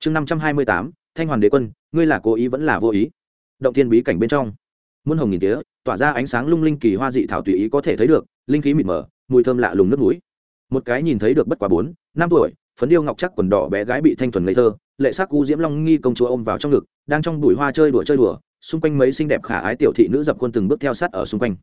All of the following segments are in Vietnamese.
chương năm trăm hai mươi tám, thanh hoàn đế quân, ngươi là cố ý vẫn là vô ý? Động thiên bí cảnh bên trong. Muôn hồng nghìn tía, tỏa ra ánh sáng lung linh kỳ hoa dị thảo tùy ý có thể thấy được, linh khí mịt mờ, mùi thơm lạ lùng nước núi một cái nhìn thấy được bất quá bốn, năm tuổi, phấn điêu ngọc chắc quần đỏ bé gái bị thanh thuần ngây thơ, lệ sắc u diễm long nghi công chúa ôm vào trong ngực, đang trong bụi hoa chơi đùa chơi đùa, xung quanh mấy xinh đẹp khả ái tiểu thị nữ dập quân từng bước theo sát ở xung quanh.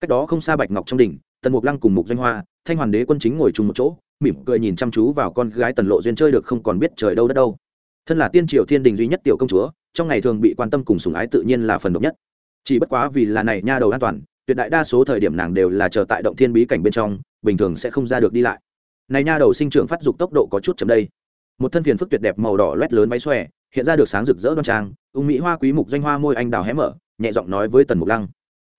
Cách đó không xa bạch ngọc trong đỉnh, tần mục lăng cùng mục danh hoa, thanh hoàn đế quân chính ngồi chung một chỗ, mỉm cười nhìn chăm chú vào con gái tần lộ duyên chơi được không còn biết trời đâu đất đâu thân là tiên triều thiên đình duy nhất tiểu công chúa, trong ngày thường bị quan tâm cùng sùng ái tự nhiên là phần độc nhất. Chỉ bất quá vì là này nha đầu an toàn, tuyệt đại đa số thời điểm nàng đều là chờ tại động thiên bí cảnh bên trong, bình thường sẽ không ra được đi lại. Này nha đầu sinh trưởng phát dục tốc độ có chút chậm đây. Một thân phiền phức tuyệt đẹp màu đỏ loét lớn váy xòe, hiện ra được sáng rực rỡ đoan trang, ung mỹ hoa quý mục doanh hoa môi anh đào hé mở, nhẹ giọng nói với tần mục lăng.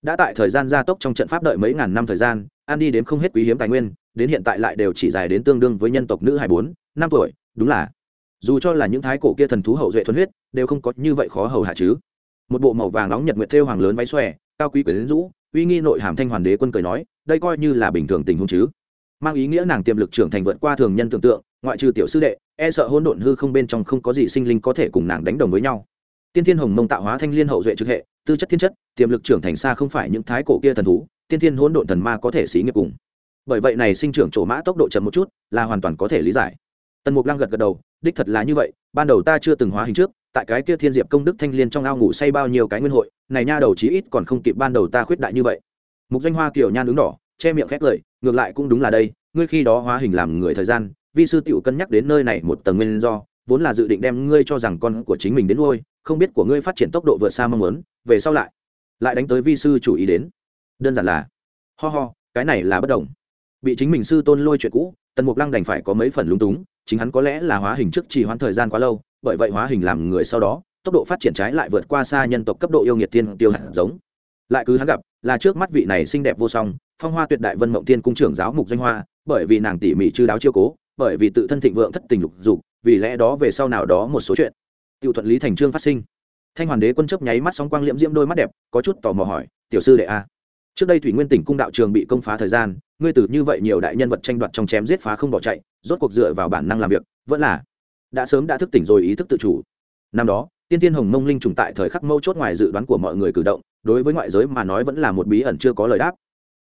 Đã tại thời gian gia tốc trong trận pháp đợi mấy ngàn năm thời gian an đi đến không hết quý hiếm tài nguyên, đến hiện tại lại đều chỉ dài đến tương đương với nhân tộc nữ hai bốn, năm tuổi, đúng là dù cho là những thái cổ kia thần thú hậu duệ thuần huyết, đều không có như vậy khó hầu hạ chứ. Một bộ màu vàng nóng nhật nguyệt thêu hoàng lớn váy xòe, cao quý quyển rũ, uy nghi nội hàm thanh hoàn đế quân cười nói, đây coi như là bình thường tình huống chứ. Mang ý nghĩa nàng tiềm lực trưởng thành vượt qua thường nhân tưởng tượng, ngoại trừ tiểu sư đệ e sợ hôn độn hư không bên trong không có gì sinh linh có thể cùng nàng đánh đồng với nhau. Tiên thiên hồng mông tạo hóa thanh liên hậu duệ trực hệ, tư chất thiên chất, tiềm lực trưởng thành xa không phải những thái cổ kia thần thú, tiên thiên hỗn độn thần ma có thể xí nghiệp cùng. Bởi vậy này sinh trưởng trổ mã tốc độ chậm một chút, là hoàn toàn có thể lý giải tần mục lăng gật gật đầu, đích thật là như vậy, ban đầu ta chưa từng hóa hình trước, tại cái kia thiên diệp công đức thanh liên trong ao ngủ say bao nhiêu cái nguyên hội, này nha đầu chí ít còn không kịp ban đầu ta khuyết đại như vậy. Mục danh hoa kiểu nhan ứng đỏ, che miệng khét lời, ngược lại cũng đúng là đây, ngươi khi đó hóa hình làm người thời gian, vi sư tiểu cân nhắc đến nơi này một tầng nguyên do, vốn là dự định đem ngươi cho rằng con của chính mình đến nuôi, không biết của ngươi phát triển tốc độ vượt xa mong muốn, về sau lại lại đánh tới vi sư chủ ý đến. Đơn giản là, ho ho, cái này là bất đồng. Bị chính mình sư tôn lôi chuyện cũ, tần mục lăng đành phải có mấy phần lúng túng chính hắn có lẽ là hóa hình trước chỉ hoãn thời gian quá lâu, bởi vậy hóa hình làm người sau đó, tốc độ phát triển trái lại vượt qua xa nhân tộc cấp độ yêu nghiệt tiên tiêu hạt giống. Lại cứ hắn gặp, là trước mắt vị này xinh đẹp vô song, phong hoa tuyệt đại vân mộng tiên cung trưởng giáo mục doanh hoa, bởi vì nàng tỉ mỉ chư đáo chiêu cố, bởi vì tự thân thịnh vượng thất tình lục dục, vì lẽ đó về sau nào đó một số chuyện, tiêu thuận lý thành trương phát sinh. Thanh hoàn đế quân chấp nháy mắt sóng quang liễm diễm đôi mắt đẹp, có chút tò mò hỏi, tiểu sư đệ a, trước đây thủy nguyên tỉnh cung đạo trường bị công phá thời gian ngươi tử như vậy nhiều đại nhân vật tranh đoạt trong chém giết phá không bỏ chạy, rốt cuộc dựa vào bản năng làm việc, vẫn là đã sớm đã thức tỉnh rồi ý thức tự chủ. Năm đó, tiên tiên hồng mông linh trùng tại thời khắc mâu chốt ngoài dự đoán của mọi người cử động, đối với ngoại giới mà nói vẫn là một bí ẩn chưa có lời đáp.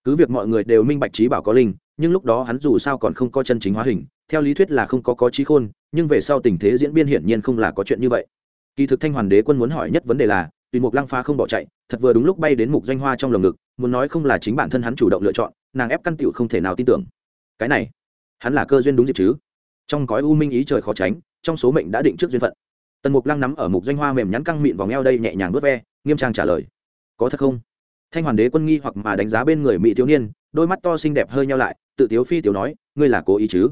Cứ việc mọi người đều minh bạch trí bảo có linh, nhưng lúc đó hắn dù sao còn không có chân chính hóa hình, theo lý thuyết là không có có trí khôn, nhưng về sau tình thế diễn biến hiển nhiên không là có chuyện như vậy. Kỳ thực thanh hoàn đế quân muốn hỏi nhất vấn đề là, tùy mục lăng pha không bỏ chạy, thật vừa đúng lúc bay đến mục doanh hoa trong lồng ngực, muốn nói không là chính bản thân hắn chủ động lựa chọn nàng ép căn tiểu không thể nào tin tưởng. Cái này, hắn là cơ duyên đúng dịp chứ? Trong gói u minh ý trời khó tránh, trong số mệnh đã định trước duyên phận. Tần mục lăng nắm ở mục doanh hoa mềm nhắn căng mịn vòng eo đây nhẹ nhàng vớt ve, nghiêm trang trả lời. Có thật không? Thanh hoàn đế quân nghi hoặc mà đánh giá bên người mỹ thiếu niên, đôi mắt to xinh đẹp hơi nhau lại, tự tiếu phi tiểu nói, ngươi là cố ý chứ?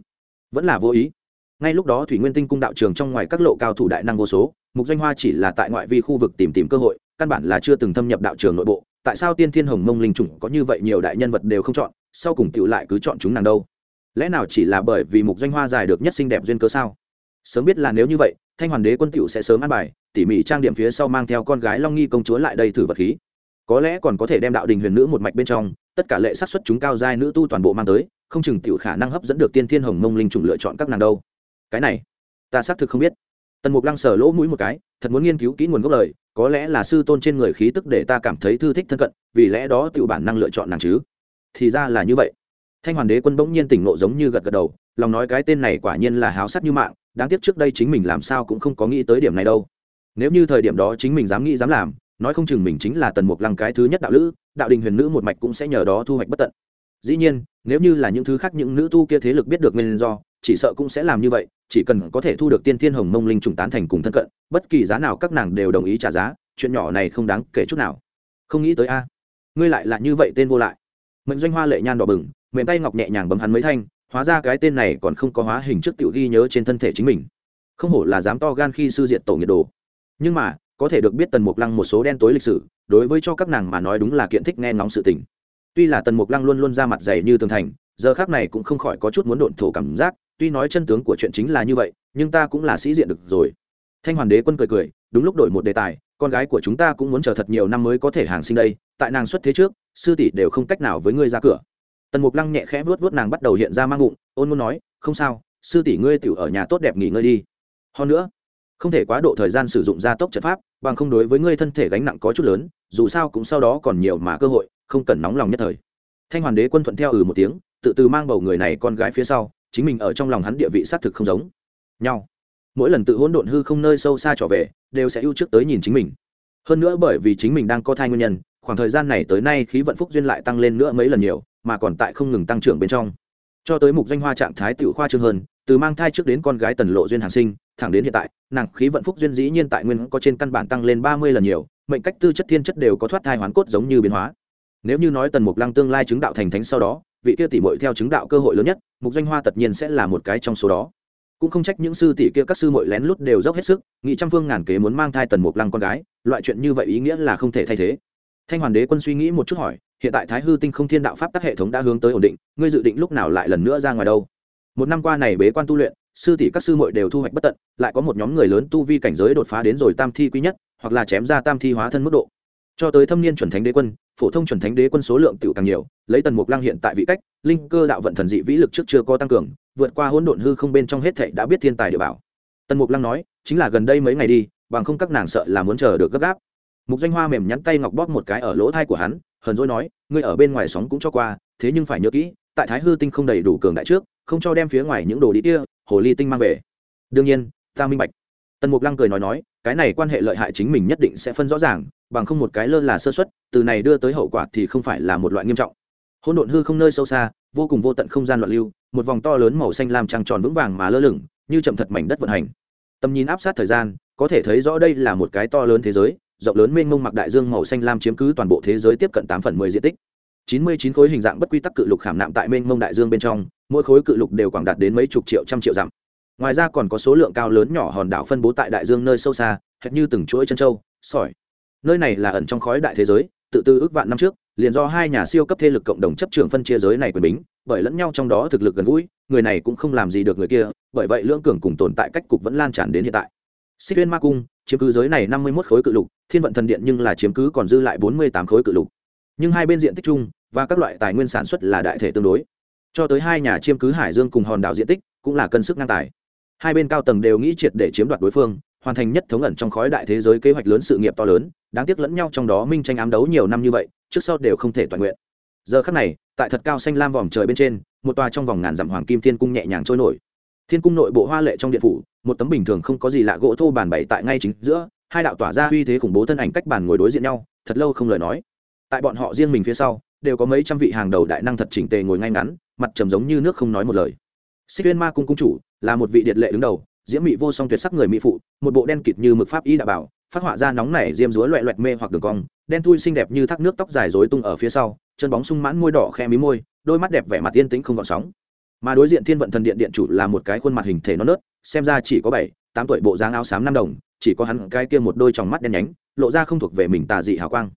Vẫn là vô ý. Ngay lúc đó thủy nguyên tinh cung đạo trường trong ngoài các lộ cao thủ đại năng vô số, mục doanh hoa chỉ là tại ngoại vi khu vực tìm tìm cơ hội, căn bản là chưa từng thâm nhập đạo trường nội bộ tại sao tiên thiên hồng mông linh chủng có như vậy nhiều đại nhân vật đều không chọn, sau cùng tựu lại cứ chọn chúng nàng đâu? Lẽ nào chỉ là bởi vì mục doanh hoa dài được nhất xinh đẹp duyên cớ sao? Sớm biết là nếu như vậy, thanh hoàn đế quân tựu sẽ sớm ăn bài, tỉ mỉ trang điểm phía sau mang theo con gái long nghi công chúa lại đây thử vật khí. Có lẽ còn có thể đem đạo đình huyền nữ một mạch bên trong, tất cả lệ sát xuất chúng cao giai nữ tu toàn bộ mang tới, không chừng tiểu khả năng hấp dẫn được tiên thiên hồng mông linh chủng lựa chọn các nàng đâu. Cái này, ta xác thực không biết. Tần mục lăng sờ lỗ mũi một cái, thật muốn nghiên cứu kỹ nguồn gốc lời có lẽ là sư tôn trên người khí tức để ta cảm thấy thư thích thân cận, vì lẽ đó tự bản năng lựa chọn nàng chứ. Thì ra là như vậy. Thanh hoàn đế quân bỗng nhiên tỉnh nộ giống như gật gật đầu, lòng nói cái tên này quả nhiên là háo sắc như mạng, đáng tiếc trước đây chính mình làm sao cũng không có nghĩ tới điểm này đâu. Nếu như thời điểm đó chính mình dám nghĩ dám làm, nói không chừng mình chính là tần mục lăng cái thứ nhất đạo lữ, đạo đình huyền nữ một mạch cũng sẽ nhờ đó thu hoạch bất tận. Dĩ nhiên, nếu như là những thứ khác những nữ tu kia thế lực biết được nguyên do chỉ sợ cũng sẽ làm như vậy, chỉ cần có thể thu được tiên thiên hồng mông linh trùng tán thành cùng thân cận, bất kỳ giá nào các nàng đều đồng ý trả giá, chuyện nhỏ này không đáng kể chút nào. Không nghĩ tới a, ngươi lại là như vậy tên vô lại. Mệnh doanh hoa lệ nhan đỏ bừng, mềm tay ngọc nhẹ nhàng bấm hắn mấy thanh, hóa ra cái tên này còn không có hóa hình trước tiểu ghi nhớ trên thân thể chính mình. Không hổ là dám to gan khi sư diện tổ nhiệt đồ. Nhưng mà, có thể được biết tần mục lăng một số đen tối lịch sử, đối với cho các nàng mà nói đúng là kiện thích nghe ngóng sự tình. Tuy là tần mục lăng luôn luôn ra mặt dày như tường thành, giờ khác này cũng không khỏi có chút muốn độn thổ cảm giác tuy nói chân tướng của chuyện chính là như vậy, nhưng ta cũng là sĩ diện được rồi. Thanh hoàn đế quân cười cười, đúng lúc đổi một đề tài, con gái của chúng ta cũng muốn chờ thật nhiều năm mới có thể hàng sinh đây, tại nàng xuất thế trước, sư tỷ đều không cách nào với ngươi ra cửa. Tần mục lăng nhẹ khẽ vuốt vuốt nàng bắt đầu hiện ra mang bụng, ôn muốn nói, không sao, sư tỷ ngươi tiểu ở nhà tốt đẹp nghỉ ngơi đi. Hơn nữa, không thể quá độ thời gian sử dụng gia tốc trận pháp, bằng không đối với ngươi thân thể gánh nặng có chút lớn, dù sao cũng sau đó còn nhiều mà cơ hội, không cần nóng lòng nhất thời. Thanh hoàn đế quân thuận theo ừ một tiếng, tự từ mang bầu người này con gái phía sau chính mình ở trong lòng hắn địa vị xác thực không giống nhau. Mỗi lần tự hỗn độn hư không nơi sâu xa trở về, đều sẽ ưu trước tới nhìn chính mình. Hơn nữa bởi vì chính mình đang có thai nguyên nhân, khoảng thời gian này tới nay khí vận phúc duyên lại tăng lên nữa mấy lần nhiều, mà còn tại không ngừng tăng trưởng bên trong. Cho tới mục danh hoa trạng thái tiểu khoa trương hơn từ mang thai trước đến con gái tần lộ duyên hàng sinh, thẳng đến hiện tại, nàng khí vận phúc duyên dĩ nhiên tại nguyên có trên căn bản tăng lên ba mươi lần nhiều, mệnh cách tư chất thiên chất đều có thoát thai hoán cốt giống như biến hóa. Nếu như nói tần mục lăng tương lai chứng đạo thành thánh sau đó vị kia tỷ muội theo chứng đạo cơ hội lớn nhất, mục danh hoa tất nhiên sẽ là một cái trong số đó. Cũng không trách những sư tỷ kia các sư muội lén lút đều dốc hết sức, nghị trăm phương ngàn kế muốn mang thai tần mục lăng con gái, loại chuyện như vậy ý nghĩa là không thể thay thế. Thanh hoàn đế quân suy nghĩ một chút hỏi, hiện tại thái hư tinh không thiên đạo pháp tắc hệ thống đã hướng tới ổn định, ngươi dự định lúc nào lại lần nữa ra ngoài đâu? Một năm qua này bế quan tu luyện, sư tỷ các sư muội đều thu hoạch bất tận, lại có một nhóm người lớn tu vi cảnh giới đột phá đến rồi tam thi quý nhất, hoặc là chém ra tam thi hóa thân mức độ cho tới thâm niên chuẩn thánh đế quân, phổ thông chuẩn thánh đế quân số lượng tiểu càng nhiều, lấy tần mục lăng hiện tại vị cách, linh cơ đạo vận thần dị vĩ lực trước chưa có tăng cường, vượt qua hỗn độn hư không bên trong hết thảy đã biết thiên tài địa bảo. Tần mục lăng nói, chính là gần đây mấy ngày đi, bằng không các nàng sợ là muốn chờ được gấp gáp. Mục danh hoa mềm nhắn tay ngọc bóp một cái ở lỗ thai của hắn, hờn dỗi nói, ngươi ở bên ngoài sóng cũng cho qua, thế nhưng phải nhớ kỹ, tại thái hư tinh không đầy đủ cường đại trước, không cho đem phía ngoài những đồ đi kia, hồ ly tinh mang về. Đương nhiên, ta minh bạch. Tần mục lăng cười nói nói, cái này quan hệ lợi hại chính mình nhất định sẽ phân rõ ràng bằng không một cái lơ là sơ xuất từ này đưa tới hậu quả thì không phải là một loại nghiêm trọng. Hỗn độn hư không nơi sâu xa, vô cùng vô tận không gian loạn lưu, một vòng to lớn màu xanh làm trăng tròn vững vàng mà lơ lửng, như chậm thật mảnh đất vận hành. Tầm nhìn áp sát thời gian, có thể thấy rõ đây là một cái to lớn thế giới, rộng lớn mênh mông mặc đại dương màu xanh lam chiếm cứ toàn bộ thế giới tiếp cận tám phần mười diện tích. Chín mươi chín khối hình dạng bất quy tắc cự lục khảm nạm tại mênh mông đại dương bên trong, mỗi khối cự lục đều quảng đạt đến mấy chục triệu trăm triệu dặm. Ngoài ra còn có số lượng cao lớn nhỏ hòn đảo phân bố tại đại dương nơi sâu xa, hệt như từng chuỗi chân trâu sỏi nơi này là ẩn trong khói đại thế giới, tự tư ước vạn năm trước, liền do hai nhà siêu cấp thế lực cộng đồng chấp trường phân chia giới này quyền bính, bởi lẫn nhau trong đó thực lực gần gũi, người này cũng không làm gì được người kia, bởi vậy lưỡng cường cùng tồn tại cách cục vẫn lan tràn đến hiện tại. Xích tuyên ma cung, chiếm cứ giới này năm mươi một khối cự lục, thiên vận thần điện nhưng là chiếm cứ còn dư lại bốn mươi tám khối cự lục. Nhưng hai bên diện tích chung và các loại tài nguyên sản xuất là đại thể tương đối. Cho tới hai nhà chiếm cứ hải dương cùng hòn đảo diện tích cũng là cân sức ngang tài. Hai bên cao tầng đều nghĩ triệt để chiếm đoạt đối phương, hoàn thành nhất thống ẩn trong khói đại thế giới kế hoạch lớn sự nghiệp to lớn đáng tiếc lẫn nhau trong đó minh tranh ám đấu nhiều năm như vậy, trước sau đều không thể toàn nguyện. Giờ khắc này, tại thật cao xanh lam vòm trời bên trên, một tòa trong vòng ngàn dặm hoàng kim thiên cung nhẹ nhàng trôi nổi. Thiên cung nội bộ hoa lệ trong điện phủ, một tấm bình thường không có gì lạ gỗ thô bàn bày tại ngay chính giữa, hai đạo tỏa ra uy thế khủng bố thân ảnh cách bàn ngồi đối diện nhau, thật lâu không lời nói. Tại bọn họ riêng mình phía sau, đều có mấy trăm vị hàng đầu đại năng thật chỉnh tề ngồi ngay ngắn, mặt trầm giống như nước không nói một lời. Xích viên ma cung cung chủ là một vị điện lệ đứng đầu, diễm mỹ vô song tuyệt sắc người mỹ phụ, một bộ đen kịt như mực pháp y đạo bảo phát họa ra nóng nảy diêm dúa loẹ loẹt mê hoặc đường cong, đen thui xinh đẹp như thác nước tóc dài rối tung ở phía sau, chân bóng sung mãn môi đỏ khe mí môi, đôi mắt đẹp vẻ mặt tiên tĩnh không gọn sóng. Mà đối diện thiên vận thần điện điện chủ là một cái khuôn mặt hình thể non nớt, xem ra chỉ có bảy, tám tuổi bộ dáng áo xám năm đồng, chỉ có hắn cái kia một đôi tròng mắt đen nhánh, lộ ra không thuộc về mình tà dị hào quang.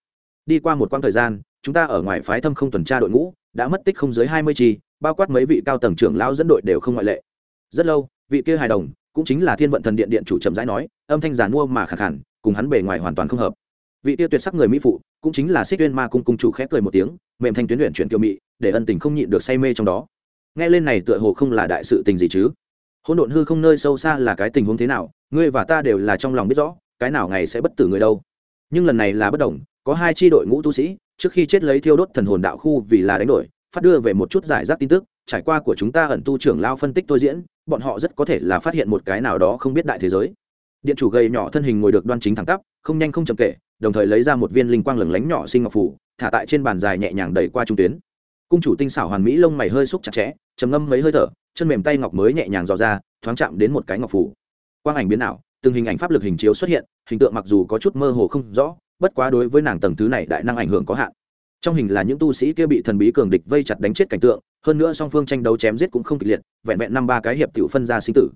Đi qua một quãng thời gian, chúng ta ở ngoài phái thâm không tuần tra đội ngũ, đã mất tích không dưới hai mươi chi, bao quát mấy vị cao tầng trưởng lão dẫn đội đều không ngoại lệ. Rất lâu, vị kia hài đồng, cũng chính là thiên vận thần điện điện chủ trầm rãi nói, âm thanh giàn mua mà khẳng hẳn cùng hắn bề ngoài hoàn toàn không hợp. Vị tiêu tuyệt sắc người mỹ phụ, cũng chính là xích tuyên ma cung cung chủ khẽ cười một tiếng, mềm thanh tuyến luyện chuyển kiều mỹ để ân tình không nhịn được say mê trong đó. Nghe lên này tựa hồ không là đại sự tình gì chứ? Hỗn độn hư không nơi sâu xa là cái tình huống thế nào, ngươi và ta đều là trong lòng biết rõ, cái nào ngày sẽ bất tử người đâu. Nhưng lần này là bất đồng, có hai tri đội ngũ tu sĩ, trước khi chết lấy thiêu đốt thần hồn đạo khu vì là đánh đổi, phát đưa về một chút giải rác tin tức, trải qua của chúng ta ẩn tu trưởng lao phân tích tôi diễn, bọn họ rất có thể là phát hiện một cái nào đó không biết đại thế giới điện chủ gầy nhỏ thân hình ngồi được đoan chính thẳng tắp, không nhanh không chậm kể, đồng thời lấy ra một viên linh quang lửng lánh nhỏ sinh ngọc phủ, thả tại trên bàn dài nhẹ nhàng đẩy qua trung tuyến. Cung chủ tinh xảo hoàn mỹ lông mày hơi xúc chặt chẽ, trầm ngâm mấy hơi thở, chân mềm tay ngọc mới nhẹ nhàng dò ra, thoáng chạm đến một cái ngọc phủ. Quang ảnh biến ảo, từng hình ảnh pháp lực hình chiếu xuất hiện, hình tượng mặc dù có chút mơ hồ không rõ, bất quá đối với nàng tầng thứ này đại năng ảnh hưởng có hạn. Trong hình là những tu sĩ kia bị thần bí cường địch vây chặt đánh chết cảnh tượng, hơn nữa song phương tranh đấu chém giết cũng không kịch liệt, vẹn vẹn năm ba cái hiệp tiểu phân ra sinh tử.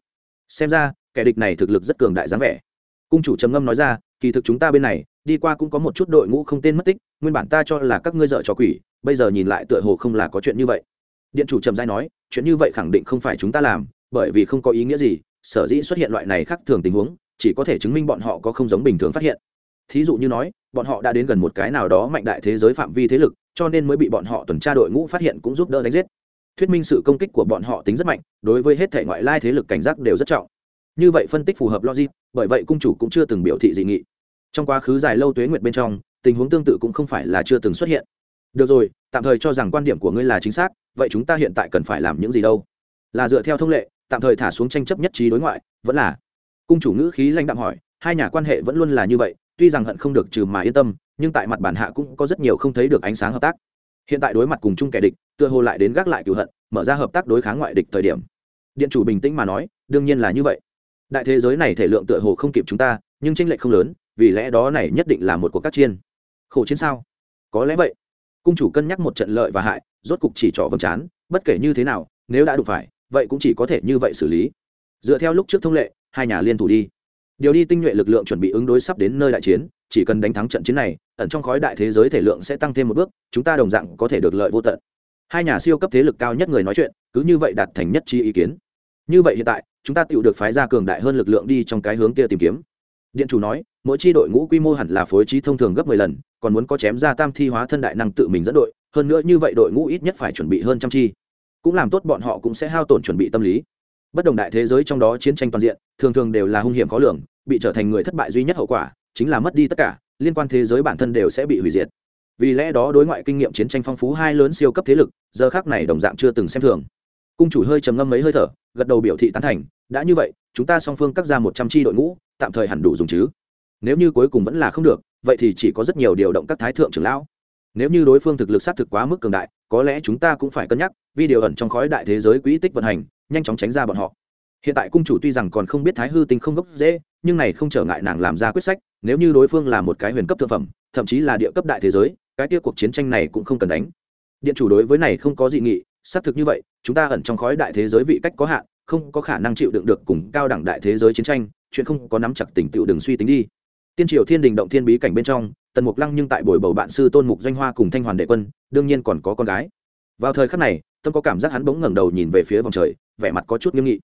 Xem ra kẻ địch này thực lực rất cường đại dáng vẻ. Cung chủ trầm ngâm nói ra, kỳ thực chúng ta bên này, đi qua cũng có một chút đội ngũ không tên mất tích, nguyên bản ta cho là các ngươi dợ trò quỷ, bây giờ nhìn lại tựa hồ không là có chuyện như vậy. Điện chủ trầm giai nói, chuyện như vậy khẳng định không phải chúng ta làm, bởi vì không có ý nghĩa gì, sở dĩ xuất hiện loại này khác thường tình huống, chỉ có thể chứng minh bọn họ có không giống bình thường phát hiện. Thí dụ như nói, bọn họ đã đến gần một cái nào đó mạnh đại thế giới phạm vi thế lực, cho nên mới bị bọn họ tuần tra đội ngũ phát hiện cũng giúp đỡ đánh giết. Thuyết minh sự công kích của bọn họ tính rất mạnh, đối với hết thể ngoại lai thế lực cảnh giác đều rất trọng như vậy phân tích phù hợp logic, bởi vậy cung chủ cũng chưa từng biểu thị dị nghị. Trong quá khứ dài lâu tuế nguyệt bên trong, tình huống tương tự cũng không phải là chưa từng xuất hiện. Được rồi, tạm thời cho rằng quan điểm của ngươi là chính xác, vậy chúng ta hiện tại cần phải làm những gì đâu? Là dựa theo thông lệ, tạm thời thả xuống tranh chấp nhất trí đối ngoại, vẫn là? Cung chủ ngữ khí lãnh đạm hỏi, hai nhà quan hệ vẫn luôn là như vậy, tuy rằng hận không được trừ mà yên tâm, nhưng tại mặt bản hạ cũng có rất nhiều không thấy được ánh sáng hợp tác. Hiện tại đối mặt cùng chung kẻ địch, tựa hồ lại đến gác lại cựu hận, mở ra hợp tác đối kháng ngoại địch thời điểm. Điện chủ bình tĩnh mà nói, đương nhiên là như vậy đại thế giới này thể lượng tựa hồ không kịp chúng ta, nhưng tranh lệch không lớn, vì lẽ đó này nhất định là một cuộc các chiên. Khổ chiến sao? Có lẽ vậy. Cung chủ cân nhắc một trận lợi và hại, rốt cục chỉ trỏ vâng chán bất kể như thế nào, nếu đã đụng phải, vậy cũng chỉ có thể như vậy xử lý. Dựa theo lúc trước thông lệ, hai nhà liên thủ đi. Điều đi tinh nhuệ lực lượng chuẩn bị ứng đối sắp đến nơi đại chiến, chỉ cần đánh thắng trận chiến này, ẩn trong khói đại thế giới thể lượng sẽ tăng thêm một bước, chúng ta đồng dạng có thể được lợi vô tận. Hai nhà siêu cấp thế lực cao nhất người nói chuyện, cứ như vậy đạt thành nhất chi ý kiến. Như vậy hiện tại chúng ta tự được phái ra cường đại hơn lực lượng đi trong cái hướng kia tìm kiếm. Điện chủ nói, mỗi chi đội ngũ quy mô hẳn là phối trí thông thường gấp mười lần, còn muốn có chém ra tam thi hóa thân đại năng tự mình dẫn đội, hơn nữa như vậy đội ngũ ít nhất phải chuẩn bị hơn trăm chi. Cũng làm tốt bọn họ cũng sẽ hao tổn chuẩn bị tâm lý. Bất đồng đại thế giới trong đó chiến tranh toàn diện, thường thường đều là hung hiểm khó lường, bị trở thành người thất bại duy nhất hậu quả chính là mất đi tất cả, liên quan thế giới bản thân đều sẽ bị hủy diệt. Vì lẽ đó đối ngoại kinh nghiệm chiến tranh phong phú hai lớn siêu cấp thế lực, giờ khác này đồng dạng chưa từng xem thường. Cung chủ hơi trầm ngâm mấy hơi thở, gật đầu biểu thị tán thành đã như vậy, chúng ta song phương cắt ra một trăm tri đội ngũ, tạm thời hẳn đủ dùng chứ. Nếu như cuối cùng vẫn là không được, vậy thì chỉ có rất nhiều điều động các thái thượng trưởng lão. Nếu như đối phương thực lực xác thực quá mức cường đại, có lẽ chúng ta cũng phải cân nhắc vì điều ẩn trong khói đại thế giới quỹ tích vận hành, nhanh chóng tránh ra bọn họ. Hiện tại cung chủ tuy rằng còn không biết thái hư tinh không gốc dễ nhưng này không trở ngại nàng làm ra quyết sách, nếu như đối phương là một cái huyền cấp thượng phẩm, thậm chí là địa cấp đại thế giới, cái kia cuộc chiến tranh này cũng không cần đánh. Điện chủ đối với này không có dị nghị xác thực như vậy, chúng ta ẩn trong khói đại thế giới vị cách có hạn không có khả năng chịu đựng được cùng cao đẳng đại thế giới chiến tranh, chuyện không có nắm chặt tình tựu đừng suy tính đi. Tiên triều thiên đình động thiên bí cảnh bên trong, tần mục lăng nhưng tại buổi bầu bạn sư tôn mục doanh hoa cùng thanh hoàn đệ quân, đương nhiên còn có con gái. Vào thời khắc này tâm có cảm giác hắn bỗng ngẩng đầu nhìn về phía vòng trời, vẻ mặt có chút nghiêm nghị.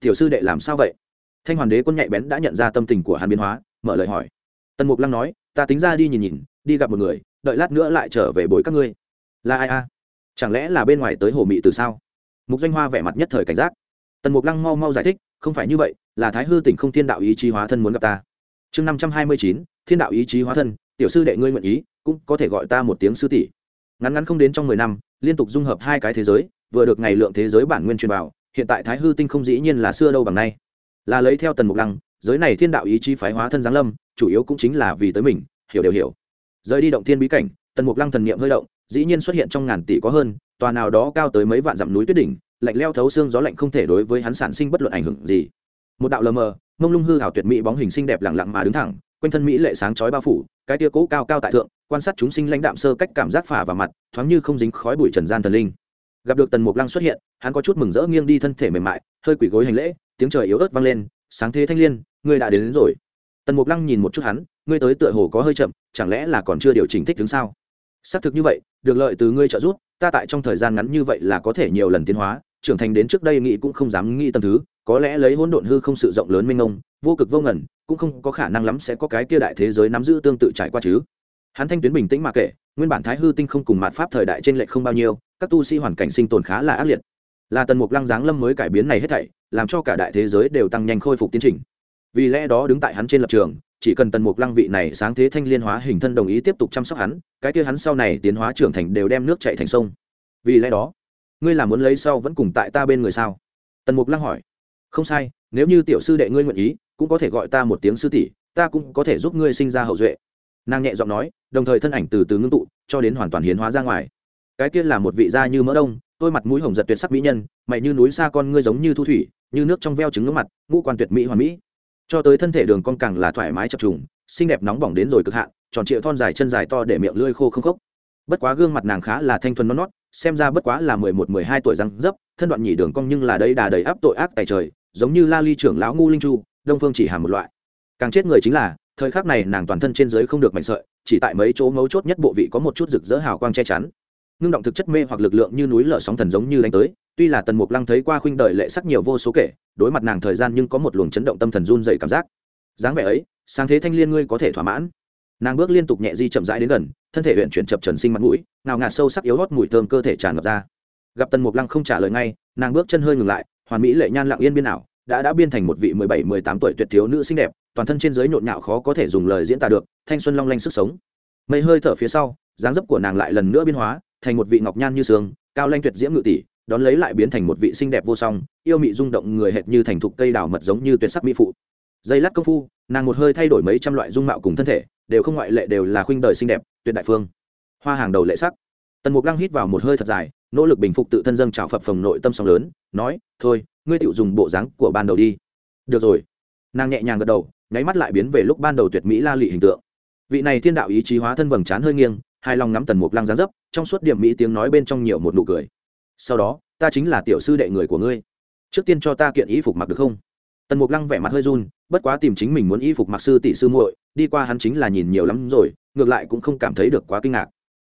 Tiểu sư đệ làm sao vậy? Thanh hoàn đế quân nhạy bén đã nhận ra tâm tình của hắn biến hóa, mở lời hỏi. Tần mục lăng nói, ta tính ra đi nhìn nhìn, đi gặp một người, đợi lát nữa lại trở về bồi các ngươi. Là ai a? Chẳng lẽ là bên ngoài tới hồ mị từ sao? Mục doanh hoa vẻ mặt nhất thời cảnh giác tần mục lăng mau mau giải thích, không phải như vậy, là thái hư tỉnh không thiên đạo ý chí hóa thân muốn gặp ta. Chương năm trăm hai mươi chín, thiên đạo ý chí hóa thân, tiểu sư đệ ngươi nguyện ý, cũng có thể gọi ta một tiếng sư tỷ. Ngắn ngắn không đến trong mười năm, liên tục dung hợp hai cái thế giới, vừa được ngày lượng thế giới bản nguyên truyền vào, hiện tại thái hư tinh không dĩ nhiên là xưa đâu bằng nay. Là lấy theo tần mục lăng, giới này thiên đạo ý chí phái hóa thân giáng lâm, chủ yếu cũng chính là vì tới mình, hiểu đều hiểu. Rời đi động thiên bí cảnh, tần mục lăng thần niệm hơi động, dĩ nhiên xuất hiện trong ngàn tỷ có hơn, tòa nào đó cao tới mấy vạn dặm núi tuyết đỉnh lạnh leo thấu xương gió lạnh không thể đối với hắn sản sinh bất luận ảnh hưởng gì. Một đạo lờ mờ mông lung hư hảo tuyệt mỹ bóng hình xinh đẹp lặng lặng mà đứng thẳng quanh thân mỹ lệ sáng chói bao phủ cái tia cố cao cao tại thượng quan sát chúng sinh lãnh đạm sơ cách cảm giác phả vào mặt thoáng như không dính khói bụi trần gian thần linh. Gặp được tần mục lăng xuất hiện hắn có chút mừng rỡ nghiêng đi thân thể mềm mại hơi quỷ gối hành lễ tiếng trời yếu ớt vang lên sáng thế thanh liên ngươi đã đến, đến rồi. Tần mục lăng nhìn một chút hắn ngươi tới tựa hồ có hơi chậm chẳng lẽ là còn chưa điều chỉnh thích đứng sao? Xác thực như vậy được lợi từ ngươi trợ giúp ta tại trong thời gian ngắn như vậy là có thể nhiều lần tiến hóa trưởng thành đến trước đây nghĩ cũng không dám nghĩ tầm thứ, có lẽ lấy hỗn độn hư không sự rộng lớn mênh mông, vô cực vô ngẩn cũng không có khả năng lắm sẽ có cái kia đại thế giới nắm giữ tương tự trải qua chứ. Hắn thanh tuyến bình tĩnh mà kể, nguyên bản thái hư tinh không cùng mạt pháp thời đại trên lệ không bao nhiêu, các tu sĩ hoàn cảnh sinh tồn khá là ác liệt. Là tần mục lăng giáng lâm mới cải biến này hết thảy, làm cho cả đại thế giới đều tăng nhanh khôi phục tiến trình. Vì lẽ đó đứng tại hắn trên lập trường, chỉ cần tần mục lăng vị này sáng thế thanh liên hóa hình thân đồng ý tiếp tục chăm sóc hắn, cái kia hắn sau này tiến hóa trưởng thành đều đem nước chạy thành sông. Vì lẽ đó ngươi là muốn lấy sau vẫn cùng tại ta bên người sao? Tần mục lăng hỏi. Không sai, nếu như tiểu sư đệ ngươi nguyện ý, cũng có thể gọi ta một tiếng sư tỷ, ta cũng có thể giúp ngươi sinh ra hậu duệ. Nàng nhẹ giọng nói, đồng thời thân ảnh từ từ ngưng tụ, cho đến hoàn toàn hiến hóa ra ngoài. Cái kia là một vị da như mỡ đông, tôi mặt mũi hồng giật tuyệt sắc mỹ nhân, mày như núi xa con ngươi giống như thu thủy, như nước trong veo trứng nước mặt, ngũ quan tuyệt mỹ hoàn mỹ. Cho tới thân thể đường con càng là thoải mái chập trùng, xinh đẹp nóng bỏng đến rồi cực hạn, tròn trịa thon dài chân dài to để miệng lưỡi khô không khốc. Bất quá gương mặt nàng khá là thanh thuần non nót xem ra bất quá là mười một, mười hai tuổi răng dấp, thân đoạn nhỉ đường cong nhưng là đây đà đầy áp tội ác tài trời, giống như la ly trưởng lão ngu linh chu, đông phương chỉ hàm một loại. Càng chết người chính là, thời khắc này nàng toàn thân trên dưới không được mạnh sợi, chỉ tại mấy chỗ mấu chốt nhất bộ vị có một chút rực rỡ hào quang che chắn. Ngưng động thực chất mê hoặc lực lượng như núi lở sóng thần giống như đánh tới, tuy là tần mục lăng thấy qua khuynh đời lệ sắc nhiều vô số kể, đối mặt nàng thời gian nhưng có một luồng chấn động tâm thần run dậy cảm giác. Dáng vẻ ấy, sáng thế thanh liên ngươi có thể thỏa mãn nàng bước liên tục nhẹ di chậm rãi đến gần, thân thể huyện chuyển chập trần sinh mặt mũi nào ngạt sâu sắc yếu hót mùi thơm cơ thể tràn ngập ra. Gặp tần mục lăng không trả lời ngay, nàng bước chân hơi ngừng lại, hoàn mỹ lệ nhan lặng yên biên ảo, đã đã biên thành một vị mười bảy, mười tám tuổi tuyệt thiếu nữ xinh đẹp, toàn thân trên giới nhộn nhạo khó có thể dùng lời diễn tả được, thanh xuân long lanh sức sống. Mây hơi thở phía sau, dáng dấp của nàng lại lần nữa biên hóa, thành một vị ngọc nhan như sương, cao lanh tuyệt diễm ngự tỷ, đón lấy lại biến thành một vị xinh đẹp vô song, yêu mị rung động người hệt như thành thục cây đào mật giống như tuyệt sắc mỹ phụ. Dây lát công phu, nàng một hơi thay đổi mấy trăm loại dung mạo cùng thân thể đều không ngoại lệ đều là khuynh đời xinh đẹp, tuyệt đại phương. Hoa hàng đầu lệ sắc. Tần mục lăng hít vào một hơi thật dài, nỗ lực bình phục tự thân dâng trào phập phồng nội tâm sóng lớn, nói, thôi, ngươi tự dùng bộ dáng của ban đầu đi. Được rồi. Nàng nhẹ nhàng gật đầu, nháy mắt lại biến về lúc ban đầu tuyệt mỹ la lị hình tượng. Vị này thiên đạo ý chí hóa thân vầng trán hơi nghiêng hai lòng ngắm tần mục lăng gián dấp, trong suốt điểm mỹ tiếng nói bên trong nhiều một nụ cười. Sau đó, ta chính là tiểu sư đệ người của ngươi. Trước tiên cho ta kiện y phục mặc được không? Tần mục lăng vẻ mặt hơi run, bất quá tìm chính mình muốn y phục mặc sư tỷ sư muội đi qua hắn chính là nhìn nhiều lắm rồi, ngược lại cũng không cảm thấy được quá kinh ngạc.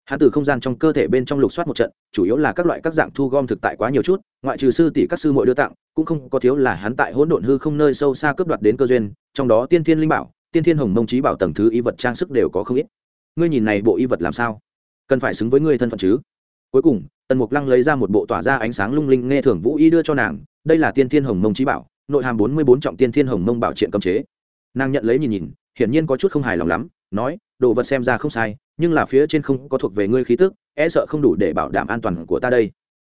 Hắn từ không gian trong cơ thể bên trong lục soát một trận, chủ yếu là các loại các dạng thu gom thực tại quá nhiều chút, ngoại trừ sư tỷ các sư muội đưa tặng, cũng không có thiếu là hắn tại hỗn độn hư không nơi sâu xa cướp đoạt đến cơ duyên, trong đó tiên thiên linh bảo, tiên thiên hồng mông trí bảo tầng thứ y vật trang sức đều có không ít. Ngươi nhìn này bộ y vật làm sao? Cần phải xứng với ngươi thân phận chứ? Cuối cùng, tần mục lăng lấy ra một bộ tỏa ra ánh sáng lung linh nghe thưởng vũ y đưa cho nàng, đây là tiên thiên hồng mông trí bảo, nội hàm bốn mươi bốn trọng tiên thiên hồng mông bảo triện cấm chế. Nàng nhận lấy nhìn nhìn hiển nhiên có chút không hài lòng lắm, nói, đồ vật xem ra không sai, nhưng là phía trên không có thuộc về ngươi khí tức e sợ không đủ để bảo đảm an toàn của ta đây.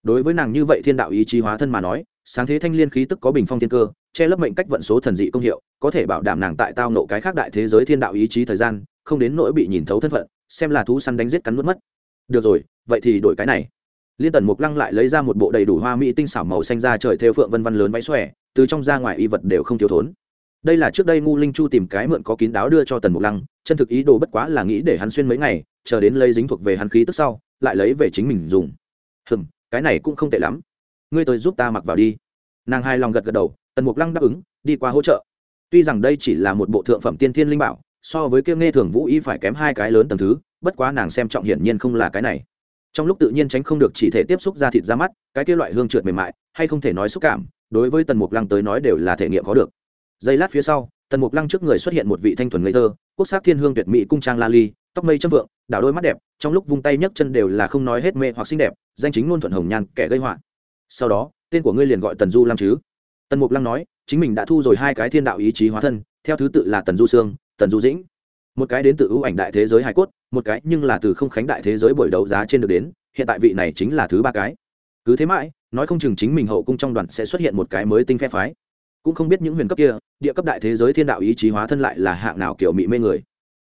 Đối với nàng như vậy thiên đạo ý chí hóa thân mà nói, sáng thế thanh liên khí tức có bình phong thiên cơ, che lấp mệnh cách vận số thần dị công hiệu, có thể bảo đảm nàng tại tao nộ cái khác đại thế giới thiên đạo ý chí thời gian, không đến nỗi bị nhìn thấu thân phận, xem là thú săn đánh giết cắn nuốt mất. Được rồi, vậy thì đổi cái này. Liên tần mục lăng lại lấy ra một bộ đầy đủ hoa mỹ tinh xảo màu xanh ra trời theo phượng vân vân lớn váy xòe, từ trong ra ngoài y vật đều không thiếu thốn đây là trước đây ngu linh chu tìm cái mượn có kín đáo đưa cho tần mục lăng, chân thực ý đồ bất quá là nghĩ để hắn xuyên mấy ngày, chờ đến lấy dính thuộc về hắn khí tức sau, lại lấy về chính mình dùng. Hừm, cái này cũng không tệ lắm. Ngươi tới giúp ta mặc vào đi. Nàng hai lòng gật gật đầu, tần mục lăng đáp ứng, đi qua hỗ trợ. Tuy rằng đây chỉ là một bộ thượng phẩm tiên thiên linh bảo, so với kia nghe thường vũ y phải kém hai cái lớn tầm thứ, bất quá nàng xem trọng hiển nhiên không là cái này. Trong lúc tự nhiên tránh không được chỉ thể tiếp xúc ra thịt ra mắt, cái kia loại hương trượt mềm mại, hay không thể nói xúc cảm, đối với tần mục lăng tới nói đều là thể nghiệm có được giây lát phía sau, tần mục lăng trước người xuất hiện một vị thanh thuần ngây thơ, quốc sắc thiên hương tuyệt mỹ cung trang la ly, tóc mây châm vượng, đảo đôi mắt đẹp, trong lúc vung tay nhấc chân đều là không nói hết mê hoặc xinh đẹp, danh chính ngôn thuận hồng nhan, kẻ gây họa. Sau đó, tên của ngươi liền gọi tần du lam chứ? Tần mục lăng nói, chính mình đã thu rồi hai cái thiên đạo ý chí hóa thân, theo thứ tự là tần du sương, tần du dĩnh. Một cái đến từ ưu ảnh đại thế giới hải cốt, một cái nhưng là từ không khánh đại thế giới buổi đấu giá trên được đến, hiện tại vị này chính là thứ ba cái. Cứ thế mãi, nói không chừng chính mình hậu cung trong đoàn sẽ xuất hiện một cái mới tinh phe phái cũng không biết những huyền cấp kia, địa cấp đại thế giới thiên đạo ý chí hóa thân lại là hạng nào kiểu mị mê người.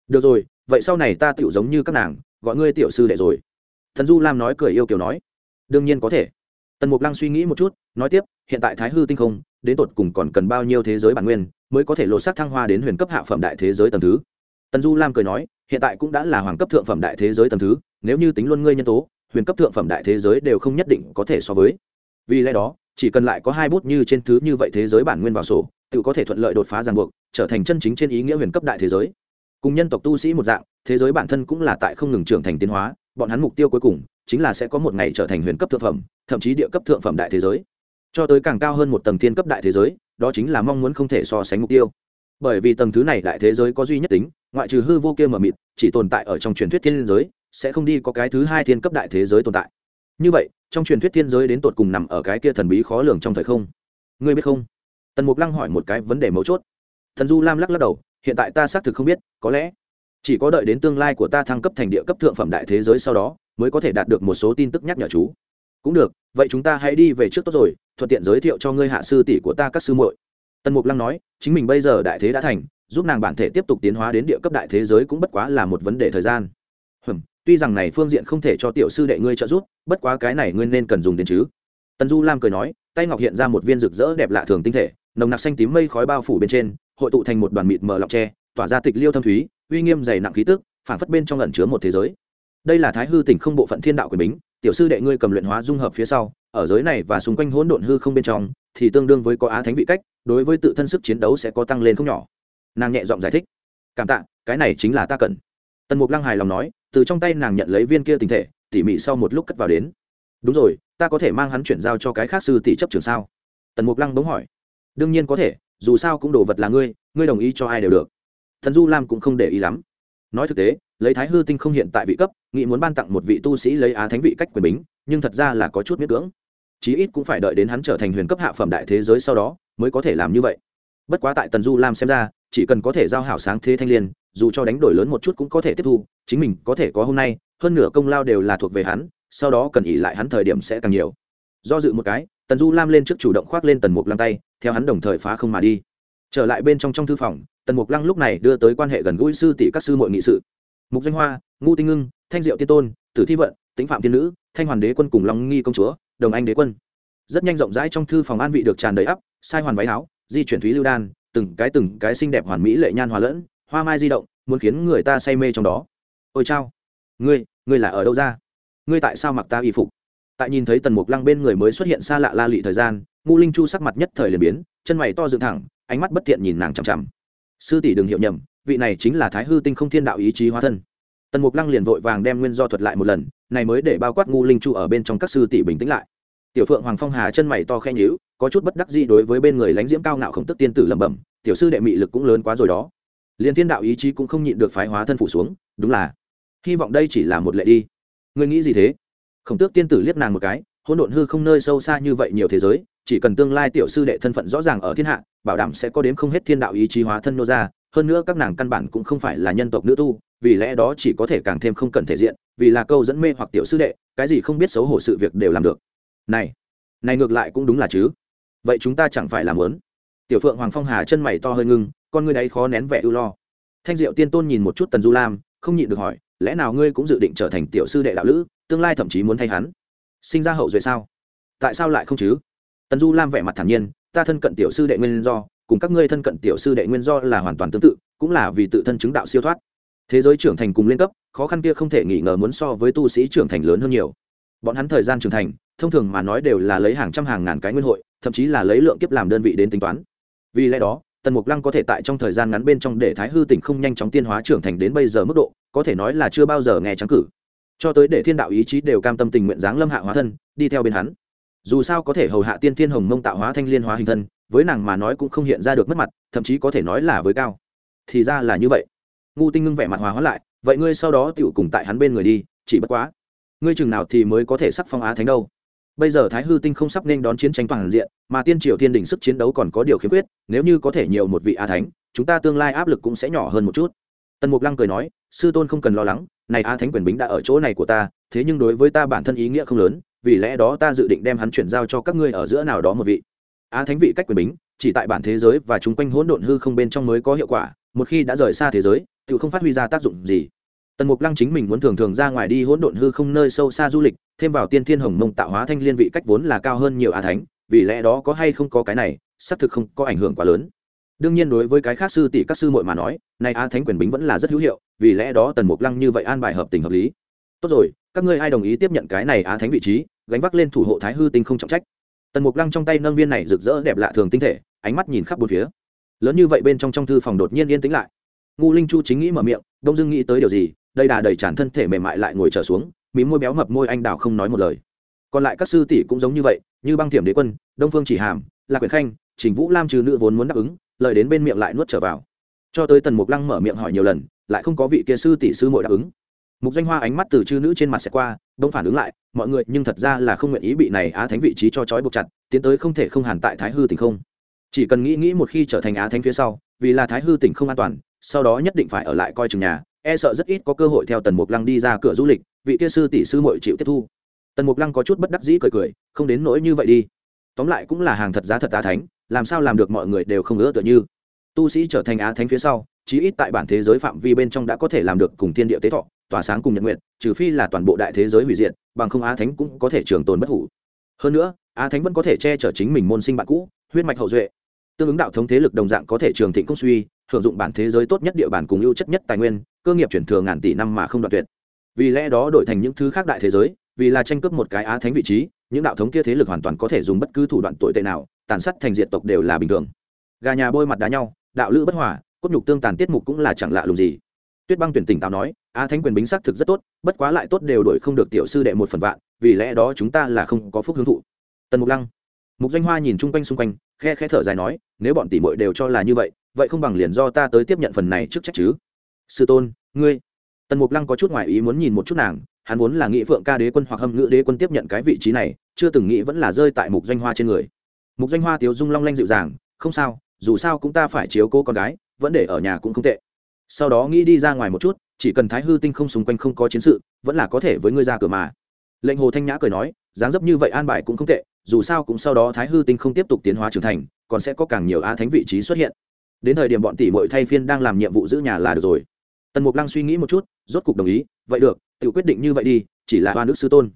Được rồi, vậy sau này ta tiểu giống như các nàng, gọi ngươi tiểu sư đệ rồi. Thần du lam nói cười yêu kiểu nói. Đương nhiên có thể. Tần mục lăng suy nghĩ một chút, nói tiếp, hiện tại thái hư tinh không, đến tột cùng còn cần bao nhiêu thế giới bản nguyên, mới có thể lột xác thăng hoa đến huyền cấp hạ phẩm đại thế giới tầm thứ. Tần du lam cười nói, hiện tại cũng đã là hoàng cấp thượng phẩm đại thế giới tầm thứ, nếu như tính luôn ngươi nhân tố, huyền cấp thượng phẩm đại thế giới đều không nhất định có thể so với. Vì lẽ đó chỉ cần lại có hai bút như trên thứ như vậy thế giới bản nguyên vào sổ, tự có thể thuận lợi đột phá ràng buộc, trở thành chân chính trên ý nghĩa huyền cấp đại thế giới. Cùng nhân tộc tu sĩ một dạng, thế giới bản thân cũng là tại không ngừng trưởng thành tiến hóa, bọn hắn mục tiêu cuối cùng chính là sẽ có một ngày trở thành huyền cấp thượng phẩm, thậm chí địa cấp thượng phẩm đại thế giới. Cho tới càng cao hơn một tầng thiên cấp đại thế giới, đó chính là mong muốn không thể so sánh mục tiêu. Bởi vì tầng thứ này đại thế giới có duy nhất tính, ngoại trừ hư vô kia mờ mịt, chỉ tồn tại ở trong truyền thuyết thiên giới, sẽ không đi có cái thứ hai thiên cấp đại thế giới tồn tại. Như vậy trong truyền thuyết thiên giới đến tột cùng nằm ở cái kia thần bí khó lường trong thời không? Ngươi biết không? Tần mục lăng hỏi một cái vấn đề mấu chốt. Thần du lam lắc lắc đầu, hiện tại ta xác thực không biết, có lẽ chỉ có đợi đến tương lai của ta thăng cấp thành địa cấp thượng phẩm đại thế giới sau đó, mới có thể đạt được một số tin tức nhắc nhở chú. Cũng được, vậy chúng ta hãy đi về trước tốt rồi, thuận tiện giới thiệu cho ngươi hạ sư tỷ của ta các sư muội. Tần mục lăng nói, chính mình bây giờ đại thế đã thành, giúp nàng bản thể tiếp tục tiến hóa đến địa cấp đại thế giới cũng bất quá là một vấn đề thời gian. Hừm tuy rằng này phương diện không thể cho tiểu sư đệ ngươi trợ giúp, bất quá cái này ngươi nên cần dùng đến chứ. Tần du lam cười nói, tay ngọc hiện ra một viên rực rỡ đẹp lạ thường tinh thể, nồng nặc xanh tím mây khói bao phủ bên trên, hội tụ thành một đoàn mịt mờ lọc tre, tỏa ra tịch liêu thâm thúy, uy nghiêm dày nặng khí tức phản phất bên trong ẩn chứa một thế giới. Đây là thái hư tỉnh không bộ phận thiên đạo quyền bính, tiểu sư đệ ngươi cầm luyện hóa dung hợp phía sau, ở giới này và xung quanh hỗn độn hư không bên trong, thì tương đương với có á thánh vị cách, đối với tự thân sức chiến đấu sẽ có tăng lên không nhỏ. Nàng nhẹ giọng giải thích, cảm tạ, cái này chính là ta cần tần mục lăng hài lòng nói, từ trong tay nàng nhận lấy viên kia tình thể, tỉ mỉ sau một lúc cất vào đến. Đúng rồi, ta có thể mang hắn chuyển giao cho cái khác sư tỷ chấp trường sao? Tần mục lăng bỗng hỏi. Đương nhiên có thể, dù sao cũng đồ vật là ngươi ngươi đồng ý cho ai đều được. Thần du lam cũng không để ý lắm. Nói thực tế, lấy thái hư tinh không hiện tại vị cấp, nghĩ muốn ban tặng một vị tu sĩ lấy á thánh vị cách quyền bính, nhưng thật ra là có chút miết cưỡng. Chí ít cũng phải đợi đến hắn trở thành huyền cấp hạ phẩm đại thế giới sau đó, mới có thể làm như vậy. Bất quá tại tần du lam xem ra, chỉ cần có thể giao hảo sáng thế thanh liên dù cho đánh đổi lớn một chút cũng có thể tiếp thu, chính mình có thể có hôm nay, hơn nửa công lao đều là thuộc về hắn, sau đó cần ỉ lại hắn thời điểm sẽ càng nhiều. Do dự một cái, tần du lam lên trước chủ động khoác lên tần mục lăng tay, theo hắn đồng thời phá không mà đi. Trở lại bên trong trong thư phòng, tần mục lăng lúc này đưa tới quan hệ gần gũi sư tỷ các sư mội nghị sự. Mục danh hoa ngu tinh ngưng, thanh diệu tiên tôn, tử thi vận, tĩnh phạm tiên nữ, thanh hoàn đế quân cùng long nghi công chúa, đồng anh đế quân. Rất nhanh rộng rãi trong thư phòng an vị được tràn đầy ắp, sai hoàn váy áo, di chuyển thúy lưu đan, từng cái từng cái xinh đẹp hoàn mỹ lệ nhan hòa lẫn hoa mai di động, muốn khiến người ta say mê trong đó. Ôi chao, ngươi ngươi là ở đâu ra? Ngươi tại sao mặc ta y phục? Tại nhìn thấy tần mục lăng bên người mới xuất hiện xa lạ la lị thời gian ngu linh chu sắc mặt nhất thời liền biến, chân mày to dựng thẳng, ánh mắt bất thiện nhìn nàng chằm chằm. Sư tỷ đừng hiểu nhầm, vị này chính là thái hư tinh không thiên đạo ý chí hóa thân. Tần mục lăng liền vội vàng đem nguyên do thuật lại một lần, này mới để bao quát ngu linh chu ở bên trong các sư tỷ bình tĩnh lại. Tiểu phượng hoàng phong hà chân mày to khen nhíu, có chút bất đắc dĩ đối với bên người lãnh diễm cao ngạo khổng tức tiên tử lẩm bẩm, tiểu sư đệ mị lực cũng lớn quá rồi đó liền thiên đạo ý chí cũng không nhịn được phái hóa thân phủ xuống, đúng là, hy vọng đây chỉ là một lệ đi. Ngươi nghĩ gì thế? Khổng tước tiên tử liếc nàng một cái, hỗn độn hư không nơi sâu xa như vậy nhiều thế giới, chỉ cần tương lai tiểu sư đệ thân phận rõ ràng ở thiên hạ, bảo đảm sẽ có đến không hết thiên đạo ý chí hóa thân nô ra, hơn nữa các nàng căn bản cũng không phải là nhân tộc nữ tu, vì lẽ đó chỉ có thể càng thêm không cần thể diện, vì là câu dẫn mê hoặc tiểu sư đệ, cái gì không biết xấu hổ sự việc đều làm được. Này này ngược lại cũng đúng là chứ. Vậy chúng ta chẳng phải làm lớn tiểu phượng hoàng phong hà chân mày to hơi ngưng, con ngươi đấy khó nén vẻ ưu lo. Thanh diệu tiên tôn nhìn một chút tần du lam, không nhịn được hỏi, lẽ nào ngươi cũng dự định trở thành tiểu sư đệ đạo lữ, tương lai thậm chí muốn thay hắn? Sinh ra hậu duệ sao? Tại sao lại không chứ? Tần du lam vẻ mặt thản nhiên, ta thân cận tiểu sư đệ nguyên do, cùng các ngươi thân cận tiểu sư đệ nguyên do là hoàn toàn tương tự, cũng là vì tự thân chứng đạo siêu thoát. Thế giới trưởng thành cùng lên cấp, khó khăn kia không thể nghi ngờ muốn so với tu sĩ trưởng thành lớn hơn nhiều. Bọn hắn thời gian trưởng thành, thông thường mà nói đều là lấy hàng trăm hàng ngàn cái nguyên hội, thậm chí là lấy lượng kiếp làm đơn vị đến tính toán vì lẽ đó, tần mục lăng có thể tại trong thời gian ngắn bên trong để thái hư tỉnh không nhanh chóng tiên hóa trưởng thành đến bây giờ mức độ, có thể nói là chưa bao giờ nghe trắng cử. Cho tới để thiên đạo ý chí đều cam tâm tình nguyện dáng lâm hạ hóa thân, đi theo bên hắn. Dù sao có thể hầu hạ tiên thiên hồng mông tạo hóa thanh liên hóa hình thân, với nàng mà nói cũng không hiện ra được mất mặt, thậm chí có thể nói là với cao. Thì ra là như vậy. Ngu tinh ngưng vẻ mặt hòa hóa lại, vậy ngươi sau đó tựu cùng tại hắn bên người đi, chỉ bất quá. Ngươi chừng nào thì mới có thể sắc phong á thánh đâu? Bây giờ thái hư tinh không sắp nên đón chiến tranh toàn diện, mà tiên triều thiên đình sức chiến đấu còn có điều khiếm khuyết, nếu như có thể nhiều một vị A thánh, chúng ta tương lai áp lực cũng sẽ nhỏ hơn một chút. Tần mục lăng cười nói, sư tôn không cần lo lắng, này A thánh quyền bính đã ở chỗ này của ta, thế nhưng đối với ta bản thân ý nghĩa không lớn, vì lẽ đó ta dự định đem hắn chuyển giao cho các ngươi ở giữa nào đó một vị. A thánh vị cách quyền bính, chỉ tại bản thế giới và chung quanh hỗn độn hư không bên trong mới có hiệu quả, một khi đã rời xa thế giới, tự không phát huy ra tác dụng gì tần mục lăng chính mình muốn thường thường ra ngoài đi hỗn độn hư không nơi sâu xa du lịch, thêm vào tiên thiên hồng mông tạo hóa thanh liên vị cách vốn là cao hơn nhiều á thánh, vì lẽ đó có hay không có cái này, xác thực không có ảnh hưởng quá lớn. Đương nhiên đối với cái khác sư tỷ các sư muội mà nói nay á thánh quyền bính vẫn là rất hữu hiệu, vì lẽ đó tần mục lăng như vậy an bài hợp tình hợp lý. Tốt rồi, các ngươi ai đồng ý tiếp nhận cái này á thánh vị trí, gánh vác lên thủ hộ thái hư tinh không trọng trách. Tần mục lăng trong tay nâng viên này rực rỡ đẹp lạ thường tinh thể, ánh mắt nhìn khắp bốn phía. Lớn như vậy bên trong trong thư phòng đột nhiên yên tĩnh lại. Ngu linh chu chính nghĩ mở miệng, đông dưng nghĩ tới điều gì đây đà đầy tràn thân thể mềm mại lại ngồi trở xuống, mí môi béo mập môi anh đào không nói một lời. Còn lại các sư tỷ cũng giống như vậy, như băng thiểm đế quân, đông phương chỉ hàm, lạc quyển khanh, trình vũ lam trừ nữ vốn muốn đáp ứng, lời đến bên miệng lại nuốt trở vào. Cho tới tần mục lăng mở miệng hỏi nhiều lần, lại không có vị kia sư tỷ sư mội đáp ứng. Mục danh hoa ánh mắt từ chư nữ trên mặt sẽ qua, đông phản ứng lại, mọi người nhưng thật ra là không nguyện ý bị này á thánh vị trí cho trói buộc chặt, tiến tới không thể không hàn tại thái hư tỉnh không. Chỉ cần nghĩ nghĩ một khi trở thành á thánh phía sau, vì là thái hư tỉnh không an toàn, sau đó nhất định phải ở lại coi chừng nhà e sợ rất ít có cơ hội theo tần mục lăng đi ra cửa du lịch, vị kia sư tỷ sư mội chịu tiếp thu. Tần mục lăng có chút bất đắc dĩ cười cười, không đến nỗi như vậy đi. Tóm lại cũng là hàng thật giá thật á thánh, làm sao làm được mọi người đều không ngỡ tựa như. Tu sĩ trở thành á thánh phía sau, chí ít tại bản thế giới phạm vi bên trong đã có thể làm được cùng thiên địa tế thọ, tỏa sáng cùng nhật nguyện, trừ phi là toàn bộ đại thế giới hủy diệt, bằng không á thánh cũng có thể trường tồn bất hủ. Hơn nữa, á thánh vẫn có thể che chở chính mình môn sinh bạn cũ, huyết mạch hậu duệ. Tương ứng đạo thống thế lực đồng dạng có thể trường thịnh công suy, hưởng dụng bản thế giới tốt nhất địa bàn cùng ưu chất nhất tài nguyên cơ nghiệp chuyển thừa ngàn tỷ năm mà không đoạn tuyệt. Vì lẽ đó đổi thành những thứ khác đại thế giới, vì là tranh cướp một cái á thánh vị trí, những đạo thống kia thế lực hoàn toàn có thể dùng bất cứ thủ đoạn tội tệ nào, tàn sát thành diệt tộc đều là bình thường. Gà nhà bôi mặt đá nhau, đạo lữ bất hòa, cốt nhục tương tàn tiết mục cũng là chẳng lạ lùng gì. Tuyết băng tuyển tỉnh táo nói, á thánh quyền bính xác thực rất tốt, bất quá lại tốt đều đổi không được tiểu sư đệ một phần vạn, vì lẽ đó chúng ta là không có phúc hướng thụ. Tần mục lăng, mục danh hoa nhìn chung quanh xung quanh, khe khe thở dài nói, nếu bọn tỷ muội đều cho là như vậy vậy không bằng liền do ta tới tiếp nhận phần này trước trách chứ sư tôn, ngươi. Tần mục lăng có chút ngoại ý muốn nhìn một chút nàng, hắn vốn là nghĩ phượng ca đế quân hoặc hâm ngữ đế quân tiếp nhận cái vị trí này, chưa từng nghĩ vẫn là rơi tại mục doanh hoa trên người. Mục doanh hoa, tiếu dung long lanh dịu dàng, không sao, dù sao cũng ta phải chiếu cố con gái, vẫn để ở nhà cũng không tệ. Sau đó nghĩ đi ra ngoài một chút, chỉ cần thái hư tinh không xung quanh không có chiến sự, vẫn là có thể với ngươi ra cửa mà. Lệnh hồ thanh nhã cười nói, dáng dấp như vậy an bài cũng không tệ, dù sao cũng sau đó thái hư tinh không tiếp tục tiến hóa trưởng thành, còn sẽ có càng nhiều á thánh vị trí xuất hiện. Đến thời điểm bọn tỷ mội thay phiên đang làm nhiệm vụ giữ nhà là được rồi tần mục lăng suy nghĩ một chút, rốt cục đồng ý, vậy được, tự quyết định như vậy đi, chỉ là hoa nước sư tôn.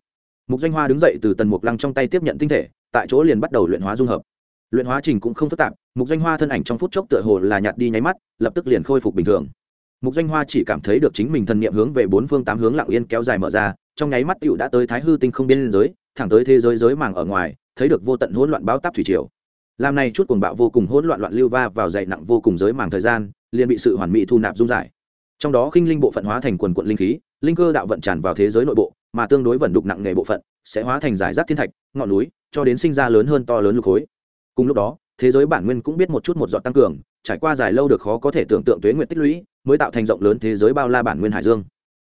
Mục danh hoa đứng dậy từ tần mục lăng trong tay tiếp nhận tinh thể, tại chỗ liền bắt đầu luyện hóa dung hợp. Luyện hóa trình cũng không phức tạp, mục danh hoa thân ảnh trong phút chốc tựa hồ là nhạt đi nháy mắt, lập tức liền khôi phục bình thường. Mục danh hoa chỉ cảm thấy được chính mình thần niệm hướng về bốn phương tám hướng lặng yên kéo dài mở ra, trong nháy mắt tựu đã tới thái hư tinh không biên giới, thẳng tới thế giới giới màng ở ngoài, thấy được vô tận hỗn loạn báo táp thủy triều. Làm này chút cuồng bạo vô cùng hỗn loạn loạn lưu va vào dày nặng vô cùng giới màng thời gian, liền bị sự hoàn mỹ thu nạp dung giải trong đó khinh linh bộ phận hóa thành quần quận linh khí, linh cơ đạo vận tràn vào thế giới nội bộ, mà tương đối vận đục nặng nghề bộ phận, sẽ hóa thành giải rác thiên thạch, ngọn núi, cho đến sinh ra lớn hơn to lớn lục khối. Cùng lúc đó, thế giới bản nguyên cũng biết một chút một dọn tăng cường, trải qua dài lâu được khó có thể tưởng tượng tuế nguyện tích lũy, mới tạo thành rộng lớn thế giới bao la bản nguyên hải dương.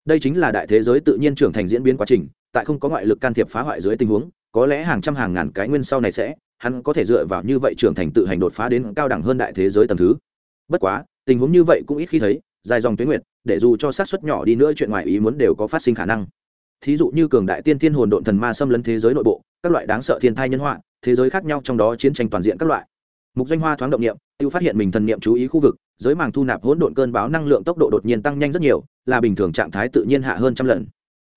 Đây chính là đại thế giới tự nhiên trưởng thành diễn biến quá trình, tại không có ngoại lực can thiệp phá hoại dưới tình huống, có lẽ hàng trăm hàng ngàn cái nguyên sau này sẽ, hắn có thể dựa vào như vậy trưởng thành tự hành đột phá đến cao đẳng hơn đại thế giới tầm thứ. Bất quá, tình huống như vậy cũng ít khi thấy dài dòng tuyến nguyệt, để dù cho sát suất nhỏ đi nữa chuyện ngoài ý muốn đều có phát sinh khả năng. Thí dụ như cường đại tiên thiên hồn độn thần ma xâm lấn thế giới nội bộ, các loại đáng sợ thiên thai nhân họa, thế giới khác nhau trong đó chiến tranh toàn diện các loại. Mục danh hoa thoáng động niệm tự phát hiện mình thần niệm chú ý khu vực, giới màng thu nạp hỗn độn cơn báo năng lượng tốc độ đột nhiên tăng nhanh rất nhiều, là bình thường trạng thái tự nhiên hạ hơn trăm lần.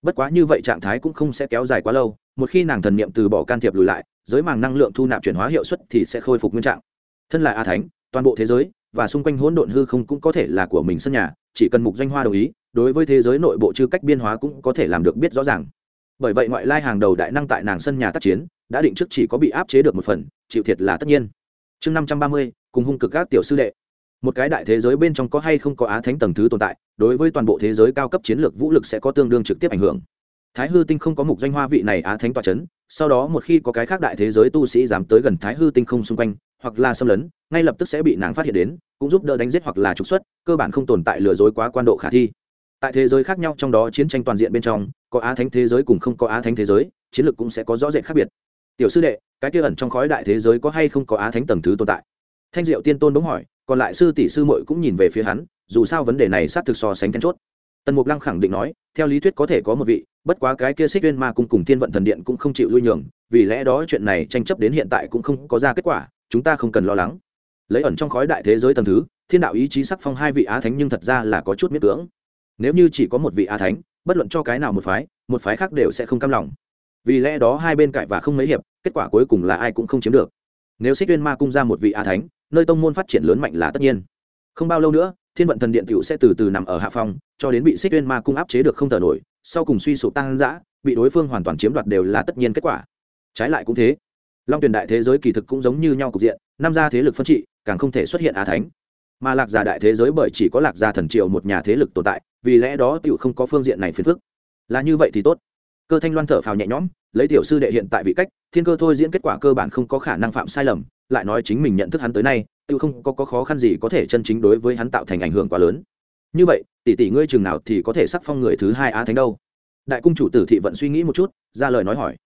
Bất quá như vậy trạng thái cũng không sẽ kéo dài quá lâu, một khi nàng thần niệm từ bỏ can thiệp lùi lại, giới màng năng lượng thu nạp chuyển hóa hiệu suất thì sẽ khôi phục nguyên trạng. Thân là a thánh, toàn bộ thế giới và xung quanh hỗn độn hư không cũng có thể là của mình sân nhà, chỉ cần mục danh hoa đồng ý, đối với thế giới nội bộ chư cách biên hóa cũng có thể làm được biết rõ ràng. Bởi vậy ngoại lai hàng đầu đại năng tại nàng sân nhà tác chiến, đã định trước chỉ có bị áp chế được một phần, chịu thiệt là tất nhiên. Chương năm trăm ba mươi, cùng hung cực các tiểu sư đệ. Một cái đại thế giới bên trong có hay không có á thánh tầng thứ tồn tại, đối với toàn bộ thế giới cao cấp chiến lược vũ lực sẽ có tương đương trực tiếp ảnh hưởng thái hư tinh không có mục danh hoa vị này á thánh tòa c h ấ n sau đó một khi có cái khác đại thế giới tu sĩ dám tới gần thái hư tinh không xung quanh, hoặc là xâm lấn, ngay lập tức sẽ bị nàng phát hiện đến, cũng giúp đỡ đánh giết hoặc là trục xuất, cơ bản không tồn tại lừa dối quá quan độ khả thi. Tại thế giới khác nhau trong đó chiến tranh toàn diện bên trong, có á thánh thế giới cùng không có á thánh thế giới, chiến lược cũng sẽ có rõ rệt khác biệt. Tiểu sư đệ, cái kia ẩn trong khói đại thế giới có hay không có á thánh tầng thứ tồn tại? Thanh diệu tiên tôn bỗng hỏi, còn lại sư tỷ sư muội cũng nhìn về phía hắn, dù sao vấn đề này xác thực so sánh then chốt tần mục lăng khẳng định nói, theo lý thuyết có thể có một vị, bất quá cái kia xích viên ma cung cùng thiên vận thần điện cũng không chịu lui nhường, vì lẽ đó chuyện này tranh chấp đến hiện tại cũng không có ra kết quả, chúng ta không cần lo lắng. Lấy ẩn trong khói đại thế giới tầng thứ, thiên đạo ý chí sắc phong hai vị á thánh nhưng thật ra là có chút miết cưỡng. Nếu như chỉ có một vị á thánh, bất luận cho cái nào một phái một phái khác đều sẽ không cam lòng. Vì lẽ đó hai bên cãi và không mấy hiệp, kết quả cuối cùng là ai cũng không chiếm được. Nếu xích viên ma cung ra một vị á thánh, nơi tông môn phát triển lớn mạnh là tất nhiên. Không bao lâu nữa thiên vận thần điện cựu sẽ từ từ nằm ở hạ phong, cho đến bị xích tuyên ma cung áp chế được không thở nổi, sau cùng suy sụp tăng giã bị đối phương hoàn toàn chiếm đoạt đều là tất nhiên kết quả. Trái lại cũng thế. Long tuyển đại thế giới kỳ thực cũng giống như nhau cục diện, năm gia thế lực phân trị, càng không thể xuất hiện á thánh. Mà lạc gia đại thế giới bởi chỉ có lạc gia thần triệu một nhà thế lực tồn tại, vì lẽ đó t không có phương diện này phiền phức. Là như vậy thì tốt. Cơ thanh loan thở phào nhẹ nhõm, lấy tiểu sư đệ hiện tại vị cách, thiên cơ thôi diễn kết quả cơ bản không có khả năng phạm sai lầm, lại nói chính mình nhận thức hắn tới nay tự không có, có khó khăn gì có thể chân chính đối với hắn tạo thành ảnh hưởng quá lớn. Như vậy tỷ tỷ ngươi chừng nào thì có thể sắc phong người thứ hai á thánh đâu? Đại cung chủ tử thị vận suy nghĩ một chút ra lời nói hỏi.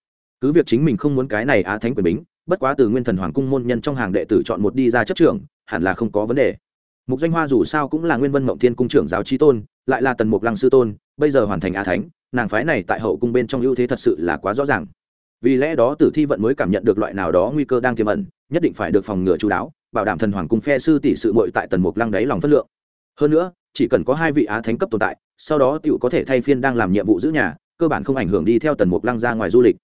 Cứ việc chính mình không muốn cái này á thánh quyền bính bất quá từ nguyên thần hoàng cung môn nhân trong hàng đệ tử chọn một đi ra chấp trưởng hẳn là không có vấn đề. Mục danh hoa dù sao cũng là nguyên vân mộng thiên cung trưởng giáo trí tôn lại là tần mục lăng sư tôn bây giờ hoàn thành á thánh nàng phái này tại hậu cung bên trong ưu thế thật sự là quá rõ ràng. Vì lẽ đó tử thi vận mới cảm nhận được loại nào đó nguy cơ đang tiềm ẩn nhất định phải được phòng ngừa chú đáo bảo đảm thần hoàng cung phe sư tỷ sự muội tại tần mục lăng đáy lòng phất lượng. Hơn nữa, chỉ cần có hai vị á thánh cấp tồn tại, sau đó tựu có thể thay phiên đang làm nhiệm vụ giữ nhà, cơ bản không ảnh hưởng đi theo tần mục lăng ra ngoài du lịch.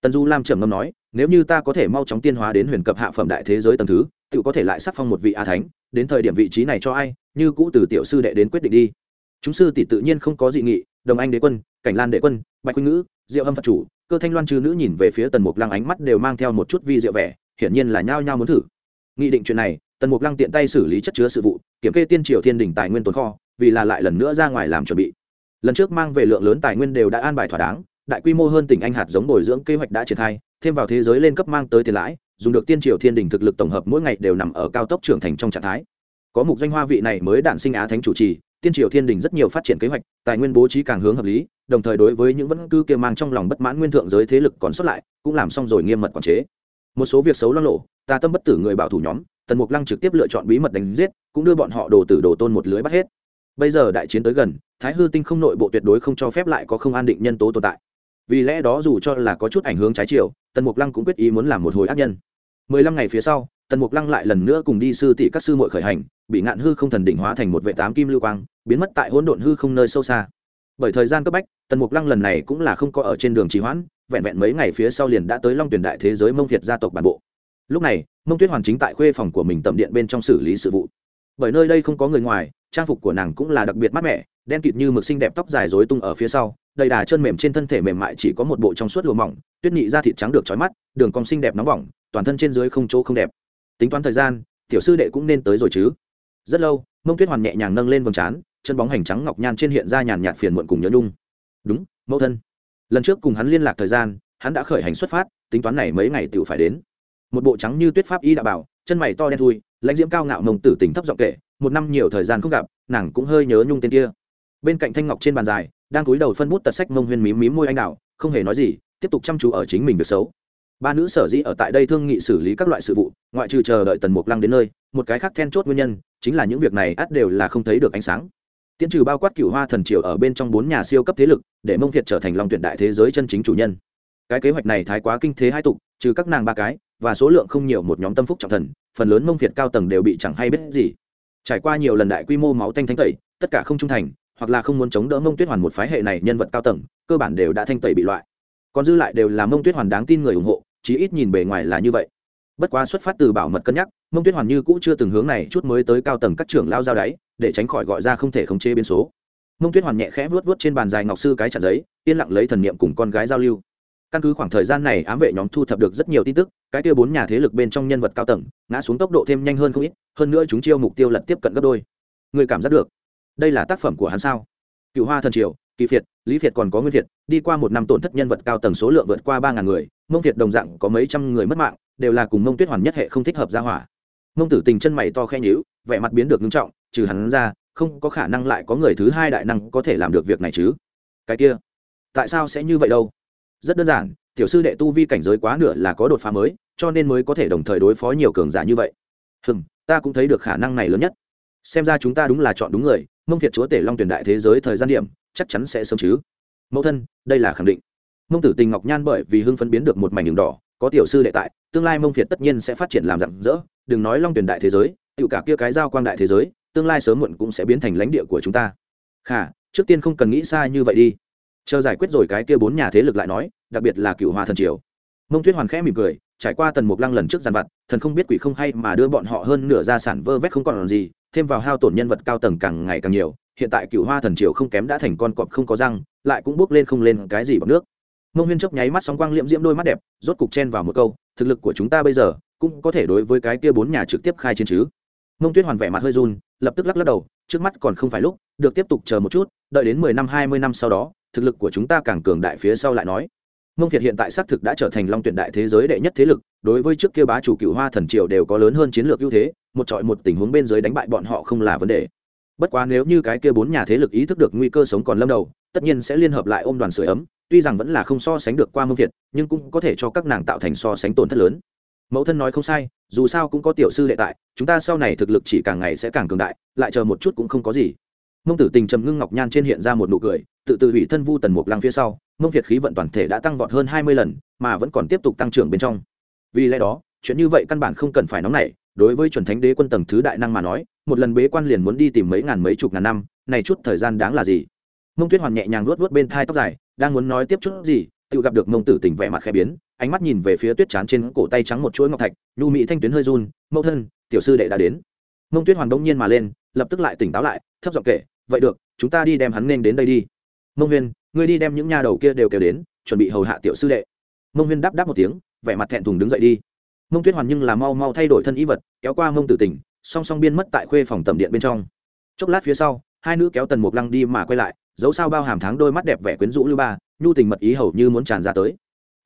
Tần du lam trầm ngâm nói, nếu như ta có thể mau chóng tiên hóa đến huyền cập hạ phẩm đại thế giới tầng thứ t có thể lại sắc phong một vị á thánh, đến thời điểm vị trí này cho ai, như cũ từ tiểu sư đệ đến quyết định đi. Chúng sư tỷ tự nhiên không có dị nghị, đồng anh đế quân, cảnh lan đế quân, bạch quynh ngữ, diệu âm phật chủ, cơ thanh loan chư nữ nhìn về phía tần mục lăng ánh mắt đều mang theo một chút vi diệu vẻ, hiển nhiên là nhao nhao muốn thử nghị định chuyện này, tần mục lăng tiện tay xử lý chất chứa sự vụ, kiểm kê tiên triều thiên đỉnh tài nguyên tồn kho, vì là lại lần nữa ra ngoài làm chuẩn bị. Lần trước mang về lượng lớn tài nguyên đều đã an bài thỏa đáng, đại quy mô hơn tỉnh anh hạt giống bồi dưỡng kế hoạch đã triển khai, thêm vào thế giới lên cấp mang tới tiền lãi, dùng được tiên triều thiên đình thực lực tổng hợp mỗi ngày đều nằm ở cao tốc trưởng thành trong trạng thái. Có mục danh hoa vị này mới đạn sinh á thánh chủ trì, tiên triều thiên đình rất nhiều phát triển kế hoạch, tài nguyên bố trí càng hướng hợp lý, đồng thời đối với những vẫn cư kia mang trong lòng bất mãn nguyên thượng giới thế lực còn xuất lại, cũng làm xong rồi nghiêm mật quản chế. Một số việc xấu lo lộ tà tâm bất tử người bảo thủ nhóm, tần mục lăng trực tiếp lựa chọn bí mật đánh giết, cũng đưa bọn họ đồ tử đồ tôn một lưới bắt hết. Bây giờ đại chiến tới gần, thái hư tinh không nội bộ tuyệt đối không cho phép lại có không an định nhân tố tồn tại. Vì lẽ đó dù cho là có chút ảnh hưởng trái chiều, tần mục lăng cũng quyết ý muốn làm một hồi ác nhân. Mười lăm ngày phía sau, tần mục lăng lại lần nữa cùng đi sư tỷ các sư muội khởi hành, bị ngạn hư không thần đỉnh hóa thành một vệ tám kim lưu quang, biến mất tại hỗn độn hư không nơi sâu xa. Bởi thời gian cấp bách, tần mục lăng lần này cũng là không có ở trên đường trì hoãn, vẹn vẹn mấy ngày phía sau liền đã tới long tuyển đại thế giới mông việt gia tộc bản bộ lúc này, mông tuyết hoàn chính tại khuê phòng của mình tầm điện bên trong xử lý sự vụ. Bởi nơi đây không có người ngoài, trang phục của nàng cũng là đặc biệt mát mẻ, đen kịt như mực xinh đẹp tóc dài rối tung ở phía sau, đầy đà chân mềm trên thân thể mềm mại chỉ có một bộ trong suốt lùa mỏng, tuyết nhị da thịt trắng được trói mắt, đường cong xinh đẹp nóng bỏng, toàn thân trên dưới không chỗ không đẹp. Tính toán thời gian, tiểu sư đệ cũng nên tới rồi chứ. Rất lâu, mông tuyết hoàn nhẹ nhàng nâng lên vầng trán, chân bóng hành trắng ngọc nhan trên hiện ra nhàn nhạt phiền muộn cùng nhớ nhung. Đúng, mẫu thân. Lần trước cùng hắn liên lạc thời gian, hắn đã khởi hành xuất phát, tính toán này mấy ngày tự phải đến một bộ trắng như tuyết pháp y đã bảo, chân mày to đen thui, lãnh diễm cao ngạo mông tử tình thấp giọng kể, một năm nhiều thời gian không gặp, nàng cũng hơi nhớ nhung tên kia. Bên cạnh thanh ngọc trên bàn dài, đang cúi đầu phân bút tật sách mông huyên mím mím môi anh đạo, không hề nói gì, tiếp tục chăm chú ở chính mình việc xấu. Ba nữ sở dĩ ở tại đây thương nghị xử lý các loại sự vụ, ngoại trừ chờ đợi tần mục lăng đến nơi, một cái khác then chốt nguyên nhân, chính là những việc này ắt đều là không thấy được ánh sáng. Tiến trừ bao quát cựu hoa thần triều ở bên trong bốn nhà siêu cấp thế lực, để mông việt trở thành lòng tuyển đại thế giới chân chính chủ nhân. Cái kế hoạch này thái quá kinh thế hai tục, trừ các nàng ba cái và số lượng không nhiều một nhóm tâm phúc trọng thần, phần lớn mông việt cao tầng đều bị chẳng hay biết gì. Trải qua nhiều lần đại quy mô máu tanh thanh tẩy, tất cả không trung thành, hoặc là không muốn chống đỡ mông tuyết hoàn một phái hệ này nhân vật cao tầng, cơ bản đều đã thanh tẩy bị loại. Còn dư lại đều là mông tuyết hoàn đáng tin người ủng hộ, chí ít nhìn bề ngoài là như vậy. Bất quá xuất phát từ bảo mật cân nhắc, mông tuyết hoàn như cũ chưa từng hướng này chút mới tới cao tầng các trưởng lao giao đáy, để tránh khỏi gọi ra không thể khống chế biến số. Mông tuyết hoàn nhẹ khẽ vuốt vuốt trên bàn dài ngọc sư cái chặt giấy, yên lặng lấy thần niệm cùng con gái giao lưu. Căn cứ khoảng thời gian này ám vệ nhóm thu thập được rất nhiều tin tức cái kia bốn nhà thế lực bên trong nhân vật cao tầng, ngã xuống tốc độ thêm nhanh hơn không ít, hơn nữa chúng chiêu mục tiêu lật tiếp cận gấp đôi. Người cảm giác được, đây là tác phẩm của hắn sao? Cựu hoa thần triều, kỳ phiệt, lý phiệt còn có nguyên phiệt, đi qua một năm tổn thất nhân vật cao tầng số lượng vượt qua ba ngàn người, mông phiệt đồng dạng có mấy trăm người mất mạng, đều là cùng mông tuyết hoàn nhất hệ không thích hợp ra hỏa. Mông tử tình chân mày to khe nhữ vẻ mặt biến được nghiêm trọng, trừ hắn ra, không có khả năng lại có người thứ hai đại năng có thể làm được việc này chứ. Cái kia, tại sao sẽ như vậy đâu? Rất đơn giản tiểu sư đệ tu vi cảnh giới quá nửa là có đột phá mới, cho nên mới có thể đồng thời đối phó nhiều cường giả như vậy. Hừm, ta cũng thấy được khả năng này lớn nhất. Xem ra chúng ta đúng là chọn đúng người, mông việt chúa tể long tuyển đại thế giới thời gian điểm, chắc chắn sẽ sớm chứ. Mẫu thân, đây là khẳng định. Mông tử tình ngọc nhan bởi vì hưng phân biến được một mảnh đường đỏ, có tiểu sư đệ tại, tương lai mông việt tất nhiên sẽ phát triển làm rạng rỡ, đừng nói long tuyển đại thế giới tự cả kia cái giao quang đại thế giới, tương lai sớm muộn cũng sẽ biến thành lãnh địa của chúng ta. Khả, trước tiên không cần nghĩ xa như vậy đi. Chờ giải quyết rồi cái kia bốn nhà thế lực lại nói đặc biệt là cựu hoa thần triều. Mông tuyết hoàn khẽ mỉm cười, trải qua tần mục lăng lần trước giàn vặt, thần không biết quỷ không hay mà đưa bọn họ hơn nửa gia sản vơ vét không còn làm gì, thêm vào hao tổn nhân vật cao tầng càng ngày càng nhiều, hiện tại cựu hoa thần triều không kém đã thành con cọp không có răng, lại cũng bước lên không lên cái gì bằng nước. Mông huyên chốc nháy mắt sóng quang liệm diễm đôi mắt đẹp, rốt cục chen vào một câu, thực lực của chúng ta bây giờ cũng có thể đối với cái kia bốn nhà trực tiếp khai chiến chứ? Mông tuyết hoàn vẻ mặt hơi run, lập tức lắc lắc đầu, trước mắt còn không phải lúc, được tiếp tục chờ một chút, đợi đến mười năm, hai mươi năm sau đó, thực lực của chúng ta càng cường đại phía sau lại nói mông việt hiện tại xác thực đã trở thành long tuyển đại thế giới đệ nhất thế lực, đối với trước kia bá chủ cựu hoa thần triều đều có lớn hơn chiến lược ưu thế, một trọi một tình huống bên dưới đánh bại bọn họ không là vấn đề. Bất quá nếu như cái kia bốn nhà thế lực ý thức được nguy cơ sống còn lâm đầu, tất nhiên sẽ liên hợp lại ôm đoàn sửa ấm, tuy rằng vẫn là không so sánh được qua mông việt nhưng cũng có thể cho các nàng tạo thành so sánh tổn thất lớn. Mẫu thân nói không sai, dù sao cũng có tiểu sư đệ tại, chúng ta sau này thực lực chỉ càng ngày sẽ càng cường đại, lại chờ một chút cũng không có gì mông tử tình trầm ngưng ngọc nhan trên hiện ra một nụ cười, tự tự hủy thân vu tần mục lăng phía sau, mông việt khí vận toàn thể đã tăng vọt hơn hai mươi lần, mà vẫn còn tiếp tục tăng trưởng bên trong. Vì lẽ đó, chuyện như vậy căn bản không cần phải nóng nảy, đối với chuẩn thánh đế quân tầng thứ đại năng mà nói, một lần bế quan liền muốn đi tìm mấy ngàn mấy chục ngàn năm, này chút thời gian đáng là gì? Mông tuyết hoàn nhẹ nhàng luốt luốt bên thai tóc dài, đang muốn nói tiếp chút gì, tự gặp được mông tử tình vẻ mặt khẽ biến, ánh mắt nhìn về phía tuyết chán trên cổ tay trắng một chuỗi ngọc thạch, nhu mỹ thanh tuyến hơi run, mẫu thân, tiểu sư đệ đã đến. Mông tuyết hoàn đông nhiên mà lên, lập tức lại tỉnh táo lại, thấp giọng kể vậy được, chúng ta đi đem hắn nên đến đây đi. Mông huyên, ngươi đi đem những nhà đầu kia đều kêu đến, chuẩn bị hầu hạ tiểu sư đệ. Mông huyên đáp đáp một tiếng, vẻ mặt thẹn thùng đứng dậy đi. Mông tuyết hoàn nhưng là mau mau thay đổi thân ý vật, kéo qua mông tử tỉnh song song biên mất tại khuê phòng tầm điện bên trong. Chốc lát phía sau, hai nữ kéo tần mục lăng đi mà quay lại dẫu sao bao hàm tháng đôi mắt đẹp vẻ quyến rũ lưu ba, nhu tình mật ý hầu như muốn tràn ra tới.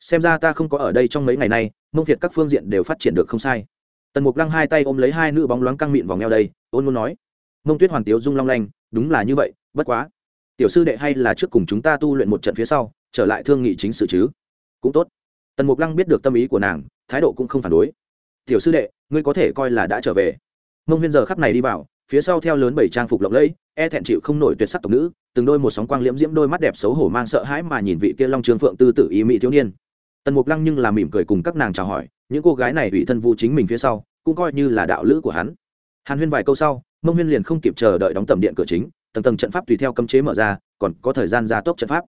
Xem ra ta không có ở đây trong mấy ngày nay, mông việt các phương diện đều phát triển được không sai. Tần mục lăng hai tay ôm lấy hai nữ bóng loáng căng mịn vòng eo đây, ôn muốn nói. Mông tuyết hoàn tiếu rung long lanh đúng là như vậy, bất quá. Tiểu sư đệ hay là trước cùng chúng ta tu luyện một trận phía sau, trở lại thương nghị chính sự chứ? Cũng tốt. Tần mục lăng biết được tâm ý của nàng, thái độ cũng không phản đối. Tiểu sư đệ, ngươi có thể coi là đã trở về. Mông huyên giờ khắp này đi vào, phía sau theo lớn bảy trang phục lộng lẫy e thẹn chịu không nổi tuyệt sắc tộc nữ, từng đôi một sóng quang liễm diễm đôi mắt đẹp xấu hổ mang sợ hãi mà nhìn vị kia long trường phượng tư tử ý mỹ thiếu niên. Tần mục lăng nhưng là mỉm cười cùng các nàng chào hỏi, những cô gái này ủy thân vu chính mình phía sau, cũng coi như là đạo lữ của hắn. Hàn huyên vài câu sau mông huyên liền không kịp chờ đợi đóng tầm điện cửa chính, tầng tầng trận pháp tùy theo cấm chế mở ra, còn có thời gian gia tốc trận pháp.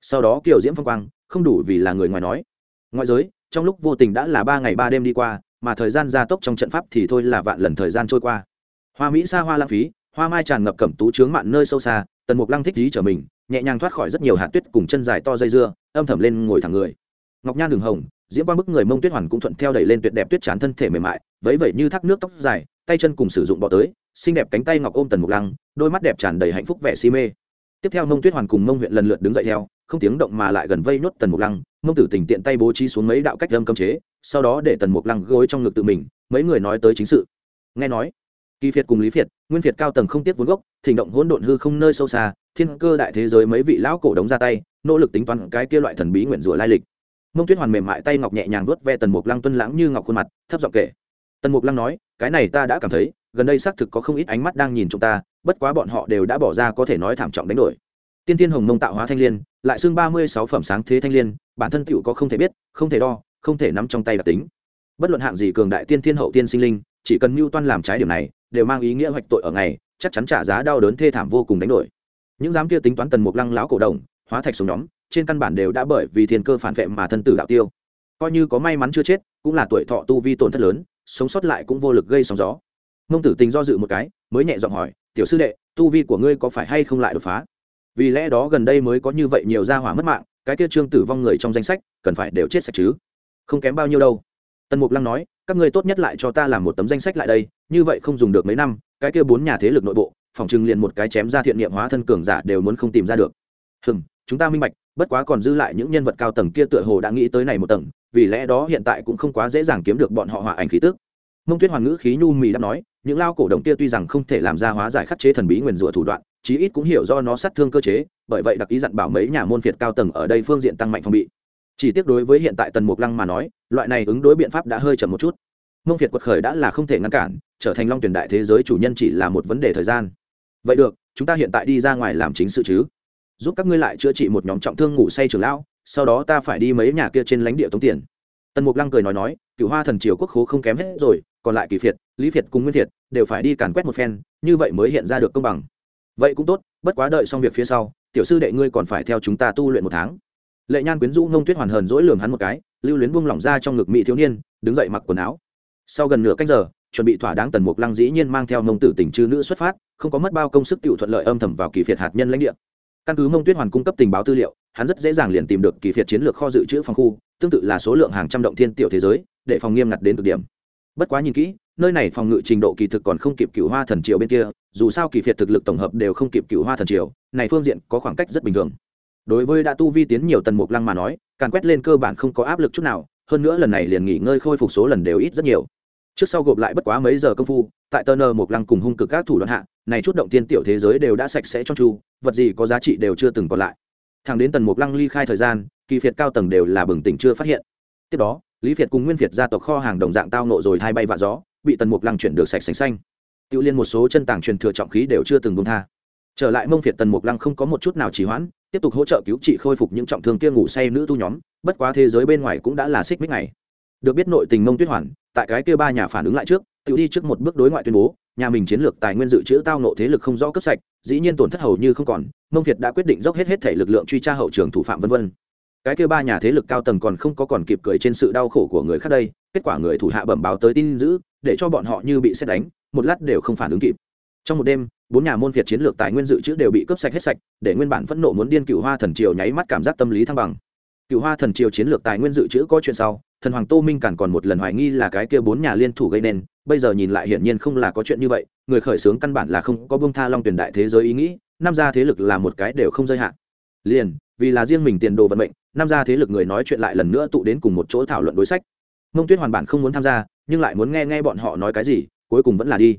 Sau đó kiều diễm phong quang, không đủ vì là người ngoài nói. Ngoại giới, trong lúc vô tình đã là ba ngày ba đêm đi qua, mà thời gian gia tốc trong trận pháp thì thôi là vạn lần thời gian trôi qua. Hoa mỹ xa hoa lãng phí, hoa mai tràn ngập cẩm tú trướng mạn nơi sâu xa, tần mục lăng thích dí trở mình, nhẹ nhàng thoát khỏi rất nhiều hạt tuyết cùng chân dài to dây dưa, âm thầm lên ngồi thẳng người. Ngọc nhan đường hồng, diễm quang bức người mông tuyết hoàn cũng thuận theo đẩy lên tuyệt đẹp tuyết chán thân thể mềm mại, vẫy vẫy như thác nước tóc dài tay chân cùng sử dụng bỏ tới, xinh đẹp cánh tay ngọc ôm tần mục lăng, đôi mắt đẹp tràn đầy hạnh phúc vẻ si mê. Tiếp theo mông tuyết hoàn cùng mông huyện lần lượt đứng dậy theo, không tiếng động mà lại gần vây nhốt tần mục lăng mông tử tình tiện tay bố trí xuống mấy đạo cách lâm cấm chế, sau đó để tần mục lăng gối trong ngực tự mình, mấy người nói tới chính sự. Nghe nói, kỳ phiệt cùng lý phiệt nguyên phiệt cao tầng không tiếc vốn gốc, thỉnh động hỗn độn hư không nơi sâu xa, thiên cơ đại thế giới mấy vị lão cổ đống ra tay, nỗ lực tính toán cái kia loại thần bí nguyện rủa lai lịch. Mông tuyết hoàn mềm mại tay ngọc nhẹ nhàng vuốt ve tần mục lăng tuân lãng như ngọc khuôn mặt, thấp giọng kể tần mục lăng nói, cái này ta đã cảm thấy, gần đây xác thực có không ít ánh mắt đang nhìn chúng ta, bất quá bọn họ đều đã bỏ ra có thể nói thảm trọng đánh đổi. Tiên tiên hồng mông tạo hóa thanh l i ê n lại xưng ba mươi sáu phẩm sáng thế thanh l i ê n bản thân tựu có không thể biết, không thể đo, không thể nắm trong tay đặc tính. Bất luận hạng gì cường đại tiên thiên hậu tiên sinh linh, chỉ cần mưu toan làm trái điều này, đều mang ý nghĩa hoạch tội ở ngày, chắc chắn trả giá đau đớn thê thảm vô cùng đánh đổi. Những dám kia tính toán tần mục lăng lão cổ đồng, hóa thạch sống nhóm, trên căn bản đều đã bởi vì thiên cơ phản vệ mà thân tử đạo tiêu. Coi như có may mắn chưa chết, cũng là tuổi thọ tu vi tổn thất lớn sống sót lại cũng vô lực gây sóng gió. Mông tử tình do dự một cái, mới nhẹ giọng hỏi, tiểu sư đệ, tu vi của ngươi có phải hay không lại đột phá? Vì lẽ đó gần đây mới có như vậy nhiều gia hỏa mất mạng, cái kia trương tử vong người trong danh sách, cần phải đều chết sạch chứ. Không kém bao nhiêu đâu. Tần mục lăng nói, các ngươi tốt nhất lại cho ta làm một tấm danh sách lại đây, như vậy không dùng được mấy năm, cái kia bốn nhà thế lực nội bộ, phòng trừng liền một cái chém ra thiện niệm hóa thân cường giả đều muốn không tìm ra được. Hừm, chúng ta minh bạch bất quá còn dư lại những nhân vật cao tầng kia tựa hồ đã nghĩ tới này một tầng, vì lẽ đó hiện tại cũng không quá dễ dàng kiếm được bọn họ hòa ảnh khí tức. Mông tuyết hoàn ngữ khí nhu mì đã nói, những lao cổ đồng kia tuy rằng không thể làm ra hóa giải khắc chế thần bí nguyền rủa thủ đoạn, chí ít cũng hiểu do nó sát thương cơ chế, bởi vậy đặc ý dặn bảo mấy nhà môn phiệt cao tầng ở đây phương diện tăng mạnh phòng bị. Chỉ tiếc đối với hiện tại tần mục lăng mà nói, loại này ứng đối biện pháp đã hơi chậm một chút. Mông phiệt quật khởi đã là không thể ngăn cản, trở thành long tuyển đại thế giới chủ nhân chỉ là một vấn đề thời gian. Vậy được, chúng ta hiện tại đi ra ngoài làm chính sự chứ? Giúp các ngươi lại chữa trị một nhóm trọng thương ngủ say trường lão, sau đó ta phải đi mấy nhà kia trên lãnh địa tống tiền. Tần mục lăng cười nói nói cựu hoa thần triều quốc khố không kém hết rồi, còn lại kỳ phiệt, lý phiệt cùng nguyên phiệt đều phải đi càn quét một phen, như vậy mới hiện ra được công bằng. Vậy cũng tốt, bất quá đợi xong việc phía sau, tiểu sư đệ ngươi còn phải theo chúng ta tu luyện một tháng. Lệ nhan quyến rũ ngông tuyết hoàn hờn dỗi lường hắn một cái, lưu luyến buông lỏng ra trong ngực mỹ thiếu niên, đứng dậy mặc quần áo. Sau gần nửa canh giờ, chuẩn bị thỏa đáng tần mục lăng dĩ nhiên mang theo mông tử tình chư nữ xuất phát, không có mất bao công sức tự thuận lợi âm thầm vào kỳ phiệt hạt nhân lãnh địa căn cứ mông tuyết hoàn cung cấp tình báo tư liệu, hắn rất dễ dàng liền tìm được kỳ phiệt chiến lược kho dự trữ phòng khu, tương tự là số lượng hàng trăm động thiên tiểu thế giới, để phòng nghiêm ngặt đến cực điểm. Bất quá nhìn kỹ, nơi này phòng ngự trình độ kỳ thực còn không kịp cựu hoa thần triều bên kia, dù sao kỳ phiệt thực lực tổng hợp đều không kịp cựu hoa thần triều, này phương diện có khoảng cách rất bình thường. Đối với đã tu vi tiến nhiều tần mục lăng mà nói, càn quét lên cơ bản không có áp lực chút nào, hơn nữa lần này liền nghỉ ngơi khôi phục số lần đều ít rất nhiều trước sau gộp lại bất quá mấy giờ công phu, tại tờ nờ một lăng cùng hung cực các thủ đoạn hạ, này chút động tiên tiểu thế giới đều đã sạch sẽ trong chu, vật gì có giá trị đều chưa từng còn lại. Thẳng đến tần mục lăng ly khai thời gian, kỳ phiệt cao tầng đều là bừng tỉnh chưa phát hiện. Tiếp đó, lý việt cùng nguyên việt gia tộc kho hàng đồng dạng tao nộ rồi hai bay vạ gió, bị tần mục lăng chuyển được sạch sành xanh. Tự liên một số chân tàng truyền thừa trọng khí đều chưa từng bông tha. Trở lại mông việt, tần mục lăng không có một chút nào trì hoãn, tiếp tục hỗ trợ cứu trị khôi phục những trọng thương kia ngủ say nữ tu nhóm, bất quá thế giới bên ngoài cũng đã là xích mích ngày được biết nội tình mông tuyết hoàn, tại cái kia ba nhà phản ứng lại trước, tự đi trước một bước đối ngoại tuyên bố, nhà mình chiến lược tài nguyên dự trữ tao nộ thế lực không rõ cấp sạch, dĩ nhiên tổn thất hầu như không còn, mông việt đã quyết định dốc hết hết thể lực lượng truy tra hậu trường thủ phạm vân vân. Cái kia ba nhà thế lực cao tầng còn không có còn kịp cười trên sự đau khổ của người khác đây, kết quả người thủ hạ bẩm báo tới tin giữ, để cho bọn họ như bị xét đánh, một lát đều không phản ứng kịp. Trong một đêm, bốn nhà môn việt chiến lược tài nguyên dự trữ đều bị cướp sạch hết sạch, để nguyên bản phẫn nộ muốn điên cựu hoa thần triều nháy mắt cảm giác tâm lý thăng bằng cựu hoa thần triều chiến lược tài nguyên dự trữ có chuyện sau, thần hoàng tô minh cản còn một lần hoài nghi là cái kia bốn nhà liên thủ gây nên, bây giờ nhìn lại hiển nhiên không là có chuyện như vậy, người khởi xướng căn bản là không có bông tha long tuyển đại thế giới ý nghĩ Nam gia thế lực là một cái đều không giới hạn liền, vì là riêng mình tiền đồ vận mệnh Nam gia thế lực người nói chuyện lại lần nữa tụ đến cùng một chỗ thảo luận đối sách. Mông tuyết hoàn bản không muốn tham gia, nhưng lại muốn nghe nghe bọn họ nói cái gì, cuối cùng vẫn là đi.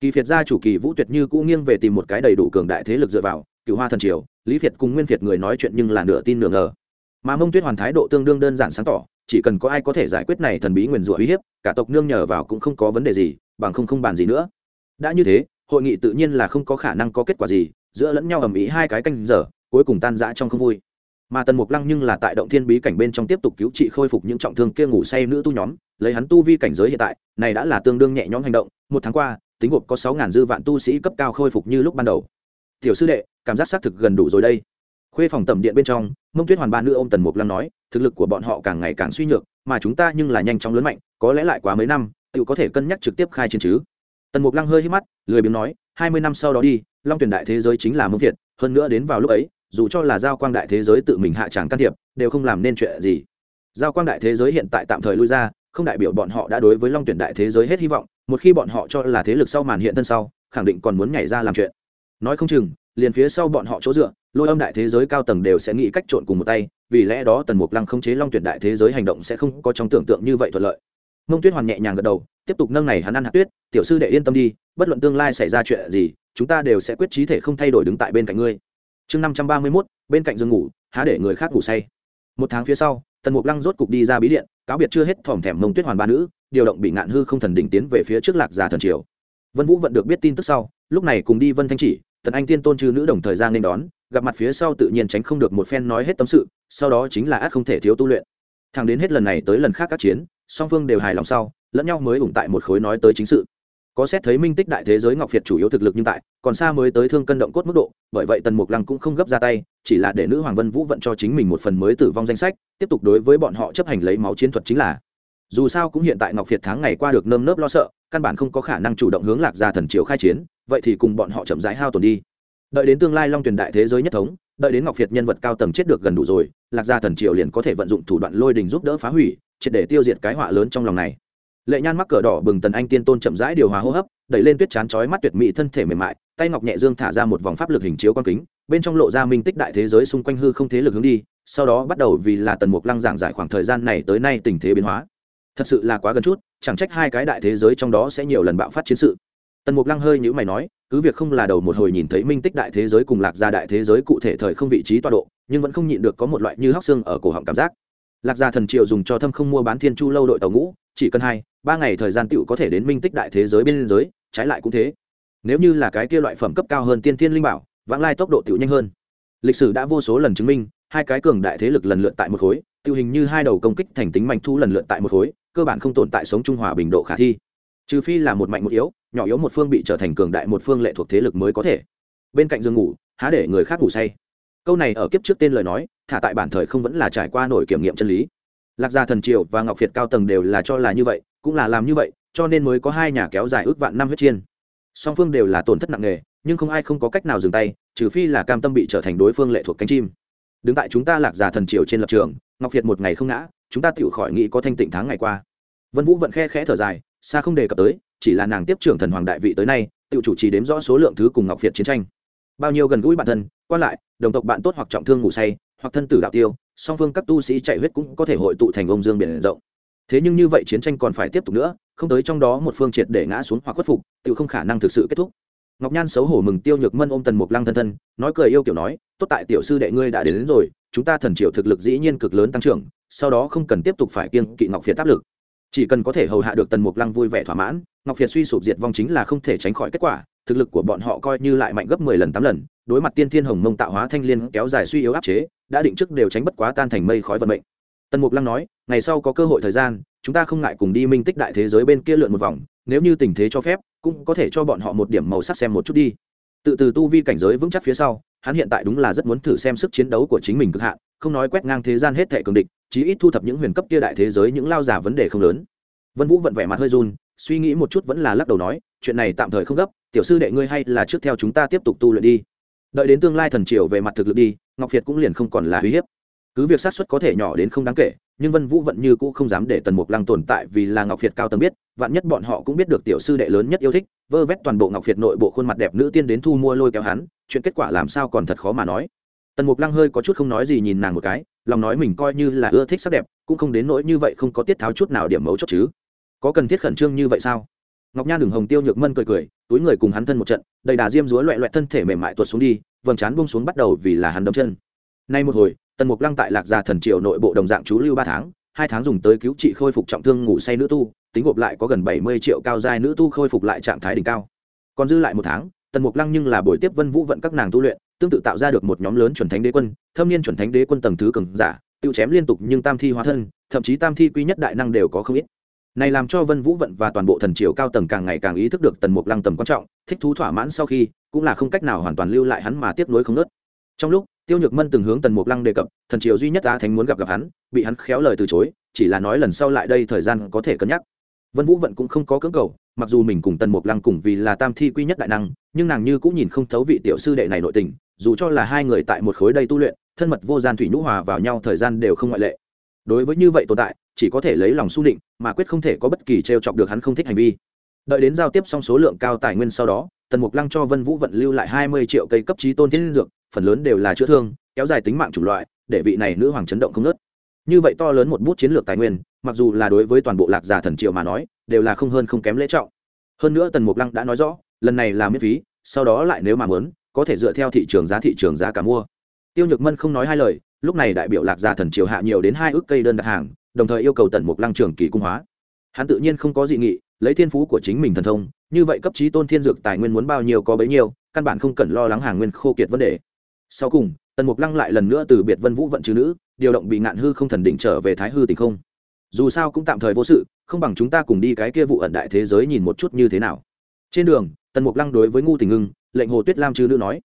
Kỳ phiệt gia chủ kỳ vũ tuyệt như cũ nghiêng về tìm một cái đầy đủ cường đại thế lực dựa vào cựu hoa thần triều, lý việt cùng nguyên việt người nói chuyện nhưng là nửa tin nửa ngờ mà mông tuyết hoàn thái độ tương đương đơn giản sáng tỏ, chỉ cần có ai có thể giải quyết này thần bí nguyền rủa uy hiếp, cả tộc nương nhờ vào cũng không có vấn đề gì, bằng không không bàn gì nữa. Đã như thế, hội nghị tự nhiên là không có khả năng có kết quả gì, giữa lẫn nhau ầm ĩ hai cái canh giờ, cuối cùng tan rã trong không vui. Mà tần mục lăng nhưng là tại động thiên bí cảnh bên trong tiếp tục cứu trị khôi phục những trọng thương kia ngủ say nữ tu nhóm, lấy hắn tu vi cảnh giới hiện tại, này đã là tương đương nhẹ nhõm hành động. Một tháng qua, tính gộp có sáu ngàn dư vạn tu sĩ cấp cao khôi phục như lúc ban đầu. Tiểu sư đệ, cảm giác xác thực gần đủ rồi đây khuê phòng tẩm điện bên trong, mông tuyết hoàn ba nữ ô m tần mục lăng nói, thực lực của bọn họ càng ngày càng suy nhược, mà chúng ta nhưng là nhanh chóng lớn mạnh, có lẽ lại quá mấy năm tự có thể cân nhắc trực tiếp khai chiến chứ. Tần mục lăng hơi hít mắt, lười biếng nói, hai mươi năm sau đó đi, long tuyển đại thế giới chính là mông việt, hơn nữa đến vào lúc ấy, dù cho là giao quang đại thế giới tự mình hạ tràng can thiệp, đều không làm nên chuyện gì. Giao quang đại thế giới hiện tại tạm thời lui ra, không đại biểu bọn họ đã đối với long tuyển đại thế giới hết hy vọng, một khi bọn họ cho là thế lực sau màn hiện thân sau, khẳng định còn muốn nhảy ra làm chuyện. Nói không chừng, liền phía sau bọn họ chỗ dựa lôi âm đại thế giới cao tầng đều sẽ nghĩ cách trộn cùng một tay, vì lẽ đó tần mục lăng không chế long tuyển đại thế giới hành động sẽ không có trong tưởng tượng như vậy thuận lợi. Mông tuyết hoàn nhẹ nhàng gật đầu, tiếp tục nâng này hắn ăn hạt tuyết, tiểu sư đệ yên tâm đi, bất luận tương lai xảy ra chuyện gì, chúng ta đều sẽ quyết trí thể không thay đổi đứng tại bên cạnh ngươi. Chương năm trăm ba mươi mốt, bên cạnh giường ngủ, há để người khác ngủ say. Một tháng phía sau, tần mục lăng rốt cục đi ra bí điện, cáo biệt chưa hết thỏm thèm mông tuyết hoàn ba nữ, điều động bị ngạn hư không thần đỉnh tiến về phía trước lạc giả thần triều. Vân vũ vẫn được biết tin tức sau, lúc này cùng đi vân thanh chỉ, tần anh tiên tôn chư nữ đồng thời gian nên đón gặp mặt phía sau tự nhiên tránh không được một phen nói hết tâm sự, sau đó chính là át không thể thiếu tu luyện. Thẳng đến hết lần này tới lần khác các chiến, song phương đều hài lòng sau, lẫn nhau mới ủng tại một khối nói tới chính sự. Có xét thấy minh tích đại thế giới ngọc việt chủ yếu thực lực nhưng tại, còn xa mới tới thương cân động cốt mức độ, bởi vậy tần mục lăng cũng không gấp ra tay, chỉ là để nữ hoàng vân vũ vận cho chính mình một phần mới tử vong danh sách, tiếp tục đối với bọn họ chấp hành lấy máu chiến thuật chính là. Dù sao cũng hiện tại ngọc việt tháng ngày qua được nơm nớp lo sợ, căn bản không có khả năng chủ động hướng lạc ra thần triều khai chiến, vậy thì cùng bọn họ chậm rãi hao tổn đi đợi đến tương lai long tuyển đại thế giới nhất thống, đợi đến ngọc việt nhân vật cao tầng chết được gần đủ rồi, lạc gia thần triều liền có thể vận dụng thủ đoạn lôi đình giúp đỡ phá hủy, triệt để tiêu diệt cái họa lớn trong lòng này. Lệ nhan mắc cờ đỏ bừng tần anh tiên tôn chậm rãi điều hòa hô hấp, đẩy lên tuyết chán chói mắt tuyệt mỹ thân thể mềm mại, tay ngọc nhẹ dương thả ra một vòng pháp lực hình chiếu quan kính, bên trong lộ ra minh tích đại thế giới xung quanh hư không thế lực hướng đi, sau đó bắt đầu vì là tần mục lăng giảng giải khoảng thời gian này tới nay tình thế biến hóa. Thật sự là quá gần chút, chẳng trách hai cái đại thế giới trong đó sẽ nhiều lần bạo phát chiến sự tần mục lăng hơi nhữ mày nói, cứ việc không là đầu một hồi nhìn thấy minh tích đại thế giới cùng lạc gia đại thế giới cụ thể thời không vị trí toa độ, nhưng vẫn không nhịn được có một loại như hóc xương ở cổ họng cảm giác. Lạc gia thần triều dùng cho thâm không mua bán thiên chu lâu đội tàu ngũ, chỉ cần hai, ba ngày thời gian tựu có thể đến minh tích đại thế giới bên giới, trái lại cũng thế. Nếu như là cái kia loại phẩm cấp cao hơn tiên thiên linh bảo, vãng lai tốc độ tựu nhanh hơn. Lịch sử đã vô số lần chứng minh, hai cái cường đại thế lực lần lượt tại một khối tiêu hình như hai đầu công kích thành tính mạnh thu lần lượt tại một khối, cơ bản không tồn tại sống trung hòa bình độ khả thi. Trừ phi là một mạnh một yếu nhỏ yếu một phương bị trở thành cường đại một phương lệ thuộc thế lực mới có thể. Bên cạnh giường ngủ, há để người khác ngủ say. Câu này ở kiếp trước tên lời nói, thả tại bản thời không vẫn là trải qua nổi kiểm nghiệm chân lý. Lạc gia thần triều và ngọc việt cao tầng đều là cho là như vậy, cũng là làm như vậy, cho nên mới có hai nhà kéo dài ước vạn năm huyết chiên. Song phương đều là tổn thất nặng nề, nhưng không ai không có cách nào dừng tay, trừ phi là cam tâm bị trở thành đối phương lệ thuộc cánh chim. Đứng tại chúng ta lạc gia thần triều trên lập trường, ngọc việt một ngày không ngã, chúng ta tự khỏi nghĩ có thanh tịnh tháng ngày qua. Vân vũ vẫn khe khẽ thở dài, xa không đề cập tới chỉ là nàng tiếp trưởng thần hoàng đại vị tới nay tự chủ trì đếm rõ số lượng thứ cùng ngọc việt chiến tranh. Bao nhiêu gần gũi bản thân quan lại đồng tộc bạn tốt hoặc trọng thương ngủ say hoặc thân tử đạo tiêu song phương các tu sĩ chạy huyết cũng có thể hội tụ thành ông dương biển rộng. Thế nhưng như vậy chiến tranh còn phải tiếp tục nữa không tới trong đó một phương triệt để ngã xuống hoặc khuất phục tự không khả năng thực sự kết thúc. Ngọc nhan xấu hổ mừng tiêu nhược mân ôm tần mục lăng thân thân nói cười yêu kiểu nói tốt tại tiểu sư đệ ngươi đã đến, đến rồi chúng ta thần triệu thực lực dĩ nhiên cực lớn tăng trưởng sau đó không cần tiếp tục phải kiêng kỵ ngọc việt áp lực chỉ cần có thể hầu hạ được tần mục lăng vui vẻ thỏa mãn, ngọc phiệt suy sụp diệt vong chính là không thể tránh khỏi kết quả, thực lực của bọn họ coi như lại mạnh gấp mười lần tám lần, đối mặt tiên thiên hồng mông tạo hóa thanh liên kéo dài suy yếu áp chế, đã định trước đều tránh bất quá tan thành mây khói vận mệnh. Tần mục lăng nói, ngày sau có cơ hội thời gian, chúng ta không ngại cùng đi minh tích đại thế giới bên kia lượn một vòng, nếu như tình thế cho phép, cũng có thể cho bọn họ một điểm màu sắc xem một chút đi. Tự từ tu vi cảnh giới vững chắc phía sau, hắn hiện tại đúng là rất muốn thử xem sức chiến đấu của chính mình cực hạn không nói quét ngang thế gian hết thệ cường địch, chí ít thu thập những huyền cấp kia đại thế giới những lao giả vấn đề không lớn. Vân vũ vận vẻ mặt hơi run, suy nghĩ một chút vẫn là lắc đầu nói, chuyện này tạm thời không gấp, tiểu sư đệ ngươi hay là trước theo chúng ta tiếp tục tu luyện đi. Đợi đến tương lai thần triều về mặt thực lực đi, ngọc việt cũng liền không còn là uy hiếp. Cứ việc sát xuất có thể nhỏ đến không đáng kể, nhưng vân vũ vẫn như cũ không dám để tần mục lăng tồn tại vì là ngọc việt cao tầng biết, vạn nhất bọn họ cũng biết được tiểu sư đệ lớn nhất yêu thích, vơ vét toàn bộ ngọc việt nội bộ khuôn mặt đẹp nữ tiên đến thu mua lôi kéo hắn, chuyện kết quả làm sao còn thật khó mà nói tần mục lăng hơi có chút không nói gì nhìn nàng một cái, lòng nói mình coi như là ưa thích sắc đẹp, cũng không đến nỗi như vậy không có tiết tháo chút nào điểm mấu chốt chứ. Có cần thiết khẩn trương như vậy sao? Ngọc nha đường hồng tiêu nhược mân cười cười, túi người cùng hắn thân một trận, đầy đà diêm dúa loẹ loẹ thân thể mềm mại tuột xuống đi, vầng trán bông xuống bắt đầu vì là hắn đâm chân. Nay một hồi, tần mục lăng tại lạc gia thần triều nội bộ đồng dạng chú lưu ba tháng, hai tháng dùng tới cứu trị khôi phục trọng thương ngủ say nữ tu, tính gộp lại có gần bảy mươi triệu cao giai nữ tu khôi phục lại trạng thái đỉnh cao. Còn dư lại một tháng, tần mục lăng nhưng là buổi tiếp vân vũ vận các nàng tu luyện tương tự tạo ra được một nhóm lớn chuẩn thánh đế quân, thâm niên chuẩn thánh đế quân tầng thứ cường giả, tiêu chém liên tục nhưng tam thi hóa thân, thậm chí tam thi quy nhất đại năng đều có không ít. Này làm cho vân vũ vận và toàn bộ thần triều cao tầng càng ngày càng ý thức được tần mục lăng tầm quan trọng, thích thú thỏa mãn sau khi, cũng là không cách nào hoàn toàn lưu lại hắn mà tiếp nối không nớt. Trong lúc, tiêu nhược mân từng hướng tần mục lăng đề cập, thần triều duy nhất á thánh muốn gặp gặp hắn, bị hắn khéo lời từ chối, chỉ là nói lần sau lại đây thời gian có thể cân nhắc. Vân vũ vận cũng không có cưỡng cầu, mặc dù mình cùng tần mục lăng cùng vì là tam thi quy nhất đại năng, nhưng nàng như cũng nhìn không thấu vị tiểu sư đệ này nội tình dù cho là hai người tại một khối đây tu luyện, thân mật vô gian thủy nhũ hòa vào nhau thời gian đều không ngoại lệ. Đối với như vậy tồn tại, chỉ có thể lấy lòng su định mà quyết không thể có bất kỳ t r e o chọc được hắn không thích hành vi. Đợi đến giao tiếp xong số lượng cao tài nguyên sau đó, tần mục lăng cho vân vũ vận lưu lại hai mươi triệu cây cấp trí tôn thiên dược, phần lớn đều là chữa thương, kéo dài tính mạng chủng loại, để vị này nữ hoàng chấn động không nớt như vậy to lớn một bút chiến lược tài nguyên, mặc dù là đối với toàn bộ lạc giả thần triệu mà nói, đều là không hơn không kém lễ trọng. Hơn nữa tần mục lăng đã nói rõ, lần này là miễn phí, sau đó lại nếu mà muốn có thể dựa theo thị trường giá thị trường giá cả mua. Tiêu nhược mân không nói hai lời, lúc này đại biểu lạc gia thần triều hạ nhiều đến hai ước cây đơn đặt hàng, đồng thời yêu cầu tần mục lăng trường kỳ cung hóa. Hắn tự nhiên không có dị nghị, lấy thiên phú của chính mình thần thông, như vậy cấp trí tôn thiên dược tài nguyên muốn bao nhiêu có bấy nhiêu, căn bản không cần lo lắng hàng nguyên khô kiệt vấn đề. Sau cùng, tần mục lăng lại lần nữa từ biệt vân vũ vận chữ nữ, điều động bị ngạn hư không thần đỉnh trở về thái hư tình không. Dù sao cũng tạm thời vô sự, không bằng chúng ta cùng đi cái kia vụ ẩn đại thế giới nhìn một chút như thế nào. Trên đường, tần mục lăng đối với ngu tình ngưng lệnh hồ tuyết lam chư nữ nói.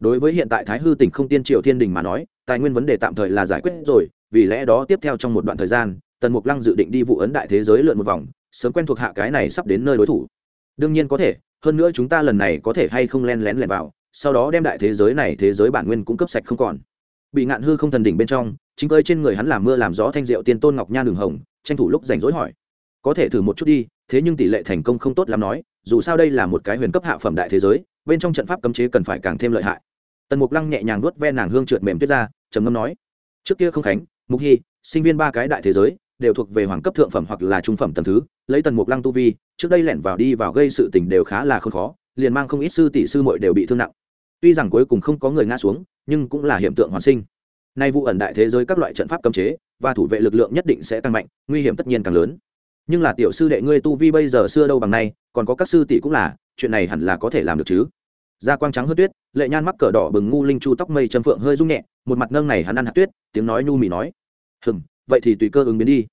Đối với hiện tại thái hư tỉnh không tiên Triều thiên đình mà nói, tài nguyên vấn đề tạm thời là giải quyết rồi, vì lẽ đó tiếp theo trong một đoạn thời gian, tần mục lăng dự định đi vụ ấn đại thế giới lượn một vòng, sớm quen thuộc hạ cái này sắp đến nơi đối thủ. Đương nhiên có thể, hơn nữa chúng ta lần này có thể hay không len lén lẻn vào, sau đó đem đại thế giới này thế giới bản nguyên cũng cấp sạch không còn. Bị ngạn hư không thần đỉnh bên trong, chính cơi trên người hắn làm mưa làm gió thanh diệu tiên tôn ngọc nha đường hồng, tranh thủ lúc rảnh rỗi hỏi. Có thể thử một chút đi, thế nhưng tỷ lệ thành công không tốt lắm nói, dù sao đây là một cái huyền cấp hạ phẩm đại thế giới bên trong trận pháp cấm chế cần phải càng thêm lợi hại. Tần mục lăng nhẹ nhàng nuốt ve nàng hương trượt mềm tuyết ra, trầm ngâm nói, trước kia không khánh, mục hy, sinh viên ba cái đại thế giới, đều thuộc về hoàng cấp thượng phẩm hoặc là trung phẩm tầm thứ, lấy tần mục lăng tu vi, trước đây lẻn vào đi vào gây sự tình đều khá là không khó, liền mang không ít sư tỷ sư muội đều bị thương nặng. Tuy rằng cuối cùng không có người ngã xuống, nhưng cũng là hiện tượng hoàn sinh. Nay vụ ẩn đại thế giới các loại trận pháp cấm chế và thủ vệ lực lượng nhất định sẽ tăng mạnh, nguy hiểm tất nhiên càng lớn. Nhưng là tiểu sư đệ ngươi tu vi bây giờ xưa đâu bằng nay, còn có các sư tỷ cũng là chuyện này hẳn là có thể làm được chứ? Da quang trắng hơi tuyết, lệ nhan mắc cờ đỏ bừng ngu linh chu tóc mây châm phượng hơi rung nhẹ, một mặt nâng này hắn ăn hạt tuyết, tiếng nói nhu mị nói. Hừm, vậy thì tùy cơ ứng biến đi.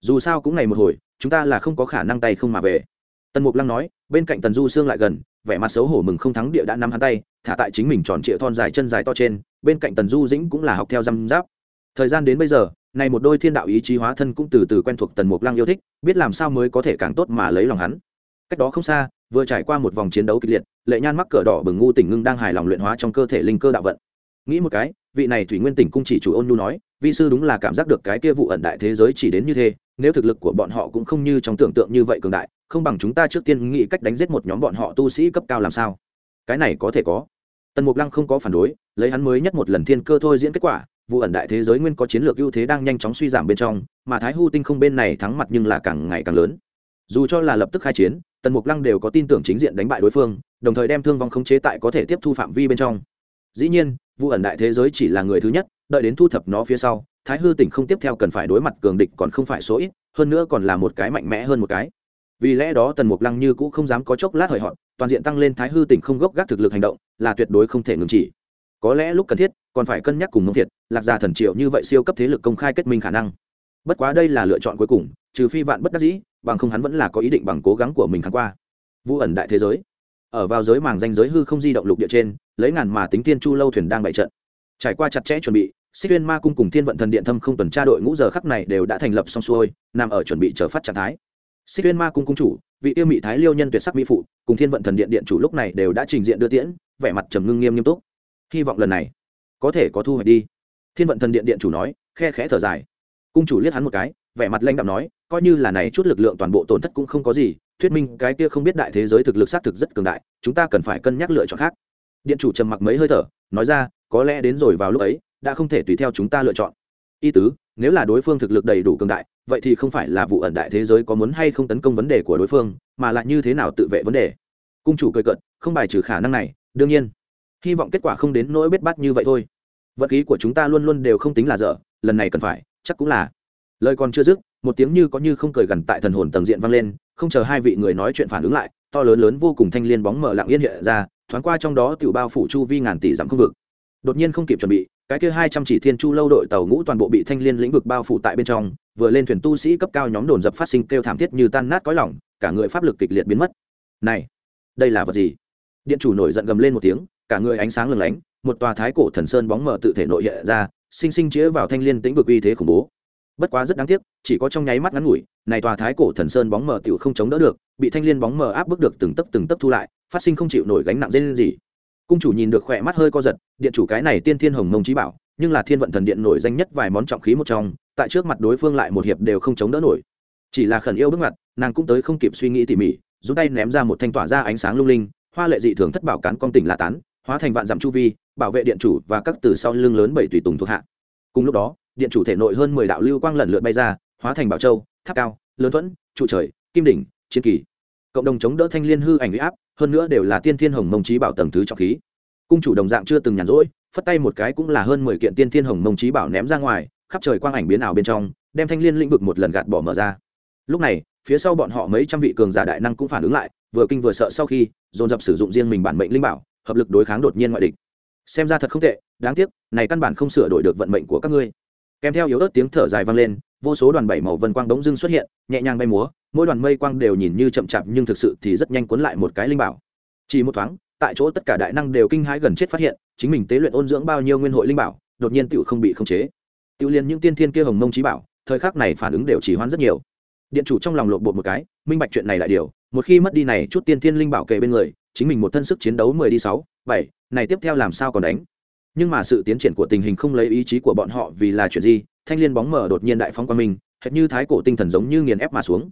Dù sao cũng ngày một hồi, chúng ta là không có khả năng tay không mà về. Tần mục lăng nói, bên cạnh tần du sương lại gần, vẻ mặt xấu hổ mừng không thắng địa đã nắm hắn tay, thả tại chính mình tròn trịa thon dài chân dài to trên, bên cạnh tần du dĩnh cũng là học theo răm giáp. Thời gian đến bây giờ, này một đôi thiên đạo ý chí hóa thân cũng từ từ quen thuộc tần mục lăng yêu thích, biết làm sao mới có thể càng tốt mà lấy lòng hắn. Cách đó không xa vừa trải qua một vòng chiến đấu kịch liệt, lệ nhan mắc cờ đỏ bừng ngu tỉnh ngưng đang hài lòng luyện hóa trong cơ thể linh cơ đạo vận. Nghĩ một cái, vị này thủy nguyên tỉnh cung chỉ chủ ôn nhu nói, vi sư đúng là cảm giác được cái kia vụ ẩn đại thế giới chỉ đến như thế, nếu thực lực của bọn họ cũng không như trong tưởng tượng như vậy cường đại, không bằng chúng ta trước tiên nghĩ cách đánh giết một nhóm bọn họ tu sĩ cấp cao làm sao. Cái này có thể có. Tần mục lăng không có phản đối, lấy hắn mới nhất một lần thiên cơ thôi diễn kết quả, vụ ẩn đại thế giới nguyên có chiến lược ưu thế đang nhanh chóng suy giảm bên trong, mà thái hu tinh không bên này thắng mặt nhưng là càng ngày càng lớn dù cho là lập tức khai chiến, tần mục lăng đều có tin tưởng chính diện đánh bại đối phương, đồng thời đem thương vong khống chế tại có thể tiếp thu phạm vi bên trong. Dĩ nhiên vụ ẩn đại thế giới chỉ là người thứ nhất, đợi đến thu thập nó phía sau, thái hư tỉnh không tiếp theo cần phải đối mặt cường địch còn không phải số ít, hơn nữa còn là một cái mạnh mẽ hơn một cái. Vì lẽ đó tần mục lăng như cũng không dám có chốc lát hời họ toàn diện tăng lên thái hư tỉnh không gốc gác thực lực hành động, là tuyệt đối không thể ngừng chỉ. Có lẽ lúc cần thiết, còn phải cân nhắc cùng mông thiệt, lạc gia thần triệu như vậy siêu cấp thế lực công khai kết minh khả năng bất quá đây là lựa chọn cuối cùng, trừ phi vạn bất đắc dĩ, bằng không hắn vẫn là có ý định bằng cố gắng của mình kháng qua. Vũ ẩn đại thế giới. Ở vào giới màng danh giới hư không di động lục địa trên, lấy ngàn mà tính tiên chu lâu thuyền đang bày trận. Trải qua chặt chẽ chuẩn bị, xích viên ma cung cùng thiên vận thần điện thâm không tuần tra đội ngũ giờ khắc này đều đã thành lập xong xuôi, nằm ở chuẩn bị chờ phát trạng thái. Xích viên ma cung cung chủ, vị tiêu mỹ thái liêu nhân tuyệt sắc mỹ phụ, cùng thiên vận thần điện điện chủ lúc này đều đã trình diện đưa tiễn, vẻ mặt trầm ngưng nghiêm nghiêm túc. Hy vọng lần này, có thể có thu hoạch đi. Thiên vận thần điện điện chủ nói, khe khẽ thở dài cung chủ liếc hắn một cái vẻ mặt lãnh đạm nói coi như là này chút lực lượng toàn bộ tổn thất cũng không có gì thuyết minh cái kia không biết đại thế giới thực lực xác thực rất cường đại chúng ta cần phải cân nhắc lựa chọn khác. Điện chủ trầm mặc mấy hơi thở nói ra có lẽ đến rồi vào lúc ấy đã không thể tùy theo chúng ta lựa chọn. Y tứ nếu là đối phương thực lực đầy đủ cường đại vậy thì không phải là vụ ẩn đại thế giới có muốn hay không tấn công vấn đề của đối phương mà lại như thế nào tự vệ vấn đề. Cung chủ cười cận, không bài trừ khả năng này đương nhiên. Hy vọng kết quả không đến nỗi bết bát như vậy thôi. Vật khí của chúng ta luôn luôn đều không tính là dở lần này cần phải chắc cũng là. Lời còn chưa dứt, một tiếng như có như không cười gần tại thần hồn tầng diện vang lên, không chờ hai vị người nói chuyện phản ứng lại, to lớn lớn vô cùng thanh liên bóng mở lặng yên hiện ra, thoáng qua trong đó tiểu bao phủ chu vi ngàn tỷ dặm không vực. Đột nhiên không kịp chuẩn bị, cái kia hai trăm chỉ thiên chu lâu đội tàu ngũ toàn bộ bị thanh liên lĩnh vực bao phủ tại bên trong, vừa lên thuyền tu sĩ cấp cao nhóm đồn dập phát sinh kêu thảm thiết như tan nát cõi lỏng cả người pháp lực kịch liệt biến mất. Này, đây là vật gì? Điện chủ nổi giận gầm lên một tiếng, cả người ánh sáng lừng lánh, một tòa thái cổ thần sơn bóng mờ tự thể nội hiện ra sinh sinh chĩa vào thanh liên tĩnh vực uy thế khủng bố. Bất quá rất đáng tiếc, chỉ có trong nháy mắt ngắn ngủi, này tòa thái cổ thần sơn bóng mờ tiểu không chống đỡ được, bị thanh liên bóng mờ áp bức được từng tấc từng tấc thu lại, phát sinh không chịu nổi gánh nặng dây lên gì. Cung chủ nhìn được khỏe mắt hơi co giật, điện chủ cái này tiên thiên hồng mông trí bảo, nhưng là thiên vận thần điện nổi danh nhất vài món trọng khí một trong, tại trước mặt đối phương lại một hiệp đều không chống đỡ nổi. Chỉ là khẩn yêu bước mặt, nàng cũng tới không kịp suy nghĩ tỉ mỉ, rút tay ném ra một thanh tỏa ra ánh sáng lung linh, hoa lệ dị thường thất bảo cán con tỉnh la tán hóa thành vạn dặm chu vi, bảo vệ điện chủ và các từ sau lưng lớn bảy tùy tùng thuộc hạ. Cùng lúc đó, điện chủ thể nội hơn mười đạo lưu quang lần lượt bay ra, hóa thành bảo châu, tháp cao, lớn thuẫn, trụ trời, kim đỉnh, chiến kỳ. Cộng đồng chống đỡ thanh liên hư ảnh huy áp, hơn nữa đều là tiên thiên hồng mông trí bảo tầng thứ trọng khí. Cung chủ đồng dạng chưa từng nhàn rỗi, phất tay một cái cũng là hơn mười kiện tiên thiên hồng mông trí bảo ném ra ngoài, khắp trời quang ảnh biến ảo bên trong, đem thanh liên lĩnh vực một lần gạt bỏ mở ra. Lúc này, phía sau bọn họ mấy trăm vị cường giả đại năng cũng phản ứng lại, vừa kinh vừa sợ sau khi, dồn dập sử dụng riêng mình bản mệnh linh bảo hợp lực đối kháng đột nhiên ngoại địch. Xem ra thật không tệ, đáng tiếc, này căn bản không sửa đổi được vận mệnh của các ngươi. Kèm theo yếu ớt tiếng thở dài vang lên, vô số đoàn bảy màu vân quang đống dưng xuất hiện, nhẹ nhàng bay múa, mỗi đoàn mây quang đều nhìn như chậm chạp nhưng thực sự thì rất nhanh cuốn lại một cái linh bảo. Chỉ một thoáng, tại chỗ tất cả đại năng đều kinh hãi gần chết phát hiện, chính mình tế luyện ôn dưỡng bao nhiêu nguyên hội linh bảo, đột nhiên tựu không bị khống chế. Tựu liên những tiên thiên kia hồng mông trí bảo, thời khắc này phản ứng đều chỉ hoãn rất nhiều. Điện chủ trong lòng lộn bột một cái, minh bạch chuyện này lại điều, một khi mất đi này chút tiên thiên linh bảo kề bên người chính mình một thân sức chiến đấu mười đi sáu, bảy, này tiếp theo làm sao còn đánh? Nhưng mà sự tiến triển của tình hình không lấy ý chí của bọn họ vì là chuyện gì, thanh liên bóng mở đột nhiên đại phóng qua mình, hệt như thái cổ tinh thần giống như nghiền ép mà xuống.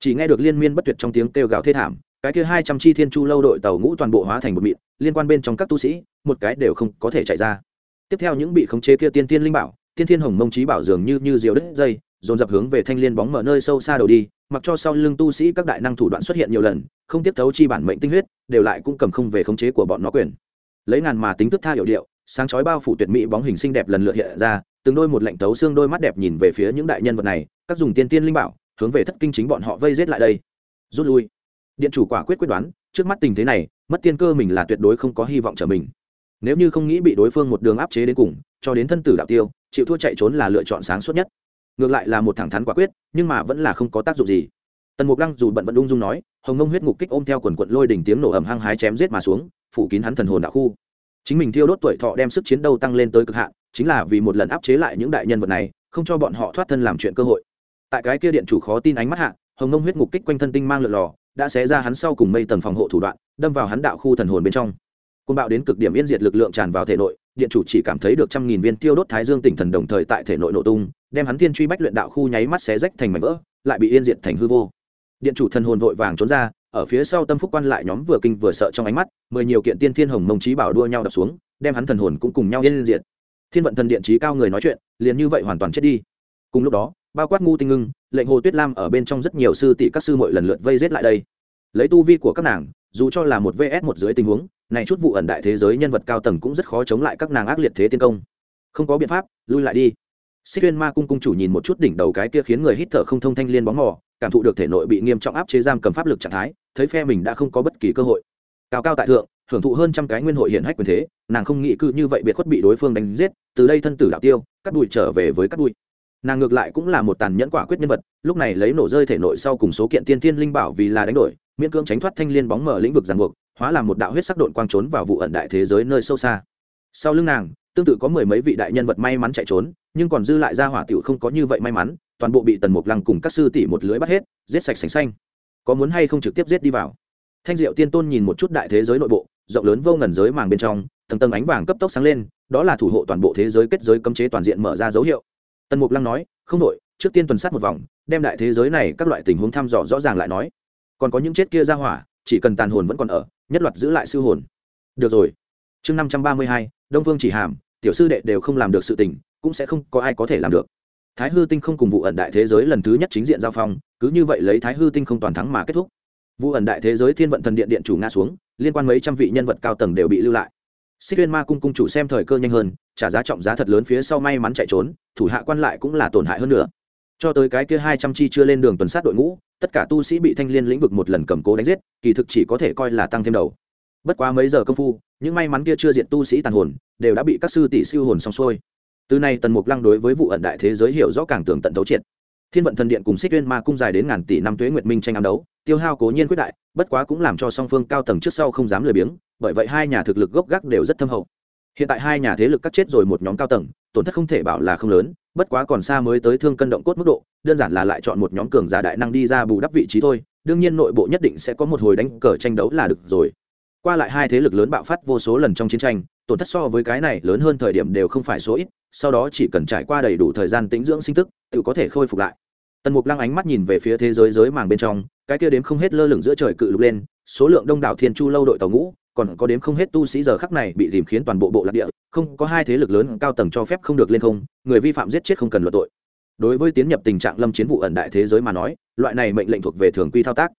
Chỉ nghe được liên miên bất tuyệt trong tiếng kêu gào thê thảm, cái kia hai trăm chi thiên chu lâu đội tàu ngũ toàn bộ hóa thành một mịn, liên quan bên trong các tu sĩ, một cái đều không có thể chạy ra. Tiếp theo những bị khống chế kia tiên tiên linh bảo, tiên thiên hồng mông trí bảo dường như như diều đứt dây dồn dập hướng về thanh liên bóng mở nơi sâu xa đầu đi, mặc cho sau lưng tu sĩ các đại năng thủ đoạn xuất hiện nhiều lần, không tiếp thấu chi bản mệnh tinh huyết, đều lại cũng cầm không về khống chế của bọn nó quyền. Lấy ngàn mà tính thức tha hiệu điệu, sáng chói bao phủ tuyệt mỹ bóng hình xinh đẹp lần lượt hiện ra, từng đôi một lạnh tấu xương đôi mắt đẹp nhìn về phía những đại nhân vật này, các dùng tiên tiên linh bảo, hướng về thất kinh chính bọn họ vây giết lại đây. Rút lui. Điện chủ quả quyết quyết đoán, trước mắt tình thế này, mất tiên cơ mình là tuyệt đối không có hy vọng trở mình. Nếu như không nghĩ bị đối phương một đường áp chế đến cùng, cho đến thân tử đạo tiêu, chịu thua chạy trốn là lựa chọn sáng suốt nhất ngược lại là một thẳng thắn quả quyết, nhưng mà vẫn là không có tác dụng gì. Tần mục lăng dù bận vẫn ung dung nói, hồng ngông huyết ngục kích ôm theo quần quận lôi đỉnh tiếng nổ ẩm hăng hái chém giết mà xuống, phủ kín hắn thần hồn đạo khu. Chính mình thiêu đốt tuổi thọ đem sức chiến đấu tăng lên tới cực hạn, chính là vì một lần áp chế lại những đại nhân vật này, không cho bọn họ thoát thân làm chuyện cơ hội. Tại cái kia điện chủ khó tin ánh mắt hạ, hồng ngông huyết ngục kích quanh thân tinh mang lượn lò đã xé ra hắn sau cùng mây tầng phòng hộ thủ đoạn, đâm vào hắn đạo khu thần hồn bên trong. Côn bạo đến cực điểm yên diệt lực lượng tràn vào thể nội, điện chủ chỉ cảm thấy được trăm nghìn viên tiêu đốt thái dương tỉnh thần đồng thời tại thể nội nổ tung đem hắn thiên truy bách luyện đạo khu nháy mắt xé rách thành mảnh vỡ, lại bị yên diệt thành hư vô. Điện chủ thần hồn vội vàng trốn ra, ở phía sau tâm phúc quan lại nhóm vừa kinh vừa sợ trong ánh mắt, mười nhiều kiện tiên thiên hồng mông trí bảo đua nhau đập xuống, đem hắn thần hồn cũng cùng nhau yên diệt. Thiên vận thần điện trí cao người nói chuyện, liền như vậy hoàn toàn chết đi. Cùng lúc đó, bao quát ngu tinh ngưng, lệnh hồ tuyết lam ở bên trong rất nhiều sư tỷ các sư mội lần lượt vây giết lại đây. Lấy tu vi của các nàng, dù cho là một vs một dưới tình huống, này chút vụ ẩn đại thế giới nhân vật cao tầng cũng rất khó chống lại các nàng ác liệt thế tiên công. Không có biện pháp, lui lại đi xích tuyên ma cung cung chủ nhìn một chút đỉnh đầu cái kia khiến người hít thở không thông thanh liên bóng mò, cảm thụ được thể nội bị nghiêm trọng áp chế giam cầm pháp lực trạng thái, thấy phe mình đã không có bất kỳ cơ hội. Cao cao tại thượng, hưởng thụ hơn trăm cái nguyên hội hiện hách quyền thế, nàng không nghĩ cư như vậy biệt khuất bị đối phương đánh giết, từ đây thân tử đạo tiêu, cắt đùi trở về với cắt đùi nàng ngược lại cũng là một tàn nhẫn quả quyết nhân vật, lúc này lấy nổ rơi thể nội sau cùng số kiện tiên thiên linh bảo vì là đánh đổi, miễn cưỡng tránh thoát thanh liên bóng mở lĩnh vực giằng buộc, hóa làm một đạo huyết sắc độn quang trốn vào vụ ẩn đại thế giới nơi sâu xa. Sau lưng nàng, tương tự có mười mấy vị đại nhân vật may mắn chạy trốn nhưng còn dư lại ra hỏa tiểu không có như vậy may mắn, toàn bộ bị tần mục lăng cùng các sư tỷ một lưới bắt hết, giết sạch sành xanh. Có muốn hay không trực tiếp giết đi vào? Thanh diệu tiên tôn nhìn một chút đại thế giới nội bộ, rộng lớn vô ngần giới màng bên trong, tầng tầng ánh vàng cấp tốc sáng lên, đó là thủ hộ toàn bộ thế giới kết giới cấm chế toàn diện mở ra dấu hiệu. Tần mục lăng nói, không đội trước tiên tuần sát một vòng, đem đại thế giới này các loại tình huống thăm dò rõ ràng lại nói. Còn có những chết kia ra hỏa, chỉ cần tàn hồn vẫn còn ở, nhất loạt giữ lại sư hồn. Được rồi. Chương năm trăm ba mươi hai, đông phương chỉ hàm tiểu sư đệ đều không làm được sự tình, cũng sẽ không có ai có thể làm được. Thái hư tinh không cùng vụ ẩn đại thế giới lần thứ nhất chính diện giao phong, cứ như vậy lấy thái hư tinh không toàn thắng mà kết thúc. Vụ ẩn đại thế giới thiên vận thần điện điện chủ nga xuống, liên quan mấy trăm vị nhân vật cao tầng đều bị lưu lại. Xích tuyên ma cung cung chủ xem thời cơ nhanh hơn, trả giá trọng giá thật lớn phía sau may mắn chạy trốn, thủ hạ quan lại cũng là tổn hại hơn nữa. Cho tới cái kia hai trăm chi chưa lên đường tuần sát đội ngũ, tất cả tu sĩ bị thanh liên lĩnh vực một lần cầm cố đánh giết, kỳ thực chỉ có thể coi là tăng thêm đầu. Bất quá mấy giờ công phu những may mắn kia chưa diện tu sĩ tàn hồn, đều đã bị các sư tỷ siêu hồn xong xuôi. Từ nay tần mục lăng đối với vụ ẩn đại thế giới hiểu rõ càng tường tận thấu triệt. Thiên vận thần điện cùng xích tuyên ma cung dài đến ngàn tỷ năm tuế nguyệt minh tranh ám đấu, tiêu hao cố nhiên quyết đại, bất quá cũng làm cho song phương cao tầng trước sau không dám lười biếng, bởi vậy hai nhà thực lực gốc gác đều rất thâm hậu. Hiện tại hai nhà thế lực cắt chết rồi một nhóm cao tầng, tổn thất không thể bảo là không lớn, bất quá còn xa mới tới thương cân động cốt mức độ, đơn giản là lại chọn một nhóm cường giả đại năng đi ra bù đắp vị trí thôi, đương nhiên nội bộ nhất định sẽ có một hồi đánh cờ tranh đấu là được rồi qua lại hai thế lực lớn bạo phát vô số lần trong chiến tranh, tổn thất so với cái này lớn hơn thời điểm đều không phải số ít, sau đó chỉ cần trải qua đầy đủ thời gian tĩnh dưỡng sinh tức, tự có thể khôi phục lại. Tần mục lăng ánh mắt nhìn về phía thế giới giới màng bên trong, cái kia đếm không hết lơ lửng giữa trời cự lục lên, số lượng đông đảo thiên chu lâu đội tàu ngũ, còn có đếm không hết tu sĩ giờ khắc này bị tìm khiến toàn bộ bộ lạc địa, không có hai thế lực lớn cao tầng cho phép không được lên không, người vi phạm giết chết không cần luận tội. Đối với tiến nhập tình trạng lâm chiến vụ ẩn đại thế giới mà nói, loại này mệnh lệnh thuộc về thường quy thao tác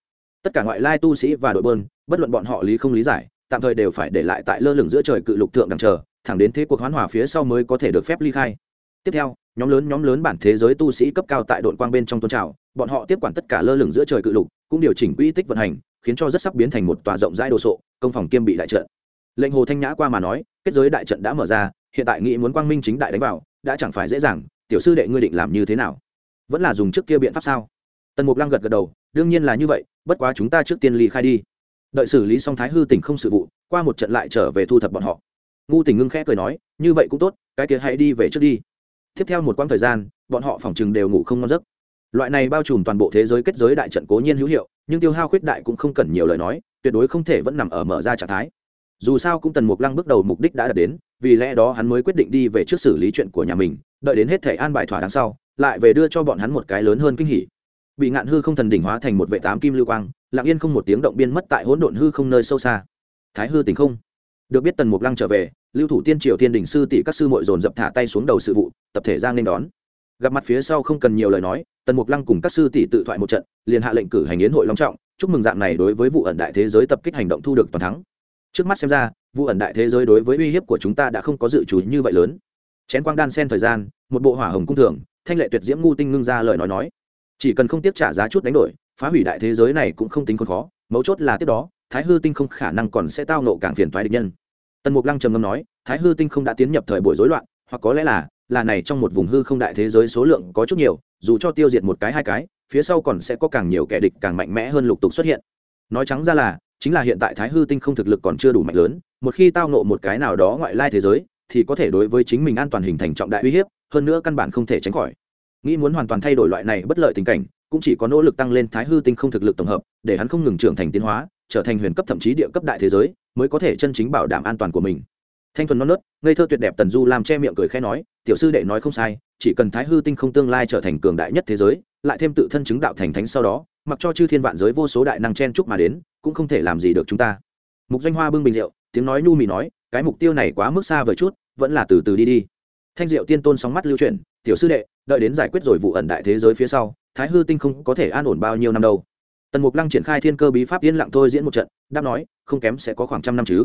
tất cả ngoại lai tu sĩ và đội bơn, bất luận bọn họ lý không lý giải, tạm thời đều phải để lại tại lơ lửng giữa trời cự lục thượng đằng chờ, thẳng đến thế cuộc hoán hòa phía sau mới có thể được phép ly khai. Tiếp theo, nhóm lớn nhóm lớn bản thế giới tu sĩ cấp cao tại đội quang bên trong tôn trào, bọn họ tiếp quản tất cả lơ lửng giữa trời cự lục, cũng điều chỉnh quỹ tích vận hành, khiến cho rất sắp biến thành một tòa rộng rãi đồ sộ, công phòng kiêm bị đại trận. Lệnh hồ thanh nhã qua mà nói, kết giới đại trận đã mở ra, hiện tại nghĩ muốn quang minh chính đại đánh vào, đã chẳng phải dễ dàng, tiểu sư đệ ngươi định làm như thế nào? Vẫn là dùng trước kia biện pháp sao? Tần mục lăng gật gật đầu, đương nhiên là như vậy bất quá chúng ta trước tiên ly khai đi. Đợi xử lý xong thái hư tỉnh không sự vụ, qua một trận lại trở về thu thập bọn họ. Ngu tỉnh ngưng khẽ cười nói, như vậy cũng tốt, cái kia hãy đi về trước đi. Tiếp theo một quãng thời gian, bọn họ phòng chừng đều ngủ không ngon giấc. Loại này bao trùm toàn bộ thế giới kết giới đại trận cố nhiên hữu hiệu, nhưng tiêu hao khuyết đại cũng không cần nhiều lời nói, tuyệt đối không thể vẫn nằm ở mở ra trạng thái. Dù sao cũng tần mục lăng bước đầu mục đích đã đạt đến, vì lẽ đó hắn mới quyết định đi về trước xử lý chuyện của nhà mình, đợi đến hết thể an bài thỏa đằng sau, lại về đưa cho bọn hắn một cái lớn hơn kinh hỉ bị ngạn hư không thần đỉnh hóa thành một vệ tám kim lưu quang, lặng yên không một tiếng động biên mất tại hỗn độn hư không nơi sâu xa. Thái hư tỉnh không? Được biết tần mục lăng trở về, lưu thủ tiên triều thiên đình sư tỷ các sư mội dồn dập thả tay xuống đầu sự vụ, tập thể giang nên đón. Gặp mặt phía sau không cần nhiều lời nói, tần mục lăng cùng các sư tỷ tự thoại một trận, liền hạ lệnh cử hành yến hội long trọng, chúc mừng dạng này đối với vụ ẩn đại thế giới tập kích hành động thu được toàn thắng. Trước mắt xem ra, vụ ẩn đại thế giới đối với uy hiếp của chúng ta đã không có dự trù như vậy lớn. Chén quang đan sen thời gian, một bộ hỏa hồng cung thường, thanh lệ tuyệt diễm ngu tinh ngưng ra lời nói nói chỉ cần không tiếp trả giá chút đánh đổi, phá hủy đại thế giới này cũng không tính còn khó, mấu chốt là tiếp đó, thái hư tinh không khả năng còn sẽ tao nộ càng phiền toái địch nhân. Tần mục lăng trầm ngâm nói, thái hư tinh không đã tiến nhập thời buổi rối loạn, hoặc có lẽ là là này trong một vùng hư không đại thế giới số lượng có chút nhiều, dù cho tiêu diệt một cái hai cái, phía sau còn sẽ có càng nhiều kẻ địch càng mạnh mẽ hơn lục tục xuất hiện. Nói trắng ra là, chính là hiện tại thái hư tinh không thực lực còn chưa đủ mạnh lớn, một khi tao nộ một cái nào đó ngoại lai thế giới, thì có thể đối với chính mình an toàn hình thành trọng đại uy hiếp, hơn nữa căn bản không thể tránh khỏi nghĩ muốn hoàn toàn thay đổi loại này bất lợi tình cảnh, cũng chỉ có nỗ lực tăng lên thái hư tinh không thực lực tổng hợp, để hắn không ngừng trưởng thành tiến hóa, trở thành huyền cấp thậm chí địa cấp đại thế giới, mới có thể chân chính bảo đảm an toàn của mình. Thanh thuần non nớt, ngây thơ tuyệt đẹp tần du làm che miệng cười khẽ nói, tiểu sư đệ nói không sai, chỉ cần thái hư tinh không tương lai trở thành cường đại nhất thế giới, lại thêm tự thân chứng đạo thành thánh sau đó, mặc cho chư thiên vạn giới vô số đại năng chen chúc mà đến, cũng không thể làm gì được chúng ta. Mục doanh hoa bưng bình rượu, tiếng nói nhu mì nói, cái mục tiêu này quá mức xa vời chút, vẫn là từ từ đi đi thanh diệu tiên tôn sóng mắt lưu chuyển, tiểu sư đệ, đợi đến giải quyết rồi vụ ẩn đại thế giới phía sau, thái hư tinh không có thể an ổn bao nhiêu năm đâu. Tần mục lăng triển khai thiên cơ bí pháp yên lặng thôi diễn một trận, đáp nói, không kém sẽ có khoảng trăm năm chứ.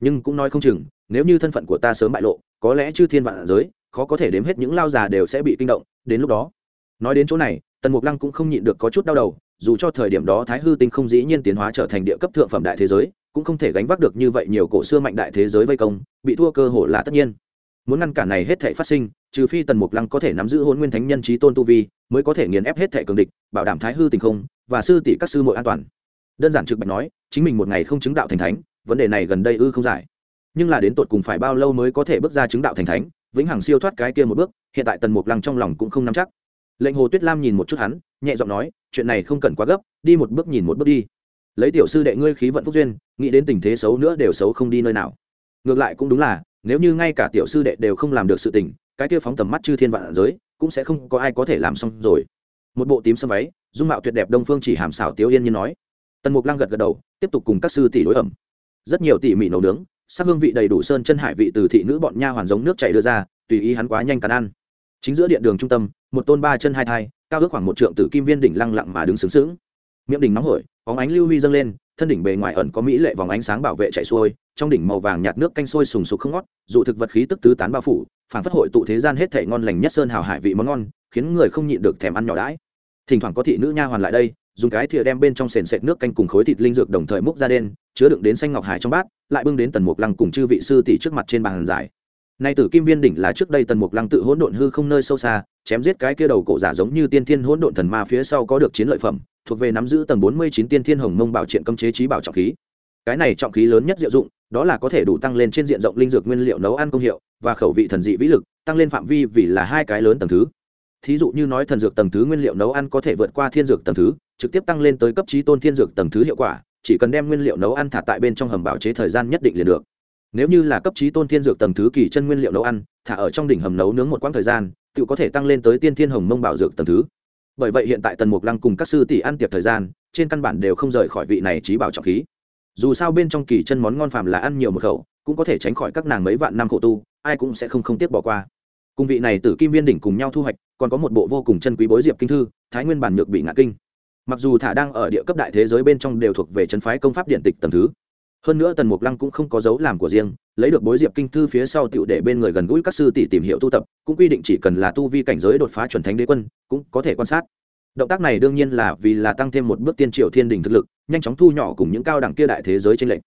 Nhưng cũng nói không chừng, nếu như thân phận của ta sớm bại lộ, có lẽ chư thiên vạn giới, khó có thể đếm hết những lao già đều sẽ bị kinh động, đến lúc đó. Nói đến chỗ này, tần mục lăng cũng không nhịn được có chút đau đầu, dù cho thời điểm đó thái hư tinh không dĩ nhiên tiến hóa trở thành địa cấp thượng phẩm đại thế giới, cũng không thể gánh vác được như vậy nhiều cổ xưa mạnh đại thế giới vây công, bị thua cơ hội là tất nhiên muốn ngăn cản này hết thể phát sinh, trừ phi tần mục lăng có thể nắm giữ hôn nguyên thánh nhân trí tôn tu vi, mới có thể nghiền ép hết thể cường địch, bảo đảm thái hư tình không và sư tỷ các sư muội an toàn. Đơn giản trực bạch nói, chính mình một ngày không chứng đạo thành thánh, vấn đề này gần đây ư không giải. Nhưng là đến tột cùng phải bao lâu mới có thể bước ra chứng đạo thành thánh, vĩnh hằng siêu thoát cái kia một bước, hiện tại tần mục lăng trong lòng cũng không nắm chắc. Lệnh hồ tuyết lam nhìn một chút hắn, nhẹ giọng nói, chuyện này không cần quá gấp, đi một bước nhìn một bước đi. Lấy tiểu sư đệ ngươi khí vận phúc duyên, nghĩ đến tình thế xấu nữa đều xấu không đi nơi nào. Ngược lại cũng đúng là nếu như ngay cả tiểu sư đệ đều không làm được sự tình, cái kia phóng tầm mắt chư thiên vạn giới, cũng sẽ không có ai có thể làm xong rồi. Một bộ tím sâm váy, dung mạo tuyệt đẹp đông phương chỉ hàm xảo tiếu yên như nói. Tần mục lăng gật gật đầu, tiếp tục cùng các sư tỷ đối ẩm. Rất nhiều tỉ mỉ nấu nướng, sắc hương vị đầy đủ sơn chân hải vị từ thị nữ bọn nha hoàn giống nước chảy đưa ra, tùy ý hắn quá nhanh cắn ăn. Chính giữa điện đường trung tâm, một tôn ba chân hai thai, cao ước khoảng một trượng từ kim viên đỉnh lăng lặng mà đứng sướng sướng. Miệng đỉnh nóng hổi óng ánh lưu huy dâng lên, thân đỉnh bề ngoài ẩn có mỹ lệ vòng ánh sáng bảo vệ chạy xuôi trong đỉnh màu vàng nhạt nước canh sôi sùng sục không ngót dụ thực vật khí tức tứ tán bao phủ, phản phất hội tụ thế gian hết thể ngon lành nhất sơn hào hải vị món ngon, khiến người không nhịn được thèm ăn nhỏ đãi. Thỉnh thoảng có thị nữ nha hoàn lại đây, dùng cái thìa đem bên trong sền sệt nước canh cùng khối thịt linh dược đồng thời múc ra đen, chứa đựng đến xanh ngọc hải trong bát, lại bưng đến tần mục lăng cùng chư vị sư tỷ trước mặt trên bàn giải. Nay tử kim viên đỉnh là trước đây tần mục lăng tự hỗn độn hư không nơi sâu xa, chém giết cái kia đầu cổ giả giống như tiên thiên hỗn độn thần ma phía sau có được chiến lợi phẩm, thuộc về nắm giữ tầng bốn mươi chín tiên thiên hồng mông bảo triện cấm chế trí bảo trọng khí. Cái này trọng khí lớn nhất diệu dụng đó là có thể đủ tăng lên trên diện rộng linh dược nguyên liệu nấu ăn công hiệu và khẩu vị thần dị vĩ lực, tăng lên phạm vi vì là hai cái lớn tầng thứ. Thí dụ như nói thần dược tầng thứ nguyên liệu nấu ăn có thể vượt qua thiên dược tầng thứ, trực tiếp tăng lên tới cấp trí tôn thiên dược tầng thứ hiệu quả, chỉ cần đem nguyên liệu nấu ăn thả tại bên trong hầm bảo chế thời gian nhất định liền được. Nếu như là cấp trí tôn thiên dược tầng thứ kỳ chân nguyên liệu nấu ăn, thả ở trong đỉnh hầm nấu nướng một quãng thời gian, tự có thể tăng lên tới tiên thiên hồng mông bảo dược tầng thứ. Bởi vậy hiện tại tần mục lăng cùng các sư tỷ ăn tiệc thời gian, trên căn bản đều không rời khỏi vị này trí bảo trọng khí dù sao bên trong kỳ chân món ngon phàm là ăn nhiều một khẩu, cũng có thể tránh khỏi các nàng mấy vạn năm khổ tu, ai cũng sẽ không không tiếc bỏ qua. Cùng vị này tử kim viên đỉnh cùng nhau thu hoạch, còn có một bộ vô cùng chân quý bối diệp kinh thư, thái nguyên bản nhược bị ngã kinh. Mặc dù thả đang ở địa cấp đại thế giới bên trong đều thuộc về chân phái công pháp điện tịch tầm thứ, hơn nữa tần mục lăng cũng không có dấu làm của riêng, lấy được bối diệp kinh thư phía sau tựu để bên người gần gũi các sư tỷ tìm hiểu tu tập, cũng quy định chỉ cần là tu vi cảnh giới đột phá chuẩn thánh đế quân, cũng có thể quan sát động tác này đương nhiên là vì là tăng thêm một bước tiên triều thiên đình thực lực, nhanh chóng thu nhỏ cùng những cao đẳng kia đại thế giới trên lệnh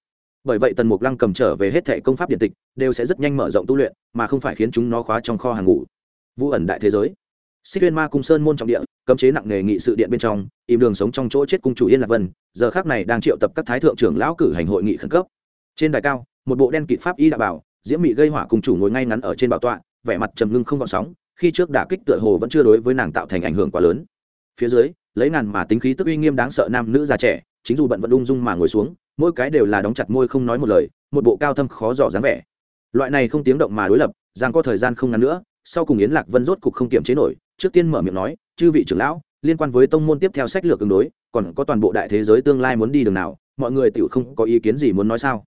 bởi vậy tần mục lăng cầm trở về hết thẻ công pháp điện tịch, đều sẽ rất nhanh mở rộng tu luyện, mà không phải khiến chúng nó khóa trong kho hàng ngủ. Vũ ẩn đại thế giới. Xích tuyên ma cung sơn môn trọng địa, cấm chế nặng nghề nghị sự điện bên trong, im đường sống trong chỗ chết cung chủ yên lạc vân, giờ khác này đang triệu tập các thái thượng trưởng lão cử hành hội nghị khẩn cấp. Trên đài cao, một bộ đen kịt pháp y đã bảo, diễm mị gây hỏa cùng chủ ngồi ngay ngắn ở trên bảo tọa, vẻ mặt trầm ngưng không gọn sóng, khi trước đả kích tựa hồ vẫn chưa đối với nàng tạo thành ảnh hưởng quá lớn phía dưới, lấy ngàn mà tính khí tức uy nghiêm đáng sợ nam nữ già trẻ, chính dù bận vận ung dung mà ngồi xuống, mỗi cái đều là đóng chặt môi không nói một lời, một bộ cao thâm khó dò dáng vẻ. Loại này không tiếng động mà đối lập, rằng có thời gian không ngắn nữa, sau cùng yến lạc vân rốt cục không kiềm chế nổi, trước tiên mở miệng nói, chư vị trưởng lão, liên quan với tông môn tiếp theo sách lược ứng đối, còn có toàn bộ đại thế giới tương lai muốn đi đường nào, mọi người tiểu không có ý kiến gì muốn nói sao?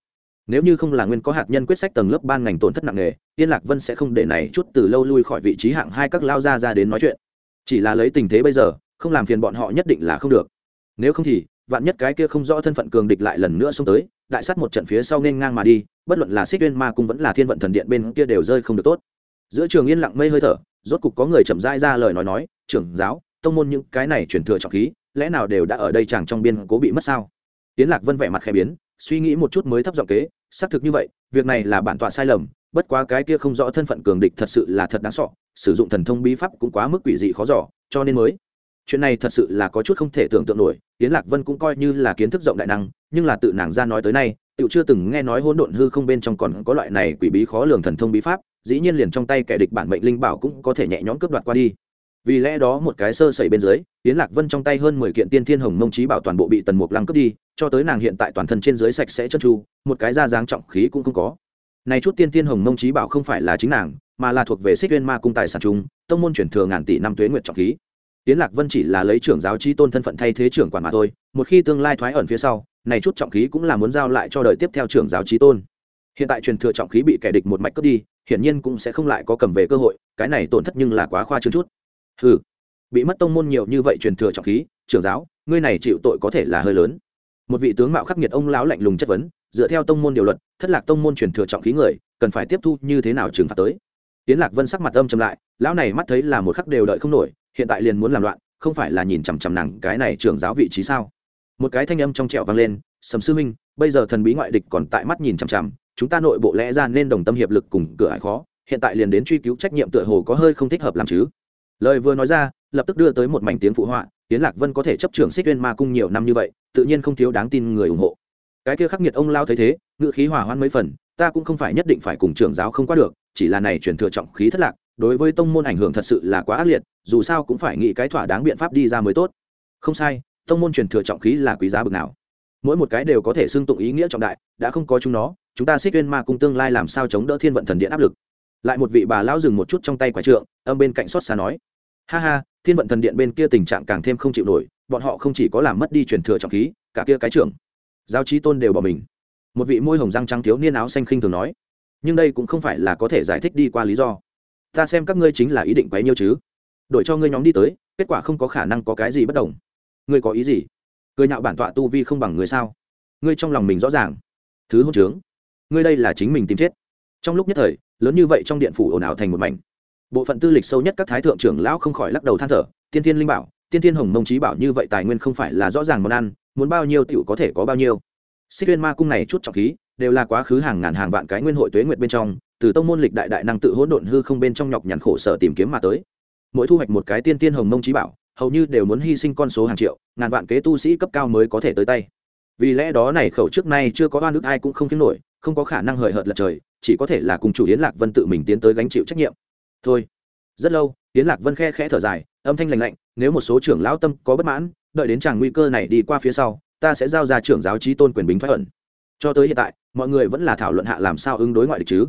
Nếu như không là nguyên có hạt nhân quyết sách tầng lớp ban ngành tổn thất nặng nề yên lạc vân sẽ không để này chút từ lâu lui khỏi vị trí hạng hai các lao ra ra đến nói chuyện. Chỉ là lấy tình thế bây giờ không làm phiền bọn họ nhất định là không được. Nếu không thì, vạn nhất cái kia không rõ thân phận cường địch lại lần nữa xông tới, đại sát một trận phía sau nên ngang mà đi, bất luận là xích uyên ma cung vẫn là thiên vận thần điện bên kia đều rơi không được tốt. Giữa trường yên lặng mây hơi thở, rốt cục có người chậm rãi ra lời nói nói, trưởng giáo, tông môn những cái này truyền thừa trọng khí, lẽ nào đều đã ở đây chẳng trong biên cố bị mất sao? Tiến lạc vân vẻ mặt khẽ biến, suy nghĩ một chút mới thấp giọng kế, xác thực như vậy, việc này là bản tọa sai lầm, bất quá cái kia không rõ thân phận cường địch thật sự là thật đáng sợ, sử dụng thần thông bí pháp cũng quá mức quỷ dị khó giỏ cho nên mới chuyện này thật sự là có chút không thể tưởng tượng nổi tiến lạc vân cũng coi như là kiến thức rộng đại năng, nhưng là tự nàng ra nói tới nay tự chưa từng nghe nói hỗn độn hư không bên trong còn có loại này quỷ bí khó lường thần thông bí pháp, dĩ nhiên liền trong tay kẻ địch bản mệnh linh bảo cũng có thể nhẹ nhõm cướp đoạt qua đi. Vì lẽ đó một cái sơ sẩy bên dưới tiến lạc vân trong tay hơn mười kiện tiên thiên hồng mông trí bảo toàn bộ bị tần mục lăng cướp đi, cho tới nàng hiện tại toàn thân trên dưới sạch sẽ chân tru, một cái da dáng trọng khí cũng không có. Này chút tiên thiên hồng mông trí bảo không phải là chính nàng, mà là thuộc về xích viên ma cung tài sản chúng tông môn chuyển thừa ngàn tỷ năm tuế nguyệt trọng khí tiến lạc vân chỉ là lấy trưởng giáo trí tôn thân phận thay thế trưởng quản mà thôi, một khi tương lai thoái ẩn phía sau, này chút trọng khí cũng là muốn giao lại cho đời tiếp theo trưởng giáo trí tôn. Hiện tại truyền thừa trọng khí bị kẻ địch một mạch cướp đi, hiển nhiên cũng sẽ không lại có cầm về cơ hội, cái này tổn thất nhưng là quá khoa trương chút. Ừ bị mất tông môn nhiều như vậy truyền thừa trọng khí, trưởng giáo, ngươi này chịu tội có thể là hơi lớn. Một vị tướng mạo khắc nghiệt ông lão lạnh lùng chất vấn, dựa theo tông môn điều luật, thất lạc tông môn truyền thừa trọng khí người, cần phải tiếp thu như thế nào trừng phạt tới? Tiến lạc vân sắc mặt âm trầm lại, lão này mắt thấy là một khắc đều đợi không nổi hiện tại liền muốn làm loạn, không phải là nhìn chằm chằm nàng cái này trưởng giáo vị trí sao? Một cái thanh âm trong trẹo vang lên, sầm sư minh bây giờ thần bí ngoại địch còn tại mắt nhìn chằm chằm, chúng ta nội bộ lẽ ra nên đồng tâm hiệp lực cùng cửa ải khó, hiện tại liền đến truy cứu trách nhiệm tựa hồ có hơi không thích hợp làm chứ. Lời vừa nói ra, lập tức đưa tới một mảnh tiếng phụ họa tiến lạc vân có thể chấp trưởng xích viên ma cung nhiều năm như vậy, tự nhiên không thiếu đáng tin người ủng hộ. Cái kia khắc nghiệt ông lao thấy thế ngự khí hỏa hoan mấy phần, ta cũng không phải nhất định phải cùng trưởng giáo không qua được, chỉ là này chuyển thừa trọng khí thất lạc, đối với tông môn ảnh hưởng thật sự là quá ác liệt dù sao cũng phải nghĩ cái thỏa đáng biện pháp đi ra mới tốt. Không sai, tông môn truyền thừa trọng khí là quý giá bực nào. Mỗi một cái đều có thể xưng tụng ý nghĩa trọng đại, đã không có chúng nó, chúng ta xích viên ma cung tương lai làm sao chống đỡ thiên vận thần điện áp lực? Lại một vị bà lão dừng một chút trong tay quả trượng, âm bên cạnh xót xa nói, ha ha, thiên vận thần điện bên kia tình trạng càng thêm không chịu nổi, bọn họ không chỉ có làm mất đi truyền thừa trọng khí, cả kia cái trưởng giao trí tôn đều bỏ mình. Một vị môi hồng răng trắng thiếu niên áo xanh khinh thường nói, nhưng đây cũng không phải là có thể giải thích đi qua lý do. Ta xem các ngươi chính là ý định quấy nhiêu chứ đổi cho ngươi nhóm đi tới, kết quả không có khả năng có cái gì bất đồng. Ngươi có ý gì? Cười nhạo bản tọa tu vi không bằng người sao? Ngươi trong lòng mình rõ ràng. Thứ hôn trướng. Ngươi đây là chính mình tìm chết. Trong lúc nhất thời, lớn như vậy trong điện phủ ồn ào thành một mảnh. Bộ phận tư lịch sâu nhất các thái thượng trưởng lão không khỏi lắc đầu than thở, tiên thiên linh bảo, tiên thiên hồng mông trí bảo như vậy tài nguyên không phải là rõ ràng món ăn, muốn bao nhiêu tiểu có thể có bao nhiêu. Xích viên ma cung này chút trọng khí, đều là quá khứ hàng ngàn hàng vạn cái nguyên hội tuế nguyệt bên trong, từ tông môn lịch đại đại năng tự hỗn độn hư không bên trong nhọc nhằn khổ sở tìm kiếm mà tới mỗi thu hoạch một cái tiên tiên hồng mông trí bảo, hầu như đều muốn hy sinh con số hàng triệu, ngàn vạn kế tu sĩ cấp cao mới có thể tới tay. Vì lẽ đó này khẩu trước nay chưa có oan ức ai cũng không kiếm nổi, không có khả năng hời hợt lật trời, chỉ có thể là cùng chủ yến lạc vân tự mình tiến tới gánh chịu trách nhiệm. Thôi. Rất lâu, yến lạc vân khe khẽ thở dài, âm thanh lành lạnh, nếu một số trưởng lão tâm có bất mãn, đợi đến chàng nguy cơ này đi qua phía sau, ta sẽ giao ra trưởng giáo trí tôn quyền bính thoái ẩn. Cho tới hiện tại, mọi người vẫn là thảo luận hạ làm sao ứng đối ngoại địch chứ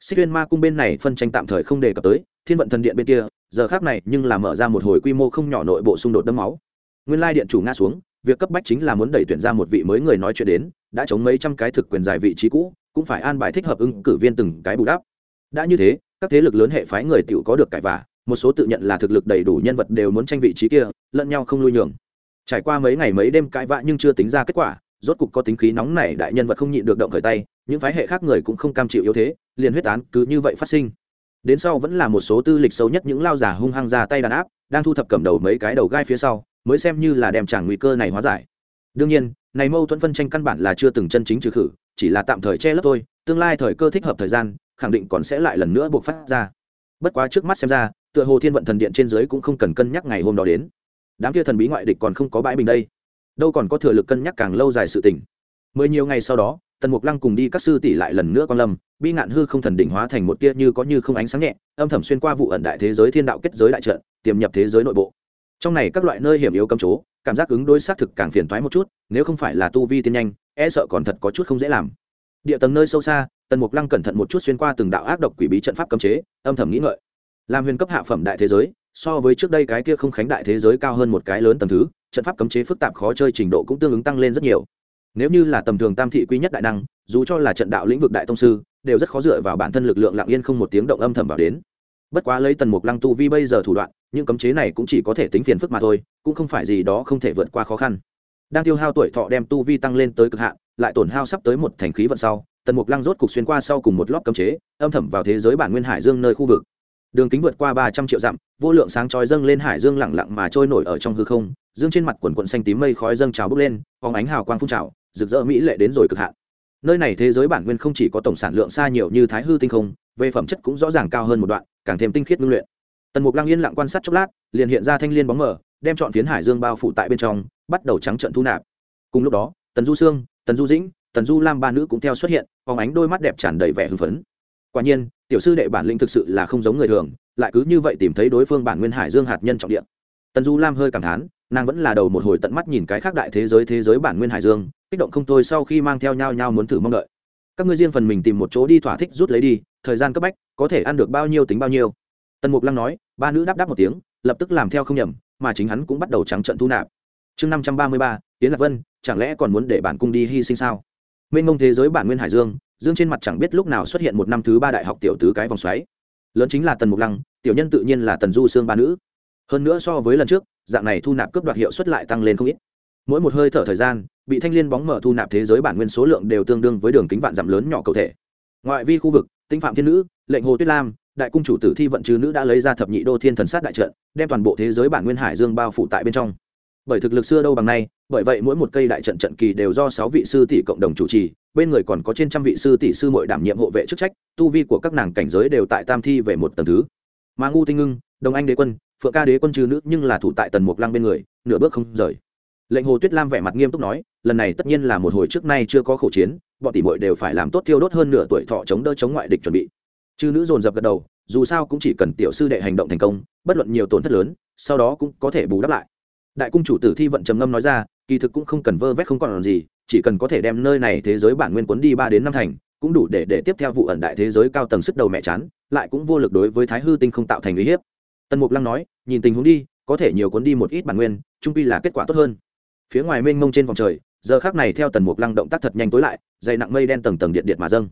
xích viên ma cung bên này phân tranh tạm thời không đề cập tới, thiên vận thần điện bên kia, giờ khác này nhưng là mở ra một hồi quy mô không nhỏ nội bộ xung đột đẫm máu. Nguyên lai điện chủ nga xuống, việc cấp bách chính là muốn đẩy tuyển ra một vị mới người nói chuyện đến, đã chống mấy trăm cái thực quyền giải vị trí cũ, cũng phải an bài thích hợp ứng cử viên từng cái bù đắp. Đã như thế, các thế lực lớn hệ phái người tiểu có được cải vả, một số tự nhận là thực lực đầy đủ nhân vật đều muốn tranh vị trí kia, lẫn nhau không lui nhường. Trải qua mấy ngày mấy đêm cãi vã nhưng chưa tính ra kết quả, rốt cục có tính khí nóng này đại nhân vật không nhịn được động khởi tay những phái hệ khác người cũng không cam chịu yếu thế, liền huyết án cứ như vậy phát sinh. Đến sau vẫn là một số tư lịch xấu nhất những lao giả hung hăng ra tay đàn áp, đang thu thập cầm đầu mấy cái đầu gai phía sau, mới xem như là đem trả nguy cơ này hóa giải. Đương nhiên, này mâu thuẫn phân tranh căn bản là chưa từng chân chính trừ khử, chỉ là tạm thời che lấp thôi, tương lai thời cơ thích hợp thời gian, khẳng định còn sẽ lại lần nữa buộc phát ra. Bất quá trước mắt xem ra, tựa hồ thiên vận thần điện trên dưới cũng không cần cân nhắc ngày hôm đó đến. Đám kia thần bí ngoại địch còn không có bãi bình đây. Đâu còn có thừa lực cân nhắc càng lâu dài sự tình. Mười nhiều ngày sau đó tần mục lăng cùng đi các sư tỷ lại lần nữa quan lâm, bi ngạn hư không thần đỉnh hóa thành một tia như có như không ánh sáng nhẹ, âm thầm xuyên qua vụ ẩn đại thế giới thiên đạo kết giới đại trận, tiềm nhập thế giới nội bộ. Trong này các loại nơi hiểm yếu cấm chố cảm giác ứng đối xác thực càng phiền toái một chút, nếu không phải là tu vi tiên nhanh e sợ còn thật có chút không dễ làm. Địa tầng nơi sâu xa, tần mục lăng cẩn thận một chút xuyên qua từng đạo ác độc quỷ bí trận pháp cấm chế, âm thầm nghĩ ngợi. Làm huyền cấp hạ phẩm đại thế giới, so với trước đây cái kia không khánh đại thế giới cao hơn một cái lớn tầng thứ, trận pháp cấm chế phức tạp khó chơi trình độ cũng tương ứng tăng lên rất nhiều nếu như là tầm thường tam thị quý nhất đại năng, dù cho là trận đạo lĩnh vực đại tông sư, đều rất khó dựa vào bản thân lực lượng lặng yên không một tiếng động âm thầm vào đến. Bất quá lấy tần mục lăng tu vi bây giờ thủ đoạn, những cấm chế này cũng chỉ có thể tính phiền phức mà thôi, cũng không phải gì đó không thể vượt qua khó khăn. Đang tiêu hao tuổi thọ đem tu vi tăng lên tới cực hạn, lại tổn hao sắp tới một thành khí vận sau, tần mục lăng rốt cục xuyên qua sau cùng một lót cấm chế, âm thầm vào thế giới bản nguyên hải dương nơi khu vực. Đường kính vượt qua ba trăm triệu dặm, vô lượng sáng chói dâng lên hải dương lẳng lặng mà trôi nổi ở trong hư không, dương trên mặt quần quận xanh tím mây khói dâng trào bốc lên, phóng ánh hào quang phun trào rực rỡ mỹ lệ đến rồi cực hạn. Nơi này thế giới bản nguyên không chỉ có tổng sản lượng xa nhiều như thái hư tinh không, về phẩm chất cũng rõ ràng cao hơn một đoạn, càng thêm tinh khiết ngưng luyện. Tần mục lăng yên lặng quan sát chốc lát, liền hiện ra thanh liên bóng mờ, đem chọn phiến hải dương bao phủ tại bên trong, bắt đầu trắng trận thu nạp. Cùng lúc đó, tần du sương, tần du dĩnh, tần du lam ba nữ cũng theo xuất hiện, phóng ánh đôi mắt đẹp tràn đầy vẻ hưng phấn. Quả nhiên, tiểu sư đệ bản lĩnh thực sự là không giống người thường, lại cứ như vậy tìm thấy đối phương bản nguyên hải dương hạt nhân trọng địa. Tần du lam hơi cảm thán, nàng vẫn là đầu một hồi tận mắt nhìn cái khác đại thế giới thế giới bản nguyên hải dương kích động không thôi sau khi mang theo nhau nhau muốn thử mong đợi. Các ngươi riêng phần mình tìm một chỗ đi thỏa thích rút lấy đi, thời gian cấp bách, có thể ăn được bao nhiêu tính bao nhiêu. Tần mục lăng nói, ba nữ đáp đáp một tiếng, lập tức làm theo không nhầm, mà chính hắn cũng bắt đầu trắng trận thu nạp. Chương năm trăm ba mươi ba tiến lạc vân, chẳng lẽ còn muốn để bản cung đi hy sinh sao? Mênh mông thế giới bản nguyên hải dương dương trên mặt chẳng biết lúc nào xuất hiện một năm thứ ba đại học tiểu tứ cái vòng xoáy. Lớn chính là tần mục lăng, tiểu nhân tự nhiên là tần du xương ba nữ. Hơn nữa so với lần trước, dạng này thu nạp cướp đoạt hiệu suất lại tăng lên không ít mỗi một hơi thở thời gian, bị thanh liên bóng mở thu nạp thế giới bản nguyên số lượng đều tương đương với đường kính vạn dặm lớn nhỏ cầu thể. Ngoại vi khu vực tinh phạm thiên nữ, lệnh hồ tuyết lam, đại cung chủ tử thi vận trừ nữ đã lấy ra thập nhị đô thiên thần sát đại trận, đem toàn bộ thế giới bản nguyên hải dương bao phủ tại bên trong. Bởi thực lực xưa đâu bằng nay, bởi vậy mỗi một cây đại trận trận kỳ đều do sáu vị sư tỷ cộng đồng chủ trì, bên người còn có trên trăm vị sư tỷ sư mội đảm nhiệm hộ vệ chức trách, tu vi của các nàng cảnh giới đều tại tam thi về một tầng thứ. Mà ngu tinh ngưng, đồng anh đế quân, phượng ca đế quân trừ nữ nhưng là thủ tại tần mục lăng bên người, nửa bước không rời lệnh hồ tuyết lam vẻ mặt nghiêm túc nói, lần này tất nhiên là một hồi trước nay chưa có khẩu chiến, bọn tỷ muội đều phải làm tốt tiêu đốt hơn nửa tuổi thọ chống đỡ chống ngoại địch chuẩn bị. Chư nữ dồn dập gật đầu, dù sao cũng chỉ cần tiểu sư đệ hành động thành công, bất luận nhiều tổn thất lớn, sau đó cũng có thể bù đắp lại. Đại cung chủ tử thi vận trầm ngâm nói ra, kỳ thực cũng không cần vơ vét không còn làm gì, chỉ cần có thể đem nơi này thế giới bản nguyên quấn đi ba đến năm thành, cũng đủ để để tiếp theo vụ ẩn đại thế giới cao tầng sức đầu mẹ chán, lại cũng vô lực đối với thái hư tinh không tạo thành uy hiếp. Tần mục lăng nói, nhìn tình huống đi, có thể nhiều cuốn đi một ít bản nguyên, trung pi là kết quả tốt hơn phía ngoài mênh mông trên vòng trời, giờ khác này theo tần mục lăng động tác thật nhanh tối lại, dày nặng mây đen tầng tầng điện điện mà dâng.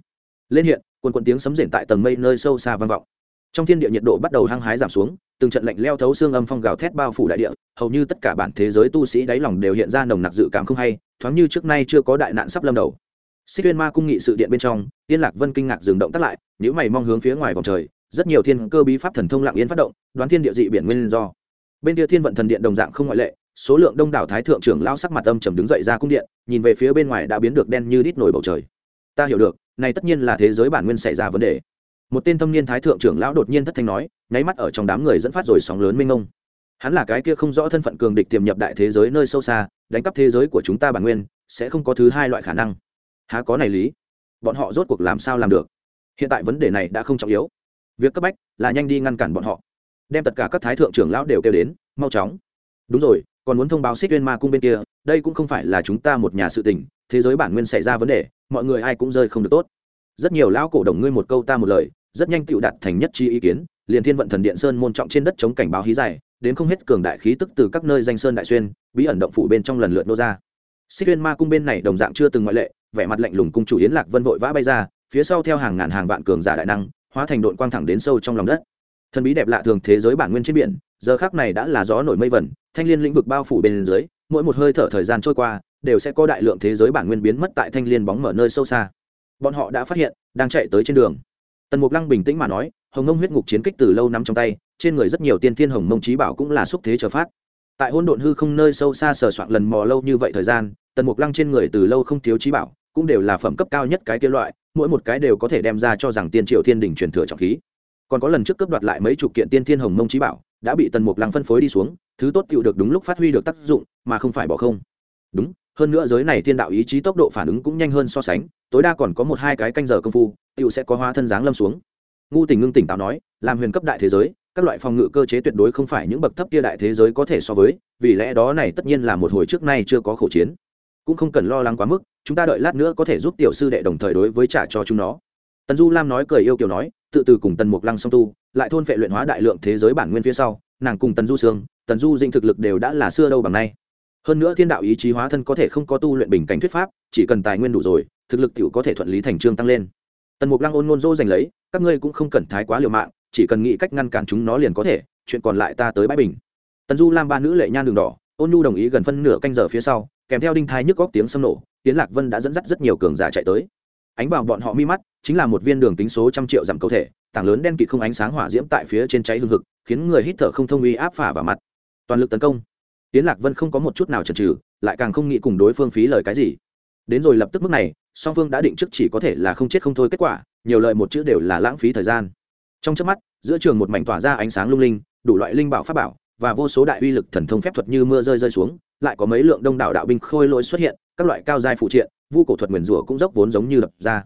Lên hiện, quần quần tiếng sấm rền tại tầng mây nơi sâu xa vang vọng. Trong thiên địa nhiệt độ bắt đầu hăng hái giảm xuống, từng trận lạnh leo thấu xương âm phong gào thét bao phủ đại địa, hầu như tất cả bản thế giới tu sĩ đáy lòng đều hiện ra nồng nặc dự cảm không hay, thoáng như trước nay chưa có đại nạn sắp lâm đầu. Xích viên ma cung nghị sự điện bên trong, yên lạc vân kinh ngạc dừng động tắt lại nếu mày mong hướng phía ngoài vòng trời, rất nhiều thiên cơ bí pháp thần thông lặng yên phát động, đoán thiên địa dị biển nguyên do. Bên kia thiên vận thần điện đồng dạng không ngoại lệ số lượng đông đảo thái thượng trưởng lao sắc mặt âm trầm đứng dậy ra cung điện, nhìn về phía bên ngoài đã biến được đen như đít nổi bầu trời. Ta hiểu được, này tất nhiên là thế giới bản nguyên xảy ra vấn đề. Một tên thâm niên thái thượng trưởng lão đột nhiên thất thanh nói, nháy mắt ở trong đám người dẫn phát rồi sóng lớn mênh mông. Hắn là cái kia không rõ thân phận cường địch tiềm nhập đại thế giới nơi sâu xa, đánh cắp thế giới của chúng ta bản nguyên, sẽ không có thứ hai loại khả năng. Há có này lý? Bọn họ rốt cuộc làm sao làm được? Hiện tại vấn đề này đã không trọng yếu. Việc cấp bách là nhanh đi ngăn cản bọn họ. Đem tất cả các thái thượng trưởng lão đều kêu đến, mau chóng. Đúng rồi còn muốn thông báo xích Viên ma cung bên kia, đây cũng không phải là chúng ta một nhà sự tình, thế giới bản nguyên xảy ra vấn đề, mọi người ai cũng rơi không được tốt. Rất nhiều lão cổ đồng ngươi một câu ta một lời, rất nhanh tựu đạt thành nhất chi ý kiến, liền thiên vận thần điện sơn môn trọng trên đất chống cảnh báo hí dài, đến không hết cường đại khí tức từ các nơi danh sơn đại xuyên, bí ẩn động phủ bên trong lần lượt nô ra. Xích Viên ma cung bên này đồng dạng chưa từng ngoại lệ, vẻ mặt lạnh lùng cung chủ yến lạc vân vội vã bay ra, phía sau theo hàng ngàn hàng vạn cường giả đại năng, hóa thành đội quang thẳng đến sâu trong lòng đất thần bí đẹp lạ thường thế giới bản nguyên trên biển, giờ khác này đã là gió nổi mây vẩn thanh liên lĩnh vực bao phủ bên dưới, mỗi một hơi thở thời gian trôi qua, đều sẽ có đại lượng thế giới bản nguyên biến mất tại thanh liên bóng mở nơi sâu xa. Bọn họ đã phát hiện, đang chạy tới trên đường. Tần mục lăng bình tĩnh mà nói, hồng mông huyết ngục chiến kích từ lâu nắm trong tay, trên người rất nhiều tiên thiên hồng mông trí bảo cũng là xúc thế chờ phát. Tại hôn độn hư không nơi sâu xa sờ soạn lần mò lâu như vậy thời gian, tần mục lăng trên người từ lâu không thiếu trí bảo, cũng đều là phẩm cấp cao nhất cái kia loại, mỗi một cái đều có thể đem ra cho rằng tiên triệu thiên đình truyền thừa trọng khí còn có lần trước cướp đoạt lại mấy chục kiện tiên thiên hồng mông trí bảo, đã bị tần mục lăng phân phối đi xuống, thứ tốt tựu được đúng lúc phát huy được tác dụng, mà không phải bỏ không. Đúng, hơn nữa giới này thiên đạo ý chí tốc độ phản ứng cũng nhanh hơn so sánh, tối đa còn có một hai cái canh giờ công phu, tựu sẽ có hóa thân dáng lâm xuống. Ngu tình ngưng tỉnh táo nói, làm huyền cấp đại thế giới, các loại phòng ngự cơ chế tuyệt đối không phải những bậc thấp kia đại thế giới có thể so với, vì lẽ đó này tất nhiên là một hồi trước nay chưa có khẩu chiến. Cũng không cần lo lắng quá mức, chúng ta đợi lát nữa có thể giúp tiểu sư đệ đồng thời đối với trả cho chúng nó. Tần du lam nói cười yêu kiều nói tự từ cùng tần mục lăng song tu, lại thôn phệ luyện hóa đại lượng thế giới bản nguyên phía sau, nàng cùng tần du sương, tần du dinh thực lực đều đã là xưa đâu bằng nay. Hơn nữa thiên đạo ý chí hóa thân có thể không có tu luyện bình cảnh thuyết pháp, chỉ cần tài nguyên đủ rồi, thực lực t có thể thuận lý thành trương tăng lên. Tần mục lăng ôn ngôn dỗ giành lấy, các ngươi cũng không cần thái quá liều mạng, chỉ cần nghĩ cách ngăn cản chúng nó liền có thể, chuyện còn lại ta tới bãi bình. Tần du lam ba nữ lệ nhan đường đỏ, ôn nhu đồng ý gần phân nửa canh giờ phía sau, kèm theo đinh thái nhức góc tiếng xâm nổ tiến lạc vân đã dẫn dắt rất nhiều cường giả chạy tới ánh vào bọn họ mi mắt, chính là một viên đường tính số trăm triệu dặm cầu thể, tảng lớn đen kịt không ánh sáng hỏa diễm tại phía trên cháy hương hực, khiến người hít thở không thông uy áp phả vào mặt. Toàn lực tấn công. Tiến lạc vân không có một chút nào chần trừ lại càng không nghĩ cùng đối phương phí lời cái gì. Đến rồi lập tức mức này, song phương đã định trước chỉ có thể là không chết không thôi kết quả, nhiều lời một chữ đều là lãng phí thời gian. Trong trước mắt, giữa trường một mảnh tỏa ra ánh sáng lung linh, đủ loại linh bảo pháp bảo, và vô số đại uy lực thần thông phép thuật như mưa rơi rơi xuống, lại có mấy lượng đông đảo đạo binh khôi lỗi xuất hiện, các loại cao giai phụ triện vu cổ thuật nguyền rủa cũng dốc vốn giống như đập ra.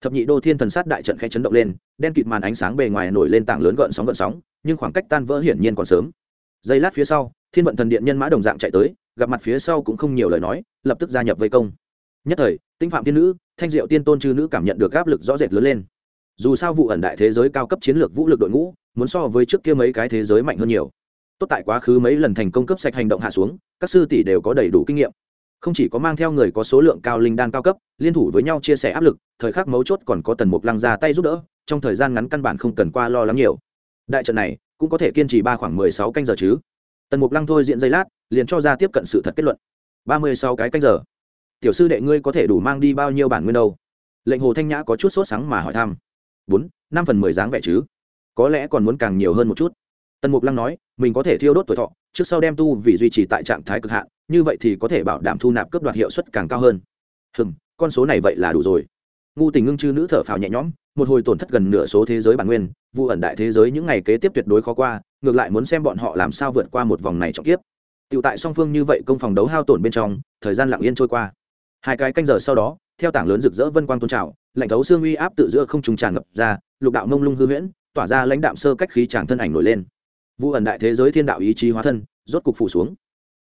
Thập nhị đô thiên thần sát đại trận khẽ chấn động lên, đen kịt màn ánh sáng bề ngoài nổi lên tảng lớn gợn sóng gợn sóng, nhưng khoảng cách tan vỡ hiển nhiên còn sớm. Giây lát phía sau, thiên vận thần điện nhân mã đồng dạng chạy tới, gặp mặt phía sau cũng không nhiều lời nói, lập tức gia nhập vây công. Nhất thời, tinh phạm thiên nữ, thanh diệu tiên tôn chư nữ cảm nhận được áp lực rõ rệt lớn lên. Dù sao vụ ẩn đại thế giới cao cấp chiến lược vũ lực đội ngũ, muốn so với trước kia mấy cái thế giới mạnh hơn nhiều. Tốt tại quá khứ mấy lần thành công cấp sạch hành động hạ xuống, các sư tỷ đều có đầy đủ kinh nghiệm không chỉ có mang theo người có số lượng cao linh đan cao cấp, liên thủ với nhau chia sẻ áp lực, thời khắc mấu chốt còn có tần mục lăng ra tay giúp đỡ, trong thời gian ngắn căn bản không cần qua lo lắng nhiều. Đại trận này cũng có thể kiên trì ba khoảng mười sáu canh giờ chứ? Tần mục lăng thôi diện giây lát, liền cho ra tiếp cận sự thật kết luận. Ba mươi sáu cái canh giờ. Tiểu sư đệ ngươi có thể đủ mang đi bao nhiêu bản nguyên đâu? Lệnh hồ thanh nhã có chút sốt sáng mà hỏi thăm. Bốn, năm phần mười dáng vẻ chứ? Có lẽ còn muốn càng nhiều hơn một chút tần mục lăng nói, mình có thể thiêu đốt tuổi thọ, trước sau đem tu vì duy trì tại trạng thái cực hạn, như vậy thì có thể bảo đảm thu nạp cấp đoạt hiệu suất càng cao hơn. Hừm, con số này vậy là đủ rồi. Ngu tình ngưng chư nữ thở phào nhẹ nhõm, một hồi tổn thất gần nửa số thế giới bản nguyên vụ ẩn đại thế giới những ngày kế tiếp tuyệt đối khó qua, ngược lại muốn xem bọn họ làm sao vượt qua một vòng này trọng tiếp. tựu tại song phương như vậy công phòng đấu hao tổn bên trong, thời gian lặng yên trôi qua. Hai cái canh giờ sau đó, theo tảng lớn rực rỡ vân quang tôn trào, lạnh thấu xương uy áp tự giữa không trùng tràn ngập ra, lục đạo mông lung hư huyễn, tỏa ra lãnh đạm sơ cách khí tràng thân ảnh nổi lên vụ ẩn đại thế giới thiên đạo ý chí hóa thân, rốt cục phủ xuống.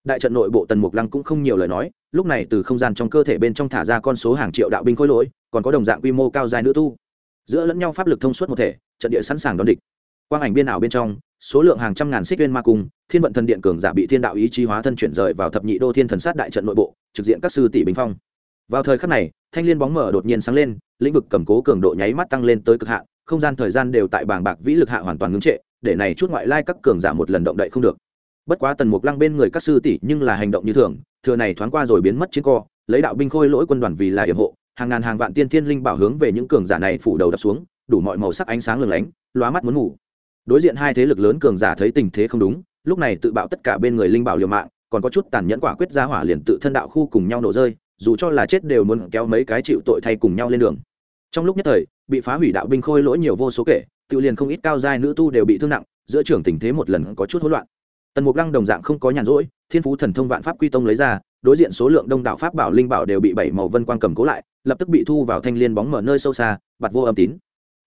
Đại trận nội bộ tần mục lăng cũng không nhiều lời nói, lúc này từ không gian trong cơ thể bên trong thả ra con số hàng triệu đạo binh khối lỗi, còn có đồng dạng quy mô cao dài nữ tu. Giữa lẫn nhau pháp lực thông suốt một thể, trận địa sẵn sàng đón địch. Quang ảnh biên ảo bên trong, số lượng hàng trăm ngàn xích viên ma cung, thiên vận thần điện cường giả bị thiên đạo ý chí hóa thân chuyển rời vào thập nhị đô thiên thần sát đại trận nội bộ, trực diện các sư tỷ bình phong. Vào thời khắc này, thanh liên bóng mở đột nhiên sáng lên, lĩnh vực cầm cố cường độ nháy mắt tăng lên tới cực hạn, không gian thời gian đều tại bảng bạc vĩ lực hạ hoàn toàn ngưng trệ để này chút ngoại lai các cường giả một lần động đậy không được. Bất quá tần mục lăng bên người các sư tỷ nhưng là hành động như thường, thừa này thoáng qua rồi biến mất chiến co, lấy đạo binh khôi lỗi quân đoàn vì là hiểm hộ, hàng ngàn hàng vạn tiên thiên linh bảo hướng về những cường giả này phủ đầu đập xuống, đủ mọi màu sắc ánh sáng lừng lánh, lóa mắt muốn ngủ. Đối diện hai thế lực lớn cường giả thấy tình thế không đúng, lúc này tự bạo tất cả bên người linh bảo liều mạng, còn có chút tàn nhẫn quả quyết ra hỏa liền tự thân đạo khu cùng nhau nổ rơi, dù cho là chết đều muốn kéo mấy cái chịu tội thay cùng nhau lên đường. Trong lúc nhất thời, bị phá hủy đạo binh khôi lỗi nhiều vô số kể tự liền không ít cao giai nữ tu đều bị thương nặng, giữa trưởng tình thế một lần có chút hỗn loạn. Tần mục lăng đồng dạng không có nhàn rỗi, thiên phú thần thông vạn pháp quy tông lấy ra, đối diện số lượng đông đảo pháp bảo linh bảo đều bị bảy màu vân quang cầm cố lại, lập tức bị thu vào thanh liên bóng mở nơi sâu xa bặt vô âm tín.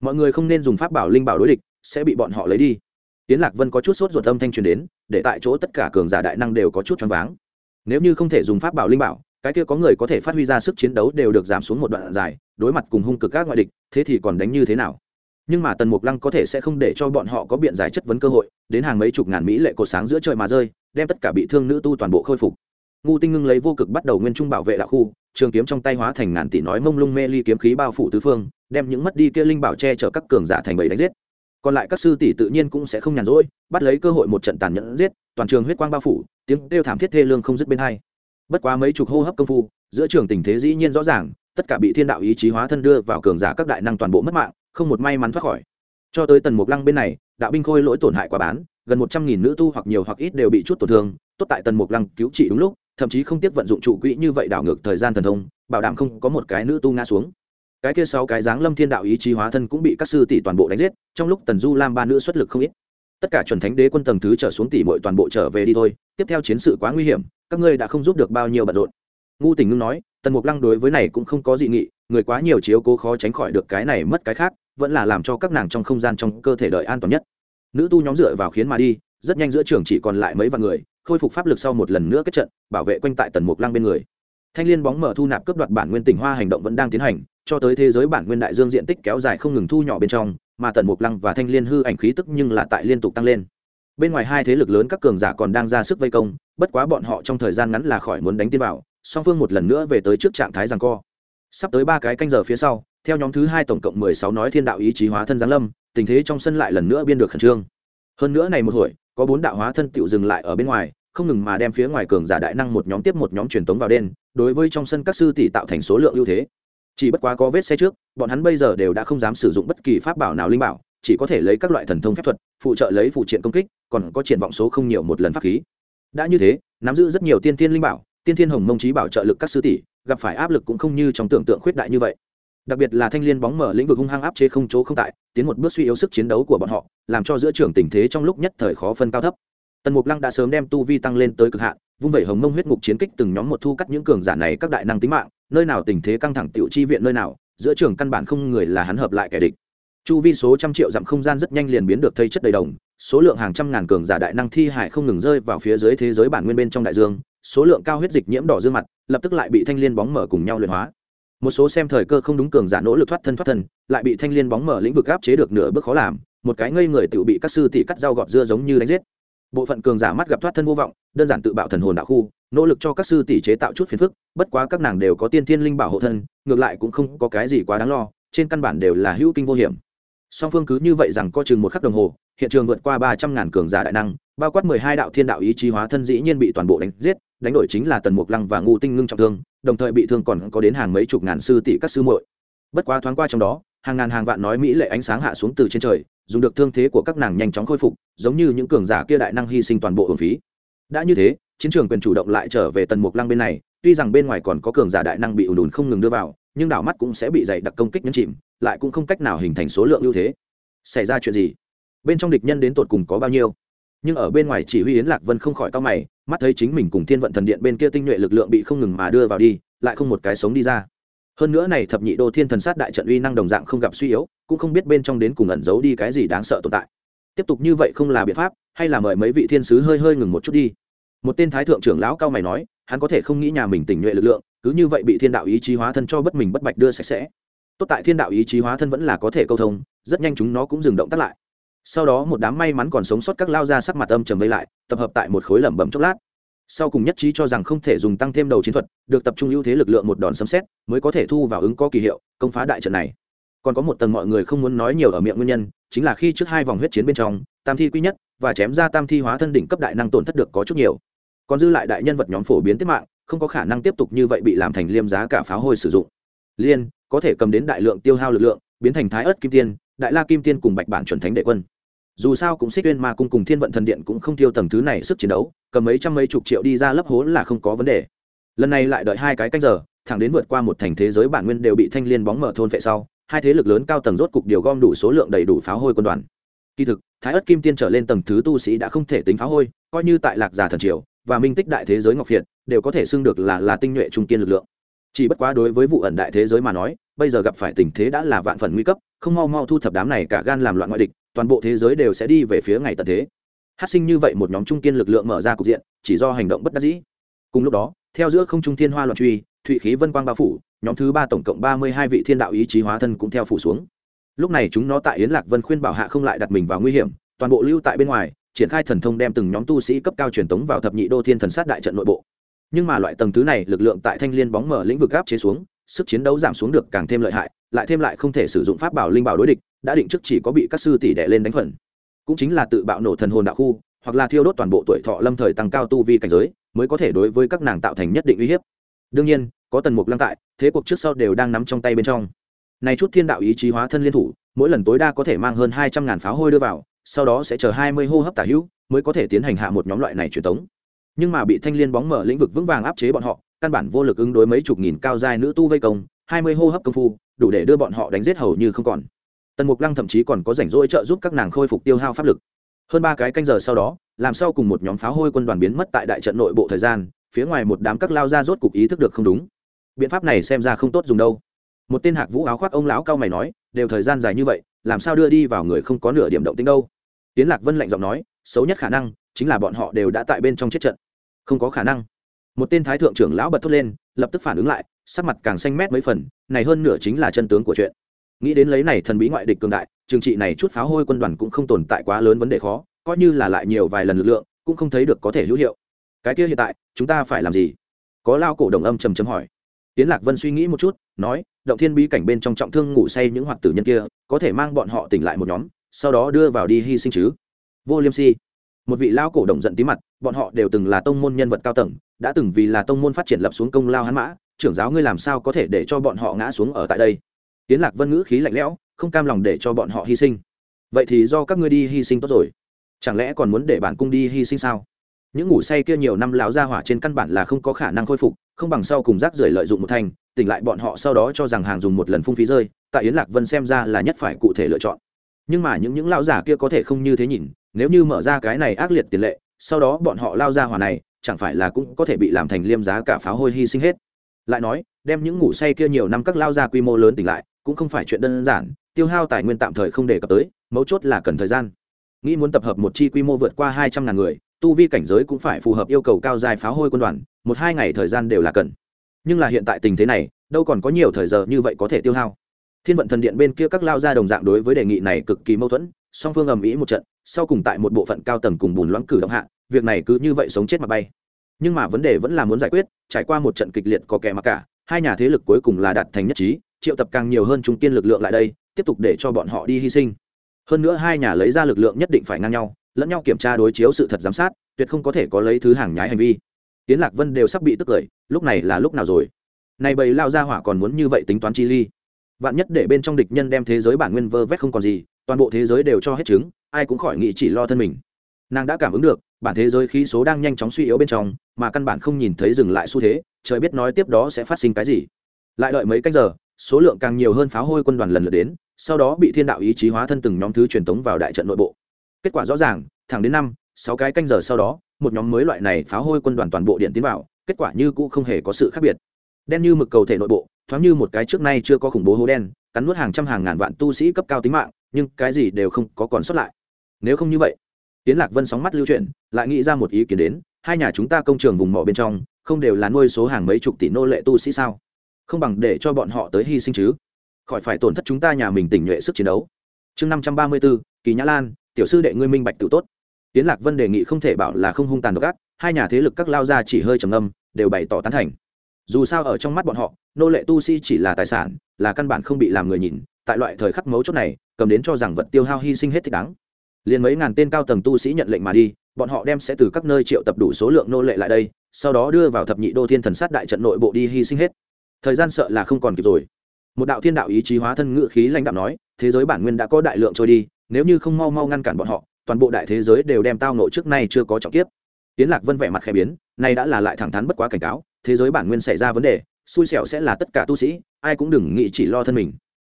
Mọi người không nên dùng pháp bảo linh bảo đối địch, sẽ bị bọn họ lấy đi. Tiến lạc vân có chút sốt ruột âm thanh truyền đến, để tại chỗ tất cả cường giả đại năng đều có chút choáng váng. Nếu như không thể dùng pháp bảo linh bảo, cái kia có người có thể phát huy ra sức chiến đấu đều được giảm xuống một đoạn dài, đối mặt cùng hung cực các ngoại địch, thế thì còn đánh như thế nào? Nhưng mà tần mục lăng có thể sẽ không để cho bọn họ có biện giải chất vấn cơ hội, đến hàng mấy chục ngàn mỹ lệ cột sáng giữa trời mà rơi, đem tất cả bị thương nữ tu toàn bộ khôi phục. Ngu tinh ngưng lấy vô cực bắt đầu nguyên trung bảo vệ đạo khu, trường kiếm trong tay hóa thành ngàn tỷ nói mông lung mê ly kiếm khí bao phủ tứ phương, đem những mất đi kia linh bảo che chở các cường giả thành bầy đánh giết. Còn lại các sư tỷ tự nhiên cũng sẽ không nhàn rỗi, bắt lấy cơ hội một trận tàn nhẫn giết, toàn trường huyết quang bao phủ, tiếng kêu thảm thiết thê lương không dứt bên hai. Bất quá mấy chục hô hấp công phu, giữa trường tình thế dĩ nhiên rõ ràng, tất cả bị thiên đạo ý chí hóa thân đưa vào cường giả các đại năng toàn bộ mất mạng không một may mắn thoát khỏi. Cho tới tần mục lăng bên này, đạo binh khôi lỗi tổn hại quá bán, gần một trăm nghìn nữ tu hoặc nhiều hoặc ít đều bị chút tổn thương, tốt tại tần mục lăng cứu trị đúng lúc, thậm chí không tiếc vận dụng trụ quỹ như vậy đảo ngược thời gian thần thông, bảo đảm không có một cái nữ tu ngã xuống. Cái kia sáu cái dáng lâm thiên đạo ý chí hóa thân cũng bị các sư tỷ toàn bộ đánh giết, trong lúc tần du lam ba nữ xuất lực không ít. Tất cả chuẩn thánh đế quân tầng thứ trở xuống tỷ muội toàn bộ trở về đi thôi, tiếp theo chiến sự quá nguy hiểm, các ngươi đã không giúp được bao nhiêu bận rộn. Ngu tình ngưng nói, tần mục lăng đối với này cũng không có dị nghị, người quá nhiều chiếu cố khó tránh khỏi được cái này mất cái khác vẫn là làm cho các nàng trong không gian trong cơ thể đợi an toàn nhất. Nữ tu nhóm dựa vào khiến mà đi, rất nhanh giữa trường chỉ còn lại mấy vạn người, khôi phục pháp lực sau một lần nữa kết trận, bảo vệ quanh tại tần mục lăng bên người. Thanh liên bóng mở thu nạp cấp đoạt bản nguyên tỉnh hoa hành động vẫn đang tiến hành, cho tới thế giới bản nguyên đại dương diện tích kéo dài không ngừng thu nhỏ bên trong, mà tần mục lăng và thanh liên hư ảnh khí tức nhưng là tại liên tục tăng lên. Bên ngoài hai thế lực lớn các cường giả còn đang ra sức vây công, bất quá bọn họ trong thời gian ngắn là khỏi muốn đánh tiên vào song phương một lần nữa về tới trước trạng thái rằng co. Sắp tới ba cái canh giờ phía sau theo nhóm thứ hai tổng cộng mười sáu nói thiên đạo ý chí hóa thân giáng lâm, tình thế trong sân lại lần nữa biên được khẩn trương. Hơn nữa này một hồi, có bốn đạo hóa thân tựu dừng lại ở bên ngoài, không ngừng mà đem phía ngoài cường giả đại năng một nhóm tiếp một nhóm truyền tống vào đen, đối với trong sân các sư tỷ tạo thành số lượng ưu thế. Chỉ bất quá có vết xe trước, bọn hắn bây giờ đều đã không dám sử dụng bất kỳ pháp bảo nào linh bảo, chỉ có thể lấy các loại thần thông phép thuật, phụ trợ lấy phụ triện công kích, còn có triển vọng số không nhiều một lần pháp khí. Đã như thế, nắm giữ rất nhiều tiên thiên linh bảo, tiên thiên hồng mông trí bảo trợ lực các sư tỷ, gặp phải áp lực cũng không như trong tưởng tượng khuyết đại như vậy đặc biệt là thanh l i ê n bóng mở lĩnh vực hung hăng áp chế không chỗ không tại, tiến một bước suy yếu sức chiến đấu của bọn họ, làm cho giữa trường tình thế trong lúc nhất thời khó phân cao thấp. Tần mục lăng đã sớm đem tu vi tăng lên tới cực hạn, vung vẩy hồng mông huyết ngục chiến kích từng nhóm một thu cắt những cường giả này các đại năng tính mạng, nơi nào tình thế căng thẳng tiểu chi viện nơi nào, giữa trường căn bản không người là hắn hợp lại kẻ địch. Chu vi số trăm triệu dặm không gian rất nhanh liền biến được thây chất đầy đồng, số lượng hàng trăm ngàn cường giả đại năng thi hải không ngừng rơi vào phía dưới thế giới bản nguyên bên trong đại dương, số lượng cao huyết dịch nhiễm đỏ dương mặt, lập tức lại bị thanh liên bóng mở cùng nhau luyện hóa một số xem thời cơ không đúng cường giả nỗ lực thoát thân thoát thân, lại bị thanh liên bóng mở lĩnh vực áp chế được nửa bước khó làm, một cái ngây người tự bị các sư tỷ cắt dao gọt dưa giống như đánh giết. Bộ phận cường giả mắt gặp thoát thân vô vọng, đơn giản tự bạo thần hồn đạo khu, nỗ lực cho các sư tỷ chế tạo chút phiền phức, bất quá các nàng đều có tiên thiên linh bảo hộ thân, ngược lại cũng không có cái gì quá đáng lo, trên căn bản đều là hữu kinh vô hiểm. Song phương cứ như vậy rằng có chừng một khắc đồng hồ, hiện trường vượt qua ba trăm ngàn cường giả đại năng, bao quát mười hai đạo thiên đạo ý chí hóa thân dĩ nhiên bị toàn bộ đánh giết, đánh đổi chính là tần mục lăng và ngu tinh ngưng trọng thương đồng thời bị thương còn có đến hàng mấy chục ngàn sư tỷ các sư muội. Bất quá thoáng qua trong đó, hàng ngàn hàng vạn nói mỹ lệ ánh sáng hạ xuống từ trên trời, dùng được thương thế của các nàng nhanh chóng khôi phục, giống như những cường giả kia đại năng hy sinh toàn bộ hưởng phí. Đã như thế, chiến trường quyền chủ động lại trở về tần mục lăng bên này, tuy rằng bên ngoài còn có cường giả đại năng bị ùn ùn không ngừng đưa vào, nhưng đảo mắt cũng sẽ bị dày đặc công kích nhấn chìm, lại cũng không cách nào hình thành số lượng ưu thế. Xảy ra chuyện gì? Bên trong địch nhân đến tột cùng có bao nhiêu? Nhưng ở bên ngoài chỉ huy yến lạc vân không khỏi cao mày mắt thấy chính mình cùng thiên vận thần điện bên kia tinh nhuệ lực lượng bị không ngừng mà đưa vào đi, lại không một cái sống đi ra. Hơn nữa này thập nhị đô thiên thần sát đại trận uy năng đồng dạng không gặp suy yếu, cũng không biết bên trong đến cùng ẩn giấu đi cái gì đáng sợ tồn tại. Tiếp tục như vậy không là biện pháp, hay là mời mấy vị thiên sứ hơi hơi ngừng một chút đi. Một tên thái thượng trưởng lão cao mày nói, hắn có thể không nghĩ nhà mình tỉnh nhuệ lực lượng, cứ như vậy bị thiên đạo ý chí hóa thân cho bất mình bất bạch đưa sạch sẽ. Tốt tại thiên đạo ý chí hóa thân vẫn là có thể câu thông, rất nhanh chúng nó cũng dừng động tắt lại sau đó một đám may mắn còn sống sót các lao ra sắc mặt âm trầm vây lại, tập hợp tại một khối lẩm bẩm chốc lát. Sau cùng nhất trí cho rằng không thể dùng tăng thêm đầu chiến thuật, được tập trung ưu thế lực lượng một đòn sấm xét mới có thể thu vào ứng có kỳ hiệu, công phá đại trận này. Còn có một tầng mọi người không muốn nói nhiều ở miệng nguyên nhân, chính là khi trước hai vòng huyết chiến bên trong, tam thi quý nhất và chém ra tam thi hóa thân đỉnh cấp đại năng tổn thất được có chút nhiều. Còn dư lại đại nhân vật nhóm phổ biến tiết mạng, không có khả năng tiếp tục như vậy bị làm thành liêm giá cả pháo hôi sử dụng. Liên, có thể cầm đến đại lượng tiêu hao lực lượng, biến thành thái ớt kim tiên, đại la kim tiên cùng bạch bản chuẩn thánh đệ quân dù sao cũng xích tuyên mà cung cùng thiên vận thần điện cũng không tiêu tầng thứ này sức chiến đấu, cầm mấy trăm mấy chục triệu đi ra lấp hố là không có vấn đề. Lần này lại đợi hai cái canh giờ, thẳng đến vượt qua một thành thế giới bản nguyên đều bị thanh liên bóng mở thôn vệ sau, hai thế lực lớn cao tầng rốt cục điều gom đủ số lượng đầy đủ pháo hôi quân đoàn. Kỳ thực, thái ất kim tiên trở lên tầng thứ tu sĩ đã không thể tính pháo hôi, coi như tại lạc giả thần triều và minh tích đại thế giới ngọc phiệt, đều có thể xưng được là là tinh nhuệ trung kiên lực lượng. Chỉ bất quá đối với vụ ẩn đại thế giới mà nói, bây giờ gặp phải tình thế đã là vạn phần nguy cấp, không mau mau thu thập đám này cả gan làm loạn ngoại địch toàn bộ thế giới đều sẽ đi về phía ngày tận thế. Hát sinh như vậy một nhóm trung kiên lực lượng mở ra cục diện, chỉ do hành động bất đắc dĩ. Cùng lúc đó, theo giữa không trung thiên hoa loạn truy, thụy khí vân quang bao phủ, nhóm thứ ba tổng cộng ba mươi hai vị thiên đạo ý chí hóa thân cũng theo phủ xuống. Lúc này chúng nó tại yến lạc vân khuyên bảo hạ không lại đặt mình vào nguy hiểm, toàn bộ lưu tại bên ngoài, triển khai thần thông đem từng nhóm tu sĩ cấp cao truyền tống vào thập nhị đô thiên thần sát đại trận nội bộ. Nhưng mà loại tầng thứ này lực lượng tại thanh liên bóng mở lĩnh vực áp chế xuống, sức chiến đấu giảm xuống được càng thêm lợi hại, lại thêm lại không thể sử dụng pháp bảo linh bảo đối địch đã định trước chỉ có bị các sư tỷ đệ lên đánh phần. Cũng chính là tự bạo nổ thần hồn đạo khu, hoặc là thiêu đốt toàn bộ tuổi thọ lâm thời tăng cao tu vi cảnh giới, mới có thể đối với các nàng tạo thành nhất định uy hiếp. Đương nhiên, có tần mục lăng tại, thế cuộc trước sau đều đang nắm trong tay bên trong. Này chút thiên đạo ý chí hóa thân liên thủ, mỗi lần tối đa có thể mang hơn hai trăm ngàn pháo hôi đưa vào, sau đó sẽ chờ hai mươi hô hấp tả hữu, mới có thể tiến hành hạ một nhóm loại này truyền tống. Nhưng mà bị thanh liên bóng mở lĩnh vực vững vàng áp chế bọn họ, căn bản vô lực ứng đối mấy chục nghìn cao giai nữ tu vây công, hai mươi hô hấp công phu, đủ để đưa bọn họ đánh giết hầu như không còn tần mục lăng thậm chí còn có rảnh rỗi trợ giúp các nàng khôi phục tiêu hao pháp lực. Hơn ba cái canh giờ sau đó, làm sao cùng một nhóm pháo hôi quân đoàn biến mất tại đại trận nội bộ thời gian, phía ngoài một đám các lao ra rốt cục ý thức được không đúng. Biện pháp này xem ra không tốt dùng đâu. Một tên hạc vũ áo khoác ông lão cao mày nói, đều thời gian dài như vậy, làm sao đưa đi vào người không có nửa điểm động tính đâu? Tiến lạc vân lạnh giọng nói, xấu nhất khả năng chính là bọn họ đều đã tại bên trong chết trận. Không có khả năng. Một tên thái thượng trưởng lão bật thốt lên, lập tức phản ứng lại, sắc mặt càng xanh mét mấy phần, này hơn nửa chính là chân tướng của chuyện nghĩ đến lấy này thần bí ngoại địch cường đại trường trị này chút pháo hôi quân đoàn cũng không tồn tại quá lớn vấn đề khó, coi như là lại nhiều vài lần lực lượng, cũng không thấy được có thể hữu hiệu. Cái kia hiện tại, chúng ta phải làm gì? Có lao cổ đồng âm trầm trầm hỏi. Tiến lạc vân suy nghĩ một chút, nói, động thiên bí cảnh bên trong trọng thương ngủ say những hoạt tử nhân kia, có thể mang bọn họ tỉnh lại một nhóm, sau đó đưa vào đi hy sinh chứ? Vô liêm si. Một vị lao cổ đồng giận tí mặt, bọn họ đều từng là tông môn nhân vật cao tầng, đã từng vì là tông môn phát triển lập xuống công lao hắn mã, trưởng giáo ngươi làm sao có thể để cho bọn họ ngã xuống ở tại đây? Tiến lạc vân ngữ khí lạnh lẽo, không cam lòng để cho bọn họ hy sinh. Vậy thì do các ngươi đi hy sinh tốt rồi. Chẳng lẽ còn muốn để bản cung đi hy sinh sao? Những ngủ say kia nhiều năm lão ra hỏa trên căn bản là không có khả năng khôi phục, không bằng sau cùng rác rưởi lợi dụng một thành, tỉnh lại bọn họ sau đó cho rằng hàng dùng một lần phung phí rơi, tại yến lạc vân xem ra là nhất phải cụ thể lựa chọn. Nhưng mà những những lão giả kia có thể không như thế nhìn, nếu như mở ra cái này ác liệt tiền lệ, sau đó bọn họ lao ra hỏa này, chẳng phải là cũng có thể bị làm thành liêm giá cả pháo hôi hy sinh hết. Lại nói, đem những ngủ say kia nhiều năm các lao ra quy mô lớn tỉnh lại cũng không phải chuyện đơn giản, tiêu hao tài nguyên tạm thời không đề cập tới, mấu chốt là cần thời gian. Nghĩ muốn tập hợp một chi quy mô vượt qua hai trăm ngàn người, tu vi cảnh giới cũng phải phù hợp yêu cầu cao dài pháo hôi quân đoàn, một hai ngày thời gian đều là cần. Nhưng là hiện tại tình thế này, đâu còn có nhiều thời giờ như vậy có thể tiêu hao. Thiên vận thần điện bên kia các lao ra đồng dạng đối với đề nghị này cực kỳ mâu thuẫn, song phương ầm ĩ một trận, sau cùng tại một bộ phận cao tầng cùng bùn loãng cử động hạ, việc này cứ như vậy sống chết mà bay. Nhưng mà vấn đề vẫn là muốn giải quyết, trải qua một trận kịch liệt có kẻ mặc cả, hai nhà thế lực cuối cùng là đạt thành nhất trí triệu tập càng nhiều hơn trung kiên lực lượng lại đây, tiếp tục để cho bọn họ đi hy sinh. Hơn nữa hai nhà lấy ra lực lượng nhất định phải ngang nhau, lẫn nhau kiểm tra đối chiếu sự thật giám sát, tuyệt không có thể có lấy thứ hàng nhái hành vi. Tiến lạc vân đều sắp bị tức cười, lúc này là lúc nào rồi? Này bầy lao ra hỏa còn muốn như vậy tính toán chi ly. Vạn nhất để bên trong địch nhân đem thế giới bản nguyên vơ vét không còn gì, toàn bộ thế giới đều cho hết chứng ai cũng khỏi nghĩ chỉ lo thân mình. Nàng đã cảm ứng được, bản thế giới khí số đang nhanh chóng suy yếu bên trong, mà căn bản không nhìn thấy dừng lại xu thế, trời biết nói tiếp đó sẽ phát sinh cái gì. Lại đợi mấy cách giờ số lượng càng nhiều hơn pháo hôi quân đoàn lần lượt đến, sau đó bị thiên đạo ý chí hóa thân từng nhóm thứ truyền tống vào đại trận nội bộ. Kết quả rõ ràng, thẳng đến năm, sáu cái canh giờ sau đó, một nhóm mới loại này pháo hôi quân đoàn toàn bộ điện tiến vào, kết quả như cũ không hề có sự khác biệt. Đen như mực cầu thể nội bộ, thoáng như một cái trước nay chưa có khủng bố hố đen, cắn nuốt hàng trăm hàng ngàn vạn tu sĩ cấp cao tính mạng, nhưng cái gì đều không có còn sót lại. Nếu không như vậy tiến lạc vân sóng mắt lưu chuyển, lại nghĩ ra một ý kiến đến, hai nhà chúng ta công trường vùng mỏ bên trong, không đều là nuôi số hàng mấy chục tỷ nô lệ tu sĩ sao? Không bằng để cho bọn họ tới hy sinh chứ. Khỏi phải tổn thất chúng ta nhà mình tỉnh nhuệ sức chiến đấu. Chương năm trăm ba mươi bốn kỳ nhã lan, tiểu sư đệ ngươi minh bạch tự tốt. Tiến lạc vân đề nghị không thể bảo là không hung tàn độc ác, hai nhà thế lực các lao ra chỉ hơi trầm âm đều bày tỏ tán thành. Dù sao ở trong mắt bọn họ, nô lệ tu sĩ chỉ là tài sản, là căn bản không bị làm người nhìn, tại loại thời khắc mấu chốt này, cầm đến cho rằng vật tiêu hao hy sinh hết thích đáng. Liền mấy ngàn tên cao tầng tu sĩ nhận lệnh mà đi, bọn họ đem sẽ từ các nơi triệu tập đủ số lượng nô lệ lại đây, sau đó đưa vào thập nhị đô thiên thần sát đại trận nội bộ đi hy sinh hết thời gian sợ là không còn kịp rồi. Một đạo thiên đạo ý chí hóa thân ngự khí lãnh đạo nói, thế giới bản nguyên đã có đại lượng trôi đi, nếu như không mau mau ngăn cản bọn họ, toàn bộ đại thế giới đều đem tao nộ trước nay chưa có trọng kiếp. Tiến lạc vân vẻ mặt khẽ biến, nay đã là lại thẳng thắn bất quá cảnh cáo, thế giới bản nguyên xảy ra vấn đề, xui xẻo sẽ là tất cả tu sĩ, ai cũng đừng nghĩ chỉ lo thân mình.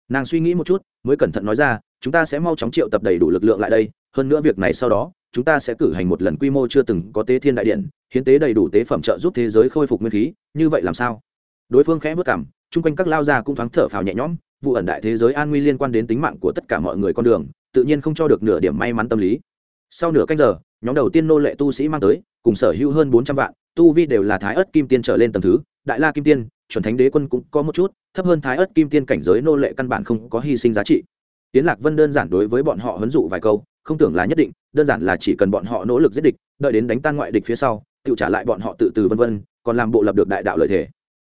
Nàng suy nghĩ một chút, mới cẩn thận nói ra, chúng ta sẽ mau chóng triệu tập đầy đủ lực lượng lại đây, hơn nữa việc này sau đó, chúng ta sẽ cử hành một lần quy mô chưa từng có tế thiên đại điện, hiến tế đầy đủ tế phẩm trợ giúp thế giới khôi phục nguyên khí, như vậy làm sao? Đối phương khẽ vất cảm, chung quanh các lao gia cũng thoáng thở phào nhẹ nhõm, vụ ẩn đại thế giới an nguy liên quan đến tính mạng của tất cả mọi người con đường, tự nhiên không cho được nửa điểm may mắn tâm lý. Sau nửa canh giờ, nhóm đầu tiên nô lệ tu sĩ mang tới, cùng sở hữu hơn bốn trăm vạn, tu vi đều là thái ớt kim tiên trở lên tầng thứ, đại la kim tiên, chuẩn thánh đế quân cũng có một chút, thấp hơn thái ớt kim tiên cảnh giới nô lệ căn bản không có hy sinh giá trị. Tiến lạc vân đơn giản đối với bọn họ huấn dụ vài câu, không tưởng là nhất định, đơn giản là chỉ cần bọn họ nỗ lực giết địch, đợi đến đánh tan ngoại địch phía sau, tự trả lại bọn họ tự từ vân vân, còn làm bộ lập được đại đạo lợi thể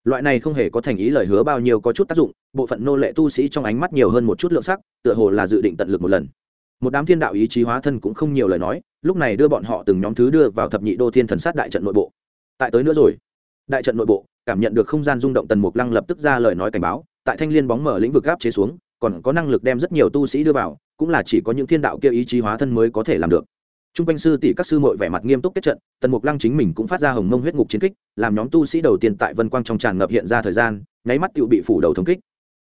loại này không hề có thành ý lời hứa bao nhiêu có chút tác dụng, bộ phận nô lệ tu sĩ trong ánh mắt nhiều hơn một chút lượng sắc, tựa hồ là dự định tận lực một lần. Một đám thiên đạo ý chí hóa thân cũng không nhiều lời nói, lúc này đưa bọn họ từng nhóm thứ đưa vào thập nhị đô thiên thần sát đại trận nội bộ. Tại tới nữa rồi. Đại trận nội bộ, cảm nhận được không gian rung động tần mục lăng lập tức ra lời nói cảnh báo, tại thanh liên bóng mở lĩnh vực gáp chế xuống, còn có năng lực đem rất nhiều tu sĩ đưa vào, cũng là chỉ có những thiên đạo kia ý chí hóa thân mới có thể làm được. Trung quanh sư tỷ các sư muội vẻ mặt nghiêm túc kết trận, Tần Mục Lăng chính mình cũng phát ra hồng mông huyết ngục chiến kích, làm nhóm tu sĩ đầu tiên tại Vân Quang trong tràn ngập hiện ra thời gian, nháy mắt tiểu bị phủ đầu thống kích.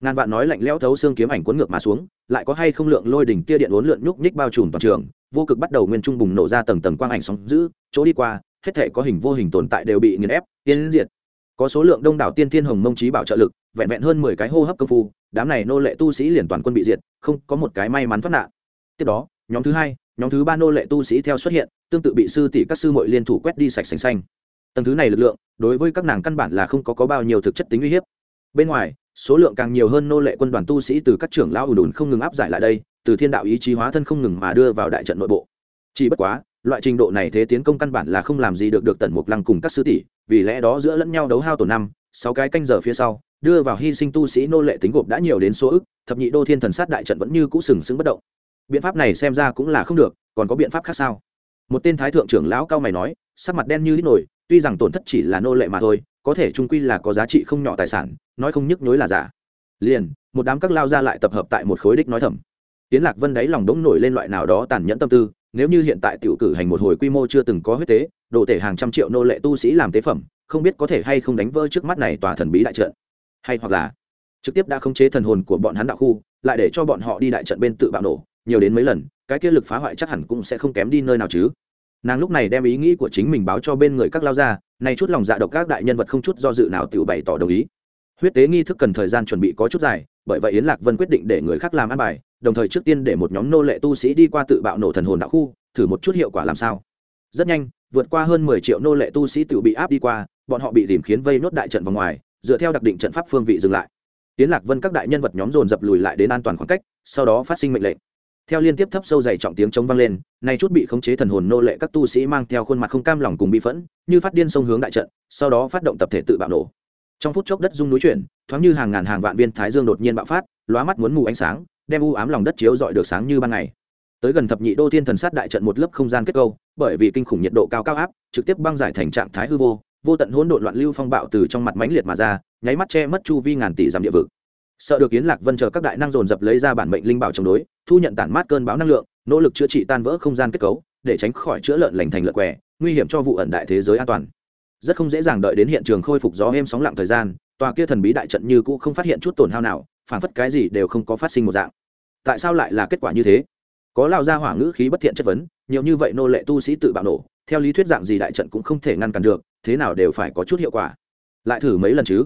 Ngàn vạn nói lạnh lẽo thấu xương kiếm ảnh cuốn ngược mà xuống, lại có hay không lượng lôi đỉnh tia điện uốn lượn nhúc nhích bao trùm toàn trường, vô cực bắt đầu nguyên trung bùng nổ ra tầng tầng quang ảnh sóng dữ, chỗ đi qua, hết thảy có hình vô hình tồn tại đều bị nghiền ép, tiến diệt. Có số lượng đông đảo tiên thiên hồng mông chí bảo trợ lực, vẹn vẹn hơn mười cái hô hấp công phu, đám này nô lệ tu sĩ liền toàn quân bị diệt, không có một cái may mắn thoát nạn. Tiếp đó, nhóm thứ hai, nhóm thứ ba nô lệ tu sĩ theo xuất hiện tương tự bị sư tỷ các sư mội liên thủ quét đi sạch sành xanh. Tầng thứ này lực lượng đối với các nàng căn bản là không có, có bao nhiêu thực chất tính uy hiếp. Bên ngoài số lượng càng nhiều hơn nô lệ quân đoàn tu sĩ từ các trưởng lão ủ đùn không ngừng áp giải lại đây từ thiên đạo ý chí hóa thân không ngừng mà đưa vào đại trận nội bộ. Chỉ bất quá loại trình độ này thế tiến công căn bản là không làm gì được được tần mục lăng cùng các sư tỷ vì lẽ đó giữa lẫn nhau đấu hao tổ năm sáu cái canh giờ phía sau đưa vào hy sinh tu sĩ nô lệ tính gộp đã nhiều đến số ức thập nhị đô thiên thần sát đại trận vẫn như cũ sừng sững bất động biện pháp này xem ra cũng là không được, còn có biện pháp khác sao? Một tên thái thượng trưởng lão cao mày nói, sắc mặt đen như lít nổi tuy rằng tổn thất chỉ là nô lệ mà thôi, có thể trung quy là có giá trị không nhỏ tài sản, nói không nhức nhối là giả. Liền, một đám các lao ra lại tập hợp tại một khối đích nói thầm. Tiến lạc vân đáy lòng đống nổi lên loại nào đó tàn nhẫn tâm tư, nếu như hiện tại tiểu cử hành một hồi quy mô chưa từng có huyết tế, đồ tể hàng trăm triệu nô lệ tu sĩ làm tế phẩm, không biết có thể hay không đánh vỡ trước mắt này tòa thần bí đại trận. Hay hoặc là, trực tiếp đã khống chế thần hồn của bọn hắn đạo khu, lại để cho bọn họ đi đại trận bên tự bạo nổ nhiều đến mấy lần, cái kia lực phá hoại chắc hẳn cũng sẽ không kém đi nơi nào chứ. Nàng lúc này đem ý nghĩ của chính mình báo cho bên người các lao gia nay chút lòng dạ độc các đại nhân vật không chút do dự nào tự bày tỏ đồng ý. Huyết tế nghi thức cần thời gian chuẩn bị có chút dài, bởi vậy yến lạc vân quyết định để người khác làm ăn bài, đồng thời trước tiên để một nhóm nô lệ tu sĩ đi qua tự bạo nổ thần hồn đạo khu, thử một chút hiệu quả làm sao. Rất nhanh, vượt qua hơn mười triệu nô lệ tu sĩ tự bị áp đi qua, bọn họ bị tìm khiến vây nốt đại trận vào ngoài, dựa theo đặc định trận pháp phương vị dừng lại. Yến lạc vân các đại nhân vật nhóm dồn dập lùi lại đến an toàn khoảng cách, sau đó phát sinh mệnh lệnh theo liên tiếp thấp sâu dày trọng tiếng chống vang lên, nay chút bị khống chế thần hồn nô lệ các tu sĩ mang theo khuôn mặt không cam lòng cùng bị phẫn, như phát điên sông hướng đại trận, sau đó phát động tập thể tự bạo nổ. Trong phút chốc đất rung núi chuyển, thoáng như hàng ngàn hàng vạn viên thái dương đột nhiên bạo phát, lóa mắt muốn mù ánh sáng, đem u ám lòng đất chiếu dọi được sáng như ban ngày. Tới gần thập nhị đô thiên thần sát đại trận một lớp không gian kết câu, bởi vì kinh khủng nhiệt độ cao cao áp, trực tiếp băng giải thành trạng thái hư vô vô tận hỗn độn loạn lưu phong bạo từ trong mặt mãnh liệt mà ra, nháy mắt che mất chu vi ngàn tỷ dặm địa vực sợ được kiến lạc vân chờ các đại năng dồn dập lấy ra bản mệnh linh bảo chống đối, thu nhận tản mát cơn bão năng lượng, nỗ lực chữa trị tan vỡ không gian kết cấu, để tránh khỏi chữa lợn lành thành lợn què, nguy hiểm cho vụ ẩn đại thế giới an toàn. Rất không dễ dàng đợi đến hiện trường khôi phục gió êm sóng lặng thời gian, tòa kia thần bí đại trận như cũ không phát hiện chút tổn hao nào phản phất cái gì đều không có phát sinh một dạng. Tại sao lại là kết quả như thế? Có lao ra hỏa ngữ khí bất thiện chất vấn, nhiều như vậy nô lệ tu sĩ tự bạo nổ, theo lý thuyết dạng gì đại trận cũng không thể ngăn cản được, thế nào đều phải có chút hiệu quả. Lại thử mấy lần chứ?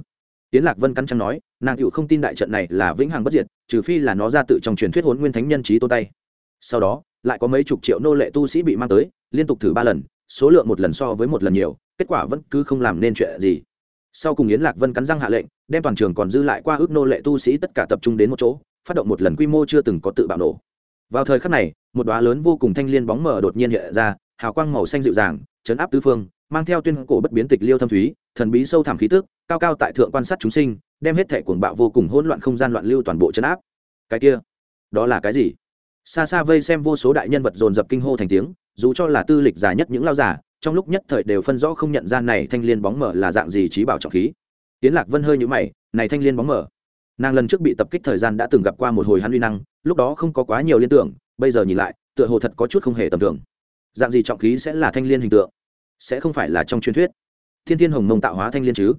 Tiến lạc vân cắn răng nói, nàng hữu không tin đại trận này là vĩnh hằng bất diệt, trừ phi là nó ra tự trong truyền thuyết Hỗn nguyên thánh nhân trí tôn tay. Sau đó, lại có mấy chục triệu nô lệ tu sĩ bị mang tới, liên tục thử ba lần, số lượng một lần so với một lần nhiều, kết quả vẫn cứ không làm nên chuyện gì. Sau cùng yến lạc vân cắn răng hạ lệnh, đem toàn trường còn dư lại qua ước nô lệ tu sĩ tất cả tập trung đến một chỗ, phát động một lần quy mô chưa từng có tự bạo nổ. Vào thời khắc này, một đóa lớn vô cùng thanh liên bóng mờ đột nhiên hiện ra, hào quang màu xanh dịu dàng, chấn áp tứ phương, mang theo tuyên cổ bất biến tịch liêu thâm thúy thần bí sâu thẳm khí tức, cao cao tại thượng quan sát chúng sinh, đem hết thể cuồng bạo vô cùng hỗn loạn không gian loạn lưu toàn bộ chấn áp. Cái kia, đó là cái gì? Xa xa vây xem vô số đại nhân vật dồn dập kinh hô thành tiếng, dù cho là tư lịch già nhất những lao giả, trong lúc nhất thời đều phân rõ không nhận ra này thanh liên bóng mở là dạng gì trí bảo trọng khí. Tiễn lạc vân hơi nhũ mày, này thanh liên bóng mở, nàng lần trước bị tập kích thời gian đã từng gặp qua một hồi hắn uy năng, lúc đó không có quá nhiều liên tưởng, bây giờ nhìn lại, tựa hồ thật có chút không hề tầm thường. Dạng gì trọng khí sẽ là thanh liên hình tượng? Sẽ không phải là trong truyền thuyết thiên thiên hồng mông tạo hóa thanh liên chứ?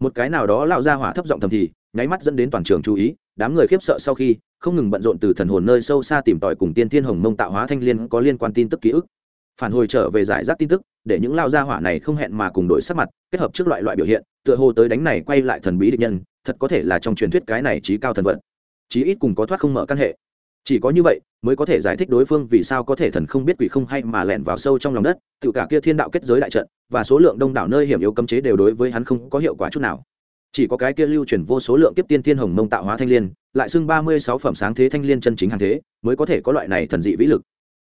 Một cái nào đó lao ra hỏa thấp giọng thầm thì, nháy mắt dẫn đến toàn trường chú ý, đám người khiếp sợ sau khi, không ngừng bận rộn từ thần hồn nơi sâu xa tìm tòi cùng tiên thiên hồng mông tạo hóa thanh liên có liên quan tin tức ký ức. Phản hồi trở về giải rác tin tức, để những lao gia hỏa này không hẹn mà cùng đổi sắc mặt, kết hợp trước loại loại biểu hiện, tựa hồ tới đánh này quay lại thần bí địch nhân, thật có thể là trong truyền thuyết cái này trí cao thần vận chí ít cùng có thoát không mở căn hệ chỉ có như vậy, mới có thể giải thích đối phương vì sao có thể thần không biết quỷ không hay mà lẻn vào sâu trong lòng đất tự cả kia thiên đạo kết giới đại trận, và số lượng đông đảo nơi hiểm yếu cấm chế đều đối với hắn không có hiệu quả chút nào. Chỉ có cái kia lưu truyền vô số lượng kiếp tiên thiên hồng mông tạo hóa thanh liên, lại xưng ba mươi sáu phẩm sáng thế thanh liên chân chính hàng thế, mới có thể có loại này thần dị vĩ lực.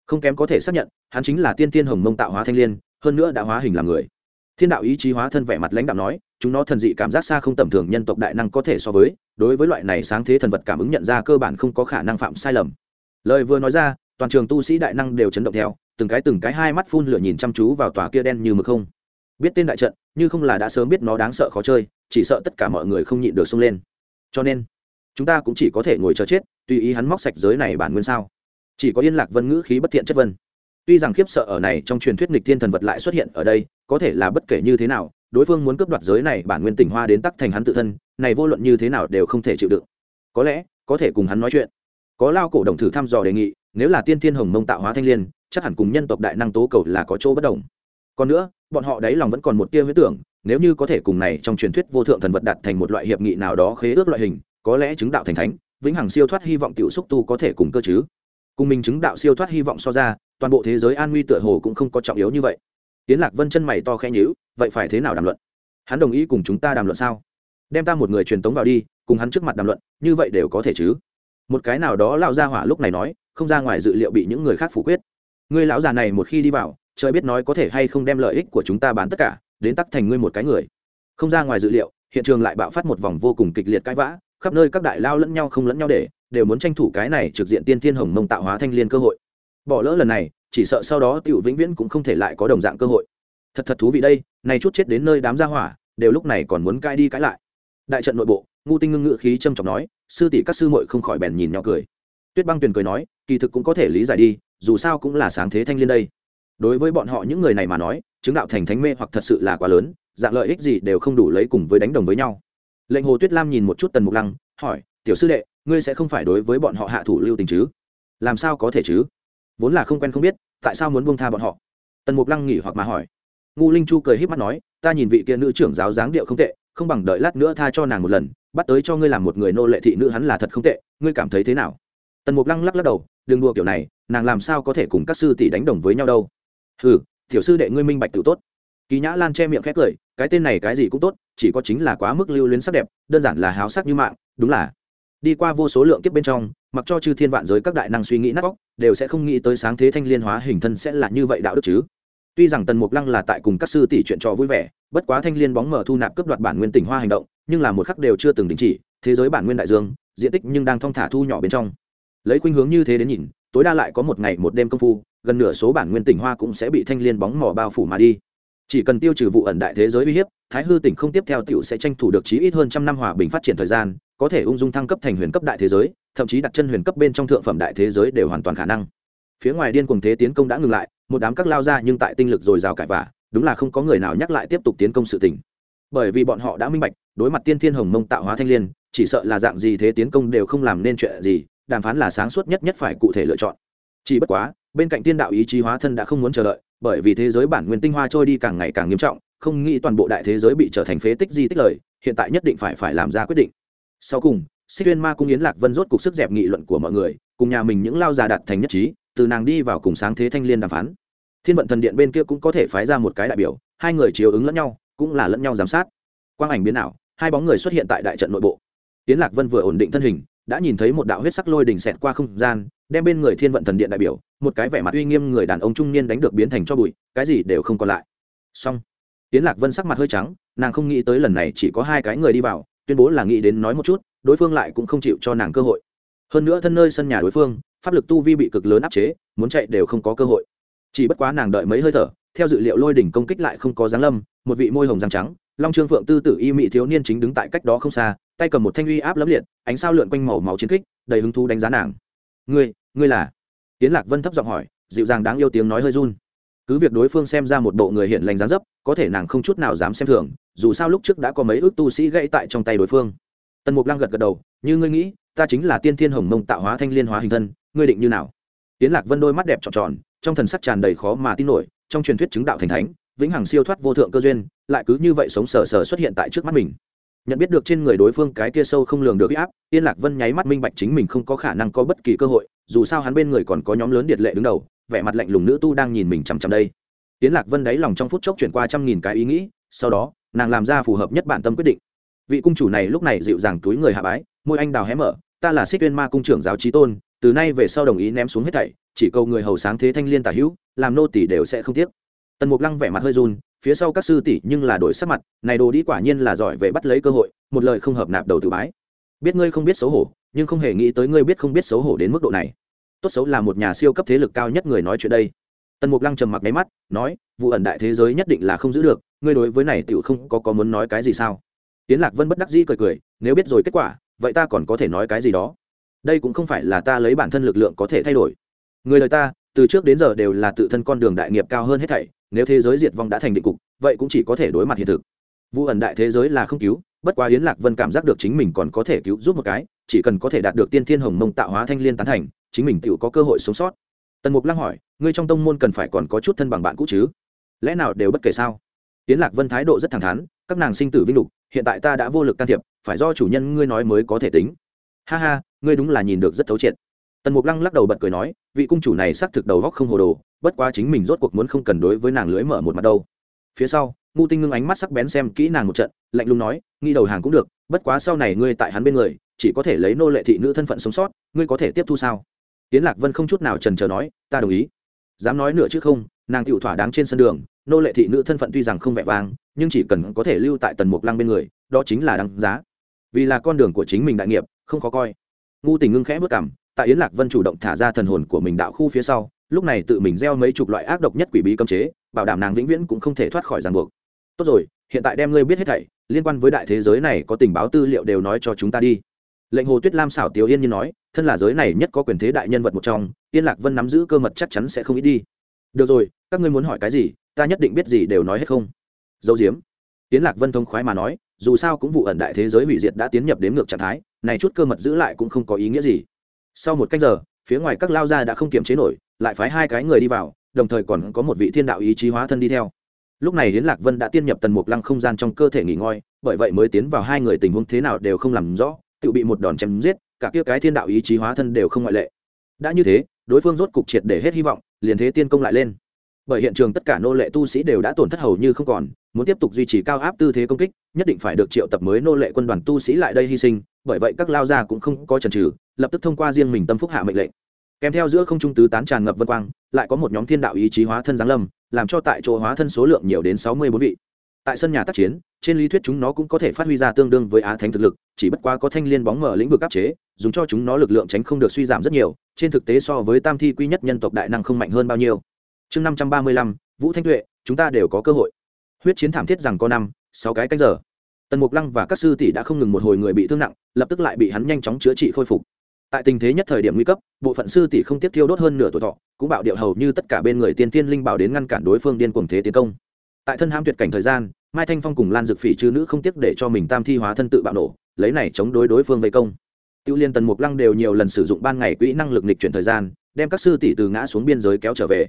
Không kém có thể xác nhận, hắn chính là tiên thiên hồng mông tạo hóa thanh liên, hơn nữa đã hóa hình làm người. Thiên đạo ý chí hóa thân vẻ mặt lãnh đạo nói chúng nó thần dị cảm giác xa không tầm thường nhân tộc đại năng có thể so với, đối với loại này sáng thế thần vật cảm ứng nhận ra cơ bản không có khả năng phạm sai lầm. Lời vừa nói ra, toàn trường tu sĩ đại năng đều chấn động theo, từng cái từng cái hai mắt phun lửa nhìn chăm chú vào tòa kia đen như mực không. Biết tên đại trận, như không là đã sớm biết nó đáng sợ khó chơi, chỉ sợ tất cả mọi người không nhịn được xông lên. Cho nên, chúng ta cũng chỉ có thể ngồi chờ chết, tùy ý hắn móc sạch giới này bản nguyên sao. Chỉ có yên lạc vân ngữ khí bất thiện chất vân. Tuy rằng khiếp sợ ở này trong truyền thuyết nghịch thiên thần vật lại xuất hiện ở đây, có thể là bất kể như thế nào đối phương muốn cướp đoạt giới này bản nguyên tỉnh hoa đến tắc thành hắn tự thân, này vô luận như thế nào đều không thể chịu đựng. Có lẽ, có thể cùng hắn nói chuyện. Có lao cổ đồng thử thăm dò đề nghị, nếu là tiên thiên hồng mông tạo hóa thanh liên, chắc hẳn cùng nhân tộc đại năng tố cầu là có chỗ bất đồng. Còn nữa, bọn họ đáy lòng vẫn còn một tia huyết tưởng, nếu như có thể cùng này trong truyền thuyết vô thượng thần vật đặt thành một loại hiệp nghị nào đó khế ước loại hình, có lẽ chứng đạo thành thánh, vĩnh hằng siêu thoát hy vọng tiểu xúc tu có thể cùng cơ chứ. Cùng mình chứng đạo siêu thoát hy vọng so ra, toàn bộ thế giới an nguy tựa hồ cũng không có trọng yếu như vậy tiến lạc vân chân mày to khẽ nhíu, vậy phải thế nào đàm luận? Hắn đồng ý cùng chúng ta đàm luận sao? Đem ta một người truyền tống vào đi, cùng hắn trước mặt đàm luận, như vậy đều có thể chứ? Một cái nào đó lão gia hỏa lúc này nói, không ra ngoài dự liệu bị những người khác phủ quyết. Người lão già này một khi đi vào, trời biết nói có thể hay không đem lợi ích của chúng ta bán tất cả, đến tắc thành ngươi một cái người. Không ra ngoài dự liệu, hiện trường lại bạo phát một vòng vô cùng kịch liệt cãi vã, khắp nơi các đại lao lẫn nhau không lẫn nhau để, đều muốn tranh thủ cái này trực diện tiên thiên hồng mông tạo hóa thanh liên cơ hội. Bỏ lỡ lần này chỉ sợ sau đó tiểu vĩnh viễn cũng không thể lại có đồng dạng cơ hội. Thật thật thú vị đây, này chút chết đến nơi đám gia hỏa, đều lúc này còn muốn cãi đi cãi lại. Đại trận nội bộ ngu tinh ngưng ngự khí trầm trọng nói, sư tỷ các sư muội không khỏi bèn nhìn nhỏ cười. Tuyết băng tuyền cười nói, kỳ thực cũng có thể lý giải đi, dù sao cũng là sáng thế thanh liên đây. Đối với bọn họ những người này mà nói, chứng đạo thành thánh mê hoặc thật sự là quá lớn, dạng lợi ích gì đều không đủ lấy cùng với đánh đồng với nhau. Lệnh hồ tuyết lam nhìn một chút tần mục lăng, hỏi, tiểu sư đệ, ngươi sẽ không phải đối với bọn họ hạ thủ lưu tình chứ? Làm sao có thể chứ? Vốn là không quen không biết, tại sao muốn buông tha bọn họ? Tần mục lăng nghỉ hoặc mà hỏi. Ngu linh chu cười h í p mắt nói, ta nhìn vị kia nữ trưởng giáo dáng điệu không tệ, không bằng đợi lát nữa tha cho nàng một lần, bắt tới cho ngươi làm một người nô lệ thị nữ hắn là thật không tệ, ngươi cảm thấy thế nào? Tần mục lăng lắc lắc đầu, đừng đùa kiểu này, nàng làm sao có thể cùng các sư tỷ đánh đồng với nhau đâu? Ừ tiểu sư đệ ngươi minh bạch tự tốt. Kỳ nhã lan che miệng khét cười, cái tên này cái gì cũng tốt, chỉ có chính là quá mức lưu luyến sắc đẹp, đơn giản là háo sắc như mạng, đúng là. Đi qua vô số lượng kiếp bên trong mặc cho chư thiên vạn giới các đại năng suy nghĩ nát óc, đều sẽ không nghĩ tới sáng thế thanh liên hóa hình thân sẽ là như vậy đạo đức chứ. Tuy rằng tần mục lăng là tại cùng các sư tỷ chuyện trò vui vẻ, bất quá thanh liên bóng mở thu nạp cướp đoạt bản nguyên tỉnh hoa hành động, nhưng là một khắc đều chưa từng đình chỉ, thế giới bản nguyên đại dương, diện tích nhưng đang thong thả thu nhỏ bên trong. Lấy khuynh hướng như thế đến nhìn, tối đa lại có một ngày một đêm công phu, gần nửa số bản nguyên tỉnh hoa cũng sẽ bị thanh liên bóng mỏ bao phủ mà đi. Chỉ cần tiêu trừ vụ ẩn đại thế giới uy hiếp, thái hư tỉnh không tiếp theo tiểu sẽ tranh thủ được chí ít hơn trăm năm hòa bình phát triển thời gian, có thể ung dung thăng cấp thành huyền cấp đại thế giới thậm chí đặt chân huyền cấp bên trong thượng phẩm đại thế giới đều hoàn toàn khả năng. Phía ngoài điên cuồng thế tiến công đã ngừng lại, một đám các lao ra nhưng tại tinh lực dồi dào cãi vả, đúng là không có người nào nhắc lại tiếp tục tiến công sự tình. bởi vì bọn họ đã minh bạch, đối mặt tiên thiên hồng mông tạo hóa thanh liên, chỉ sợ là dạng gì thế tiến công đều không làm nên chuyện gì, đàm phán là sáng suốt nhất nhất phải cụ thể lựa chọn. Chỉ bất quá, bên cạnh tiên đạo ý chí hóa thân đã không muốn chờ đợi, bởi vì thế giới bản nguyên tinh hoa trôi đi càng ngày càng nghiêm trọng, không nghĩ toàn bộ đại thế giới bị trở thành phế tích di tích lời, hiện tại nhất định phải phải làm ra quyết định. Sau cùng xích tuyên ma cung yến lạc vân rốt cục sức dẹp nghị luận của mọi người, cùng nhà mình những lao già đạt thành nhất trí, từ nàng đi vào cùng sáng thế thanh liên đàm phán. Thiên vận thần điện bên kia cũng có thể phái ra một cái đại biểu, hai người chiếu ứng lẫn nhau, cũng là lẫn nhau giám sát. Quang ảnh biến ảo, hai bóng người xuất hiện tại đại trận nội bộ. Yến lạc vân vừa ổn định thân hình, đã nhìn thấy một đạo huyết sắc lôi đình xẹt qua không gian, đem bên người thiên vận thần điện đại biểu, một cái vẻ mặt uy nghiêm người đàn ông trung niên đánh được biến thành cho bụi, cái gì đều không còn lại. Xong tiến lạc vân sắc mặt hơi trắng, nàng không nghĩ tới lần này chỉ có hai cái người đi vào, tuyên bố là nghĩ đến nói một chút đối phương lại cũng không chịu cho nàng cơ hội. Hơn nữa thân nơi sân nhà đối phương, pháp lực tu vi bị cực lớn áp chế, muốn chạy đều không có cơ hội. Chỉ bất quá nàng đợi mấy hơi thở, theo dự liệu lôi đỉnh công kích lại không có giáng lâm, một vị môi hồng răng trắng, long trương phượng tư tử y mị thiếu niên chính đứng tại cách đó không xa, tay cầm một thanh uy áp lấm liệt, ánh sao lượn quanh màu máu chiến kích, đầy hứng thú đánh giá nàng. Ngươi ngươi là? Tiến lạc vân thấp giọng hỏi, dịu dàng đáng yêu tiếng nói hơi run. Cứ việc đối phương xem ra một bộ người hiện lành dáng dấp, có thể nàng không chút nào dám xem thường, dù sao lúc trước đã có mấy ước tu sĩ gãy tại trong tay đối phương tần mục lăng gật gật đầu, như ngươi nghĩ, ta chính là tiên thiên hồng mông tạo hóa thanh liên hóa hình thân, ngươi định như nào? Tiến lạc vân đôi mắt đẹp tròn tròn, trong thần sắc tràn đầy khó mà tin nổi, trong truyền thuyết chứng đạo thành thánh, vĩnh hằng siêu thoát vô thượng cơ duyên, lại cứ như vậy sống sờ sờ xuất hiện tại trước mắt mình. Nhận biết được trên người đối phương cái kia sâu không lường được áp yên lạc vân nháy mắt minh bạch chính mình không có khả năng có bất kỳ cơ hội, dù sao hắn bên người còn có nhóm lớn điệt lệ đứng đầu, vẻ mặt lạnh lùng nữ tu đang nhìn mình chằm chằm đây. Tiến lạc vân đáy lòng trong phút chốc chuyển qua trăm nghìn cái ý nghĩ, sau đó, nàng làm ra phù hợp nhất bản tâm quyết định vị cung chủ này lúc này dịu dàng túi người hạ bái, môi anh đào hé mở, ta là xích tuyên ma cung trưởng giáo trí tôn, từ nay về sau đồng ý ném xuống hết thảy, chỉ cầu người hầu sáng thế thanh liên tả hữu, làm nô tỷ đều sẽ không tiếc. Tần mục lăng vẻ mặt hơi run, phía sau các sư tỷ nhưng là đổi sắc mặt, này đồ đi, quả nhiên là giỏi về bắt lấy cơ hội, một lời không hợp nạp đầu từ bái. Biết ngươi không biết xấu hổ, nhưng không hề nghĩ tới ngươi biết không biết xấu hổ đến mức độ này. Tốt xấu là một nhà siêu cấp thế lực cao nhất người nói chuyện đây. Tần mục lăng trầm mặc máy mắt, nói, vụ ẩn đại thế giới nhất định là không giữ được, ngươi đối với này tựu không có có muốn nói cái gì sao? Tiến lạc vân bất đắc dĩ cười cười, nếu biết rồi kết quả, vậy ta còn có thể nói cái gì đó? Đây cũng không phải là ta lấy bản thân lực lượng có thể thay đổi. Người lời ta, từ trước đến giờ đều là tự thân con đường đại nghiệp cao hơn hết thảy, nếu thế giới diệt vong đã thành định cục, vậy cũng chỉ có thể đối mặt hiện thực. Vụ ẩn đại thế giới là không cứu, bất quá yến lạc vân cảm giác được chính mình còn có thể cứu giúp một cái, chỉ cần có thể đạt được tiên thiên hồng mông tạo hóa thanh liên tán thành, chính mình tự có cơ hội sống sót. Tần mục lăng hỏi, ngươi trong tông môn cần phải còn có chút thân bằng bạn cũ chứ? Lẽ nào đều bất kể sao? Yến lạc vân thái độ rất thẳng thắn, các nàng sinh tử vinh lục hiện tại ta đã vô lực can thiệp, phải do chủ nhân ngươi nói mới có thể tính. Ha ha, ngươi đúng là nhìn được rất thấu triệt. Tần mục lăng lắc đầu bật cười nói, vị cung chủ này xác thực đầu góc không hồ đồ, bất quá chính mình rốt cuộc muốn không cần đối với nàng lưới mở một mặt đâu. Phía sau ngu tinh ngưng ánh mắt sắc bén xem kỹ nàng một trận, lạnh lùng nói nghi đầu hàng cũng được, bất quá sau này ngươi tại hắn bên người, chỉ có thể lấy nô lệ thị nữ thân phận sống sót, ngươi có thể tiếp thu sao? Tiến lạc vân không chút nào trần trờ nói, ta đồng ý. Dám nói nữa chứ không nàng tựu thỏa đáng trên sân đường, nô lệ thị nữ thân phận tuy rằng không vẻ vang, nhưng chỉ cần có thể lưu tại tần mục lăng bên người, đó chính là đáng giá. Vì là con đường của chính mình đại nghiệp, không khó coi. Ngu tình ngưng khẽ vất cảm tại yến lạc vân chủ động thả ra thần hồn của mình đạo khu phía sau, lúc này tự mình gieo mấy chục loại ác độc nhất quỷ bí cấm chế, bảo đảm nàng vĩnh viễn cũng không thể thoát khỏi ràng buộc. Tốt rồi, hiện tại đem ngươi biết hết thảy, liên quan với đại thế giới này có tình báo tư liệu đều nói cho chúng ta đi. Lệnh hồ tuyết lam xảo tiểu yên như nói, thân là giới này nhất có quyền thế đại nhân vật một trong, yên lạc vân nắm giữ cơ mật chắc chắn sẽ không ít đi được rồi, các ngươi muốn hỏi cái gì, ta nhất định biết gì đều nói hết không? Dấu diếm. Tiến lạc vân thông khoái mà nói, dù sao cũng vụ ẩn đại thế giới hủy diệt đã tiến nhập đến ngược trạng thái, này chút cơ mật giữ lại cũng không có ý nghĩa gì. Sau một cách giờ, phía ngoài các lao gia đã không kiềm chế nổi, lại phái hai cái người đi vào, đồng thời còn có một vị thiên đạo ý chí hóa thân đi theo. Lúc này hiến lạc vân đã tiên nhập tần mục lăng không gian trong cơ thể nghỉ ngơi, bởi vậy mới tiến vào hai người tình huống thế nào đều không làm rõ, tự bị một đòn chém giết, cả kia cái thiên đạo ý chí hóa thân đều không ngoại lệ. Đã như thế đối phương rốt cục triệt để hết hy vọng, liền thế tiên công lại lên. Bởi hiện trường tất cả nô lệ tu sĩ đều đã tổn thất hầu như không còn, muốn tiếp tục duy trì cao áp tư thế công kích, nhất định phải được triệu tập mới nô lệ quân đoàn tu sĩ lại đây hy sinh, bởi vậy các lao gia cũng không có chần trừ lập tức thông qua riêng mình tâm phúc hạ mệnh lệnh. Kèm theo giữa không trung tứ tán tràn ngập vân quang, lại có một nhóm thiên đạo ý chí hóa thân giáng lâm, làm cho tại chỗ hóa thân số lượng nhiều đến sáu mươi bốn vị tại sân nhà tác chiến, trên lý thuyết chúng nó cũng có thể phát huy ra tương đương với á thánh thực lực, chỉ bất quá có thanh liên bóng mở lĩnh vực áp chế, dùng cho chúng nó lực lượng tránh không được suy giảm rất nhiều, trên thực tế so với tam thi quy nhất nhân tộc đại năng không mạnh hơn bao nhiêu. Chương năm trăm ba mươi lăm, vũ thanh tuệ, chúng ta đều có cơ hội. Huyết chiến thảm thiết rằng có năm, sáu cái cách giờ. Tần mục lăng và các sư tỷ đã không ngừng một hồi người bị thương nặng, lập tức lại bị hắn nhanh chóng chữa trị khôi phục. Tại tình thế nhất thời điểm nguy cấp, bộ phận sư tỷ không tiếp thiêu đốt hơn nửa tuổi thọ, cũng bạo điệu hầu như tất cả bên người tiên tiên linh bảo đến ngăn cản đối phương điên cuồng thế tiến công tại thân ham tuyệt cảnh thời gian, mai thanh phong cùng lan dực phỉ chư nữ không tiếc để cho mình tam thi hóa thân tự bạo nổ, lấy này chống đối đối phương vây công. Tiêu liên tần mục lăng đều nhiều lần sử dụng ban ngày quỹ năng lực nịch chuyển thời gian, đem các sư tỷ từ ngã xuống biên giới kéo trở về.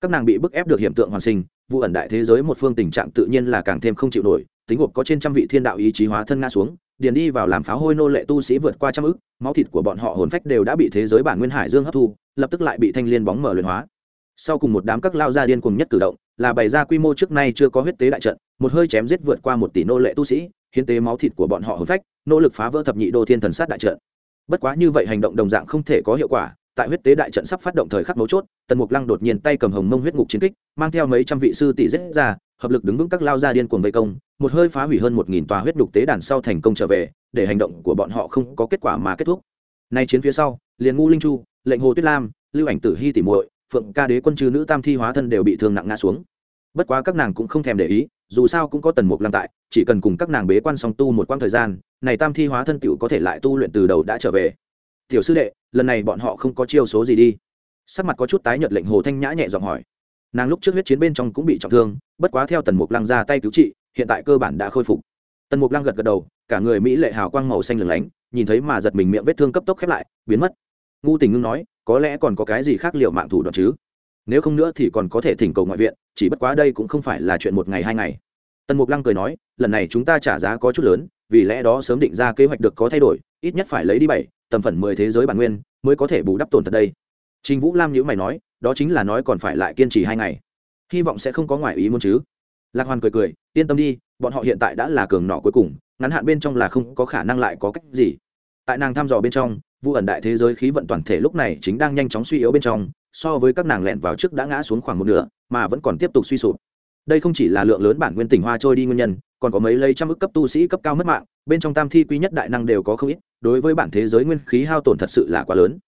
Các nàng bị bức ép được hiện tượng hoàn sinh, vụ ẩn đại thế giới một phương tình trạng tự nhiên là càng thêm không chịu nổi, tính gộp có trên trăm vị thiên đạo ý chí hóa thân ngã xuống, điền đi vào làm pháo hôi nô lệ tu sĩ vượt qua trăm ức, máu thịt của bọn họ hồn phách đều đã bị thế giới bản nguyên hải dương hấp thu, lập tức lại bị thanh liên bóng mở luyện hóa sau cùng một đám các lao gia điên cùng nhất cử động, là bày ra quy mô trước nay chưa có huyết tế đại trận, một hơi chém giết vượt qua một tỷ nô lệ tu sĩ, hiến tế máu thịt của bọn họ hồn phách, nỗ lực phá vỡ thập nhị đô thiên thần sát đại trận. Bất quá như vậy hành động đồng dạng không thể có hiệu quả, tại huyết tế đại trận sắp phát động thời khắc mấu chốt, tần mục lăng đột nhiên tay cầm hồng mông huyết ngục chiến kích, mang theo mấy trăm vị sư tỷ giết ra, hợp lực đứng vững các lao gia điên cuồng vây công, một hơi phá hủy hơn một nghìn tòa huyết đục tế đàn sau thành công trở về, để hành động của bọn họ không có kết quả mà kết thúc. Nay chiến phía sau, liền ngu linh chu, lệnh hồ tuyết lam, lưu ảnh tử hy tỉ muội phượng ca đế quân chư nữ tam thi hóa thân đều bị thương nặng ngã xuống. Bất quá các nàng cũng không thèm để ý, dù sao cũng có tần mục lăng tại, chỉ cần cùng các nàng bế quan song tu một quãng thời gian, này tam thi hóa thân tiểu có thể lại tu luyện từ đầu đã trở về. Tiểu sư đệ, lần này bọn họ không có chiêu số gì đi. Sắc mặt có chút tái nhợt lệnh hồ thanh nhã nhẹ giọng hỏi. Nàng lúc trước huyết chiến bên trong cũng bị trọng thương, bất quá theo tần mục lăng ra tay cứu trị, hiện tại cơ bản đã khôi phục. Tần mục lăng gật gật đầu, cả người mỹ lệ hào quang màu xanh lửng lánh, nhìn thấy mà giật mình miệng vết thương cấp tốc khép lại, biến mất ngu tình ngưng nói, có lẽ còn có cái gì khác liệu mạng thủ đoạn chứ? Nếu không nữa thì còn có thể thỉnh cầu ngoại viện, chỉ bất quá đây cũng không phải là chuyện một ngày hai ngày. Tần mục lăng cười nói, lần này chúng ta trả giá có chút lớn, vì lẽ đó sớm định ra kế hoạch được có thay đổi, ít nhất phải lấy đi bảy, tầm phần mười thế giới bản nguyên, mới có thể bù đắp tổn thật đây. Trình vũ lam nhữ mày nói, đó chính là nói còn phải lại kiên trì hai ngày. Hy vọng sẽ không có ngoại ý muốn chứ. Lạc hoàn cười cười, yên tâm đi, bọn họ hiện tại đã là cường nọ cuối cùng, ngắn hạn bên trong là không có khả năng lại có cách gì. Tại nàng thăm dò bên trong vụ ẩn đại thế giới khí vận toàn thể lúc này chính đang nhanh chóng suy yếu bên trong, so với các nàng lẹn vào trước đã ngã xuống khoảng một nửa, mà vẫn còn tiếp tục suy sụp. Đây không chỉ là lượng lớn bản nguyên tỉnh hoa trôi đi nguyên nhân, còn có mấy lấy trăm ức cấp tu sĩ cấp cao mất mạng, bên trong tam thi quý nhất đại năng đều có không ít, đối với bản thế giới nguyên khí hao tổn thật sự là quá lớn.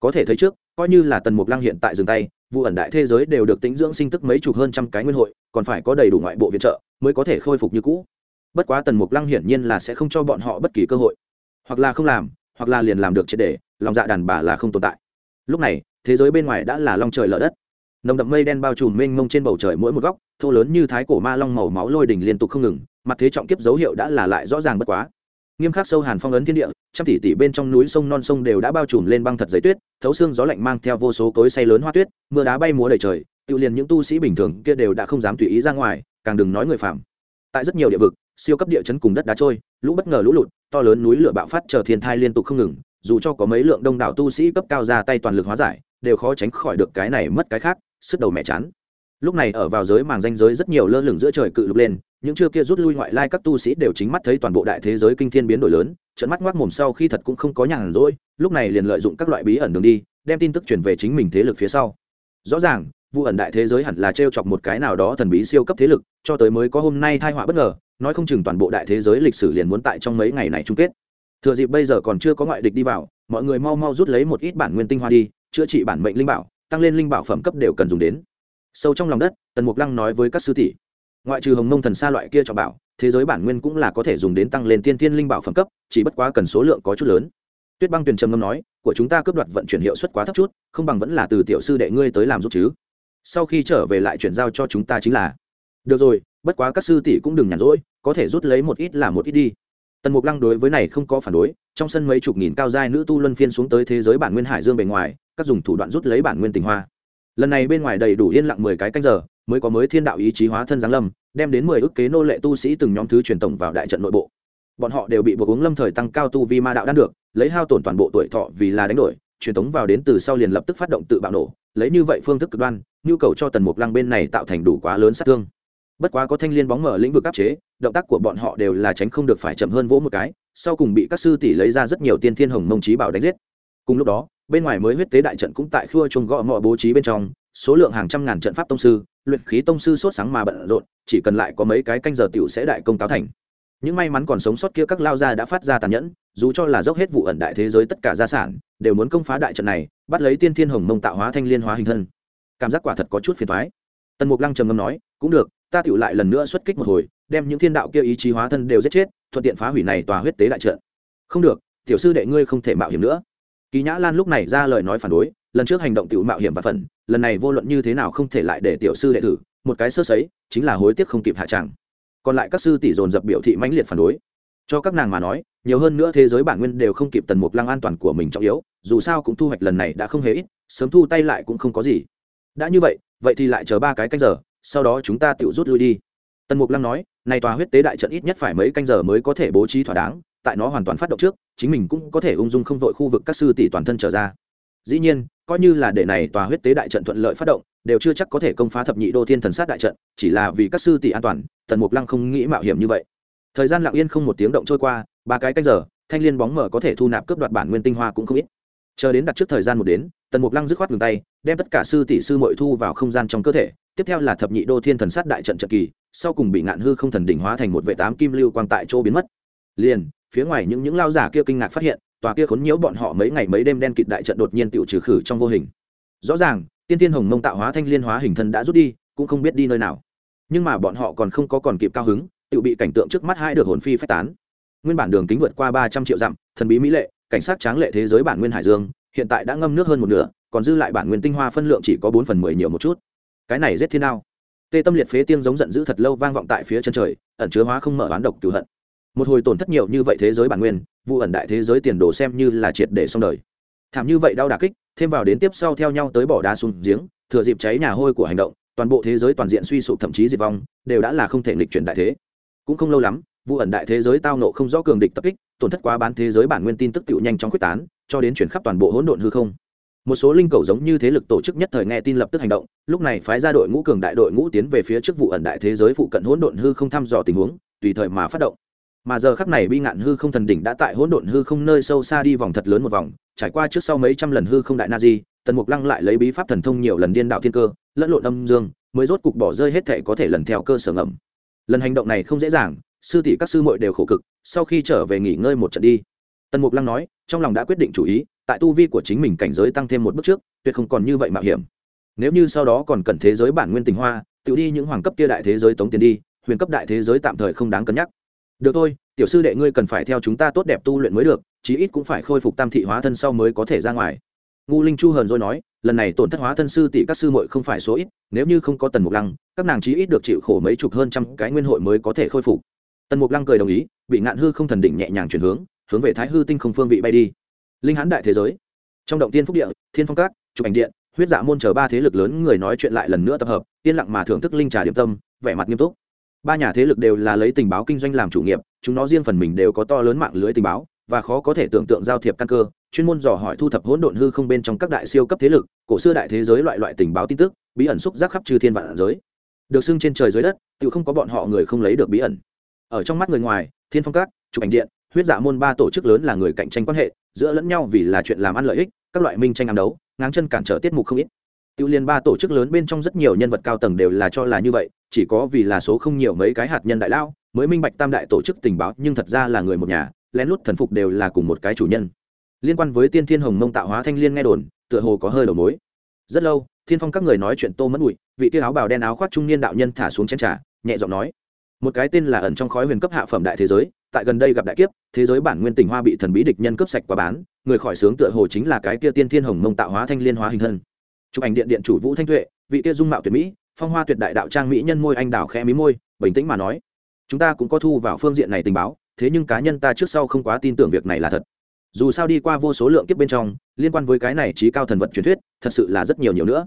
Có thể thấy trước, coi như là tần mục lăng hiện tại dừng tay vụ ẩn đại thế giới đều được tính dưỡng sinh tức mấy chục hơn trăm cái nguyên hội, còn phải có đầy đủ ngoại bộ viện trợ mới có thể khôi phục như cũ. Bất quá tần mục lăng hiển nhiên là sẽ không cho bọn họ bất kỳ cơ hội, hoặc là không làm hoặc là liền làm được triệt để, lòng dạ đàn bà là không tồn tại. Lúc này, thế giới bên ngoài đã là long trời lở đất. Nồng đậm mây đen bao trùm mênh mông trên bầu trời mỗi một góc, thô lớn như thái cổ ma long màu máu lôi đỉnh liên tục không ngừng, mặt thế trọng kiếp dấu hiệu đã là lại rõ ràng bất quá. Nghiêm khắc sâu hàn phong ấn thiên địa, trăm tỷ tỷ bên trong núi sông non sông đều đã bao trùm lên băng thật giấy tuyết, thấu xương gió lạnh mang theo vô số cối say lớn hoa tuyết, mưa đá bay múa đầy trời, tự liền những tu sĩ bình thường kia đều đã không dám tùy ý ra ngoài, càng đừng nói người phạm tại rất nhiều địa vực, siêu cấp địa chấn cùng đất đá trôi, lũ bất ngờ lũ lụt to lớn núi lửa bạo phát chờ thiên thai liên tục không ngừng, dù cho có mấy lượng đông đảo tu sĩ cấp cao ra tay toàn lực hóa giải, đều khó tránh khỏi được cái này mất cái khác, sức đầu mẹ chán. Lúc này ở vào giới màng danh giới rất nhiều lơ lửng giữa trời cự lục lên, những chưa kia rút lui ngoại lai các tu sĩ đều chính mắt thấy toàn bộ đại thế giới kinh thiên biến đổi lớn trận mắt ngoác mồm sau khi thật cũng không có nhàn rỗi, lúc này liền lợi dụng các loại bí ẩn đường đi, đem tin tức truyền về chính mình thế lực phía sau. Rõ ràng vụ ẩn đại thế giới hẳn là t chọc một cái nào đó thần bí siêu cấp thế lực, cho tới mới có hôm nay thai họa bất ngờ nói không chừng toàn bộ đại thế giới lịch sử liền muốn tại trong mấy ngày này chung kết. Thừa dịp bây giờ còn chưa có ngoại địch đi vào, mọi người mau mau rút lấy một ít bản nguyên tinh hoa đi, chữa trị bản mệnh linh bảo, tăng lên linh bảo phẩm cấp đều cần dùng đến. Sâu trong lòng đất, tần mục lăng nói với các sư tỷ, ngoại trừ hồng mông thần xa loại kia cho bảo, thế giới bản nguyên cũng là có thể dùng đến tăng lên tiên tiên linh bảo phẩm cấp, chỉ bất quá cần số lượng có chút lớn. Tuyết băng tuyền trầm ngâm nói, của chúng ta cướp đoạt vận chuyển hiệu suất quá thấp chút, không bằng vẫn là từ tiểu sư đệ ngươi tới làm giúp chứ. Sau khi trở về lại chuyển giao cho chúng ta chính là. Được rồi bất quá các sư tỷ cũng đừng nhàn rỗi, có thể rút lấy một ít là một ít đi. Tần mục lăng đối với này không có phản đối, trong sân mấy chục nghìn cao giai nữ tu luân phiên xuống tới thế giới bản nguyên hải dương bề ngoài, các dùng thủ đoạn rút lấy bản nguyên tình hoa. Lần này bên ngoài đầy đủ yên lặng mười cái canh giờ, mới có mới thiên đạo ý chí hóa thân giáng lâm, đem đến mười ước kế nô lệ tu sĩ từng nhóm thứ truyền tổng vào đại trận nội bộ. Bọn họ đều bị buộc uống lâm thời tăng cao tu vi ma đạo đan được, lấy hao tổn toàn bộ tuổi thọ vì là đánh đổi, truyền tống vào đến từ sau liền lập tức phát động tự bạo nổ, lấy như vậy phương thức cực đoan, nhu cầu cho tần mục lăng bên này tạo thành đủ quá lớn sát thương bất quá có thanh liên bóng mở lĩnh vực áp chế, động tác của bọn họ đều là tránh không được phải chậm hơn vỗ một cái, sau cùng bị các sư tỷ lấy ra rất nhiều tiên thiên hồng mông trí bảo đánh giết. Cùng lúc đó, bên ngoài mới huyết tế đại trận cũng tại khua chung gõ mọi bố trí bên trong, số lượng hàng trăm ngàn trận pháp tông sư, luyện khí tông sư sốt sáng mà bận rộn, chỉ cần lại có mấy cái canh giờ tiểu sẽ đại công cáo thành. Những may mắn còn sống sót kia các lao gia đã phát ra tàn nhẫn, dù cho là dốc hết vụ ẩn đại thế giới tất cả gia sản, đều muốn công phá đại trận này, bắt lấy tiên thiên hồng mông tạo hóa thanh liên hóa hình thân. Cảm giác quả thật có chút phiền thoái tần mục lăng trầm ngâm nói cũng được, ta tựu lại lần nữa xuất kích một hồi, đem những thiên đạo kia ý chí hóa thân đều giết chết, thuận tiện phá hủy này tòa huyết tế đại trận. Không được, tiểu sư đệ ngươi không thể mạo hiểm nữa. Kỳ nhã lan lúc này ra lời nói phản đối, lần trước hành động tiểu mạo hiểm và phần, lần này vô luận như thế nào không thể lại để tiểu sư đệ thử, một cái sơ sấy, chính là hối tiếc không kịp hạ tràng. Còn lại các sư tỷ dồn dập biểu thị mãnh liệt phản đối. Cho các nàng mà nói, nhiều hơn nữa thế giới bản nguyên đều không kịp tần mục lăng an toàn của mình trọng yếu, dù sao cũng thu hoạch lần này đã không hề ít, sớm thu tay lại cũng không có gì. Đã như vậy vậy thì lại chờ ba cái canh giờ sau đó chúng ta tự rút lui đi. Tần mục lăng nói, này tòa huyết tế đại trận ít nhất phải mấy canh giờ mới có thể bố trí thỏa đáng, tại nó hoàn toàn phát động trước, chính mình cũng có thể ung dung không vội khu vực các sư tỷ toàn thân trở ra. Dĩ nhiên, coi như là để này tòa huyết tế đại trận thuận lợi phát động, đều chưa chắc có thể công phá thập nhị đô thiên thần sát đại trận, chỉ là vì các sư tỷ an toàn, tần mục lăng không nghĩ mạo hiểm như vậy. Thời gian lặng yên không một tiếng động trôi qua, ba cái canh giờ, thanh l i ê n bóng mở có thể thu nạp cướp đoạt bản nguyên tinh hoa cũng không ít. Chờ đến đặt trước thời gian một đến, tần mục lăng dứt khoát ngừng tay, đem tất cả sư tỷ sư mội thu vào không gian trong cơ thể tiếp theo là thập nhị đô thiên thần sát đại trận trận kỳ, sau cùng bị ngạn hư không thần đỉnh hóa thành một vệ tám kim lưu quang tại chỗ biến mất. Liền, phía ngoài những những lao giả kia kinh ngạc phát hiện, tòa kia khốn nhiễu bọn họ mấy ngày mấy đêm đen kịt đại trận đột nhiên tựu trừ khử trong vô hình. Rõ ràng, tiên tiên hồng mông tạo hóa thanh liên hóa hình thân đã rút đi, cũng không biết đi nơi nào. Nhưng mà bọn họ còn không có còn kịp cao hứng tự bị cảnh tượng trước mắt hai được hồn phi phách tán. Nguyên bản đường kính vượt qua ba trăm triệu dặm, thần bí mỹ lệ, cảnh sát tráng lệ thế giới bản nguyên hải dương, hiện tại đã ngâm nước hơn một nửa, còn dư lại bản nguyên tinh hoa phân lượng chỉ có bốn phần mười nhiều một chút cái này giết thiên nào tê tâm liệt phế tiên giống giận dữ thật lâu vang vọng tại phía chân trời, ẩn chứa hóa không mở oán độc cửu hận. Một hồi tổn thất nhiều như vậy thế giới bản nguyên, vụ ẩn đại thế giới tiền đồ xem như là triệt để xong đời. Thảm như vậy đau đà kích, thêm vào đến tiếp sau theo nhau tới bỏ đá xuống giếng, thừa dịp cháy nhà hôi của hành động, toàn bộ thế giới toàn diện suy sụp thậm chí diệt vong, đều đã là không thể nghịch chuyển đại thế. Cũng không lâu lắm, vụ ẩn đại thế giới tao nộ không rõ cường địch tập kích, tổn thất quá bán thế giới bản nguyên tin tức tựu nhanh chóng quyết tán, cho đến chuyển khắp toàn bộ hỗn độn hư không một số linh cầu giống như thế lực tổ chức nhất thời nghe tin lập tức hành động, lúc này phái ra đội ngũ cường đại đội ngũ tiến về phía trước vụ ẩn đại thế giới phụ cận hỗn độn hư không thăm dò tình huống, tùy thời mà phát động. Mà giờ khắc này bi ngạn hư không thần đỉnh đã tại hỗn độn hư không nơi sâu xa đi vòng thật lớn một vòng, trải qua trước sau mấy trăm lần hư không đại na di, tần mục lăng lại lấy bí pháp thần thông nhiều lần điên đạo thiên cơ, lẫn lộn âm dương, mới rốt cục bỏ rơi hết thể có thể lần theo cơ sở ngầm lần hành động này không dễ dàng, sư tỷ các sư muội đều khổ cực, sau khi trở về nghỉ ngơi một trận đi. Tần mục lăng nói, trong lòng đã quyết định chủ ý tại tu vi của chính mình cảnh giới tăng thêm một bước trước, tuyệt không còn như vậy mạo hiểm. Nếu như sau đó còn cần thế giới bản nguyên tình hoa, tự đi những hoàng cấp kia đại thế giới tống tiền đi, huyền cấp đại thế giới tạm thời không đáng cân nhắc. Được thôi, tiểu sư đệ ngươi cần phải theo chúng ta tốt đẹp tu luyện mới được, chí ít cũng phải khôi phục tam thị hóa thân sau mới có thể ra ngoài. Ngu linh chu hờn rồi nói, lần này tổn thất hóa thân sư tỷ các sư muội không phải số ít, nếu như không có tần mục lăng, các nàng chí ít được chịu khổ mấy chục hơn trăm cái nguyên hội mới có thể khôi phục. Tần mục lăng cười đồng ý, bị ngạn hư không thần đỉnh nhẹ nhàng chuyển hướng hướng về thái hư tinh không phương vị bay đi linh hán đại thế giới. Trong động tiên phúc địa, thiên phong cát, chụp ảnh điện, huyết dạ môn chờ ba thế lực lớn người nói chuyện lại lần nữa tập hợp, yên lặng mà thưởng thức linh trà điểm tâm, vẻ mặt nghiêm túc. Ba nhà thế lực đều là lấy tình báo kinh doanh làm chủ nghiệp, chúng nó riêng phần mình đều có to lớn mạng lưới tình báo, và khó có thể tưởng tượng giao thiệp căn cơ, chuyên môn dò hỏi thu thập hỗn độn hư không bên trong các đại siêu cấp thế lực, cổ xưa đại thế giới loại loại tình báo tin tức, bí ẩn xúc giác khắp trừ thiên vạn giới. Được xưng trên trời dưới đất, tự không có bọn họ người không lấy được bí ẩn. Ở trong mắt người ngoài, thiên phong các chụp ảnh điện huyết dạ môn ba tổ chức lớn là người cạnh tranh quan hệ giữa lẫn nhau vì là chuyện làm ăn lợi ích các loại minh tranh ám đấu ngáng chân cản trở tiết mục không ít Tiêu liên ba tổ chức lớn bên trong rất nhiều nhân vật cao tầng đều là cho là như vậy, chỉ có vì là số không nhiều mấy cái hạt nhân đại lao, mới minh bạch tam đại tổ chức tình báo, nhưng thật ra là người một nhà, lén lút thần phục đều là cùng một cái chủ nhân. Liên quan với Tiên Thiên Hồng Mông tạo hóa thanh liên nghe đồn, tựa hồ có hơi đầu mối. Rất lâu, Thiên Phong các người nói chuyện tô mất bụi, vị tiêu áo bào đen áo khoác trung niên đạo nhân thả xuống chén trà, nhẹ giọng nói: "Một cái tên là ẩn trong khói huyền cấp hạ phẩm đại thế giới, tại gần đây gặp đại kiếp, thế giới bản nguyên tỉnh hoa bị thần bí địch nhân cướp sạch qua bán, người khỏi sướng tựa hồ chính là cái kia Tiên Thiên Hồng Mông tạo hóa thanh liên hóa hình thân." chụp ảnh điện điện chủ vũ thanh tuệ vị kia dung mạo tuyệt mỹ phong hoa tuyệt đại đạo trang mỹ nhân môi anh đào khẽ mí môi bình tĩnh mà nói chúng ta cũng có thu vào phương diện này tình báo thế nhưng cá nhân ta trước sau không quá tin tưởng việc này là thật. Dù sao đi qua vô số lượng kiếp bên trong liên quan với cái này trí cao thần vật truyền thuyết thật sự là rất nhiều nhiều nữa.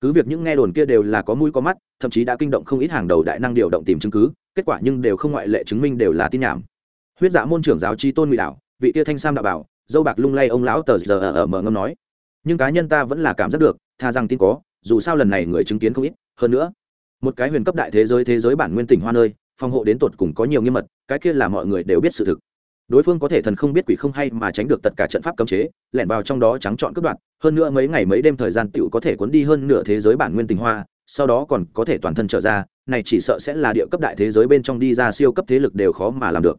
Cứ việc những nghe đồn kia đều là có mũi có mắt thậm chí đã kinh động không ít hàng đầu đại năng điều động tìm chứng cứ kết quả nhưng đều không ngoại lệ chứng minh đều là tin nhảm huyết dạ môn trưởng giáo trí tôn ngụy đạo, vị Tia thanh sam đạo bảo, dâu bạc lung lay ông lão tờ giờ ở mở ngâm nói, nhưng cá nhân ta vẫn là cảm giác được, tha rằng tin có, dù sao lần này người chứng kiến không ít, hơn nữa, một cái huyền cấp đại thế giới thế giới bản nguyên tỉnh hoa nơi, phòng hộ đến tột cùng có nhiều nghiêm mật, cái kia là mọi người đều biết sự thực. Đối phương có thể thần không biết quỷ không hay mà tránh được tất cả trận pháp cấm chế, lẻn vào trong đó trắng trọn cướp đoạt, hơn nữa mấy ngày mấy đêm thời gian tựu có thể cuốn đi hơn nửa thế giới bản nguyên tình hoa, sau đó còn có thể toàn thân trở ra, này chỉ sợ sẽ là địa cấp đại thế giới bên trong đi ra siêu cấp thế lực đều khó mà làm được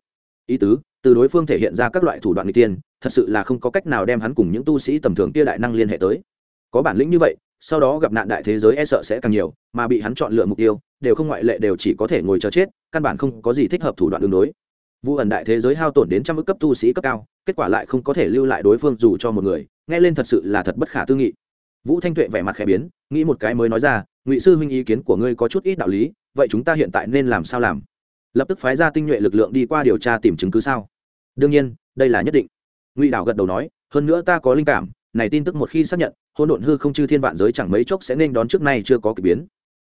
ý tứ, từ đối phương thể hiện ra các loại thủ đoạn n g tiên thật sự là không có cách nào đem hắn cùng những tu sĩ tầm thường kia đại năng liên hệ tới. Có bản lĩnh như vậy, sau đó gặp nạn đại thế giới e sợ sẽ càng nhiều, mà bị hắn chọn lựa mục tiêu, đều không ngoại lệ đều chỉ có thể ngồi chờ chết, căn bản không có gì thích hợp thủ đoạn đường đối. Vụ ẩn đại thế giới hao tổn đến trăm ước cấp tu sĩ cấp cao, kết quả lại không có thể lưu lại đối phương dù cho một người, nghe lên thật sự là thật bất khả tư nghị. Vũ thanh tuệ vẻ mặt khẽ biến, nghĩ một cái mới nói ra, ngụy sư huynh ý kiến của ngươi có chút ít đạo lý, vậy chúng ta hiện tại nên làm sao làm? Lập tức phái ra tinh nhuệ lực lượng đi qua điều tra tìm chứng cứ sao? Đương nhiên, đây là nhất định. Ngụy đảo gật đầu nói, hơn nữa ta có linh cảm, này tin tức một khi xác nhận hôn độn hư không chư thiên vạn giới chẳng mấy chốc sẽ nên đón trước nay chưa có k ỳ biến.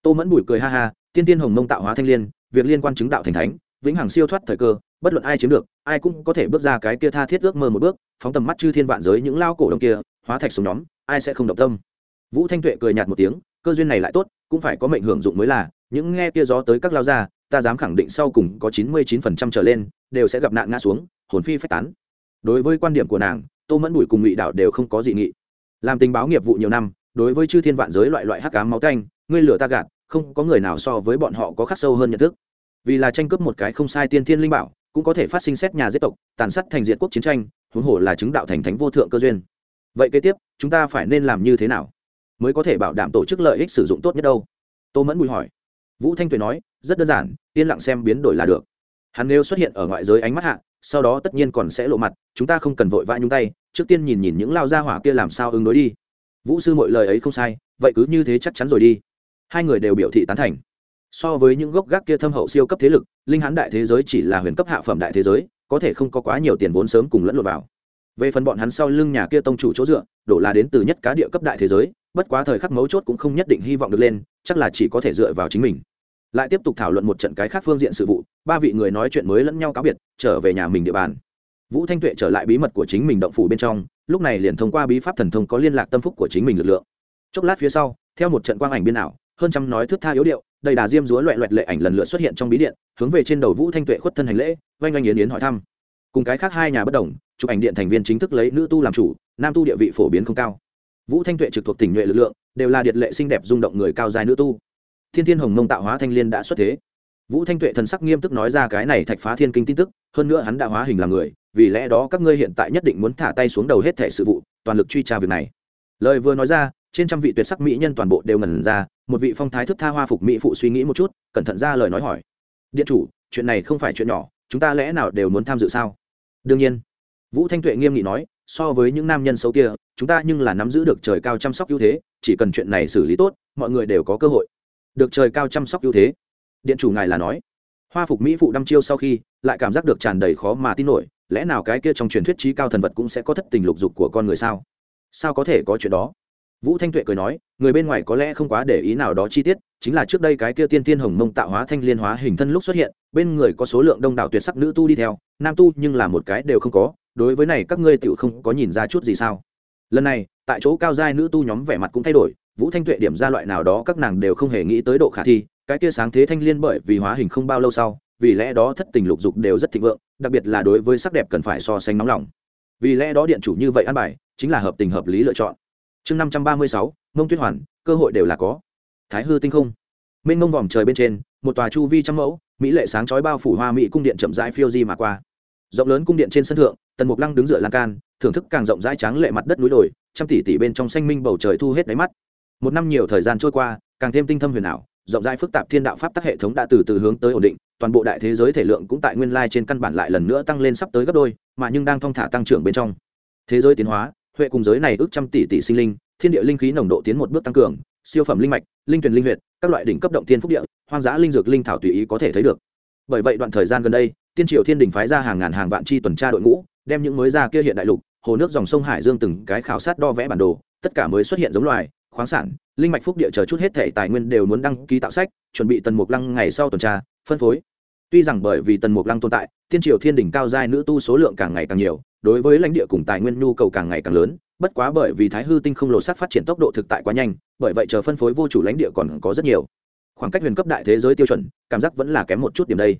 Tô mẫn bùi cười ha ha, tiên tiên hồng mông tạo hóa thanh l i ê n việc liên quan chứng đạo thành thánh, vĩnh hằng siêu thoát thời cơ, bất luận ai chiếm được, ai cũng có thể bước ra cái kia tha thiết ước mơ một bước, phóng tầm mắt chư thiên vạn giới những lao cổ đông kia, hóa thạch sống nhóm, ai sẽ không động tâm? Vũ thanh tuệ cười nhạt một tiếng, cơ duyên này lại tốt, cũng phải có mệnh hưởng dụng mới là những nghe kia gió tới các lao ra ta dám khẳng định sau cùng có chín mươi chín phần trăm trở lên, đều sẽ gặp nạn ngã xuống, hồn phi phách tán. Đối với quan điểm của nàng, tô mẫn bùi cùng ngụy đạo đều không có dị nghị. Làm tình báo nghiệp vụ nhiều năm, đối với chư thiên vạn giới loại loại hắc cám máu canh ngươi lửa ta gạt, không có người nào so với bọn họ có khắc sâu hơn nhận thức. Vì là tranh cướp một cái không sai tiên thiên linh bảo, cũng có thể phát sinh xét nhà giết tộc, tàn sát thành diện quốc chiến tranh, huống hồ là chứng đạo thành thánh vô thượng cơ duyên. Vậy kế tiếp, chúng ta phải nên làm như thế nào? Mới có thể bảo đảm tổ chức lợi ích sử dụng tốt nhất đâu? Tô mẫn bùi hỏi vũ thanh tuệ nói, rất đơn giản, yên lặng xem biến đổi là được. Hắn nếu xuất hiện ở ngoại giới ánh mắt hạ, sau đó tất nhiên còn sẽ lộ mặt, chúng ta không cần vội vã nhúng tay, trước tiên nhìn nhìn những lao gia hỏa kia làm sao ứng đối đi. Vũ sư mọi lời ấy không sai, vậy cứ như thế chắc chắn rồi đi. Hai người đều biểu thị tán thành. So với những gốc gác kia thâm hậu siêu cấp thế lực, linh hán đại thế giới chỉ là huyền cấp hạ phẩm đại thế giới, có thể không có quá nhiều tiền vốn sớm cùng lẫn lộn vào. Về phần bọn hắn sau lưng nhà kia tông chủ chỗ dựa, đổ là đến từ nhất cá địa cấp đại thế giới bất quá thời khắc mấu chốt cũng không nhất định hy vọng được lên, chắc là chỉ có thể dựa vào chính mình. Lại tiếp tục thảo luận một trận cái khác phương diện sự vụ, ba vị người nói chuyện mới lẫn nhau cáo biệt, trở về nhà mình địa bàn. Vũ thanh tuệ trở lại bí mật của chính mình động phủ bên trong, lúc này liền thông qua bí pháp thần thông có liên lạc tâm phúc của chính mình lực lượng. Chốc lát phía sau, theo một trận quang ảnh biên ảo, hơn trăm nói thước tha yếu điệu, đầy đà diêm dúa loẹ loẹt lệ ảnh lần lượt xuất hiện trong bí điện, hướng về trên đầu vũ thanh tuệ khuất thân hành lễ oanh oanh yến yến hỏi thăm. Cùng cái khác hai nhà bất đồng, chụp ảnh điện thành viên chính thức lấy nữ tu làm chủ, nam tu địa vị phổ biến không cao vũ thanh tuệ trực thuộc tỉnh nhuệ lực lượng, đều là điện lệ xinh đẹp rung động người cao dài nữ tu. Thiên thiên hồng mông tạo hóa thanh liên đã xuất thế. Vũ thanh tuệ thần sắc nghiêm túc nói ra cái này thạch phá thiên kinh tin tức, hơn nữa hắn đã hóa hình làm người, vì lẽ đó các ngươi hiện tại nhất định muốn thả tay xuống đầu hết thể sự vụ, toàn lực truy tra việc này. Lời vừa nói ra, trên trăm vị tuyệt sắc mỹ nhân toàn bộ đều ngẩn ra, một vị phong thái thức tha hoa phục mỹ phụ suy nghĩ một chút, cẩn thận ra lời nói hỏi. Điện chủ, chuyện này không phải chuyện nhỏ, chúng ta lẽ nào đều muốn tham dự sao? Đương nhiên. Vũ thanh tuệ nghiêm nghị nói so với những nam nhân xấu kia, chúng ta nhưng là nắm giữ được trời cao chăm sóc ưu thế, chỉ cần chuyện này xử lý tốt, mọi người đều có cơ hội. Được trời cao chăm sóc ưu thế. Điện chủ ngài là nói. Hoa phục mỹ phụ đăm chiêu sau khi, lại cảm giác được tràn đầy khó mà tin nổi, lẽ nào cái kia trong truyền thuyết trí cao thần vật cũng sẽ có thất tình lục dục của con người sao? Sao có thể có chuyện đó? Vũ thanh tuệ cười nói, người bên ngoài có lẽ không quá để ý nào đó chi tiết, chính là trước đây cái kia tiên tiên hồng mông tạo hóa thanh liên hóa hình thân lúc xuất hiện, bên người có số lượng đông đảo tuyệt sắc nữ tu đi theo, nam tu nhưng là một cái đều không có đối với này các ngươi tựu không có nhìn ra chút gì sao? Lần này, tại chỗ cao giai nữ tu nhóm vẻ mặt cũng thay đổi, vũ thanh tuệ điểm ra loại nào đó các nàng đều không hề nghĩ tới độ khả thi, cái kia sáng thế thanh liên bởi vì hóa hình không bao lâu sau, vì lẽ đó thất tình lục dục đều rất thịnh vượng, đặc biệt là đối với sắc đẹp cần phải so sánh nóng lòng. Vì lẽ đó điện chủ như vậy ăn bài, chính là hợp tình hợp lý lựa chọn. Chương năm trăm ba mươi sáu, mông tuyết hoàn, cơ hội đều là có. Thái hư tinh không. Mênh mông vòm trời bên trên, một tòa chu vi trăm mẫu, mỹ lệ sáng chói bao phủ hoa mỹ cung điện chậm rãi phiêu di mà qua rộng lớn cung điện trên sân thượng, tần mục lăng đứng dựa lan can, thưởng thức càng rộng rãi trắng lệ mặt đất núi đồi, trăm tỷ tỷ bên trong xanh minh bầu trời thu hết đáy mắt. Một năm nhiều thời gian trôi qua, càng thêm tinh thâm huyền ảo, rộng rãi phức tạp thiên đạo pháp tắc hệ thống đã từ từ hướng tới ổn định, toàn bộ đại thế giới thể lượng cũng tại nguyên lai trên căn bản lại lần nữa tăng lên sắp tới gấp đôi, mà nhưng đang thong thả tăng trưởng bên trong. Thế giới tiến hóa, huệ cùng giới này ước trăm tỷ tỷ sinh linh, thiên địa linh khí nồng độ tiến một bước tăng cường, siêu phẩm linh mạch, linh tuyển linh huyệt, các loại đỉnh cấp động thiên phúc địa, hoang dã linh dược linh thảo tùy ý có thể thấy được. Bởi vậy đoạn thời gian gần đây tiên triều thiên đình phái ra hàng ngàn hàng vạn chi tuần tra đội ngũ, đem những mới ra kia hiện đại lục, hồ nước dòng sông hải dương từng cái khảo sát đo vẽ bản đồ, tất cả mới xuất hiện giống loài, khoáng sản, linh mạch phúc địa chờ chút hết thể tài nguyên đều muốn đăng ký tạo sách, chuẩn bị tần mục lăng ngày sau tuần tra, phân phối. Tuy rằng bởi vì tần mục lăng tồn tại, tiên triều thiên đình cao giai nữ tu số lượng càng ngày càng nhiều, đối với lãnh địa cùng tài nguyên nhu cầu càng ngày càng lớn, bất quá bởi vì thái hư tinh không lộ sát phát triển tốc độ thực tại quá nhanh, bởi vậy chờ phân phối vô chủ lãnh địa còn có rất nhiều. Khoảng cách huyền cấp đại thế giới tiêu chuẩn, cảm giác vẫn là kém một chút điểm đây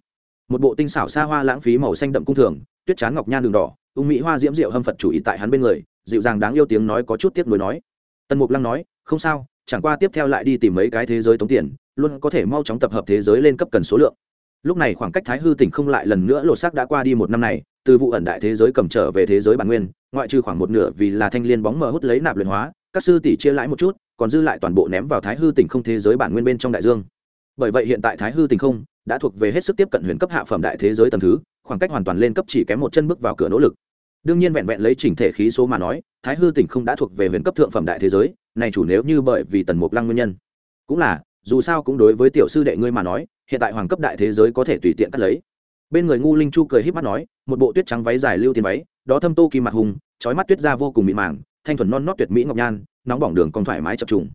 một bộ tinh xảo xa hoa lãng phí màu xanh đậm cung thường, tuyết chán ngọc nhan đường đỏ ung mỹ hoa diễm diệu hâm phật chủ ý tại hắn bên người, dịu dàng đáng yêu tiếng nói có chút tiếc nuối nói. Tần mục lăng nói, không sao, chẳng qua tiếp theo lại đi tìm mấy cái thế giới tống tiền, luôn có thể mau chóng tập hợp thế giới lên cấp cần số lượng. Lúc này khoảng cách thái hư tỉnh không lại lần nữa lột xác đã qua đi một năm này, từ vụ ẩn đại thế giới cầm trở về thế giới bản nguyên, ngoại trừ khoảng một nửa vì là thanh liên bóng mờ hút lấy nạp luyện hóa, các sư tỷ chia lãi một chút, còn dư lại toàn bộ ném vào thái hư tỉnh không thế giới bản nguyên bên trong đại dương. Bởi vậy hiện tại thái hư tỉnh không đã thuộc về hết sức tiếp cận huyền cấp hạ phẩm đại thế giới tầm thứ, khoảng cách hoàn toàn lên cấp chỉ kém một chân bước vào cửa nỗ lực. Đương nhiên vẹn vẹn lấy chỉnh thể khí số mà nói, thái hư tỉnh không đã thuộc về huyền cấp thượng phẩm đại thế giới, này chủ nếu như bởi vì tần mục lăng nguyên nhân. Cũng là, dù sao cũng đối với tiểu sư đệ ngươi mà nói, hiện tại hoàng cấp đại thế giới có thể tùy tiện cắt lấy. Bên người ngu linh chu cười h í p mắt nói, một bộ tuyết trắng váy dài lưu tiền váy, đó thâm tô kỳ mặt hùng trói mắt tuyết ra vô cùng mịn màng, thanh thuần non nót tuyệt mỹ ngọc nhan, nóng bỏng đường còn thoải mái chập trùng.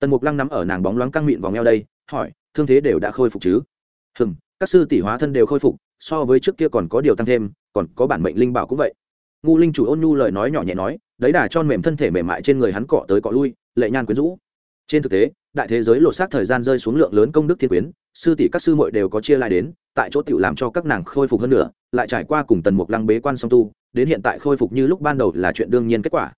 Tần mục lăng nắm ở nàng bóng loáng căng mịn vòng eo đây, hỏi, thương thế đều đã khôi phục chứ? Hừm, các sư tỷ hóa thân đều khôi phục, so với trước kia còn có điều tăng thêm, còn có bản mệnh linh bảo cũng vậy. Ngu linh chủ ôn nhu lời nói nhỏ nhẹ nói, đấy đà cho mềm thân thể mềm mại trên người hắn cọ tới cọ lui, lệ nhan quyến rũ. Trên thực tế, đại thế giới lột xác thời gian rơi xuống lượng lớn công đức thiên quyến, sư tỷ các sư muội đều có chia lại đến, tại chỗ tiểu làm cho các nàng khôi phục hơn nữa, lại trải qua cùng tần mục lăng bế quan song tu, đến hiện tại khôi phục như lúc ban đầu là chuyện đương nhiên kết quả.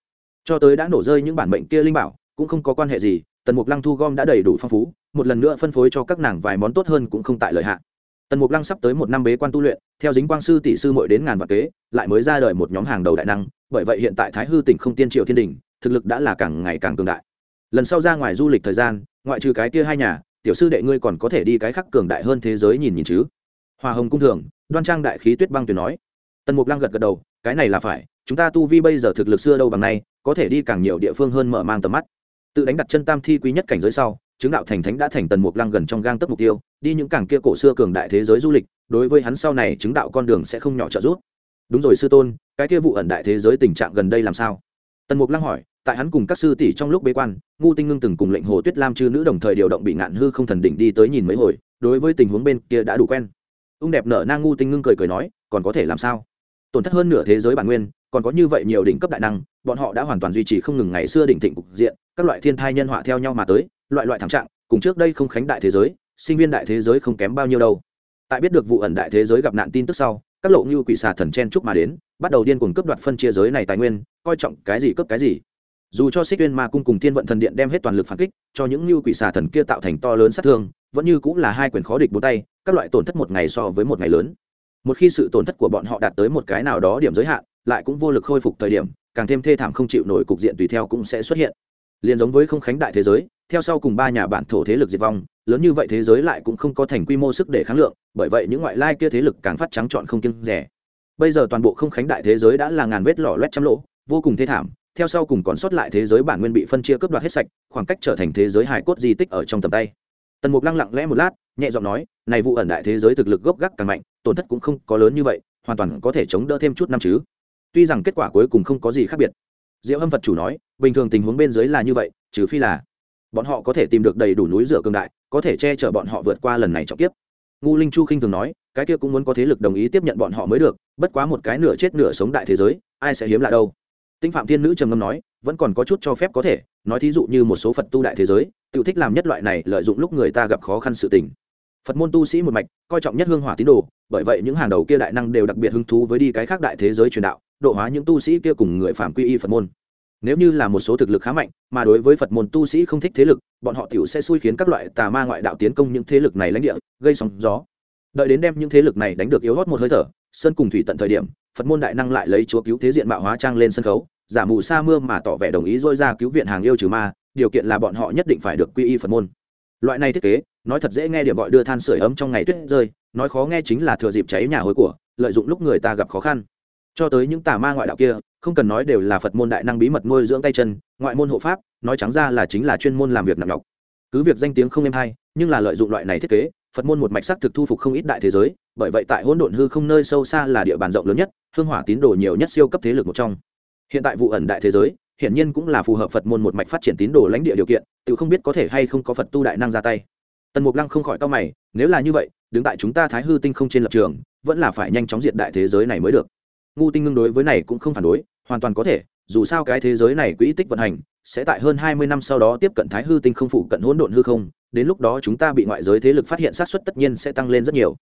Cho tới đã nổ rơi những bản mệnh kia linh bảo, cũng không có quan hệ gì tần mục lăng thu gom đã đầy đủ phong phú, một lần nữa phân phối cho các nàng vài món tốt hơn cũng không tại lợi hạn tần mục lăng sắp tới một năm bế quan tu luyện, theo dính quang sư tỷ sư mội đến ngàn vạn kế, lại mới ra đời một nhóm hàng đầu đại năng, bởi vậy hiện tại thái hư tỉnh không tiên triệu thiên đình, thực lực đã là càng ngày càng cường đại. Lần sau ra ngoài du lịch thời gian, ngoại trừ cái kia hai nhà, tiểu sư đệ ngươi còn có thể đi cái khắc cường đại hơn thế giới nhìn nhìn chứ. Hoa hồng cung thường, đoan trang đại khí tuyết băng tuyệt nói. Tần mục lăng gật gật đầu, cái này là phải, chúng ta tu vi bây giờ thực lực xưa đâu bằng nay, có thể đi càng nhiều địa phương hơn mở mang tầm mắt tự đánh đặt chân tam thi quý nhất cảnh giới sau, chứng đạo thành thánh đã thành tần mục lăng gần trong gang tấp mục tiêu, đi những cảng kia cổ xưa cường đại thế giới du lịch, đối với hắn sau này chứng đạo con đường sẽ không nhỏ trợ giúp. Đúng rồi sư tôn, cái kia vụ ẩn đại thế giới tình trạng gần đây làm sao? Tần mục lăng hỏi, tại hắn cùng các sư tỷ trong lúc bế quan, ngu tinh ngưng từng cùng lệnh hồ tuyết lam chư nữ đồng thời điều động bị ngạn hư không thần đỉnh đi tới nhìn mấy hồi, đối với tình huống bên kia đã đủ quen. Ung đẹp nở nang ngu tinh ngưng cười cười nói, còn có thể làm sao? Tổn thất hơn nửa thế giới bản nguyên còn có như vậy nhiều đỉnh cấp đại năng, bọn họ đã hoàn toàn duy trì không ngừng ngày xưa đỉnh thịnh cục diện, các loại thiên thai nhân họa theo nhau mà tới, loại loại thảm trạng, cùng trước đây không khánh đại thế giới, sinh viên đại thế giới không kém bao nhiêu đâu. Tại biết được vụ ẩn đại thế giới gặp nạn tin tức sau, các lộ như quỷ xà thần chen chúc mà đến, bắt đầu điên cuồng cướp đoạt phân chia giới này tài nguyên, coi trọng cái gì cướp cái gì. Dù cho xích tuyên ma cung cùng thiên vận thần điện đem hết toàn lực phản kích, cho những như quỷ xà thần kia tạo thành to lớn sát thương, vẫn như cũng là hai quyền khó địch bốn tay, các loại tổn thất một ngày so với một ngày lớn. Một khi sự tổn thất của bọn họ đạt tới một cái nào đó điểm giới hạn lại cũng vô lực khôi phục thời điểm, càng thêm thê thảm không chịu nổi cục diện tùy theo cũng sẽ xuất hiện. Liền giống với không khánh đại thế giới, theo sau cùng ba nhà bản thổ thế lực diệt vong, lớn như vậy thế giới lại cũng không có thành quy mô sức để kháng lượng, bởi vậy những ngoại lai kia thế lực càng phát trắng trọn không kiêng rẻ. Bây giờ toàn bộ không khánh đại thế giới đã là ngàn vết lỏ loét trăm lỗ, vô cùng thê thảm, theo sau cùng còn sót lại thế giới bản nguyên bị phân chia cướp đoạt hết sạch, khoảng cách trở thành thế giới hài cốt di tích ở trong tầm tay. Tần mục lăng lặng lẽ một lát, nhẹ giọng nói, này vụ ẩn đại thế giới thực lực gốc gác càng mạnh, tổn thất cũng không có lớn như vậy, hoàn toàn có thể chống đỡ thêm chút năm chứ tuy rằng kết quả cuối cùng không có gì khác biệt. Diệu hâm phật chủ nói, bình thường tình huống bên dưới là như vậy, trừ phi là bọn họ có thể tìm được đầy đủ núi rửa cường đại, có thể che chở bọn họ vượt qua lần này trọng tiếp ngu linh chu khinh thường nói, cái kia cũng muốn có thế lực đồng ý tiếp nhận bọn họ mới được, bất quá một cái nửa chết nửa sống đại thế giới, ai sẽ hiếm lạ đâu. Tinh phạm thiên nữ trầm ngâm nói, vẫn còn có chút cho phép có thể, nói thí dụ như một số phật tu đại thế giới tự thích làm nhất loại này lợi dụng lúc người ta gặp khó khăn sự tình. Phật môn tu sĩ một mạch, coi trọng nhất hương hỏa tín đồ, bởi vậy những hàng đầu kia đại năng đều đặc biệt hứng thú với đi cái khác đại thế giới truyền đạo độ hóa những tu sĩ kia cùng người phạm quy y phật môn. Nếu như là một số thực lực khá mạnh, mà đối với phật môn tu sĩ không thích thế lực, bọn họ tiểu sẽ xui khiến các loại tà ma ngoại đạo tiến công những thế lực này lãnh địa, gây sóng gió. Đợi đến đem những thế lực này đánh được yếu hót một hơi thở, sơn cùng thủy tận thời điểm, phật môn đại năng lại lấy chúa cứu thế diện mạo hóa trang lên sân khấu, giả mù sa mưa mà tỏ vẻ đồng ý dôi ra cứu viện hàng yêu trừ ma, điều kiện là bọn họ nhất định phải được quy y phật môn. Loại này thiết kế, nói thật dễ nghe điểm gọi đưa than sửa ấm trong ngày tuyết rơi, nói khó nghe chính là thừa dịp cháy nhà hối của, lợi dụng lúc người ta gặp khó khăn cho tới những tà ma ngoại đạo kia, không cần nói đều là phật môn đại năng bí mật nuôi dưỡng tay chân, ngoại môn hộ pháp, nói trắng ra là chính là chuyên môn làm việc nặng nhọc. Cứ việc danh tiếng không êm hay, nhưng là lợi dụng loại này thiết kế, phật môn một mạch sắc thực thu phục không ít đại thế giới, bởi vậy tại hỗn độn hư không nơi sâu xa là địa bàn rộng lớn nhất, hương hỏa tín đồ nhiều nhất siêu cấp thế lực một trong. Hiện tại vụ ẩn đại thế giới, hiển nhiên cũng là phù hợp phật môn một mạch phát triển tín đồ lãnh địa điều kiện, tự không biết có thể hay không có phật tu đại năng ra tay. Tần mục lăng không khỏi to mày, nếu là như vậy, đứng tại chúng ta thái hư tinh không trên lập trường, vẫn là phải nhanh chóng diệt đại thế giới này mới được ngu tinh ngưng đối với này cũng không phản đối, hoàn toàn có thể, dù sao cái thế giới này quỹ tích vận hành, sẽ tại hơn hai mươi năm sau đó tiếp cận thái hư tinh không phụ cận hỗn độn hư không, đến lúc đó chúng ta bị ngoại giới thế lực phát hiện sát xuất tất nhiên sẽ tăng lên rất nhiều.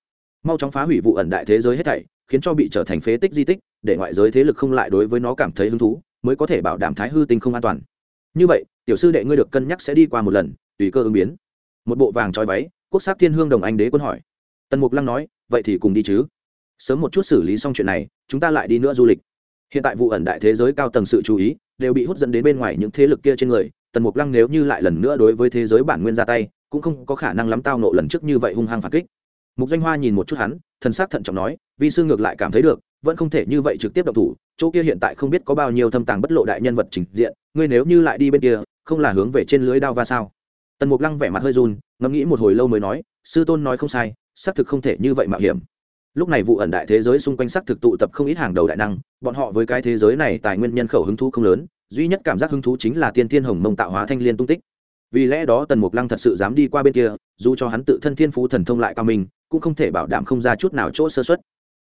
Mau chóng phá hủy vụ ẩn đại thế giới hết thảy, khiến cho bị trở thành phế tích di tích, để ngoại giới thế lực không lại đối với nó cảm thấy hứng thú, mới có thể bảo đảm thái hư tinh không an toàn. Như vậy, tiểu sư đệ ngươi được cân nhắc sẽ đi qua một lần, tùy cơ ứng biến. Một bộ vàng trói váy, quốc sắc thiên hương đồng anh đế quân hỏi. Tần mục lăng nói, vậy thì cùng đi chứ sớm một chút xử lý xong chuyện này, chúng ta lại đi nữa du lịch. Hiện tại vụ ẩn đại thế giới cao tầng sự chú ý đều bị hút dẫn đến bên ngoài những thế lực kia trên người, tần mục lăng nếu như lại lần nữa đối với thế giới bản nguyên ra tay, cũng không có khả năng lắm tao nộ lần trước như vậy hung hăng phản kích. Mục danh hoa nhìn một chút hắn, thần s c thận trọng nói, vi sư ngược lại cảm thấy được, vẫn không thể như vậy trực tiếp độc thủ, chỗ kia hiện tại không biết có bao nhiêu thâm tàng bất lộ đại nhân vật trình diện, ngươi nếu như lại đi bên kia, không là hướng về trên lưới đao va sao? Tần mục lăng vẻ mặt hơi run, ngẫm nghĩ một hồi lâu mới nói, sư tôn nói không sai, xác thực không thể như vậy mạo hiểm lúc này vụ ẩn đại thế giới xung quanh sắc thực tụ tập không ít hàng đầu đại năng, bọn họ với cái thế giới này tài nguyên nhân khẩu hứng thú không lớn, duy nhất cảm giác hứng thú chính là tiên thiên hồng mông tạo hóa thanh liên tung tích. Vì lẽ đó tần mục lăng thật sự dám đi qua bên kia, dù cho hắn tự thân thiên phú thần thông lại cao mình cũng không thể bảo đảm không ra chút nào chỗ sơ xuất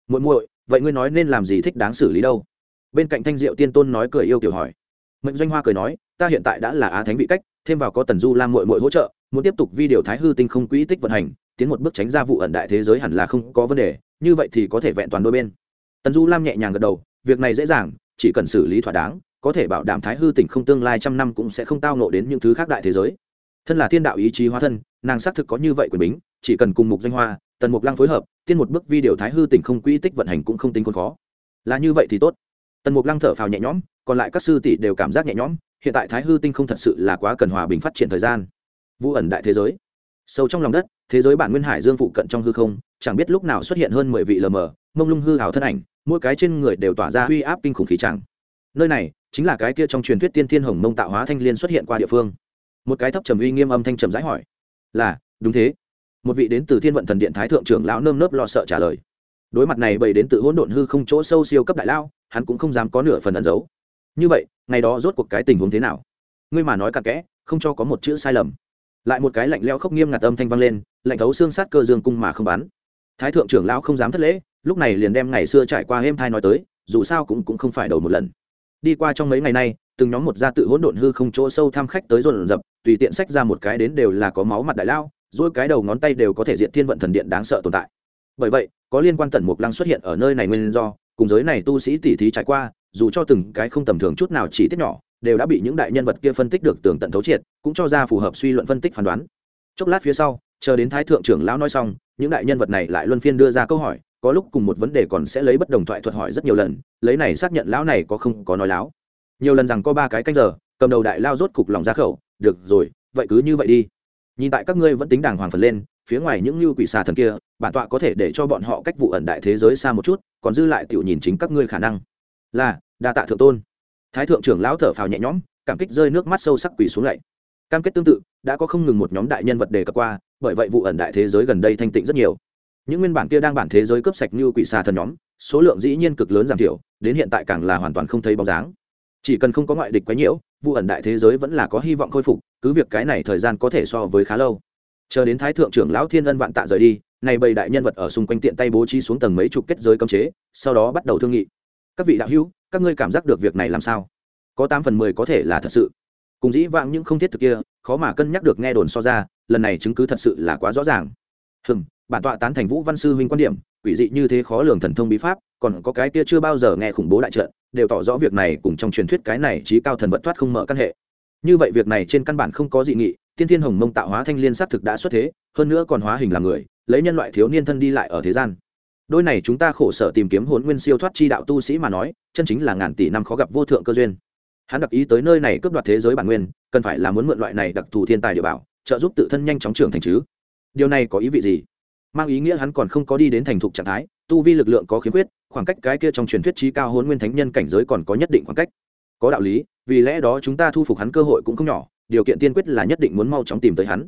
muội muội, vậy ngươi nói nên làm gì thích đáng xử lý đâu? Bên cạnh thanh diệu tiên tôn nói cười yêu kiểu hỏi. Mệnh doanh hoa cười nói, ta hiện tại đã là á thánh vị cách, thêm vào có tần du lam muội muội hỗ trợ, muốn tiếp tục vi điều thái hư tinh không quỹ tích vận hành tiến một bước tránh ra vụ ẩn đại thế giới hẳn là không có vấn đề, như vậy thì có thể vẹn toàn đôi bên. Tần du lam nhẹ nhàng gật đầu, việc này dễ dàng, chỉ cần xử lý thỏa đáng, có thể bảo đảm thái hư tỉnh không tương lai trăm năm cũng sẽ không tao nộ đến những thứ khác đại thế giới. Thân là thiên đạo ý chí hóa thân, nàng xác thực có như vậy quyền bính, chỉ cần cùng mục danh hoa, tần mục lăng phối hợp tiên một bước vi điều thái hư tỉnh không quỹ tích vận hành cũng không tính còn khó. Là như vậy thì tốt. Tần mục lăng thở phào nhẹ nhõm, còn lại các sư tỷ đều cảm giác nhẹ nhõm, hiện tại thái hư tinh không thật sự là quá cần hòa bình phát triển thời gian. Vũ ẩn đại thế giới sâu trong lòng đất, thế giới bản nguyên hải dương phụ cận trong hư không, chẳng biết lúc nào xuất hiện hơn mười vị lờ mờ, mông lung hư hào thân ảnh, mỗi cái trên người đều tỏa ra uy áp kinh khủng khí chẳng. Nơi này chính là cái kia trong truyền thuyết tiên thiên hồng mông tạo hóa thanh liên xuất hiện qua địa phương. Một cái thấp trầm uy nghiêm âm thanh trầm rãi hỏi, là, đúng thế. Một vị đến từ thiên vận thần điện thái thượng trưởng lão nơm nớp lo sợ trả lời. Đối mặt này bày đến từ hỗn độn hư không chỗ sâu siêu cấp đại lao hắn cũng không dám có nửa phần ẩn giấu. Như vậy, ngày đó rốt cuộc cái tình huống thế nào? Ngươi mà nói cặn kẽ, không cho có một chữ sai lầm lại một cái lạnh leo khốc nghiêm ngặt âm thanh vang lên, lạnh thấu xương sát cơ dương cung mà không bắn. Thái thượng trưởng lão không dám thất lễ, lúc này liền đem ngày xưa trải qua êm thai nói tới, dù sao cũng cũng không phải đầu một lần. Đi qua trong mấy ngày nay, từng nhóm một gia tự hỗn độn hư không chỗ sâu tham khách tới dồn dập tùy tiện sách ra một cái đến đều là có máu mặt đại lao dỗi cái đầu ngón tay đều có thể diện thiên vận thần điện đáng sợ tồn tại. Bởi vậy, có liên quan tần mục lăng xuất hiện ở nơi này nguyên do, cùng giới này tu sĩ tỉ thí trải qua, dù cho từng cái không tầm thường chút nào chỉ tiết nhỏ, đều đã bị những đại nhân vật kia phân tích được tường tận thấu triệt cũng cho ra phù hợp suy luận phân tích phán đoán. Chốc lát phía sau, chờ đến thái thượng trưởng lão nói xong, những đại nhân vật này lại luân phiên đưa ra câu hỏi, có lúc cùng một vấn đề còn sẽ lấy bất đồng thoại thuật hỏi rất nhiều lần, lấy này xác nhận lão này có không có nói láo. Nhiều lần rằng có ba cái canh giờ, cầm đầu đại lao rốt cục lòng ra khẩu, được rồi, vậy cứ như vậy đi. Nhìn tại các ngươi vẫn tính đàng hoàng phần lên, phía ngoài những lưu quỷ xà thần kia, bản tọa có thể để cho bọn họ cách vụ ẩn đại thế giới xa một chút, còn dư lại tiểu nhìn chính các ngươi khả năng. Là, đa tạ thượng tôn. Thái thượng trưởng lão thở phào nhẹ nhõm, cảm kích rơi nước mắt sâu sắc quỳ xuống lạy cam kết tương tự, đã có không ngừng một nhóm đại nhân vật đề cập qua, bởi vậy vụ ẩn đại thế giới gần đây thanh tịnh rất nhiều. Những nguyên bản kia đang bản thế giới cướp sạch như quỷ xà thần nhóm, số lượng dĩ nhiên cực lớn giảm thiểu, đến hiện tại càng là hoàn toàn không thấy bóng dáng. Chỉ cần không có ngoại địch quấy nhiễu, vụ ẩn đại thế giới vẫn là có hy vọng khôi phục, cứ việc cái này thời gian có thể so với khá lâu. Chờ đến thái thượng trưởng lão thiên ân vạn tạ rời đi này bầy đại nhân vật ở xung quanh tiện tay bố trí xuống tầng mấy chục kết giới cấm chế, sau đó bắt đầu thương nghị. Các vị đạo hữu, các ngươi cảm giác được việc này làm sao? Có tám phần mười có thể là thật sự cùng dĩ vãng những không thiết thực kia, khó mà cân nhắc được nghe đồn so ra, lần này chứng cứ thật sự là quá rõ ràng. Hừm, bản tọa tán thành vũ văn sư huynh quan điểm, quỷ dị như thế khó lường thần thông bí pháp, còn có cái kia chưa bao giờ nghe khủng bố đại trận, đều tỏ rõ việc này cùng trong truyền thuyết cái này trí cao thần vật thoát không mở căn hệ. Như vậy việc này trên căn bản không có dị nghị, tiên thiên hồng mông tạo hóa thanh liên s á t thực đã xuất thế, hơn nữa còn hóa hình làm người, lấy nhân loại thiếu niên thân đi lại ở thế gian. Đôi này chúng ta khổ sở tìm kiếm hồn nguyên siêu thoát chi đạo tu sĩ mà nói, chân chính là ngàn tỷ năm khó gặp vô thượng cơ duyên hắn đặc ý tới nơi này cướp đoạt thế giới bản nguyên, cần phải là muốn mượn loại này đặc thù thiên tài địa bảo, trợ giúp tự thân nhanh chóng trưởng thành chứ. Điều này có ý vị gì? Mang ý nghĩa hắn còn không có đi đến thành thục trạng thái, tu vi lực lượng có khiếm khuyết, khoảng cách cái kia trong truyền thuyết trí cao hôn nguyên thánh nhân cảnh giới còn có nhất định khoảng cách. Có đạo lý, vì lẽ đó chúng ta thu phục hắn cơ hội cũng không nhỏ, điều kiện tiên quyết là nhất định muốn mau chóng tìm tới hắn.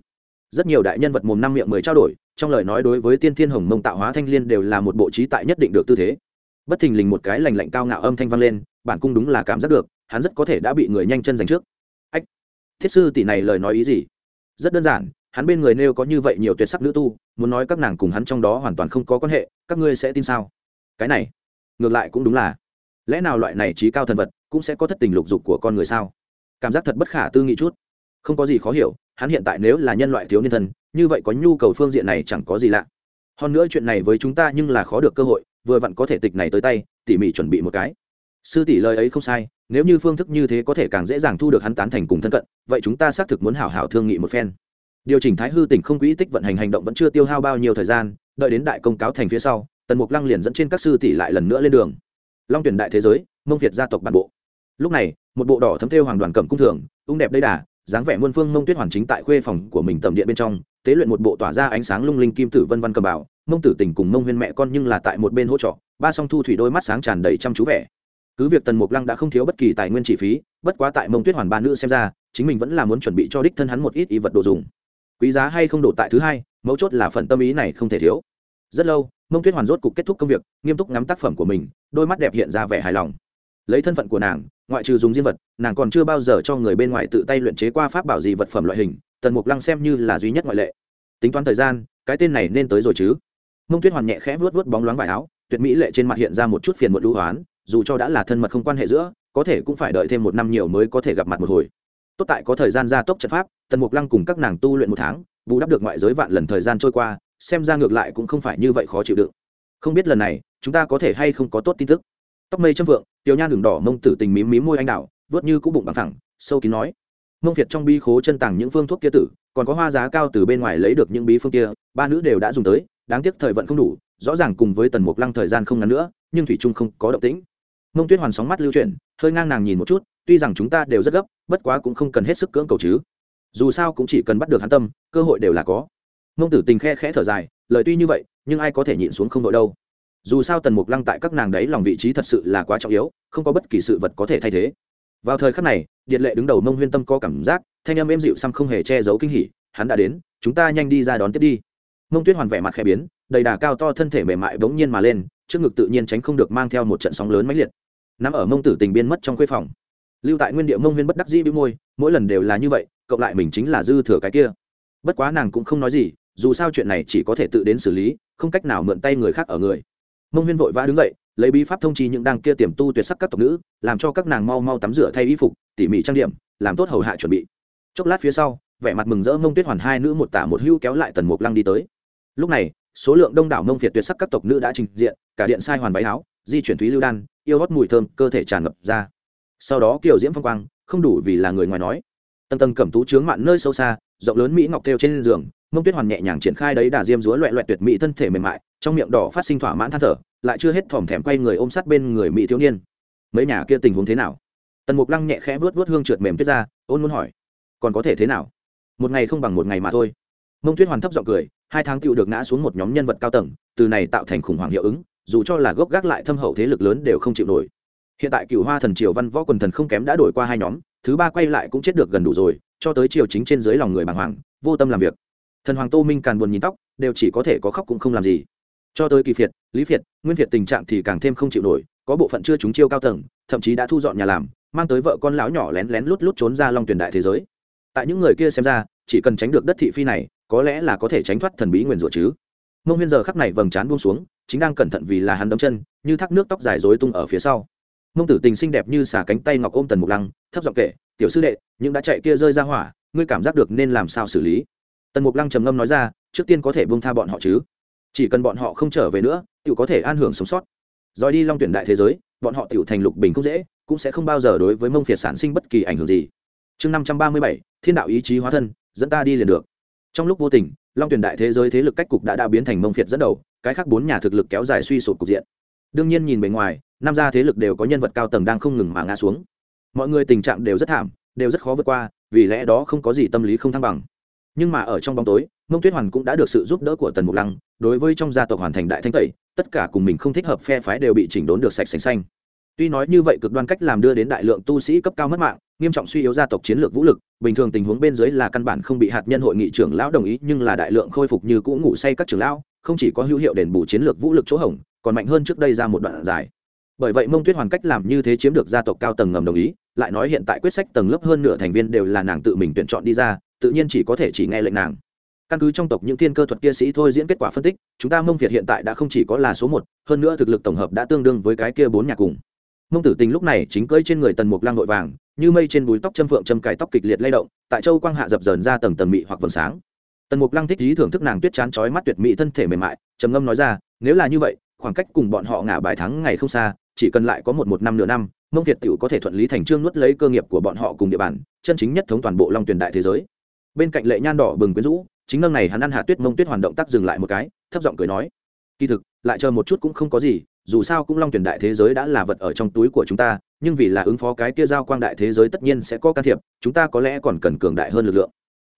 Rất nhiều đại nhân vật mồm năm miệng mười trao đổi, trong lời nói đối với tiên thiên hồng mông tạo hóa thanh liên đều là một bộ trí tại nhất định được tư thế. Bất thình lình một cái lành lạnh cao ngạo âm thanh vang lên, bản cung đúng là cảm giác được hắn rất có thể đã bị người nhanh chân giành trước. Ách, thiết sư tỷ này lời nói ý gì? Rất đơn giản, hắn bên người nêu có như vậy nhiều tuyệt sắc nữ tu, muốn nói các nàng cùng hắn trong đó hoàn toàn không có quan hệ, các ngươi sẽ tin sao? Cái này, ngược lại cũng đúng là. Lẽ nào loại này trí cao thần vật cũng sẽ có thất tình lục dục của con người sao? Cảm giác thật bất khả tư nghị chút. Không có gì khó hiểu, hắn hiện tại nếu là nhân loại thiếu niên thần, như vậy có nhu cầu phương diện này chẳng có gì lạ. Hơn nữa chuyện này với chúng ta nhưng là khó được cơ hội, vừa vặn có thể tịch này tới tay, tỉ mỉ chuẩn bị một cái sư tỷ lời ấy không sai, nếu như phương thức như thế có thể càng dễ dàng thu được hắn tán thành cùng thân cận, vậy chúng ta xác thực muốn hảo hảo thương nghị một phen. Điều chỉnh thái hư tỉnh không quỹ tích vận hành hành động vẫn chưa tiêu hao bao nhiêu thời gian, đợi đến đại công cáo thành phía sau, tần mục lăng liền dẫn trên các sư tỷ lại lần nữa lên đường. Long tuyển đại thế giới, mông việt gia tộc bản bộ. Lúc này, một bộ đỏ thấm thêu hoàng đoàn cẩm cung thường, ung đẹp đầy đà, dáng vẻ muôn phương mông tuyết hoàn chính tại khuê phòng của mình tầm điện bên trong, tế luyện một bộ tỏa ra ánh sáng lung linh kim tử vân văn cầm bảo mông tử tình cùng mông huyên mẹ con nhưng là tại một bên hỗ trợ, ba song thu thủy đôi mắt sáng tràn đầy chăm chú vẻ cứ việc tần mục lăng đã không thiếu bất kỳ tài nguyên chi phí, bất quá tại mông tuyết hoàn ba nữ xem ra, chính mình vẫn là muốn chuẩn bị cho đích thân hắn một ít y vật đồ dùng. Quý giá hay không đổ tại thứ hai, mấu chốt là phần tâm ý này không thể thiếu. Rất lâu, mông tuyết hoàn rốt cục kết thúc công việc, nghiêm túc ngắm tác phẩm của mình, đôi mắt đẹp hiện ra vẻ hài lòng. Lấy thân phận của nàng, ngoại trừ dùng diên vật, nàng còn chưa bao giờ cho người bên ngoài tự tay luyện chế qua pháp bảo gì vật phẩm loại hình, tần mục lăng xem như là duy nhất ngoại lệ. Tính toán thời gian, cái tên này nên tới rồi chứ? Mông tuyết hoàn nhẹ khẽ vuốt vuốt bóng loáng vải áo, tuyệt mỹ lệ trên mặt hiện ra một chút phiền muộn lũ hoán dù cho đã là thân mật không quan hệ giữa, có thể cũng phải đợi thêm một năm nhiều mới có thể gặp mặt một hồi. Tốt tại có thời gian gia tốc trận pháp, tần mục lăng cùng các nàng tu luyện một tháng, bù đắp được ngoại giới vạn lần thời gian trôi qua, xem ra ngược lại cũng không phải như vậy khó chịu đựng. Không biết lần này, chúng ta có thể hay không có tốt tin tức. Tóc mây châm vượng, tiểu nhan đường đỏ mông tử tình mím mím môi anh đào, vớt như cũ bụng bằng thẳng, sâu kín nói. Mông việt trong bi khố chân tàng những phương thuốc kia tử, còn có hoa giá cao từ bên ngoài lấy được những bí phương kia, ba nữ đều đã dùng tới, đáng tiếc thời vận không đủ, rõ ràng cùng với tần mục lăng thời gian không ngắn nữa, nhưng thủy trung không có động tĩnh mông tuyết hoàn sóng mắt lưu chuyển, hơi ngang nàng nhìn một chút, tuy rằng chúng ta đều rất gấp, bất quá cũng không cần hết sức cưỡng cầu chứ. Dù sao cũng chỉ cần bắt được hắn tâm, cơ hội đều là có. Mông tử tình khe khẽ thở dài, lời tuy như vậy, nhưng ai có thể nhịn xuống không đội đâu. Dù sao tần mục lăng tại các nàng đấy lòng vị trí thật sự là quá trọng yếu, không có bất kỳ sự vật có thể thay thế. Vào thời khắc này điện lệ đứng đầu mông huyên tâm có cảm giác, thanh âm êm dịu xăm không hề che giấu kinh hỉ, hắn đã đến, chúng ta nhanh đi ra đón tiếp đi. Mông tuyết hoàn vẻ mặt khẽ biến, đầy đà cao to thân thể mềm mại bỗng nhiên mà lên, trước ngực tự nhiên tránh không được mang theo một trận sóng lớn mãnh liệt nằm ở mông tử tình biên mất trong khuê phòng. Lưu tại nguyên địa mông huyên bất đắc dĩ bĩu môi, mỗi lần đều là như vậy, cộng lại mình chính là dư thừa cái kia. Bất quá nàng cũng không nói gì, dù sao chuyện này chỉ có thể tự đến xử lý, không cách nào mượn tay người khác ở người. Mông huyên vội vã đứng dậy, lấy bí pháp thông trì những đang kia tiềm tu tuyệt sắc các tộc nữ, làm cho các nàng mau mau tắm rửa thay y phục, tỉ mỉ trang điểm, làm tốt hầu hạ chuẩn bị. Chốc lát phía sau, vẻ mặt mừng rỡ mông tuyết hoàn hai nữ một tả một hưu kéo lại tần mục lăng đi tới. Lúc này, số lượng đông đảo mông việt tuyệt sắc các tộc nữ đã trình diện, cả điện sai hoàn váy áo di chuyển thúy lưu đan, yêu hót mùi thơm, cơ thể tràn ngập ra. Sau đó kiều diễm phong quang, không đủ vì là người ngoài nói. Tầng tầng cẩm tú trướng mạn nơi sâu xa, rộng lớn mỹ ngọc thêu trên giường, mông tuyết hoàn nhẹ nhàng triển khai đấy đà diêm dúa loẹ loẹt tuyệt mỹ thân thể mềm mại, trong miệng đỏ phát sinh thỏa mãn than thở, lại chưa hết thòm thèm quay người ôm sát bên người mỹ thiếu niên. Mấy nhà kia tình huống thế nào? Tần mục lăng nhẹ khẽ vớt vớt hương trượt mềm tuyết ra, ôn muốn hỏi. Còn có thể thế nào? Một ngày không bằng một ngày mà thôi. Mông tuyết hoàn thấp giọng cười, hai tháng tựu được ngã xuống một nhóm nhân vật cao tầng, từ này tạo thành khủng hoảng hiệu ứng dù cho là gốc gác lại thâm hậu thế lực lớn đều không chịu nổi. Hiện tại cựu hoa thần triều văn võ quần thần không kém đã đổi qua hai nhóm, thứ ba quay lại cũng chết được gần đủ rồi, cho tới triều chính trên dưới lòng người bàng hoàng, vô tâm làm việc. Thần hoàng tô minh càng buồn nhìn tóc, đều chỉ có thể có khóc cũng không làm gì. Cho tới kỳ phiệt, lý phiệt, nguyên phiệt tình trạng thì càng thêm không chịu nổi, có bộ phận chưa chúng chiêu cao tầng, thậm chí đã thu dọn nhà làm, mang tới vợ con lão nhỏ lén lén lút lút trốn ra long tuyển đại thế giới. Tại những người kia xem ra, chỉ cần tránh được đất thị phi này, có lẽ là có thể tránh thoát thần bí nguyền rủa chứ. Mông huyên giờ khắc này vầng trán buông xuống chính đang cẩn thận vì là hắn đấm chân, như thác nước tóc dài rối tung ở phía sau. Mông tử tình xinh đẹp như xả cánh tay ngọc ôm tần mục lăng, thấp giọng kể, tiểu sư đệ, những đã chạy kia rơi ra hỏa, ngươi cảm giác được nên làm sao xử lý? Tần mục lăng trầm ngâm nói ra, trước tiên có thể buông tha bọn họ chứ. Chỉ cần bọn họ không trở về nữa tự có thể an hưởng sống sót. Rồi đi long tuyển đại thế giới, bọn họ tự thành lục bình không dễ, cũng sẽ không bao giờ đối với mông phiệt sản sinh bất kỳ ảnh hưởng gì. Chương năm trăm ba mươi bảy, thiên đạo ý chí hóa thân, dẫn ta đi liền được. Trong lúc vô tình, long tuyển đại thế giới thế lực cách cục đã đã biến thành mông phiệt dẫn đầu cái khác bốn nhà thực lực kéo dài suy sụp cục diện. Đương nhiên nhìn bề ngoài, năm gia thế lực đều có nhân vật cao tầng đang không ngừng mà ngã xuống. Mọi người tình trạng đều rất thảm, đều rất khó vượt qua, vì lẽ đó không có gì tâm lý không thăng bằng. Nhưng mà ở trong bóng tối mông tuyết hoàn cũng đã được sự giúp đỡ của tần mục lăng, đối với trong gia tộc hoàn thành đại thanh tẩy, tất cả cùng mình không thích hợp phe phái đều bị chỉnh đốn được sạch sành xanh. Tuy nói như vậy cực đoan cách làm đưa đến đại lượng tu sĩ cấp cao mất mạng, nghiêm trọng suy yếu gia tộc chiến lược vũ lực, bình thường tình huống bên dưới là căn bản không bị hạt nhân hội nghị trưởng lão đồng ý, nhưng là đại lượng khôi phục như cũ ngủ say các trưởng lão không chỉ có hữu hiệu đền bù chiến lược vũ lực chỗ hỏng còn mạnh hơn trước đây ra một đoạn dài. Bởi vậy mông tuyết hoàn cách làm như thế chiếm được gia tộc cao tầng ngầm đồng ý, lại nói hiện tại quyết sách tầng lớp hơn nửa thành viên đều là nàng tự mình tuyển chọn đi ra, tự nhiên chỉ có thể chỉ nghe lệnh nàng. Căn cứ trong tộc những thiên cơ thuật kia sĩ thôi diễn kết quả phân tích, chúng ta mông việt hiện tại đã không chỉ có là số một, hơn nữa thực lực tổng hợp đã tương đương với cái kia bốn nhà cùng. Mông tử tình lúc này chính cưỡi trên người tần mục lang nội vàng, như mây trên búi tóc châm phượng châm cài tóc kịch liệt lay động, tại châu quang hạ dập dờn ra tầng tầng mị hoặc vầng sáng tần mục lăng thích ý thưởng thức nàng tuyết chán chói mắt tuyệt mỹ thân thể mềm mại, trầm ngâm nói ra, nếu là như vậy, khoảng cách cùng bọn họ ngả bài thắng ngày không xa, chỉ cần lại có một một năm nửa năm, mông việt t có thể thuận lý thành trương nuốt lấy cơ nghiệp của bọn họ cùng địa bàn, chân chính nhất thống toàn bộ long Tuyền đại thế giới. Bên cạnh lệ nhan đỏ bừng quyến rũ, chính nâng này hắn ăn hạ tuyết mông tuyết hoàn động tác dừng lại một cái, thấp giọng cười nói, kỳ thực, lại chờ một chút cũng không có gì, dù sao cũng long tuyển đại thế giới đã là vật ở trong túi của chúng ta, nhưng vì là ứng phó cái kia giao quang đại thế giới tất nhiên sẽ có can thiệp, chúng ta có lẽ còn cần cường đại hơn lực lượng.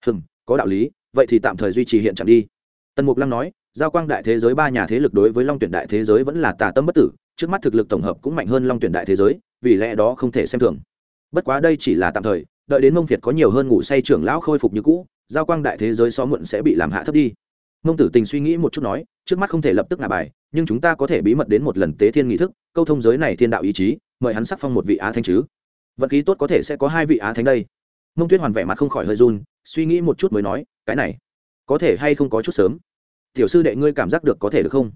Hừng có đạo lý, vậy thì tạm thời duy trì hiện trạng đi. Tần mục lăng nói, giao quang đại thế giới ba nhà thế lực đối với long tuyển đại thế giới vẫn là tà tâm bất tử, trước mắt thực lực tổng hợp cũng mạnh hơn long tuyển đại thế giới, vì lẽ đó không thể xem thường. Bất quá đây chỉ là tạm thời, đợi đến mông việt có nhiều hơn ngủ say trưởng lão khôi phục như cũ, giao quang đại thế giới xó muộn sẽ bị làm hạ thấp đi. Mông tử tình suy nghĩ một chút nói, trước mắt không thể lập tức ngả bài, nhưng chúng ta có thể bí mật đến một lần tế thiên nghị thức, câu thông giới này thiên đạo ý chí, mời hắn sắc phong một vị á thánh chứ. Vận khí tốt có thể sẽ có hai vị á thánh đây. Mông tuyết hoàn vẻ mặt không khỏi hơi run suy nghĩ một chút mới nói, cái này, có thể hay không có chút sớm? Tiểu sư đệ ngươi cảm giác được có thể được không?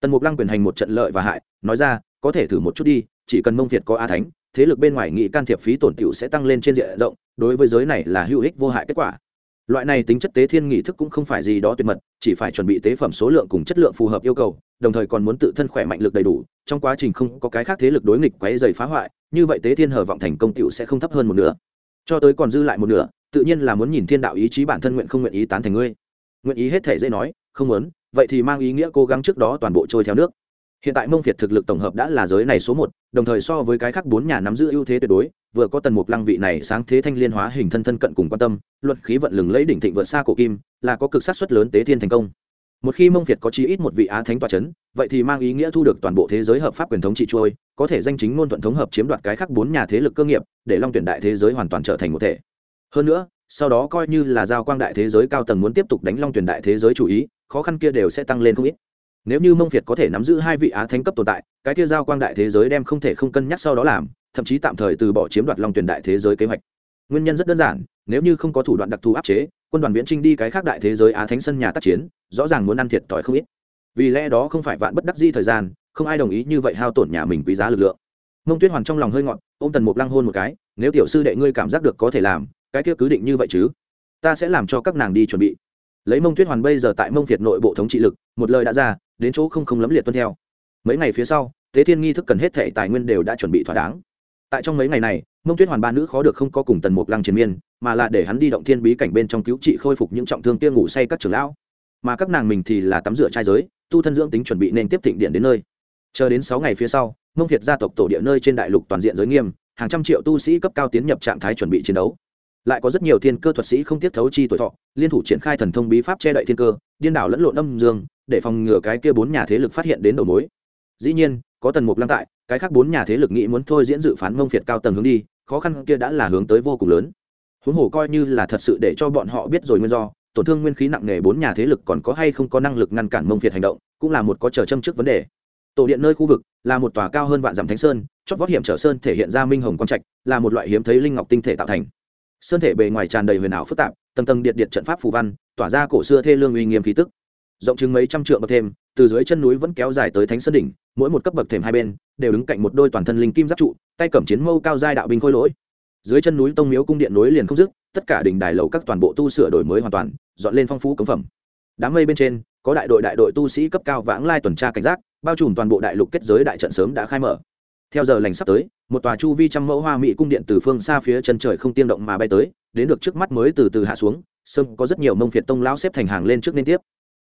Tần mục lăng quyền hành một trận lợi và hại, nói ra, có thể thử một chút đi, chỉ cần mông việt có a thánh, thế lực bên ngoài nghị can thiệp phí tổn tiểu sẽ tăng lên trên diện rộng, đối với giới này là hữu ích vô hại kết quả. Loại này tính chất tế thiên nghị thức cũng không phải gì đó tuyệt mật, chỉ phải chuẩn bị tế phẩm số lượng cùng chất lượng phù hợp yêu cầu, đồng thời còn muốn tự thân khỏe mạnh lực đầy đủ, trong quá trình không có cái khác thế lực đối nghịch quấy dày phá hoại, như vậy tế thiên hờ vọng thành công tựu sẽ không thấp hơn một nửa. Cho tới còn dư lại một nửa tự nhiên là muốn nhìn thiên đạo ý chí bản thân nguyện không nguyện ý tán thành ngươi. Nguyện ý hết thể dễ nói, không muốn, vậy thì mang ý nghĩa cố gắng trước đó toàn bộ trôi theo nước. Hiện tại mông việt thực lực tổng hợp đã là giới này số một, đồng thời so với cái khác bốn nhà nắm giữ ưu thế tuyệt đối, vừa có tần mục lăng vị này sáng thế thanh liên hóa hình thân thân cận cùng quan tâm luật khí vận lừng lấy đỉnh thịnh vượt xa cổ kim, là có cực sát xuất lớn tế thiên thành công. Một khi mông việt có chí ít một vị á thánh tòa c h ấ n vậy thì mang ý nghĩa thu được toàn bộ thế giới hợp pháp quyền thống trị trôi, có thể danh chính ngôn thuận thống hợp chiếm đoạt cái khác bốn nhà thế lực cơ nghiệp, để long tuyển đại thế giới hoàn toàn trở thành một thể hơn nữa, sau đó coi như là giao quang đại thế giới cao tầng muốn tiếp tục đánh long tuyển đại thế giới chủ ý, khó khăn kia đều sẽ tăng lên không ít. Nếu như mông việt có thể nắm giữ hai vị á thánh cấp tồn tại, cái kia giao quang đại thế giới đem không thể không cân nhắc sau đó làm, thậm chí tạm thời từ bỏ chiếm đoạt long tuyển đại thế giới kế hoạch. Nguyên nhân rất đơn giản, nếu như không có thủ đoạn đặc thù áp chế, quân đoàn viễn trinh đi cái khác đại thế giới á thánh sân nhà tác chiến, rõ ràng muốn ăn thiệt thòi không ít. Vì lẽ đó không phải vạn bất đắc di thời gian, không ai đồng ý như vậy hao tổn nhà mình quý giá lực lượng. Mông tuyết hoàn trong lòng hơi ngọn ô m tần mục lăng hôn một cái, nếu tiểu sư đệ ngươi cảm giác được có thể làm cái kia cứ định như vậy chứ? Ta sẽ làm cho các nàng đi chuẩn bị. Lấy mông tuyết hoàn bây giờ tại mông việt nội bộ thống trị lực, một lời đã ra, đến chỗ không không lấm liệt tuân theo. Mấy ngày phía sau, tế thiên nghi thức cần hết thệ tài nguyên đều đã chuẩn bị thỏa đáng. Tại trong mấy ngày này, mông tuyết hoàn ba nữ khó được không có cùng tần mục lăng chiến miên, mà là để hắn đi động thiên bí cảnh bên trong cứu trị khôi phục những trọng thương kia ngủ say các trưởng lão. Mà các nàng mình thì là tắm rửa trai giới, tu thân dưỡng tính chuẩn bị nên tiếp thịnh điện đến nơi. Chờ đến sáu ngày phía sau, mông việt gia tộc tổ địa nơi trên đại lục toàn diện giới nghiêm, hàng trăm triệu tu sĩ cấp cao tiến nhập trạng thái chuẩn bị chiến đấu lại có rất nhiều thiên cơ thuật sĩ không tiếp thấu chi tuổi thọ, liên thủ triển khai thần thông bí pháp che đậy thiên cơ, điên đảo lẫn lộn âm dương, để phòng ngừa cái kia bốn nhà thế lực phát hiện đến đầu mối. Dĩ nhiên, có tần mục lăng tại, cái khác bốn nhà thế lực nghĩ muốn thôi diễn dự phán mông phiệt cao tầng hướng đi, khó khăn kia đã là hướng tới vô cùng lớn. Huống hồ coi như là thật sự để cho bọn họ biết rồi nguyên do, tổn thương nguyên khí nặng nề bốn nhà thế lực còn có hay không có năng lực ngăn cản mông phiệt hành động, cũng là một có chờ châm trước vấn đề. Tổ điện nơi khu vực là một tòa cao hơn vạn dặm thánh sơn, chót vót hiểm trở sơn thể hiện ra minh hồng quang trạch, là một loại hiếm thấy linh ngọc tinh thể tạo thành sơn thể bề ngoài tràn đầy huyền ảo phức tạp, tầng tầng điện điện trận pháp phù văn, tỏa ra cổ xưa thê lương uy nghiêm khí tức. Rộng chừng mấy trăm trượng bậc thêm từ dưới chân núi vẫn kéo dài tới thánh sơn đỉnh, mỗi một cấp bậc thềm hai bên, đều đứng cạnh một đôi toàn thân linh kim giáp trụ, tay cầm chiến mâu cao giai đạo binh khôi lỗi. Dưới chân núi tông miếu cung điện núi liền không dứt, tất cả đỉnh đài lầu các toàn bộ tu sửa đổi mới hoàn toàn, dọn lên phong phú cống phẩm. Đám mây bên trên, có đại đội đại đội tu sĩ cấp cao vãng lai tuần tra cảnh giác, bao trùm toàn bộ đại lục kết giới đại trận sớm đã khai mở. Theo giờ lành sắp tới một tòa chu vi trăm mẫu hoa mỹ cung điện từ phương xa phía chân trời không tiên động mà bay tới, đến được trước mắt mới từ từ hạ xuống, sông có rất nhiều mông phiệt tông lão xếp thành hàng lên trước liên tiếp.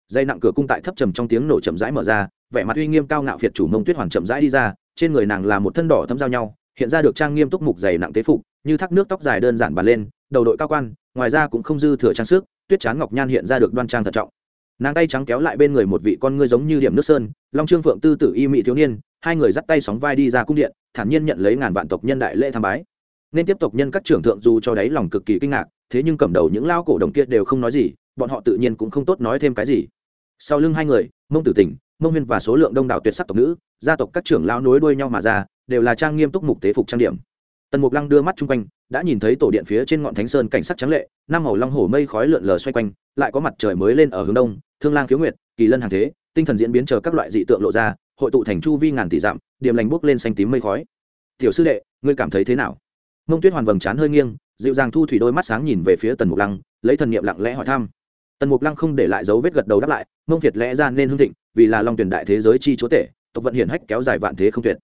Dây nặng cửa cung tại thấp trầm trong tiếng nổ chậm rãi mở ra, vẻ mặt uy nghiêm cao ngạo phiệt chủ mông tuyết hoàn chậm rãi đi ra, trên người nàng là một thân đỏ thâm giao nhau, hiện ra được trang nghiêm túc mục dày nặng tế phục, như thác nước tóc dài đơn giản bàn lên, đầu đội cao quan, ngoài ra cũng không dư thừa trang sức, tuyết chán ngọc nhan hiện ra được đoan trang thận trọng. Nàng tay trắng kéo lại bên người một vị con ngươi giống như điểm nước sơn, long trương phượng tư tử y mỹ thiếu niên hai người dắt tay sóng vai đi ra cung điện, thản nhiên nhận lấy ngàn vạn tộc nhân đại lễ tham bái. Nên tiếp tục nhân các trưởng thượng dù cho đáy lòng cực kỳ kinh ngạc, thế nhưng cầm đầu những lao cổ đồng kia đều không nói gì, bọn họ tự nhiên cũng không tốt nói thêm cái gì. Sau lưng hai người, mông tử tỉnh, mông huyên và số lượng đông đảo tuyệt sắc tộc nữ, gia tộc các trưởng lao nối đuôi nhau mà ra, đều là trang nghiêm túc mục tế phục trang điểm. Tần mục lăng đưa mắt chung quanh, đã nhìn thấy tổ điện phía trên ngọn thánh sơn cảnh sắc trắng lệ, năm màu long hổ mây khói lượn lờ xoay quanh, lại có mặt trời mới lên ở hướng đông, thương lang khiếu nguyệt, kỳ lân hàng thế, tinh thần diễn biến chờ các loại dị tượng lộ ra hội tụ thành chu vi ngàn tỷ dặm, điểm lành bốc lên xanh tím mây khói. Tiểu sư đệ, ngươi cảm thấy thế nào? Mông tuyết hoàn vầng trán hơi nghiêng, dịu dàng thu thủy đôi mắt sáng nhìn về phía tần mục lăng, lấy thần niệm lặng lẽ hỏi thăm. Tần mục lăng không để lại dấu vết gật đầu đáp lại, mông việt lẽ ra nên hưng thịnh, vì là long tuyển đại thế giới chi chúa tể, tộc vận hiển hách kéo dài vạn thế không tuyệt.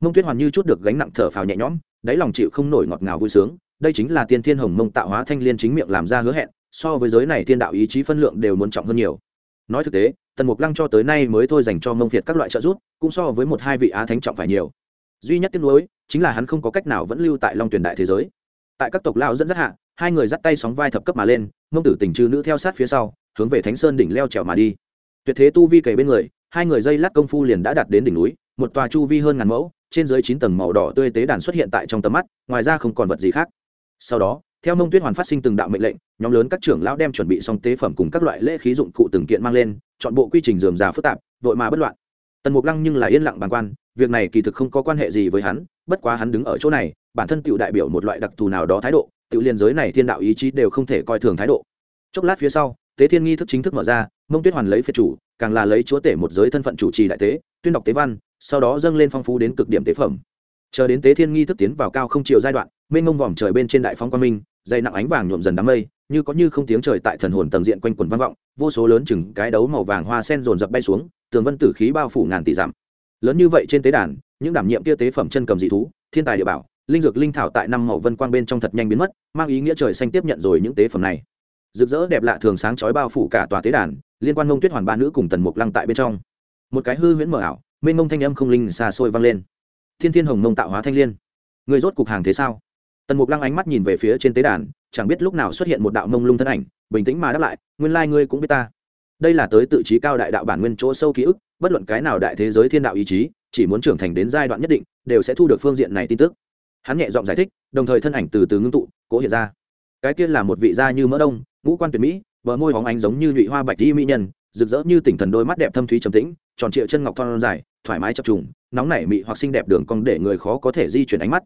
Mông tuyết hoàn như chút được gánh nặng thở phào nhẹ nhõm, đáy lòng chịu không nổi ngọt ngào vui sướng, đây chính là tiên thiên hồng mông tạo hóa thanh liên chính miệng làm ra hứa hẹn, so với giới này thiên đạo ý chí phân lượng đều muốn trọng hơn nhiều. Nói thực tế tần mục lăng cho tới nay mới thôi dành cho mông việt các loại trợ giúp, cũng so với một hai vị á thánh trọng phải nhiều. Duy nhất tiếc nuối, chính là hắn không có cách nào vẫn lưu tại long tuyển đại thế giới. Tại các tộc lao dẫn dắt hạ, hai người dắt tay sóng vai thập cấp mà lên, mông tử tình trừ nữ theo sát phía sau, hướng về thánh sơn đỉnh leo trèo mà đi. Tuyệt thế tu vi kề bên người, hai người dây lát công phu liền đã đạt đến đỉnh núi, một tòa chu vi hơn ngàn mẫu, trên dưới chín tầng màu đỏ tươi tế đàn xuất hiện tại trong tầm mắt, ngoài ra không còn vật gì khác. Sau đó, theo mông tuyết hoàn phát sinh từng đạo mệnh lệnh, nhóm lớn các trưởng lão đem chuẩn bị xong tế phẩm cùng các loại lễ khí dụng cụ từng kiện mang lên chọn bộ quy trình dườm già phức tạp, vội mà bất loạn. Tần mục lăng nhưng là yên lặng bàng quan, việc này kỳ thực không có quan hệ gì với hắn, bất quá hắn đứng ở chỗ này, bản thân tự đại biểu một loại đặc thù nào đó thái độ tự liên giới này thiên đạo ý chí đều không thể coi thường thái độ. Chốc lát phía sau, tế thiên nghi thức chính thức mở ra, mông tuyết hoàn lấy phiệt chủ, càng là lấy chúa tể một giới thân phận chủ trì đại tế, tuyên đọc tế văn, sau đó dâng lên phong phú đến cực điểm tế phẩm. Chờ đến tế thiên nghi thức tiến vào cao không chiều giai đoạn, mênh mông vòm trời bên trên đại phóng quang minh dày nặng ánh vàng nhuộm dần đám mây, như có như không tiếng trời tại thần hồn tầng diện quanh quần vang vọng, vô số lớn chừng cái đấu màu vàng hoa sen dồn dập bay xuống, tường vân tử khí bao phủ ngàn tỷ dặm. Lớn như vậy trên tế đàn, những đảm nhiệm kia tế phẩm chân cầm dị thú, thiên tài địa bảo, linh dược linh thảo tại năm màu vân quang bên trong thật nhanh biến mất, mang ý nghĩa trời xanh tiếp nhận rồi những tế phẩm này. Rực rỡ đẹp lạ thường sáng chói bao phủ cả tòa tế đàn, liên quan ngông tuyết hoàn ba nữ cùng tần mục lăng tại bên trong. Một cái hư huyễn mờ ảo, mênh ngông thanh âm không linh xa xôi vang lên. Thiên thiên hồng ngông tạo hóa thanh liên. Người rốt cục hàng thế sao? Tần mục lăng ánh mắt nhìn về phía trên tế đàn, chẳng biết lúc nào xuất hiện một đạo mông lung thân ảnh, bình tĩnh mà đáp lại, nguyên lai ngươi cũng biết ta. Đây là tới tự trí cao đại đạo bản nguyên chỗ sâu ký ức, bất luận cái nào đại thế giới thiên đạo ý chí, chỉ muốn trưởng thành đến giai đoạn nhất định, đều sẽ thu được phương diện này tin tức. Hắn nhẹ giọng giải thích, đồng thời thân ảnh từ từ ngưng tụ, cố hiện ra. Cái kia là một vị gia như mỡ đông, ngũ quan tuyệt mỹ, bờ môi hóng ánh giống như nhụy hoa bạch di mỹ nhân, rực rỡ như tỉnh thần đôi mắt đẹp thâm thúy trầm tĩnh, tròn trịa chân ngọc thon dài, thoải mái chập trùng, nóng nảy mị hoặc xinh đẹp đường cong để người khó có thể di chuyển ánh mắt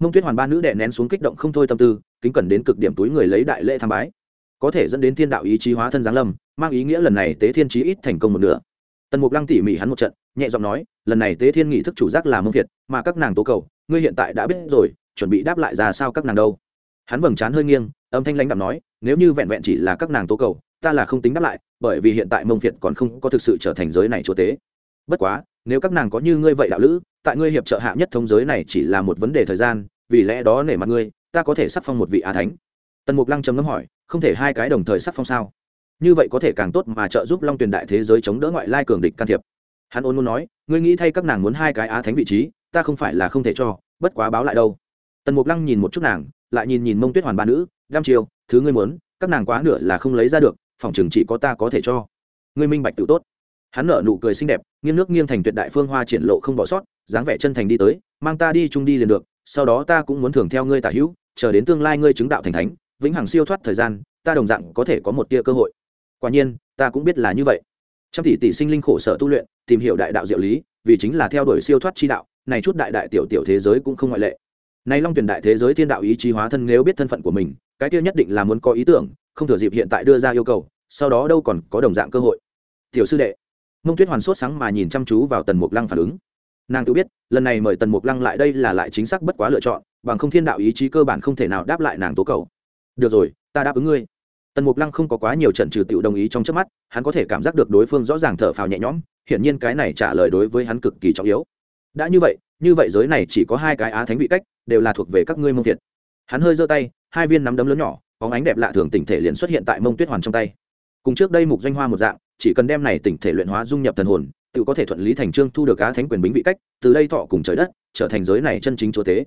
mông tuyết hoàn ba nữ đệ nén xuống kích động không thôi tâm tư, kính cẩn đến cực điểm túi người lấy đại lễ tham bái. Có thể dẫn đến thiên đạo ý chí hóa thân giáng lâm, mang ý nghĩa lần này tế thiên chí ít thành công một nửa. Tần mục lăng tỉ mỉ hắn một trận, nhẹ giọng nói, lần này tế thiên nghị thức chủ giác là mông việt, mà các nàng tố cầu, ngươi hiện tại đã biết rồi, chuẩn bị đáp lại ra sao các nàng đâu. Hắn vầng trán hơi nghiêng, âm thanh lãnh đạm nói, nếu như vẹn vẹn chỉ là các nàng tố cầu, ta là không tính đáp lại, bởi vì hiện tại mông việt còn không có thực sự trở thành giới này chúa tế. Bất quá, nếu các nàng có như ngươi vậy đạo lữ tại ngươi hiệp trợ hạ nhất thống giới này chỉ là một vấn đề thời gian, vì lẽ đó nể mặt ngươi, ta có thể sắc phong một vị á thánh. Tần mục lăng trầm ngâm hỏi, không thể hai cái đồng thời sắc phong sao? Như vậy có thể càng tốt mà trợ giúp long tuyền đại thế giới chống đỡ ngoại lai cường địch can thiệp. Hắn ôn muốn nói, ngươi nghĩ thay các nàng muốn hai cái á thánh vị trí, ta không phải là không thể cho, bất quá báo lại đâu. Tần mục lăng nhìn một chút nàng, lại nhìn nhìn mông tuyết hoàn ba nữ, đam chiều thứ ngươi muốn, các nàng quá nửa là không lấy ra được, phòng chừng chỉ có ta có thể cho. Ngươi minh bạch tự tốt hắn nở nụ cười xinh đẹp, nghiêng nước nghiêng thành tuyệt đại phương hoa triển lộ không bỏ sót, dáng vẻ chân thành đi tới, mang ta đi chung đi liền được, sau đó ta cũng muốn thưởng theo ngươi tả hữu, chờ đến tương lai ngươi chứng đạo thành thánh, vĩnh hằng siêu thoát thời gian, ta đồng dạng có thể có một tia cơ hội. Quả nhiên, ta cũng biết là như vậy. Trăm tỷ tỷ sinh linh khổ sở tu luyện, tìm hiểu đại đạo diệu lý, vì chính là theo đuổi siêu thoát chi đạo, này chút đại đại tiểu tiểu thế giới cũng không ngoại lệ. Này long tuyển đại thế giới thiên đạo ý chí hóa thân nếu biết thân phận của mình, cái kia nhất định là muốn có ý tưởng, không thừa dịp hiện tại đưa ra yêu cầu, sau đó đâu còn có đồng dạng cơ hội. Tiểu sư đệ mông tuyết hoàn sốt sáng mà nhìn chăm chú vào tần mục lăng phản ứng. Nàng tự biết, lần này mời tần mục lăng lại đây là lại chính xác bất quá lựa chọn, bằng không thiên đạo ý chí cơ bản không thể nào đáp lại nàng tố cầu. Được rồi, ta đáp ứng ngươi. Tần mục lăng không có quá nhiều trận trừ tiểu đồng ý trong trước mắt, hắn có thể cảm giác được đối phương rõ ràng thở phào nhẹ nhõm, hiển nhiên cái này trả lời đối với hắn cực kỳ trọng yếu. Đã như vậy như vậy giới này chỉ có hai cái á thánh vị cách, đều là thuộc về các ngươi mông việt hắn hơi giơ tay, hai viên nắm đấm lớn nhỏ có ánh đẹp lạ thường tỉnh thể liền xuất hiện tại mông tuyết hoàn trong tay. Cùng trước đây mục doanh hoa một dạng chỉ cần đem này tỉnh thể luyện hóa dung nhập thần hồn tự có thể thuận lý thành trương thu được á thánh quyền bính vị cách từ đây thọ cùng trời đất trở thành giới này chân chính chúa tế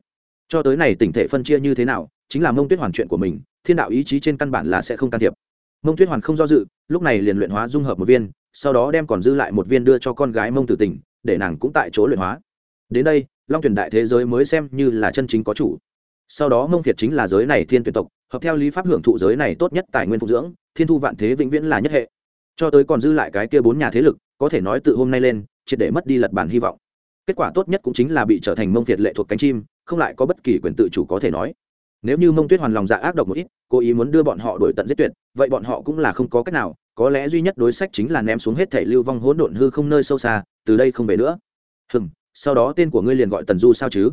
cho tới này tỉnh thể phân chia như thế nào chính là mông tuyết hoàn chuyện của mình thiên đạo ý chí trên căn bản là sẽ không can thiệp. Mông tuyết hoàn không do dự lúc này liền luyện hóa dung hợp một viên sau đó đem còn dư lại một viên đưa cho con gái mông tử Tỉnh, để nàng cũng tại chỗ luyện hóa. Đến đây long tuyển đại thế giới mới xem như là chân chính có chủ. Sau đó mông việt chính là giới này thiên tuyển tộc hợp theo lý pháp hưởng thụ giới này tốt nhất tài nguyên phục dưỡng thiên thu vạn thế vĩnh viễn là nhất hệ cho tới còn dư lại cái kia bốn nhà thế lực, có thể nói từ hôm nay lên, triệt để mất đi lật bản hy vọng. Kết quả tốt nhất cũng chính là bị trở thành mông việt lệ thuộc cánh chim, không lại có bất kỳ quyền tự chủ có thể nói. Nếu như mông tuyết hoàn lòng dạ ác độc một ít, cố ý muốn đưa bọn họ đổi tận giết tuyệt, vậy bọn họ cũng là không có cách nào, có lẽ duy nhất đối sách chính là ném xuống hết thể lưu vong hỗn độn hư không nơi sâu xa, từ đây không về nữa. Hừng sau đó tên của ngươi liền gọi tần du sao chứ?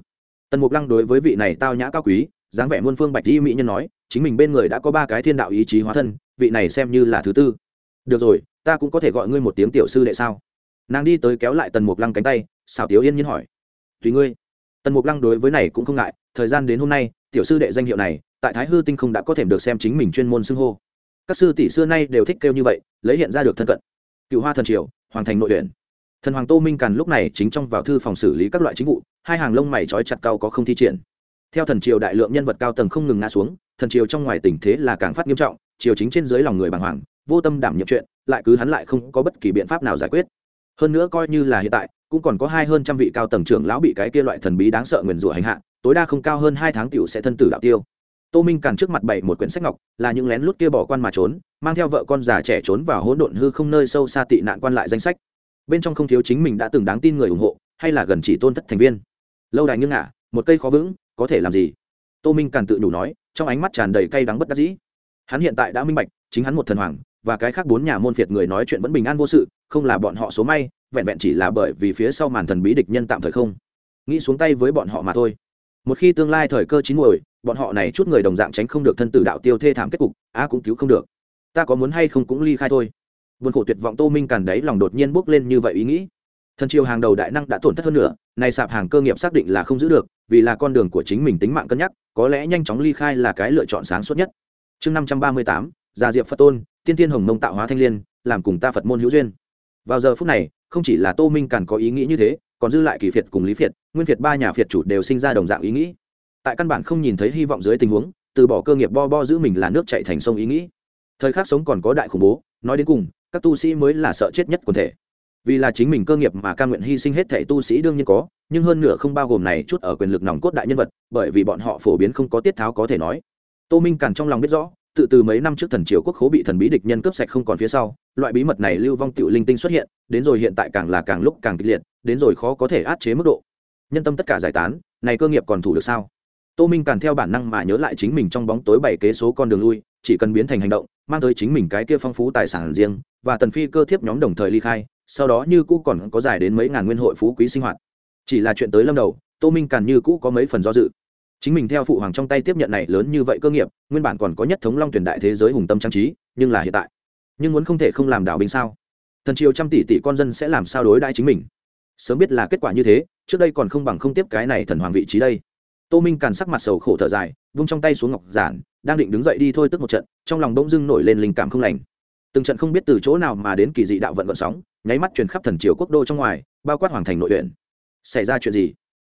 Tần mục lăng đối với vị này tao nhã cao quý, dáng vẻ muôn phương bạch di mỹ nhân nói, chính mình bên người đã có ba cái thiên đạo ý chí hóa thân, vị này xem như là thứ tư được rồi, ta cũng có thể gọi ngươi một tiếng tiểu sư đệ sao? Nàng đi tới kéo lại tần mục lăng cánh tay xào tiếu yên nhiên hỏi. Tùy ngươi. Tần mục lăng đối với này cũng không ngại, thời gian đến hôm nay, tiểu sư đệ danh hiệu này, tại thái hư tinh không đã có thể được xem chính mình chuyên môn xưng hô. Các sư tỷ xưa nay đều thích kêu như vậy, lấy hiện ra được thân cận. Cựu hoa thần triều, hoàng thành nội huyện. Thần hoàng tô minh càn lúc này chính trong vào thư phòng xử lý các loại chính vụ, hai hàng lông mày trói chặt cao có không thi triển. Theo thần triều đại lượng nhân vật cao tầng không ngừng ngã xuống, thần triều trong ngoài tình thế là càng phát nghiêm trọng, triều chính trên dưới lòng người bàng hoàng vô tâm đảm nhiệm chuyện, lại cứ hắn lại không có bất kỳ biện pháp nào giải quyết. Hơn nữa coi như là hiện tại, cũng còn có hai hơn trăm vị cao tầng trưởng lão bị cái kia loại thần bí đáng sợ nguyền rủa hành hạ, tối đa không cao hơn hai tháng tiểu sẽ thân tử đạo tiêu. Tô minh càn trước mặt bày một quyển sách ngọc, là những lén lút kia bỏ quan mà trốn, mang theo vợ con già trẻ trốn vào hỗn độn hư không nơi sâu xa tị nạn quan lại danh sách. Bên trong không thiếu chính mình đã từng đáng tin người ủng hộ, hay là gần chỉ tôn thất thành viên. Lâu đài nghiêng ngả, một cây khó vững, có thể làm gì? Tô minh càn tự đủ nói, trong ánh mắt tràn đầy cay đắng bất đắc dĩ. Hắn hiện tại đã minh bạch, chính hắn một thần hoàng và cái khác bốn nhà môn phiệt người nói chuyện vẫn bình an vô sự, không là bọn họ số may, vẹn vẹn chỉ là bởi vì phía sau màn thần bí địch nhân tạm thời không. Nghĩ xuống tay với bọn họ mà thôi. Một khi tương lai thời cơ chín muồi, bọn họ này chút người đồng dạng tránh không được thân tử đạo tiêu thê thảm kết cục a cũng cứu không được. Ta có muốn hay không cũng ly khai thôi. Vườn khổ tuyệt vọng tô minh càn đấy lòng đột nhiên bốc lên như vậy ý nghĩ. Thần triều hàng đầu đại năng đã tổn thất hơn nữa này sạp hàng cơ nghiệp xác định là không giữ được, vì là con đường của chính mình tính mạng cân nhắc, có lẽ nhanh chóng ly khai là cái lựa chọn sáng suốt nhất. Chương năm trăm ba mươi tám, gia diệp phật tôn tiên tiên hồng mông tạo hóa thanh l i ê n làm cùng ta phật môn hữu duyên. Vào giờ phút này, không chỉ là tô minh càn có ý nghĩ như thế, còn dư lại kỳ phiệt cùng lý phiệt, nguyên phiệt ba nhà phiệt chủ đều sinh ra đồng dạng ý nghĩ. Tại căn bản không nhìn thấy hy vọng dưới tình huống, từ bỏ cơ nghiệp bo bo giữ mình là nước chạy thành sông ý nghĩ. Thời khắc sống còn có đại khủng bố, nói đến cùng, các tu sĩ mới là sợ chết nhất quần thể. Vì là chính mình cơ nghiệp mà ca nguyện hy sinh hết thẻ tu sĩ đương nhiên có, nhưng hơn nửa không bao gồm này chút ở quyền lực nòng cốt đại nhân vật, bởi vì bọn họ phổ biến không có tiết tháo có thể nói. Tô minh càn trong lòng biết rõ tự từ mấy năm trước thần triều quốc khố bị thần bí địch nhân cướp sạch không còn phía sau, loại bí mật này lưu vong tiểu linh tinh xuất hiện, đến rồi hiện tại càng là càng lúc càng kịch liệt, đến rồi khó có thể át chế mức độ. Nhân tâm tất cả giải tán, này cơ nghiệp còn thủ được sao? Tô minh càn theo bản năng mà nhớ lại chính mình trong bóng tối bảy kế số con đường lui, chỉ cần biến thành hành động, mang tới chính mình cái kia phong phú tài sản riêng, và tần phi cơ thiếp nhóm đồng thời ly khai, sau đó như cũ còn có dài đến mấy ngàn nguyên hội phú quý sinh hoạt. Chỉ là chuyện tới lâm đầu, tô minh càn như cũ có mấy phần do dự chính mình theo phụ hoàng trong tay tiếp nhận này lớn như vậy cơ nghiệp, nguyên bản còn có nhất thống long tuyển đại thế giới hùng tâm trang trí, nhưng là hiện tại, nhưng muốn không thể không làm đảo binh sao? Thần triều trăm tỷ tỷ con dân sẽ làm sao đối đãi chính mình? Sớm biết là kết quả như thế, trước đây còn không bằng không tiếp cái này thần hoàng vị trí đây. Tô minh càn sắc mặt sầu khổ thở dài, vung trong tay xuống ngọc giản, đang định đứng dậy đi thôi tức một trận, trong lòng bỗng dưng nổi lên linh cảm không lành. Từng trận không biết từ chỗ nào mà đến kỳ dị đạo vận vận sóng, nháy mắt truyền khắp thần triều quốc đô trong ngoài, bao quát hoàng thành nội huyện. Xảy ra chuyện gì?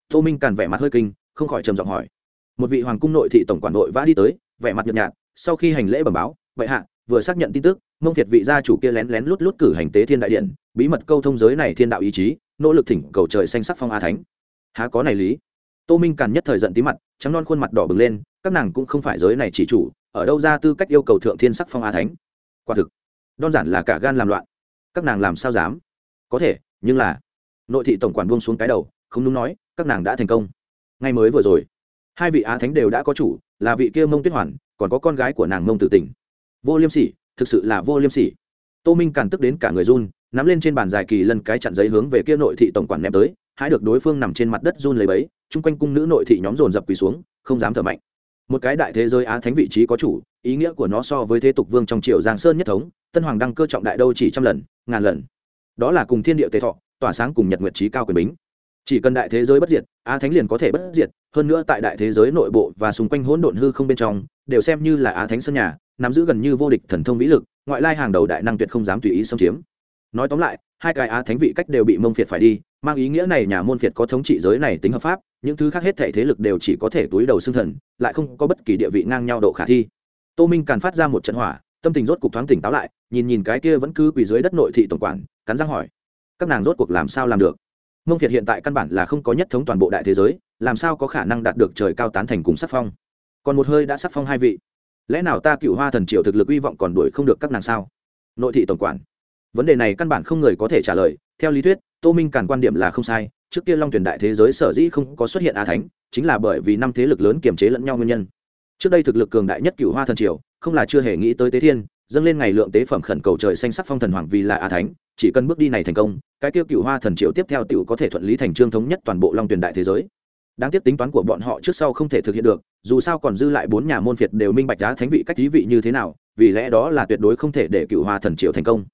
Tô minh càn vẻ mặt hơi kinh không khỏi trầm giọng hỏi. Một vị hoàng cung nội thị tổng quản nội vã đi tới, vẻ mặt nhợt nhạt, sau khi hành lễ bẩm báo vậy hạ, vừa xác nhận tin tức, mông việt vị gia chủ kia lén lén lút lút cử hành tế thiên đại điện, bí mật câu thông giới này thiên đạo ý chí, nỗ lực thỉnh cầu trời xanh sắc phong a thánh. Há có này lý. Tô minh càn nhất thời giận tí mặt, trắng non khuôn mặt đỏ bừng lên, các nàng cũng không phải giới này chỉ chủ, ở đâu ra tư cách yêu cầu thượng thiên sắc phong a thánh? Quả thực, đơn giản là cả gan làm loạn. Các nàng làm sao dám? Có thể, nhưng là nội thị tổng quản buông xuống cái đầu, không đúng nói, các nàng đã thành công ngay mới vừa rồi, hai vị á thánh đều đã có chủ, là vị kia mông tuyết hoàn, còn có con gái của nàng mông tử tình. Vô liêm sỉ, thực sự là vô liêm sỉ. Tô minh càn tức đến cả người run, nắm lên trên bàn dài kỳ lân cái chặn giấy hướng về kia nội thị tổng quản ném tới hãy được đối phương nằm trên mặt đất run lấy bấy chung quanh cung nữ nội thị nhóm dồn dập quỳ xuống, không dám thở mạnh. Một cái đại thế giới á thánh vị trí có chủ, ý nghĩa của nó so với thế tục vương trong triều giang sơn nhất thống, tân hoàng đăng cơ trọng đại đâu chỉ trăm lần, ngàn lần. Đó là cùng thiên địa tế thọ, tỏa sáng cùng nhật nguyệt trí cao quyền bính chỉ cần đại thế giới bất diệt, á thánh liền có thể bất diệt, hơn nữa tại đại thế giới nội bộ và xung quanh hỗn độn hư không bên trong, đều xem như là á thánh sân nhà, nắm giữ gần như vô địch thần thông vĩ lực, ngoại lai hàng đầu đại năng tuyệt không dám tùy ý xâm chiếm. Nói tóm lại, hai cái á thánh vị cách đều bị mông phiệt phải đi, mang ý nghĩa này nhà môn phiệt có thống trị giới này tính hợp pháp, những thứ khác hết thể thế lực đều chỉ có thể túi đầu xương thần, lại không có bất kỳ địa vị ngang nhau độ khả thi. Tô minh càn phát ra một trận hỏa, tâm tình rốt cục thoáng tỉnh táo lại, nhìn nhìn cái kia vẫn cứ quỳ dưới đất nội thị tổng quản, cắn răng hỏi, các nàng rốt cuộc làm sao làm được? Mông việt hiện tại căn bản là không có nhất thống toàn bộ đại thế giới, làm sao có khả năng đạt được trời cao tán thành cùng sắc phong? Còn một hơi đã sắc phong hai vị. Lẽ nào ta cựu hoa thần triều thực lực hy vọng còn đuổi không được các nàng sao? Nội thị tổng quản. Vấn đề này căn bản không người có thể trả lời. Theo lý thuyết, tô minh càn quan điểm là không sai, trước kia long tuyển đại thế giới sở dĩ không có xuất hiện a thánh, chính là bởi vì năm thế lực lớn kiềm chế lẫn nhau nguyên nhân. Trước đây thực lực cường đại nhất cựu hoa thần triều, không là chưa hề nghĩ tới tế thiên, dâng lên ngày lượng tế phẩm khẩn cầu trời xanh sắc phong thần hoàng vì là a thánh chỉ cần bước đi này thành công, cái tiêu cựu hoa thần triều tiếp theo tiểu có thể thuận lý thành trương thống nhất toàn bộ long tuyền đại thế giới. Đáng tiếc tính toán của bọn họ trước sau không thể thực hiện được, dù sao còn dư lại bốn nhà môn phiệt đều minh bạch giá thánh vị cách trí vị như thế nào, vì lẽ đó là tuyệt đối không thể để cựu hoa thần triều thành công.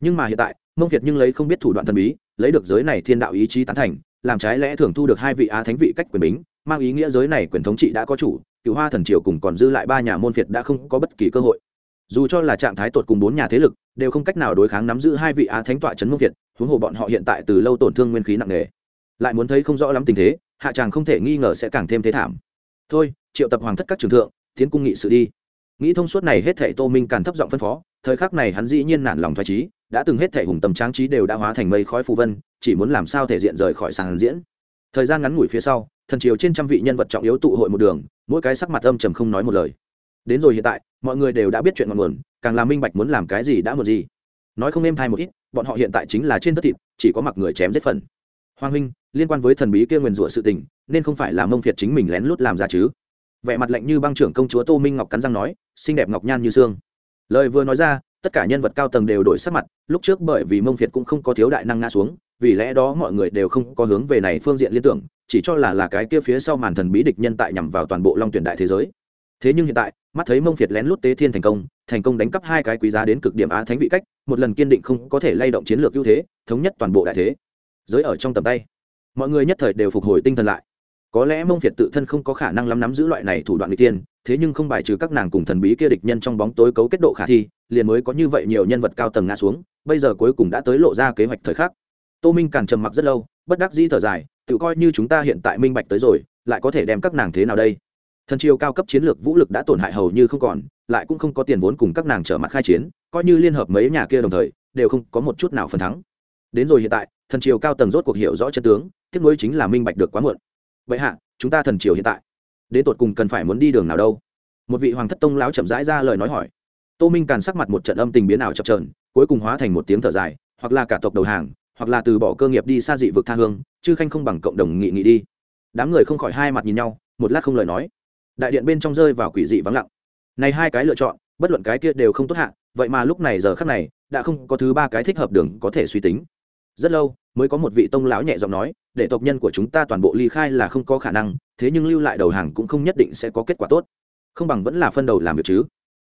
Nhưng mà hiện tại, mông việt nhưng lấy không biết thủ đoạn thần bí, lấy được giới này thiên đạo ý chí tán thành, làm trái lẽ thường thu được hai vị á thánh vị cách quyền bính, mang ý nghĩa giới này quyền thống trị đã có chủ, cựu hoa thần triều cùng còn dư lại ba nhà môn việt đã không có bất kỳ cơ hội dù cho là trạng thái tột cùng bốn nhà thế lực, đều không cách nào đối kháng nắm giữ hai vị á thánh tọa trấn mông việt, huống hồ bọn họ hiện tại từ lâu tổn thương nguyên khí nặng nề. Lại muốn thấy không rõ lắm tình thế, hạ chàng không thể nghi ngờ sẽ càng thêm thế thảm. Thôi, triệu tập hoàng thất các trường thượng, tiến cung nghị sự đi. Nghĩ thông suốt này hết thệ tô minh càn thấp giọng phân phó, thời khắc này hắn dĩ nhiên nản lòng thoại trí đã từng hết thệ hùng tầm tráng trí đều đã hóa thành mây khói phù vân, chỉ muốn làm sao thể diện rời khỏi sàn diễn. Thời gian ngắn ngủi phía sau, thần triều trên trăm vị nhân vật trọng yếu tụ hội một đường, mỗi cái sắc mặt âm trầm không nói một lời đến rồi hiện tại, mọi người đều đã biết chuyện ngọn nguồn, càng làm minh bạch muốn làm cái gì đã một gì. Nói không êm thai một ít, bọn họ hiện tại chính là trên tất thịt, chỉ có mặc người chém giết phần. Hoàng huynh, liên quan với thần bí kia nguyền rủa sự tình, nên không phải là mông phiệt chính mình lén lút làm ra chứ. Vẻ mặt lạnh như băng trưởng công chúa tô minh ngọc cắn răng nói, xinh đẹp ngọc nhan như xương. Lời vừa nói ra, tất cả nhân vật cao tầng đều đổi sắc mặt, lúc trước bởi vì mông phiệt cũng không có thiếu đại năng ngã xuống, vì lẽ đó mọi người đều không có hướng về này phương diện liên tưởng, chỉ cho là là cái kia phía sau màn thần bí địch nhân tại nhằm vào toàn bộ long tuyển đại thế giới thế nhưng hiện tại, mắt thấy mông việt lén lút tế thiên thành công thành công đánh cắp hai cái quý giá đến cực điểm á thánh vị cách, một lần kiên định không có thể lay động chiến lược ưu thế, thống nhất toàn bộ đại thế. Giới ở trong tầm tay. Mọi người nhất thời đều phục hồi tinh thần lại. Có lẽ mông việt tự thân không có khả năng lắm nắm giữ loại này thủ đoạn n tiên thế nhưng không bài trừ các nàng cùng thần bí kia địch nhân trong bóng tối cấu kết độ khả thi, liền mới có như vậy nhiều nhân vật cao tầng ngã xuống, bây giờ cuối cùng đã tới lộ ra kế hoạch thời khắc. Tô minh càng trầm mặc rất lâu, bất đắc dĩ thở dài, tự coi như chúng ta hiện tại minh bạch tới rồi, lại có thể đem các nàng thế nào đây? Thần triều cao cấp chiến lược vũ lực đã tổn hại hầu như không còn, lại cũng không có tiền vốn cùng các nàng trở mặt khai chiến, coi như liên hợp mấy nhà kia đồng thời, đều không có một chút nào phần thắng. Đến rồi hiện tại, thần triều cao tầng rốt cuộc hiểu rõ chân tướng, tiếc nối chính là minh bạch được quá muộn. Vậy hạ, chúng ta thần triều hiện tại, đến tột cùng cần phải muốn đi đường nào đâu? Một vị hoàng thất tông lão chậm rãi ra lời nói hỏi. Tô minh càn sắc mặt một trận âm tình biến ảo chập trờn cuối cùng hóa thành một tiếng thở dài, hoặc là cả tộc đầu hàng, hoặc là từ bỏ cơ nghiệp đi xa dị vực tha hương chứ khanh không bằng cộng đồng nghị nghị đi. Đám người không khỏi hai mặt nhìn nhau, một lát không lời nói đại điện bên trong rơi vào quỷ dị vắng lặng. Này hai cái lựa chọn, bất luận cái kia đều không tốt hạ, vậy mà lúc này giờ khắc này, đã không có thứ ba cái thích hợp đường có thể suy tính. Rất lâu, mới có một vị tông lão nhẹ giọng nói, để tộc nhân của chúng ta toàn bộ ly khai là không có khả năng, thế nhưng lưu lại đầu hàng cũng không nhất định sẽ có kết quả tốt. Không bằng vẫn là phân đầu làm việc chứ.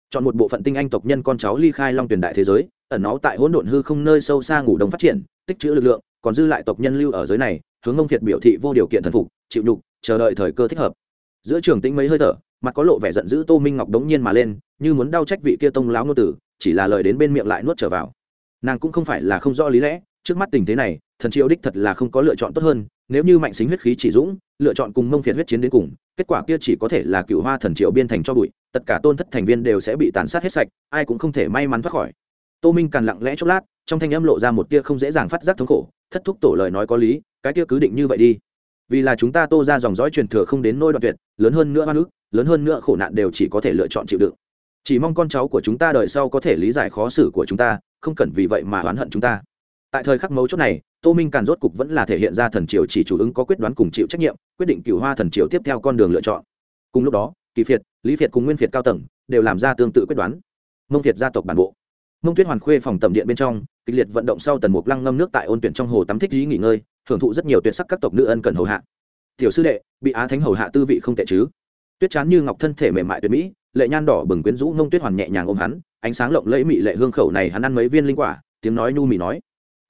Chọn một bộ phận tinh anh tộc nhân con cháu ly khai long tuyển đại thế giới, ẩn nó tại hỗn độn hư không nơi sâu xa ngủ đông phát triển, tích trữ lực lượng, còn dư lại tộc nhân lưu ở giới này, hướng ông việt biểu thị vô điều kiện thần phục, chịu nhục, chờ đợi thời cơ thích hợp giữa trường tĩnh mấy hơi thở, mặt có lộ vẻ giận dữ tô minh ngọc đống nhiên mà lên, như muốn đau trách vị kia tông láo ngô tử, chỉ là lời đến bên miệng lại nuốt trở vào. Nàng cũng không phải là không rõ lý lẽ, trước mắt tình thế này, thần triệu đích thật là không có lựa chọn tốt hơn, nếu như mạnh xính huyết khí chỉ dũng, lựa chọn cùng mông phiệt huyết chiến đến cùng, kết quả kia chỉ có thể là cựu hoa thần triệu biên thành cho bụi, tất cả tôn thất thành viên đều sẽ bị tàn sát hết sạch, ai cũng không thể may mắn thoát khỏi. Tô minh càn lặng lẽ chốc lát, trong thanh âm lộ ra một tia không dễ dàng phát giác thống khổ, thất thúc tổ lời nói có lý, cái tia cứ định như vậy đi vì là chúng ta tô ra dòng dõi truyền thừa không đến nôi đoạn tuyệt, lớn hơn nữa hoa nước lớn hơn nữa khổ nạn đều chỉ có thể lựa chọn chịu đựng. Chỉ mong con cháu của chúng ta đời sau có thể lý giải khó xử của chúng ta, không cần vì vậy mà oán hận chúng ta. Tại thời khắc mấu chốt này, tô minh càn rốt cục vẫn là thể hiện ra thần triều chỉ chủ ứng có quyết đoán cùng chịu trách nhiệm, quyết định cựu hoa thần triều tiếp theo con đường lựa chọn. Cùng lúc đó, kỳ phiệt, lý phiệt cùng nguyên phiệt cao tầng đều làm ra tương tự quyết đoán. Mông phiệt gia tộc bản bộ. Mông tuyết hoàn khuê phòng tầm điện bên trong, kịch liệt vận động sau tần mục lăng ngâm nước tại ôn tuyển trong hồ tắm thích dí nghỉ ngơi hưởng thụ rất nhiều tuyệt sắc các tộc nữ ân cần hầu hạ. Tiểu sư đệ, bị á thánh hầu hạ tư vị không tệ chứ? Tuyết chán như ngọc thân thể mềm mại tuyệt mỹ, lệ nhan đỏ bừng quyến rũ ngông tuyết hoàn nhẹ nhàng ôm hắn, ánh sáng lộng lẫy mị lệ hương khẩu này hắn ăn mấy viên linh quả, tiếng nói nhu mị nói.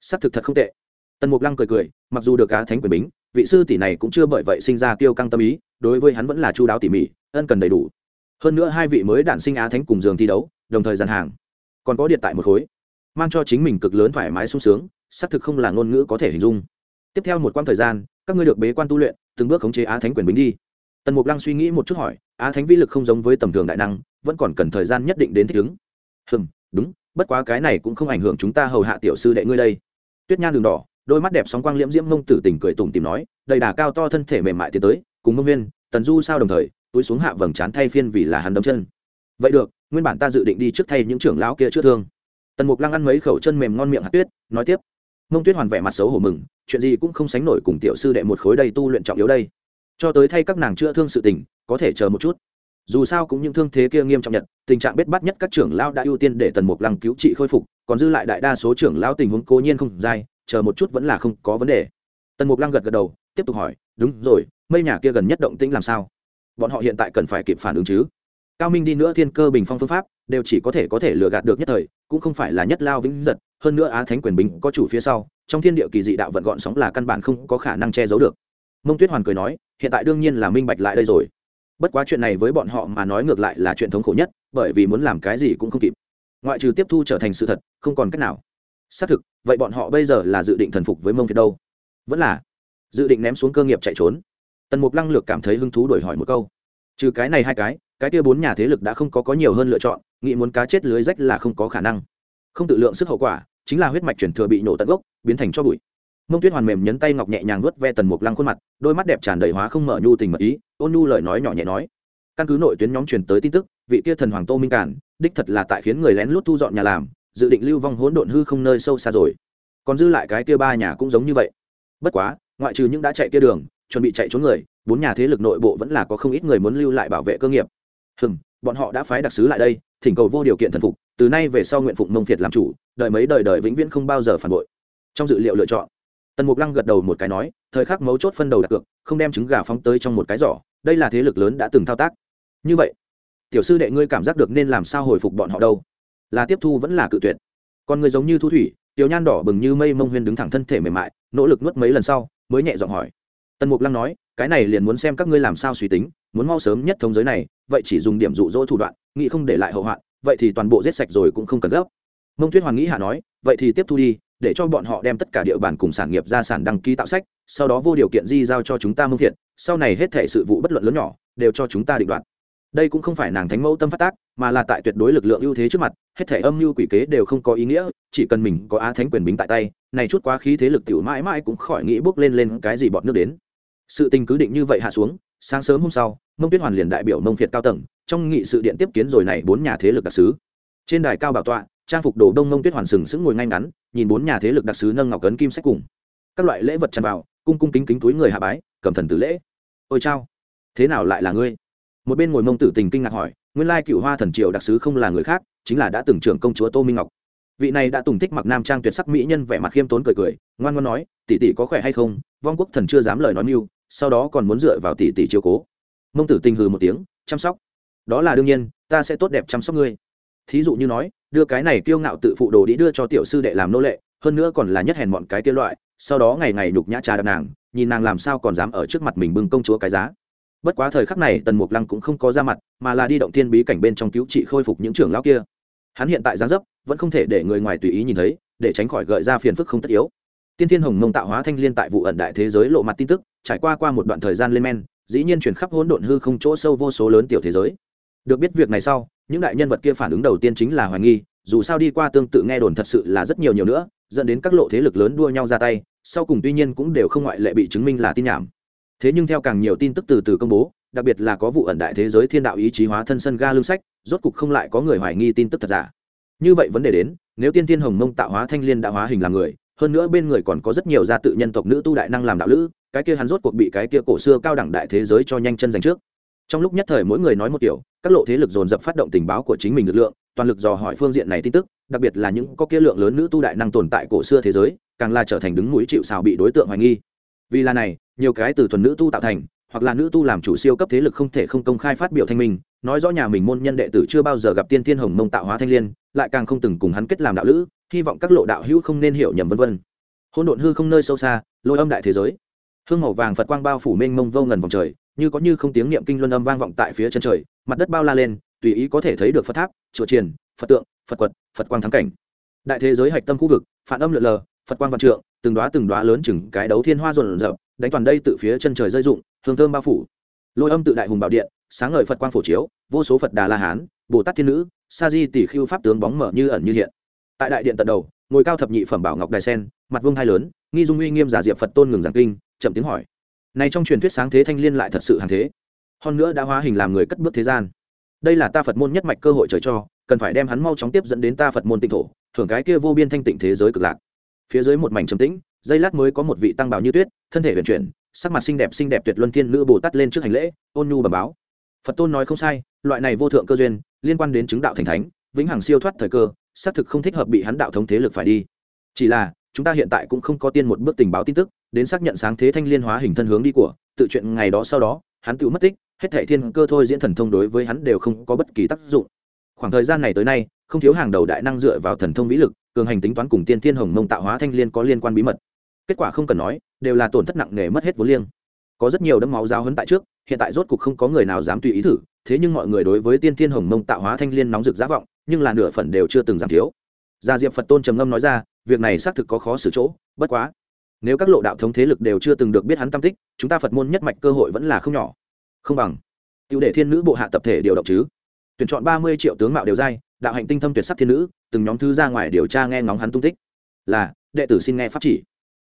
Sắc thực thật không tệ. Tần mục lăng cười cười, mặc dù được á thánh quyền bính, vị sư tỷ này cũng chưa bởi vậy sinh ra tiêu căng tâm ý, đối với hắn vẫn là chu đáo tỉ mỉ, ân cần đầy đủ. Hơn nữa hai vị mới đản sinh á thánh cùng giường thi đấu, đồng thời dàn hàng. Còn có điện tại một khối, mang cho chính mình cực lớn thoải mái sung sướng xác thực không là ngôn ngữ có thể hình dung tiếp theo một quãng thời gian, các ngươi được bế quan tu luyện, từng bước khống chế á thánh quyền bính đi. Tần mục lăng suy nghĩ một chút hỏi, á thánh vi lực không giống với tầm thường đại năng, vẫn còn cần thời gian nhất định đến thích ứng. Hừm, đúng, bất quá cái này cũng không ảnh hưởng chúng ta hầu hạ tiểu sư đệ ngươi đây. Tuyết nhan đường đỏ, đôi mắt đẹp sóng quang liễm diễm mông tử tình cười tủm tìm nói, đầy đà cao to thân thể mềm mại tiến tới, cùng mông viên tần du sao đồng thời, túi xuống hạ vầng trán thay phiên vì là hắn đấm chân. Vậy được, nguyên bản ta dự định đi trước thay những trưởng lão kia chữa thương. Tần mục lăng ăn mấy khẩu chân mềm ngon miệng hạt tuyết, nói tiếp mông tuyết hoàn vẻ mặt xấu hổ mừng, chuyện gì cũng không sánh nổi cùng tiểu sư đệ một khối đầy tu luyện trọng yếu đây. Cho tới thay các nàng chữa thương sự tình, có thể chờ một chút. Dù sao cũng những thương thế kia nghiêm trọng nhất, tình trạng bết bắt nhất các trưởng lão đã ưu tiên để tần mục lăng cứu trị khôi phục, còn dư lại đại đa số trưởng lão tình huống cố nhiên không dai, chờ một chút vẫn là không có vấn đề. Tần mục lăng gật gật đầu, tiếp tục hỏi, đúng rồi, mây nhà kia gần nhất động tĩnh làm sao? Bọn họ hiện tại cần phải kịp phản ứng chứ? Cao minh đi nữa thiên cơ bình phong phương pháp đều chỉ có thể có thể lừa gạt được nhất thời, cũng không phải là nhất lao vĩnh giật, hơn nữa á thánh quyền bình có chủ phía sau, trong thiên địa kỳ dị đạo vận gọn sóng là căn bản không có khả năng che giấu được. Mông tuyết hoàn cười nói, hiện tại đương nhiên là minh bạch lại đây rồi. Bất quá chuyện này với bọn họ mà nói ngược lại là chuyện thống khổ nhất, bởi vì muốn làm cái gì cũng không kịp. Ngoại trừ tiếp thu trở thành sự thật, không còn cách nào. Xác thực, vậy bọn họ bây giờ là dự định thần phục với mông việt đâu? Vẫn là dự định ném xuống cơ nghiệp chạy trốn. Tần mục lăng lược cảm thấy hứng thú đổi hỏi một câu. Trừ cái này hai cái cái kia bốn nhà thế lực đã không có có nhiều hơn lựa chọn, nghĩ muốn cá chết lưới rách là không có khả năng. Không tự lượng sức hậu quả, chính là huyết mạch chuyển thừa bị nổ tận gốc, biến thành cho bụi. Mông tuyết hoàn mềm nhấn tay ngọc nhẹ nhàng vuốt ve tần mục lăng khuôn mặt, đôi mắt đẹp tràn đầy hóa không mở nhu tình mật ý, ôn nhu lời nói nhỏ nhẹ nói. Căn cứ nội tuyến nhóm truyền tới tin tức, vị kia thần hoàng tô minh cản, đích thật là tại khiến người lén lút thu dọn nhà làm, dự định lưu vong hỗn độn hư không nơi sâu xa rồi. Còn dư lại cái kia ba nhà cũng giống như vậy. Bất quá, ngoại trừ những đã chạy kia đường, chuẩn bị chạy trốn người, bốn nhà thế lực nội bộ vẫn là có không ít người muốn lưu lại bảo vệ cơ nghiệp hừm, bọn họ đã phái đặc sứ lại đây, thỉnh cầu vô điều kiện thần phục, từ nay về sau nguyện phụng mông phiệt làm chủ, đợi mấy đời đời vĩnh viễn không bao giờ phản bội. Trong dự liệu lựa chọn, tần mục lăng gật đầu một cái nói, thời khắc mấu chốt phân đầu đặt cược, không đem trứng gà phóng tới trong một cái giỏ, đây là thế lực lớn đã từng thao tác. Như vậy, tiểu sư đệ ngươi cảm giác được nên làm sao hồi phục bọn họ đâu? Là tiếp thu vẫn là cự tuyệt? Còn người giống như thu thủy, tiểu nhan đỏ bừng như mây mông huyên đứng thẳng thân thể mềm mại, nỗ lực nuốt mấy lần sau, mới nhẹ giọng hỏi. Tần mục lăng nói, cái này liền muốn xem các ngươi làm sao suy tính muốn mau sớm nhất thống giới này, vậy chỉ dùng điểm dụ dỗ thủ đoạn, nghĩ không để lại hậu hoạn, vậy thì toàn bộ giết sạch rồi cũng không cần gấp. Mông tuyết Hoàng nghĩ hạ nói, vậy thì tiếp thu đi, để cho bọn họ đem tất cả địa bàn cùng sản nghiệp gia sản đăng ký tạo sách, sau đó vô điều kiện di giao cho chúng ta mông thiện sau này hết thể sự vụ bất luận lớn nhỏ, đều cho chúng ta định đoạt. Đây cũng không phải nàng thánh mẫu tâm phát tác, mà là tại tuyệt đối lực lượng ưu thế trước mặt, hết thể âm mưu quỷ kế đều không có ý nghĩa, chỉ cần mình có á thánh quyền bính tại tay, này chút quá khí thế lực tiểu mãi mãi cũng khỏi nghĩ bước lên lên cái gì bọn nước đến. Sự tình cứ định như vậy hạ xuống sáng sớm hôm sau, mông tuyết hoàn liền đại biểu mông việt cao tầng, trong nghị sự điện tiếp kiến rồi này bốn nhà thế lực đặc sứ. Trên đài cao bảo tọa, trang phục đồ đông mông tuyết hoàn sừng sững ngồi ngay ngắn, nhìn bốn nhà thế lực đặc sứ nâng ngọc cấn kim sách cùng. Các loại lễ vật tràn vào, cung cung kính kính túi người hạ bái, cầm thần tử lễ. Ôi chao, thế nào lại là ngươi? Một bên ngồi mông tử tình kinh ngạc hỏi, nguyên lai cựu hoa thần triều đặc sứ không là người khác, chính là đã từng trưởng công chúa tô minh ngọc. Vị này đã tùng thích mặc nam trang tuyệt sắc mỹ nhân vẻ mặt khiêm tốn cười cười, ngoan ngoan nói, tỷ tỷ có khỏe hay không? Vong quốc thần chưa dám lời nói mưu sau đó còn muốn dựa vào tỷ tỷ chiếu cố. Mông tử tình hừ một tiếng, chăm sóc. Đó là đương nhiên, ta sẽ tốt đẹp chăm sóc ngươi. Thí dụ như nói, đưa cái này kiêu ngạo tự phụ đồ đi đưa cho tiểu sư đệ làm nô lệ, hơn nữa còn là nhất hèn bọn cái kia loại, sau đó ngày ngày nhục nhã trà đập nàng, nhìn nàng làm sao còn dám ở trước mặt mình bưng công chúa cái giá. Bất quá thời khắc này, tần mục lăng cũng không có ra mặt, mà là đi động thiên bí cảnh bên trong cứu trị khôi phục những trưởng lão kia. Hắn hiện tại gián dấp, vẫn không thể để người ngoài tùy ý nhìn thấy, để tránh khỏi gợi ra phiền phức không tất yếu. Tiên thiên hồng mông tạo hóa thanh liên tại vụ ẩn đại thế giới lộ mặt tin tức trải qua qua một đoạn thời gian lên men, dĩ nhiên chuyển khắp hỗn độn hư không chỗ sâu vô số lớn tiểu thế giới. Được biết việc này sau, những đại nhân vật kia phản ứng đầu tiên chính là hoài nghi, dù sao đi qua tương tự nghe đồn thật sự là rất nhiều nhiều nữa, dẫn đến các lộ thế lực lớn đua nhau ra tay, sau cùng tuy nhiên cũng đều không ngoại lệ bị chứng minh là tin nhảm. Thế nhưng theo càng nhiều tin tức từ từ công bố, đặc biệt là có vụ ẩn đại thế giới thiên đạo ý chí hóa thân sân ga lương sách, rốt cục không lại có người hoài nghi tin tức thật giả. Như vậy vấn đề đến, nếu tiên thiên hồng mông tạo hóa thanh liên đã hóa hình làm người, hơn nữa bên người còn có rất nhiều gia tự nhân tộc nữ tu đại năng làm đạo lữ cái kia hắn rốt cuộc bị cái kia cổ xưa cao đẳng đại thế giới cho nhanh chân giành trước. Trong lúc nhất thời mỗi người nói một kiểu, các lộ thế lực dồn dập phát động tình báo của chính mình lực lượng, toàn lực dò hỏi phương diện này tin tức, đặc biệt là những có kia lượng lớn nữ tu đại năng tồn tại cổ xưa thế giới, càng là trở thành đứng mũi chịu xào bị đối tượng hoài nghi. Vì là này, nhiều cái từ thuần nữ tu tạo thành, hoặc là nữ tu làm chủ siêu cấp thế lực không thể không công khai phát biểu thanh minh, nói rõ nhà mình môn nhân đệ tử chưa bao giờ gặp tiên thiên hồng mông tạo hóa thanh liên, lại càng không từng cùng hắn kết làm đạo lữ, hy vọng các lộ đạo hữu không nên hiểu nhầm vân vân. Hôn độn hư không nơi sâu xa, lôi âm đại thế giới hương màu vàng phật quang bao phủ mênh mông vô ngần vòng trời, như có như không tiếng niệm kinh luân âm vang vọng tại phía chân trời, mặt đất bao la lên, tùy ý có thể thấy được phật tháp, chùa triền phật tượng, phật quật, phật quang thắng cảnh. Đại thế giới hạch tâm khu vực, phản âm lượn lờ, phật quang văn trượng, từng đoá từng đoá lớn chừng cái đấu thiên hoa rộn rợp đánh toàn đây từ phía chân trời rơi rụng, hương thơm bao phủ. Lôi âm tự đại hùng bảo điện, sáng ngời phật quang phổ chiếu, vô số phật đà la hán, bồ tát thiên nữ, sa di tỷ khưu pháp tướng bóng mở như ẩn như hiện. Tại đại điện tận đầu, ngồi cao thập nhị phẩm bảo ngọc đài sen, mặt vương hai lớn, nghi dung uy nghiêm giả diệp phật tôn ngừng giảng kinh chậm tiếng hỏi. Này trong truyền thuyết sáng thế thanh liên lại thật sự hàng thế. Hơn nữa đã hóa hình làm người cất bước thế gian. Đây là ta phật môn nhất mạch cơ hội trời cho, cần phải đem hắn mau chóng tiếp dẫn đến ta phật môn tịnh thổ thưởng cái kia vô biên thanh tịnh thế giới cực lạc. Phía dưới một mảnh trầm tĩnh giây lát mới có một vị tăng bảo như tuyết, thân thể huyền chuyển, sắc mặt xinh đẹp xinh đẹp tuyệt luân thiên nữ bồ tát lên trước hành lễ, ôn nhu bẩm báo. Phật tôn nói không sai, loại này vô thượng cơ duyên, liên quan đến chứng đạo thành thánh, vĩnh hằng siêu thoát thời cơ, xác thực không thích hợp bị hắn đạo thống thế lực phải đi. Chỉ là, chúng ta hiện tại cũng không có tiên một bước tình báo tin tức đến xác nhận sáng thế thanh liên hóa hình thân hướng đi của, tự chuyện ngày đó sau đó, hắn tự mất tích, hết thệ thiên cơ thôi diễn thần thông đối với hắn đều không có bất kỳ tác dụng. Khoảng thời gian này tới nay, không thiếu hàng đầu đại năng dựa vào thần thông vĩ lực, cường hành tính toán cùng tiên thiên hồng mông tạo hóa thanh liên có liên quan bí mật. Kết quả không cần nói, đều là tổn thất nặng nề mất hết vốn liêng. Có rất nhiều đấm máu giáo hấn tại trước, hiện tại rốt cục không có người nào dám tùy ý thử, thế nhưng mọi người đối với tiên thiên hồng mông tạo hóa thanh liên nóng rực giá vọng, nhưng là nửa phần đều chưa từng giảm thiếu. Gia diệp phật tôn trầm ngâm nói ra, việc này xác thực có khó xử chỗ, bất quá nếu các lộ đạo thống thế lực đều chưa từng được biết hắn tam tích chúng ta phật môn nhất mạch cơ hội vẫn là không nhỏ. Không bằng tiêu để thiên nữ bộ hạ tập thể điều động chứ. Tuyển chọn ba mươi triệu tướng mạo đều dai, đạo hạnh tinh thâm tuyệt sắc thiên nữ từng nhóm thư ra ngoài điều tra nghe ngóng hắn tung tích. Là đệ tử xin nghe pháp chỉ.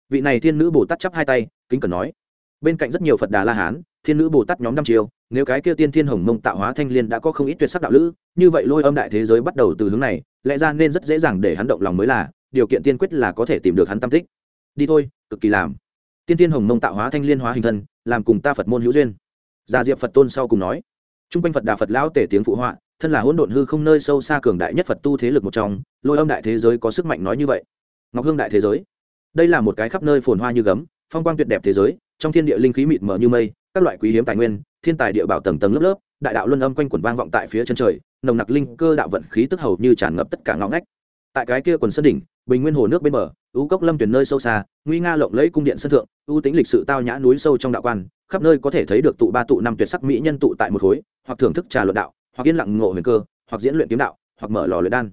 Vị này thiên nữ bồ tát chắp hai tay kính cẩn nói. Bên cạnh rất nhiều phật đà la hán thiên nữ bồ tát nhóm năm chiều nếu cái kia tiên thiên hồng mông tạo hóa thanh liên đã có không ít tuyệt sắc đạo lữ như vậy lôi âm đại thế giới bắt đầu từ hướng này lẽ ra nên rất dễ dàng để hắn động lòng mới là điều kiện tiên quyết là có thể tìm được hắn tam tích đi thôi, cực kỳ làm. Tiên thiên hồng mông tạo hóa thanh liên hóa hình thân, làm cùng ta phật môn hữu duyên. Gia diệp phật tôn sau cùng nói. T r u n g quanh phật đà phật lão tể tiếng phụ họa, thân là hỗn độn hư không nơi sâu xa cường đại nhất phật tu thế lực một trong, lôi âm đại thế giới có sức mạnh nói như vậy. Ngọc hương đại thế giới. Đây là một cái khắp nơi phồn hoa như gấm, phong quang tuyệt đẹp thế giới, trong thiên địa linh khí mịt mờ như mây, các loại quý hiếm tài nguyên, thiên tài địa bảo tầng tầng lớp lớp, đại đạo luân âm quanh quẩn vang vọng tại phía chân trời, nồng nặc linh cơ đạo vận khí tức hầu như tràn ngập tất cả ngõ ngách tại cái kia quần sân đỉnh, bình nguyên hồ nước bên bờ, u cốc lâm tuyển nơi sâu xa, nguy nga lộng lẫy cung điện sân thượng, ưu tính lịch sự tao nhã núi sâu trong đạo quan, khắp nơi có thể thấy được tụ ba tụ năm tuyệt sắc mỹ nhân tụ tại một khối, hoặc thưởng thức trà luận đạo, hoặc yên lặng ngộ huyền cơ, hoặc diễn luyện kiếm đạo, hoặc mở lò luyện đan.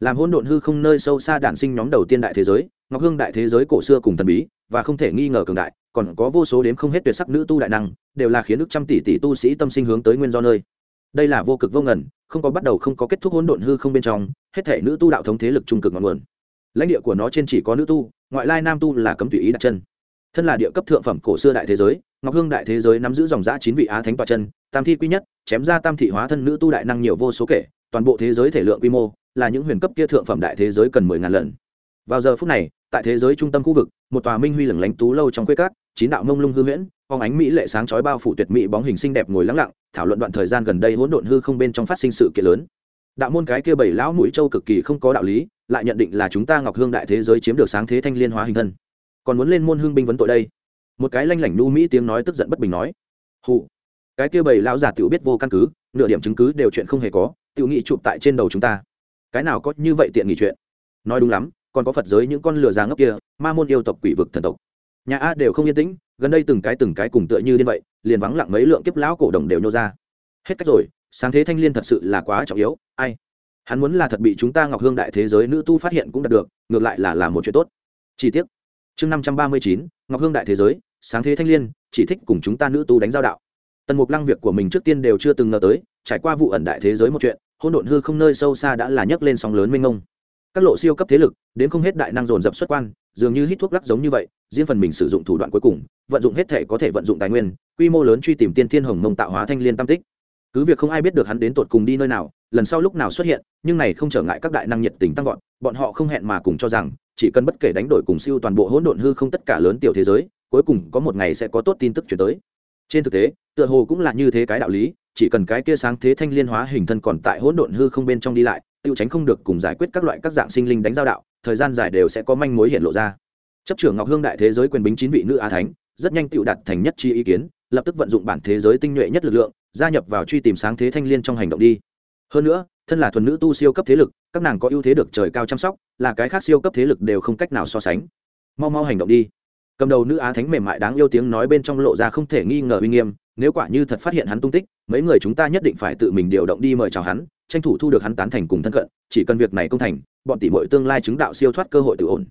Làm hỗn độn hư không nơi sâu xa đản sinh nhóm đầu tiên đại thế giới, ngọc hương đại thế giới cổ xưa cùng thần bí, và không thể nghi ngờ cường đại, còn có vô số đếm không hết tuyệt sắc nữ tu đại năng, đều là khiến nước trăm tỷ tỷ tu sĩ tâm sinh hướng tới nguyên do nơi đây là vô cực vô ngần, không có bắt đầu không có kết thúc hỗn độn hư không bên trong, hết thể nữ tu đạo thống thế lực trung cực ngọn nguồn. Lãnh địa của nó trên chỉ có nữ tu, ngoại lai nam tu là cấm tùy ý đặt chân. Thân là địa cấp thượng phẩm cổ xưa đại thế giới, ngọc hương đại thế giới nắm giữ dòng giã chín vị á thánh tọa chân, tam thi quy nhất, chém ra tam thị hóa thân nữ tu đại năng nhiều vô số kể, toàn bộ thế giới thể lượng quy mô là những huyền cấp kia thượng phẩm đại thế giới cần mười ngàn lần. Vào giờ phút này, tại thế giới trung tâm khu vực, một tòa minh huy lửng lánh tú lâu trong quê cát, chín đạo mông lung hư huyễn phóng ánh mỹ lệ sáng chói bao phủ tuyệt mỹ bóng hình xinh đẹp ngồi lắng lặng, thảo luận đoạn thời gian gần đây hỗn độn hư không bên trong phát sinh sự kiện lớn. Đạo môn cái kia bảy lão mũi châu cực kỳ không có đạo lý, lại nhận định là chúng ta ngọc hương đại thế giới chiếm được sáng thế thanh liên hóa hình thân. Còn muốn lên môn hương binh vấn tội đây? Một cái lanh lảnh nu mỹ tiếng nói tức giận bất bình nói. Hụ cái kia bảy lão giả tiểu biết vô căn cứ, nửa điểm chứng cứ đều chuyện không hề có, tiểu nghị chụp tại trên đầu chúng ta. Cái nào có như vậy tiện nghị chuyện? Nói đúng lắm, còn có phật giới những con lừa già ngốc kia, ma môn yêu tộc quỷ vực thần tộc. Nhà a đều không yên tĩnh gần đây từng cái từng cái cùng tựa như đến vậy, liền vắng lặng mấy lượng kiếp lão cổ đồng đều nhô ra. Hết cách rồi, sáng thế thanh liên thật sự là quá trọng yếu, ai? Hắn muốn là thật bị chúng ta ngọc hương đại thế giới nữ tu phát hiện cũng đạt được, ngược lại là làm một chuyện tốt. Chi tiết chương năm trăm ba mươi chín, ngọc hương đại thế giới, sáng thế thanh liên, chỉ thích cùng chúng ta nữ tu đánh giao đạo. Tần mục lăng việc của mình trước tiên đều chưa từng ngờ tới, trải qua vụ ẩn đại thế giới một chuyện hôn độn hư không nơi sâu xa đã là nhấc lên sóng lớn mênh mông. Các lộ siêu cấp thế lực, đến không hết đại năng dồn dập xuất quan dường như hít thuốc lắc giống như vậy, riêng phần mình sử dụng thủ đoạn cuối cùng, vận dụng hết thể có thể vận dụng tài nguyên, quy mô lớn truy tìm tiên thiên hồng mông tạo hóa thanh liên tam tích. Cứ việc không ai biết được hắn đến tột cùng đi nơi nào, lần sau lúc nào xuất hiện, nhưng này không trở ngại các đại năng nhiệt tình tăng vọt, bọn họ không hẹn mà cùng cho rằng, chỉ cần bất kể đánh đổi cùng siêu toàn bộ hỗn độn hư không tất cả lớn tiểu thế giới, cuối cùng có một ngày sẽ có tốt tin tức chuyển tới. Trên thực tế, tựa hồ cũng là như thế cái đạo lý, chỉ cần cái kia sáng thế thanh liên hóa hình thân còn tại hỗn độn hư không bên trong đi lại tiêu tránh không được cùng giải quyết các loại các dạng sinh linh đánh giao đạo, thời gian dài đều sẽ có manh mối hiện lộ ra. Chấp trưởng ngọc hương đại thế giới quyền bính chín vị nữ á thánh, rất nhanh tựu đạt thành nhất chi ý kiến, lập tức vận dụng bản thế giới tinh nhuệ nhất lực lượng, gia nhập vào truy tìm sáng thế thanh liên trong hành động đi. Hơn nữa, thân là thuần nữ tu siêu cấp thế lực, các nàng có ưu thế được trời cao chăm sóc, là cái khác siêu cấp thế lực đều không cách nào so sánh. Mau mau hành động đi. Cầm đầu nữ á thánh mềm mại đáng yêu tiếng nói bên trong lộ ra không thể nghi ngờ uy nghiêm, nếu quả như thật phát hiện hắn tung tích, mấy người chúng ta nhất định phải tự mình điều động đi mời chào hắn tranh thủ thu được hắn tán thành cùng thân cận, chỉ cần việc này công thành, bọn tỷ mọi tương lai chứng đạo siêu thoát cơ hội tự ổn.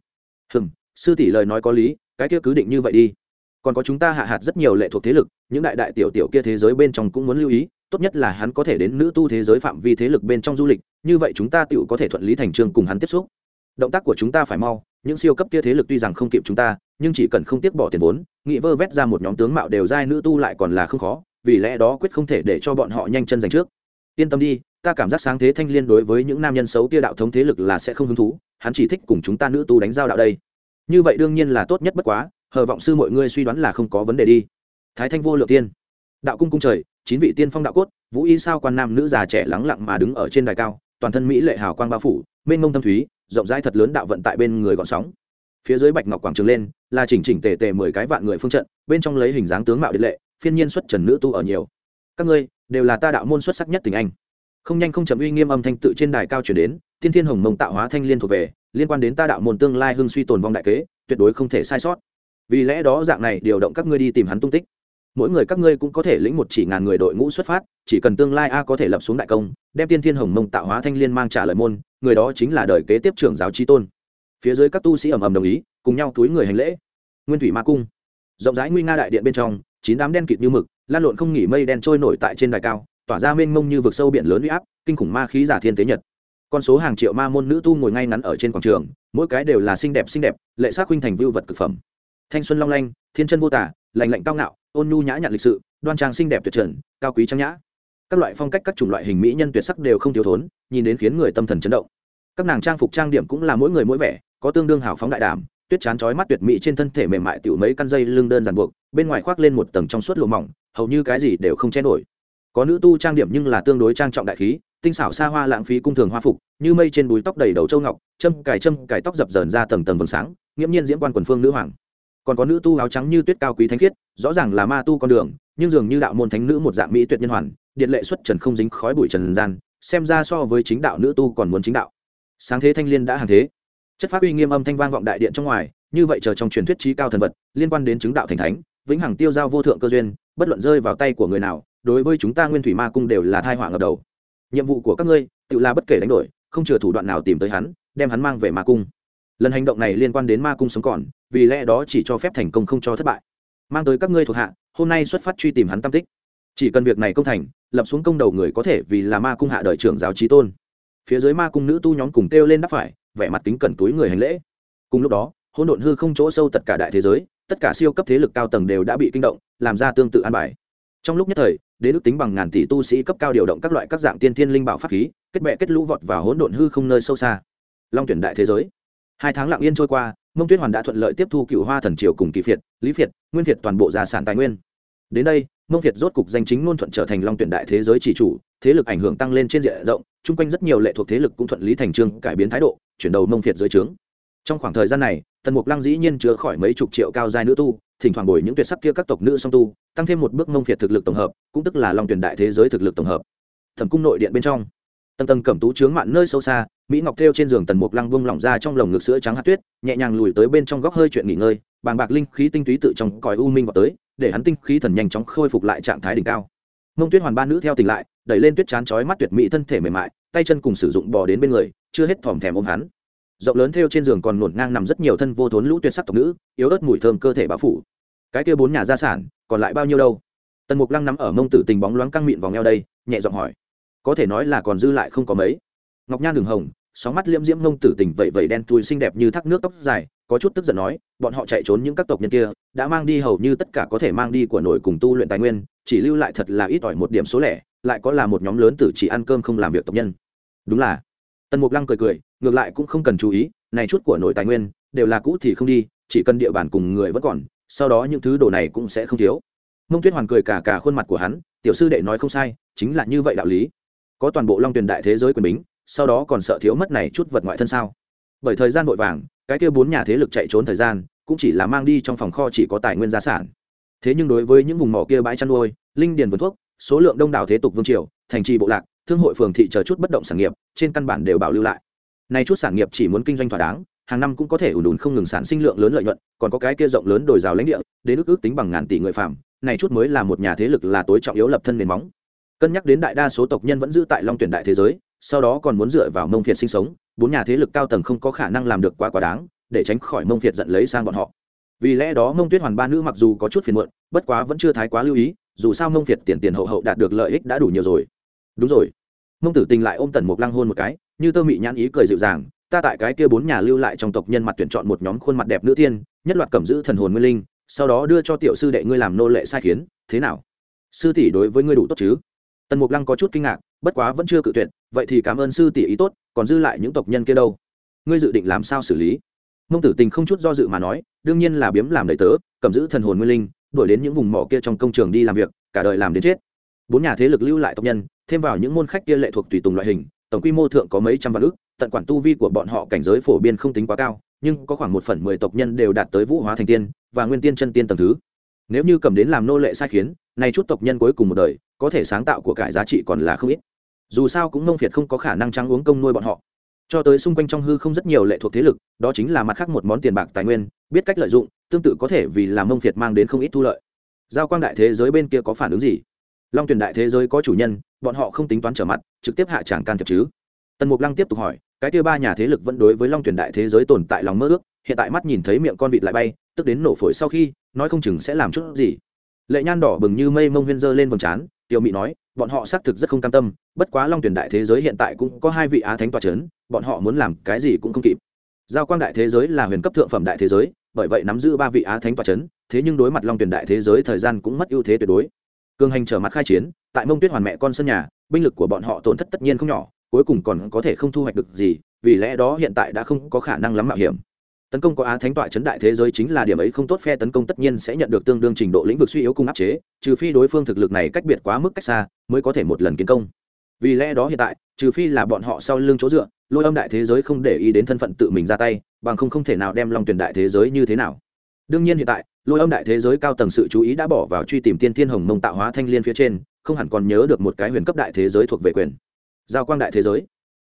Hừm, sư tỷ lời nói có lý, cái kia cứ định như vậy đi. Còn có chúng ta hạ hạt rất nhiều lệ thuộc thế lực, những đại đại tiểu tiểu kia thế giới bên trong cũng muốn lưu ý, tốt nhất là hắn có thể đến nữ tu thế giới phạm vi thế lực bên trong du lịch, như vậy chúng ta tựu có thể thuận lý thành trương cùng hắn tiếp xúc. Động tác của chúng ta phải mau, những siêu cấp kia thế lực tuy rằng không kịp chúng ta, nhưng chỉ cần không tiếc bỏ tiền vốn, nghị vơ vét ra một nhóm tướng mạo đều giai nữ tu lại còn là không khó, vì lẽ đó quyết không thể để cho bọn họ nhanh chân giành trước. Yên tâm đi ta cảm giác sáng thế thanh liên đối với những nam nhân xấu kia đạo thống thế lực là sẽ không hứng thú, hắn chỉ thích cùng chúng ta nữ tu đánh giao đạo đây. Như vậy đương nhiên là tốt nhất bất quá, hờ vọng sư mọi người suy đoán là không có vấn đề đi. Thái thanh vô lượng tiên. Đạo cung cung trời, chín vị tiên phong đạo cốt, vũ y sao quan nam nữ già trẻ lắng lặng mà đứng ở trên đài cao, toàn thân mỹ lệ hào quang bao phủ, mênh mông thâm thúy, rộng rãi thật lớn đạo vận tại bên người gọn sóng. Phía dưới bạch ngọc quảng trường lên, là chỉnh chỉnh tề tề mười cái vạn người phương trận, bên trong lấy hình dáng tướng mạo điện lệ, phiên nhiên xuất trần nữ tu ở nhiều. Các ngươi, đều là ta đạo môn xuất sắc nhất tình anh không nhanh không chậm uy nghiêm âm thanh tự trên đài cao chuyển đến tiên thiên hồng mông tạo hóa thanh liên thuộc về, liên quan đến ta đạo môn tương lai hưng suy tồn vong đại kế, tuyệt đối không thể sai sót. Vì lẽ đó dạng này điều động các ngươi đi tìm hắn tung tích. Mỗi người các ngươi cũng có thể lĩnh một chỉ ngàn người đội ngũ xuất phát, chỉ cần tương lai a có thể lập xuống đại công, đem tiên thiên hồng mông tạo hóa thanh liên mang trả lời môn, người đó chính là đời kế tiếp trưởng giáo trí tôn. Phía dưới các tu sĩ ầm ầm đồng ý, cùng nhau túi người hành lễ. Nguyên thủy ma cung. Rộng rãi nguy nga đại điện bên trong, chín đám đen kịt như mực, lan lộn không nghỉ mây đen trôi nổi tại trên đài cao tỏa ra mênh mông như vực sâu biển lớn uy áp, kinh khủng ma khí giả thiên tế nhật. Con số hàng triệu ma môn nữ tu ngồi ngay ngắn ở trên quảng trường, mỗi cái đều là xinh đẹp xinh đẹp, lệ xác huynh thành vưu vật cực phẩm. Thanh xuân long lanh, thiên chân vô tả lành lạnh cao ngạo, ôn nhu nhã nhặn lịch sự, đoan trang xinh đẹp tuyệt trần, cao quý trang nhã. Các loại phong cách các chủng loại hình mỹ nhân tuyệt sắc đều không thiếu thốn, nhìn đến khiến người tâm thần chấn động. Các nàng trang phục trang điểm cũng là mỗi người mỗi vẻ, có tương đương hào phóng đại đảm, tuyết chán chói mắt tuyệt mỹ trên thân thể mềm mại tiểu mấy căn dây lưng đơn giản buộc, bên ngoài khoác lên một tầng trong suốt lụa mỏng, hầu như cái gì đều không che nổi có nữ tu trang điểm nhưng là tương đối trang trọng đại khí, tinh xảo xa hoa lãng phí cung thường hoa phục, như mây trên búi tóc đầy đầu châu ngọc, châm cài châm cài tóc dập dờn ra tầng tầng vầng sáng, nghiễm nhiên diễn quan quần phương nữ hoàng. Còn có nữ tu áo trắng như tuyết cao quý thánh khiết, rõ ràng là ma tu con đường, nhưng dường như đạo môn thánh nữ một dạng mỹ tuyệt nhân hoàn, điện lệ xuất trần không dính khói bụi trần gian, xem ra so với chính đạo nữ tu còn muốn chính đạo. Sáng thế thanh liên đã hàng thế. Chất pháp uy nghiêm âm thanh vang vọng đại điện trong ngoài, như vậy chờ trong truyền thuyết trí cao thần vật, liên quan đến chứng đạo thành thánh, vĩnh hằng tiêu giao vô thượng cơ duyên, bất luận rơi vào tay của người nào đối với chúng ta nguyên thủy ma cung đều là thai họa ngập đầu. Nhiệm vụ của các ngươi, tự là bất kể đánh đổi, không chừa thủ đoạn nào tìm tới hắn, đem hắn mang về ma cung. Lần hành động này liên quan đến ma cung sống còn, vì lẽ đó chỉ cho phép thành công không cho thất bại. Mang tới các ngươi thuộc hạ, hôm nay xuất phát truy tìm hắn tam tích. Chỉ cần việc này công thành, lập xuống công đầu người có thể vì là ma cung hạ đời trưởng giáo trí tôn. Phía dưới ma cung nữ tu nhóm cùng kêu lên đắp phải, vẻ mặt kính cẩn túi người hành lễ. Cùng lúc đó, hỗn độn hư không chỗ sâu tất cả đại thế giới, tất cả siêu cấp thế lực cao tầng đều đã bị kinh động, làm ra tương tự an bài. Trong lúc nhất thời đến ước tính bằng ngàn tỷ tu sĩ cấp cao điều động các loại các dạng tiên thiên linh bảo pháp khí, kết bệ kết lũ vọt vào hỗn độn hư không nơi sâu xa. Long tuyển đại thế giới. Hai tháng lặng yên trôi qua, mông tuyết hoàn đã thuận lợi tiếp thu cựu hoa thần triều cùng kỳ phiệt, lý phiệt, nguyên phiệt toàn bộ gia sản tài nguyên. Đến đây, mông việt rốt cục danh chính ngôn thuận trở thành long tuyển đại thế giới chỉ chủ, thế lực ảnh hưởng tăng lên trên diện rộng, chung quanh rất nhiều lệ thuộc thế lực cũng thuận lý thành trương, cải biến thái độ, chuyển đầu mông việt dưới trướng. Trong khoảng thời gian này, tần mục lăng dĩ nhiên chứa khỏi mấy chục triệu cao giai nữ tu thỉnh thoảng bồi những tuyệt sắc kia các tộc nữ song tu, tăng thêm một bước mông phiệt thực lực tổng hợp, cũng tức là long tuyển đại thế giới thực lực tổng hợp. Thẩm cung nội điện bên trong, tầng tầng cẩm tú chướng mạn nơi sâu xa, mỹ ngọc thêu trên giường tần mục lăng vung lỏng ra trong lồng ngực sữa trắng hạt tuyết, nhẹ nhàng lùi tới bên trong góc hơi chuyện nghỉ ngơi, bàng bạc linh khí tinh túy tự trong còi u minh vào tới, để hắn tinh khí thần nhanh chóng khôi phục lại trạng thái đỉnh cao. Mông tuyết hoàn ba nữ theo tỉnh lại, đẩy lên tuyết chán chói mắt tuyệt mỹ thân thể mềm mại, tay chân cùng sử dụng bò đến bên người, chưa hết thòm thèm ôm hắn rộng lớn theo trên giường còn ngổn ngang nằm rất nhiều thân vô thốn lũ tuyệt sắc tộc nữ, yếu ớt mùi thơm cơ thể bão phủ. Cái kia bốn nhà gia sản, còn lại bao nhiêu đâu? Tần mục lăng nằm ở mông tử tình bóng loáng căng mịn vòng eo đây, nhẹ giọng hỏi. Có thể nói là còn dư lại không có mấy. Ngọc nhan đường hồng, sóng mắt liễm diễm mông tử tình vậy vậy đen thui xinh đẹp như thác nước tóc dài, có chút tức giận nói, bọn họ chạy trốn những các tộc nhân kia, đã mang đi hầu như tất cả có thể mang đi của nội cùng tu luyện tài nguyên, chỉ lưu lại thật là ít ỏi một điểm số lẻ, lại có là một nhóm lớn tử chỉ ăn cơm không làm việc tộc nhân. Đúng là tần mục lăng cười cười, ngược lại cũng không cần chú ý, này chút của nội tài nguyên, đều là cũ thì không đi, chỉ cần địa bàn cùng người vẫn còn, sau đó những thứ đồ này cũng sẽ không thiếu. Mông tuyết hoàn cười cả cả khuôn mặt của hắn, tiểu sư đệ nói không sai, chính là như vậy đạo lý. Có toàn bộ long tuyền đại thế giới quyền bính, sau đó còn sợ thiếu mất này chút vật ngoại thân sao? Bởi thời gian vội vàng, cái kia bốn nhà thế lực chạy trốn thời gian, cũng chỉ là mang đi trong phòng kho chỉ có tài nguyên gia sản. Thế nhưng đối với những vùng mỏ kia bãi chăn nuôi, linh điền vườn thuốc, số lượng đông đảo thế tục vương triều, thành trì bộ lạc thương hội phường thị chờ chút bất động sản nghiệp, trên căn bản đều bảo lưu lại. Nay chút sản nghiệp chỉ muốn kinh doanh thỏa đáng, hàng năm cũng có thể ủn ủn không ngừng sản sinh lượng lớn lợi nhuận, còn có cái kia rộng lớn đồi rào lãnh địa, đến ước ước tính bằng ngàn tỷ người phạm, này chút mới là một nhà thế lực là tối trọng yếu lập thân nền móng. Cân nhắc đến đại đa số tộc nhân vẫn giữ tại long tuyển đại thế giới, sau đó còn muốn dựa vào mông phiệt sinh sống, bốn nhà thế lực cao tầng không có khả năng làm được quá quá đáng, để tránh khỏi mông phiệt giận lấy sang bọn họ. Vì lẽ đó mông tuyết hoàn ba nữ mặc dù có chút phiền muộn, bất quá vẫn chưa thái quá lưu ý, dù sao mông phiệt tiền tiền hậu hậu đạt được lợi ích đã đủ nhiều rồi. Đúng rồi mông tử tình lại ôm tần mục lăng hôn một cái, như tơ mị nhãn ý cười dịu dàng, ta tại cái kia bốn nhà lưu lại trong tộc nhân mặt tuyển chọn một nhóm khuôn mặt đẹp nữ tiên, nhất loạt cầm giữ thần hồn nguyên linh, sau đó đưa cho tiểu sư đệ ngươi làm nô lệ sai khiến, thế nào? Sư tỷ đối với ngươi đủ tốt chứ? Tần mục lăng có chút kinh ngạc, bất quá vẫn chưa cự tuyệt, vậy thì cảm ơn sư tỷ ý tốt, còn dư lại những tộc nhân kia đâu? Ngươi dự định làm sao xử lý? Mông tử tình không chút do dự mà nói, đương nhiên là biếm làm đầy tớ, cầm giữ thần hồn nguyên linh, đuổi đến những vùng mỏ kia trong công trường đi làm việc, cả đời làm đến chết bốn nhà thế lực lưu lại tộc nhân, thêm vào những môn khách kia lệ thuộc tùy tùng loại hình, tổng quy mô thượng có mấy trăm vạn ước tận quản tu vi của bọn họ cảnh giới phổ biến không tính quá cao, nhưng có khoảng một phần mười tộc nhân đều đạt tới vũ hóa thành tiên, và nguyên tiên chân tiên tầng thứ. Nếu như cầm đến làm nô lệ sai khiến, nay chút tộc nhân cuối cùng một đời, có thể sáng tạo của cải giá trị còn là không ít. Dù sao cũng nông phiệt không có khả năng trắng uống công nuôi bọn họ. Cho tới xung quanh trong hư không rất nhiều lệ thuộc thế lực, đó chính là mặt khác một món tiền bạc tài nguyên, biết cách lợi dụng, tương tự có thể vì làm mông phiệt mang đến không ít thu lợi. Giao quang đại thế giới bên kia có phản ứng gì? Long tuyển đại thế giới có chủ nhân, bọn họ không tính toán trở mặt, trực tiếp hạ tràng can thiệp chứ. Tần mục lăng tiếp tục hỏi, cái kia ba nhà thế lực vẫn đối với long tuyển đại thế giới tồn tại lòng mơ ước, hiện tại mắt nhìn thấy miệng con vịt lại bay, tức đến nổ phổi sau khi, nói không chừng sẽ làm chút gì. Lệ nhan đỏ bừng như mây mông huyên dơ lên vầng trán Tiêu Mị nói, bọn họ xác thực rất không cam tâm, bất quá long tuyển đại thế giới hiện tại cũng có hai vị á thánh tòa c h ấ n bọn họ muốn làm cái gì cũng không kịp. Giao quang đại thế giới là huyền cấp thượng phẩm đại thế giới, bởi vậy nắm giữ ba vị á thánh tòa c h ấ n thế nhưng đối mặt long tuyển đại thế giới thời gian cũng mất ưu thế tuyệt đối cường hành trở mặt khai chiến, tại mông tuyết hoàn mẹ con sân nhà, binh lực của bọn họ tổn thất tất nhiên không nhỏ, cuối cùng còn có thể không thu hoạch được gì, vì lẽ đó hiện tại đã không có khả năng lắm mạo hiểm. Tấn công có á thánh tọa chấn đại thế giới chính là điểm ấy không tốt, phe tấn công tất nhiên sẽ nhận được tương đương trình độ lĩnh vực suy yếu cung áp chế, trừ phi đối phương thực lực này cách biệt quá mức cách xa, mới có thể một lần kiến công. Vì lẽ đó hiện tại, trừ phi là bọn họ sau lưng chỗ dựa, lôi âm đại thế giới không để ý đến thân phận tự mình ra tay, bằng không không thể nào đem lòng tuyển đại thế giới như thế nào đương nhiên hiện tại, lôi âm đại thế giới cao tầng sự chú ý đã bỏ vào truy tìm tiên thiên hồng mông tạo hóa thanh liên phía trên, không hẳn còn nhớ được một cái huyền cấp đại thế giới thuộc về quyền. Giao quang đại thế giới.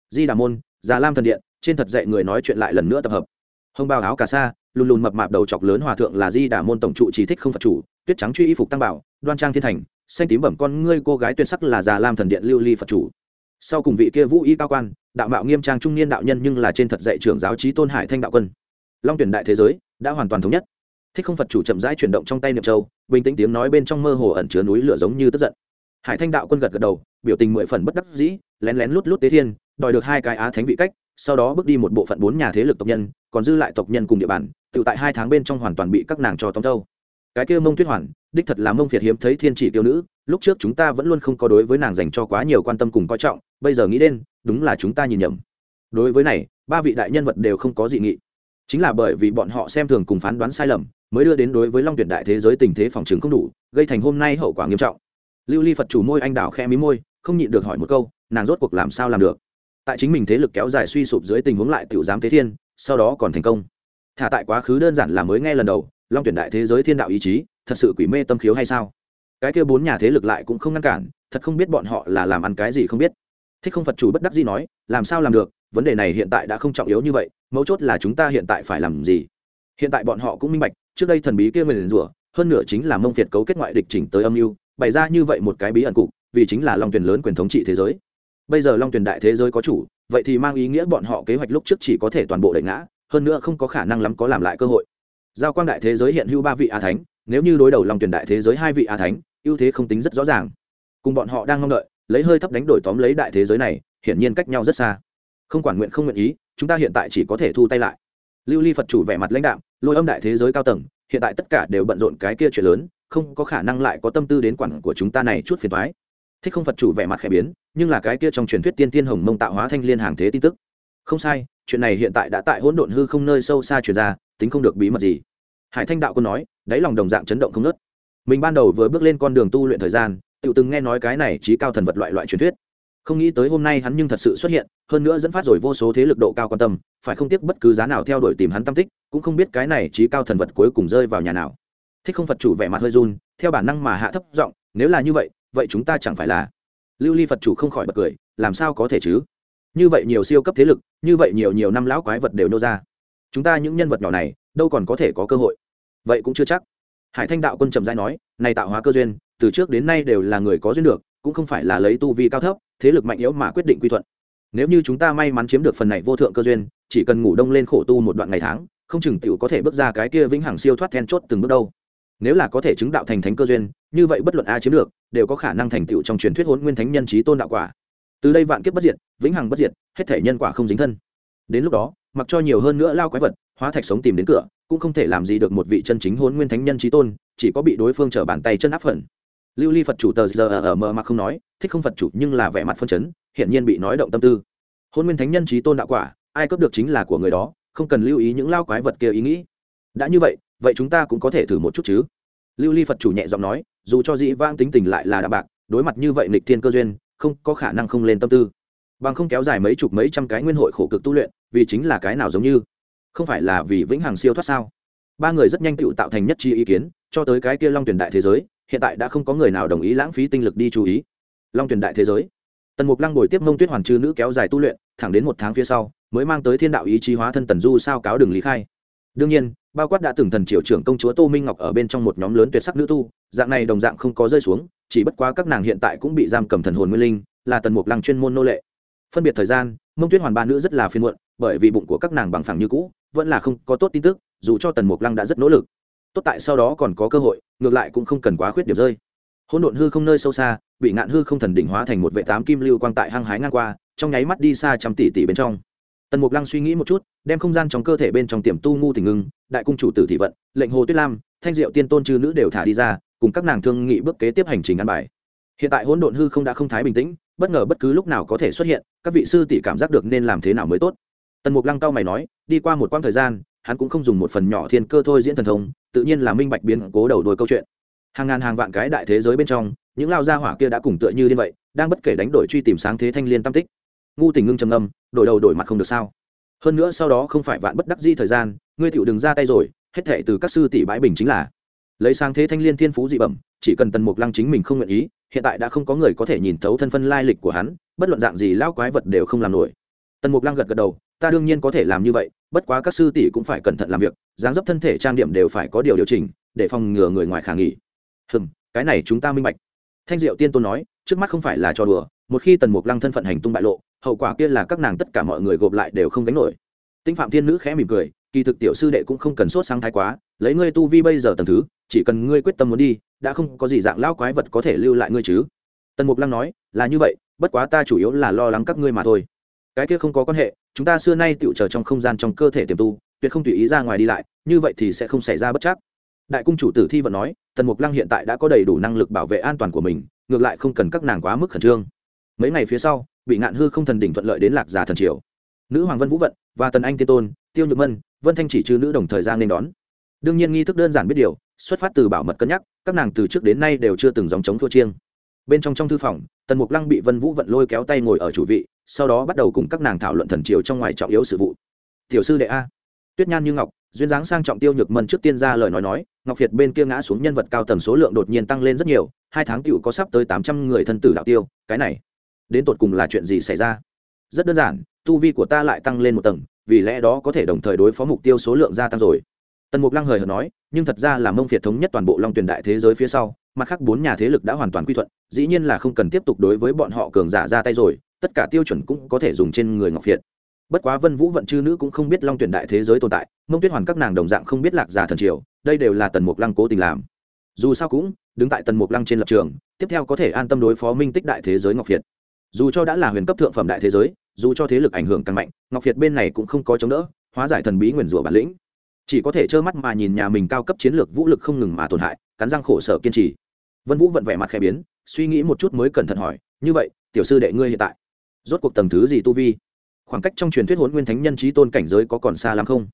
Di đà môn, già lam thần điện, trên thật dạy người nói chuyện lại lần nữa tập hợp. Hồng bào áo cà sa, lùn lùn mập mạp đầu chọc lớn hòa thượng là di đà môn tổng trụ chỉ thích không phật chủ, tuyết trắng truy y phục tăng bảo, đoan trang thiên thành, xanh tím bẩm con ngươi cô gái tuyệt sắc là già lam thần điện lưu ly phật chủ. Sau cùng vị kia vũ y cao quan, đạo mạo nghiêm trang trung niên đạo nhân nhưng là trên thật dạy trưởng giáo trí tôn hải thanh đạo quân. Long tuyển đại thế giới, đã hoàn toàn thống nhất thích không phật chủ chậm rãi chuyển động trong tay niệm châu, bình tĩnh tiếng nói bên trong mơ hồ ẩn chứa núi lửa giống như tức giận. Hải thanh đạo quân gật gật đầu, biểu tình mười phần bất đắc dĩ, lén lén lút lút tế thiên, đòi được hai cái á thánh vị cách, sau đó bước đi một bộ phận bốn nhà thế lực tộc nhân, còn dư lại tộc nhân cùng địa bàn, tự tại hai tháng bên trong hoàn toàn bị các nàng cho tống thâu cái kia mông tuyết hoàn, đích thật là mông phiệt hiếm thấy thiên chỉ tiêu nữ, lúc trước chúng ta vẫn luôn không có đối với nàng dành cho quá nhiều quan tâm cùng coi trọng, bây giờ nghĩ đến, đúng là chúng ta nhìn nhầm. Đối với này, ba vị đại nhân vật đều không có dị nghị. Chính là bởi vì bọn họ xem thường cùng phán đoán sai lầm mới đưa đến đối với long tuyển đại thế giới tình thế phòng chứng không đủ, gây thành hôm nay hậu quả nghiêm trọng. Lưu ly phật chủ môi anh đào khe mí môi, không nhịn được hỏi một câu, nàng rốt cuộc làm sao làm được? Tại chính mình thế lực kéo dài suy sụp dưới tình huống lại tiểu giám thế thiên, sau đó còn thành công. Thả tại quá khứ đơn giản là mới nghe lần đầu, long tuyển đại thế giới thiên đạo ý chí, thật sự quỷ mê tâm khiếu hay sao? Cái kia bốn nhà thế lực lại cũng không ngăn cản, thật không biết bọn họ là làm ăn cái gì không biết. Thích không phật chủ bất đắc gì nói, làm sao làm được, vấn đề này hiện tại đã không trọng yếu như vậy, mấu chốt là chúng ta hiện tại phải làm gì? Hiện tại bọn họ cũng minh bạch trước đây thần bí kia mình rủa, hơn nữa chính là mông việt cấu kết ngoại địch chỉnh tới âm mưu, bày ra như vậy một cái bí ẩn cục, vì chính là long tuyển lớn quyền thống trị thế giới. Bây giờ long tuyển đại thế giới có chủ, vậy thì mang ý nghĩa bọn họ kế hoạch lúc trước chỉ có thể toàn bộ đẩy ngã, hơn nữa không có khả năng lắm có làm lại cơ hội. Giao quang đại thế giới hiện hữu ba vị a thánh, nếu như đối đầu long tuyển đại thế giới hai vị a thánh, ưu thế không tính rất rõ ràng. Cùng bọn họ đang mong đợi, lấy hơi thấp đánh đổi tóm lấy đại thế giới này, hiển nhiên cách nhau rất xa. Không quản nguyện không nguyện ý, chúng ta hiện tại chỉ có thể thu tay lại. Lưu ly phật chủ vẻ mặt lãnh đạo lôi âm đại thế giới cao tầng, hiện tại tất cả đều bận rộn cái kia chuyện lớn, không có khả năng lại có tâm tư đến quản của chúng ta này chút phiền thoái thích không phật chủ vẻ mặt khẽ biến, nhưng là cái kia trong truyền thuyết tiên tiên hồng mông tạo hóa thanh liên hàng thế tin tức. Không sai, chuyện này hiện tại đã tại hỗn độn hư không nơi sâu xa truyền ra, tính không được bí mật gì. Hải thanh đạo quân nói, đáy lòng đồng dạng chấn động không nớt mình ban đầu vừa bước lên con đường tu luyện thời gian tự từng nghe nói cái này trí cao thần vật loại loại truyền thuyết không nghĩ tới hôm nay hắn nhưng thật sự xuất hiện, hơn nữa dẫn phát rồi vô số thế lực độ cao quan tâm, phải không tiếc bất cứ giá nào theo đuổi tìm hắn tam tích, cũng không biết cái này trí cao thần vật cuối cùng rơi vào nhà nào. Thích không phật chủ vẻ mặt hơi run, theo bản năng mà hạ thấp giọng, nếu là như vậy vậy chúng ta chẳng phải là lưu ly phật chủ không khỏi bật cười, làm sao có thể chứ? Như vậy nhiều siêu cấp thế lực, như vậy nhiều nhiều năm lão quái vật đều nô ra. Chúng ta những nhân vật nhỏ này, đâu còn có thể có cơ hội. Vậy cũng chưa chắc. Hải thanh đạo quân trầm giai nói, này tạo hóa cơ duyên, từ trước đến nay đều là người có duyên được cũng không phải là lấy tu vi cao thấp, thế lực mạnh yếu mà quyết định quy thuận. Nếu như chúng ta may mắn chiếm được phần này vô thượng cơ duyên, chỉ cần ngủ đông lên khổ tu một đoạn ngày tháng, không chừng tiểu có thể bước ra cái kia vĩnh hằng siêu thoát then chốt từng bước đâu. Nếu là có thể chứng đạo thành thánh cơ duyên, như vậy bất luận a chiếm được, đều có khả năng thành tựu trong truyền thuyết hôn nguyên thánh nhân trí tôn đạo quả. Từ đây vạn kiếp bất diệt, vĩnh hằng bất diệt, hết thể nhân quả không dính thân. Đến lúc đó, mặc cho nhiều hơn nữa lao quái vật, hóa thạch sống tìm đến cửa, cũng không thể làm gì được một vị chân chính hôn nguyên thánh nhân trí tôn, chỉ có bị đối phương trở bàn tay chân áp phần lưu ly phật chủ tờ giờ ở mờ mà không nói, thích không phật chủ nhưng là vẻ mặt phân chấn, hiển nhiên bị nói động tâm tư. Hôn nguyên thánh nhân trí tôn đạo quả, ai cấp được chính là của người đó, không cần lưu ý những lao quái vật kia ý nghĩ. Đã như vậy vậy chúng ta cũng có thể thử một chút chứ? Lưu ly phật chủ nhẹ giọng nói, dù cho dĩ vang tính tình lại là đạm bạc, đối mặt như vậy nịch thiên cơ duyên, không có khả năng không lên tâm tư. Bằng không kéo dài mấy chục mấy trăm cái nguyên hội khổ cực tu luyện, vì chính là cái nào giống như? Không phải là vì vĩnh hằng siêu thoát sao? Ba người rất nhanh tựu tạo thành nhất chi ý kiến, cho tới cái kia long tuyển đại thế giới hiện tại đã không có người nào đồng ý lãng phí tinh lực đi chú ý. Long tuyển đại thế giới. Tần mục lăng ngồi tiếp mông tuyết hoàn chư nữ kéo dài tu luyện, thẳng đến một tháng phía sau, mới mang tới thiên đạo ý chí hóa thân tần du sao cáo đường lý khai. Đương nhiên, bao quát đã từng thần triều trưởng công chúa tô minh ngọc ở bên trong một nhóm lớn tuyệt sắc nữ tu, dạng này đồng dạng không có rơi xuống, chỉ bất quá các nàng hiện tại cũng bị giam cầm thần hồn nguyên linh, là tần mục lăng chuyên môn nô lệ. Phân biệt thời gian, mông tuyết hoàn ba nữ rất là phiên muộn, bởi vì bụng của các nàng bằng phẳng như cũ, vẫn là không có tốt tin tức, dù cho tần mục lăng đã rất nỗ lực tốt tại sau đó còn có cơ hội, ngược lại cũng không cần quá khuyết điểm rơi. Hỗn độn hư không nơi sâu xa, bị ngạn hư không thần đỉnh hóa thành một vệ tám kim lưu quang tại hăng hái ngang qua, trong nháy mắt đi xa trăm tỷ tỷ bên trong. Tần mục lăng suy nghĩ một chút, đem không gian trong cơ thể bên trong tiềm tu ngu tình ngưng, đại cung chủ tử thị vận, lệnh hồ tuyết lam, thanh diệu tiên tôn chư nữ đều thả đi ra, cùng các nàng thương nghị bước kế tiếp hành trình ăn bài. Hiện tại hỗn độn hư không đã không thái bình tĩnh, bất ngờ bất cứ lúc nào có thể xuất hiện, các vị sư tỷ cảm giác được nên làm thế nào mới tốt. Tần mục lăng cao mày nói, đi qua một quãng thời gian hắn cũng không dùng một phần nhỏ thiên cơ thôi diễn thần thông, tự nhiên là minh bạch biến cố đầu đuôi câu chuyện. Hàng ngàn hàng vạn cái đại thế giới bên trong, những lao gia hỏa kia đã cùng tựa như như vậy, đang bất kể đánh đổi truy tìm sáng thế thanh liên tam tích. Ngu tình ngưng trầm ngâm, đổi đầu đổi mặt không được sao? Hơn nữa sau đó không phải vạn bất đắc di thời gian, ngươi tiểu đừng ra tay rồi, hết thệ từ các sư tỷ bãi bình chính là. Lấy sáng thế thanh liên thiên phú dị bẩm, chỉ cần tần mục lăng chính mình không nguyện ý, hiện tại đã không có người có thể nhìn thấu thân phân lai lịch của hắn, bất luận dạng gì lao quái vật đều không làm nổi. Tần mục lăng gật gật đầu ta đương nhiên có thể làm như vậy, bất quá các sư tỷ cũng phải cẩn thận làm việc, dáng dấp thân thể trang điểm đều phải có điều điều chỉnh, để phòng ngừa người ngoài khả nghỉ hừm, cái này chúng ta minh bạch. Thanh diệu tiên tôn nói, trước mắt không phải là trò đùa, một khi tần mục lăng thân phận hành tung bại lộ, hậu quả kia là các nàng tất cả mọi người gộp lại đều không gánh nổi. Tinh phạm thiên nữ khẽ mỉm cười, kỳ thực tiểu sư đệ cũng không cần sốt sáng thái quá, lấy ngươi tu vi bây giờ tầm thứ, chỉ cần ngươi quyết tâm muốn đi, đã không có gì dạng lao quái vật có thể lưu lại ngươi chứ. Tần mục lăng nói, là như vậy, bất quá ta chủ yếu là lo lắng các ngươi mà thôi cái kia không có quan hệ, chúng ta xưa nay tựu chờ trong không gian trong cơ thể tiềm tu, tuyệt không tùy ý ra ngoài đi lại, như vậy thì sẽ không xảy ra bất chắc. Đại cung chủ tử thi vẫn nói, tần mục lăng hiện tại đã có đầy đủ năng lực bảo vệ an toàn của mình, ngược lại không cần các nàng quá mức khẩn trương. Mấy ngày phía sau, bị ngạn hư không thần đỉnh thuận lợi đến lạc già thần triều. Nữ hoàng vân vũ vận và tần anh tiên tôn, tiêu nhược mân, vân thanh chỉ trừ nữ đồng thời gian nên đón. Đương nhiên nghi thức đơn giản biết điều, xuất phát từ bảo mật cân nhắc, các nàng từ trước đến nay đều chưa từng dòng chống thua chiêng bên trong trong thư phòng, tần mục lăng bị vân vũ vận lôi kéo tay ngồi ở chủ vị, sau đó bắt đầu cùng các nàng thảo luận thần triều trong ngoài trọng yếu sự vụ. Tiểu sư đệ a. Tuyết nhan như ngọc, duyên dáng sang trọng tiêu nhược mân trước tiên ra lời nói nói, ngọc việt bên kia ngã xuống nhân vật cao tầng số lượng đột nhiên tăng lên rất nhiều, hai tháng cựu có sắp tới tám trăm người thân tử đạo tiêu, cái này, đến tột cùng là chuyện gì xảy ra? Rất đơn giản, tu vi của ta lại tăng lên một tầng, vì lẽ đó có thể đồng thời đối phó mục tiêu số lượng gia tăng rồi. Tần mục lăng hời hợt nói nhưng thật ra là mông Phiệt thống nhất toàn bộ long tuyển đại thế giới phía sau, mặt khác bốn nhà thế lực đã hoàn toàn quy thuận, dĩ nhiên là không cần tiếp tục đối với bọn họ cường giả ra tay rồi, tất cả tiêu chuẩn cũng có thể dùng trên người ngọc Phiệt. bất quá vân vũ vận chư nữ cũng không biết long tuyển đại thế giới tồn tại, mông tuyết hoàn các nàng đồng dạng không biết lạc giả thần triều, đây đều là tần mục lăng cố tình làm dù sao cũng, đứng tại tần mục lăng trên lập trường, tiếp theo có thể an tâm đối phó minh tích đại thế giới ngọc Phiệt. dù cho đã là huyền cấp thượng phẩm đại thế giới, dù cho thế lực ảnh hưởng càng mạnh, ngọc Phiệt bên này cũng không có chống đỡ, hóa giải thần bí nguyền rủa bản lĩnh chỉ có thể trơ mắt mà nhìn nhà mình cao cấp chiến lược vũ lực không ngừng mà tổn hại, cắn răng khổ sở kiên trì. Vân vũ vận vẻ mặt khẽ biến, suy nghĩ một chút mới cẩn thận hỏi, như vậy, tiểu sư đệ ngươi hiện tại, rốt cuộc tầng thứ gì tu vi? Khoảng cách trong truyền thuyết hồn nguyên thánh nhân trí tôn cảnh giới có còn xa lắm không?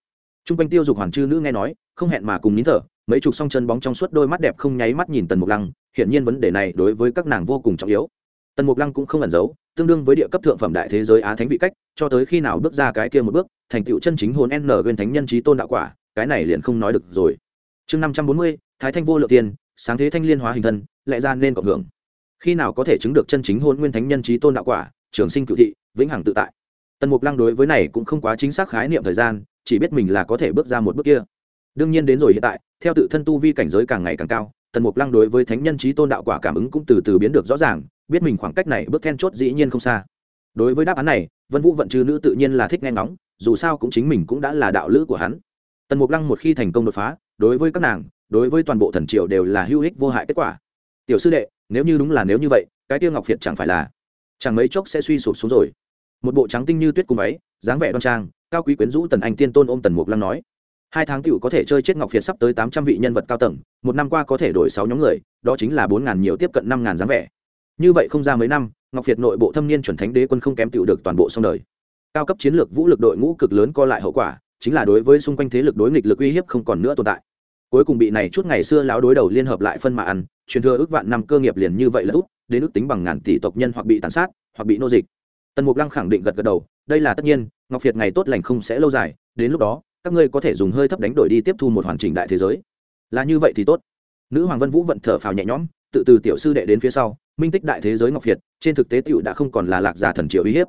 T r u n g quanh tiêu dục hoàng chư nữ nghe nói, không hẹn mà cùng nín thở, mấy chục song chân bóng trong suốt đôi mắt đẹp không nháy mắt nhìn tần mục lăng, hiển nhiên vấn đề này đối với các nàng vô cùng trọng yếu. Tần mục lăng cũng không ẩn giấu, tương đương với địa cấp thượng phẩm đại thế giới á thánh vị cách, cho tới khi nào bước ra cái kia một bước, thành tựu chân chính hồn n nguyên thánh nhân trí tôn đạo quả cái này liền không nói được rồi. Chương năm trăm bốn mươi, thái thanh vô lượng tiền sáng thế thanh liên hóa hình thân, lẽ ra nên cộng hưởng. Khi nào có thể chứng được chân chính hôn nguyên thánh nhân trí tôn đạo quả, trường sinh cựu thị, vĩnh hằng tự tại? Tần mục lăng đối với này cũng không quá chính xác khái niệm thời gian, chỉ biết mình là có thể bước ra một bước kia. Đương nhiên đến rồi hiện tại, theo tự thân tu vi cảnh giới càng ngày càng cao, tần mục lăng đối với thánh nhân trí tôn đạo quả cảm ứng cũng từ từ biến được rõ ràng, biết mình khoảng cách này bước then chốt dĩ nhiên không xa. Đối với đáp án này, vân vũ vận trừ nữ tự nhiên là thích nghe ngóng, dù sao cũng chính mình cũng đã là đạo lữ của hắn tần mục lăng một khi thành công đột phá, đối với các nàng, đối với toàn bộ thần triều đều là hữu ích vô hại kết quả. Tiểu sư đệ, nếu như đúng là nếu như vậy, cái tiêu ngọc việt chẳng phải là, chẳng mấy chốc sẽ suy sụp xuống rồi. Một bộ trắng tinh như tuyết cùng váy, dáng vẻ đoan trang, cao quý quyến rũ tần anh tiên tôn ôm tần mục lăng nói. Hai tháng tiểu có thể chơi chết ngọc việt sắp tới tám trăm vị nhân vật cao tầng, một năm qua có thể đổi sáu nhóm người, đó chính là bốn ngàn nhiều tiếp cận năm ngàn dáng vẻ. Như vậy không ra mấy năm, ngọc việt nội bộ thâm niên chuẩn thánh đế quân không kém tiểu được toàn bộ xong đời. Cao cấp chiến lược vũ lực đội ngũ cực lớn co lại hậu quả chính là đối với xung quanh thế lực đối nghịch lực uy hiếp không còn nữa tồn tại. Cuối cùng bị này chút ngày xưa lão đối đầu liên hợp lại phân mà ăn, truyền thừa ước vạn năm cơ nghiệp liền như vậy là út, đến ước tính bằng ngàn tỷ tộc nhân hoặc bị tàn sát, hoặc bị nô dịch. Tần mục lăng khẳng định gật gật đầu, đây là tất nhiên, ngọc việt ngày tốt lành không sẽ lâu dài, đến lúc đó, các ngươi có thể dùng hơi thấp đánh đổi đi tiếp thu một hoàn chỉnh đại thế giới. Là như vậy thì tốt. Nữ hoàng vân vũ vận thở phào nhẹ nhõm, tự từ tiểu sư đệ đến phía sau, minh tích đại thế giới ngọc việt, trên thực tế tựu đã không còn là lạc gia thần triều uy hiếp.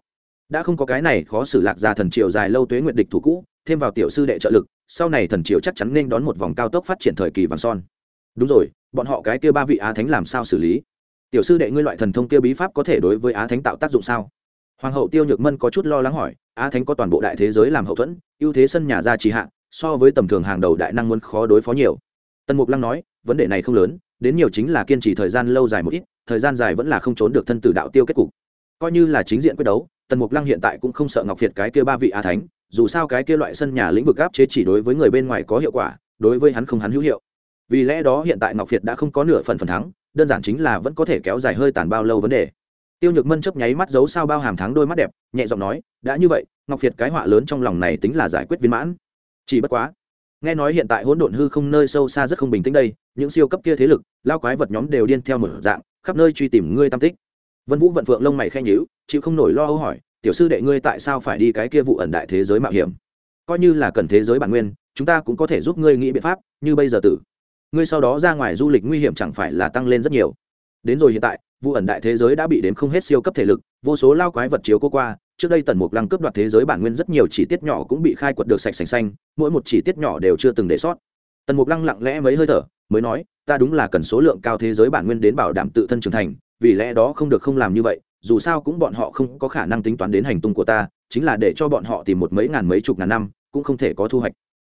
Đã không có cái này khó xử lạc gia thần triều dài lâu tuế nguyện địch thủ cũ thêm vào tiểu sư đệ trợ lực, sau này thần triều chắc chắn nên đón một vòng cao tốc phát triển thời kỳ vàng son. Đúng rồi, bọn họ cái kia ba vị á thánh làm sao xử lý? Tiểu sư đệ ngươi loại thần thông kia bí pháp có thể đối với á thánh tạo tác dụng sao? Hoàng hậu tiêu nhược mân có chút lo lắng hỏi, á thánh có toàn bộ đại thế giới làm hậu thuẫn, ưu thế sân nhà ra trì hạ, so với tầm thường hàng đầu đại năng muốn khó đối phó nhiều. Tần mục lăng nói, vấn đề này không lớn, đến nhiều chính là kiên trì thời gian lâu dài một ít, thời gian dài vẫn là không trốn được thân tử đạo tiêu kết cục. Coi như là chính diện quyết đấu, tần mục lăng hiện tại cũng không sợ ngọc việt cái kia ba vị á thánh dù sao cái kia loại sân nhà lĩnh vực áp chế chỉ đối với người bên ngoài có hiệu quả, đối với hắn không hắn hữu hiệu. Vì lẽ đó hiện tại ngọc việt đã không có nửa phần phần thắng, đơn giản chính là vẫn có thể kéo dài hơi tàn bao lâu vấn đề. Tiêu nhược mân chấp nháy mắt giấu sao bao hàm thắng đôi mắt đẹp, nhẹ giọng nói, đã như vậy, ngọc việt cái họa lớn trong lòng này tính là giải quyết viên mãn. Chỉ bất quá, nghe nói hiện tại hỗn độn hư không nơi sâu xa rất không bình tĩnh đây, những siêu cấp kia thế lực, lao quái vật nhóm đều điên theo một dạng, khắp nơi truy tìm ngươi tam tích. Vân vũ vận phượng lông mày khen nhíu, chịu không nổi lo âu hỏi tiểu sư đệ ngươi tại sao phải đi cái kia vụ ẩn đại thế giới mạo hiểm? Coi như là cần thế giới bản nguyên, chúng ta cũng có thể giúp ngươi nghĩ biện pháp, như bây giờ tử. Ngươi sau đó ra ngoài du lịch nguy hiểm chẳng phải là tăng lên rất nhiều. Đến rồi hiện tại, vụ ẩn đại thế giới đã bị đến không hết siêu cấp thể lực, vô số lao quái vật chiếu cô qua, trước đây tần mục lăng cướp đoạt thế giới bản nguyên rất nhiều chi tiết nhỏ cũng bị khai quật được sạch sành xanh, mỗi một chi tiết nhỏ đều chưa từng để sót. Tần mục lăng lặng lẽ mấy hơi thở, mới nói, ta đúng là cần số lượng cao thế giới bản nguyên đến bảo đảm tự thân trưởng thành, vì lẽ đó không được không làm như vậy dù sao cũng bọn họ không có khả năng tính toán đến hành tung của ta, chính là để cho bọn họ tìm một mấy ngàn mấy chục ngàn năm, cũng không thể có thu hoạch.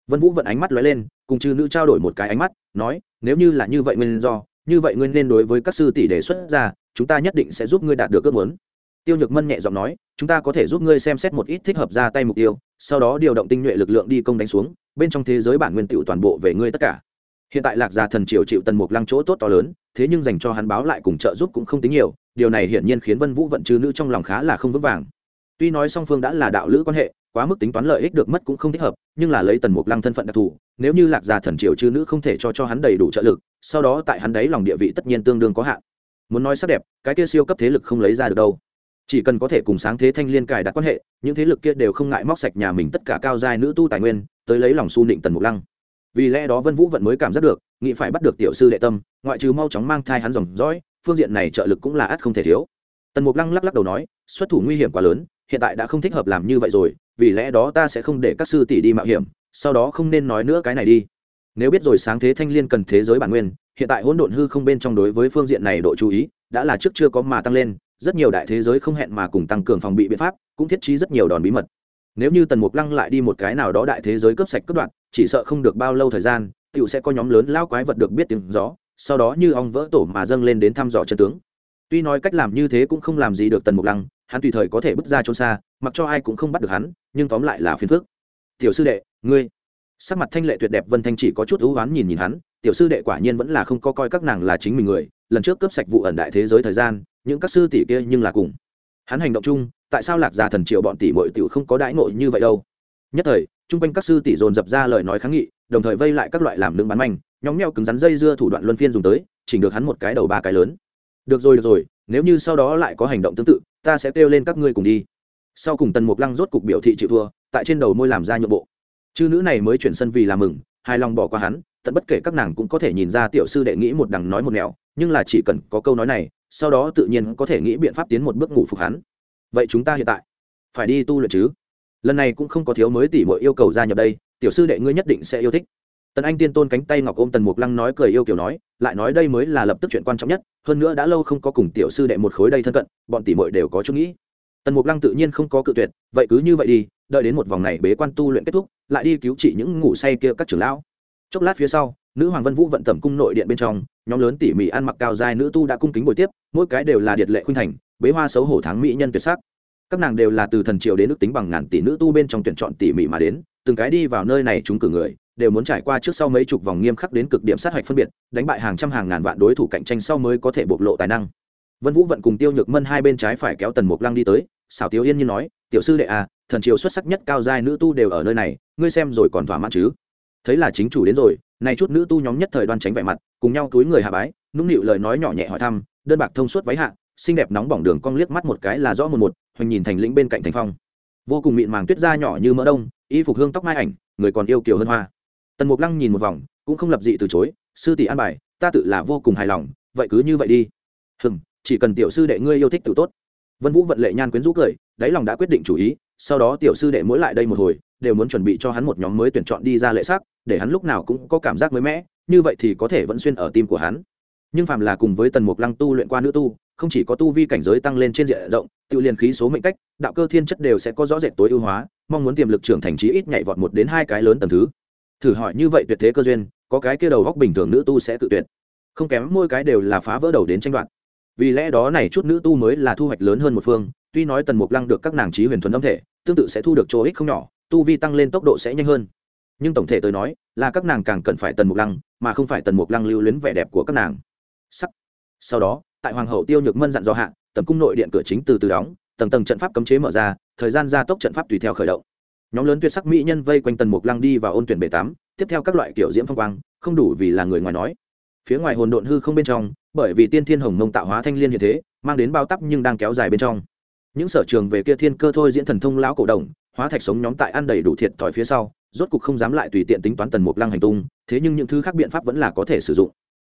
Vân vũ vận ánh mắt lóe lên, cùng chư nữ trao đổi một cái ánh mắt, nói, nếu như là như vậy nguyên do, như vậy ngươi nên đối với các sư tỷ đề xuất ra, chúng ta nhất định sẽ giúp ngươi đạt được ước muốn. Tiêu nhược mân nhẹ giọng nói, chúng ta có thể giúp ngươi xem xét một ít thích hợp ra tay mục tiêu, sau đó điều động tinh nhuệ lực lượng đi công đánh xuống, bên trong thế giới bản nguyên tựu toàn bộ về ngươi tất cả. Hiện tại lạc gia thần triều chịu tần mục lăng chỗ tốt to lớn, thế nhưng dành cho hắn báo lại cùng trợ giúp cũng không tính nhiều điều này hiển nhiên khiến vân vũ vận trừ nữ trong lòng khá là không vững vàng. Tuy nói song phương đã là đạo lữ quan hệ, quá mức tính toán lợi ích được mất cũng không thích hợp, nhưng là lấy tần mục lăng thân phận đặc thù, nếu như lạc gia thần triều chư nữ không thể cho cho hắn đầy đủ trợ lực, sau đó tại hắn đấy lòng địa vị tất nhiên tương đương có hạn. Muốn nói sắc đẹp, cái kia siêu cấp thế lực không lấy ra được đâu. Chỉ cần có thể cùng sáng thế thanh liên cài đặt quan hệ, những thế lực kia đều không ngại móc sạch nhà mình tất cả cao giai nữ tu tài nguyên, tới lấy lòng su nịnh tần mục lăng. Vì lẽ đó vân vũ vận mới cảm giác được, nghĩ phải bắt được tiểu sư đệ tâm, ngoại trừ mau chóng mang thai hắn dòng dõi phương diện này trợ lực cũng là ắt không thể thiếu. Tần mục lăng lắc lắc đầu nói, xuất thủ nguy hiểm quá lớn, hiện tại đã không thích hợp làm như vậy rồi, vì lẽ đó ta sẽ không để các sư tỷ đi mạo hiểm, sau đó không nên nói nữa cái này đi. Nếu biết rồi sáng thế thanh liên cần thế giới bản nguyên, hiện tại hỗn độn hư không bên trong đối với phương diện này độ chú ý, đã là trước chưa có mà tăng lên, rất nhiều đại thế giới không hẹn mà cùng tăng cường phòng bị biện pháp, cũng thiết trí rất nhiều đòn bí mật. Nếu như tần mục lăng lại đi một cái nào đó đại thế giới cướp sạch cướp đoạn chỉ sợ không được bao lâu thời gian tựu sẽ có nhóm lớn lao quái vật được biết tiếng gió sau đó như ong vỡ tổ mà dâng lên đến thăm dò chân tướng. Tuy nói cách làm như thế cũng không làm gì được tần mục lăng, hắn tùy thời có thể bước ra trốn xa, mặc cho ai cũng không bắt được hắn, nhưng tóm lại là phiền phức. Tiểu sư đệ, ngươi. Sắc mặt thanh lệ tuyệt đẹp vân thanh chỉ có chút ưu oán nhìn nhìn hắn, tiểu sư đệ quả nhiên vẫn là không có coi các nàng là chính mình người, lần trước cướp sạch vụ ẩn đại thế giới thời gian, những các sư tỷ kia nhưng là cùng. Hắn hành động chung, tại sao lạc già thần triệu bọn tỷ muội tiểu không có đãi ngộ như vậy đâu? Nhất thời, chung quanh các sư tỷ dồn dập ra lời nói kháng nghị, đồng thời vây lại các loại làm nương bán manh nhóm nheo cứng rắn dây dưa thủ đoạn luân phiên dùng tới, chỉnh được hắn một cái đầu ba cái lớn. Được rồi được rồi, nếu như sau đó lại có hành động tương tự, ta sẽ kêu lên các ngươi cùng đi. Sau cùng tần mục lăng rốt cục biểu thị chịu thua, tại trên đầu môi làm ra nhượng bộ. Chư nữ này mới chuyển sân vì làm mừng, hài lòng bỏ qua hắn tận bất kể các nàng cũng có thể nhìn ra tiểu sư đệ nghĩ một đằng nói một nẻo, nhưng là chỉ cần có câu nói này, sau đó tự nhiên có thể nghĩ biện pháp tiến một bước ngủ phục hắn. Vậy chúng ta hiện tại phải đi tu luyện chứ? Lần này cũng không có thiếu mới tỉ mọi yêu cầu gia nhập đây, tiểu sư đệ ngươi nhất định sẽ yêu thích tần anh tiên tôn cánh tay ngọc ôm tần mục lăng nói cười yêu kiểu nói, lại nói đây mới là lập tức chuyện quan trọng nhất, hơn nữa đã lâu không có cùng tiểu sư đệ một khối đây thân cận, bọn tỷ mội đều có chút nghĩ. Tần mục lăng tự nhiên không có cự tuyệt, vậy cứ như vậy đi, đợi đến một vòng này bế quan tu luyện kết thúc, lại đi cứu trị những ngủ say kia các trưởng lão. Chốc lát phía sau, nữ hoàng vân vũ vận tẩm cung nội điện bên trong, nhóm lớn tỉ mỉ ăn mặc cao dài nữ tu đã cung kính buổi tiếp, mỗi cái đều là điệt lệ khuynh thành, bế hoa xấu hổ tháng mỹ nhân tuyệt sắc. Các nàng đều là từ thần triều đến nước tính bằng ngàn tỷ nữ tu bên trong tuyển chọn tỉ mỉ mà đến, từng cái đi vào nơi này chúng cử người đều muốn trải qua trước sau mấy chục vòng nghiêm khắc đến cực điểm sát hạch phân biệt, đánh bại hàng trăm hàng ngàn vạn đối thủ cạnh tranh sau mới có thể bộc lộ tài năng. Vân vũ vận cùng tiêu nhược mân hai bên trái phải kéo tần mục lăng đi tới xảo tiếu yên như nói, tiểu sư đệ à thần triều xuất sắc nhất cao giai nữ tu đều ở nơi này, ngươi xem rồi còn thỏa mãn chứ? Thấy là chính chủ đến rồi này chút nữ tu nhóm nhất thời đoan tránh vẻ mặt, cùng nhau túi người hạ bái, nũng nịu lời nói nhỏ nhẹ hỏi thăm, đơn bạc thông suốt váy hạ, xinh đẹp nóng bỏng đường cong liếc mắt một cái là rõ một một, hoành nhìn thành lĩnh bên cạnh thành phong. Vô cùng mịn màng tuyết da nhỏ như mỡ đông, y phục hương tóc mai ảnh, người còn yêu kiều hơn hoa tần mục lăng nhìn một vòng, cũng không lập dị từ chối, sư tỷ an bài, ta tự là vô cùng hài lòng, vậy cứ như vậy đi. Hừng chỉ cần tiểu sư đệ ngươi yêu thích tự tốt. Vân vũ vận lệ nhan quyến rũ cười, đáy lòng đã quyết định chủ ý, sau đó tiểu sư đệ mỗi lại đây một hồi, đều muốn chuẩn bị cho hắn một nhóm mới tuyển chọn đi ra lệ sắc, để hắn lúc nào cũng có cảm giác mới mẻ, như vậy thì có thể vẫn xuyên ở tim của hắn. Nhưng phàm là cùng với tần mục lăng tu luyện qua nữ tu, không chỉ có tu vi cảnh giới tăng lên trên diện rộng, tự liền khí số mệnh cách, đạo cơ thiên chất đều sẽ có rõ rệt tối ưu hóa, mong muốn tiềm lực trưởng thành trí ít nhảy vọt một đến hai cái lớn tầm thứ thử hỏi như vậy tuyệt thế cơ duyên, có cái kia đầu góc bình thường nữ tu sẽ tự tuyệt. Không kém mỗi cái đều là phá vỡ đầu đến tranh đoạt. Vì lẽ đó này chút nữ tu mới là thu hoạch lớn hơn một phương, tuy nói tần mục lăng được các nàng trí huyền thuần âm thể, tương tự sẽ thu được chỗ ích không nhỏ, tu vi tăng lên tốc độ sẽ nhanh hơn. Nhưng tổng thể tôi nói, là các nàng càng cần phải tần mục lăng, mà không phải tần mục lăng lưu luyến vẻ đẹp của các nàng. Sắc. Sau đó, tại hoàng hậu tiêu nhược mân dặn do hạ, tầm cung nội điện cửa chính từ từ đóng, tầng tầng trận pháp cấm chế mở ra, thời gian gia tốc trận pháp tùy theo khởi động nhóm lớn tuyệt sắc mỹ nhân vây quanh tần mục lăng đi vào ôn tuyển bể tám tiếp theo các loại kiểu diễm phong quang, không đủ vì là người ngoài nói. Phía ngoài hồn độn hư không bên trong, bởi vì tiên thiên hồng mông tạo hóa thanh liên như thế, mang đến bao tắp nhưng đang kéo dài bên trong. Những sở trường về kia thiên cơ thôi diễn thần thông lão cổ đồng, hóa thạch sống nhóm tại ăn đầy đủ thiệt thòi phía sau, rốt cục không dám lại tùy tiện tính toán tần mục lăng hành tung, thế nhưng những thứ khác biện pháp vẫn là có thể sử dụng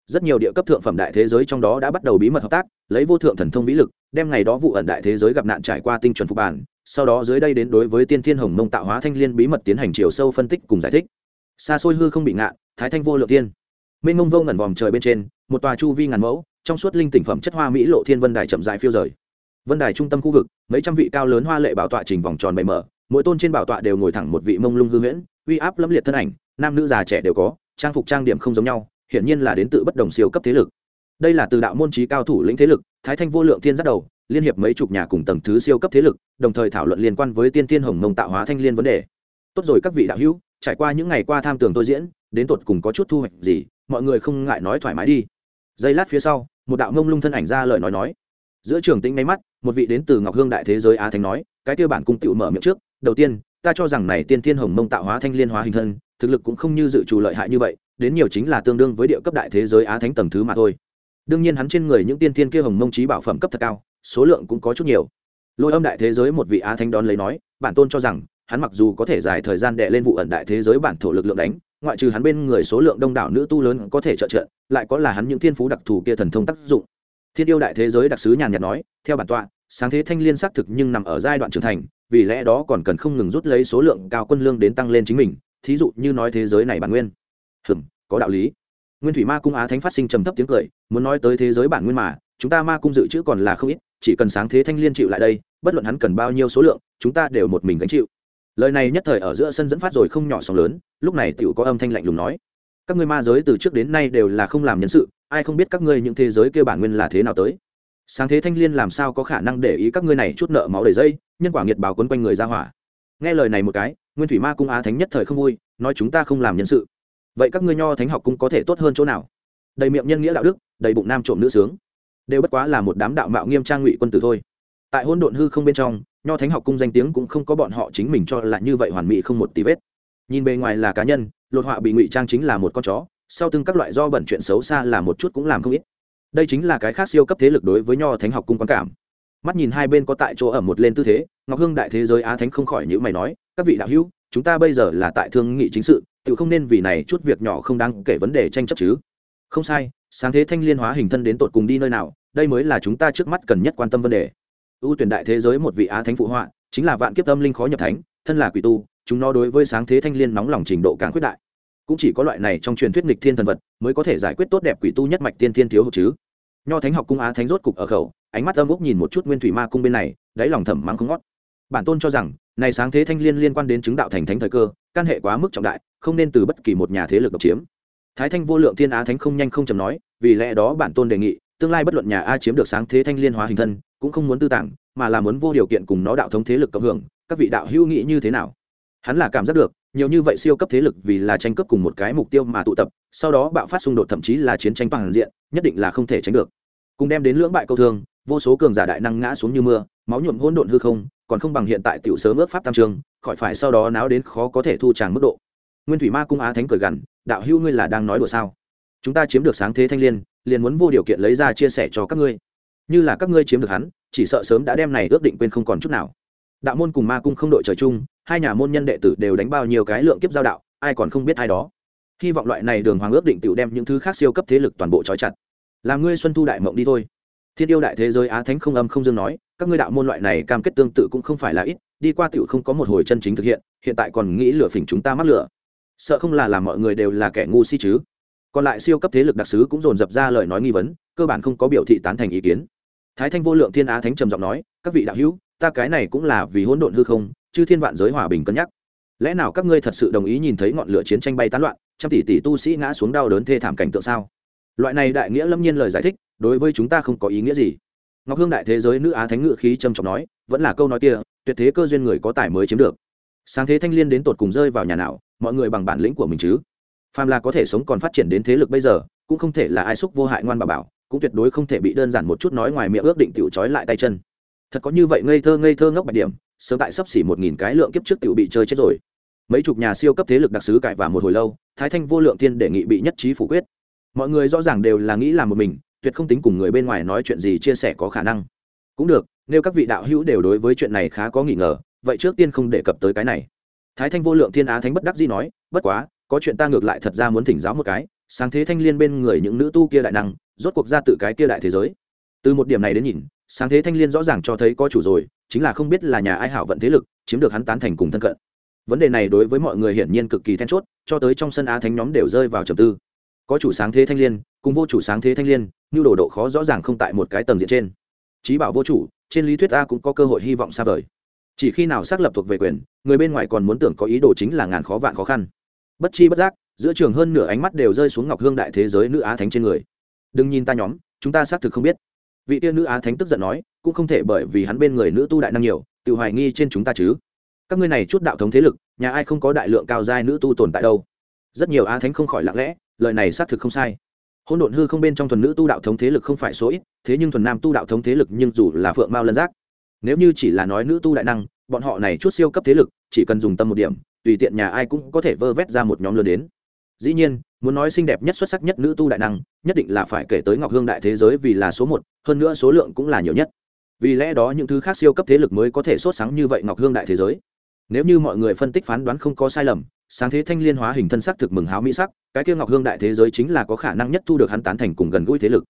rất nhiều địa cấp thượng phẩm đại thế giới trong đó đã bắt đầu bí mật hợp tác, lấy vô thượng thần thông vĩ lực, đem ngày đó vụ ẩn đại thế giới gặp nạn trải qua tinh chuẩn phục bản, sau đó dưới đây đến đối với tiên thiên hồng mông tạo hóa thanh liên bí mật tiến hành chiều sâu phân tích cùng giải thích. Xa xôi hư không bị ngạn thái thanh vô lượng tiên. Minh ngông vô ngẩn vòm trời bên trên, một tòa chu vi ngàn mẫu, trong suốt linh tỉnh phẩm chất hoa mỹ lộ thiên vân đài chậm dài phiêu rời. Vân đài trung tâm khu vực, mấy trăm vị cao lớn hoa lệ bảo tọa trình vòng tròn bày mở, mỗi tôn trên bảo tọa đều ngồi thẳng một vị mông lung hư huyễn, uy áp lâm liệt thân ảnh, nam nữ già trẻ đều có, trang phục trang điểm không giống nhau hiển nhiên là đến tự bất đồng siêu cấp thế lực. Đây là từ đạo môn trí cao thủ lĩnh thế lực, thái thanh vô lượng thiên dắt đầu, liên hiệp mấy chục nhà cùng tầng thứ siêu cấp thế lực, đồng thời thảo luận liên quan với tiên thiên hồng mông tạo hóa thanh liên vấn đề. Tốt rồi các vị đạo hữu, trải qua những ngày qua tham tưởng tôi diễn, đến tột cùng có chút thu hoạch gì, mọi người không ngại nói thoải mái đi. Giây lát phía sau, một đạo mông lung thân ảnh ra lời nói nói. Giữa trường tĩnh máy mắt, một vị đến từ ngọc hương đại thế giới á thánh nói, cái tiêu bản cung tựu mở miệng trước, đầu tiên, ta cho rằng này tiên thiên hồng mông tạo hóa thanh liên hóa hình thân thực lực cũng không như dự trù lợi hại như vậy, đến nhiều chính là tương đương với địa cấp đại thế giới á thánh tầng thứ mà thôi. Đương nhiên hắn trên người những tiên thiên kia hồng mông trí bảo phẩm cấp thật cao, số lượng cũng có chút nhiều. Lôi âm đại thế giới một vị á thánh đón lấy nói, bản tôn cho rằng, hắn mặc dù có thể dài thời gian đệ lên vụ ẩn đại thế giới bản thổ lực lượng đánh, ngoại trừ hắn bên người số lượng đông đảo nữ tu lớn có thể trợ trợ, lại có là hắn những thiên phú đặc thù kia thần thông tác dụng. Thiên yêu đại thế giới đặc sứ nhàn nhạt nói, theo bản tọa, sáng thế thanh liên xác thực nhưng nằm ở giai đoạn trưởng thành, vì lẽ đó còn cần không ngừng rút lấy số lượng cao quân lương đến tăng lên chính mình thí dụ như nói thế giới này bản nguyên. Hừm, có đạo lý. Nguyên thủy ma cung á thánh phát sinh trầm thấp tiếng cười, muốn nói tới thế giới bản nguyên mà, chúng ta ma cung dự trữ còn là không ít, chỉ cần sáng thế thanh liên chịu lại đây, bất luận hắn cần bao nhiêu số lượng, chúng ta đều một mình gánh chịu. Lời này nhất thời ở giữa sân dẫn phát rồi không nhỏ sóng lớn, lúc này tựu có âm thanh lạnh lùng nói, các ngươi ma giới từ trước đến nay đều là không làm nhân sự, ai không biết các ngươi những thế giới kia bản nguyên là thế nào tới? Sáng thế thanh liên làm sao có khả năng để ý các ngươi này chút nợ máu đầy dây, nhân quả nghiệt báo quấn quanh người ra hỏa? Nghe lời này một cái, nguyên thủy ma cung á thánh nhất thời không vui, nói chúng ta không làm nhân sự. Vậy các ngươi nho thánh học cung có thể tốt hơn chỗ nào? Đầy miệng nhân nghĩa đạo đức, đầy bụng nam trộm nữ sướng. Đều bất quá là một đám đạo mạo nghiêm trang ngụy quân tử thôi. Tại hôn độn hư không bên trong, nho thánh học cung danh tiếng cũng không có bọn họ chính mình cho là như vậy hoàn mỹ không một tí vết. Nhìn bề ngoài là cá nhân, lột họa bị ngụy trang chính là một con chó, sau từng các loại do bẩn chuyện xấu xa là một chút cũng làm không ít. Đây chính là cái khác siêu cấp thế lực đối với nho thánh học cung quan cảm mắt nhìn hai bên có tại chỗ ở một lên tư thế, ngọc hương đại thế giới á thánh không khỏi những mày nói, các vị đạo hữu, chúng ta bây giờ là tại thương nghị chính sự tự không nên vì này chút việc nhỏ không đáng kể vấn đề tranh chấp chứ. Không sai, sáng thế thanh liên hóa hình thân đến tột cùng đi nơi nào, đây mới là chúng ta trước mắt cần nhất quan tâm vấn đề. Ưu tuyển đại thế giới một vị á thánh phụ họa, chính là vạn kiếp tâm linh khó nhập thánh, thân là quỷ tu, chúng nó đối với sáng thế thanh liên nóng lòng trình độ càng quyết đại. Cũng chỉ có loại này trong truyền thuyết nghịch thiên thần vật, mới có thể giải quyết tốt đẹp quỷ tu nhất mạch tiên thiên thiếu hụt chứ. Nho thánh học cung á thánh rốt cục ở khẩu ánh mắt âm úc nhìn một chút nguyên thủy ma cung bên này, đáy lòng thầm mắng không ngót. Bản tôn cho rằng, này sáng thế thanh liên liên quan đến chứng đạo thành thánh thời cơ, căn hệ quá mức trọng đại, không nên từ bất kỳ một nhà thế lực độc chiếm. Thái thanh vô lượng thiên á thánh không nhanh không chầm nói, vì lẽ đó bản tôn đề nghị, tương lai bất luận nhà a chiếm được sáng thế thanh liên hóa hình thân, cũng không muốn tư tảng mà là muốn vô điều kiện cùng nó đạo thống thế lực cộng hưởng, các vị đạo hữu nghĩ như thế nào? Hắn là cảm giác được, nhiều như vậy siêu cấp thế lực vì là tranh cướp cùng một cái mục tiêu mà tụ tập, sau đó bạo phát xung đột thậm chí là chiến tranh bằng diện, nhất định là không thể tránh được. Cùng đem đến lưỡng bại câu thương vô số cường giả đại năng ngã xuống như mưa, máu nhuộm hỗn độn hư không, còn không bằng hiện tại tiểu sớm ước pháp tam trường, khỏi phải sau đó náo đến khó có thể thu tràng mức độ. Nguyên thủy ma cung á thánh cười gằn, đạo hữu ngươi là đang nói đùa sao? Chúng ta chiếm được sáng thế thanh liên, liền muốn vô điều kiện lấy ra chia sẻ cho các ngươi. Như là các ngươi chiếm được hắn, chỉ sợ sớm đã đem này ước định quên không còn chút nào. Đạo môn cùng ma cung không đội trời chung, hai nhà môn nhân đệ tử đều đánh bao nhiêu cái lượng kiếp giao đạo, ai còn không biết ai đó. Hy vọng loại này đường hoàng ước định tựu đem những thứ khác siêu cấp thế lực toàn bộ trói chặt. Làm ngươi xuân thu đại mộng đi thôi thiên yêu đại thế giới á thánh không âm không dương nói, các ngươi đạo môn loại này cam kết tương tự cũng không phải là ít, đi qua tiểu không có một hồi chân chính thực hiện hiện tại còn nghĩ lửa phỉnh chúng ta mắc lửa. Sợ không là làm mọi người đều là kẻ ngu si chứ. Còn lại siêu cấp thế lực đặc sứ cũng dồn dập ra lời nói nghi vấn, cơ bản không có biểu thị tán thành ý kiến. Thái thanh vô lượng thiên á thánh trầm giọng nói, các vị đạo hữu, ta cái này cũng là vì hỗn độn hư không chứ thiên vạn giới hòa bình cân nhắc. Lẽ nào các ngươi thật sự đồng ý nhìn thấy ngọn lửa chiến tranh bay tán loạn, trăm tỷ tỷ tu sĩ ngã xuống đau đớn thê thảm cảnh tượng sao? Loại này đại nghĩa lâm nhiên lời giải thích đối với chúng ta không có ý nghĩa gì. Ngọc hương đại thế giới nữ á thánh ngự khí trầm trọng nói, vẫn là câu nói kia, tuyệt thế cơ duyên người có tài mới chiếm được. Sáng thế thanh liên đến tột cùng rơi vào nhà nào, mọi người bằng bản lĩnh của mình chứ. Phàm là có thể sống còn phát triển đến thế lực bây giờ, cũng không thể là ai xúc vô hại ngoan bà bảo, cũng tuyệt đối không thể bị đơn giản một chút nói ngoài miệng ước định tiểu trói lại tay chân. Thật có như vậy ngây thơ ngây thơ ngốc bạch điểm, sớm tại sắp xỉ một nghìn cái lượng kiếp trước tiểu bị chơi chết rồi. Mấy chục nhà siêu cấp thế lực đặc sứ cải và một hồi lâu, thái thanh vô lượng thiên đề nghị bị nhất trí phủ quyết. Mọi người rõ ràng đều là nghĩ làm một mình tuyệt không tính cùng người bên ngoài nói chuyện gì chia sẻ có khả năng. Cũng được, nếu các vị đạo hữu đều đối với chuyện này khá có nghi ngờ, vậy trước tiên không đề cập tới cái này. Thái thanh vô lượng thiên á thánh bất đắc dĩ nói, bất quá, có chuyện ta ngược lại thật ra muốn thỉnh giáo một cái, sáng thế thanh liên bên người những nữ tu kia đại năng, rốt cuộc ra tự cái kia đại thế giới. Từ một điểm này đến nhìn, sáng thế thanh liên rõ ràng cho thấy có chủ rồi, chính là không biết là nhà ai hảo vận thế lực, chiếm được hắn tán thành cùng thân cận. Vấn đề này đối với mọi người hiển nhiên cực kỳ then chốt, cho tới trong sân á thánh nhóm đều rơi vào trầm tư. Có chủ sáng thế thanh liên, cùng vô chủ sáng thế thanh liên nhu đồ độ khó rõ ràng không tại một cái tầng diện trên. Trí bảo vô chủ, trên lý thuyết a cũng có cơ hội hy vọng xa vời. Chỉ khi nào xác lập thuộc về quyền, người bên ngoài còn muốn tưởng có ý đồ chính là ngàn khó vạn khó khăn. Bất chi bất giác, giữa trường hơn nửa ánh mắt đều rơi xuống ngọc hương đại thế giới nữ á thánh trên người. Đừng nhìn ta nhóm, chúng ta xác thực không biết. Vị tiên nữ á thánh tức giận nói, cũng không thể bởi vì hắn bên người nữ tu đại năng nhiều, tự hoài nghi trên chúng ta chứ. Các ngươi này chút đạo thống thế lực, nhà ai không có đại lượng cao giai nữ tu tồn tại đâu. Rất nhiều á thánh không khỏi lặng lẽ, lời này xác thực không sai hôn độn hư không bên trong thuần nữ tu đạo thống thế lực không phải số ít, thế nhưng thuần nam tu đạo thống thế lực nhưng dù là phượng mao lân giác, nếu như chỉ là nói nữ tu đại năng, bọn họ này chút siêu cấp thế lực, chỉ cần dùng tâm một điểm, tùy tiện nhà ai cũng có thể vơ vét ra một nhóm lớn đến. Dĩ nhiên, muốn nói xinh đẹp nhất xuất sắc nhất nữ tu đại năng, nhất định là phải kể tới ngọc hương đại thế giới vì là số một, hơn nữa số lượng cũng là nhiều nhất. Vì lẽ đó những thứ khác siêu cấp thế lực mới có thể sốt sáng như vậy ngọc hương đại thế giới. Nếu như mọi người phân tích phán đoán không có sai lầm sáng thế thanh liên hóa hình thân sắc thực mừng háo mỹ sắc, cái kia ngọc hương đại thế giới chính là có khả năng nhất thu được hắn tán thành cùng gần gũi thế lực.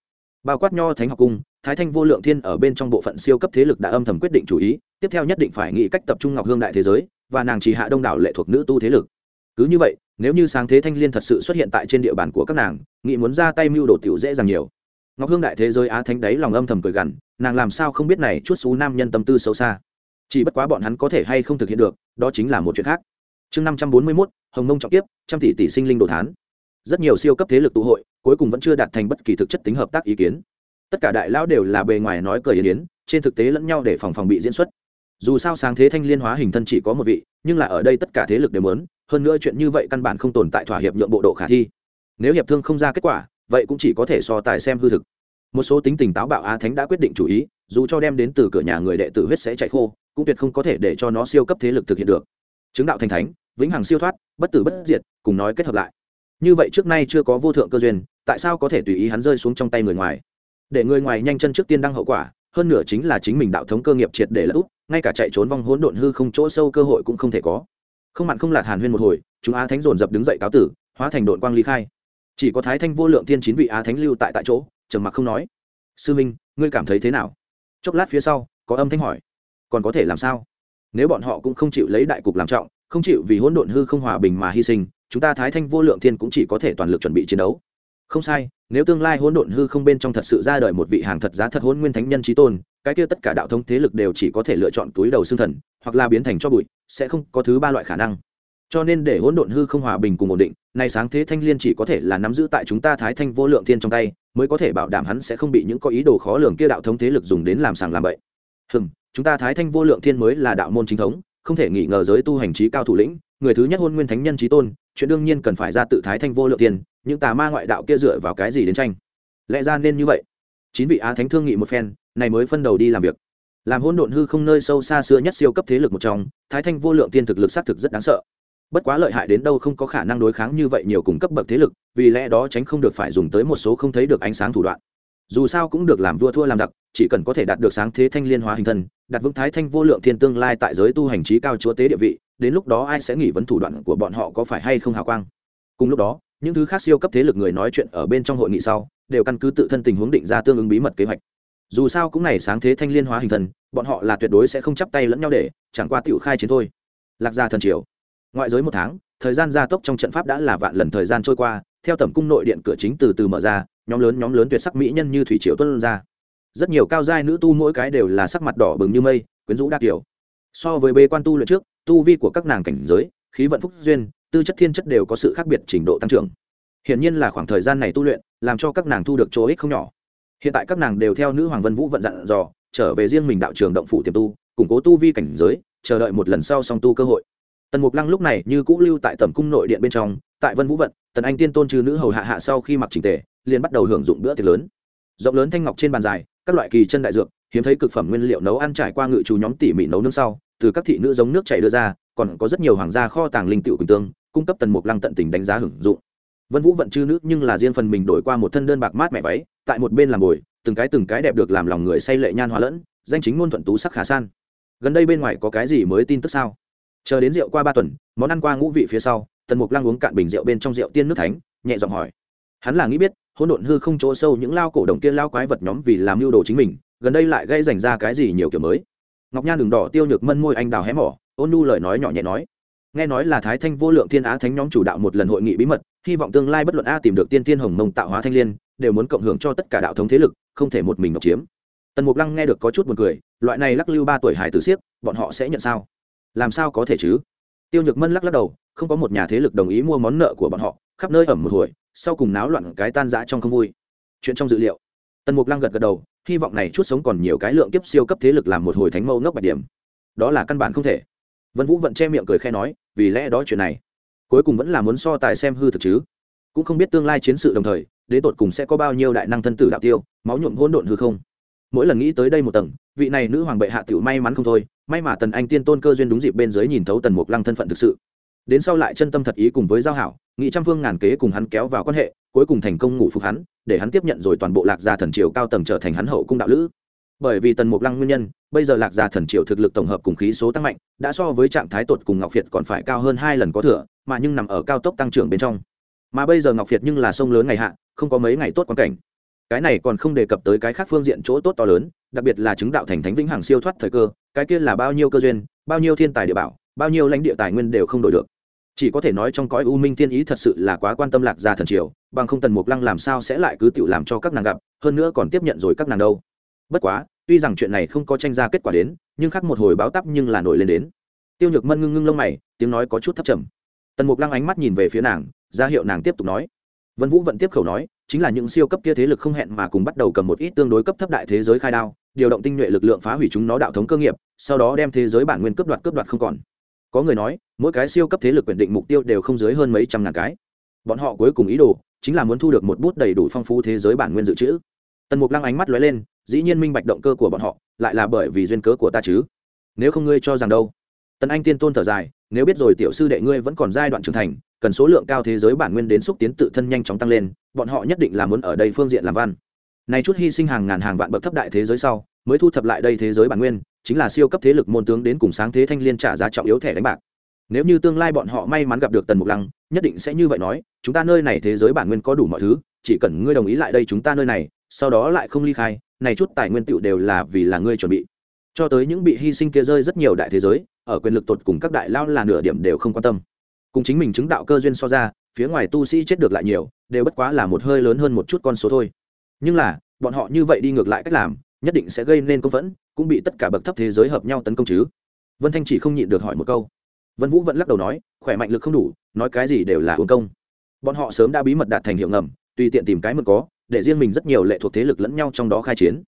Bao quát nho thánh học cung, thái thanh vô lượng thiên ở bên trong bộ phận siêu cấp thế lực đã âm thầm quyết định chủ ý, tiếp theo nhất định phải nghĩ cách tập trung ngọc hương đại thế giới, và nàng chỉ hạ đông đảo lệ thuộc nữ tu thế lực. Cứ như vậy, nếu như sáng thế thanh liên thật sự xuất hiện tại trên địa bàn của các nàng nghị muốn ra tay mưu đồ tiểu dễ dàng nhiều. Ngọc hương đại thế giới á thánh đấy lòng âm thầm cười gằn, nàng làm sao không biết này chút xú nam nhân tâm tư sâu xa. Chỉ bất quá bọn hắn có thể hay không thực hiện được, đó chính là một chuyện khác chương năm trăm bốn mươi mốt, hồng mông trọng tiếp trăm tỷ tỷ sinh linh đồ thán. Rất nhiều siêu cấp thế lực tụ hội, cuối cùng vẫn chưa đạt thành bất kỳ thực chất tính hợp tác ý kiến. Tất cả đại lão đều là bề ngoài nói cười yên yến, trên thực tế lẫn nhau để phòng phòng bị diễn xuất. Dù sao sáng thế thanh liên hóa hình thân chỉ có một vị, nhưng là ở đây tất cả thế lực đều muốn, hơn nữa chuyện như vậy căn bản không tồn tại thỏa hiệp nhượng bộ độ khả thi. Nếu hiệp thương không ra kết quả, vậy cũng chỉ có thể so tài xem hư thực. Một số tính tình táo bạo á thánh đã quyết định chủ ý, dù cho đem đến từ cửa nhà người đệ tử huyết sẽ chạy khô, cũng tuyệt không có thể để cho nó siêu cấp thế lực thực hiện được chứng đạo thành thánh, vĩnh hằng siêu thoát, bất tử bất diệt, cùng nói kết hợp lại. Như vậy trước nay chưa có vô thượng cơ duyên, tại sao có thể tùy ý hắn rơi xuống trong tay người ngoài? Để người ngoài nhanh chân trước tiên đăng hậu quả, hơn nữa chính là chính mình đạo thống cơ nghiệp triệt để lỡ úp ngay cả chạy trốn vong hỗn độn hư không chỗ sâu cơ hội cũng không thể có. Không mặn không lạt hàn huyên một hồi, chúng á thánh dồn dập đứng dậy cáo tử, hóa thành đội quang ly khai. Chỉ có thái thanh vô lượng tiên chín vị á thánh lưu tại tại chỗ, trầm mặc không nói. Sư minh, ngươi cảm thấy thế nào? Chốc lát phía sau, có âm thanh hỏi. Còn có thể làm sao? Nếu bọn họ cũng không chịu lấy đại cục làm trọng, không chịu vì hỗn độn hư không hòa bình mà hy sinh, chúng ta thái thanh vô lượng thiên cũng chỉ có thể toàn lực chuẩn bị chiến đấu. Không sai, nếu tương lai hỗn độn hư không bên trong thật sự ra đời một vị hàng thật giá thật hỗn nguyên thánh nhân trí tôn, cái kia tất cả đạo thống thế lực đều chỉ có thể lựa chọn túi đầu xương thần, hoặc là biến thành cho bụi, sẽ không có thứ ba loại khả năng. Cho nên để hỗn độn hư không hòa bình cùng ổn định, nay sáng thế thanh liên chỉ có thể là nắm giữ tại chúng ta thái thanh vô lượng thiên trong tay, mới có thể bảo đảm hắn sẽ không bị những có ý đồ khó lường kia đạo thống thế lực dùng đến làm sàng làm bậy. Hừm chúng ta thái thanh vô lượng thiên mới là đạo môn chính thống không thể nghi ngờ giới tu hành trí cao thủ lĩnh người thứ nhất hôn nguyên thánh nhân trí tôn chuyện đương nhiên cần phải ra tự thái thanh vô lượng thiên, những tà ma ngoại đạo kia dựa vào cái gì đến tranh? Lẽ ra nên như vậy. Chín vị á thánh thương nghị một phen này mới phân đầu đi làm việc. Làm hôn độn hư không nơi sâu xa xưa nhất siêu cấp thế lực một trong thái thanh vô lượng tiên thực lực xác thực rất đáng sợ. Bất quá lợi hại đến đâu không có khả năng đối kháng như vậy nhiều cùng cấp bậc thế lực vì lẽ đó tránh không được phải dùng tới một số không thấy được ánh sáng thủ đoạn. Dù sao cũng được làm vua thua làm giặc chỉ cần có thể đạt được sáng thế thanh liên hóa hình thân đặt vững thái thanh vô lượng thiên tương lai tại giới tu hành trí cao chúa tế địa vị, đến lúc đó ai sẽ nghỉ vấn thủ đoạn của bọn họ có phải hay không hào quang? Cùng lúc đó, những thứ khác siêu cấp thế lực người nói chuyện ở bên trong hội nghị sau, đều căn cứ tự thân tình huống định ra tương ứng bí mật kế hoạch. Dù sao cũng này sáng thế thanh liên hóa hình thần, bọn họ là tuyệt đối sẽ không chắp tay lẫn nhau để, chẳng qua tiểu khai chiến thôi. Lạc gia thần triều. Ngoại giới một tháng, thời gian gia tốc trong trận pháp đã là vạn lần thời gian trôi qua, theo tẩm cung nội điện cửa chính từ từ mở ra, nhóm lớn nhóm lớn tuyệt sắc mỹ nhân như thủy triều tuân ra rất nhiều cao giai nữ tu mỗi cái đều là sắc mặt đỏ bừng như mây, quyến rũ đa kiểu. So với bê quan tu luyện trước, tu vi của các nàng cảnh giới, khí vận phúc duyên, tư chất thiên chất đều có sự khác biệt trình độ tăng trưởng. Hiển nhiên là khoảng thời gian này tu luyện, làm cho các nàng thu được chỗ ích không nhỏ. Hiện tại các nàng đều theo nữ hoàng vân vũ vận dặn dò, trở về riêng mình đạo trường động phủ tiềm tu, củng cố tu vi cảnh giới, chờ đợi một lần sau song tu cơ hội. Tần mục lăng lúc này như cũ lưu tại tầm cung nội điện bên trong, tại vân vũ vận, tần anh tiên tôn trừ nữ hầu hạ hạ sau khi mặc trình tề, liền bắt đầu hưởng dụng bữa tiệc lớn. Rộng lớn thanh ngọc trên bàn dài các loại kỳ chân đại dược, hiếm thấy cực phẩm nguyên liệu nấu ăn trải qua ngự trù nhóm tỉ mỉ nấu nướng sau, từ các thị nữ giống nước chảy đưa ra, còn có rất nhiều hoàng gia kho tàng linh tiểu quỳnh tương, cung cấp tần mục lăng tận tình đánh giá hưởng dụng. Vân vũ vận chư nữ nhưng là riêng phần mình đổi qua một thân đơn bạc mát mẹ váy, tại một bên làm ngồi từng cái từng cái đẹp được làm lòng người say lệ nhan hóa lẫn, danh chính ngôn thuận tú sắc khả san. Gần đây bên ngoài có cái gì mới tin tức sao? Chờ đến rượu qua ba tuần, món ăn qua ngũ vị phía sau, tần mục lăng uống cạn bình rượu bên trong rượu tiên nước thánh, nhẹ giọng hỏi hắn là nghĩ biết, hỗn độn hư không chỗ sâu những lao cổ đồng kia lao quái vật nhóm vì làm mưu đồ chính mình, gần đây lại gây dành ra cái gì nhiều kiểu mới. Ngọc nha đường đỏ tiêu nhược mân môi anh đào hé mỏ, ôn nu lời nói nhỏ nhẹ nói. Nghe nói là thái thanh vô lượng thiên á thánh nhóm chủ đạo một lần hội nghị bí mật, hy vọng tương lai bất luận a tìm được tiên tiên hồng mông tạo hóa thanh liên, đều muốn cộng hưởng cho tất cả đạo thống thế lực, không thể một mình độc chiếm. Tần mục lăng nghe được có chút buồn cười, loại này lắc lưu ba tuổi hải tử siếc, bọn họ sẽ nhận sao? Làm sao có thể chứ? Tiêu nhược mân lắc lắc đầu, không có một nhà thế lực đồng ý mua món nợ của bọn họ, khắp nơi ẩm một hồi sau cùng náo loạn cái tan rã trong không vui. Chuyện trong dự liệu. Tần mục lăng gật gật đầu, hy vọng này chút sống còn nhiều cái lượng kiếp siêu cấp thế lực làm một hồi thánh mâu ngốc bạch điểm. Đó là căn bản không thể. Vân vũ vẫn che miệng cười khe nói, vì lẽ đó chuyện này, cuối cùng vẫn là muốn so tài xem hư thực chứ. Cũng không biết tương lai chiến sự đồng thời đến tột cùng sẽ có bao nhiêu đại năng thân tử đạo tiêu, máu nhuộm hỗn độn hư không. Mỗi lần nghĩ tới đây một tầng, vị này nữ hoàng bệ hạ tiểu may mắn không thôi, may mà tần anh tiên tôn cơ duyên đúng dịp bên dưới nhìn thấu tần mục lăng thân phận thực sự. Đến sau lại chân tâm thật ý cùng với giao hảo nghị trăm phương ngàn kế cùng hắn kéo vào quan hệ, cuối cùng thành công ngủ phục hắn, để hắn tiếp nhận rồi toàn bộ lạc gia thần triều cao tầng trở thành hắn hậu cung đạo lữ. Bởi vì tần mục lăng nguyên nhân, bây giờ lạc gia thần triều thực lực tổng hợp cùng khí số tăng mạnh, đã so với trạng thái tột cùng ngọc việt còn phải cao hơn hai lần có thừa, mà nhưng nằm ở cao tốc tăng trưởng bên trong. Mà bây giờ ngọc việt nhưng là sông lớn ngày hạ, không có mấy ngày tốt quan cảnh. Cái này còn không đề cập tới cái khác phương diện chỗ tốt to lớn, đặc biệt là chứng đạo thành thánh vĩnh hằng siêu thoát thời cơ, cái kia là bao nhiêu cơ duyên, bao nhiêu thiên tài địa bảo, bao nhiêu lãnh địa tài nguyên đều không đổi được chỉ có thể nói trong cõi u minh thiên ý thật sự là quá quan tâm lạc gia thần triều, bằng không tần mục lăng làm sao sẽ lại cứ tự làm cho các nàng gặp, hơn nữa còn tiếp nhận rồi các nàng đâu. Bất quá, tuy rằng chuyện này không có tranh ra kết quả đến, nhưng khác một hồi báo tắp nhưng là nổi lên đến. Tiêu nhược mân ngưng ngưng lông mày, tiếng nói có chút thấp trầm. Tần mục lăng ánh mắt nhìn về phía nàng, ra hiệu nàng tiếp tục nói. Vân vũ vẫn tiếp khẩu nói, chính là những siêu cấp kia thế lực không hẹn mà cùng bắt đầu cầm một ít tương đối cấp thấp đại thế giới khai đao, điều động tinh nhuệ lực lượng phá hủy chúng nó đạo thống cơ nghiệp, sau đó đem thế giới bản nguyên cướp đoạt cướp đoạt không còn có người nói, mỗi cái siêu cấp thế lực quyền định mục tiêu đều không dưới hơn mấy trăm ngàn cái. Bọn họ cuối cùng ý đồ, chính là muốn thu được một bút đầy đủ phong phú thế giới bản nguyên dự trữ. Tần mục lăng ánh mắt lóe lên, dĩ nhiên minh bạch động cơ của bọn họ, lại là bởi vì duyên cớ của ta chứ. Nếu không ngươi cho rằng đâu? Tần anh tiên tôn thở dài, nếu biết rồi tiểu sư đệ ngươi vẫn còn giai đoạn trưởng thành, cần số lượng cao thế giới bản nguyên đến xúc tiến tự thân nhanh chóng tăng lên, bọn họ nhất định là muốn ở đây phương diện làm văn. Này chút hy sinh hàng ngàn hàng vạn bậc thấp đại thế giới sau mới thu thập lại đây thế giới bản nguyên, chính là siêu cấp thế lực môn tướng đến cùng sáng thế thanh liên trả giá trọng yếu thẻ đánh bạc. Nếu như tương lai bọn họ may mắn gặp được tần mục lăng, nhất định sẽ như vậy nói, chúng ta nơi này thế giới bản nguyên có đủ mọi thứ, chỉ cần ngươi đồng ý lại đây chúng ta nơi này, sau đó lại không ly khai, này chút tài nguyên tựu đều là vì là ngươi chuẩn bị. Cho tới những bị hy sinh kia rơi rất nhiều đại thế giới, ở quyền lực tột cùng các đại lao là nửa điểm đều không quan tâm. Cùng chính mình chứng đạo cơ duyên so ra, phía ngoài tu sĩ chết được lại nhiều, đều bất quá là một hơi lớn hơn một chút con số thôi. Nhưng là, bọn họ như vậy đi ngược lại cách làm nhất định sẽ gây nên công phẫn, cũng bị tất cả bậc thấp thế giới hợp nhau tấn công chứ. Vân thanh chỉ không nhịn được hỏi một câu. Vân vũ vẫn lắc đầu nói, khỏe mạnh lực không đủ, nói cái gì đều là uống công. Bọn họ sớm đã bí mật đạt thành hiệu ngầm, tùy tiện tìm cái mực có, để riêng mình rất nhiều lệ thuộc thế lực lẫn nhau trong đó khai chiến.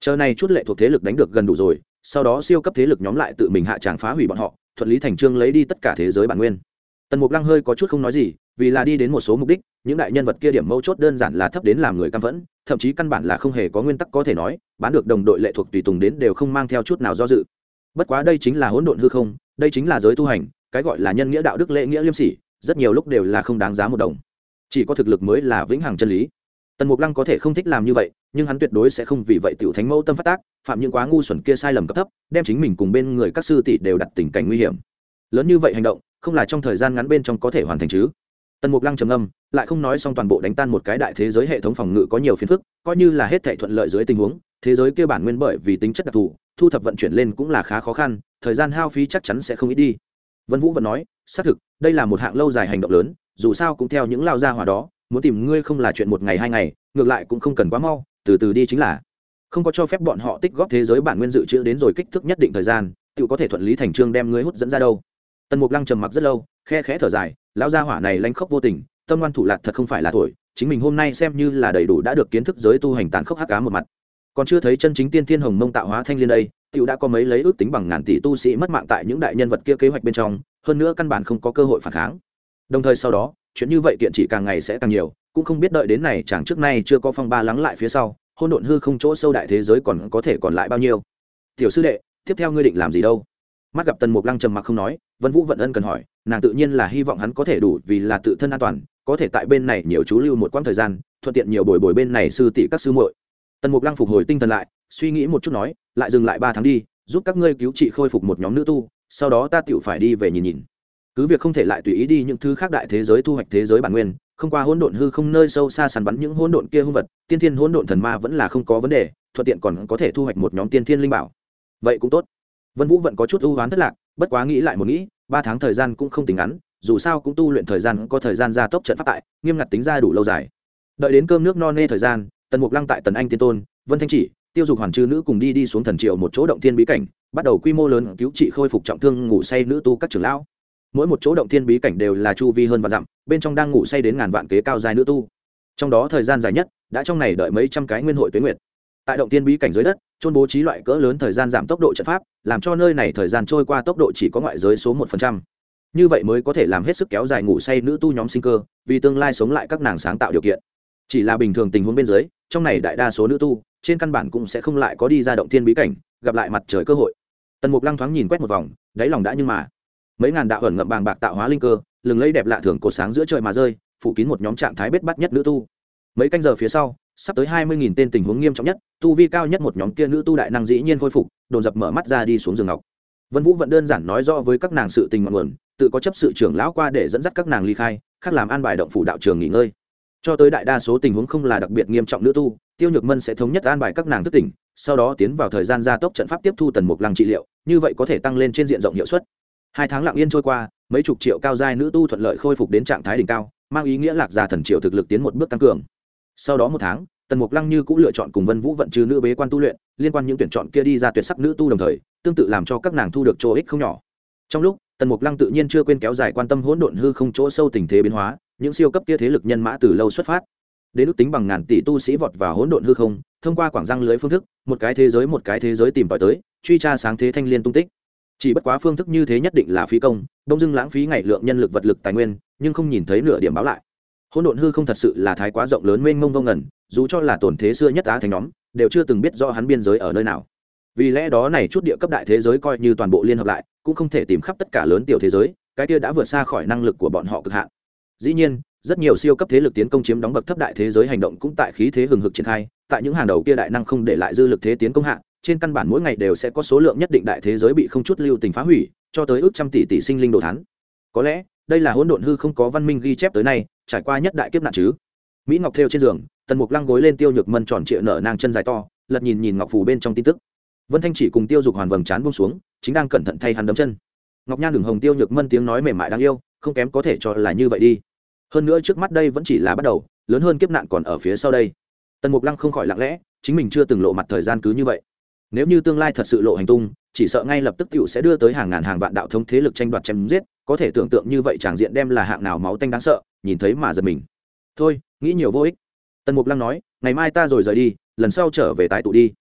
Chờ này chút lệ thuộc thế lực đánh được gần đủ rồi, sau đó siêu cấp thế lực nhóm lại tự mình hạ tràng phá hủy bọn họ, thuận lý thành trương lấy đi tất cả thế giới bản nguyên. Tần mục lăng hơi có chút không nói gì, vì là đi đến một số mục đích, những đại nhân vật kia điểm mấu chốt đơn giản là thấp đến làm người căm phẫn thậm chí căn bản là không hề có nguyên tắc có thể nói, bán được đồng đội lệ thuộc tùy tùng đến đều không mang theo chút nào do dự. Bất quá đây chính là hỗn độn hư không, đây chính là giới tu hành, cái gọi là nhân nghĩa đạo đức lễ nghĩa liêm sỉ, rất nhiều lúc đều là không đáng giá một đồng. Chỉ có thực lực mới là vĩnh hằng chân lý. Tần mục lăng có thể không thích làm như vậy, nhưng hắn tuyệt đối sẽ không vì vậy tiểu thánh mẫu tâm phát tác, phạm những quá ngu xuẩn kia sai lầm cấp thấp, đem chính mình cùng bên người các sư tỷ đều đặt tình cảnh nguy hiểm. Lớn như vậy hành động, không là trong thời gian ngắn bên trong có thể hoàn thành chứ? Tần mục lăng trầm âm lại không nói xong toàn bộ đánh tan một cái đại thế giới hệ thống phòng ngự có nhiều phiền phức, coi như là hết thể thuận lợi dưới tình huống, thế giới kia bản nguyên bởi vì tính chất đặc thù, thu thập vận chuyển lên cũng là khá khó khăn, thời gian hao phí chắc chắn sẽ không ít đi. Vân vũ vẫn nói, xác thực, đây là một hạng lâu dài hành động lớn, dù sao cũng theo những lao gia hỏa đó, muốn tìm ngươi không là chuyện một ngày hai ngày, ngược lại cũng không cần quá mau, từ từ đi chính là. Không có cho phép bọn họ tích góp thế giới bản nguyên dự trữ đến rồi kích thước nhất định thời gian tự có thể thuận lý thành trương đem ngươi hút dẫn ra đâu tần mục lăng trầm mặc rất lâu, khe khẽ thở dài, lão gia hỏa này lanh khốc vô tình, tâm ngoan thủ lạc thật không phải là thổi, chính mình hôm nay xem như là đầy đủ đã được kiến thức giới tu hành tàn khốc hắc cá một mặt. Còn chưa thấy chân chính tiên thiên hồng mông tạo hóa thanh liên đây, tiểu đã có mấy lấy ước tính bằng ngàn tỷ tu sĩ mất mạng tại những đại nhân vật kia kế hoạch bên trong, hơn nữa căn bản không có cơ hội phản kháng. Đồng thời sau đó, chuyện như vậy kiện chỉ càng ngày sẽ càng nhiều, cũng không biết đợi đến này chẳng trước nay chưa có phong ba lắng lại phía sau, hôn độn hư không chỗ sâu đại thế giới còn có thể còn lại bao nhiêu. Tiểu sư đệ, tiếp theo ngươi định làm gì đâu? Mắt gặp tần mục lăng trầm mặc không nói, vân vũ vận ân cần hỏi, nàng tự nhiên là hy vọng hắn có thể đủ vì là tự thân an toàn, có thể tại bên này nhiều chú lưu một quãng thời gian, thuận tiện nhiều bồi bồi bên này sư tỷ các sư muội. Tần mục lăng phục hồi tinh thần lại, suy nghĩ một chút nói, lại dừng lại ba tháng đi, giúp các ngươi cứu trị khôi phục một nhóm nữ tu, sau đó ta tựu phải đi về nhìn nhìn. Cứ việc không thể lại tùy ý đi những thứ khác đại thế giới thu hoạch thế giới bản nguyên, không qua hỗn độn hư không nơi sâu xa sàn bắn những hỗn độn kia hung vật, tiên thiên hỗn độn thần ma vẫn là không có vấn đề, thuận tiện còn có thể thu hoạch một nhóm tiên thiên linh bảo. Vậy cũng tốt vân vũ vẫn có chút ưu hoán thất lạc, bất quá nghĩ lại một nghĩ, ba tháng thời gian cũng không tính ngắn, dù sao cũng tu luyện thời gian có thời gian gia tốc trận pháp tại, nghiêm ngặt tính ra đủ lâu dài. Đợi đến cơm nước no nê thời gian, tần mục lăng tại tần anh tiên tôn, vân thanh chỉ, tiêu dục hoàn chư nữ cùng đi đi xuống thần triệu một chỗ động thiên bí cảnh, bắt đầu quy mô lớn cứu trị khôi phục trọng thương ngủ say nữ tu các trưởng lão. Mỗi một chỗ động thiên bí cảnh đều là chu vi hơn và dặm, bên trong đang ngủ say đến ngàn vạn kế cao dài nữ tu. Trong đó thời gian dài nhất, đã trong này đợi mấy trăm cái nguyên hội tuyến nguyệt tại động thiên bí cảnh dưới đất trôn bố trí loại cỡ lớn thời gian giảm tốc độ trận pháp, làm cho nơi này thời gian trôi qua tốc độ chỉ có ngoại giới số một phần trăm. Như vậy mới có thể làm hết sức kéo dài ngủ say nữ tu nhóm sinh cơ, vì tương lai sống lại các nàng sáng tạo điều kiện. Chỉ là bình thường tình huống bên dưới, trong này đại đa số nữ tu, trên căn bản cũng sẽ không lại có đi ra động thiên bí cảnh, gặp lại mặt trời cơ hội. Tần mục lăng thoáng nhìn quét một vòng, đáy lòng đã nhưng mà. Mấy ngàn đạo ẩn ngậm bàng bạc tạo hóa linh cơ, lừng lấy đẹp lạ thường cột sáng giữa trời mà rơi, phủ kín một nhóm trạng thái bết bắt nhất nữ tu. Mấy canh giờ phía sau sắp tới hai mươi nghìn tên tình huống nghiêm trọng nhất, tu vi cao nhất một nhóm kia nữ tu đại năng dĩ nhiên khôi phục, đồn dập mở mắt ra đi xuống giường ngọc. Vân vũ vẫn đơn giản nói rõ với các nàng sự tình ngọn nguồn, tự có chấp sự trưởng lão qua để dẫn dắt các nàng ly khai, khác làm an bài động phủ đạo trường nghỉ ngơi. Cho tới đại đa số tình huống không là đặc biệt nghiêm trọng nữ tu, tiêu nhược mân sẽ thống nhất an bài các nàng thức tỉnh, sau đó tiến vào thời gian gia tốc trận pháp tiếp thu tần mục lăng trị liệu, như vậy có thể tăng lên trên diện rộng hiệu suất. Hai tháng lặng yên trôi qua, mấy chục triệu cao giai nữ tu thuận lợi khôi phục đến trạng thái đỉnh cao, mang ý nghĩa lạc già thần triệu thực lực tiến một bước tăng cường sau đó một tháng, tần mục lăng như cũng lựa chọn cùng vân vũ vận trừ nữ bế quan tu luyện, liên quan những tuyển chọn kia đi ra tuyệt sắc nữ tu đồng thời, tương tự làm cho các nàng thu được chỗ ích không nhỏ. Trong lúc, tần mục lăng tự nhiên chưa quên kéo dài quan tâm hỗn độn hư không chỗ sâu tình thế biến hóa, những siêu cấp kia thế lực nhân mã từ lâu xuất phát. Đến ước tính bằng ngàn tỷ tu sĩ vọt vào hỗn độn hư không, thông qua quảng răng lưới phương thức, một cái thế giới một cái thế giới tìm tòi tới, truy tra sáng thế thanh liên tung tích. Chỉ bất quá phương thức như thế nhất định là phí công, đông dưng lãng phí ngày lượng nhân lực vật lực tài nguyên, nhưng không nhìn thấy nửa điểm báo lại hỗn độn hư không thật sự là thái quá rộng lớn mênh mông vô ngẩn dù cho là tổn thế xưa nhất á thành nhóm, đều chưa từng biết do hắn biên giới ở nơi nào. Vì lẽ đó này chút địa cấp đại thế giới coi như toàn bộ liên hợp lại, cũng không thể tìm khắp tất cả lớn tiểu thế giới, cái kia đã vượt xa khỏi năng lực của bọn họ cực hạn. Dĩ nhiên, rất nhiều siêu cấp thế lực tiến công chiếm đóng bậc thấp đại thế giới hành động cũng tại khí thế hừng hực triển khai, tại những hàng đầu kia đại năng không để lại dư lực thế tiến công hạ, trên căn bản mỗi ngày đều sẽ có số lượng nhất định đại thế giới bị không chút lưu tình phá hủy, cho tới ước trăm tỷ tỷ sinh linh đồ thán. Có lẽ đây là hỗn độn hư không có văn minh ghi chép tới nay, trải qua nhất đại kiếp nạn chứ. Mỹ ngọc theo trên giường, tần mục lăng gối lên tiêu nhược mân tròn trịa nở nang chân dài to, lật nhìn nhìn ngọc phù bên trong tin tức. Vân thanh chỉ cùng tiêu dục hoàn vầng chán buông xuống, chính đang cẩn thận thay hắn đấm chân. Ngọc nhan đường hồng tiêu nhược mân tiếng nói mềm mại đáng yêu, không kém có thể cho là như vậy đi. Hơn nữa trước mắt đây vẫn chỉ là bắt đầu, lớn hơn kiếp nạn còn ở phía sau đây. Tần mục lăng không khỏi lặng lẽ, chính mình chưa từng lộ mặt thời gian cứ như vậy. Nếu như tương lai thật sự lộ hành tung, chỉ sợ ngay lập tức t sẽ đưa tới hàng ngàn hàng vạn đạo thống thế lực tranh đoạt chém giết có thể tưởng tượng như vậy chẳng diện đem là hạng nào máu tanh đáng sợ, nhìn thấy mà giật mình. Thôi, nghĩ nhiều vô ích. Tần mục lăng nói, ngày mai ta rồi rời đi, lần sau trở về tái tụ đi.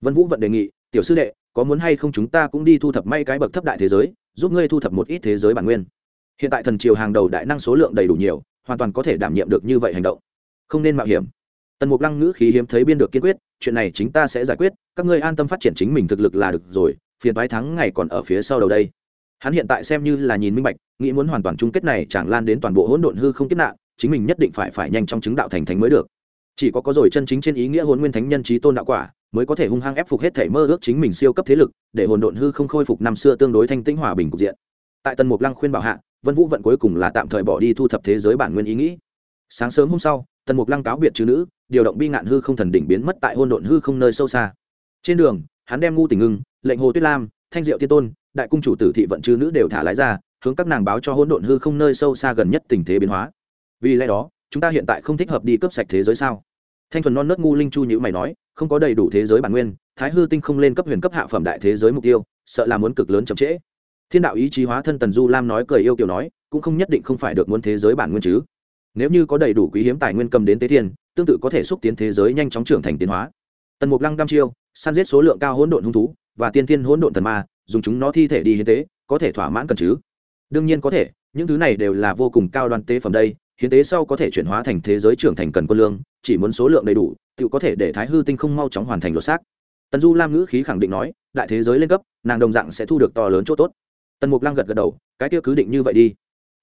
Vân vũ vận đề nghị, tiểu sư đệ, có muốn hay không chúng ta cũng đi thu thập may cái bậc thấp đại thế giới, giúp ngươi thu thập một ít thế giới bản nguyên. Hiện tại thần triều hàng đầu đại năng số lượng đầy đủ nhiều, hoàn toàn có thể đảm nhiệm được như vậy hành động. Không nên mạo hiểm. Tần mục lăng ngữ khí hiếm thấy biên được kiên quyết, chuyện này chính ta sẽ giải quyết, các ngươi an tâm phát triển chính mình thực lực là được rồi, phiền thoái thắng ngày còn ở phía sau đầu đây hắn hiện tại xem như là nhìn minh bạch, nghĩ muốn hoàn toàn chung kết này chẳng lan đến toàn bộ hỗn độn hư không kết nạn, chính mình nhất định phải phải nhanh trong chứng đạo thành thánh mới được. Chỉ có có rồi chân chính trên ý nghĩa hôn nguyên thánh nhân trí tôn đạo quả, mới có thể hung hăng ép phục hết thể mơ ước chính mình siêu cấp thế lực, để hồn độn hư không khôi phục năm xưa tương đối thanh tĩnh hòa bình cục diện. Tại tần mục lăng khuyên bảo hạ, vân vũ vận cuối cùng là tạm thời bỏ đi thu thập thế giới bản nguyên ý nghĩ. Sáng sớm hôm sau, tần mục lăng cáo biệt chữ nữ, điều động bi ngạn hư không thần đỉnh biến mất tại hôn độn hư không nơi sâu xa. Trên đường, hắn đem ngu tình ngưng, lệnh hồ tuyết lam thanh diệu tiên tôn, đại cung chủ tử thị vận chư nữ đều thả lái ra, hướng các nàng báo cho hôn độn hư không nơi sâu xa gần nhất tình thế biến hóa. Vì lẽ đó, chúng ta hiện tại không thích hợp đi cướp sạch thế giới sao? Thanh thuần non nớt ngu linh chu nhữ mày nói, không có đầy đủ thế giới bản nguyên, thái hư tinh không lên cấp huyền cấp hạ phẩm đại thế giới mục tiêu, sợ là muốn cực lớn chậm trễ. Thiên đạo ý chí hóa thân tần du lam nói cười yêu kiểu nói, cũng không nhất định không phải được muốn thế giới bản nguyên chứ. Nếu như có đầy đủ quý hiếm tài nguyên cầm đến tế thiên, tương tự có thể xúc tiến thế giới nhanh chóng trưởng thành tiến hóa. Tần mục lăng đăm chiêu săn giết số lượng cao hỗn độn hung thú và tiên thiên hỗn độn thần ma, dùng chúng nó thi thể đi hiến tế, có thể thỏa mãn cần chứ? Đương nhiên có thể, những thứ này đều là vô cùng cao đoan tế phẩm đây, hiến tế sau có thể chuyển hóa thành thế giới trưởng thành cần quân lương, chỉ muốn số lượng đầy đủ, tự có thể để thái hư tinh không mau chóng hoàn thành lột xác. Tần du lam ngữ khí khẳng định nói, đại thế giới lên cấp, nàng đồng dạng sẽ thu được to lớn chỗ tốt. Tần mục lăng gật gật đầu, cái kia cứ định như vậy đi.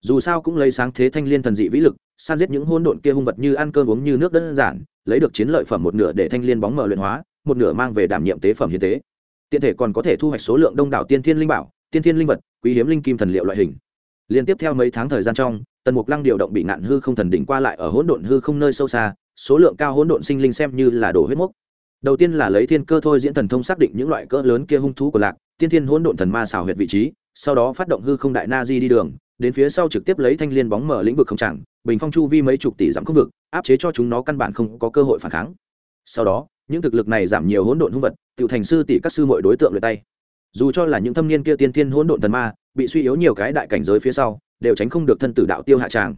Dù sao cũng lấy sáng thế thanh liên thần dị vĩ lực, san giết những hôn độn kia hung vật như ăn cơm uống như nước đơn giản, lấy được chiến lợi phẩm một nửa để thanh liên bóng mở luyện hóa, một nửa mang về đảm nhiệm tế phẩm hiến tế tiện thể còn có thể thu hoạch số lượng đông đảo tiên thiên linh bảo, tiên thiên linh vật, quý hiếm linh kim thần liệu loại hình. Liên tiếp theo mấy tháng thời gian trong, tần mục lăng điều động bị nạn hư không thần đỉnh qua lại ở hỗn độn hư không nơi sâu xa, số lượng cao hỗn độn sinh linh xem như là đổ huyết mốc. Đầu tiên là lấy thiên cơ thôi diễn thần thông xác định những loại cỡ lớn kia hung thú của lạc, tiên thiên hỗn độn thần ma xào huyệt vị trí, sau đó phát động hư không đại na di đi đường, đến phía sau trực tiếp lấy thanh liên bóng mở lĩnh vực không chẳng, bình phong chu vi mấy chục tỷ dặm không vực, áp chế cho chúng nó căn bản không có cơ hội phản kháng. Sau đó những thực lực này giảm nhiều hỗn độn hung vật tự thành sư tỷ các sư mọi đối tượng luyện tay. Dù cho là những thâm niên kia tiên thiên hỗn độn thần ma, bị suy yếu nhiều cái đại cảnh giới phía sau, đều tránh không được thân tử đạo tiêu hạ tràng.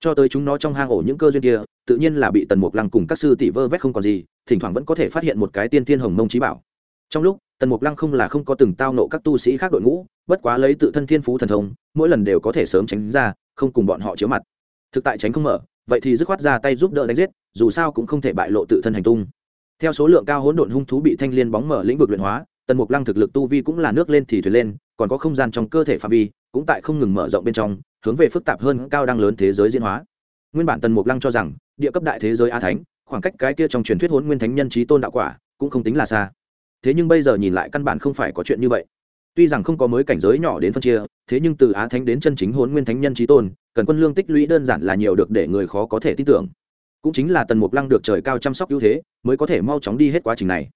Cho tới chúng nó trong hang ổ những cơ duyên kia, tự nhiên là bị tần mục lăng cùng các sư tỷ vơ vét không còn gì, thỉnh thoảng vẫn có thể phát hiện một cái tiên tiên hồng mông trí bảo. Trong lúc, tần mục lăng không là không có từng tao nộ các tu sĩ khác đội ngũ, bất quá lấy tự thân thiên phú thần thông, mỗi lần đều có thể sớm tránh ra, không cùng bọn họ chiếu mặt. Thực tại tránh không mở, vậy thì dứt khoát ra tay giúp đỡ đánh giết, dù sao cũng không thể bại lộ tự thân hành tung theo số lượng cao hỗn độn hung thú bị thanh liên bóng mở lĩnh vực luyện hóa, tần mục lăng thực lực tu vi cũng là nước lên thì thuyền lên, còn có không gian trong cơ thể phạm vi, cũng tại không ngừng mở rộng bên trong, hướng về phức tạp hơn cao đang lớn thế giới diễn hóa. Nguyên bản tần mục lăng cho rằng, địa cấp đại thế giới a thánh, khoảng cách cái kia trong truyền thuyết hỗn nguyên thánh nhân trí tôn đạo quả, cũng không tính là xa. Thế nhưng bây giờ nhìn lại căn bản không phải có chuyện như vậy. Tuy rằng không có mới cảnh giới nhỏ đến phân chia, thế nhưng từ á thánh đến chân chính hỗn nguyên thánh nhân trí tôn, cần quân lương tích lũy đơn giản là nhiều được để người khó có thể tin tưởng cũng chính là tần mục lăng được trời cao chăm sóc ưu thế, mới có thể mau chóng đi hết quá trình này.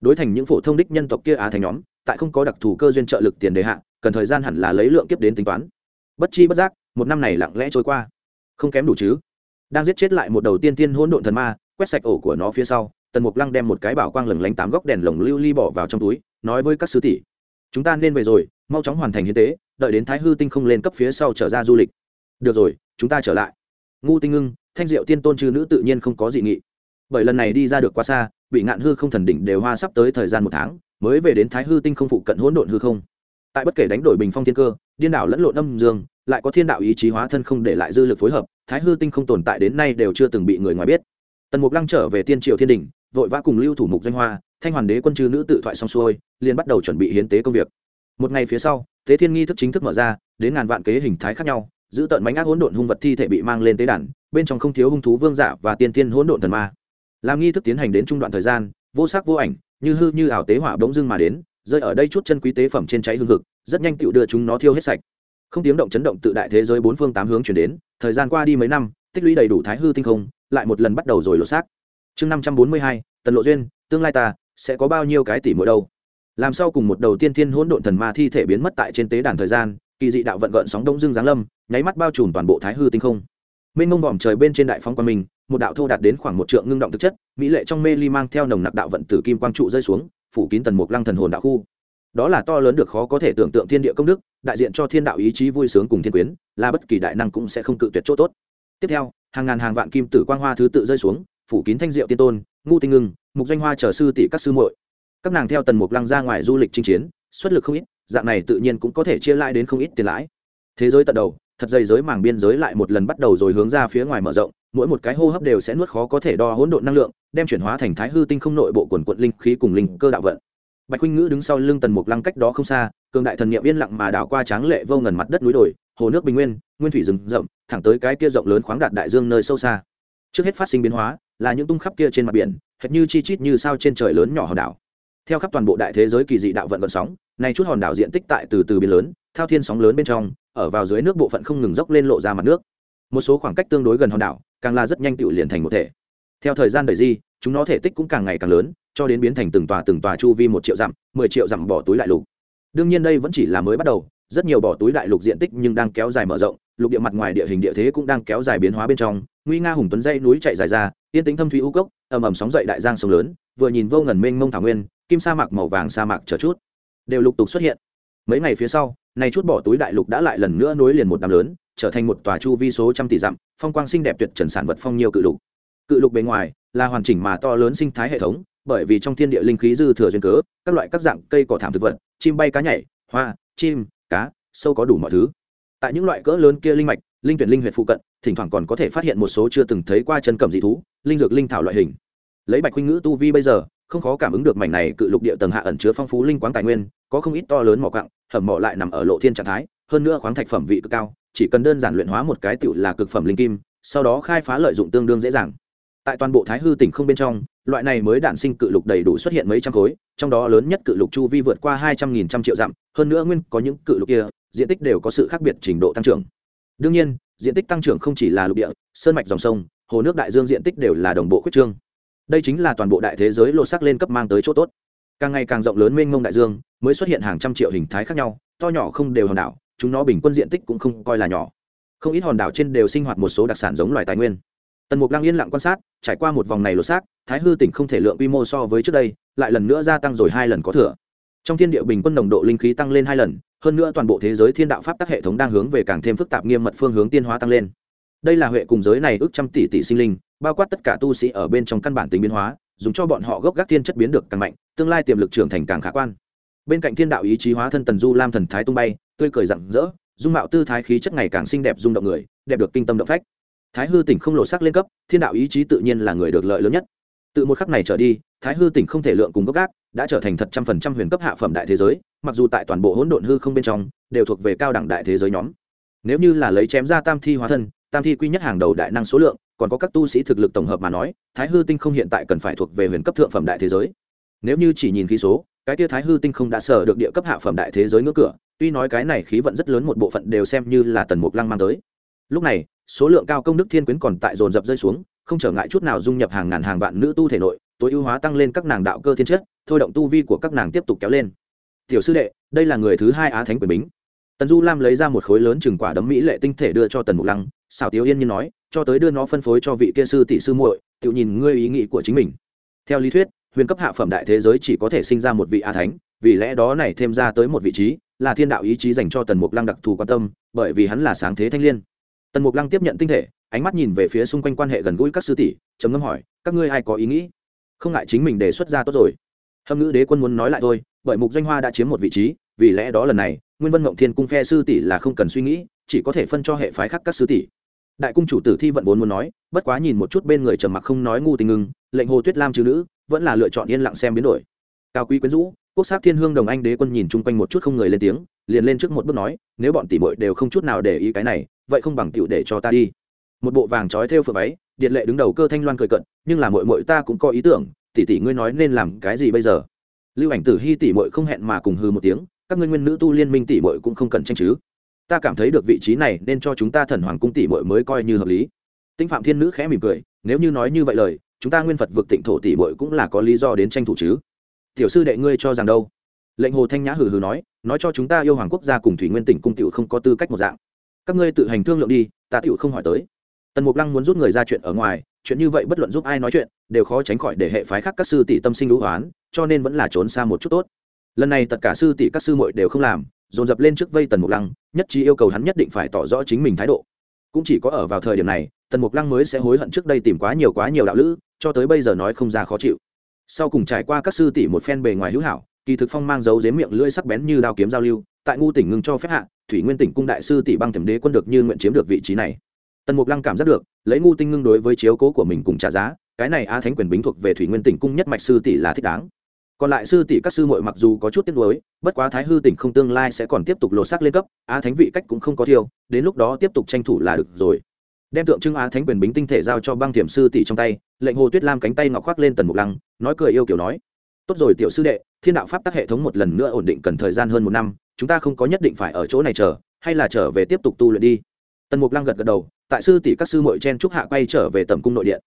Đối thành những phổ thông đích nhân tộc kia á thành nhóm, tại không có đặc thù cơ duyên trợ lực tiền đề hạ, cần thời gian hẳn là lấy lượng kiếp đến tính toán. Bất chi bất giác, một năm này lặng lẽ trôi qua. Không kém đủ chứ. Đang giết chết lại một đầu tiên tiên hỗn độn thần ma, quét sạch ổ của nó phía sau, tần mục lăng đem một cái bảo quang lừng lánh tám góc đèn lồng lưu ly bỏ vào trong túi, nói với các sứ tỷ, chúng ta nên về rồi, mau chóng hoàn thành hiến tế, đợi đến thái hư tinh không lên cấp phía sau trở ra du lịch. Được rồi, chúng ta trở lại ngu tinh ngưng, thanh diệu tiên tôn chư nữ tự nhiên không có dị nghị. Bởi lần này đi ra được quá xa, bị ngạn hư không thần đỉnh đều hoa sắp tới thời gian một tháng, mới về đến thái hư tinh không phụ cận hỗn độn hư không. Tại bất kể đánh đổi bình phong thiên cơ, điên đảo lẫn lộn âm dương, lại có thiên đạo ý chí hóa thân không để lại dư lực phối hợp, thái hư tinh không tồn tại đến nay đều chưa từng bị người ngoài biết. Tần mục lăng trở về tiên triều thiên đình vội vã cùng lưu thủ mục danh hoa, thanh hoàn đế quân chư nữ tự thoại xong xuôi, liền bắt đầu chuẩn bị hiến tế công việc. Một ngày phía sau tế thiên nghi thức chính thức mở ra, đến ngàn vạn kế hình thái khác nhau giữ tận mánh ác hỗn độn hung vật thi thể bị mang lên tế đàn, bên trong không thiếu hung thú vương giả và tiên tiên hỗn độn thần ma. Làm nghi thức tiến hành đến trung đoạn thời gian, vô sắc vô ảnh, như hư như ảo tế hỏa bỗng dưng mà đến, rơi ở đây chút chân quý tế phẩm trên cháy hương thực rất nhanh tựu đưa chúng nó thiêu hết sạch. Không tiếng động chấn động tự đại thế giới bốn phương tám hướng chuyển đến, thời gian qua đi mấy năm, tích lũy đầy đủ thái hư tinh không, lại một lần bắt đầu rồi lột xác. Chương năm trăm bốn mươi hai, tần lộ duyên, tương lai ta, sẽ có bao nhiêu cái tỷ mỗi đâu? Làm sao cùng một đầu tiên thiên hỗn độn thần ma thi thể biến mất tại trên tế đàn thời gian kỳ dị đạo vận gợn sóng đông dương giáng lâm, nháy mắt bao trùm toàn bộ thái hư tinh không. Mênh mông vòm trời bên trên đại phóng quan minh, một đạo thô đạt đến khoảng một trượng ngưng động thực chất, mỹ lệ trong mê ly mang theo nồng nặc đạo vận tử kim quang trụ rơi xuống, phủ kín tần mục lăng thần hồn đạo khu. Đó là to lớn được khó có thể tưởng tượng thiên địa công đức, đại diện cho thiên đạo ý chí vui sướng cùng thiên quyến, là bất kỳ đại năng cũng sẽ không cự tuyệt chỗ tốt. Tiếp theo, hàng ngàn hàng vạn kim tử quang hoa thứ tự rơi xuống, phủ kín thanh diệu tiên tôn ngu tinh ngưng, mục danh hoa chờ sư tỷ các sư muội. Các nàng theo tần mục lăng ra ngoài du lịch chinh chiến, xuất lực không ít dạng này tự nhiên cũng có thể chia lại đến không ít tiền lãi. Thế giới tận đầu, thật dày giới màng biên giới lại một lần bắt đầu rồi hướng ra phía ngoài mở rộng, mỗi một cái hô hấp đều sẽ nuốt khó có thể đo hỗn độn năng lượng, đem chuyển hóa thành thái hư tinh không nội bộ quần quận linh khí cùng linh cơ đạo vận. Bạch huynh ngữ đứng sau lưng tần mục lăng cách đó không xa, cường đại thần niệm yên lặng mà đảo qua tráng lệ vô ngần mặt đất núi đồi, hồ nước bình nguyên nguyên thủy rừng rậm, thẳng tới cái kia rộng lớn khoáng đạt đại dương nơi sâu xa. Trước hết phát sinh biến hóa, là những tung khắp kia trên mặt biển, hệt như chi chít như sao trên trời lớn nhỏ hòn đảo. Theo khắp toàn bộ đại thế giới kỳ dị đạo vận vận sóng này chút hòn đảo diện tích tại từ từ biến lớn, thao thiên sóng lớn bên trong, ở vào dưới nước bộ phận không ngừng dốc lên lộ ra mặt nước. Một số khoảng cách tương đối gần hòn đảo, càng là rất nhanh tự liền thành một thể. Theo thời gian đời di, chúng nó thể tích cũng càng ngày càng lớn, cho đến biến thành từng tòa từng tòa chu vi một triệu dặm, mười triệu dặm bỏ túi đại lục. Đương nhiên đây vẫn chỉ là mới bắt đầu, rất nhiều bỏ túi đại lục diện tích nhưng đang kéo dài mở rộng, lục địa mặt ngoài địa hình địa thế cũng đang kéo dài biến hóa bên trong. Nguy nga hùng tuấn dây núi chạy dài ra, yên tính thâm thủy u cốc, ầm ầm sóng dậy đại giang sông lớn, vừa nhìn vô ngần mênh mông thảo nguyên, kim sa mạc màu vàng sa mạc chờ chút đều lục tục xuất hiện. Mấy ngày phía sau, này chút bỏ túi đại lục đã lại lần nữa nối liền một đám lớn, trở thành một tòa chu vi số trăm tỷ dặm, phong quang xinh đẹp tuyệt trần sản vật phong nhiều cự lục. Cự lục bề ngoài, là hoàn chỉnh mà to lớn sinh thái hệ thống, bởi vì trong thiên địa linh khí dư thừa duyên cớ, các loại các dạng cây cỏ thảm thực vật, chim bay cá nhảy, hoa, chim, cá, sâu có đủ mọi thứ. Tại những loại cỡ lớn kia linh mạch, linh tuyển linh huyệt phụ cận, thỉnh thoảng còn có thể phát hiện một số chưa từng thấy qua chân cầm dị thú, linh dược linh thảo loại hình. Lấy bạch huynh ngữ tu vi bây giờ không khó cảm ứng được mảnh này cự lục địa tầng hạ ẩn chứa phong phú linh quáng tài nguyên, có không ít to lớn mỏ quặng, hầm mỏ lại nằm ở lộ thiên trạng thái, hơn nữa khoáng thạch phẩm vị cực cao, chỉ cần đơn giản luyện hóa một cái tựu là cực phẩm linh kim, sau đó khai phá lợi dụng tương đương dễ dàng. Tại toàn bộ thái hư tỉnh không bên trong, loại này mới đản sinh cự lục đầy đủ xuất hiện mấy trăm khối, trong đó lớn nhất cự lục chu vi vượt qua hai trăm nghìn trăm triệu dặm, hơn nữa nguyên có những cự lục kia, diện tích đều có sự khác biệt trình độ tăng trưởng. Đương nhiên, diện tích tăng trưởng không chỉ là lục địa, sơn mạch dòng sông, hồ nước đại dương diện tích đều là đồng bộ khuyết trương đây chính là toàn bộ đại thế giới lột sắc lên cấp mang tới chỗ tốt. Càng ngày càng rộng lớn mênh mông đại dương, mới xuất hiện hàng trăm triệu hình thái khác nhau, to nhỏ không đều hòn đảo, chúng nó bình quân diện tích cũng không coi là nhỏ. Không ít hòn đảo trên đều sinh hoạt một số đặc sản giống loài tài nguyên. Tần mục đang yên lặng quan sát, trải qua một vòng này lột xác thái hư tỉnh không thể lượng quy mô so với trước đây, lại lần nữa gia tăng rồi hai lần có thừa. Trong thiên địa bình quân nồng độ linh khí tăng lên hai lần, hơn nữa toàn bộ thế giới thiên đạo pháp tắc hệ thống đang hướng về càng thêm phức tạp nghiêm mật phương hướng tiên hóa tăng lên. Đây là huệ cùng giới này ước trăm tỷ tỷ sinh linh bao quát tất cả tu sĩ ở bên trong căn bản tính biến hóa, dùng cho bọn họ gốc gác thiên chất biến được càng mạnh, tương lai tiềm lực trưởng thành càng khả quan. Bên cạnh thiên đạo ý chí hóa thân tần du lam thần thái tung bay, tươi cười rặng rỡ, dung mạo tư thái khí chất ngày càng xinh đẹp rung động người, đẹp được kinh tâm động phách. Thái hư tỉnh không lộ sắc lên cấp, thiên đạo ý chí tự nhiên là người được lợi lớn nhất. Từ một khắc này trở đi, thái hư tỉnh không thể lượng cùng gốc gác, đã trở thành thật trăm phần trăm huyền cấp hạ phẩm đại thế giới, mặc dù tại toàn bộ hỗn độn hư không bên trong, đều thuộc về cao đẳng đại thế giới nhóm. Nếu như là lấy chém ra tam thi hóa thân tam thi quy nhất hàng đầu đại năng số lượng, còn có các tu sĩ thực lực tổng hợp mà nói, thái hư tinh không hiện tại cần phải thuộc về huyền cấp thượng phẩm đại thế giới. Nếu như chỉ nhìn khí số, cái tia thái hư tinh không đã sở được địa cấp hạ phẩm đại thế giới ngưỡng cửa, tuy nói cái này khí vận rất lớn một bộ phận đều xem như là tần mục lăng mang tới. Lúc này, số lượng cao công đức thiên quyến còn tại dồn dập rơi xuống, không trở ngại chút nào dung nhập hàng ngàn hàng vạn nữ tu thể nội, tối ưu hóa tăng lên các nàng đạo cơ thiên chất, thôi động tu vi của các nàng tiếp tục kéo lên. Tiểu sư đệ, đây là người thứ hai á thánh quyền bính. Tần du lam lấy ra một khối lớn chừng quả đấm mỹ lệ tinh thể đưa cho tần mục lăng xảo tiếu yên nhiên nói, cho tới đưa nó phân phối cho vị kia sư tỷ sư muội, tự nhìn ngươi ý nghĩ của chính mình. Theo lý thuyết, huyền cấp hạ phẩm đại thế giới chỉ có thể sinh ra một vị a thánh, vì lẽ đó này thêm ra tới một vị trí, là thiên đạo ý chí dành cho tần mục lăng đặc thù quan tâm, bởi vì hắn là sáng thế thanh liên. Tần mục lăng tiếp nhận tinh thể, ánh mắt nhìn về phía xung quanh quan hệ gần gũi các sư tỷ, trầm ngâm hỏi, các ngươi ai có ý nghĩ? Không ngại chính mình đề xuất ra tốt rồi. Hâm ngữ đế quân muốn nói lại thôi, bởi mục doanh hoa đã chiếm một vị trí, vì lẽ đó lần này, nguyên vân ngộng thiên cung phe sư tỷ là không cần suy nghĩ, chỉ có thể phân cho hệ phái khác các sư tỷ đại cung chủ tử thi vận vốn muốn nói, bất quá nhìn một chút bên người trầm mặc không nói ngu tình ngưng, lệnh hồ tuyết lam trừ nữ, vẫn là lựa chọn yên lặng xem biến đổi. Cao quý quyến rũ, quốc sắc thiên hương đồng anh đế quân nhìn chung quanh một chút không người lên tiếng, liền lên trước một bước nói, nếu bọn tỷ muội đều không chút nào để ý cái này, vậy không bằng tiểu để cho ta đi. Một bộ vàng trói theo phượng váy, điện lệ đứng đầu cơ thanh loan cười cận, nhưng là muội muội ta cũng có ý tưởng, tỷ tỷ ngươi nói nên làm cái gì bây giờ? Lưu ảnh tử hy tỷ muội không hẹn mà cùng hư một tiếng, các ngươi nguyên nữ tu liên minh tỷ muội cũng không cần tranh chứ ta cảm thấy được vị trí này nên cho chúng ta thần hoàng cung tỷ muội mới coi như hợp lý. Tinh phạm thiên nữ khẽ mỉm cười, nếu như nói như vậy lời, chúng ta nguyên phật vực tịnh thổ tỷ muội cũng là có lý do đến tranh thủ chứ. Tiểu sư đệ ngươi cho rằng đâu? Lệnh hồ thanh nhã hừ hừ nói nói cho chúng ta yêu hoàng quốc gia cùng thủy nguyên tỉnh cung tiểu không có tư cách một dạng. Các ngươi tự hành thương lượng đi, ta tiểu không hỏi tới. Tần mục lăng muốn rút người ra chuyện ở ngoài, chuyện như vậy bất luận giúp ai nói chuyện, đều khó tránh khỏi để hệ phái khác các sư tỷ tâm sinh lũ hoán cho nên vẫn là trốn xa một chút tốt. Lần này tất cả sư tỷ các sư muội đều không làm dồn dập lên trước vây tần mục lăng, nhất trí yêu cầu hắn nhất định phải tỏ rõ chính mình thái độ. Cũng chỉ có ở vào thời điểm này, tần mục lăng mới sẽ hối hận trước đây tìm quá nhiều quá nhiều đạo lữ, cho tới bây giờ nói không ra khó chịu. Sau cùng trải qua các sư tỷ một phen bề ngoài hữu hảo, kỳ thực phong mang dấu dếm miệng lưỡi sắc bén như đao kiếm giao lưu, tại ngu tỉnh ngưng cho phép hạ, thủy nguyên tỉnh cung đại sư tỷ băng thẩm đế quân được như nguyện chiếm được vị trí này. Tần mục lăng cảm giác được, lấy ngu tinh ngưng đối với chiếu cố của mình cùng trả giá, cái này a thánh quyền bính thuộc về thủy nguyên tỉnh cung nhất mạch sư tỷ là thích đáng còn lại sư tỷ các sư muội mặc dù có chút tiếc nuối, bất quá thái hư tỉnh không tương lai sẽ còn tiếp tục lột xác lên cấp a thánh vị cách cũng không có thiêu, đến lúc đó tiếp tục tranh thủ là được rồi. Đem tượng trưng a thánh quyền bính tinh thể giao cho băng thiểm sư tỷ trong tay, lệnh hồ tuyết lam cánh tay ngọc khoác lên tần mục lăng, nói cười yêu kiểu nói, tốt rồi tiểu sư đệ, thiên đạo pháp tắc hệ thống một lần nữa ổn định cần thời gian hơn một năm, chúng ta không có nhất định phải ở chỗ này chờ, hay là trở về tiếp tục tu luyện đi. Tần mục lăng gật gật đầu, tại sư tỷ các sư muội chen trúc hạ quay trở về tầm cung nội điện.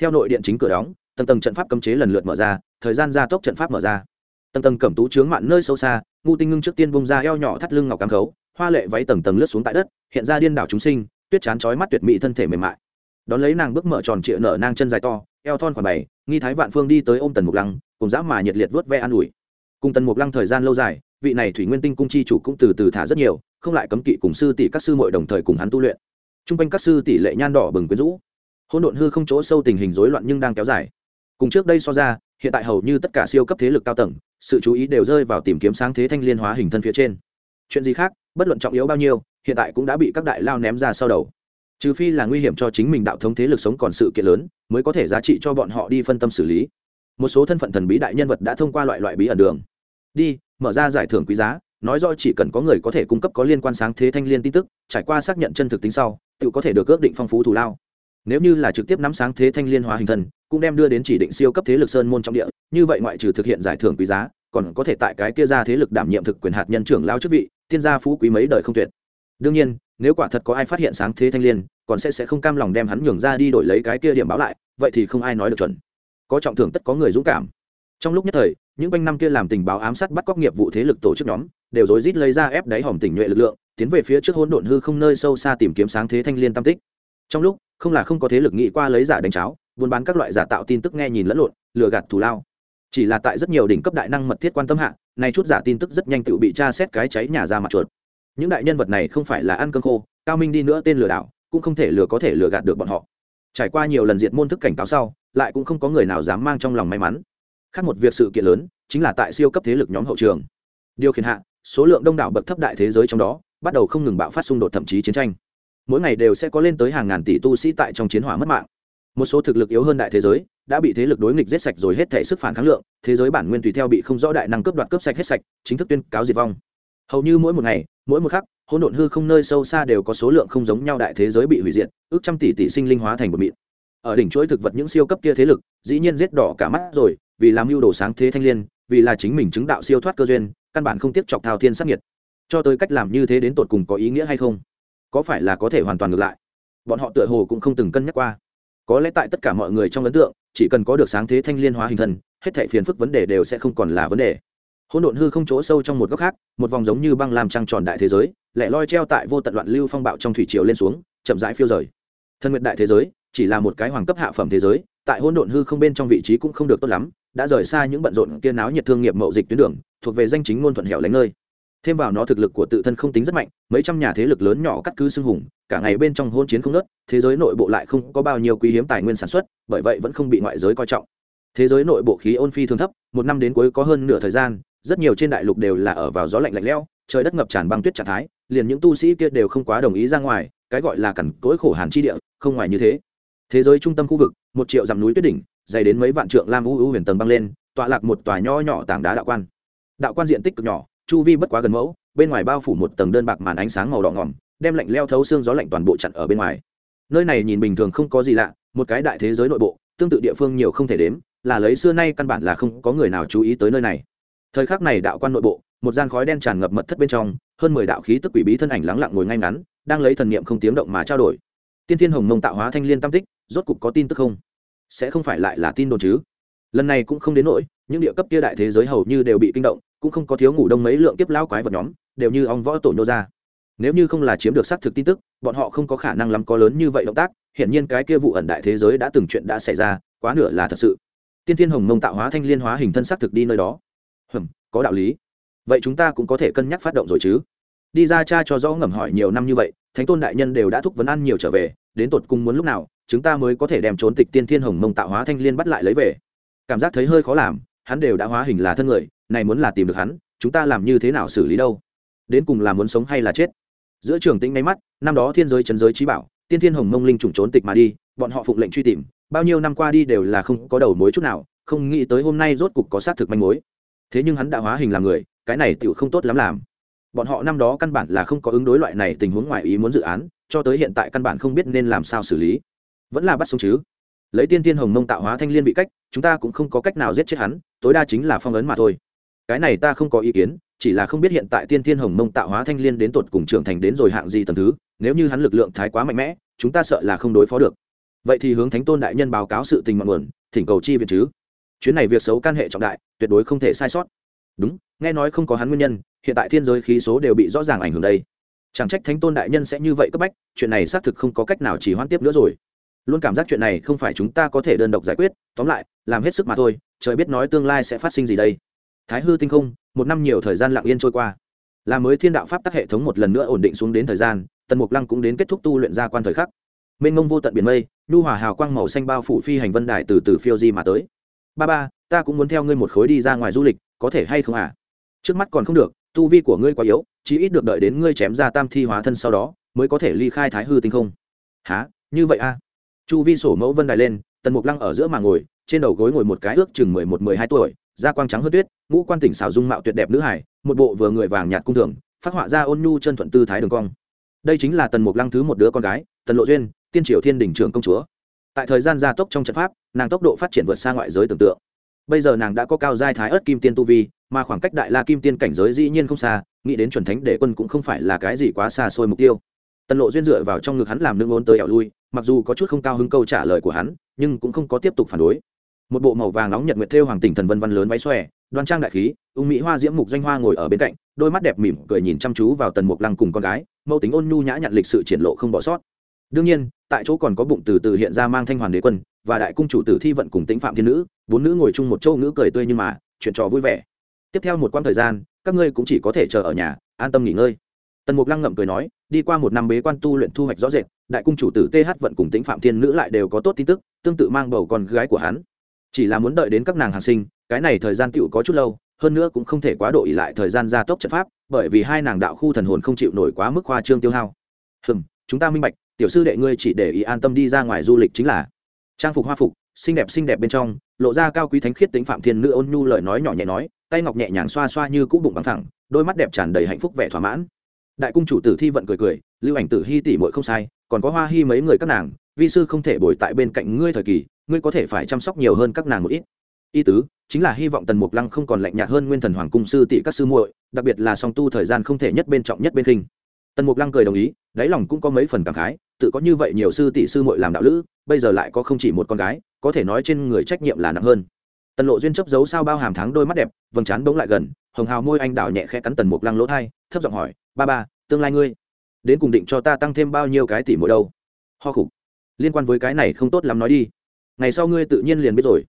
Theo nội điện chính cửa đóng tầng tầng trận pháp cấm chế lần lượt mở ra, thời gian gia tốc trận pháp mở ra. Tầng tầng cẩm tú chướng mạn nơi sâu xa, ngu tinh ngưng trước tiên bông ra eo nhỏ thắt lưng ngọc cám khấu, hoa lệ váy tầng tầng lướt xuống tại đất, hiện ra điên đảo chúng sinh, tuyết chán chói mắt tuyệt mỹ thân thể mềm mại. Đón lấy nàng bước mở tròn trịa nở nang chân dài to, eo thon khoảng bảy, nghi thái vạn phương đi tới ôm tần mục lăng, cùng dã mà nhiệt liệt vớt ve an ủi. Cùng tần mục lăng thời gian lâu dài, vị này thủy nguyên tinh cung chi chủ cũng từ từ thả rất nhiều, không lại cấm kỵ cùng sư tỷ các sư muội đồng thời cùng hắn tu luyện. T r u n g quanh các sư tỷ lệ nhan đỏ bừng quyến rũ. Hỗn độn hư không chỗ sâu tình hình rối loạn nhưng đang kéo dài cùng trước đây so ra, hiện tại hầu như tất cả siêu cấp thế lực cao tầng, sự chú ý đều rơi vào tìm kiếm sáng thế thanh liên hóa hình thân phía trên. Chuyện gì khác, bất luận trọng yếu bao nhiêu, hiện tại cũng đã bị các đại lao ném ra sau đầu. Trừ phi là nguy hiểm cho chính mình đạo thống thế lực sống còn sự kiện lớn, mới có thể giá trị cho bọn họ đi phân tâm xử lý. Một số thân phận thần bí đại nhân vật đã thông qua loại loại bí ẩn đường. Đi, mở ra giải thưởng quý giá, nói rõ chỉ cần có người có thể cung cấp có liên quan sáng thế thanh liên tin tức, trải qua xác nhận chân thực tính sau, tự có thể được ước định phong phú thù lao nếu như là trực tiếp nắm sáng thế thanh liên hóa hình thần cũng đem đưa đến chỉ định siêu cấp thế lực sơn môn trong địa, như vậy ngoại trừ thực hiện giải thưởng quý giá, còn có thể tại cái kia ra thế lực đảm nhiệm thực quyền hạt nhân trưởng lao chức vị tiên gia phú quý mấy đời không tuyệt. Đương nhiên, nếu quả thật có ai phát hiện sáng thế thanh liên, còn sẽ sẽ không cam lòng đem hắn nhường ra đi đổi lấy cái kia điểm báo lại, vậy thì không ai nói được chuẩn. Có trọng thưởng tất có người dũng cảm. Trong lúc nhất thời, những quanh năm kia làm tình báo ám sát bắt cóc nghiệp vụ thế lực tổ chức nhóm, đều rối rít lấy ra ép đáy hòm tỉnh nhuệ lực lượng, tiến về phía trước hỗn độn hư không nơi sâu xa tìm kiếm sáng thế thanh liên tam tích. Trong lúc không là không có thế lực nghĩ qua lấy giả đánh cháo, buôn bán các loại giả tạo tin tức nghe nhìn lẫn lộn, lừa gạt thù lao. Chỉ là tại rất nhiều đỉnh cấp đại năng mật thiết quan tâm hạ này chút giả tin tức rất nhanh tự bị tra xét cái cháy nhà ra mặt chuột. Những đại nhân vật này không phải là ăn cơm khô, cao minh đi nữa tên lừa đảo, cũng không thể lừa có thể lừa gạt được bọn họ. Trải qua nhiều lần diện môn thức cảnh cáo sau, lại cũng không có người nào dám mang trong lòng may mắn. Khác một việc sự kiện lớn, chính là tại siêu cấp thế lực nhóm hậu trường. Điều khiển hạ, số lượng đông đảo bậc thấp đại thế giới trong đó, bắt đầu không ngừng bạo phát xung đột thậm chí chiến tranh mỗi ngày đều sẽ có lên tới hàng ngàn tỷ tu sĩ tại trong chiến hỏa mất mạng. Một số thực lực yếu hơn đại thế giới, đã bị thế lực đối nghịch giết sạch rồi hết thể sức phản kháng lượng, thế giới bản nguyên tùy theo bị không rõ đại năng cướp đoạt cướp sạch hết sạch, chính thức tuyên cáo diệt vong. Hầu như mỗi một ngày, mỗi một khắc, hỗn độn hư không nơi sâu xa đều có số lượng không giống nhau đại thế giới bị hủy diệt, ước trăm tỷ tỷ sinh linh hóa thành một mịn. Ở đỉnh chuỗi thực vật những siêu cấp kia thế lực, dĩ nhiên giết đỏ cả mắt rồi, vì làm mưu đồ sáng thế thanh liên, vì là chính mình chứng đạo siêu thoát cơ duyên, căn bản không tiếp chọc thao thiên sắc nhiệt cho tới cách làm như thế đến tột cùng có ý nghĩa hay không? Có phải là có thể hoàn toàn ngược lại? Bọn họ tựa hồ cũng không từng cân nhắc qua. Có lẽ tại tất cả mọi người trong ấn tượng, chỉ cần có được sáng thế thanh liên hóa hình thân hết thảy phiền phức vấn đề đều sẽ không còn là vấn đề. Hỗn độn hư không chỗ sâu trong một góc khác, một vòng giống như băng làm trăng tròn đại thế giới, lẻ loi treo tại vô tận loạn lưu phong bạo trong thủy triều lên xuống, chậm rãi phiêu rời. Thân nguyện đại thế giới, chỉ là một cái hoàng cấp hạ phẩm thế giới, tại hỗn độn hư không bên trong vị trí cũng không được tốt lắm, đã rời xa những bận rộn kia náo nhiệt thương nghiệp mậu dịch tuyến đường, thuộc về danh chính ngôn thuận hẻo lánh nơi thêm vào nó thực lực của tự thân không tính rất mạnh, mấy trăm nhà thế lực lớn nhỏ cắt cứ xưng hùng, cả ngày bên trong hôn chiến không nớt thế giới nội bộ lại không có bao nhiêu quý hiếm tài nguyên sản xuất, bởi vậy vẫn không bị ngoại giới coi trọng. Thế giới nội bộ khí ôn phi thường thấp, một năm đến cuối có hơn nửa thời gian, rất nhiều trên đại lục đều là ở vào gió lạnh lạnh lẽo, trời đất ngập tràn băng tuyết trạng thái, liền những tu sĩ kia đều không quá đồng ý ra ngoài, cái gọi là cằn cỗi khổ hàn chi địa, không ngoài như thế. Thế giới trung tâm khu vực, một triệu dặm núi tuyết đỉnh, dày đến mấy vạn trượng lam u u huyền tầng băng lên, tọa lạc một tòa nho nhỏ tảng đá đạo quan. Đạo quan diện tích cực nhỏ chu vi bất quá gần mẫu, bên ngoài bao phủ một tầng đơn bạc màn ánh sáng màu đỏ ngỏm đem lạnh leo thấu xương gió lạnh toàn bộ chặn ở bên ngoài. Nơi này nhìn bình thường không có gì lạ, một cái đại thế giới nội bộ, tương tự địa phương nhiều không thể đếm, là lấy xưa nay căn bản là không có người nào chú ý tới nơi này. Thời khắc này đạo quan nội bộ, một gian khói đen tràn ngập mật thất bên trong, hơn mười đạo khí tức quỷ bí thân ảnh lắng lặng ngồi ngay ngắn, đang lấy thần niệm không tiếng động mà trao đổi. Tiên thiên hồng mông tạo hóa thanh liên tam tích, rốt cục có tin tức không? Sẽ không phải lại là tin đồn chứ? Lần này cũng không đến nỗi những địa cấp kia đại thế giới hầu như đều bị kinh động, cũng không có thiếu ngủ đông mấy lượng kiếp lao quái vật nhóm, đều như ong võ tổ nhô ra. Nếu như không là chiếm được xác thực tin tức, bọn họ không có khả năng lắm có lớn như vậy động tác, hiển nhiên cái kia vụ ẩn đại thế giới đã từng chuyện đã xảy ra, quá nửa là thật sự. Tiên thiên hồng mông tạo hóa thanh liên hóa hình thân xác thực đi nơi đó. Hừm, có đạo lý. Vậy chúng ta cũng có thể cân nhắc phát động rồi chứ? Đi ra cha cho rõ ngầm hỏi nhiều năm như vậy, thánh tôn đại nhân đều đã thúc vấn ăn nhiều trở về, đến tột cùng muốn lúc nào, chúng ta mới có thể đem trốn tịch tiên thiên hồng mông tạo hóa thanh liên bắt lại lấy về. Cảm giác thấy hơi khó làm hắn đều đã hóa hình là thân người, này muốn là tìm được hắn, chúng ta làm như thế nào xử lý đâu? Đến cùng là muốn sống hay là chết? Giữa trường tĩnh máy mắt, năm đó thiên giới chấn giới trí bảo, tiên thiên hồng mông linh trùng trốn tịch mà đi, bọn họ phụng lệnh truy tìm, bao nhiêu năm qua đi đều là không có đầu mối chút nào, không nghĩ tới hôm nay rốt cục có xác thực manh mối. Thế nhưng hắn đã hóa hình làm người, cái này tựu không tốt lắm làm. Bọn họ năm đó căn bản là không có ứng đối loại này tình huống ngoài ý muốn dự án, cho tới hiện tại căn bản không biết nên làm sao xử lý. Vẫn là bắt sống chứ. Lấy tiên tiên hồng mông tạo hóa thanh liên bị cách, chúng ta cũng không có cách nào giết chết hắn tối đa chính là phong ấn mà thôi. Cái này ta không có ý kiến, chỉ là không biết hiện tại tiên tiên hồng mông tạo hóa thanh liên đến tột cùng trưởng thành đến rồi hạng gì tầm thứ, nếu như hắn lực lượng thái quá mạnh mẽ, chúng ta sợ là không đối phó được. Vậy thì hướng thánh tôn đại nhân báo cáo sự tình mọn nguồn, thỉnh cầu chi viện chứ. Chuyến này việc xấu can hệ trọng đại, tuyệt đối không thể sai sót. Đúng, nghe nói không có hắn nguyên nhân, hiện tại thiên giới khí số đều bị rõ ràng ảnh hưởng đây. Chẳng trách thánh tôn đại nhân sẽ như vậy cấp bách, chuyện này xác thực không có cách nào chỉ hoãn tiếp nữa rồi. Luôn cảm giác chuyện này không phải chúng ta có thể đơn độc giải quyết, tóm lại, làm hết sức mà thôi trời biết nói tương lai sẽ phát sinh gì đây. Thái hư tinh không, một năm nhiều thời gian lặng yên trôi qua. Là mới thiên đạo pháp tắc hệ thống một lần nữa ổn định xuống đến thời gian, tần mục lăng cũng đến kết thúc tu luyện ra quan thời khắc. Mênh mông vô tận biển mây, nhu hòa hào quang màu xanh bao phủ phi hành vân đài từ từ phiêu di mà tới. Ba ba, ta cũng muốn theo ngươi một khối đi ra ngoài du lịch, có thể hay không à trước mắt còn không được, tu vi của ngươi quá yếu chỉ ít được đợi đến ngươi chém ra tam thi hóa thân sau đó, mới có thể ly khai thái hư tinh không. Há như vậy à? Chu vi sổ mẫu vân đài lên, tần mục lăng ở giữa mà ngồi trên đầu gối ngồi một cái ước chừng mười một, mười hai tuổi, da quang trắng hơn tuyết, ngũ quan tỉnh xảo dung mạo tuyệt đẹp nữ hải, một bộ vừa người vàng nhạt cung thường, phát họa ra ôn nhu chân thuận tư thái đường cong. Đây chính là tần mục lăng thứ một đứa con gái, tần lộ duyên, tiên triều thiên đình trưởng công chúa. Tại thời gian gia tốc trong trận pháp, nàng tốc độ phát triển vượt xa ngoại giới tưởng tượng. Bây giờ nàng đã có cao giai thái ớt kim tiên tu vi, mà khoảng cách đại la kim tiên cảnh giới dĩ nhiên không xa, nghĩ đến chuẩn thánh để quân cũng không phải là cái gì quá xa xôi mục tiêu tần lộ duyên dựa vào trong ngực hắn làm nương ôn tới ẻo lui, mặc dù có chút không cao hứng câu trả lời của hắn, nhưng cũng không có tiếp tục phản đối. Một bộ màu vàng nóng nhật nguyệt thêu hoàng tỉnh thần vân văn lớn váy xòe, đoan trang đại khí, ung mỹ hoa diễm mục doanh hoa ngồi ở bên cạnh, đôi mắt đẹp mỉm cười nhìn chăm chú vào tần mục lăng cùng con gái, mẫu tính ôn nhu nhã nhặn lịch sự triển lộ không bỏ sót. Đương nhiên, tại chỗ còn có bụng từ từ hiện ra mang thanh hoàn đế quân và đại cung chủ tử thi vận cùng tĩnh phạm thiên nữ, bốn nữ ngồi chung một châu nữ cười tươi nhưng mà, chuyện trò vui vẻ. Tiếp theo một quãng thời gian, các ngươi cũng chỉ có thể chờ ở nhà, an tâm nghỉ ngơi tần mục lăng ngậm cười nói, đi qua một năm bế quan tu luyện thu hoạch rõ rệt, đại cung chủ tử th vận cùng tính phạm thiên nữ lại đều có tốt tin tức, tương tự mang bầu con gái của hắn. Chỉ là muốn đợi đến các nàng hàng sinh, cái này thời gian tựu có chút lâu, hơn nữa cũng không thể quá độ ỉ lại thời gian gia tốc trận pháp, bởi vì hai nàng đạo khu thần hồn không chịu nổi quá mức hoa trương tiêu hao. Hừm, chúng ta minh bạch, tiểu sư đệ ngươi chỉ để ý an tâm đi ra ngoài du lịch chính là. Trang phục hoa phục, xinh đẹp xinh đẹp bên trong, lộ ra cao quý thánh khiết tính phạm thiên nữ ôn nhu lời nói nhỏ nhẹ nói, tay ngọc nhẹ nhàng xoa xoa như cũ bụng bằng thẳng, đôi mắt đẹp tràn đầy hạnh phúc vẻ thỏa mãn đại cung chủ tử thi vận cười cười, lưu ảnh tử hy tỷ muội không sai, còn có hoa hy mấy người các nàng, vi sư không thể bồi tại bên cạnh ngươi thời kỳ, ngươi có thể phải chăm sóc nhiều hơn các nàng một ít. Y tứ, chính là hy vọng tần mục lăng không còn lạnh nhạt hơn nguyên thần hoàng cung sư tỷ các sư muội, đặc biệt là song tu thời gian không thể nhất bên trọng nhất bên khinh. Tần mục lăng cười đồng ý, đáy lòng cũng có mấy phần cảm khái, tự có như vậy nhiều sư tỷ sư muội làm đạo lữ, bây giờ lại có không chỉ một con gái, có thể nói trên người trách nhiệm là nặng hơn. Tần lộ duyên chấp giấu sao bao hàm thắng đôi mắt đẹp, vầng trán bỗng lại gần, hồng hào môi anh đào nhẹ khẽ cắn tần mục lăng lỗ thai thấp giọng hỏi, ba ba, tương lai ngươi đến cùng định cho ta tăng thêm bao nhiêu cái tỷ mỗi đâu? Ho khục. Liên quan với cái này không tốt lắm nói đi. Ngày sau ngươi tự nhiên liền biết rồi.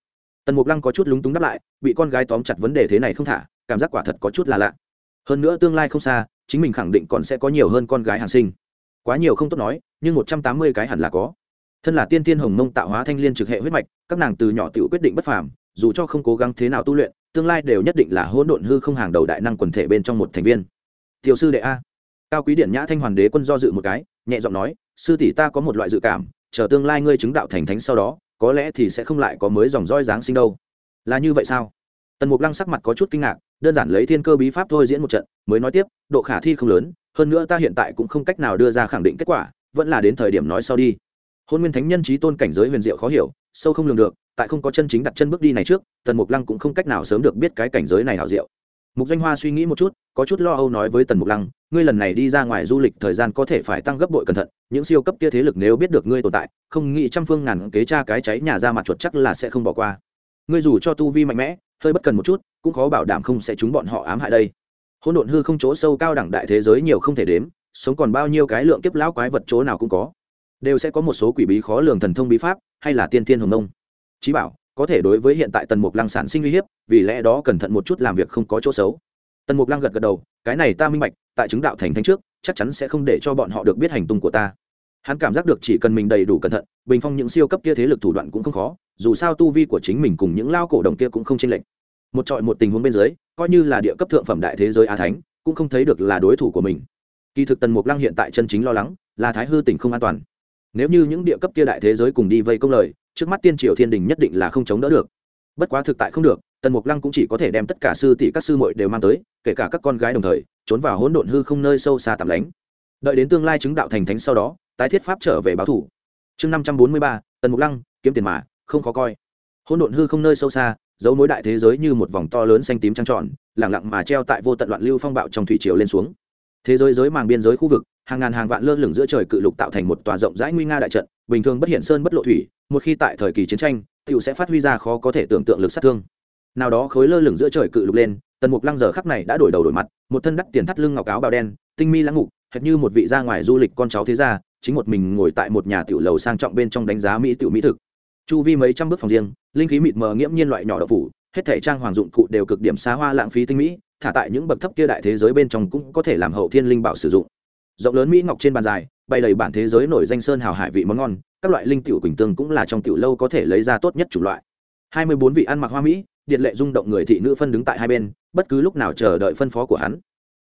Tần mục lăng có chút lúng túng đáp lại, bị con gái tóm chặt vấn đề thế này không thả, cảm giác quả thật có chút là lạ. Hơn nữa tương lai không xa, chính mình khẳng định còn sẽ có nhiều hơn con gái hàng sinh. Quá nhiều không tốt nói, nhưng một trăm tám mươi cái hẳn là có. Thân là tiên tiên hồng mông tạo hóa thanh liên trực hệ huyết mạch, các nàng từ nhỏ tự quyết định bất phàm, dù cho không cố gắng thế nào tu luyện, tương lai đều nhất định là hỗn độn hư không hàng đầu đại năng quần thể bên trong một thành viên tiểu sư đệ a. Cao quý điện nhã thanh hoàn đế quân do dự một cái, nhẹ giọng nói, sư tỷ ta có một loại dự cảm, chờ tương lai ngươi chứng đạo thành thánh sau đó, có lẽ thì sẽ không lại có mới dòng roi giáng sinh đâu. Là như vậy sao? Tần mục lăng sắc mặt có chút kinh ngạc, đơn giản lấy thiên cơ bí pháp thôi diễn một trận, mới nói tiếp, độ khả thi không lớn, hơn nữa ta hiện tại cũng không cách nào đưa ra khẳng định kết quả, vẫn là đến thời điểm nói sau đi. Hôn nguyên thánh nhân trí tôn cảnh giới huyền diệu khó hiểu, sâu không lường được, tại không có chân chính đặt chân bước đi này trước, tần mục lăng cũng không cách nào sớm được biết cái cảnh giới này hảo diệu mục danh hoa suy nghĩ một chút, có chút lo âu nói với tần mục lăng, ngươi lần này đi ra ngoài du lịch thời gian có thể phải tăng gấp bội cẩn thận, những siêu cấp kia thế lực nếu biết được ngươi tồn tại, không nghĩ trăm phương ngàn kế tra cái cháy nhà ra mặt chuột chắc là sẽ không bỏ qua. Ngươi dù cho tu vi mạnh mẽ, hơi bất cần một chút, cũng khó bảo đảm không sẽ chúng bọn họ ám hại đây. Hỗn độn hư không chỗ sâu cao đẳng đại thế giới nhiều không thể đếm, sống còn bao nhiêu cái lượng kiếp lão quái vật chỗ nào cũng có. Đều sẽ có một số quỷ bí khó lường thần thông bí pháp, hay là tiên tiên hồng nông. Chí bảo có thể đối với hiện tại tần mục lăng sản sinh uy hiếp, vì lẽ đó cẩn thận một chút làm việc không có chỗ xấu. Tần mục lăng gật gật đầu, cái này ta minh bạch, tại chứng đạo thành thánh trước, chắc chắn sẽ không để cho bọn họ được biết hành tung của ta. Hắn cảm giác được chỉ cần mình đầy đủ cẩn thận, bình phong những siêu cấp kia thế lực thủ đoạn cũng không khó, dù sao tu vi của chính mình cùng những lao cổ đồng kia cũng không chênh lệch. Một trọi một tình huống bên dưới, coi như là địa cấp thượng phẩm đại thế giới a thánh, cũng không thấy được là đối thủ của mình. Kỳ thực tần mục lăng hiện tại chân chính lo lắng, là thái hư tỉnh không an toàn. Nếu như những địa cấp kia đại thế giới cùng đi vây công lời trước mắt tiên triều thiên đình nhất định là không chống đỡ được. Bất quá thực tại không được, tần mục lăng cũng chỉ có thể đem tất cả sư tỷ các sư muội đều mang tới, kể cả các con gái đồng thời, trốn vào hỗn độn hư không nơi sâu xa tạm lánh. Đợi đến tương lai chứng đạo thành thánh sau đó, tái thiết pháp trở về báo thủ. Chương năm trăm bốn mươi ba, tần mục lăng, kiếm tiền mà, không khó coi. Hỗn độn hư không nơi sâu xa giấu mối đại thế giới như một vòng to lớn xanh tím trăng tròn lẳng lặng mà treo tại vô tận loạn lưu phong bạo trong thủy triều lên xuống. Thế giới giới màng biên giới khu vực, hàng ngàn hàng vạn lơ lửng giữa trời cự lục tạo thành một tòa rộng rãi nguy nga đại trận bình thường bất hiện sơn bất lộ thủy, một khi tại thời kỳ chiến tranh tựu sẽ phát huy ra khó có thể tưởng tượng lực sát thương. Nào đó khối lơ lửng giữa trời cự lục lên, tần mục lăng giờ khắc này đã đổi đầu đổi mặt, một thân đắt tiền thắt lưng ngọc áo bào đen, tinh mi lãng ngục hệt như một vị ra ngoài du lịch con cháu thế gia, chính một mình ngồi tại một nhà tiểu lầu sang trọng bên trong đánh giá mỹ tiểu mỹ thực. Chu vi mấy trăm bước phòng riêng, linh khí mịt mờ nghiễm nhiên loại nhỏ đậu phủ, hết thể trang hoàng dụng cụ đều cực điểm xa hoa lãng phí tinh mỹ, thả tại những bậc thấp kia đại thế giới bên trong cũng có thể làm hậu thiên linh bảo sử dụng. Rộng lớn mỹ ngọc trên bàn dài bày đầy bản thế giới nổi danh sơn hào hải vị món ngon, các loại linh tiểu quỳnh tương cũng là trong tiểu lâu có thể lấy ra tốt nhất chủng loại. Hai mươi bốn vị ăn mặc hoa mỹ, điện lệ rung động người thị nữ phân đứng tại hai bên, bất cứ lúc nào chờ đợi phân phó của hắn.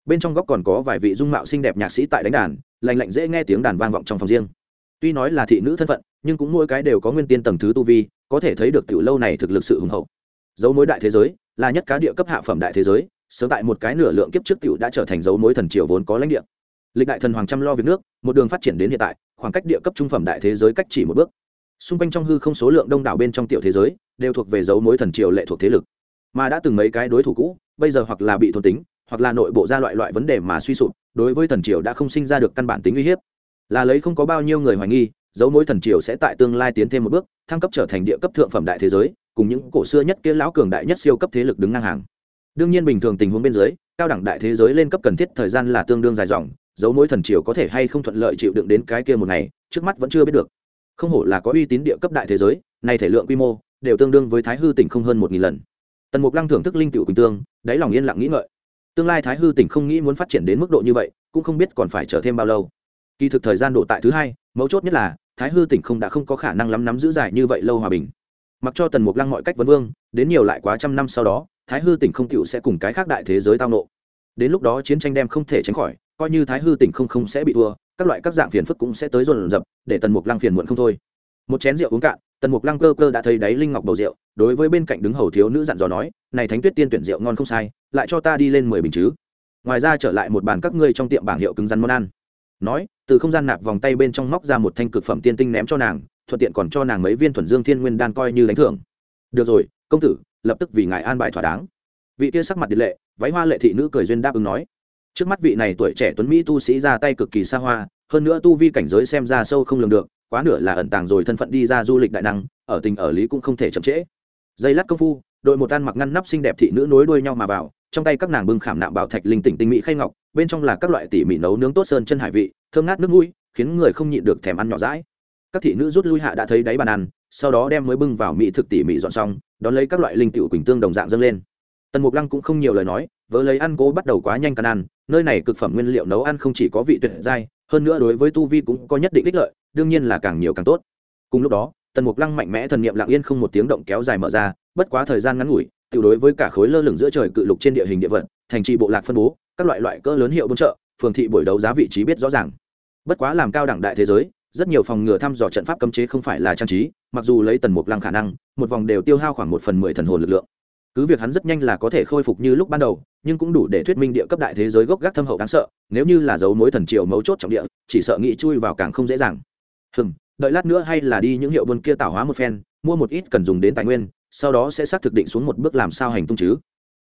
Bên trong góc còn có vài vị dung mạo xinh đẹp nhạc sĩ tại đánh đàn lành lạnh dễ nghe tiếng đàn vang vọng trong phòng riêng. Tuy nói là thị nữ thân phận, nhưng cũng mỗi cái đều có nguyên tiên tầng thứ tu vi, có thể thấy được tiểu lâu này thực lực sự hùng hậu. Dấu mối đại thế giới, là nhất cá địa cấp hạ phẩm đại thế giới, sớm tại một cái nửa lượng kiếp trước tiểu đã trở thành dấu mối thần triều vốn có lãnh địa lịch đại thần hoàng chăm lo việc nước, một đường phát triển đến hiện tại, khoảng cách địa cấp trung phẩm đại thế giới cách chỉ một bước. Xung quanh trong hư không số lượng đông đảo bên trong tiểu thế giới, đều thuộc về dấu mối thần triều lệ thuộc thế lực. Mà đã từng mấy cái đối thủ cũ, bây giờ hoặc là bị thôn tính, hoặc là nội bộ ra loại loại vấn đề mà suy sụp, đối với thần triều đã không sinh ra được căn bản tính uy hiếp. Là lấy không có bao nhiêu người hoài nghi, dấu mối thần triều sẽ tại tương lai tiến thêm một bước, thăng cấp trở thành địa cấp thượng phẩm đại thế giới, cùng những cổ xưa nhất kia lão cường đại nhất siêu cấp thế lực đứng ngang hàng. Đương nhiên bình thường tình huống bên dưới, cao đẳng đại thế giới lên cấp cần thiết thời gian là tương đương dài dòng dấu mối thần triều có thể hay không thuận lợi chịu đựng đến cái kia một ngày, trước mắt vẫn chưa biết được. Không hổ là có uy tín địa cấp đại thế giới, nay thể lượng quy mô đều tương đương với thái hư tỉnh không hơn một nghìn lần. Tần mục lăng thưởng thức linh tiểu quỳnh tương, đáy lòng yên lặng nghĩ ngợi. Tương lai thái hư tỉnh không nghĩ muốn phát triển đến mức độ như vậy, cũng không biết còn phải chờ thêm bao lâu. Kỳ thực thời gian độ tại thứ hai, mấu chốt nhất là, thái hư tỉnh không đã không có khả năng lắm nắm giữ dài như vậy lâu hòa bình. Mặc cho tần mục lăng mọi cách vấn vương, đến nhiều lại quá trăm năm sau đó, thái hư tỉnh không cựu sẽ cùng cái khác đại thế giới tao nộ. Đến lúc đó chiến tranh đem không thể tránh khỏi coi như thái hư tỉnh không không sẽ bị thua, các loại các dạng phiền phức cũng sẽ tới dồn dập, để tần mục lăng phiền muộn không thôi. Một chén rượu uống cạn, tần mục lăng cơ cơ đã thấy đáy linh ngọc bầu rượu, đối với bên cạnh đứng hầu thiếu nữ dặn dò nói, này thánh tuyết tiên tuyển rượu ngon không sai, lại cho ta đi lên mười bình chứ. Ngoài ra trở lại một bàn các ngươi trong tiệm bảng hiệu cứng rắn món ăn. Nói, từ không gian nạp vòng tay bên trong móc ra một thanh cực phẩm tiên tinh ném cho nàng, thuận tiện còn cho nàng mấy viên thuần dương thiên nguyên đan coi như đánh thưởng. Được rồi, công tử, lập tức vì ngài an bài thỏa đáng. Vị kia sắc mặt điện lệ, váy hoa lệ thị nữ cười duyên đáp ứng nói trước mắt vị này tuổi trẻ tuấn mỹ tu sĩ ra tay cực kỳ xa hoa, hơn nữa tu vi cảnh giới xem ra sâu không lường được, quá nửa là ẩn tàng rồi thân phận đi ra du lịch đại năng, ở tình ở lý cũng không thể chậm trễ. Dây lát công phu, đội một tan mặc ngăn nắp xinh đẹp thị nữ nối đuôi nhau mà vào, trong tay các nàng bưng khảm nạm bảo thạch linh tỉnh tinh mỹ khay ngọc, bên trong là các loại tỉ mỉ nấu nướng tốt sơn chân hải vị, thơm ngát nước mũi, khiến người không nhịn được thèm ăn nhỏ rãi các thị nữ rút lui hạ đã thấy đáy bàn ăn, sau đó đem mới bưng vào mỹ thực tỉ mỉ dọn xong, đón lấy các loại linh tiểu quỳnh tương đồng dạng dâng lên. Tần mục lăng cũng không nhiều lời nói, vớ lấy ăn cố bắt đầu quá nhanh căn ăn nơi này cực phẩm nguyên liệu nấu ăn không chỉ có vị tuyệt giai, hơn nữa đối với tu vi cũng có nhất định ích lợi, đương nhiên là càng nhiều càng tốt. Cùng lúc đó, tần mục lăng mạnh mẽ thần niệm lặng yên không một tiếng động kéo dài mở ra, bất quá thời gian ngắn ngủi tự đối với cả khối lơ lửng giữa trời cự lục trên địa hình địa vật thành trì bộ lạc phân bố, các loại loại cỡ lớn hiệu buôn chợ, phường thị buổi đấu giá vị trí biết rõ ràng. Bất quá làm cao đẳng đại thế giới, rất nhiều phòng ngừa thăm dò trận pháp cấm chế không phải là trang trí, mặc dù lấy tần mục lăng khả năng, một vòng đều tiêu hao khoảng một phần mười thần hồn lực lượng cứ việc hắn rất nhanh là có thể khôi phục như lúc ban đầu, nhưng cũng đủ để thuyết minh địa cấp đại thế giới gốc gác thâm hậu đáng sợ, nếu như là dấu mối thần triều mấu chốt trọng địa, chỉ sợ nghĩ chui vào càng không dễ dàng. Hừm, đợi lát nữa hay là đi những hiệu buôn kia tạo hóa một phen, mua một ít cần dùng đến tài nguyên, sau đó sẽ xác thực định xuống một bước làm sao hành tung chứ.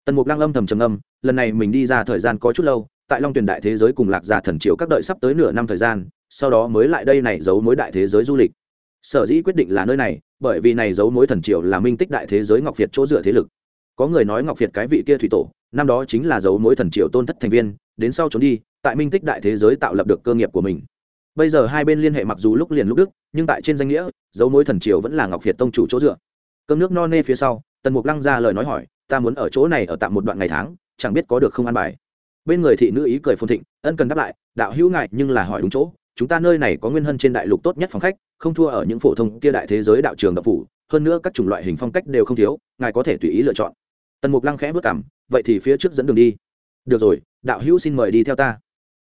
Tần mục lăng âm thầm trầm âm lần này mình đi ra thời gian có chút lâu, tại long Tuyền đại thế giới cùng lạc giả thần triều các đợi sắp tới nửa năm thời gian, sau đó mới lại đây này giấu mối đại thế giới du lịch. Sở dĩ quyết định là nơi này, bởi vì này giấu mối thần triều là minh tích đại thế giới ngọc việt chỗ dựa thế lực có người nói ngọc việt cái vị kia thủy tổ, năm đó chính là dấu mối thần triều tôn thất thành viên, đến sau trốn đi, tại minh tích đại thế giới tạo lập được cơ nghiệp của mình. Bây giờ hai bên liên hệ mặc dù lúc liền lúc đức, nhưng tại trên danh nghĩa, dấu mối thần triều vẫn là ngọc việt tông chủ chỗ dựa. Cơm nước no nê phía sau, tần mục lăng ra lời nói hỏi, ta muốn ở chỗ này ở tạm một đoạn ngày tháng, chẳng biết có được không an bài? Bên người thị nữ ý cười phồn thịnh, ân cần đáp lại, đạo hữu ngại nhưng là hỏi đúng chỗ, chúng ta nơi này có nguyên hân trên đại lục tốt nhất phòng khách, không thua ở những phổ thông kia đại thế giới đạo trường đạo phủ, hơn nữa các chủng loại hình phong cách đều không thiếu, ngài có thể tùy ý lựa chọn tần mục lăng khẽ vất cảm, vậy thì phía trước dẫn đường đi. Được rồi, đạo hữu xin mời đi theo ta.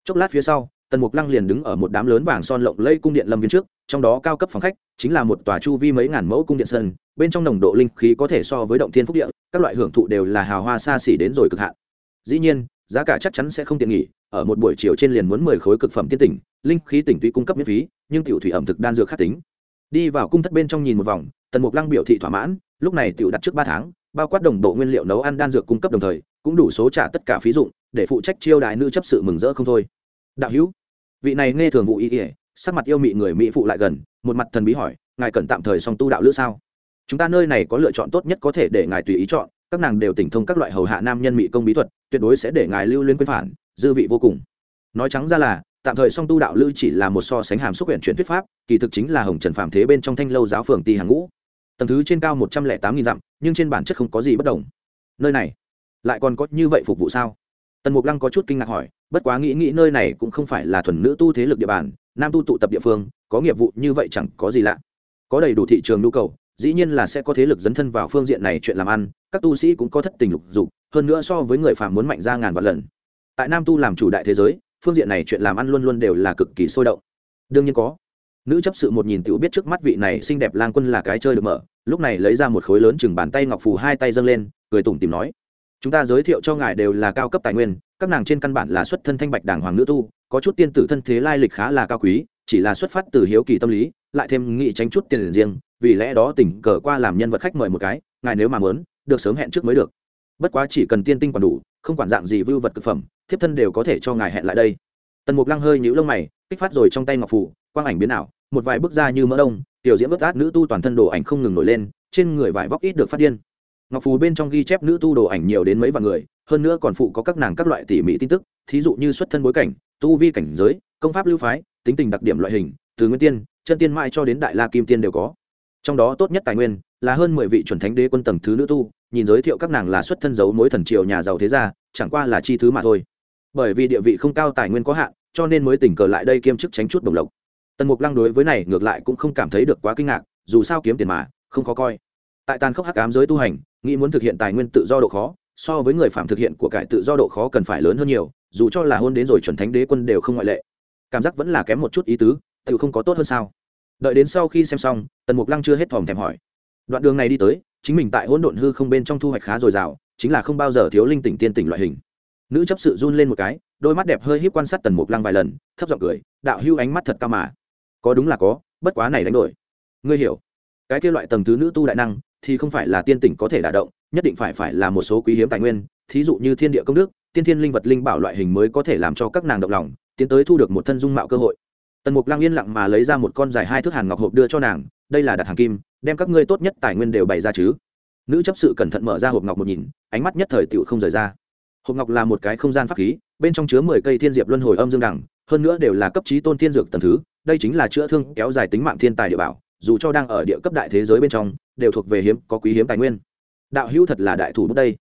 Chốc lát phía sau, tần mục lăng liền đứng ở một đám lớn vàng son lộng lây cung điện lâm viên trước, trong đó cao cấp phòng khách chính là một tòa chu vi mấy ngàn mẫu cung điện sơn bên trong nồng độ linh khí có thể so với động thiên phúc địa, các loại hưởng thụ đều là hào hoa xa xỉ đến rồi cực hạn. Dĩ nhiên, giá cả chắc chắn sẽ không tiện nghỉ, ở một buổi chiều trên liền muốn mười khối cực phẩm tiên tỉnh, linh khí tỉnh tuy cung cấp miễn phí, nhưng tiểu thủy ẩm thực đan dược khắc tính. Đi vào cung thất bên trong nhìn một vòng, tần mục lăng biểu thị thỏa mãn, lúc này tiểu đặt trước ba tháng bao quát đồng bộ nguyên liệu nấu ăn đan dược cung cấp đồng thời, cũng đủ số trả tất cả phí dụng, để phụ trách chiêu đại nữ chấp sự mừng rỡ không thôi. Đạo hữu, vị này nghe thường vụ ý ỉa sắc mặt yêu mị người mỹ phụ lại gần, một mặt thần bí hỏi, ngài cần tạm thời song tu đạo lữ sao? Chúng ta nơi này có lựa chọn tốt nhất có thể để ngài tùy ý chọn, các nàng đều tỉnh thông các loại hầu hạ nam nhân mỹ công bí thuật, tuyệt đối sẽ để ngài lưu liên quên phản, dư vị vô cùng. Nói trắng ra là, tạm thời song tu đạo lữ chỉ là một so sánh hàm xúc huyện chuyển thuyết pháp, kỳ thực chính là hồng trần phạm thế bên trong thanh lâu giáo phường ti hàng ngũ tầng thứ trên cao một trăm lẻ tám nghìn dặm, nhưng trên bản chất không có gì bất đồng. Nơi này lại còn có như vậy phục vụ sao? Tần mục lăng có chút kinh ngạc hỏi, bất quá nghĩ nghĩ nơi này cũng không phải là thuần nữ tu thế lực địa bàn, nam tu tụ tập địa phương, có nghiệp vụ như vậy chẳng có gì lạ. Có đầy đủ thị trường nhu cầu, dĩ nhiên là sẽ có thế lực dấn thân vào phương diện này chuyện làm ăn, các tu sĩ cũng có thất tình lục dục, hơn nữa so với người phàm muốn mạnh ra ngàn vạn lần. Tại nam tu làm chủ đại thế giới, phương diện này chuyện làm ăn luôn luôn đều là cực kỳ sôi động. Đương nhiên có nữ chấp sự một nhìn tiểu biết trước mắt vị này xinh đẹp lang quân là cái chơi được mở, lúc này lấy ra một khối lớn chừng bàn tay ngọc phù hai tay dâng lên, cười tủm tìm nói, chúng ta giới thiệu cho ngài đều là cao cấp tài nguyên, các nàng trên căn bản là xuất thân thanh bạch đàng hoàng nữ tu, có chút tiên tử thân thế lai lịch khá là cao quý, chỉ là xuất phát từ hiếu kỳ tâm lý, lại thêm nghị tránh chút tiền riêng, vì lẽ đó tình cờ qua làm nhân vật khách mời một cái, ngài nếu mà muốn, được sớm hẹn trước mới được. Bất quá chỉ cần tiên tinh còn đủ, không quản dạng gì vưu vật thực phẩm, thiếp thân đều có thể cho ngài hẹn lại đây tần mục lăng hơi nhũ lông mày, kích phát rồi trong tay ngọc phủ, quang ảnh biến ảo, một vài bước ra như mỡ đông, tiểu diễn bất át nữ tu toàn thân đồ ảnh không ngừng nổi lên, trên người vải vóc ít được phát điên. Ngọc phù bên trong ghi chép nữ tu đồ ảnh nhiều đến mấy vạn người, hơn nữa còn phụ có các nàng các loại tỉ mỉ tin tức, thí dụ như xuất thân bối cảnh, tu vi cảnh giới, công pháp lưu phái, tính tình đặc điểm loại hình, từ nguyên tiên, chân tiên mãi cho đến đại la kim tiên đều có. Trong đó tốt nhất tài nguyên là hơn mười vị chuẩn thánh đế quân tầng thứ nữ tu, nhìn giới thiệu các nàng là xuất thân giấu mối thần triều nhà giàu thế gia, chẳng qua là chi thứ mà thôi bởi vì địa vị không cao tài nguyên có hạn, cho nên mới tình cờ lại đây kiêm chức tránh chút đồng lộc. Tần mục lăng đối với này ngược lại cũng không cảm thấy được quá kinh ngạc, dù sao kiếm tiền mà, không khó coi. Tại tàn khốc hắc ám giới tu hành, nghĩ muốn thực hiện tài nguyên tự do độ khó, so với người phạm thực hiện của cải tự do độ khó cần phải lớn hơn nhiều, dù cho là hôn đến rồi chuẩn thánh đế quân đều không ngoại lệ. Cảm giác vẫn là kém một chút ý tứ, tự không có tốt hơn sao? Đợi đến sau khi xem xong, tần mục lăng chưa hết thòm thèm hỏi. Đoạn đường này đi tới, chính mình tại hỗn độn hư không bên trong thu hoạch khá dồi dào, chính là không bao giờ thiếu linh tỉnh tiên tỉnh loại hình nữ chấp sự run lên một cái, đôi mắt đẹp hơi hiếp quan sát tần mục lăng vài lần, thấp giọng cười, đạo hưu ánh mắt thật cao mà. Có đúng là có, bất quá này đánh đổi. Ngươi hiểu, cái kia loại tầng thứ nữ tu đại năng, thì không phải là tiên tỉnh có thể đả động, nhất định phải phải là một số quý hiếm tài nguyên, thí dụ như thiên địa công đức, tiên thiên linh vật linh bảo loại hình mới có thể làm cho các nàng động lòng, tiến tới thu được một thân dung mạo cơ hội. Tần mục lăng yên lặng mà lấy ra một con dài hai thước hàn ngọc hộp đưa cho nàng, đây là đặt hàng kim, đem các ngươi tốt nhất tài nguyên đều bày ra chứ. Nữ chấp sự cẩn thận mở ra hộp ngọc một nhìn, ánh mắt nhất thời tựu không rời ra hộp ngọc là một cái không gian pháp khí, bên trong chứa mười cây thiên diệp luân hồi âm dương đẳng, hơn nữa đều là cấp trí tôn thiên dược tầm thứ, đây chính là chữa thương kéo dài tính mạng thiên tài địa bảo, dù cho đang ở địa cấp đại thế giới bên trong, đều thuộc về hiếm, có quý hiếm tài nguyên. Đạo hữu thật là đại thủ bút đây.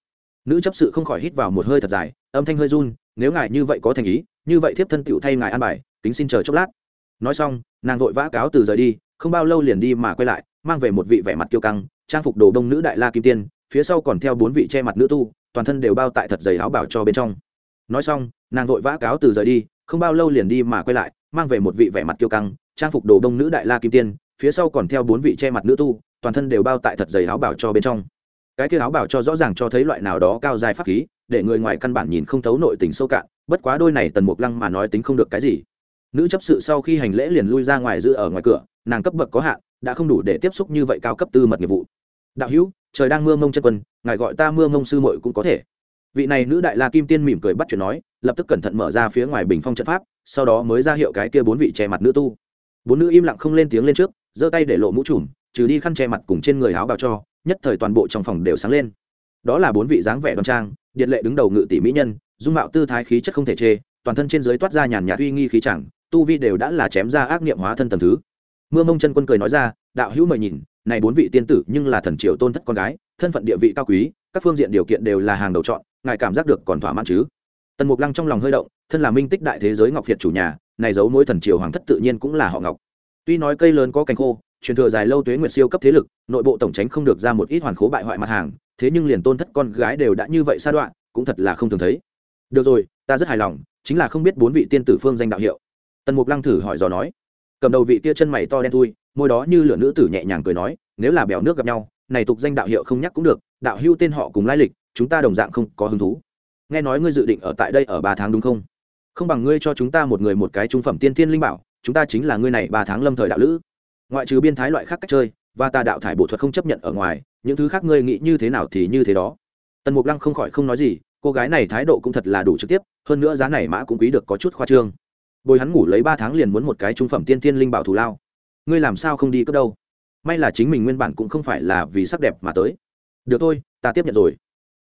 Nữ chấp sự không khỏi hít vào một hơi thật dài, âm thanh hơi run, nếu ngài như vậy có thành ý, như vậy thiếp thân tựu thay ngài an bài tính xin chờ chốc lát. Nói xong, nàng vội vã cáo từ rời đi, không bao lâu liền đi mà quay lại, mang về một vị vẻ mặt kiêu căng, trang phục đồ đông nữ đại la kim tiên, phía sau còn theo bốn vị che mặt nữ tu toàn thân đều bao tại thật dày áo bảo cho bên trong. Nói xong, nàng vội vã cáo từ rời đi, không bao lâu liền đi mà quay lại, mang về một vị vẻ mặt kiêu căng, trang phục đồ đông nữ đại la kim tiên, phía sau còn theo bốn vị che mặt nữ tu, toàn thân đều bao tại thật dày áo bảo cho bên trong. Cái kia áo bảo cho rõ ràng cho thấy loại nào đó cao dài pháp khí, để người ngoài căn bản nhìn không thấu nội tình sâu cạn, bất quá đôi này tần mục lăng mà nói tính không được cái gì. Nữ chấp sự sau khi hành lễ liền lui ra ngoài giữ ở ngoài cửa, nàng cấp bậc có hạn, đã không đủ để tiếp xúc như vậy cao cấp tư mật nghiệp vụ đạo hữu, trời đang mưa mông chân quân, ngài gọi ta mưa mông sư muội cũng có thể. Vị này nữ đại la kim tiên mỉm cười bắt chuyện nói, lập tức cẩn thận mở ra phía ngoài bình phong trận pháp, sau đó mới ra hiệu cái kia bốn vị che mặt nữ tu. Bốn nữ im lặng không lên tiếng lên trước, giơ tay để lộ mũ trùm, trừ đi khăn che mặt cùng trên người áo bào cho, nhất thời toàn bộ trong phòng đều sáng lên. Đó là bốn vị dáng vẻ đoan trang điện lệ đứng đầu ngự tỷ mỹ nhân, dung mạo tư thái khí chất không thể chê, toàn thân trên dưới toát ra nhàn nhạt uy nghi khí chẳng, tu vi đều đã là chém ra ác niệm hóa thân tầm thứ. Mưa mông chân quân cười nói ra, đạo hữu mời nhìn này bốn vị tiên tử nhưng là thần triều tôn thất con gái, thân phận địa vị cao quý, các phương diện điều kiện đều là hàng đầu chọn, ngài cảm giác được còn thỏa mãn chứ? Tần mục lăng trong lòng hơi động, thân là minh tích đại thế giới ngọc việt chủ nhà, này giấu mối thần triều hoàng thất tự nhiên cũng là họ ngọc. Tuy nói cây lớn có cành khô, truyền thừa dài lâu tuế nguyệt siêu cấp thế lực, nội bộ tổng tránh không được ra một ít hoàn khố bại hoại mặt hàng, thế nhưng liền tôn thất con gái đều đã như vậy sa đoạn cũng thật là không thường thấy. Được rồi, ta rất hài lòng, chính là không biết bốn vị tiên tử phương danh đạo hiệu. Tần mục lăng thử hỏi dò nói cầm đầu vị kia chân mày to đen thui, môi đó như lửa nữ tử nhẹ nhàng cười nói, nếu là bèo nước gặp nhau, này tục danh đạo hiệu không nhắc cũng được, đạo hưu tên họ cùng lai lịch, chúng ta đồng dạng không có hứng thú. Nghe nói ngươi dự định ở tại đây ở ba tháng đúng không? Không bằng ngươi cho chúng ta một người một cái trung phẩm tiên tiên linh bảo, chúng ta chính là ngươi này ba tháng lâm thời đạo lữ. Ngoại trừ biên thái loại khác cách chơi, và ta đạo thải bộ thuật không chấp nhận ở ngoài, những thứ khác ngươi nghĩ như thế nào thì như thế đó. Tần mục lăng không khỏi không nói gì, cô gái này thái độ cũng thật là đủ trực tiếp, hơn nữa giá này mã cũng quý được có chút khoa trương bồi hắn ngủ lấy ba tháng liền muốn một cái trung phẩm tiên tiên linh bảo thù lao. Ngươi làm sao không đi cướp đâu? May là chính mình nguyên bản cũng không phải là vì sắc đẹp mà tới. Được thôi, ta tiếp nhận rồi.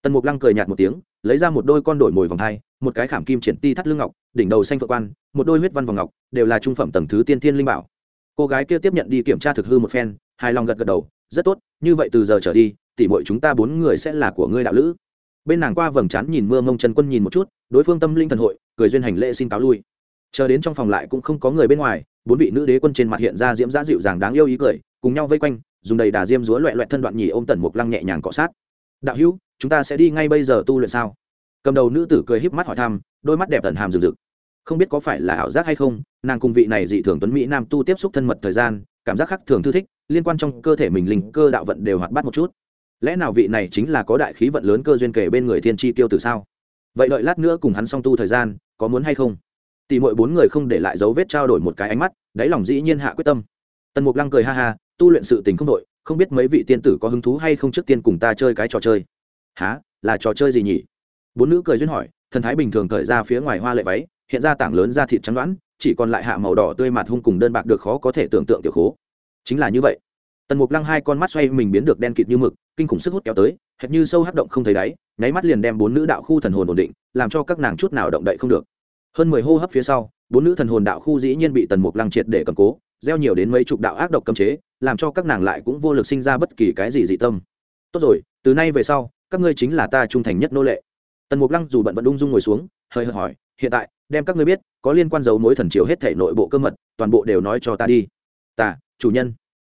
Tần mục lăng cười nhạt một tiếng, lấy ra một đôi con đổi mồi vòng hai, một cái khảm kim triển ti thắt lưng ngọc, đỉnh đầu xanh phượng quan, một đôi huyết văn vòng ngọc, đều là trung phẩm tầng thứ tiên tiên linh bảo. Cô gái kia tiếp nhận đi kiểm tra thực hư một phen, hài lòng gật gật đầu, rất tốt, như vậy từ giờ trở đi, tỉ mọi chúng ta bốn người sẽ là của ngươi đạo lữ. Bên nàng qua vầng trán nhìn mưa mông trần quân nhìn một chút, đối phương tâm linh thần hội, cười duyên hành lễ xin cáo lui chờ đến trong phòng lại cũng không có người bên ngoài, bốn vị nữ đế quân trên mặt hiện ra diễm giã dịu dàng đáng yêu ý cười, cùng nhau vây quanh, dùng đầy đà diêm dúa loẹ loẹt thân đoạn nhì ôm tần mục lăng nhẹ nhàng cọ sát. Đạo hữu, chúng ta sẽ đi ngay bây giờ tu luyện sao? Cầm đầu nữ tử cười híp mắt hỏi thăm, đôi mắt đẹp tần hàm rừng rực. Không biết có phải là ảo giác hay không, nàng cùng vị này dị thường tuấn mỹ nam tu tiếp xúc thân mật thời gian, cảm giác khác thường thư thích, liên quan trong cơ thể mình linh cơ đạo vận đều hoạt bát một chút. Lẽ nào vị này chính là có đại khí vận lớn cơ duyên kể bên người thiên tri tiêu từ sao? Vậy đợi lát nữa cùng hắn song tu thời gian, có muốn hay không? Tỷ mỗi bốn người không để lại dấu vết trao đổi một cái ánh mắt, đáy lòng dĩ nhiên hạ quyết tâm. Tần mục lăng cười ha ha, tu luyện sự tình không đội, không biết mấy vị tiên tử có hứng thú hay không trước tiên cùng ta chơi cái trò chơi. Há là trò chơi gì nhỉ? Bốn nữ cười duyên hỏi, thần thái bình thường cởi ra phía ngoài hoa lệ váy, hiện ra tảng lớn da thịt trắng đoán, chỉ còn lại hạ màu đỏ tươi mặt hung cùng đơn bạc được khó có thể tưởng tượng tiểu khố. Chính là như vậy. Tần mục lăng hai con mắt xoay mình biến được đen kịt như mực, kinh khủng sức hút kéo tới, hệt như sâu hấp động không thấy đáy, nháy mắt liền đem bốn nữ đạo khu thần hồn ổn định, làm cho các nàng chút nào động đậy không được hơn mười hô hấp phía sau, bốn nữ thần hồn đạo khu dĩ nhiên bị tần mục lăng triệt để cầm cố, gieo nhiều đến mấy chục đạo ác độc cấm chế, làm cho các nàng lại cũng vô lực sinh ra bất kỳ cái gì dị tâm. Tốt rồi, từ nay về sau, các ngươi chính là ta trung thành nhất nô lệ. Tần mục lăng dù bận vẫn ung dung ngồi xuống, hơi hợt hỏi, hiện tại, đem các ngươi biết, có liên quan dấu mối thần triều hết thể nội bộ cơ mật, toàn bộ đều nói cho ta đi. Ta, chủ nhân.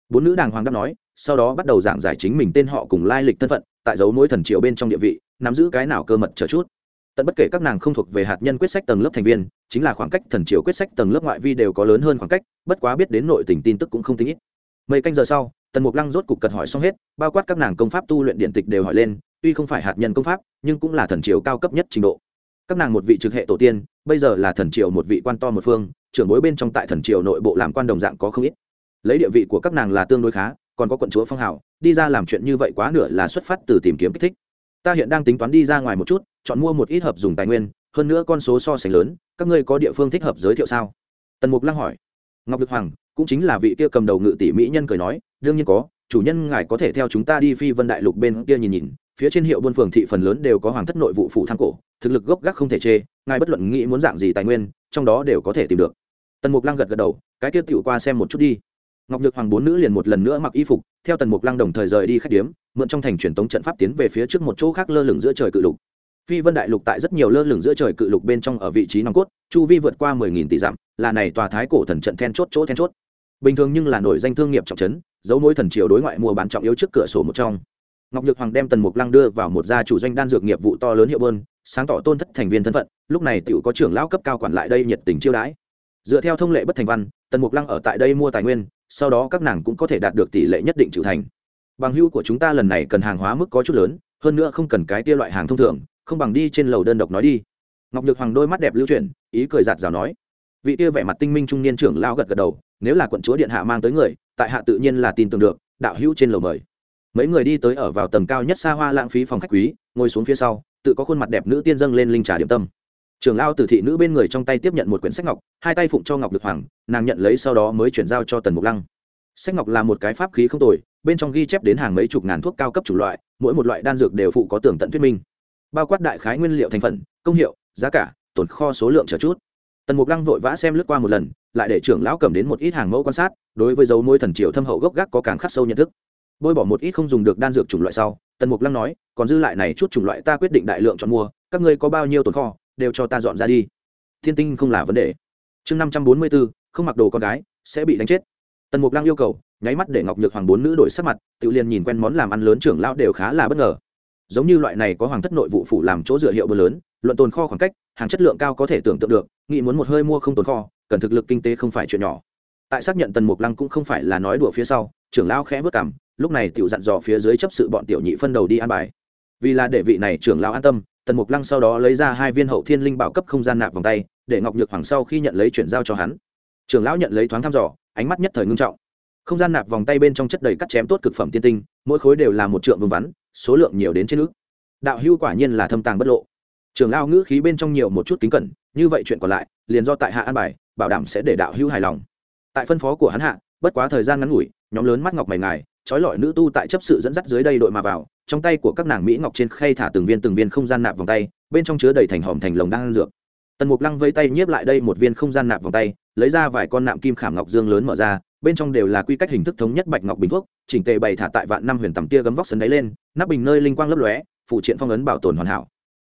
Bốn nữ đàng hoàng đáp nói, sau đó bắt đầu giảng giải chính mình tên họ cùng lai lịch thân phận, tại dấu mối thần triều bên trong địa vị, nắm giữ cái nào cơ mật chờ chút tận bất kể các nàng không thuộc về hạt nhân quyết sách tầng lớp thành viên, chính là khoảng cách thần triều quyết sách tầng lớp ngoại vi đều có lớn hơn khoảng cách, bất quá biết đến nội tình tin tức cũng không tính ít. Mấy canh giờ sau, tần mục lăng rốt cục cật hỏi xong hết, bao quát các nàng công pháp tu luyện điện tịch đều hỏi lên, tuy không phải hạt nhân công pháp, nhưng cũng là thần triều cao cấp nhất trình độ. Các nàng một vị trực hệ tổ tiên, bây giờ là thần triều một vị quan to một phương, trưởng bối bên trong tại thần triều nội bộ làm quan đồng dạng có không ít. Lấy địa vị của các nàng là tương đối khá, còn có quận chúa phong hào, đi ra làm chuyện như vậy quá nửa là xuất phát từ tìm kiếm kích thích ta hiện đang tính toán đi ra ngoài một chút, chọn mua một ít hợp dùng tài nguyên, hơn nữa con số so sánh lớn, các ngươi có địa phương thích hợp giới thiệu sao? Tần mục lăng hỏi. Ngọc lực hoàng, cũng chính là vị kia cầm đầu ngự tỷ mỹ nhân cười nói, đương nhiên có, chủ nhân ngài có thể theo chúng ta đi phi vân đại lục bên kia nhìn nhìn, phía trên hiệu buôn phường thị phần lớn đều có hoàng thất nội vụ phủ thang cổ, thực lực gốc gác không thể chê, ngài bất luận nghĩ muốn dạng gì tài nguyên, trong đó đều có thể tìm được. Tần mục lăng gật gật đầu, cái kia tựu qua xem một chút đi ngọc nhược hoàng bốn nữ liền một lần nữa mặc y phục, theo tần mục lăng đồng thời rời đi khách điếm, mượn trong thành truyền tống trận pháp tiến về phía trước một chỗ khác lơ lửng giữa trời cự lục. Phi vân đại lục tại rất nhiều lơ lửng giữa trời cự lục bên trong ở vị trí nòng cốt, chu vi vượt qua mười nghìn tỷ dặm, là này tòa thái cổ thần trận then chốt chỗ then chốt. Bình thường nhưng là nổi danh thương nghiệp trọng trấn, dấu mối thần triều đối ngoại mua bán trọng yếu trước cửa sổ một trong. Ngọc nhược hoàng đem tần mục lăng đưa vào một gia chủ doanh đan dược nghiệp vụ to lớn hiệu bơn, sáng tỏ tôn thất thành viên thân phận, lúc này t có trưởng lão cấp cao quản lại đây nhiệt tình chiêu đãi. Dựa theo thông lệ bất thành văn, tần mục lăng ở tại đây mua tài nguyên sau đó các nàng cũng có thể đạt được tỷ lệ nhất định chịu thành. Bằng hữu của chúng ta lần này cần hàng hóa mức có chút lớn, hơn nữa không cần cái tia loại hàng thông thường, không bằng đi trên lầu đơn độc nói đi. Ngọc nhược hoàng đôi mắt đẹp lưu chuyển, ý cười giạt rào nói. Vị tia vẻ mặt tinh minh trung niên trưởng lao gật gật đầu, nếu là quận chúa điện hạ mang tới người, tại hạ tự nhiên là tin tưởng được, đạo hữu trên lầu mời. Mấy người đi tới ở vào tầng cao nhất xa hoa lãng phí phòng khách quý, ngồi xuống phía sau, tự có khuôn mặt đẹp nữ tiên dâng lên linh trà điểm tâm trưởng lao từ thị nữ bên người trong tay tiếp nhận một quyển sách ngọc, hai tay phụng cho ngọc được hoàng, nàng nhận lấy sau đó mới chuyển giao cho tần mục lăng. Sách ngọc là một cái pháp khí không tồi, bên trong ghi chép đến hàng mấy chục ngàn thuốc cao cấp c loại, mỗi một loại đan dược đều phụ có tường tận thuyết minh. Bao quát đại khái nguyên liệu thành phần, công hiệu, giá cả, tồn kho số lượng chờ chút. Tần mục lăng vội vã xem lướt qua một lần, lại để trưởng lão cầm đến một ít hàng mẫu quan sát, đối với dấu môi thần triều thâm hậu gốc gác có càng khắc sâu nhận thức. Bôi bỏ một ít không dùng được đan dược chủng loại sau, tần mục lăng nói, còn dư lại này chút chủng loại ta quyết định đại lượng chọn mua, các ngươi có bao nhiêu tồn kho? Đều cho ta dọn ra đi. Thiên tinh không là vấn đề. Chương năm trăm bốn mươi bốn, không mặc đồ con gái, sẽ bị đánh chết. Tần mục lăng yêu cầu, nháy mắt để ngọc nhược hoàng bốn nữ đổi sắc mặt, tự liền nhìn quen món làm ăn lớn trưởng lão đều khá là bất ngờ. Giống như loại này có hoàng thất nội vụ phủ làm chỗ dựa hiệu bờ lớn, luận tồn kho khoảng cách, hàng chất lượng cao có thể tưởng tượng được, nghĩ muốn một hơi mua không tồn kho, cần thực lực kinh tế không phải chuyện nhỏ. Tại xác nhận tần mục lăng cũng không phải là nói đùa phía sau, trưởng lão khẽ vất cảm, lúc này tiểu dặn dò phía dưới chấp sự bọn tiểu nhị phân đầu đi an bài. Vì là để vị này trưởng lão an tâm tần mục lăng sau đó lấy ra hai viên hậu thiên linh bảo cấp không gian nạp vòng tay, để ngọc nhược hoàng sau khi nhận lấy chuyển giao cho hắn. Trưởng lão nhận lấy thoáng thăm dò, ánh mắt nhất thời ngưng trọng. Không gian nạp vòng tay bên trong chất đầy cắt chém tốt cực phẩm tiên tinh, mỗi khối đều là một trượng vương vắn, số lượng nhiều đến trên nước đạo hưu quả nhiên là thâm tàng bất lộ. Trưởng lão ngữ khí bên trong nhiều một chút kính cẩn, như vậy chuyện còn lại, liền do tại hạ an bài, bảo đảm sẽ để đạo hưu hài lòng. Tại phân phó của hắn hạ, bất quá thời gian ngắn ngủi, nhóm lớn mắt ngọc mày ngài, trói lọi nữ tu tại chấp sự dẫn dắt dưới đây đội mà vào trong tay của các nàng mỹ ngọc trên khay thả từng viên từng viên không gian nạp vòng tay, bên trong chứa đầy thành hòm thành lồng đang dược. Tần mục lăng vây tay nhiếp lại đây một viên không gian nạp vòng tay, lấy ra vài con nạm kim khảm ngọc dương lớn mở ra, bên trong đều là quy cách hình thức thống nhất bạch ngọc bình thuốc, chỉnh tề bày thả tại vạn năm huyền tầm tia gấm vóc sấn đáy lên, nắp bình nơi linh quang lấp lóe, phụ triện phong ấn bảo tồn hoàn hảo.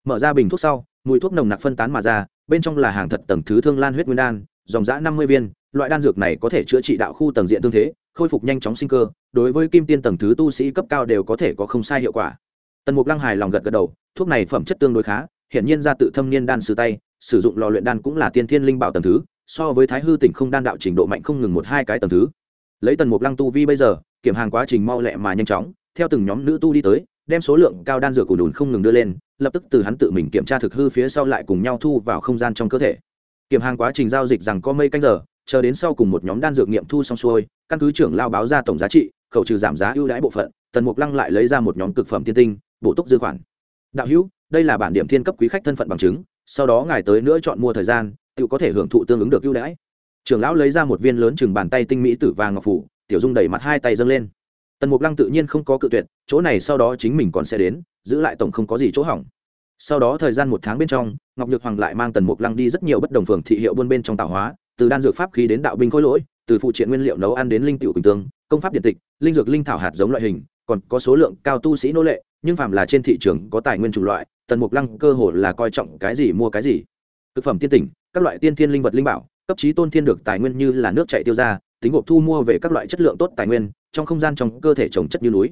Mở ra bình thuốc sau, mùi thuốc nồng nặc phân tán mà ra, bên trong là hàng thật tầng thứ thương lan huyết nguyên đan, dòng giã năm mươi viên, loại đan dược này có thể chữa trị đạo khu tầng diện tương thế khôi phục nhanh chóng sinh cơ, đối với kim tiên tầng thứ tu sĩ cấp cao đều có thể có không sai hiệu quả. Tần mục lăng hài lòng gật gật đầu, thuốc này phẩm chất tương đối khá hiện nhiên ra tự thâm niên đan sử tay, sử dụng lò luyện đan cũng là tiên thiên linh bảo tầng thứ, so với thái hư tỉnh không đan đạo trình độ mạnh không ngừng một hai cái tầng thứ. Lấy tần mục lăng tu vi bây giờ, kiểm hàng quá trình mau lẹ mà nhanh chóng, theo từng nhóm nữ tu đi tới, đem số lượng cao đan dược củ đùn không ngừng đưa lên, lập tức từ hắn tự mình kiểm tra thực hư phía sau lại cùng nhau thu vào không gian trong cơ thể. Kiểm hàng quá trình giao dịch rằng có mây canh giờ chờ đến sau cùng một nhóm đan dược nghiệm thu xong xuôi, căn cứ trưởng lao báo ra tổng giá trị, khẩu trừ giảm giá ưu đãi bộ phận, tần mục lăng lại lấy ra một nhóm cực phẩm tiên tinh, bổ túc dư khoản. Đạo hữu, đây là bản điểm thiên cấp quý khách thân phận bằng chứng, sau đó ngài tới nữa chọn mua thời gian tự có thể hưởng thụ tương ứng được ưu đãi. Trưởng lão lấy ra một viên lớn chừng bàn tay tinh mỹ tử vàng ngọc phủ, tiểu dung đẩy mặt hai tay dâng lên. Tần mục lăng tự nhiên không có cự tuyệt, chỗ này sau đó chính mình còn sẽ đến, giữ lại tổng không có gì chỗ hỏng. Sau đó thời gian một tháng bên trong, ngọc nhược hoàng lại mang tần mục lăng đi rất nhiều bất đồng phường thị hiệu buôn bên trong tạo hóa từ đan dược pháp khí đến đạo binh khối lỗi, từ phụ triện nguyên liệu nấu ăn đến linh tiểu quỳnh tương, công pháp điện tịch, linh dược linh thảo hạt giống loại hình, còn có số lượng cao tu sĩ nô lệ, nhưng phàm là trên thị trường có tài nguyên chủng loại, tần mục lăng cơ hồ là coi trọng cái gì mua cái gì. Thực phẩm tiên tỉnh, các loại tiên thiên linh vật linh bảo, cấp trí tôn thiên được tài nguyên như là nước chạy tiêu ra, tính gộp thu mua về các loại chất lượng tốt tài nguyên, trong không gian trong cơ thể trồng chất như núi.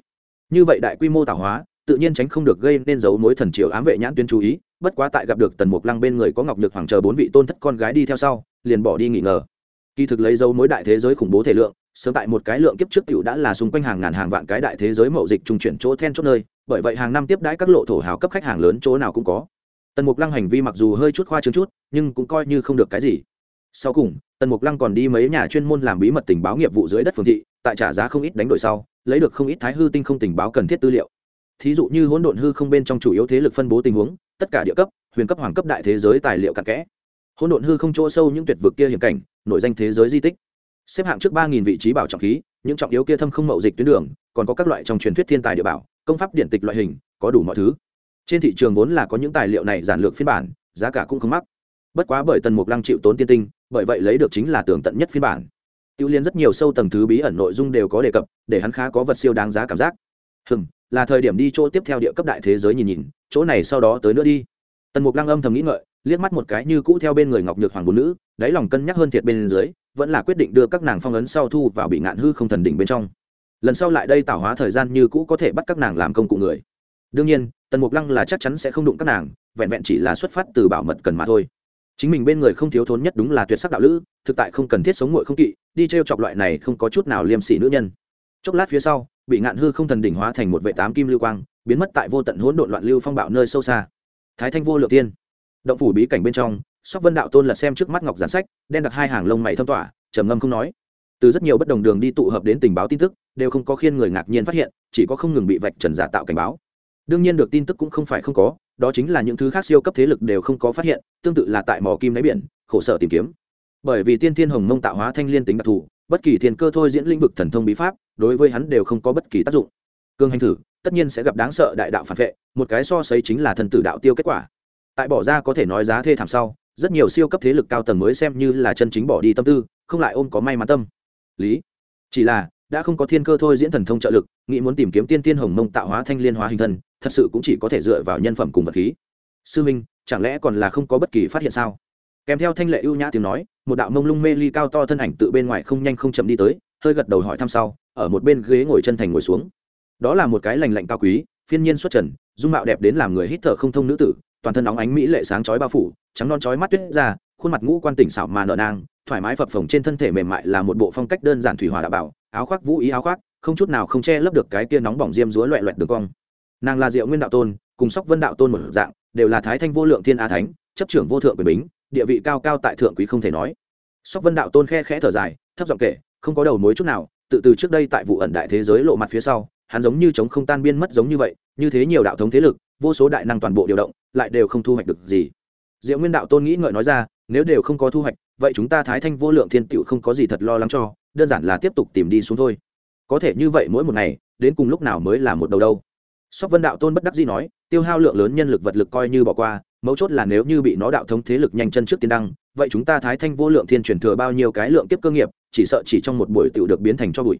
Như vậy đại quy mô tạo hóa, tự nhiên tránh không được gây nên dấu mối thần triều ám vệ nhãn tuyến chú ý, bất quá tại gặp được tần mục lăng bên người có ngọc nhược hoàng chờ bốn vị tôn thất con gái đi theo sau liền bỏ đi nghỉ ngờ. Kỳ thực lấy dấu mối đại thế giới khủng bố thể lượng, sớm tại một cái lượng kiếp trước tiểu đã là xung quanh hàng ngàn hàng vạn cái đại thế giới mậu dịch trung chuyển chỗ then chốt nơi, bởi vậy hàng năm tiếp đãi các lộ thổ hào cấp khách hàng lớn chỗ nào cũng có. Tần mục lăng hành vi mặc dù hơi chút khoa trương chút, nhưng cũng coi như không được cái gì. Sau cùng, tần mục lăng còn đi mấy nhà chuyên môn làm bí mật tình báo nghiệp vụ dưới đất phương thị, tại trả giá không ít đánh đổi sau, lấy được không ít thái hư tinh không tình báo cần thiết tư liệu. Thí dụ như hỗn độn hư không bên trong chủ yếu thế lực phân bố tình huống, tất cả địa cấp, huyền cấp, hoàng cấp đại thế giới tài liệu cặn kẽ hỗn độn hư không chỗ sâu những tuyệt vực kia hiểm cảnh nội danh thế giới di tích. Xếp hạng trước ba nghìn vị trí bảo trọng khí, những trọng yếu kia thâm không mậu dịch tuyến đường, còn có các loại trong truyền thuyết thiên tài địa bảo, công pháp điện tịch loại hình, có đủ mọi thứ. Trên thị trường vốn là có những tài liệu này giản lược phiên bản, giá cả cũng không mắc. Bất quá bởi tần mục lăng chịu tốn tiên tinh, bởi vậy lấy được chính là tường tận nhất phiên bản. Tiêu liên rất nhiều sâu tầng thứ bí ẩn nội dung đều có đề cập, để hắn khá có vật siêu đáng giá cảm giác. Hừm, là thời điểm đi chỗ tiếp theo địa cấp đại thế giới nhìn nhìn, chỗ này sau đó tới nữa đi. Tần mục lăng âm thầm nghĩ ngợi liếc mắt một cái như cũ theo bên người ngọc nhược hoàng bốn nữ, đáy lòng cân nhắc hơn thiệt bên dưới, vẫn là quyết định đưa các nàng phong ấn sau thu vào bị ngạn hư không thần đỉnh bên trong. Lần sau lại đây tạo hóa thời gian như cũ có thể bắt các nàng làm công cụ người. Đương nhiên, tần mục lăng là chắc chắn sẽ không đụng các nàng, vẹn vẹn chỉ là xuất phát từ bảo mật cần mà thôi. Chính mình bên người không thiếu thốn nhất đúng là tuyệt sắc đạo lữ, thực tại không cần thiết sống ngội không kỵ, đi t r e o chọc loại này không có chút nào liêm sỉ nữ nhân. Chốc lát phía sau, bị ngạn hư không thần đỉnh hóa thành một vệ tám kim lưu quang, biến mất tại vô tận hỗn độn loạn lưu phong bạo nơi sâu xa. Thái thanh vô lượng tiên động phủ bí cảnh bên trong, sóc vân đạo tôn lật xem trước mắt ngọc giản sách, đen đặt hai hàng lông mày thâm tỏa, trầm ngâm không nói. Từ rất nhiều bất đồng đường đi tụ hợp đến tình báo tin tức, đều không có khiên người ngạc nhiên phát hiện, chỉ có không ngừng bị vạch trần giả tạo cảnh báo. Đương nhiên được tin tức cũng không phải không có, đó chính là những thứ khác siêu cấp thế lực đều không có phát hiện, tương tự là tại mỏ kim đáy biển, khổ sở tìm kiếm. Bởi vì tiên thiên hồng mông tạo hóa thanh liên tính đặc thù, bất kỳ thiên cơ thôi diễn lĩnh vực thần thông bí pháp, đối với hắn đều không có bất kỳ tác dụng. Cương hành thử, tất nhiên sẽ gặp đáng sợ đại đạo phản vệ, một cái so sánh chính là thần tử đạo tiêu kết quả tại bỏ ra có thể nói giá thê thảm sau, rất nhiều siêu cấp thế lực cao tầng mới xem như là chân chính bỏ đi tâm tư, không lại ôm có may mắn tâm. Lý, chỉ là, đã không có thiên cơ thôi diễn thần thông trợ lực, nghĩ muốn tìm kiếm tiên tiên hồng mông tạo hóa thanh liên hóa hình thân, thật sự cũng chỉ có thể dựa vào nhân phẩm cùng vật khí. Sư minh, chẳng lẽ còn là không có bất kỳ phát hiện sao? Kèm theo thanh lệ ưu nhã tiếng nói, một đạo mông lung mê ly cao to thân ảnh tự bên ngoài không nhanh không chậm đi tới, hơi gật đầu hỏi thăm sau, ở một bên ghế ngồi chân thành ngồi xuống. Đó là một cái lành lạnh cao quý, phiên nhiên xuất trần, dung mạo đẹp đến làm người hít thở không thông nữ tử toàn thân óng ánh mỹ lệ sáng chói bao phủ, trắng non chói mắt tuyết ra, khuôn mặt ngũ quan tỉnh xảo mà nở nang, thoải mái phập phồng trên thân thể mềm mại là một bộ phong cách đơn giản thủy hòa đạo bảo, áo khoác vũ ý áo khoác, không chút nào không che lấp được cái kia nóng bỏng diêm dúa loẹ loẹt đường cong. Nàng là diệu nguyên đạo tôn, cùng sóc vân đạo tôn một dạng, đều là thái thanh vô lượng thiên a thánh, chấp trưởng vô thượng quyền bính, địa vị cao cao tại thượng quý không thể nói. Sóc vân đạo tôn khe khẽ thở dài, thấp giọng kể, không có đầu mối chút nào, tự từ trước đây tại vụ ẩn đại thế giới lộ mặt phía sau, hắn giống như chống không tan biên mất giống như vậy, như thế nhiều đạo thống thế lực, vô số đại năng toàn bộ điều động lại đều không thu hoạch được gì. Diệu nguyên đạo tôn nghĩ ngợi nói ra, nếu đều không có thu hoạch, vậy chúng ta thái thanh vô lượng thiên tựu không có gì thật lo lắng cho, đơn giản là tiếp tục tìm đi xuống thôi. Có thể như vậy mỗi một ngày, đến cùng lúc nào mới là một đầu đâu. Sóc vân đạo tôn bất đắc dĩ nói, tiêu hao lượng lớn nhân lực vật lực coi như bỏ qua, mấu chốt là nếu như bị nó đạo thống thế lực nhanh chân trước tiên đăng, vậy chúng ta thái thanh vô lượng thiên truyền thừa bao nhiêu cái lượng kiếp cơ nghiệp, chỉ sợ chỉ trong một buổi tựu được biến thành cho bụi.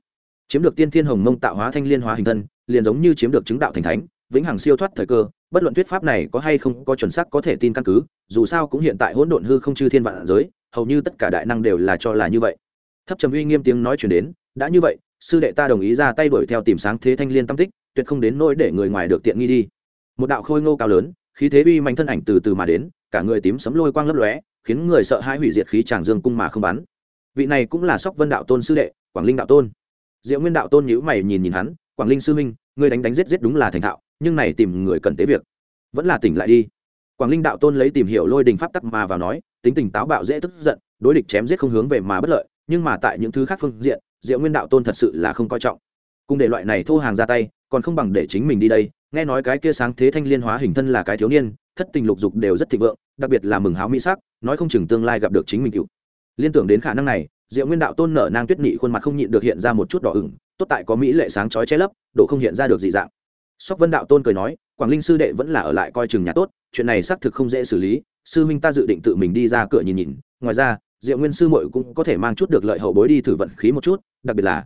Chiếm được tiên thiên hồng mông tạo hóa thanh liên hóa hình thân, liền giống như chiếm được chứng đạo thành thánh vĩnh hằng siêu thoát thời cơ, bất luận thuyết pháp này có hay không có chuẩn xác có thể tin căn cứ, dù sao cũng hiện tại hỗn độn hư không chư thiên vạn giới, hầu như tất cả đại năng đều là cho là như vậy. Thấp trầm uy nghiêm tiếng nói chuyển đến, đã như vậy, sư đệ ta đồng ý ra tay đuổi theo tìm sáng thế thanh liên tâm tích, tuyệt không đến nỗi để người ngoài được tiện nghi đi. Một đạo khôi ngô cao lớn, khí thế uy mạnh thân ảnh từ từ mà đến, cả người tím sấm lôi quang lấp lóe, khiến người sợ hãi hủy diệt khí tràng dương cung mà không bắn. Vị này cũng là sóc vân đạo tôn sư đệ, quảng linh đạo tôn. Diệu nguyên đạo tôn nhữ mày nhìn nhìn hắn, quảng linh sư huynh, ngươi đánh đánh giết giết đúng là thành thạo nhưng này tìm người cần tế việc. Vẫn là tỉnh lại đi. Quảng linh đạo tôn lấy tìm hiểu lôi đình pháp tắc mà vào nói, tính tình táo bạo dễ tức giận, đối địch chém giết không hướng về mà bất lợi, nhưng mà tại những thứ khác phương diện, diệu nguyên đạo tôn thật sự là không coi trọng. Cùng để loại này thô hàng ra tay, còn không bằng để chính mình đi đây, nghe nói cái kia sáng thế thanh liên hóa hình thân là cái thiếu niên, thất tình lục dục đều rất thịnh vượng, đặc biệt là mừng háo mỹ sắc, nói không chừng tương lai gặp được chính mình cựu. Liên tưởng đến khả năng này, diệu nguyên đạo tôn nở nang tuyết nhị khuôn mặt không nhịn được hiện ra một chút đỏ ửng, tốt tại có mỹ lệ sáng chói che lấp độ không hiện ra được dị dạng sóc vân đạo tôn cười nói, quảng linh sư đệ vẫn là ở lại coi chừng nhà tốt, chuyện này xác thực không dễ xử lý, sư minh ta dự định tự mình đi ra cửa nhìn nhìn, ngoài ra, diệu nguyên sư muội cũng có thể mang chút được lợi hậu bối đi thử vận khí một chút, đặc biệt là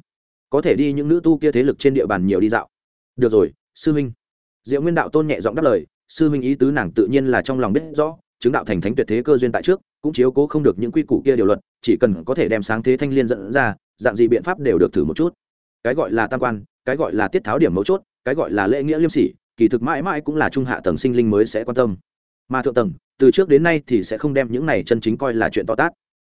có thể đi những nữ tu kia thế lực trên địa bàn nhiều đi dạo. Được rồi, sư minh diệu nguyên đạo tôn nhẹ giọng đáp lời, sư minh ý tứ nàng tự nhiên là trong lòng biết rõ, chứng đạo thành thánh tuyệt thế cơ duyên tại trước, cũng chiếu cố không được những quy củ kia điều luật, chỉ cần có thể đem sáng thế thanh liên dẫn ra, dạng gì biện pháp đều được thử một chút. Cái gọi là tam quan, cái gọi là tiết tháo điểm mấu chốt cái gọi là lễ nghĩa liêm sỉ, kỳ thực mãi mãi cũng là trung hạ tầng sinh linh mới sẽ quan tâm. Mà thượng tầng, từ trước đến nay thì sẽ không đem những này chân chính coi là chuyện to tát.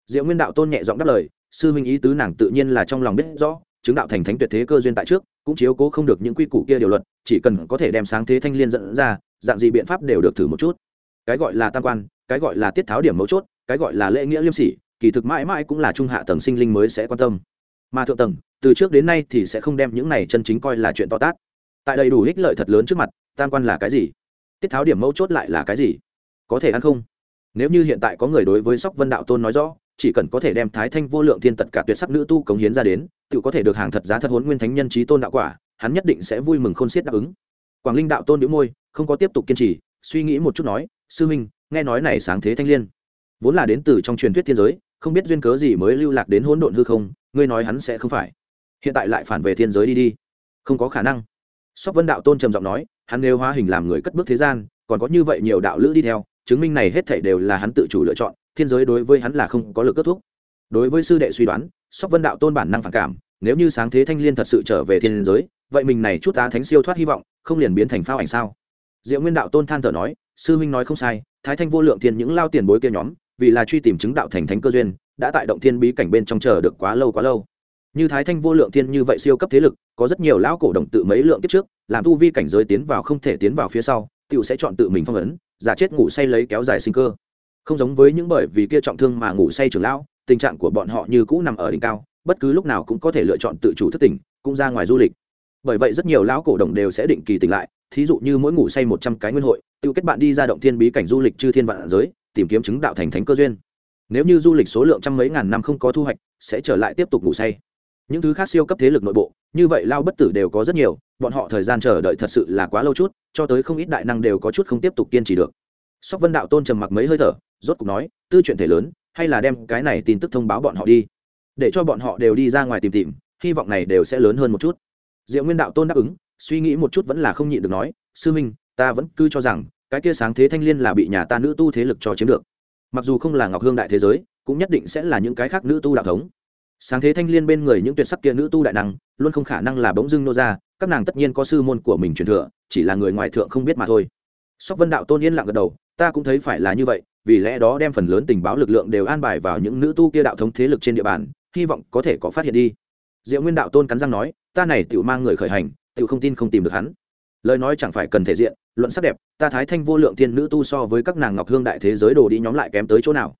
Diệu nguyên đạo tôn nhẹ giọng đáp lời, sư huynh ý tứ nàng tự nhiên là trong lòng biết rõ, chứng đạo thành thánh tuyệt thế cơ duyên tại trước, cũng chiếu cố không được những quy củ kia điều luật, chỉ cần có thể đem sáng thế thanh liên dẫn ra, dạng gì biện pháp đều được thử một chút. Cái gọi là tam quan, cái gọi là tiết tháo điểm mấu chốt, cái gọi là lễ nghĩa liêm sỉ, kỳ thực mãi mãi cũng là trung hạ tầng sinh linh mới sẽ quan tâm. Mà thượng tầng, từ trước đến nay thì sẽ không đem những này chân chính coi là chuyện to tát tại đầy đủ ích lợi thật lớn trước mặt, tam quan là cái gì? Tiết tháo điểm mấu chốt lại là cái gì? Có thể ăn không? Nếu như hiện tại có người đối với sóc vân đạo tôn nói rõ, chỉ cần có thể đem thái thanh vô lượng thiên tật cả tuyệt sắc nữ tu cống hiến ra đến, tự có thể được hàng thật giá thật huấn nguyên thánh nhân trí tôn đạo quả, hắn nhất định sẽ vui mừng khôn xiết đáp ứng. Quảng linh đạo tôn đĩu môi, không có tiếp tục kiên trì, suy nghĩ một chút nói, sư minh nghe nói này sáng thế thanh liên, vốn là đến từ trong truyền thuyết thiên giới, không biết duyên cớ gì mới lưu lạc đến hỗn độn hư không, ngươi nói hắn sẽ không phải. Hiện tại lại phản về thiên giới đi đi. Không có khả năng sóc vân đạo tôn trầm giọng nói, hắn nếu hóa hình làm người cất bước thế gian, còn có như vậy nhiều đạo lữ đi theo, chứng minh này hết thảy đều là hắn tự chủ lựa chọn, thiên giới đối với hắn là không có lực kết thúc. Đối với sư đệ suy đoán, sóc vân đạo tôn bản năng phản cảm, nếu như sáng thế thanh liên thật sự trở về thiên giới, vậy mình này chút tá thánh siêu thoát hy vọng, không liền biến thành phao ảnh sao? Diệu nguyên đạo tôn than thở nói, sư huynh nói không sai, thái thanh vô lượng thiên những lao tiền bối kia nhóm, vì là truy tìm chứng đạo thành thánh cơ duyên, đã tại động thiên bí cảnh bên trong chờ được quá lâu quá lâu như thái thanh vô lượng thiên như vậy siêu cấp thế lực, có rất nhiều lão cổ đồng tự mấy lượng kiếp trước, làm tu vi cảnh giới tiến vào không thể tiến vào phía sau tựu sẽ chọn tự mình phong ấn, giả chết ngủ say lấy kéo dài sinh cơ. Không giống với những bởi vì kia trọng thương mà ngủ say trưởng lão, tình trạng của bọn họ như cũ nằm ở đỉnh cao, bất cứ lúc nào cũng có thể lựa chọn tự chủ thất tỉnh, cũng ra ngoài du lịch. Bởi vậy rất nhiều lão cổ đồng đều sẽ định kỳ tỉnh lại, thí dụ như mỗi ngủ say một trăm cái nguyên hội tự kết bạn đi ra động thiên bí cảnh du lịch chư thiên vạn giới, tìm kiếm chứng đạo thành thánh cơ duyên. Nếu như du lịch số lượng trăm mấy ngàn năm không có thu hoạch, sẽ trở lại tiếp tục ngủ say những thứ khác siêu cấp thế lực nội bộ, như vậy lao bất tử đều có rất nhiều, bọn họ thời gian chờ đợi thật sự là quá lâu chút, cho tới không ít đại năng đều có chút không tiếp tục kiên trì được. Sóc vân đạo tôn trầm mặc mấy hơi thở, rốt cục nói, tư chuyện thể lớn, hay là đem cái này tin tức thông báo bọn họ đi. Để cho bọn họ đều đi ra ngoài tìm tìm, hy vọng này đều sẽ lớn hơn một chút. Diệu nguyên đạo tôn đáp ứng, suy nghĩ một chút vẫn là không nhịn được nói, sư minh, ta vẫn cứ cho rằng, cái kia sáng thế thanh liên là bị nhà ta nữ tu thế lực cho chiếm được. Mặc dù không là ngọc hương đại thế giới, cũng nhất định sẽ là những cái khác nữ tu đạo thống sáng thế thanh liên bên người những tuyệt sắc kia nữ tu đại năng, luôn không khả năng là bỗng dưng nô ra, các nàng tất nhiên có sư môn của mình truyền thừa, chỉ là người ngoài thượng không biết mà thôi. Sóc vân đạo tôn yên lặng gật đầu, ta cũng thấy phải là như vậy, vì lẽ đó đem phần lớn tình báo lực lượng đều an bài vào những nữ tu kia đạo thống thế lực trên địa bàn, hy vọng có thể có phát hiện đi. Diệu nguyên đạo tôn cắn răng nói, ta này tự mang người khởi hành tự không tin không tìm được hắn. Lời nói chẳng phải cần thể diện, luận sắc đẹp, ta thái thanh vô lượng thiên nữ tu so với các nàng ngọc hương đại thế giới đồ đi nhóm lại kém tới chỗ nào.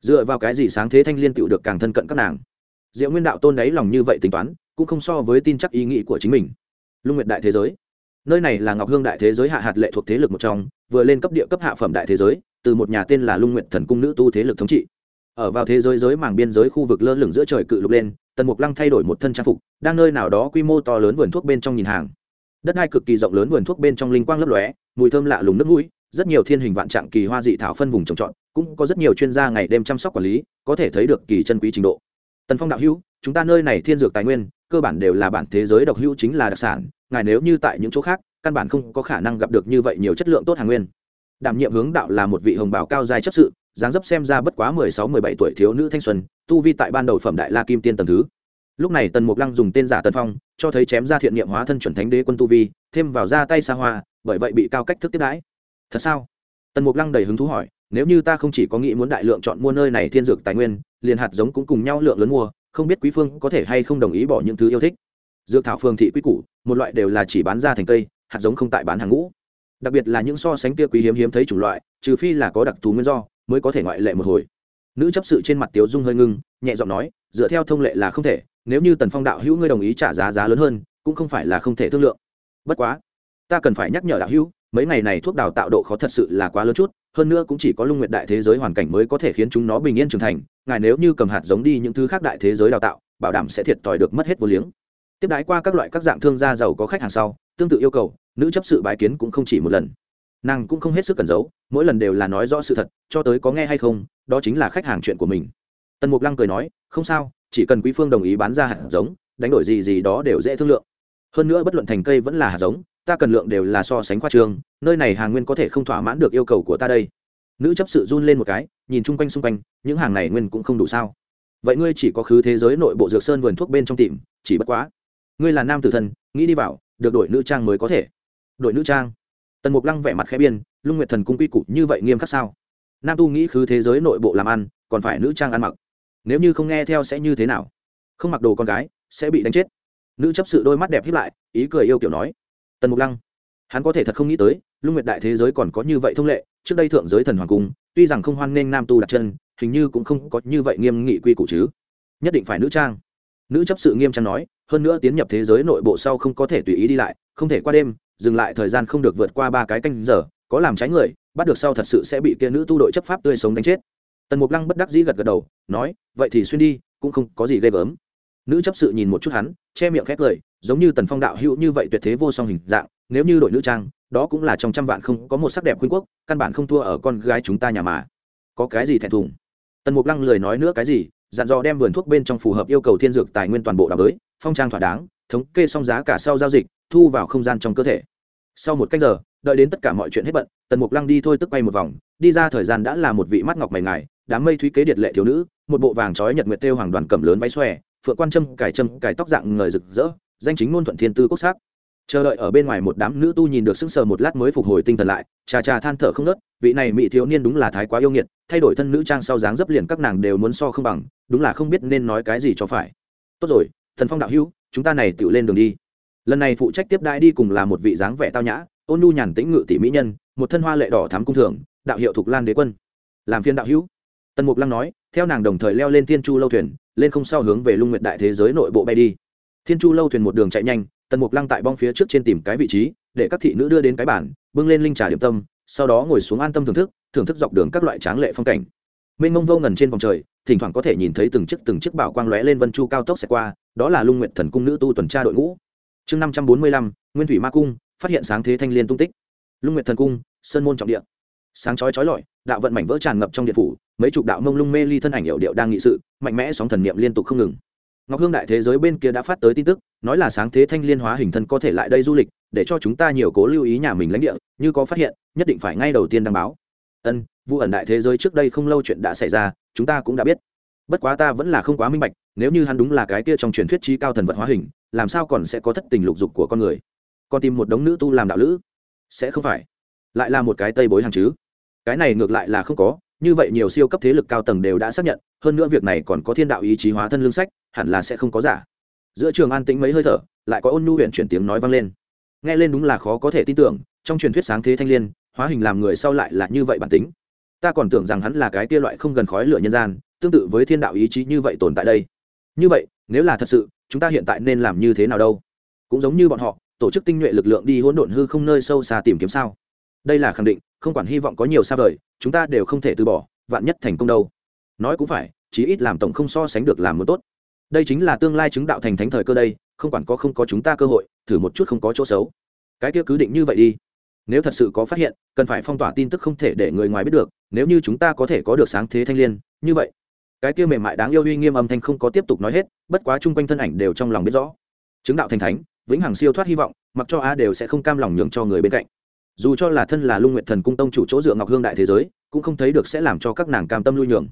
Dựa vào cái gì sáng thế thanh liên tựu được càng thân cận các nàng? Diệu nguyên đạo tôn đấy lòng như vậy tính toán, cũng không so với tin chắc ý nghĩ của chính mình. Lung nguyệt đại thế giới. Nơi này là ngọc hương đại thế giới hạ hạt lệ thuộc thế lực một trong, vừa lên cấp địa cấp hạ phẩm đại thế giới, từ một nhà tên là lung nguyệt thần cung nữ tu thế lực thống trị. Ở vào thế giới giới màng biên giới khu vực lơ lửng giữa trời cự lục lên, tần mục lăng thay đổi một thân trang phục, đang nơi nào đó quy mô to lớn vườn thuốc bên trong nhìn hàng. Đất hai cực kỳ rộng lớn vườn thuốc bên trong linh quang lấp lóe, mùi thơm lạ lùng nước mũi, rất nhiều thiên hình vạn trạng kỳ hoa dị thảo phân vùng trồng trọt, cũng có rất nhiều chuyên gia ngày đêm chăm sóc quản lý, có thể thấy được kỳ chân quý trình độ tần phong đạo hữu, chúng ta nơi này thiên dược tài nguyên, cơ bản đều là bản thế giới độc hữu chính là đặc sản, ngài nếu như tại những chỗ khác, căn bản không có khả năng gặp được như vậy nhiều chất lượng tốt hàng nguyên. Đảm nhiệm hướng đạo là một vị hồng bảo cao dài chấp sự, dáng dấp xem ra bất quá mười sáu, mười bảy tuổi thiếu nữ thanh xuân, tu vi tại ban đầu phẩm đại la kim tiên tầng thứ. Lúc này tần mục lăng dùng tên giả Tần phong, cho thấy chém ra thiện niệm hóa thân chuẩn thánh đế quân tu vi, thêm vào ra tay xa hoa, bởi vậy bị cao cách thức tiếp đãi. Thật sao? Tần mục lăng đầy hứng thú hỏi nếu như ta không chỉ có nghĩ muốn đại lượng chọn mua nơi này thiên dược tài nguyên, liền hạt giống cũng cùng nhau lượng lớn mua, không biết quý phương có thể hay không đồng ý bỏ những thứ yêu thích. Dược thảo phương thị quý củ, một loại đều là chỉ bán ra thành cây, hạt giống không tại bán hàng ngũ. Đặc biệt là những so sánh kia quý hiếm hiếm thấy chủng loại, trừ phi là có đặc thù nguyên do, mới có thể ngoại lệ một hồi. Nữ chấp sự trên mặt tiếu dung hơi ngưng, nhẹ giọng nói, dựa theo thông lệ là không thể, nếu như tần phong đạo hữu ngươi đồng ý trả giá giá lớn hơn, cũng không phải là không thể thương lượng. Bất quá, ta cần phải nhắc nhở đạo hữu mấy ngày này thuốc đào tạo độ khó thật sự là quá lớn chút, hơn nữa cũng chỉ có lung nguyện đại thế giới hoàn cảnh mới có thể khiến chúng nó bình yên trưởng thành, ngài nếu như cầm hạt giống đi những thứ khác đại thế giới đào tạo, bảo đảm sẽ thiệt thòi được mất hết vô liếng. Tiếp đái qua các loại các dạng thương gia giàu có khách hàng sau, tương tự yêu cầu, nữ chấp sự bái kiến cũng không chỉ một lần. Nàng cũng không hết sức cẩn giấu, mỗi lần đều là nói rõ sự thật, cho tới có nghe hay không, đó chính là khách hàng chuyện của mình. Tần mục lăng cười nói, không sao, chỉ cần quý phương đồng ý bán ra hạt giống, đánh đổi gì gì đó đều dễ thương lượng. Hơn nữa bất luận thành cây vẫn là hạt giống ta cần lượng đều là so sánh khoa trường nơi này hàng nguyên có thể không thỏa mãn được yêu cầu của ta đây. Nữ chấp sự run lên một cái, nhìn chung quanh xung quanh, những hàng này nguyên cũng không đủ sao. Vậy ngươi chỉ có khứ thế giới nội bộ dược sơn vườn thuốc bên trong tìm, chỉ bất quá. Ngươi là nam tử thân, nghĩ đi vào, được đổi nữ trang mới có thể. Đổi nữ trang? Tần mục lăng vẻ mặt khẽ biên lung nguyệt thần cung quy củ như vậy nghiêm khắc sao? Nam tu nghĩ khứ thế giới nội bộ làm ăn, còn phải nữ trang ăn mặc. Nếu như không nghe theo sẽ như thế nào? Không mặc đồ con gái, sẽ bị đánh chết. Nữ chấp sự đôi mắt đẹp hiếp lại, ý cười yêu kiểu nói tần mục lăng. Hắn có thể thật không nghĩ tới, lung nguyệt đại thế giới còn có như vậy thông lệ, trước đây thượng giới thần hoàng cung, tuy rằng không hoan nghênh nam tu đặt chân, hình như cũng không có như vậy nghiêm nghị quy củ chứ. Nhất định phải nữ trang. Nữ chấp sự nghiêm trang nói, hơn nữa tiến nhập thế giới nội bộ sau không có thể tùy ý đi lại, không thể qua đêm, dừng lại thời gian không được vượt qua ba cái canh giờ, có làm trái người, bắt được sau thật sự sẽ bị kia nữ tu đội chấp pháp tươi sống đánh chết. Tần mục lăng bất đắc dĩ gật gật đầu, nói, vậy thì xuyên đi, cũng không có gì ghê gớm. Nữ chấp sự nhìn một chút hắn, che miệng khét cười giống như tần phong đạo hữu như vậy tuyệt thế vô song hình dạng, nếu như đội nữ trang, đó cũng là trong trăm vạn không có một sắc đẹp khuyên quốc, căn bản không thua ở con gái chúng ta nhà mà. Có cái gì thẹn thùng? Tần mục lăng lười nói nữa cái gì, dặn dò đem vườn thuốc bên trong phù hợp yêu cầu thiên dược tài nguyên toàn bộ đào bới, phong trang thỏa đáng, thống kê xong giá cả sau giao dịch, thu vào không gian trong cơ thể. Sau một cách giờ, đợi đến tất cả mọi chuyện hết bận, tần mục lăng đi thôi tức quay một vòng, đi ra thời gian đã là một vị mắt ngọc mày ngài, đám mây thúy kế điệt lệ thiếu nữ, một bộ vàng trói nhật nguyệt têu hoàng đoàn cầm lớn váy xòe, phượng quan trâm cải trâm cải tóc dạng ngời rực rỡ danh chính ngôn thuận thiên tư quốc sắc. Chờ đợi ở bên ngoài một đám nữ tu nhìn được sững sờ một lát mới phục hồi tinh thần lại, trà trà than thở không nớt, vị này mỹ thiếu niên đúng là thái quá yêu nghiệt, thay đổi thân nữ trang sau dáng dấp liền các nàng đều muốn so không bằng, đúng là không biết nên nói cái gì cho phải. Tốt rồi, thần phong đạo hữu, chúng ta này tự lên đường đi. Lần này phụ trách tiếp đãi đi cùng là một vị dáng vẻ tao nhã, ôn nhu nhàn tĩnh ngự tỷ mỹ nhân, một thân hoa lệ đỏ thám cung thường, đạo hiệu thục lan đế quân. Làm phiên đạo hữu. Tần mục lăng nói, theo nàng đồng thời leo lên thiên chu lâu thuyền, lên không sau hướng về lung nguyệt đại thế giới nội bộ bay đi thiên chu lâu thuyền một đường chạy nhanh, tần mục lăng tại bong phía trước trên tìm cái vị trí, để các thị nữ đưa đến cái bản bưng lên linh trà điểm tâm, sau đó ngồi xuống an tâm thưởng thức thưởng thức dọc đường các loại tráng lệ phong cảnh. Mênh mông vô ngần trên vòng trời, thỉnh thoảng có thể nhìn thấy từng chiếc từng chiếc bảo quang lóe lên vân chu cao tốc xẹt qua, đó là lung nguyện thần cung nữ tu tuần tra đội ngũ. Chương năm trăm bốn mươi lăm, nguyên thủy ma cung, phát hiện sáng thế thanh liên tung tích. Lung nguyện thần cung, sơn môn trọng địa. Sáng chói chói lọi, đạo vận mảnh vỡ tràn ngập trong điện phủ, mấy chục đạo mông lung mê ly thân ảnh hiệu điệu đang nghị sự, mạnh mẽ sóng thần niệm liên tục không ngừng ngọc hương đại thế giới bên kia đã phát tới tin tức, nói là sáng thế thanh liên hóa hình thân có thể lại đây du lịch, để cho chúng ta nhiều cố lưu ý nhà mình lãnh địa, như có phát hiện, nhất định phải ngay đầu tiên đăng báo. Ân vụ ẩn đại thế giới trước đây không lâu chuyện đã xảy ra, chúng ta cũng đã biết. Bất quá ta vẫn là không quá minh bạch, nếu như hắn đúng là cái kia trong truyền thuyết trí cao thần vật hóa hình, làm sao còn sẽ có thất tình lục dục của con người? Còn tìm một đống nữ tu làm đạo lữ? Sẽ không phải. Lại là một cái tây bối hàng chứ? Cái này ngược lại là không có, như vậy nhiều siêu cấp thế lực cao tầng đều đã xác nhận, hơn nữa việc này còn có thiên đạo ý chí hóa thân lương sách hẳn là sẽ không có giả. Giữa trường an tĩnh mấy hơi thở, lại có ôn nhu huyện chuyển tiếng nói vang lên. Nghe lên đúng là khó có thể tin tưởng, trong truyền thuyết sáng thế thanh liên, hóa hình làm người sau lại là như vậy bản tính. Ta còn tưởng rằng hắn là cái kia loại không gần khói lửa nhân gian, tương tự với thiên đạo ý chí như vậy tồn tại đây. Như vậy, nếu là thật sự, chúng ta hiện tại nên làm như thế nào đâu? Cũng giống như bọn họ, tổ chức tinh nhuệ lực lượng đi hỗn độn hư không nơi sâu xa tìm kiếm sao? Đây là khẳng định, không quản hy vọng có nhiều xa vời, chúng ta đều không thể từ bỏ, vạn nhất thành công đâu. Nói cũng phải, chí ít làm tổng không so sánh được làm muốn tốt đây chính là tương lai chứng đạo thành thánh thời cơ đây, không quản có không có chúng ta cơ hội, thử một chút không có chỗ xấu. Cái kia cứ định như vậy đi. Nếu thật sự có phát hiện, cần phải phong tỏa tin tức không thể để người ngoài biết được, nếu như chúng ta có thể có được sáng thế thanh l i ê n như vậy, cái kia mềm mại đáng yêu uy nghiêm âm thanh không có tiếp tục nói hết, bất quá chung quanh thân ảnh đều trong lòng biết rõ. Chứng đạo thành thánh, vĩnh hằng siêu thoát hy vọng, mặc cho a đều sẽ không cam lòng nhường cho người bên cạnh. Dù cho là thân là lung nguyện thần cung tông chủ chỗ dựa ngọc hương đại thế giới, cũng không thấy được sẽ làm cho các nàng cam tâm lui nhường.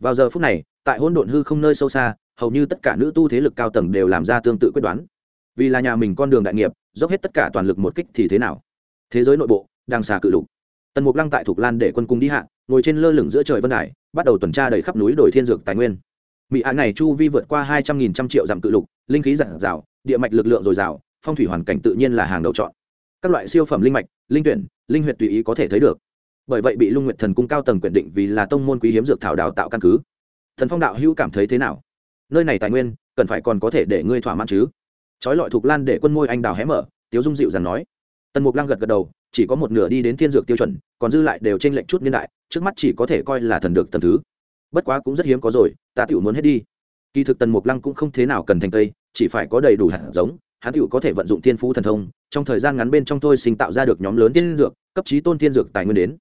Vào giờ phút này, tại hôn độn hư không nơi sâu xa hầu như tất cả nữ tu thế lực cao tầng đều làm ra tương tự quyết đoán. Vì là nhà mình con đường đại nghiệp dốc hết tất cả toàn lực một kích thì thế nào? Thế giới nội bộ đang xà cự lục. Tần mục lăng tại thục lan để quân cung đi hạ ngồi trên lơ lửng giữa trời vân đài, bắt đầu tuần tra đầy khắp núi đồi thiên dược tài nguyên. Mỹ hạ này chu vi vượt qua hai trăm nghìn trăm triệu dặm cự lục linh khí giản rào địa mạch lực lượng dồi dào phong thủy hoàn cảnh tự nhiên là hàng đầu chọn. Các loại siêu phẩm linh mạch linh tuyển linh huyệt tùy ý có thể thấy được. Bởi vậy bị lung nguyện thần cung cao tầng quyền định vì là tông môn quý hiếm dược thảo đào tạo căn cứ. Thần phong đạo hữu cảm thấy thế nào? Nơi này tài nguyên, cần phải còn có thể để ngươi thỏa mãn chứ. Trói lọi thục lan để quân môi anh đào hé mở, tiếu dung dịu dằn nói. Tần mục lăng gật gật đầu, chỉ có một nửa đi đến thiên dược tiêu chuẩn, còn dư lại đều trên lệnh chút niên đại, trước mắt chỉ có thể coi là thần được tầm thứ. Bất quá cũng rất hiếm có rồi, ta tiểu muốn hết đi. Kỳ thực tần mục lăng cũng không thế nào cần thành cây, chỉ phải có đầy đủ hạt giống, hắn tiểu có thể vận dụng thiên phú thần thông, trong thời gian ngắn bên trong thôi sinh tạo ra được nhóm lớn thiên dược, cấp trí tôn thiên dược tài nguyên đến.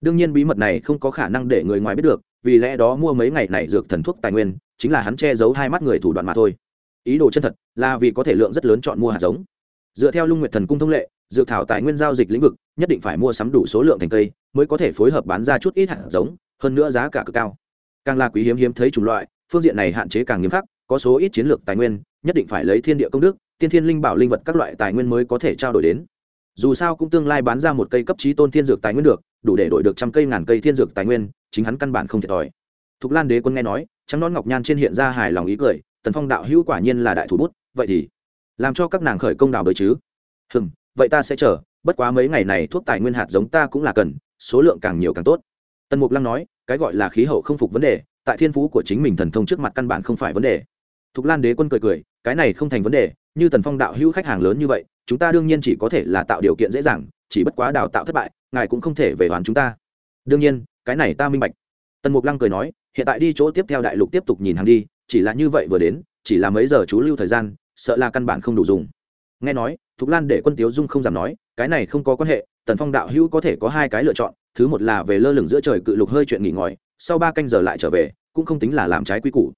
Đương nhiên bí mật này không có khả năng để người ngoài biết được, vì lẽ đó mua mấy ngày này dược thần thuốc tài nguyên chính là hắn che giấu hai mắt người thủ đoạn mà thôi. Ý đồ chân thật là vì có thể lượng rất lớn chọn mua hạt giống. Dựa theo lung nguyệt thần cung thông lệ dược thảo tài nguyên giao dịch lĩnh vực, nhất định phải mua sắm đủ số lượng thành cây, mới có thể phối hợp bán ra chút ít hạt giống, hơn nữa giá cả cực cao. Càng là quý hiếm hiếm thấy chủng loại, phương diện này hạn chế càng nghiêm khắc, có số ít chiến lược tài nguyên, nhất định phải lấy thiên địa công đức, tiên thiên linh bảo linh vật các loại tài nguyên mới có thể trao đổi đến. Dù sao cũng tương lai bán ra một cây cấp trí tôn thiên dược tài nguyên được, đủ để đổi được trăm cây ngàn cây thiên dược tài nguyên, chính hắn căn bản không thiệt thòi thục lan đế quân nghe nói, trắng nón ngọc nhan trên hiện ra hài lòng ý cười, tần phong đạo hữu quả nhiên là đại thủ bút, vậy thì làm cho các nàng khởi công đào bới chứ? Hừm, vậy ta sẽ chờ, bất quá mấy ngày này thuốc tài nguyên hạt giống ta cũng là cần, số lượng càng nhiều càng tốt. Tần mục lăng nói, cái gọi là khí hậu không phục vấn đề, tại thiên phú của chính mình thần thông trước mặt căn bản không phải vấn đề. Thục lan đế quân cười cười, cái này không thành vấn đề, như tần phong đạo hữu khách hàng lớn như vậy, chúng ta đương nhiên chỉ có thể là tạo điều kiện dễ dàng, chỉ bất quá đào tạo thất bại, ngài cũng không thể về đoán chúng ta. Đương nhiên, cái này ta minh bạch tần mục lăng cười nói, hiện tại đi chỗ tiếp theo đại lục tiếp tục nhìn hàng đi, chỉ là như vậy vừa đến, chỉ là mấy giờ chú lưu thời gian, sợ là căn bản không đủ dùng. Nghe nói, thục lan để quân tiếu dung không dám nói, cái này không có quan hệ, tần phong đạo hữu có thể có hai cái lựa chọn, thứ một là về lơ lửng giữa trời cự lục hơi chuyện nghỉ ngỏi sau ba canh giờ lại trở về, cũng không tính là làm trái quy củ.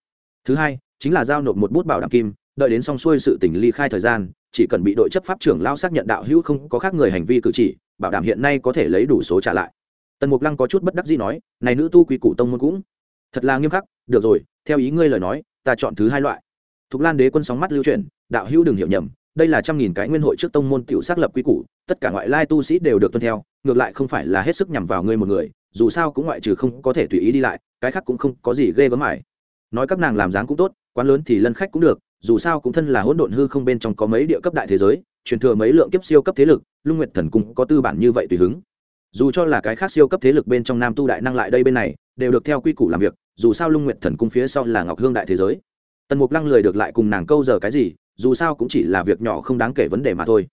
Thứ hai, chính là giao nộp một bút bảo đảm kim, đợi đến xong xuôi sự tình ly khai thời gian, chỉ cần bị đội chấp pháp trưởng lao xác nhận đạo hữu không có khác người hành vi cử chỉ, bảo đảm hiện nay có thể lấy đủ số trả lại tần mục lăng có chút bất đắc dĩ nói, này nữ tu quy củ tông môn cũng thật là nghiêm khắc. Được rồi, theo ý ngươi lời nói, ta chọn thứ hai loại. Thục lan đế quân sóng mắt lưu truyền đạo hữu đừng hiểu nhầm, đây là trăm nghìn cái nguyên hội trước tông môn tiểu xác lập quy củ, tất cả ngoại lai tu sĩ đều được tuân theo, ngược lại không phải là hết sức nhằm vào ngươi một người, dù sao cũng ngoại trừ không có thể tùy ý đi lại, cái khác cũng không có gì ghê gớm mải. Nói các nàng làm dáng cũng tốt, quán lớn thì lân khách cũng được, dù sao cũng thân là hỗn độn hư không bên trong có mấy địa cấp đại thế giới, truyền thừa mấy lượng kiếp siêu cấp thế lực, lung nguyệt thần cung có tư bản như vậy tùy hứng dù cho là cái khác siêu cấp thế lực bên trong nam tu đại năng lại đây bên này, đều được theo quy củ làm việc, dù sao lung nguyệt thần cung phía sau là ngọc hương đại thế giới. Tần mục lăng lười được lại cùng nàng câu giờ cái gì, dù sao cũng chỉ là việc nhỏ không đáng kể vấn đề mà thôi.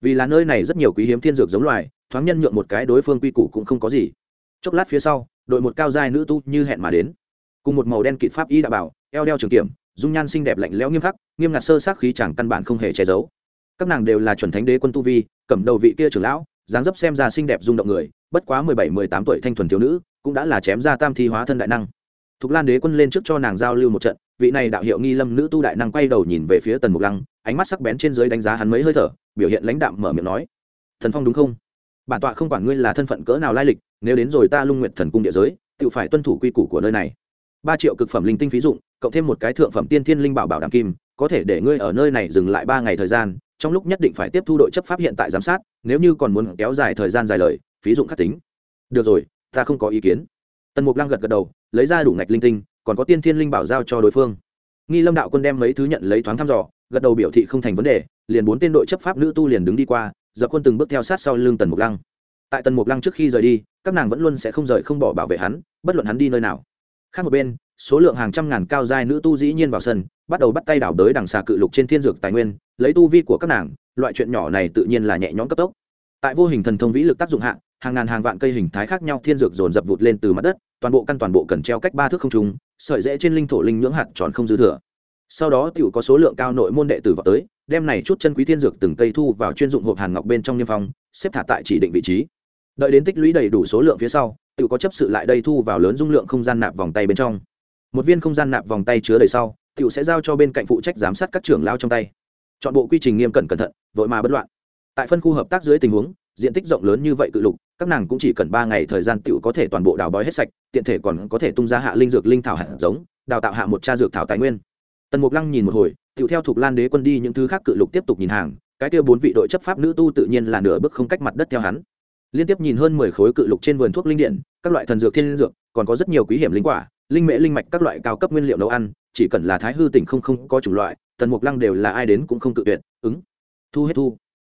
Vì là nơi này rất nhiều quý hiếm thiên dược giống loài, thoáng nhân nhượng một cái đối phương quy củ cũng không có gì. Chốc lát phía sau, đội một cao giai nữ tu như hẹn mà đến. Cùng một màu đen kịt pháp y đã bảo, eo đeo trường kiểm, dung nhan xinh đẹp lạnh lẽo nghiêm khắc, nghiêm ngặt sơ sát khí chẳng căn bản không hề che giấu. Các nàng đều là chuẩn thánh đế quân tu vi, cầm đầu vị kia trưởng lão dáng dấp xem ra xinh đẹp rung động người, bất quá mười bảy, mười tám tuổi thanh thuần thiếu nữ, cũng đã là chém ra tam thi hóa thân đại năng. Thục lan đế quân lên trước cho nàng giao lưu một trận, vị này đạo hiệu nghi lâm nữ tu đại năng quay đầu nhìn về phía tần mục lăng, ánh mắt sắc bén trên dưới đánh giá hắn mấy hơi thở, biểu hiện lãnh đạm mở miệng nói, thần phong đúng không? Bản tọa không quản ngươi là thân phận cỡ nào lai lịch, nếu đến rồi ta lung nguyện thần cung địa giới, tự phải tuân thủ quy củ của nơi này. Ba triệu cực phẩm linh tinh phí dụng, cộng thêm một cái thượng phẩm tiên thiên linh bảo bảo đảm kim, có thể để ngươi ở nơi này dừng lại ba ngày thời gian trong lúc nhất định phải tiếp thu đội chấp pháp hiện tại giám sát, nếu như còn muốn kéo dài thời gian dài lời, phí dụng khắc tính. Được rồi, ta không có ý kiến. Tần mục lăng gật gật đầu, lấy ra đủ ngạch linh tinh, còn có tiên thiên linh bảo giao cho đối phương. Nghi lâm đạo quân đem mấy thứ nhận lấy thoáng thăm dò, gật đầu biểu thị không thành vấn đề, liền bốn tên đội chấp pháp nữ tu liền đứng đi qua, dập quân từng bước theo sát sau lưng tần mục lăng. Tại tần mục lăng trước khi rời đi, các nàng vẫn luôn sẽ không rời không bỏ bảo vệ hắn, bất luận hắn đi nơi nào. Khác một bên số lượng hàng trăm ngàn cao giai nữ tu dĩ nhiên vào sân, bắt đầu bắt tay đảo đới đằng xà cự lục trên thiên dược tài nguyên, lấy tu vi của các nàng, loại chuyện nhỏ này tự nhiên là nhẹ nhõm cấp tốc. Tại vô hình thần thông vĩ lực tác dụng hạ, hàng ngàn hàng vạn cây hình thái khác nhau thiên dược dồn dập vụt lên từ mặt đất, toàn bộ căn toàn bộ cần treo cách ba thước không trùng sợi rễ trên linh thổ linh nhưỡng hạt tròn không dư thừa. Sau đó tiểu có số lượng cao nội môn đệ tử vào tới, đem này chút chân quý thiên dược từng cây thu vào chuyên dụng hộp hàn ngọc bên trong niêm phong, xếp thả tại chỉ định vị trí. Đợi đến tích lũy đầy đủ số lượng phía sau tự có chấp sự lại đây thu vào lớn dung lượng không gian nạp vòng tay bên trong một viên không gian nạp vòng tay chứa đầy sau tự sẽ giao cho bên cạnh phụ trách giám sát các trưởng lao trong tay. Chọn bộ quy trình nghiêm cẩn cẩn thận, vội mà bất loạn. Tại phân khu hợp tác dưới tình huống, diện tích rộng lớn như vậy cự lục, các nàng cũng chỉ cần ba ngày thời gian tự có thể toàn bộ đào bói hết sạch, tiện thể còn có thể tung ra hạ linh dược linh thảo hạt giống, đào tạo hạ một cha dược thảo tài nguyên. Tần mục lăng nhìn một hồi tự theo thuộc lan đế quân đi những thứ khác cự lục tiếp tục nhìn hàng, cái kia bốn vị đội chấp pháp nữ tu tự nhiên là nửa bước không cách mặt đất theo hắn. Liên tiếp nhìn hơn mười khối cự lục trên vườn thuốc linh điện, các loại thần dược thiên dược, còn có rất nhiều quý hiểm linh quả linh mễ linh mạch các loại cao cấp nguyên liệu nấu ăn, chỉ cần là thái hư tỉnh không không có chủng loại, tần mục lăng đều là ai đến cũng không tự tuyệt, ứng. Thu hết thu.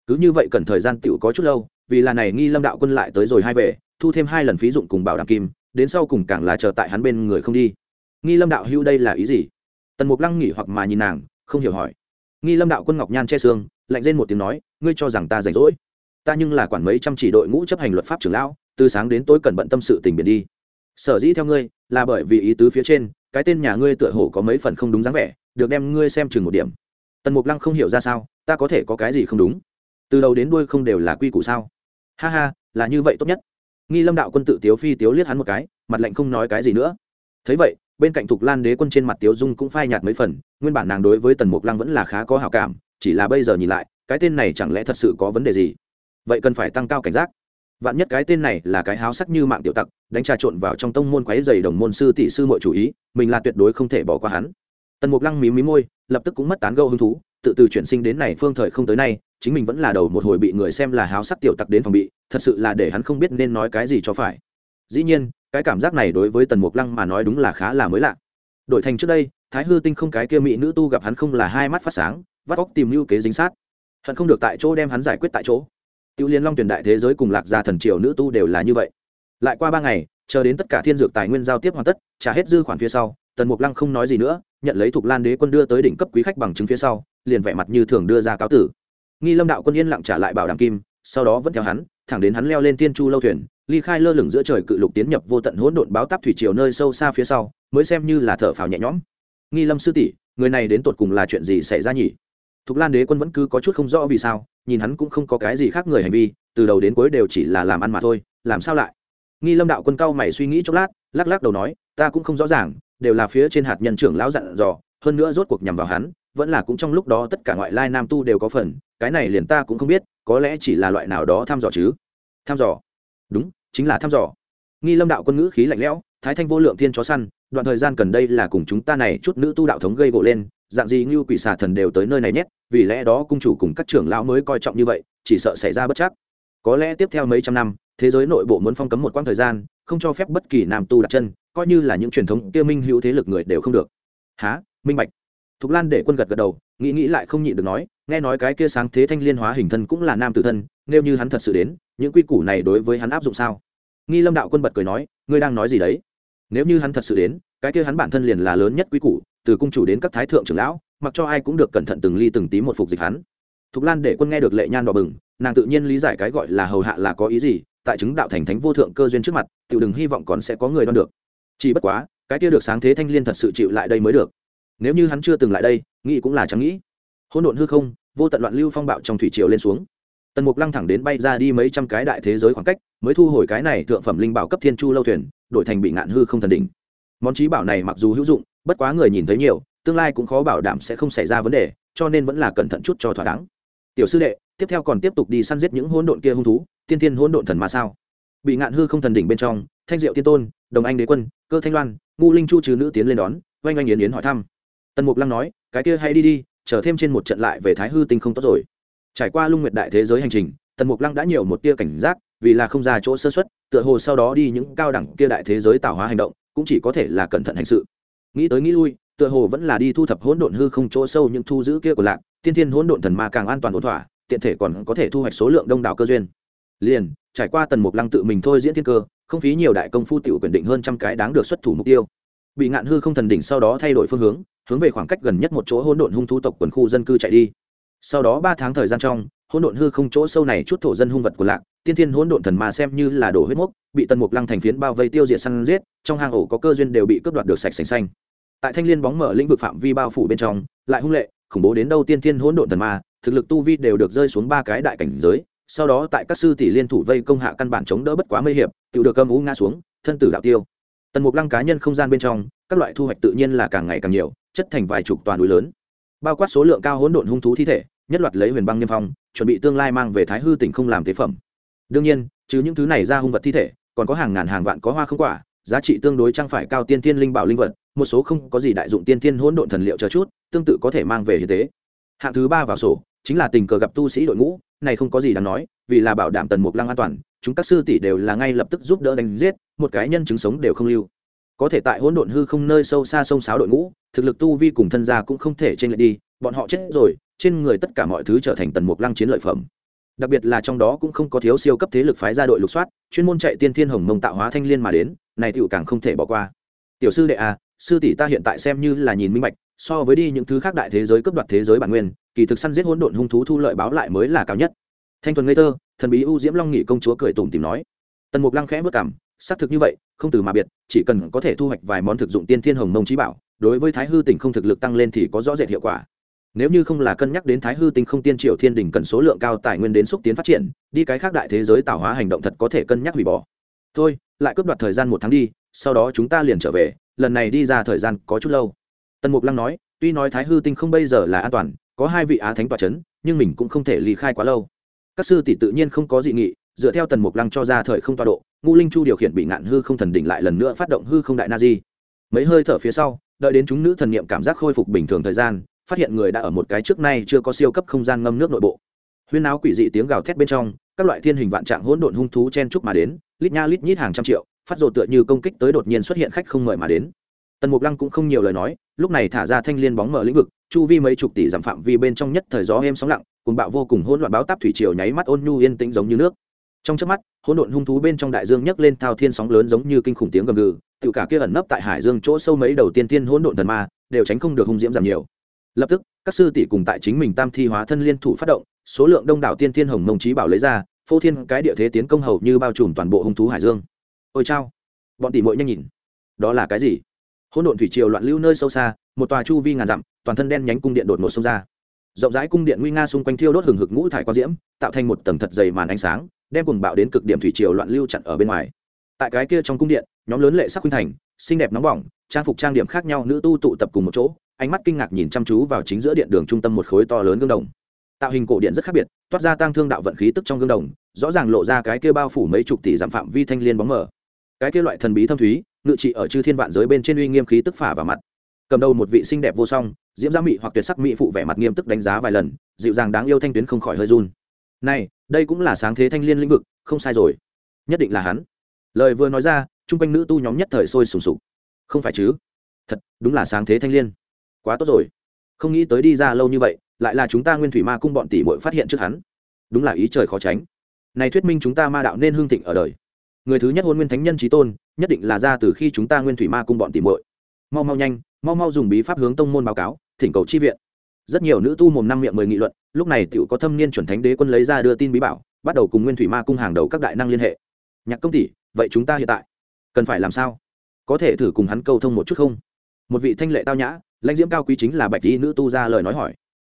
Cứ như vậy cần thời gian tựu có chút lâu, vì là này nghi lâm đạo quân lại tới rồi hai về, thu thêm hai lần phí dụng cùng bảo đảm kim, đến sau cùng càng là chờ tại hắn bên người không đi. Nghi lâm đạo hưu đây là ý gì? Tần mục lăng nghỉ hoặc mà nhìn nàng, không hiểu hỏi. Nghi lâm đạo quân ngọc nhan che xương, lạnh lên một tiếng nói, ngươi cho rằng ta rảnh rỗi. Ta nhưng là quản mấy trăm chỉ đội ngũ chấp hành luật pháp trưởng lão, từ sáng đến tối cần bận tâm sự tình biển đi. Sở dĩ theo ngươi là bởi vì ý tứ phía trên, cái tên nhà ngươi tựa hồ có mấy phần không đúng dáng vẻ, được đem ngươi xem chừng một điểm. Tần mục lăng không hiểu ra sao, ta có thể có cái gì không đúng? Từ đầu đến đuôi không đều là quy củ sao? Ha ha, là như vậy tốt nhất. Nghi lâm đạo quân tự tiếu phi tiếu liếc hắn một cái, mặt lạnh không nói cái gì nữa. Thấy vậy, bên cạnh thục lan đế quân trên mặt tiếu dung cũng phai nhạt mấy phần, nguyên bản nàng đối với tần mục lăng vẫn là khá có hào cảm, chỉ là bây giờ nhìn lại, cái tên này chẳng lẽ thật sự có vấn đề gì? Vậy cần phải tăng cao cảnh giác vạn nhất cái tên này là cái háo sắc như mạng tiểu tặc, đánh trà trộn vào trong tông môn quái dày đồng môn sư tỷ sư mọi chủ ý, mình là tuyệt đối không thể bỏ qua hắn. Tần mục lăng mí mí môi, lập tức cũng mất tán gâu hứng thú, tự từ chuyển sinh đến này phương thời không tới nay, chính mình vẫn là đầu một hồi bị người xem là háo sắc tiểu tặc đến phòng bị, thật sự là để hắn không biết nên nói cái gì cho phải. Dĩ nhiên, cái cảm giác này đối với tần mục lăng mà nói đúng là khá là mới lạ. Đổi thành trước đây, thái hư tinh không cái kia mỹ nữ tu gặp hắn không là hai mắt phát sáng, vắt óc tìm lưu kế dính sát. Hận không được tại chỗ đem hắn giải quyết tại chỗ tiêu liên long tuyển đại thế giới cùng lạc gia thần triều nữ tu đều là như vậy. Lại qua ba ngày, chờ đến tất cả thiên dược tài nguyên giao tiếp hoàn tất, trả hết dư khoản phía sau, tần mục lăng không nói gì nữa, nhận lấy thuộc lan đế quân đưa tới đỉnh cấp quý khách bằng chứng phía sau, liền vẻ mặt như thường đưa ra cáo tử. Nghi lâm đạo quân yên lặng trả lại bảo đảm kim, sau đó vẫn theo hắn, thẳng đến hắn leo lên tiên chu lâu thuyền, ly khai lơ lửng giữa trời cự lục tiến nhập vô tận hỗn độn báo táp thủy triều nơi sâu xa phía sau, mới xem như là thở phào nhẹ nhõm. Nghi lâm sư tỷ, người này đến tột cùng là chuyện gì xảy ra nhỉ? Thục lan đế quân vẫn cứ có chút không rõ vì sao, nhìn hắn cũng không có cái gì khác người hành vi, từ đầu đến cuối đều chỉ là làm ăn mà thôi, làm sao lại? Nghi lâm đạo quân cao mày suy nghĩ chốc lát, lắc lắc đầu nói, ta cũng không rõ ràng, đều là phía trên hạt nhân trưởng lão dặn dò, hơn nữa rốt cuộc nhằm vào hắn, vẫn là cũng trong lúc đó tất cả ngoại lai nam tu đều có phần, cái này liền ta cũng không biết, có lẽ chỉ là loại nào đó thăm dò chứ? Thăm dò? Đúng, chính là thăm dò. Nghi lâm đạo quân ngữ khí lạnh lẽo, thái thanh vô lượng thiên chó săn, đoạn thời gian gần đây là cùng chúng ta này chút nữ tu đạo thống gây gỗ lên dạng gì như quỷ xà thần đều tới nơi này nhét, vì lẽ đó cung chủ cùng các trưởng lão mới coi trọng như vậy, chỉ sợ xảy ra bất chắc. Có lẽ tiếp theo mấy trăm năm, thế giới nội bộ muốn phong cấm một quãng thời gian, không cho phép bất kỳ nam tu đặt chân, coi như là những truyền thống kia minh hữu thế lực người đều không được. Há minh bạch. Thục lan để quân gật gật đầu, nghĩ nghĩ lại không nhịn được nói, nghe nói cái kia sáng thế thanh liên hóa hình thân cũng là nam tử thân, nếu như hắn thật sự đến, những quy củ này đối với hắn áp dụng sao? Nghi lâm đạo quân bật cười nói, ngươi đang nói gì đấy? Nếu như hắn thật sự đến, cái kia hắn bản thân liền là lớn nhất quy củ từ cung chủ đến các thái thượng trưởng lão, mặc cho ai cũng được cẩn thận từng ly từng tí một phục dịch hắn. Thục lan để quân nghe được lệ nhan đỏ bừng, nàng tự nhiên lý giải cái gọi là hầu hạ là có ý gì, tại chứng đạo thành thánh vô thượng cơ duyên trước mặt tự đừng hy vọng còn sẽ có người đoan được. Chỉ bất quá, cái kia được sáng thế thanh liên thật sự chịu lại đây mới được. Nếu như hắn chưa từng lại đây, nghĩ cũng là chẳng nghĩ. Hỗn độn hư không, vô tận loạn lưu phong bạo trong thủy triều lên xuống. Tần mục lăng thẳng đến bay ra đi mấy trăm cái đại thế giới khoảng cách, mới thu hồi cái này thượng phẩm linh bảo cấp thiên chu lâu thuyền, đổi thành bị ngạn hư không thần đỉnh. Món trí bảo này mặc dù hữu dụng bất quá người nhìn thấy nhiều, tương lai cũng khó bảo đảm sẽ không xảy ra vấn đề, cho nên vẫn là cẩn thận chút cho thỏa đáng. Tiểu sư đệ, tiếp theo còn tiếp tục đi săn giết những hỗn độn kia hung thú, tiên thiên hỗn độn thần mà sao? Bị ngạn hư không thần đỉnh bên trong, thanh diệu tiên tôn, đồng anh đế quân, cơ thanh loan ngu linh chu trừ nữ tiến lên đón, oanh oanh yến yến hỏi thăm. Tần mục lăng nói, cái kia hãy đi đi, chờ thêm trên một trận lại về thái hư tinh không tốt rồi. Trải qua lung nguyệt đại thế giới hành trình, tần mục lăng đã nhiều một tia cảnh giác, vì là không ra chỗ sơ xuất tựa hồ sau đó đi những cao đẳng kia đại thế giới tạo hóa hành động, cũng chỉ có thể là cẩn thận hành sự nghĩ tới nghĩ lui, tựa hồ vẫn là đi thu thập hỗn độn hư không chỗ sâu những thu giữ kia của lạc, tiên thiên hỗn độn thần ma càng an toàn ổn thỏa, tiện thể còn có thể thu hoạch số lượng đông đảo cơ duyên. Liền, trải qua tần mục lăng tự mình thôi diễn thiên cơ, không phí nhiều đại công phu tiểu quyền định hơn trăm cái đáng được xuất thủ mục tiêu. Bị ngạn hư không thần đỉnh sau đó thay đổi phương hướng hướng về khoảng cách gần nhất một chỗ hỗn độn hung thú tộc quần khu dân cư chạy đi. Sau đó ba tháng thời gian trong hỗn độn hư không chỗ sâu này chút thổ dân hung vật của lạc, tiên thiên hỗn độn thần ma xem như là đổ huyết mốc, bị tần mục lăng thành phiến bao vây tiêu diệt săn giết, trong hang ổ có cơ duyên đều bị cướp đoạt được sạch sành xanh. Tại thanh liên bóng mở lĩnh vực phạm vi bao phủ bên trong, lại hung lệ, khủng bố đến đâu tiên thiên hỗn độn thần ma, thực lực tu vi đều được rơi xuống ba cái đại cảnh giới, sau đó tại các sư tỷ liên thủ vây công hạ căn bản chống đỡ bất quá mây hiệp tự được âm ú ngã xuống, thân tử đạo tiêu. Tần mục lăng cá nhân không gian bên trong, các loại thu hoạch tự nhiên là càng ngày càng nhiều, chất thành vài chục toàn núi lớn, bao quát số lượng cao hỗn độn hung thú thi thể, nhất loạt lấy huyền băng niêm phong chuẩn bị tương lai mang về thái hư tỉnh không làm tế phẩm. Đương nhiên chứ những thứ này ra hung vật thi thể, còn có hàng ngàn hàng vạn có hoa không quả, giá trị tương đối trang phải cao tiên thiên linh bảo linh vật, một số không có gì đại dụng tiên thiên hỗn độn thần liệu chờ chút, tương tự có thể mang về hiến tế. Hạng thứ ba vào sổ, chính là tình cờ gặp tu sĩ đội ngũ, này không có gì đáng nói, vì là bảo đảm tần mục lăng an toàn, chúng các sư tỷ đều là ngay lập tức giúp đỡ đánh giết, một cái nhân chứng sống đều không lưu. Có thể tại hỗn độn hư không nơi sâu xa sông sáo đội ngũ, thực lực tu vi cùng thân gia cũng không thể trên lệch đi, bọn họ chết rồi trên người tất cả mọi thứ trở thành tần mục lăng chiến lợi phẩm. Đặc biệt là trong đó cũng không có thiếu siêu cấp thế lực phái ra đội lục soát, chuyên môn chạy tiên thiên hồng mông tạo hóa thanh liên mà đến, này tựu càng không thể bỏ qua. Tiểu sư đệ à sư tỷ ta hiện tại xem như là nhìn minh bạch, so với đi những thứ khác đại thế giới cấp đoạt thế giới bản nguyên, kỳ thực săn giết hỗn độn hung thú thu lợi báo lại mới là cao nhất. Thanh thuần ngây thơ, thần bí u diễm long nghị công chúa cười tủm tìm nói. Tần mục lăng khẽ vất cảm, xác thực như vậy, không từ mà biệt, chỉ cần có thể thu hoạch vài món thực dụng tiên thiên hồng mông trí bảo, đối với thái hư tỉnh không thực lực tăng lên thì có rõ rệt hiệu quả nếu như không là cân nhắc đến thái hư tinh không tiên Triều thiên đình cần số lượng cao tài nguyên đến xúc tiến phát triển, đi cái khác đại thế giới tạo hóa hành động thật có thể cân nhắc hủy bỏ. Thôi, lại cướp đoạt thời gian một tháng đi, sau đó chúng ta liền trở về, lần này đi ra thời gian có chút lâu. Tần mục lăng nói, tuy nói thái hư tinh không bây giờ là an toàn, có hai vị á thánh tòa c h ấ n nhưng mình cũng không thể ly khai quá lâu. Các sư tỷ tự nhiên không có dị nghị, dựa theo tần mục lăng cho ra thời không tọa độ, Ngũ linh chu điều khiển bị ngạn hư không thần đỉnh lại lần nữa phát động hư không đại na di. Mấy hơi thở phía sau, đợi đến chúng nữ thần niệm cảm giác khôi phục bình thường thời gian phát hiện người đã ở một cái trước nay chưa có siêu cấp không gian ngâm nước nội bộ. Huyên áo quỷ dị tiếng gào thét bên trong, các loại thiên hình vạn trạng hỗn độn hung thú chen chúc mà đến, lít nha lít nhít hàng trăm triệu, phát rồ tựa như công kích tới đột nhiên xuất hiện khách không mời mà đến. Tần mục lăng cũng không nhiều lời nói, lúc này thả ra thanh liên bóng mở lĩnh vực, chu vi mấy chục tỷ giảm phạm vi bên trong nhất thời gió êm sóng lặng cùng bạo vô cùng hỗn loạn báo táp thủy triều nháy mắt ôn nhu yên tĩnh giống như nước. Trong chớp mắt, hỗn độn hung thú bên trong đại dương nhấc lên thao thiên sóng lớn giống như kinh khủng tiếng gầm gừ tự cả kia ẩn nấp tại hải dương chỗ sâu mấy đầu tiên thiên hỗn độn thần ma, đều tránh không được hung diễm giảm nhiều lập tức, các sư tỷ cùng tại chính mình tam thi hóa thân liên thủ phát động, số lượng đông đảo tiên thiên hồng mông trí bảo lấy ra, phô thiên cái địa thế tiến công hầu như bao trùm toàn bộ hung thú hải dương. Ôi chao! Bọn tỷ mội nhanh nhìn. Đó là cái gì? Hỗn độn thủy triều loạn lưu nơi sâu xa, một tòa chu vi ngàn dặm, toàn thân đen nhánh cung điện đột ngột xông ra. Rộng rãi cung điện nguy nga xung quanh thiêu đốt hừng hực ngũ thải quang diễm, tạo thành một tầng thật dày màn ánh sáng, đem cùng bạo đến cực điểm thủy triều loạn lưu chặn ở bên ngoài. Tại cái kia trong cung điện, nhóm lớn lệ sắc khuynh thành xinh đẹp nóng bỏng, trang phục trang điểm khác nhau, nữ tu tụ tập cùng một chỗ, ánh mắt kinh ngạc nhìn chăm chú vào chính giữa điện đường trung tâm một khối to lớn gương đồng. Tạo hình cổ điện rất khác biệt, toát ra tăng thương đạo vận khí tức trong gương đồng, rõ ràng lộ ra cái kia bao phủ mấy chục tỷ giảm phạm vi thanh liên bóng mở cái kia loại thần bí thâm thúy, ngự trị ở chư thiên vạn giới bên trên uy nghiêm khí tức phả vào mặt. Cầm đầu một vị xinh đẹp vô song, diễm giá mị hoặc tuyệt sắc mỹ phụ vẻ mặt nghiêm tức đánh giá vài lần, dịu dàng đáng yêu thanh tuyến không khỏi hơi run. Này, đây cũng là sáng thế thanh liên lĩnh vực, không sai rồi. Nhất định là hắn. Lời vừa nói ra chung quanh nữ tu nhóm nhất thời sôi sùng sục. Không phải chứ? Thật, đúng là sáng thế thanh liên. Quá tốt rồi. Không nghĩ tới đi ra lâu như vậy, lại là chúng ta nguyên thủy ma cung bọn tỷ bội phát hiện trước hắn. Đúng là ý trời khó tránh. Này thuyết minh chúng ta ma đạo nên hương thịnh ở đời. Người thứ nhất hôn nguyên thánh nhân trí tôn, nhất định là ra từ khi chúng ta nguyên thủy ma cung bọn tỷ muội. Mau mau nhanh, mau mau dùng bí pháp hướng tông môn báo cáo, thỉnh cầu chi viện. Rất nhiều nữ tu mồm năm miệng mười nghị luận, lúc này tiểu có thâm niên chuẩn thánh đế quân lấy ra đưa tin bí bảo, bắt đầu cùng nguyên thủy ma cung hàng đầu các đại năng liên hệ. Nhạc công tỷ, vậy chúng ta hiện tại cần phải làm sao? Có thể thử cùng hắn câu thông một chút không? Một vị thanh lệ tao nhã, lãnh diễm cao quý chính là bạch y nữ tu ra lời nói hỏi.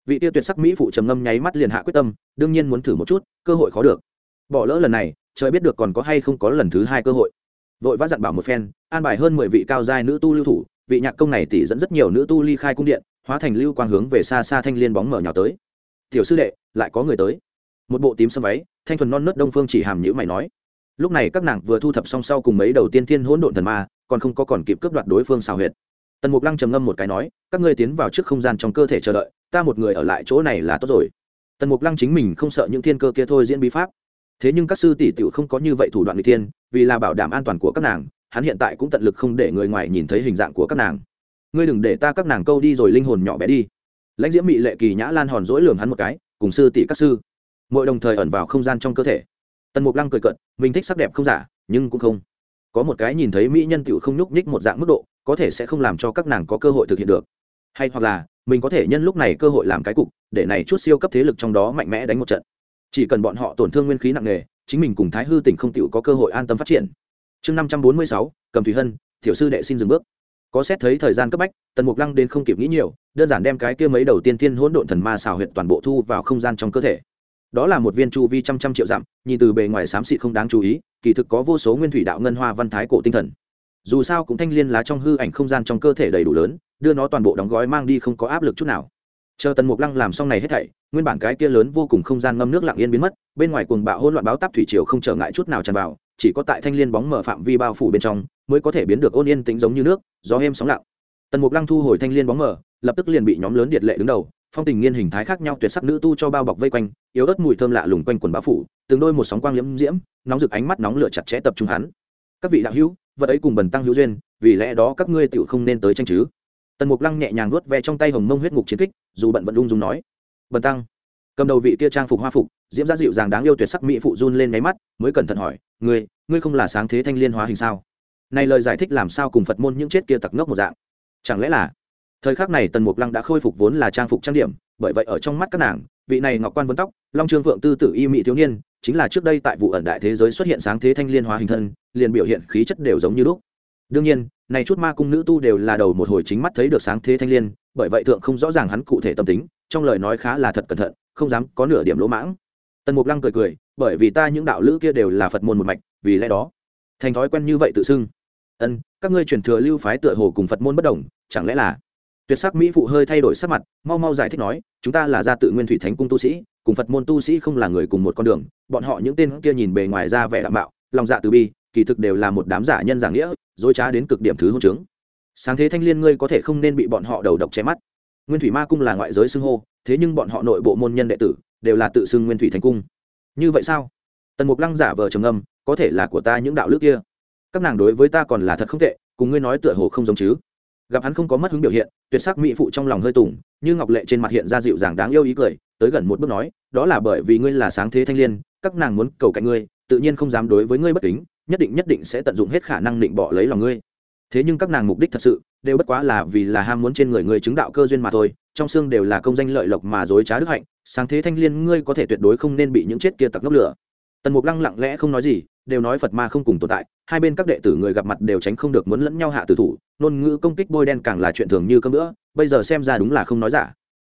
Vị tiêu tuyệt sắc mỹ phụ trầm ngâm nháy mắt liền hạ quyết tâm, đương nhiên muốn thử một chút, cơ hội khó được. Bỏ lỡ lần này, trời biết được còn có hay không có lần thứ hai cơ hội. Vội vã dặn bảo một phen, an bài hơn mười vị cao giai nữ tu lưu thủ, vị nhạc công này tỷ dẫn rất nhiều nữ tu ly khai cung điện, hóa thành lưu quang hướng về xa xa thanh liên bóng mở nhào tới. Tiểu sư đệ, lại có người tới. Một bộ tím sâm váy, thanh thuần non nớt đông phương chỉ hàm nhữ mày nói lúc này các nàng vừa thu thập song sau cùng mấy đầu tiên thiên hỗn độn thần ma, còn không có còn kịp cướp đoạt đối phương xào huyệt. Tần mục lăng trầm ngâm một cái nói, các ngươi tiến vào trước không gian trong cơ thể chờ đợi, ta một người ở lại chỗ này là tốt rồi. Tần mục lăng chính mình không sợ những thiên cơ kia thôi diễn bí pháp. Thế nhưng các sư tỷ tiểu không có như vậy thủ đoạn người tiên vì là bảo đảm an toàn của các nàng, hắn hiện tại cũng tận lực không để người ngoài nhìn thấy hình dạng của các nàng. Ngươi đừng để ta các nàng câu đi rồi linh hồn nhỏ bé đi. Lãnh diễm mị lệ kỳ nhã lan hòn dỗi lường hắn một cái, cùng sư tỷ các sư. Mỗi đồng thời ẩn vào không gian trong cơ thể tần mục lăng cười cận mình thích sắc đẹp không giả, nhưng cũng không. Có một cái nhìn thấy mỹ nhân tiểu không nhúc nhích một dạng mức độ, có thể sẽ không làm cho các nàng có cơ hội thực hiện được. Hay hoặc là, mình có thể nhân lúc này cơ hội làm cái cục, để này chút siêu cấp thế lực trong đó mạnh mẽ đánh một trận. Chỉ cần bọn họ tổn thương nguyên khí nặng nề, chính mình cùng thái hư tỉnh không tựu có cơ hội an tâm phát triển. Chương năm trăm bốn mươi sáu, cầm thủy hân thiểu sư đệ xin dừng bước. Có xét thấy thời gian cấp bách, tần mục lăng đến không kịp nghĩ nhiều, đơn giản đem cái kia mấy đầu tiên tiên hỗn độn thần ma xào huyệt toàn bộ thu vào không gian trong cơ thể đó là một viên chu vi trăm trăm triệu dặm, nhìn từ bề ngoài xám xịt không đáng chú ý, kỳ thực có vô số nguyên thủy đạo ngân hoa văn thái cổ tinh thần. Dù sao cũng thanh liên lá trong hư ảnh không gian trong cơ thể đầy đủ lớn, đưa nó toàn bộ đóng gói mang đi không có áp lực chút nào. Chờ tần mục lăng làm xong này hết thảy, nguyên bản cái kia lớn vô cùng không gian ngâm nước lặng yên biến mất, bên ngoài cuồng bạo hỗn loạn báo táp thủy triều không trở ngại chút nào tràn vào, chỉ có tại thanh liên bóng mở phạm vi bao phủ bên trong, mới có thể biến được ôn yên tĩnh giống như nước, gió êm sóng lặng. Tần mục lăng thu hồi thanh liên bóng mở, lập tức liền bị nhóm lớn điện lệ đứng đầu phong tình nghiên hình thái khác nhau tuyệt sắc nữ tu cho bao bọc vây quanh, yếu ớt mùi thơm lạ lùng quanh quần bão phủ, từng đôi một sóng quang liễm diễm, nóng rực ánh mắt nóng lửa chặt chẽ tập trung hắn. Các vị đạo hữu, vật ấy cùng bần tăng hữu duyên, vì lẽ đó các ngươi tựu không nên tới tranh chứ. Tần mục lăng nhẹ nhàng nuốt ve trong tay hồng mông huyết ngục chiến kích, dù bận vẫn lung dung nói, bần tăng, cầm đầu vị kia trang phục hoa phục, diễm ra dịu dàng đáng yêu tuyệt sắc mỹ phụ run lên máy mắt, mới cẩn thận hỏi, ngươi ngươi không là sáng thế thanh liên hóa hình sao? Này lời giải thích làm sao cùng phật môn những chết kia tặc ngốc một dạng? Chẳng lẽ là thời khắc này tần mục lăng đã khôi phục vốn là trang phục trang điểm, bởi vậy ở trong mắt các nàng, vị này ngọc quan vấn tóc, long trương vượng tư tử y mỹ thiếu niên, chính là trước đây tại vụ ẩn đại thế giới xuất hiện sáng thế thanh liên hóa hình thân, liền biểu hiện khí chất đều giống như lúc. Đương nhiên, này chút ma cung nữ tu đều là đầu một hồi chính mắt thấy được sáng thế thanh liên, bởi vậy thượng không rõ ràng hắn cụ thể tâm tính, trong lời nói khá là thật cẩn thận, không dám có nửa điểm lỗ mãng. Tần mục lăng cười cười, bởi vì ta những đạo lữ kia đều là phật môn một mạch, vì lẽ đó, thành thói quen như vậy tự xưng. Ân, các ngươi truyền thừa lưu phái tựa hồ cùng phật môn bất đồng, chẳng lẽ là tuyệt sắc mỹ phụ hơi thay đổi sắc mặt mau mau giải thích nói chúng ta là gia tự nguyên thủy thánh cung tu sĩ cùng phật môn tu sĩ không là người cùng một con đường bọn họ những tên kia nhìn bề ngoài ra vẻ đạo mạo, lòng dạ từ bi kỳ thực đều là một đám giả nhân giả nghĩa dối trá đến cực điểm thứ hôn chứng. Sáng thế thanh liên ngươi có thể không nên bị bọn họ đầu độc che mắt. Nguyên thủy ma cung là ngoại giới xưng hô thế nhưng bọn họ nội bộ môn nhân đệ tử đều là tự xưng nguyên thủy thành cung. Như vậy sao? Tần mục lăng giả vờ trầm âm có thể là của ta những đạo lước kia. Các nàng đối với ta còn là thật không tệ cùng ngươi nói tựa hồ không giống chứ gặp hắn không có mất hứng biểu hiện, tuyệt sắc mỹ phụ trong lòng hơi tùng, như ngọc lệ trên mặt hiện ra dịu dàng đáng yêu ý cười, tới gần một bước nói, đó là bởi vì ngươi là sáng thế thanh l i ê n các nàng muốn cầu cạnh ngươi, tự nhiên không dám đối với ngươi bất kính, nhất định nhất định sẽ tận dụng hết khả năng định bỏ lấy lòng ngươi. Thế nhưng các nàng mục đích thật sự, đều bất quá là vì là ham muốn trên người ngươi chứng đạo cơ duyên mà thôi, trong xương đều là công danh lợi lộc mà dối trá đức hạnh, sáng thế thanh liên ngươi có thể tuyệt đối không nên bị những chết kia tặc nốc lửa. Tần mục lăng lặng lẽ không nói gì đều nói phật ma không cùng tồn tại, hai bên các đệ tử người gặp mặt đều tránh không được muốn lẫn nhau hạ tử thủ, ngôn ngữ công kích bôi đen càng là chuyện thường như cơm nữa bây giờ xem ra đúng là không nói giả.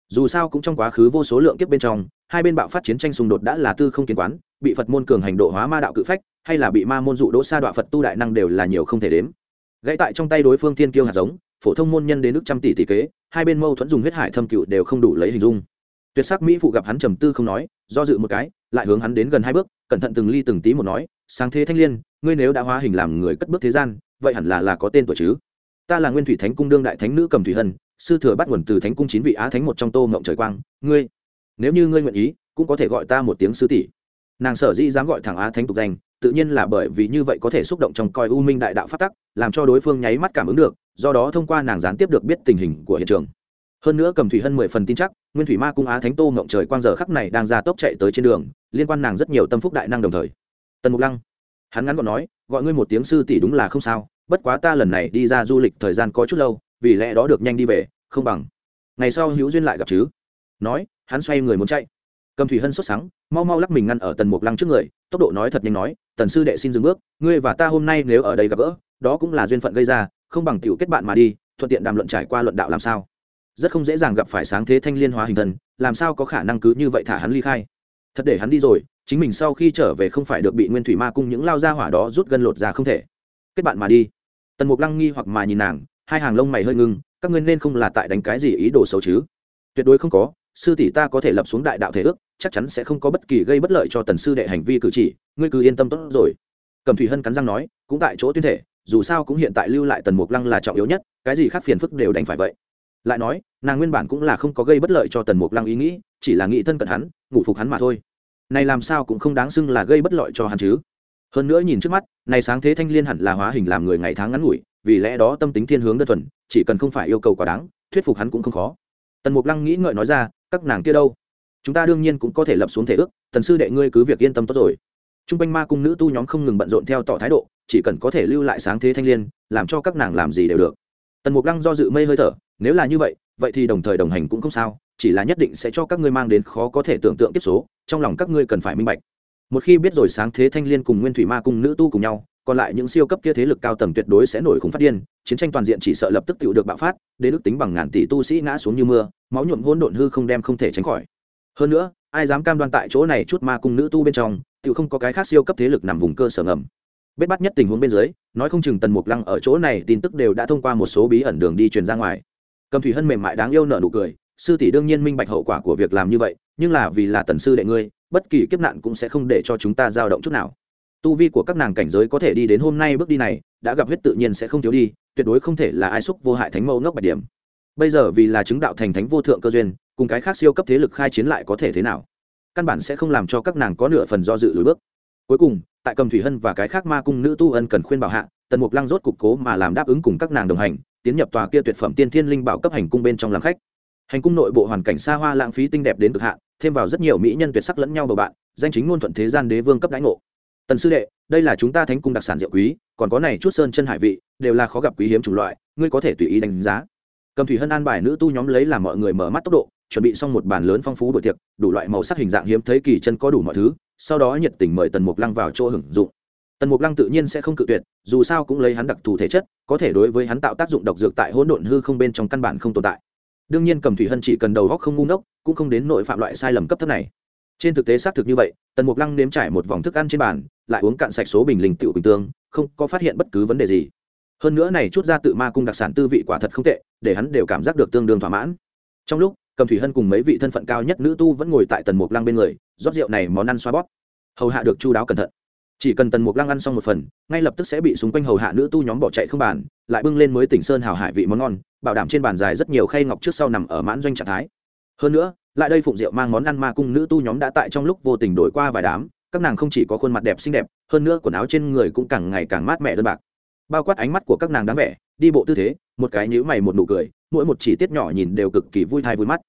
Dù sao cũng trong quá khứ vô số lượng kiếp bên trong, hai bên bạo phát chiến tranh xung đột đã là tư không kiến quán, bị phật môn cường hành độ hóa ma đạo cự phách, hay là bị ma môn dụ đỗ sa đọa phật tu đại năng đều là nhiều không thể đếm. Gãy tại trong tay đối phương thiên kiêu hạt giống, phổ thông môn nhân đến nước trăm tỷ tỷ kế, hai bên mâu thuẫn dùng huyết hải thâm cựu đều không đủ lấy hình dung. Tuyệt sắc mỹ phụ gặp hắn trầm tư không nói, do dự một cái, lại hướng hắn đến gần hai bước, cẩn thận từng ly từng tí một nói sáng thế thanh liên, ngươi nếu đã hóa hình làm người cất bước thế gian, vậy hẳn là là có tên tuổi chứ? Ta là nguyên thủy thánh cung đương đại thánh nữ cầm thủy hân, sư thừa bắt nguồn từ thánh cung chín vị á thánh một trong tô mộng trời quang. Ngươi, nếu như ngươi nguyện ý, cũng có thể gọi ta một tiếng sư tỷ. Nàng sở dĩ dám gọi thẳng á thánh tục danh, tự nhiên là bởi vì như vậy có thể xúc động trong coi u minh đại đạo phát tắc, làm cho đối phương nháy mắt cảm ứng được, do đó thông qua nàng gián tiếp được biết tình hình của hiện trường. Hơn nữa cầm thủy hân mười phần tin chắc, nguyên thủy ma cung á thánh tô mộng trời quang giờ khắc này đang ra tốc chạy tới trên đường, liên quan nàng rất nhiều tâm phúc đại năng đồng thời tần mục lăng hắn ngắn gọn nói gọi ngươi một tiếng sư tỷ đúng là không sao bất quá ta lần này đi ra du lịch thời gian có chút lâu vì lẽ đó được nhanh đi về không bằng. Ngày sau hữu duyên lại gặp chứ. Nói hắn xoay người muốn chạy. Cầm thủy hân sốt sắng, mau mau lắc mình ngăn ở tần mục lăng trước người tốc độ nói thật nhanh nói tần sư đệ xin dừng bước ngươi và ta hôm nay nếu ở đây gặp gỡ đó cũng là duyên phận gây ra không bằng tiểu kết bạn mà đi thuận tiện đàm luận trải qua luận đạo làm sao. Rất không dễ dàng gặp phải sáng thế thanh liên hóa hình thần làm sao có khả năng cứ như vậy thả hắn ly khai. Thật để hắn đi rồi chính mình sau khi trở về không phải được bị nguyên thủy ma cung những lao ra hỏa đó rút gân lột ra không thể. Kết bạn mà đi. Tần mục lăng nghi hoặc mà nhìn nàng, hai hàng lông mày hơi ngưng, các ngươi nên không là tại đánh cái gì ý đồ xấu chứ? Tuyệt đối không có, sư tỷ ta có thể lập xuống đại đạo thể ước, chắc chắn sẽ không có bất kỳ gây bất lợi cho tần sư đệ hành vi cử chỉ, ngươi cứ yên tâm tốt rồi. Cầm thủy hân cắn răng nói, cũng tại chỗ tuyên thể, dù sao cũng hiện tại lưu lại tần mục lăng là trọng yếu nhất, cái gì khác phiền phức đều đánh phải vậy. Lại nói, nàng nguyên bản cũng là không có gây bất lợi cho tần mục lăng ý nghĩ, chỉ là nghĩ thân cận hắn, ngủ phục hắn mà thôi này làm sao cũng không đáng xưng là gây bất lợi cho hắn chứ. Hơn nữa nhìn trước mắt, này sáng thế thanh liên hẳn là hóa hình làm người ngày tháng ngắn ngủi, vì lẽ đó tâm tính thiên hướng đơn thuần, chỉ cần không phải yêu cầu quá đáng, thuyết phục hắn cũng không khó. Tần mục lăng nghĩ ngợi nói ra, các nàng kia đâu? Chúng ta đương nhiên cũng có thể lập xuống thể ước, tần sư đệ ngươi cứ việc yên tâm tốt rồi. T r u n g quanh ma cung nữ tu nhóm không ngừng bận rộn theo tỏ thái độ, chỉ cần có thể lưu lại sáng thế thanh l i ê n làm cho các nàng làm gì đều được. Tần mục lăng do dự mây hơi thở, nếu là như vậy vậy thì đồng thời đồng hành cũng không sao chỉ là nhất định sẽ cho các ngươi mang đến khó có thể tưởng tượng tiếp số, trong lòng các ngươi cần phải minh bạch. Một khi biết rồi sáng thế thanh l i ê n cùng nguyên thủy ma cung nữ tu cùng nhau, còn lại những siêu cấp kia thế lực cao tầng tuyệt đối sẽ nổi khủng phát điên, chiến tranh toàn diện chỉ sợ lập tức tự được bạo phát, đến ước tính bằng ngàn tỷ tu sĩ ngã xuống như mưa, máu nhuộm hỗn độn hư không đem không thể tránh khỏi. Hơn nữa, ai dám cam đoan tại chỗ này chút ma cung nữ tu bên trong tự không có cái khác siêu cấp thế lực nằm vùng cơ sở ngầm. Bết bắt nhất tình huống bên dưới, nói không chừng tần mục lăng ở chỗ này tin tức đều đã thông qua một số bí ẩn đường đi truyền ra ngoài. Cầm thủy hân mềm mại đáng yêu nợ nụ cười sư tỷ đương nhiên minh bạch hậu quả của việc làm như vậy, nhưng là vì là tần sư đệ ngươi, bất kỳ kiếp nạn cũng sẽ không để cho chúng ta dao động chút nào. Tu vi của các nàng cảnh giới có thể đi đến hôm nay bước đi này, đã gặp huyết tự nhiên sẽ không thiếu đi, tuyệt đối không thể là ai xúc vô hại thánh mẫu ngốc bạch điểm. Bây giờ vì là chứng đạo thành thánh vô thượng cơ duyên, cùng cái khác siêu cấp thế lực khai chiến lại có thể thế nào? Căn bản sẽ không làm cho các nàng có nửa phần do dự lùi bước. Cuối cùng, tại cầm thủy hân và cái khác ma cung nữ tu ân cần khuyên bảo hạ, tần mục lăng rốt cục cố mà làm đáp ứng cùng các nàng đồng hành, tiến nhập tòa kia tuyệt phẩm tiên thiên linh bảo cấp hành cung bên trong làm khách hành cung nội bộ hoàn cảnh xa hoa lãng phí tinh đẹp đến cực hạn, thêm vào rất nhiều mỹ nhân tuyệt sắc lẫn nhau bầu bạn, danh chính ngôn thuận thế gian đế vương cấp đãi ngộ. Tần sư đệ, đây là chúng ta thánh cung đặc sản diệu quý, còn có này chút sơn chân hải vị, đều là khó gặp quý hiếm chủng loại, ngươi có thể tùy ý đánh giá. Cầm thủy hân an bài nữ tu nhóm lấy làm mọi người mở mắt tốc độ, chuẩn bị xong một bàn lớn phong phú bữa tiệc, đủ loại màu sắc hình dạng hiếm thấy kỳ chân có đủ mọi thứ, sau đó nhiệt tình mời tần mục lăng vào chỗ hưởng dụng. Tần mục lăng tự nhiên sẽ không cự tuyệt, dù sao cũng lấy hắn đặc thù thể chất, có thể đối với hắn tạo tác dụng độc dược tại hỗn độn hư không bên trong căn bản không tồn tại đương nhiên cầm thủy hân chỉ cần đầu góc không ngu ngốc, cũng không đến nội phạm loại sai lầm cấp thấp này. Trên thực tế xác thực như vậy, tần mục lăng nếm trải một vòng thức ăn trên bàn, lại uống cạn sạch số bình linh tựu bình tương, không có phát hiện bất cứ vấn đề gì. Hơn nữa này chút ra tự ma cung đặc sản tư vị quả thật không tệ, để hắn đều cảm giác được tương đương thỏa mãn. Trong lúc, cầm thủy hân cùng mấy vị thân phận cao nhất nữ tu vẫn ngồi tại tần mục lăng bên người, rót rượu này món ăn xoa bóp. Hầu hạ được chu đáo cẩn thận chỉ cần tần mục lăng ăn xong một phần, ngay lập tức sẽ bị xung quanh hầu hạ nữ tu nhóm bỏ chạy không bàn, lại bưng lên mới tỉnh sơn hào hải vị món ngon, bảo đảm trên bàn dài rất nhiều khay ngọc trước sau nằm ở mãn doanh trạng thái. Hơn nữa, lại đây phụng rượu mang món ăn ma cung nữ tu nhóm đã tại trong lúc vô tình đổi qua vài đám, các nàng không chỉ có khuôn mặt đẹp xinh đẹp, hơn nữa quần áo trên người cũng càng ngày càng mát mẻ đơn bạc. Bao quát ánh mắt của các nàng đáng vẻ, đi bộ tư thế, một cái nhữ mày một nụ cười, mỗi một chi tiết nhỏ nhìn đều cực kỳ vui thai vui mắt.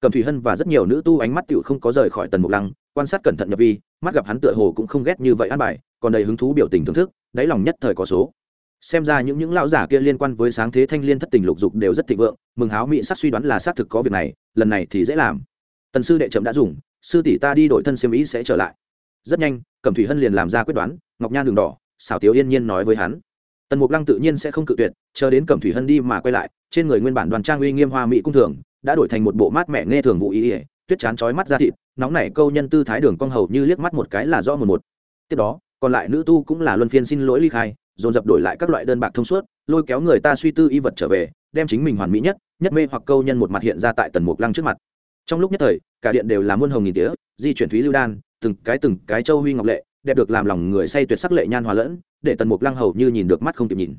Cầm thủy hân và rất nhiều nữ tu ánh mắt tựu không có rời khỏi tần mục lăng quan sát cẩn thận nhập vi, mắt gặp hắn tựa hồ cũng không ghét như vậy ăn bài, còn đầy hứng thú biểu tình thưởng thức, đáy lòng nhất thời có số. Xem ra những những lão giả kia liên quan với sáng thế thanh liên thất tình lục dục đều rất thịnh vượng, mừng háo mỹ sắc suy đoán là xác thực có việc này, lần này thì dễ làm. Tần sư đệ chậm đã dùng, sư tỷ ta đi đổi thân xiêm ý sẽ trở lại. Rất nhanh, cẩm thủy hân liền làm ra quyết đoán, ngọc nhan đường đỏ, xảo tiếu yên nhiên nói với hắn. Tần mục lăng tự nhiên sẽ không cự tuyệt, chờ đến cẩm thủy hân đi mà quay lại, trên người nguyên bản đoàn trang uy nghiêm hoa mỹ cung thường, đã đổi thành một bộ mát mẻ nghe thường vụ ý ỉa tuyết chán chói mắt ra thịt nóng nảy câu nhân tư thái đường cong hầu như liếc mắt một cái là rõ một một. Tiếp đó, còn lại nữ tu cũng là luân phiên xin lỗi ly khai, dồn dập đổi lại các loại đơn bạc thông suốt, lôi kéo người ta suy tư y vật trở về, đem chính mình hoàn mỹ nhất nhất mê hoặc câu nhân một mặt hiện ra tại tần mục lăng trước mặt. Trong lúc nhất thời, cả điện đều là muôn hồng nghìn tía, di chuyển thúy lưu đan, từng cái từng cái châu huy ngọc lệ, đẹp được làm lòng người say tuyệt sắc lệ nhan hòa lẫn, để tần mục lăng hầu như nhìn được mắt không kịp nhìn.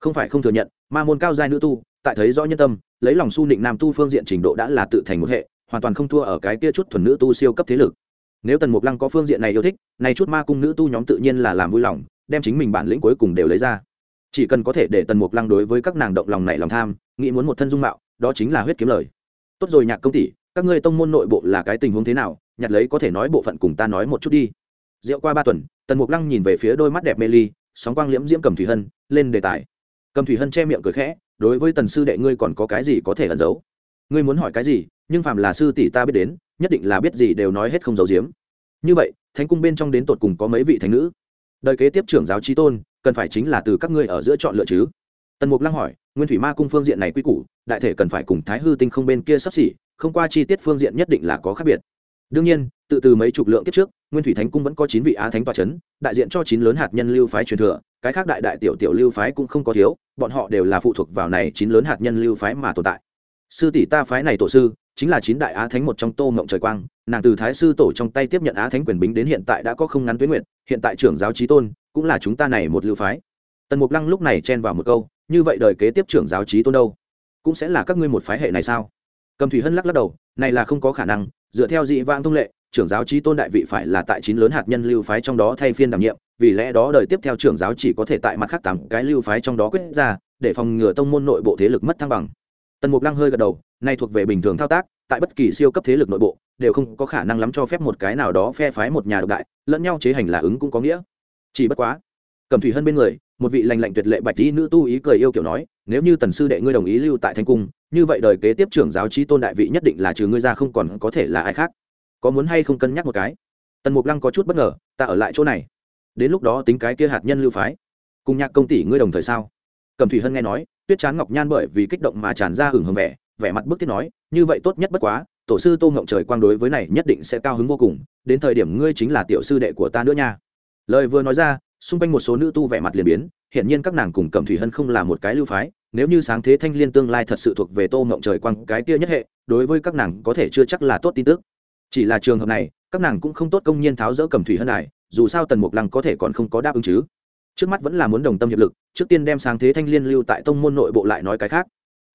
Không phải không thừa nhận, ma môn cao giai nữ tu, tại thấy rõ nhân tâm, lấy lòng su nịnh nam tu phương diện trình độ đã là tự thành một hệ hoàn toàn không thua ở cái kia chút thuần nữ tu siêu cấp thế lực. Nếu tần mục lăng có phương diện này yêu thích, nay chút ma cung nữ tu nhóm tự nhiên là làm vui lòng, đem chính mình bản lĩnh cuối cùng đều lấy ra. Chỉ cần có thể để tần mục lăng đối với các nàng động lòng này lòng tham, nghĩ muốn một thân dung mạo, đó chính là huyết kiếm lời. Tốt rồi nhạc công tỷ, các ngươi tông môn nội bộ là cái tình huống thế nào? Nhặt lấy có thể nói bộ phận cùng ta nói một chút đi. Rượu qua ba tuần, tần mục lăng nhìn về phía đôi mắt đẹp mê ly, sóng quang liễm diễm cầm thủy hân, lên đề tài. Cầm thủy hân che miệng cười khẽ, đối với tần sư đệ ngươi còn có cái gì có thể ẩn giấu? Ngươi muốn hỏi cái gì nhưng phàm là sư tỷ ta biết đến, nhất định là biết gì đều nói hết không giấu giếm. Như vậy, thánh cung bên trong đến tột cùng có mấy vị thánh nữ? Đời kế tiếp trưởng giáo trí tôn, cần phải chính là từ các ngươi ở giữa chọn lựa chứ. Tần mục lăng hỏi, nguyên thủy ma cung phương diện này quy củ, đại thể cần phải cùng thái hư tinh không bên kia sắp xỉ, không qua chi tiết phương diện nhất định là có khác biệt. Đương nhiên, tự từ mấy chục lượng kiếp trước, nguyên thủy thánh cung vẫn có chín vị á thánh tòa c h ấ n đại diện cho chín lớn hạt nhân lưu phái truyền thừa, cái khác đại đại tiểu tiểu lưu phái cũng không có thiếu, bọn họ đều là phụ thuộc vào này chín lớn hạt nhân lưu phái mà tồn tại. Sư tỷ ta phái này tổ sư chính là chín đại á thánh một trong tô mộng trời quang, nàng từ thái sư tổ trong tay tiếp nhận á thánh quyền bính đến hiện tại đã có không ngắn tuyến nguyện, hiện tại trưởng giáo trí tôn, cũng là chúng ta này một lưu phái. Tần mục lăng lúc này chen vào một câu, như vậy đời kế tiếp trưởng giáo trí tôn đâu? Cũng sẽ là các ngươi một phái hệ này sao? Cầm thủy hân lắc lắc đầu, này là không có khả năng, dựa theo dị vãng thông lệ, trưởng giáo trí tôn đại vị phải là tại chín lớn hạt nhân lưu phái trong đó thay phiên đảm nhiệm, vì lẽ đó đời tiếp theo trưởng giáo chỉ có thể tại mặt khác tám cái lưu phái trong đó quyết ra, để phòng ngừa tông môn nội bộ thế lực mất thăng bằng tần mục lăng hơi gật đầu này thuộc về bình thường thao tác, tại bất kỳ siêu cấp thế lực nội bộ, đều không có khả năng lắm cho phép một cái nào đó phe phái một nhà độc đại, lẫn nhau chế hành là ứng cũng có nghĩa. Chỉ bất quá, cầm thủy hơn bên người, một vị lành lạnh tuyệt lệ bạch tí nữ tu ý cười yêu kiểu nói, nếu như tần sư đệ ngươi đồng ý lưu tại thanh cung, như vậy đời kế tiếp trưởng giáo trí tôn đại vị nhất định là trừ ngươi ra không còn có thể là ai khác. Có muốn hay không cân nhắc một cái? Tần mục lăng có chút bất ngờ, ta ở lại chỗ này. Đến lúc đó tính cái kia hạt nhân lưu phái. Cùng nhạc công tỷ ngươi đồng thời sao? Cầm thủy hân nghe nói, tuyết chán ngọc nhan bởi vì kích động mà tràn ra hưởng hưởng vẻ vẻ mặt bức thiết nói, như vậy tốt nhất bất quá, tổ sư tô ngộng trời quang đối với này nhất định sẽ cao hứng vô cùng, đến thời điểm ngươi chính là tiểu sư đệ của ta nữa nha. Lời vừa nói ra, xung quanh một số nữ tu vẻ mặt liền biến, hiển nhiên các nàng cùng cẩm thủy hân không là một cái lưu phái, nếu như sáng thế thanh liên tương lai thật sự thuộc về tô ngộng trời quang cái kia nhất hệ, đối với các nàng có thể chưa chắc là tốt tin tức. Chỉ là trường hợp này, các nàng cũng không tốt công nhiên tháo rỡ cẩm thủy hân này, dù sao tần mục lăng có thể còn không có đáp ứng chứ trước mắt vẫn là muốn đồng tâm hiệp lực, trước tiên đem sáng thế thanh liên lưu tại tông môn nội bộ lại nói cái khác.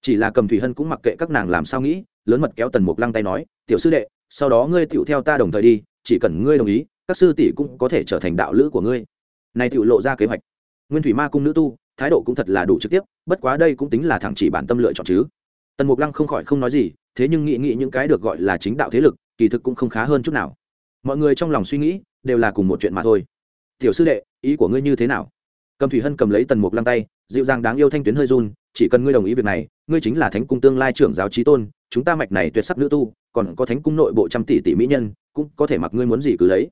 Chỉ là cầm thủy hân cũng mặc kệ các nàng làm sao nghĩ, lớn mật kéo tần mục lăng tay nói, tiểu sư đệ, sau đó ngươi tựu theo ta đồng thời đi, chỉ cần ngươi đồng ý, các sư tỷ cũng có thể trở thành đạo lữ của ngươi. Này tựu lộ ra kế hoạch. Nguyên thủy ma cung nữ tu, thái độ cũng thật là đủ trực tiếp, bất quá đây cũng tính là thẳng chỉ bản tâm lựa chọn chứ. Tần mục lăng không khỏi không nói gì, thế nhưng nghĩ nghĩ những cái được gọi là chính đạo thế lực, kỳ thực cũng không khá hơn chút nào. Mọi người trong lòng suy nghĩ, đều là cùng một chuyện mà thôi. Tiểu sư đệ ý của ngươi như thế nào? Cầm thủy hân cầm lấy tần mục lăng tay, dịu dàng đáng yêu thanh tuyến hơi run, chỉ cần ngươi đồng ý việc này, ngươi chính là thánh cung tương lai trưởng giáo trí tôn, chúng ta mạch này tuyệt sắc nữ tu, còn có thánh cung nội bộ trăm tỷ tỷ mỹ nhân, cũng có thể mặc ngươi muốn gì cứ lấy.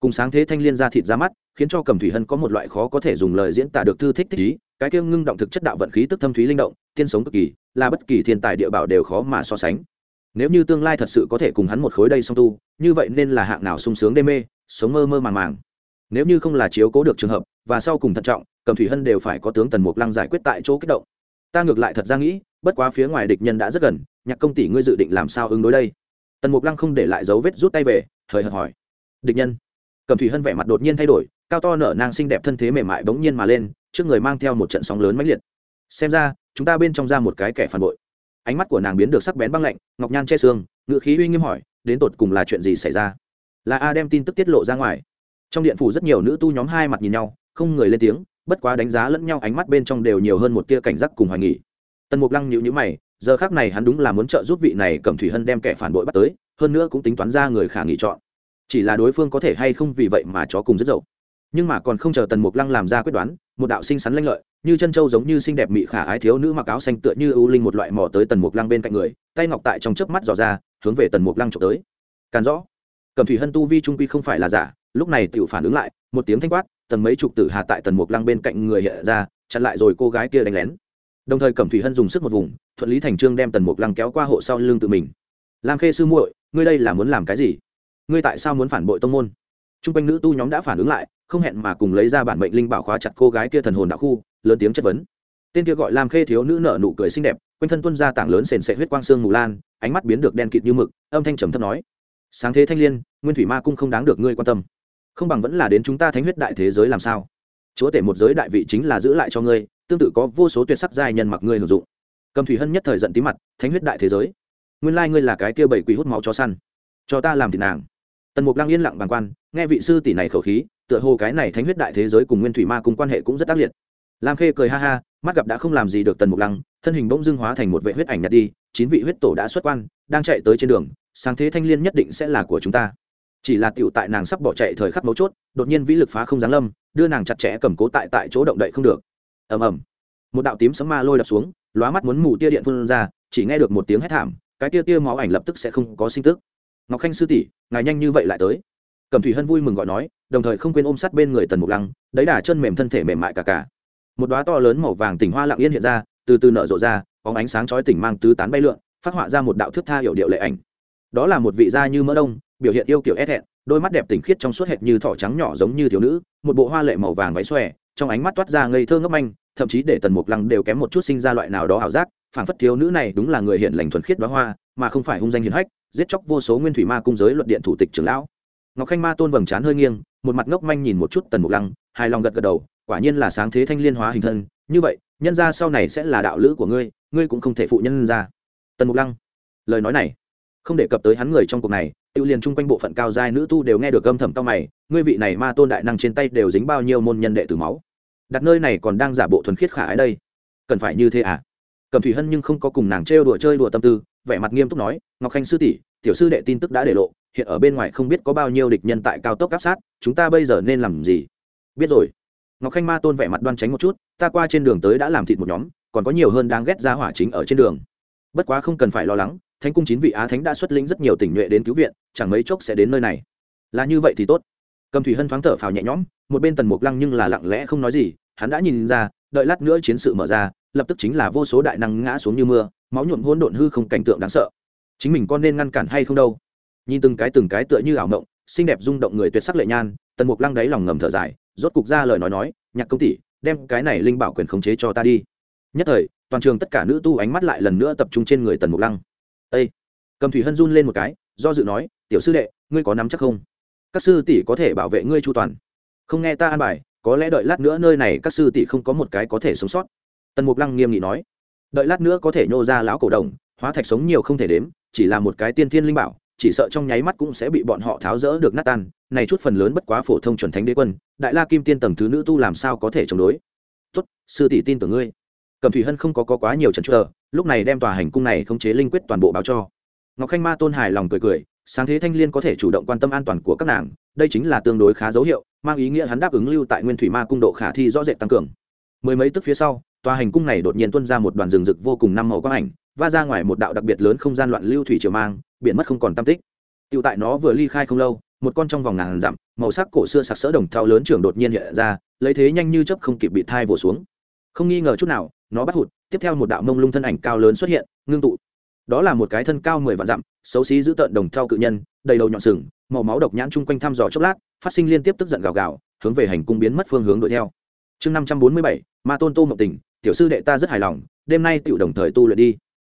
Cùng sáng thế thanh liên ra thịt ra mắt, khiến cho cầm thủy hân có một loại khó có thể dùng lời diễn tả được thư thích thích ý, cái kia ngưng động thực chất đạo vận khí tức thâm thúy linh động, tiên sống cực kỳ, là bất kỳ thiên tài địa bảo đều khó mà so sánh. Nếu như tương lai thật sự có thể cùng hắn một khối đây song tu, như vậy nên là hạng nào sung sướng đê mê, sống mơ mơ màng màng nếu như không là chiếu cố được trường hợp, và sau cùng thận trọng, cầm thủy hân đều phải có tướng tần mục lăng giải quyết tại chỗ kích động. Ta ngược lại thật ra nghĩ, bất quá phía ngoài địch nhân đã rất gần, nhạc công tỷ ngươi dự định làm sao ứng đối đây? Tần mục lăng không để lại dấu vết rút tay về, hời hợt hỏi. Địch nhân. Cầm thủy hân vẻ mặt đột nhiên thay đổi, cao to nở nang xinh đẹp thân thế mềm mại bỗng nhiên mà lên, trước người mang theo một trận sóng lớn mãnh liệt. Xem ra, chúng ta bên trong ra một cái kẻ phản bội. Ánh mắt của nàng biến được sắc bén băng lạnh, ngọc nhan che xương ngự khí uy nghiêm hỏi, đến tột cùng là chuyện gì xảy ra? Là a đem tin tức tiết lộ ra ngoài trong điện phủ rất nhiều nữ tu nhóm hai mặt nhìn nhau, không người lên tiếng, bất quá đánh giá lẫn nhau ánh mắt bên trong đều nhiều hơn một tia cảnh giác cùng hoài nghỉ tần mục lăng nhịu nhữ mày, giờ khác này hắn đúng là muốn trợ giúp vị này cầm thủy hân đem kẻ phản bội bắt tới, hơn nữa cũng tính toán ra người khả nghị chọn. Chỉ là đối phương có thể hay không vì vậy mà chó cùng rất dậu. Nhưng mà còn không chờ tần mục lăng làm ra quyết đoán, một đạo sinh sắn lanh lợi, như chân trâu giống như xinh đẹp mị khả ái thiếu nữ mặc áo xanh tựa như ưu linh một loại mò tới tần mục lăng bên cạnh người, tay ngọc tại trong chớp mắt dò ra, hướng về tần mục lăng trộm tới. Càn rõ cầm thủy hân tu vi trung quy không phải là giả lúc này tiểu phản ứng lại, một tiếng thanh quát, tầng mấy chục tử hà tại tần mục lăng bên cạnh người hiện ra, chặn lại rồi cô gái kia đánh lén. Đồng thời cẩm thủy hân dùng sức một vùng, thuận lý thành trương đem tần mục lăng kéo qua hộ sau lưng tự mình. Lam khê sư muội, ngươi đây là muốn làm cái gì? Ngươi tại sao muốn phản bội tông môn? T r u n g quanh nữ tu nhóm đã phản ứng lại, không hẹn mà cùng lấy ra bản mệnh linh bảo khóa chặt cô gái kia thần hồn đạo khu, lớn tiếng chất vấn. Tên kia gọi lam khê thiếu nữ nở nụ cười xinh đẹp, quanh thân tuân ra tảng lớn sền sệ huyết quang sương mù lan, ánh mắt biến được đen kịt như mực, âm thanh trầm thấp nói, sáng thế thanh l i ê n nguyên thủy ma cung không đáng được ngươi quan tâm không bằng vẫn là đến chúng ta thánh huyết đại thế giới làm sao? Chúa tể một giới đại vị chính là giữ lại cho ngươi, tương tự có vô số tuyệt sắc giai nhân mặc ngươi hưởng dụng. Cầm thủy hân nhất thời giận tí mặt, thánh huyết đại thế giới. Nguyên lai ngươi là cái kia bảy quỷ hút máu cho săn. Cho ta làm thịt nàng. Tần mục lăng yên lặng bàng quan, nghe vị sư tỷ này khẩu khí, tựa hồ cái này thánh huyết đại thế giới cùng nguyên thủy ma cùng quan hệ cũng rất tác liệt. Lam khê cười ha ha, mắt gặp đã không làm gì được tần mục lăng, thân hình bỗng dưng hóa thành một vệ huyết ảnh nhặt đi, chín vị huyết tổ đã xuất quan, đang chạy tới trên đường, sáng thế thanh l i ê n nhất định sẽ là của chúng ta chỉ là tiểu tại nàng sắp bỏ chạy thời khắc mấu chốt, đột nhiên vĩ lực phá không giáng lâm, đưa nàng chặt chẽ cầm cố tại tại chỗ động đậy không được. Ầm ầm. Một đạo tím sấm ma lôi đập xuống, lóa mắt muốn mù tia điện phun ra, chỉ nghe được một tiếng hét thảm, cái tia tia máu ảnh lập tức sẽ không có sinh tức. Ngọc khanh sư tỷ, ngài nhanh như vậy lại tới. Cầm thủy hân vui mừng gọi nói, đồng thời không quên ôm sát bên người tần mục lăng, đấy đà chân mềm thân thể mềm mại cả cả. Một đoá to lớn màu vàng tỉnh hoa lặng yên hiện ra, từ từ nở rộ ra có ánh sáng chói tỉnh mang tứ tán bay lượn, phát họa ra một đạo thước tha hiệu điệu lệ ảnh. Đó là một vị gia như mỡ đông biểu hiện yêu kiểu ép thẹn, đôi mắt đẹp tỉnh khiết trong suốt hệt như thỏ trắng nhỏ giống như thiếu nữ, một bộ hoa lệ màu vàng váy xòe, trong ánh mắt toát ra ngây thơ ngốc manh, thậm chí để tần mục lăng đều kém một chút sinh ra loại nào đó ảo giác, phảng phất thiếu nữ này đúng là người hiện lành thuần khiết đoá hoa, mà không phải hung danh hiền hách, giết chóc vô số nguyên thủy ma cung giới luận điện thủ tịch trưởng lão. Ngọc khanh ma tôn vầng trán hơi nghiêng, một mặt ngốc manh nhìn một chút tần mục lăng, hài lòng gật gật đầu, quả nhiên là sáng thế thanh liên hóa hình thân, như vậy, nhân ra sau này sẽ là đạo lữ của ngươi ngươi cũng không thể phụ nhân ra. Tần mục lăng, lời nói này, không đề cập tới hắn người trong cuộc này tự liền chung quanh bộ phận cao giai nữ tu đều nghe được âm thầm cao mày, ngươi vị này ma tôn đại năng trên tay đều dính bao nhiêu môn nhân đệ tử máu? Đặt nơi này còn đang giả bộ thuần khiết khả ái đây. Cần phải như thế à? Cầm thủy hân nhưng không có cùng nàng trêu đùa chơi đùa tâm tư, vẻ mặt nghiêm túc nói, ngọc khanh sư tỷ, tiểu sư đệ tin tức đã để lộ, hiện ở bên ngoài không biết có bao nhiêu địch nhân tại cao tốc áp sát, chúng ta bây giờ nên làm gì? Biết rồi. Ngọc khanh ma tôn vẻ mặt đoan tránh một chút, ta qua trên đường tới đã làm thịt một nhóm, còn có nhiều hơn đang ghét ra hỏa chính ở trên đường. Bất quá không cần phải lo lắng thánh cung chín vị á thánh đã xuất lĩnh rất nhiều tỉnh nhuệ đến cứu viện, chẳng mấy chốc sẽ đến nơi này. Là như vậy thì tốt. Cầm thủy hân thoáng thở phào nhẹ nhõm, một bên tần mục lăng nhưng là lặng lẽ không nói gì, hắn đã nhìn ra, đợi lát nữa chiến sự mở ra, lập tức chính là vô số đại năng ngã xuống như mưa, máu nhuộm hôn độn hư không cảnh tượng đáng sợ. Chính mình con nên ngăn cản hay không đâu? Nhìn từng cái từng cái tựa như ảo mộng, xinh đẹp rung động người tuyệt sắc lệ nhan, tần mục lăng đáy lòng ngầm thở dài, rốt cục ra lời nói nói, nhạc công tỷ, đem cái này linh bảo quyền khống chế cho ta đi. Nhất thời, toàn trường tất cả nữ tu ánh mắt lại lần nữa tập trung trên người tần mục lăng ây cầm thủy hân run lên một cái do dự nói tiểu sư đệ ngươi có nắm chắc không? Các sư tỷ có thể bảo vệ ngươi chu toàn. Không nghe ta an bài có lẽ đợi lát nữa nơi này các sư tỷ không có một cái có thể sống sót. Tần mục lăng nghiêm nghị nói đợi lát nữa có thể nhô ra lão cổ đồng hóa thạch sống nhiều không thể đếm chỉ là một cái tiên thiên linh bảo chỉ sợ trong nháy mắt cũng sẽ bị bọn họ tháo rỡ được nát tan. Này chút phần lớn bất quá phổ thông chuẩn thánh đế quân đại la kim tiên tầng thứ nữ tu làm sao có thể chống đối? Tốt sư tỷ tin tưởng ngươi. Cầm thủy hân không có, có quá nhiều chần chờ lúc này đem tòa hành cung này khống chế linh quyết toàn bộ báo cho. Ngọc khanh ma tôn hài lòng cười cười, sáng thế thanh liên có thể chủ động quan tâm an toàn của các nàng, đây chính là tương đối khá dấu hiệu, mang ý nghĩa hắn đáp ứng lưu tại nguyên thủy ma cung độ khả thi rõ rệt tăng cường. Mười mấy tức phía sau, tòa hành cung này đột nhiên tuân ra một đoàn rừng rực vô cùng năm màu quang ảnh, va ra ngoài một đạo đặc biệt lớn không gian loạn lưu thủy triều mang biển mất không còn tam tích. Tựu tại nó vừa ly khai không lâu, một con trong vòng ngàn dặm, màu sắc cổ xưa sặc sỡ đồng thau lớn trưởng đột nhiên hiện ra, lấy thế nhanh như chấp không kịp bị thai vồ xuống. Không nghi ngờ chút nào nó bắt hụt, tiếp theo một đạo mông lung thân ảnh cao lớn xuất hiện, ngưng tụ. Đó là một cái thân cao mười vạn dặm, xấu xí giữ tợn đồng thao cự nhân, đầy đầu nhọn sừng, màu máu độc nhãn chung quanh thăm dò chốc lát, phát sinh liên tiếp tức giận gào gào, hướng về hành cung biến mất phương hướng đuổi theo. Chương năm trăm bốn mươi bảy, ma tôn tô mộng tình, tiểu sư đệ ta rất hài lòng, đêm nay tiểu đồng thời tu luyện đi.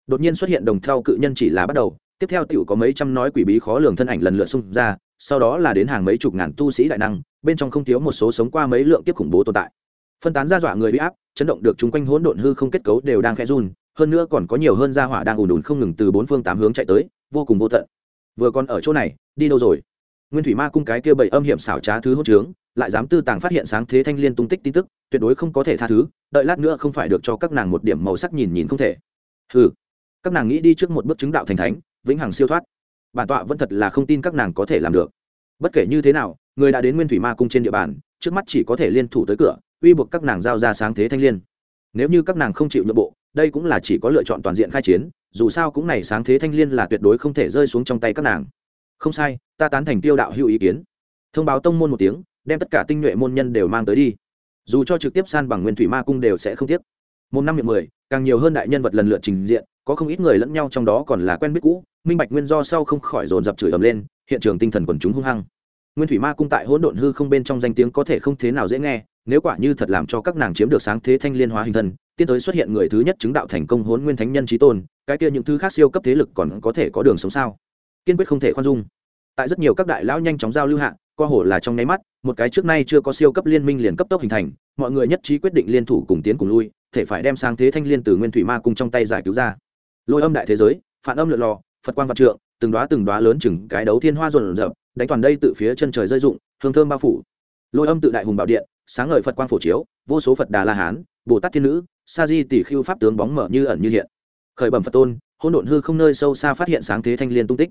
Đột nhiên xuất hiện đồng thao cự nhân chỉ là bắt đầu, tiếp theo tiểu có mấy trăm nói quỷ bí khó lường thân ảnh lần lượt xung ra, sau đó là đến hàng mấy chục ngàn tu sĩ đại năng, bên trong không thiếu một số sống qua mấy lượng tiếp khủng bố tồn tại phân tán ra dọa người bị áp, chấn động được chung quanh hỗn độn hư không kết cấu đều đang khẽ run, hơn nữa còn có nhiều hơn gia hỏa đang ùn ùn không ngừng từ bốn phương tám hướng chạy tới, vô cùng vô tận. Vừa còn ở chỗ này, đi đâu rồi? Nguyên thủy ma cung cái kia bảy âm hiểm xảo trá thứ hỗn trướng, lại dám tư tàng phát hiện sáng thế thanh liên tung tích tin tức, tuyệt đối không có thể tha thứ, đợi lát nữa không phải được cho các nàng một điểm màu sắc nhìn nhìn không thể. Ừ các nàng nghĩ đi trước một bước chứng đạo thành thánh, vĩnh hằng siêu thoát. Bản tọa vẫn thật là không tin các nàng có thể làm được. Bất kể như thế nào, người đã đến nguyên thủy ma cung trên địa bàn, trước mắt chỉ có thể liên thủ tới cửa uy buộc các nàng giao ra sáng thế thanh liên. Nếu như các nàng không chịu nhượng bộ, đây cũng là chỉ có lựa chọn toàn diện khai chiến, dù sao cũng này sáng thế thanh liên là tuyệt đối không thể rơi xuống trong tay các nàng. Không sai, ta tán thành tiêu đạo hữu ý kiến. Thông báo tông môn một tiếng, đem tất cả tinh nhuệ môn nhân đều mang tới đi. Dù cho trực tiếp san bằng nguyên thủy ma cung đều sẽ không tiếc. Một năm miệng mười, càng nhiều hơn đại nhân vật lần lượt trình diện, có không ít người lẫn nhau trong đó còn là quen biết cũ, minh bạch nguyên do sau không khỏi dồn dập chửi ầm lên, hiện trường tinh thần quần chúng hung hăng. Nguyên thủy ma cung tại hỗn độn hư không bên trong danh tiếng có thể không thế nào dễ nghe nếu quả như thật làm cho các nàng chiếm được sáng thế thanh liên hóa hình thân, tiến tới xuất hiện người thứ nhất chứng đạo thành công hỗn nguyên thánh nhân trí tôn, cái kia những thứ khác siêu cấp thế lực còn có thể có đường sống sao? Kiên quyết không thể khoan dung. Tại rất nhiều các đại lão nhanh chóng giao lưu hạ, co hổ là trong nháy mắt, một cái trước nay chưa có siêu cấp liên minh liền cấp tốc hình thành, mọi người nhất trí quyết định liên thủ cùng tiến cùng lui, thể phải đem sang thế thanh liên từ nguyên thủy ma cung trong tay giải cứu ra. Lôi âm đại thế giới, phản âm lượn lò phật quan vạn trượng, từng đoá từng đoá lớn chừng cái đấu thiên hoa rộn rợp đánh toàn đây từ phía chân trời rơi rụng hương thơm bao phủ. Lôi âm tự đại hùng bảo điện sáng ngời phật quang phổ chiếu, vô số phật đà la hán, bồ tát thiên nữ, sa di tỷ Khưu pháp tướng bóng mở như ẩn như hiện. Khởi bẩm phật tôn hôn độn hư không nơi sâu xa phát hiện sáng thế thanh liên tung tích.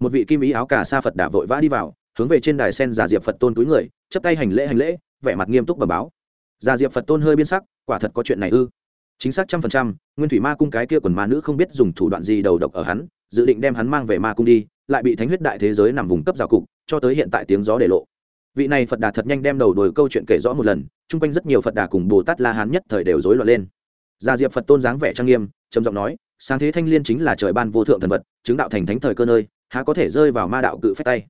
Một vị kim ý áo cả sa phật đà vội vã đi vào, hướng về trên đài sen giả diệp phật tôn túi người chấp tay hành lễ hành lễ, vẻ mặt nghiêm túc bẩm báo. Giả diệp phật tôn hơi biên sắc, quả thật có chuyện này ư? Chính xác trăm phần trăm, nguyên thủy ma cung cái kia quần ma nữ không biết dùng thủ đoạn gì đầu độc ở hắn, dự định đem hắn mang về ma cung đi, lại bị thánh huyết đại thế giới nằm vùng cấp rào cục, cho tới hiện tại tiếng gió để lộ vị này phật đà thật nhanh đem đầu đồi câu chuyện kể rõ một lần, chung quanh rất nhiều phật đà cùng bồ tát la hán nhất thời đều rối loạn lên. Gia diệp phật tôn dáng vẻ trang nghiêm, trầm giọng nói, sáng thế thanh liên chính là trời ban vô thượng thần vật, chứng đạo thành thánh thời cơ nơi, há có thể rơi vào ma đạo cự phách tay?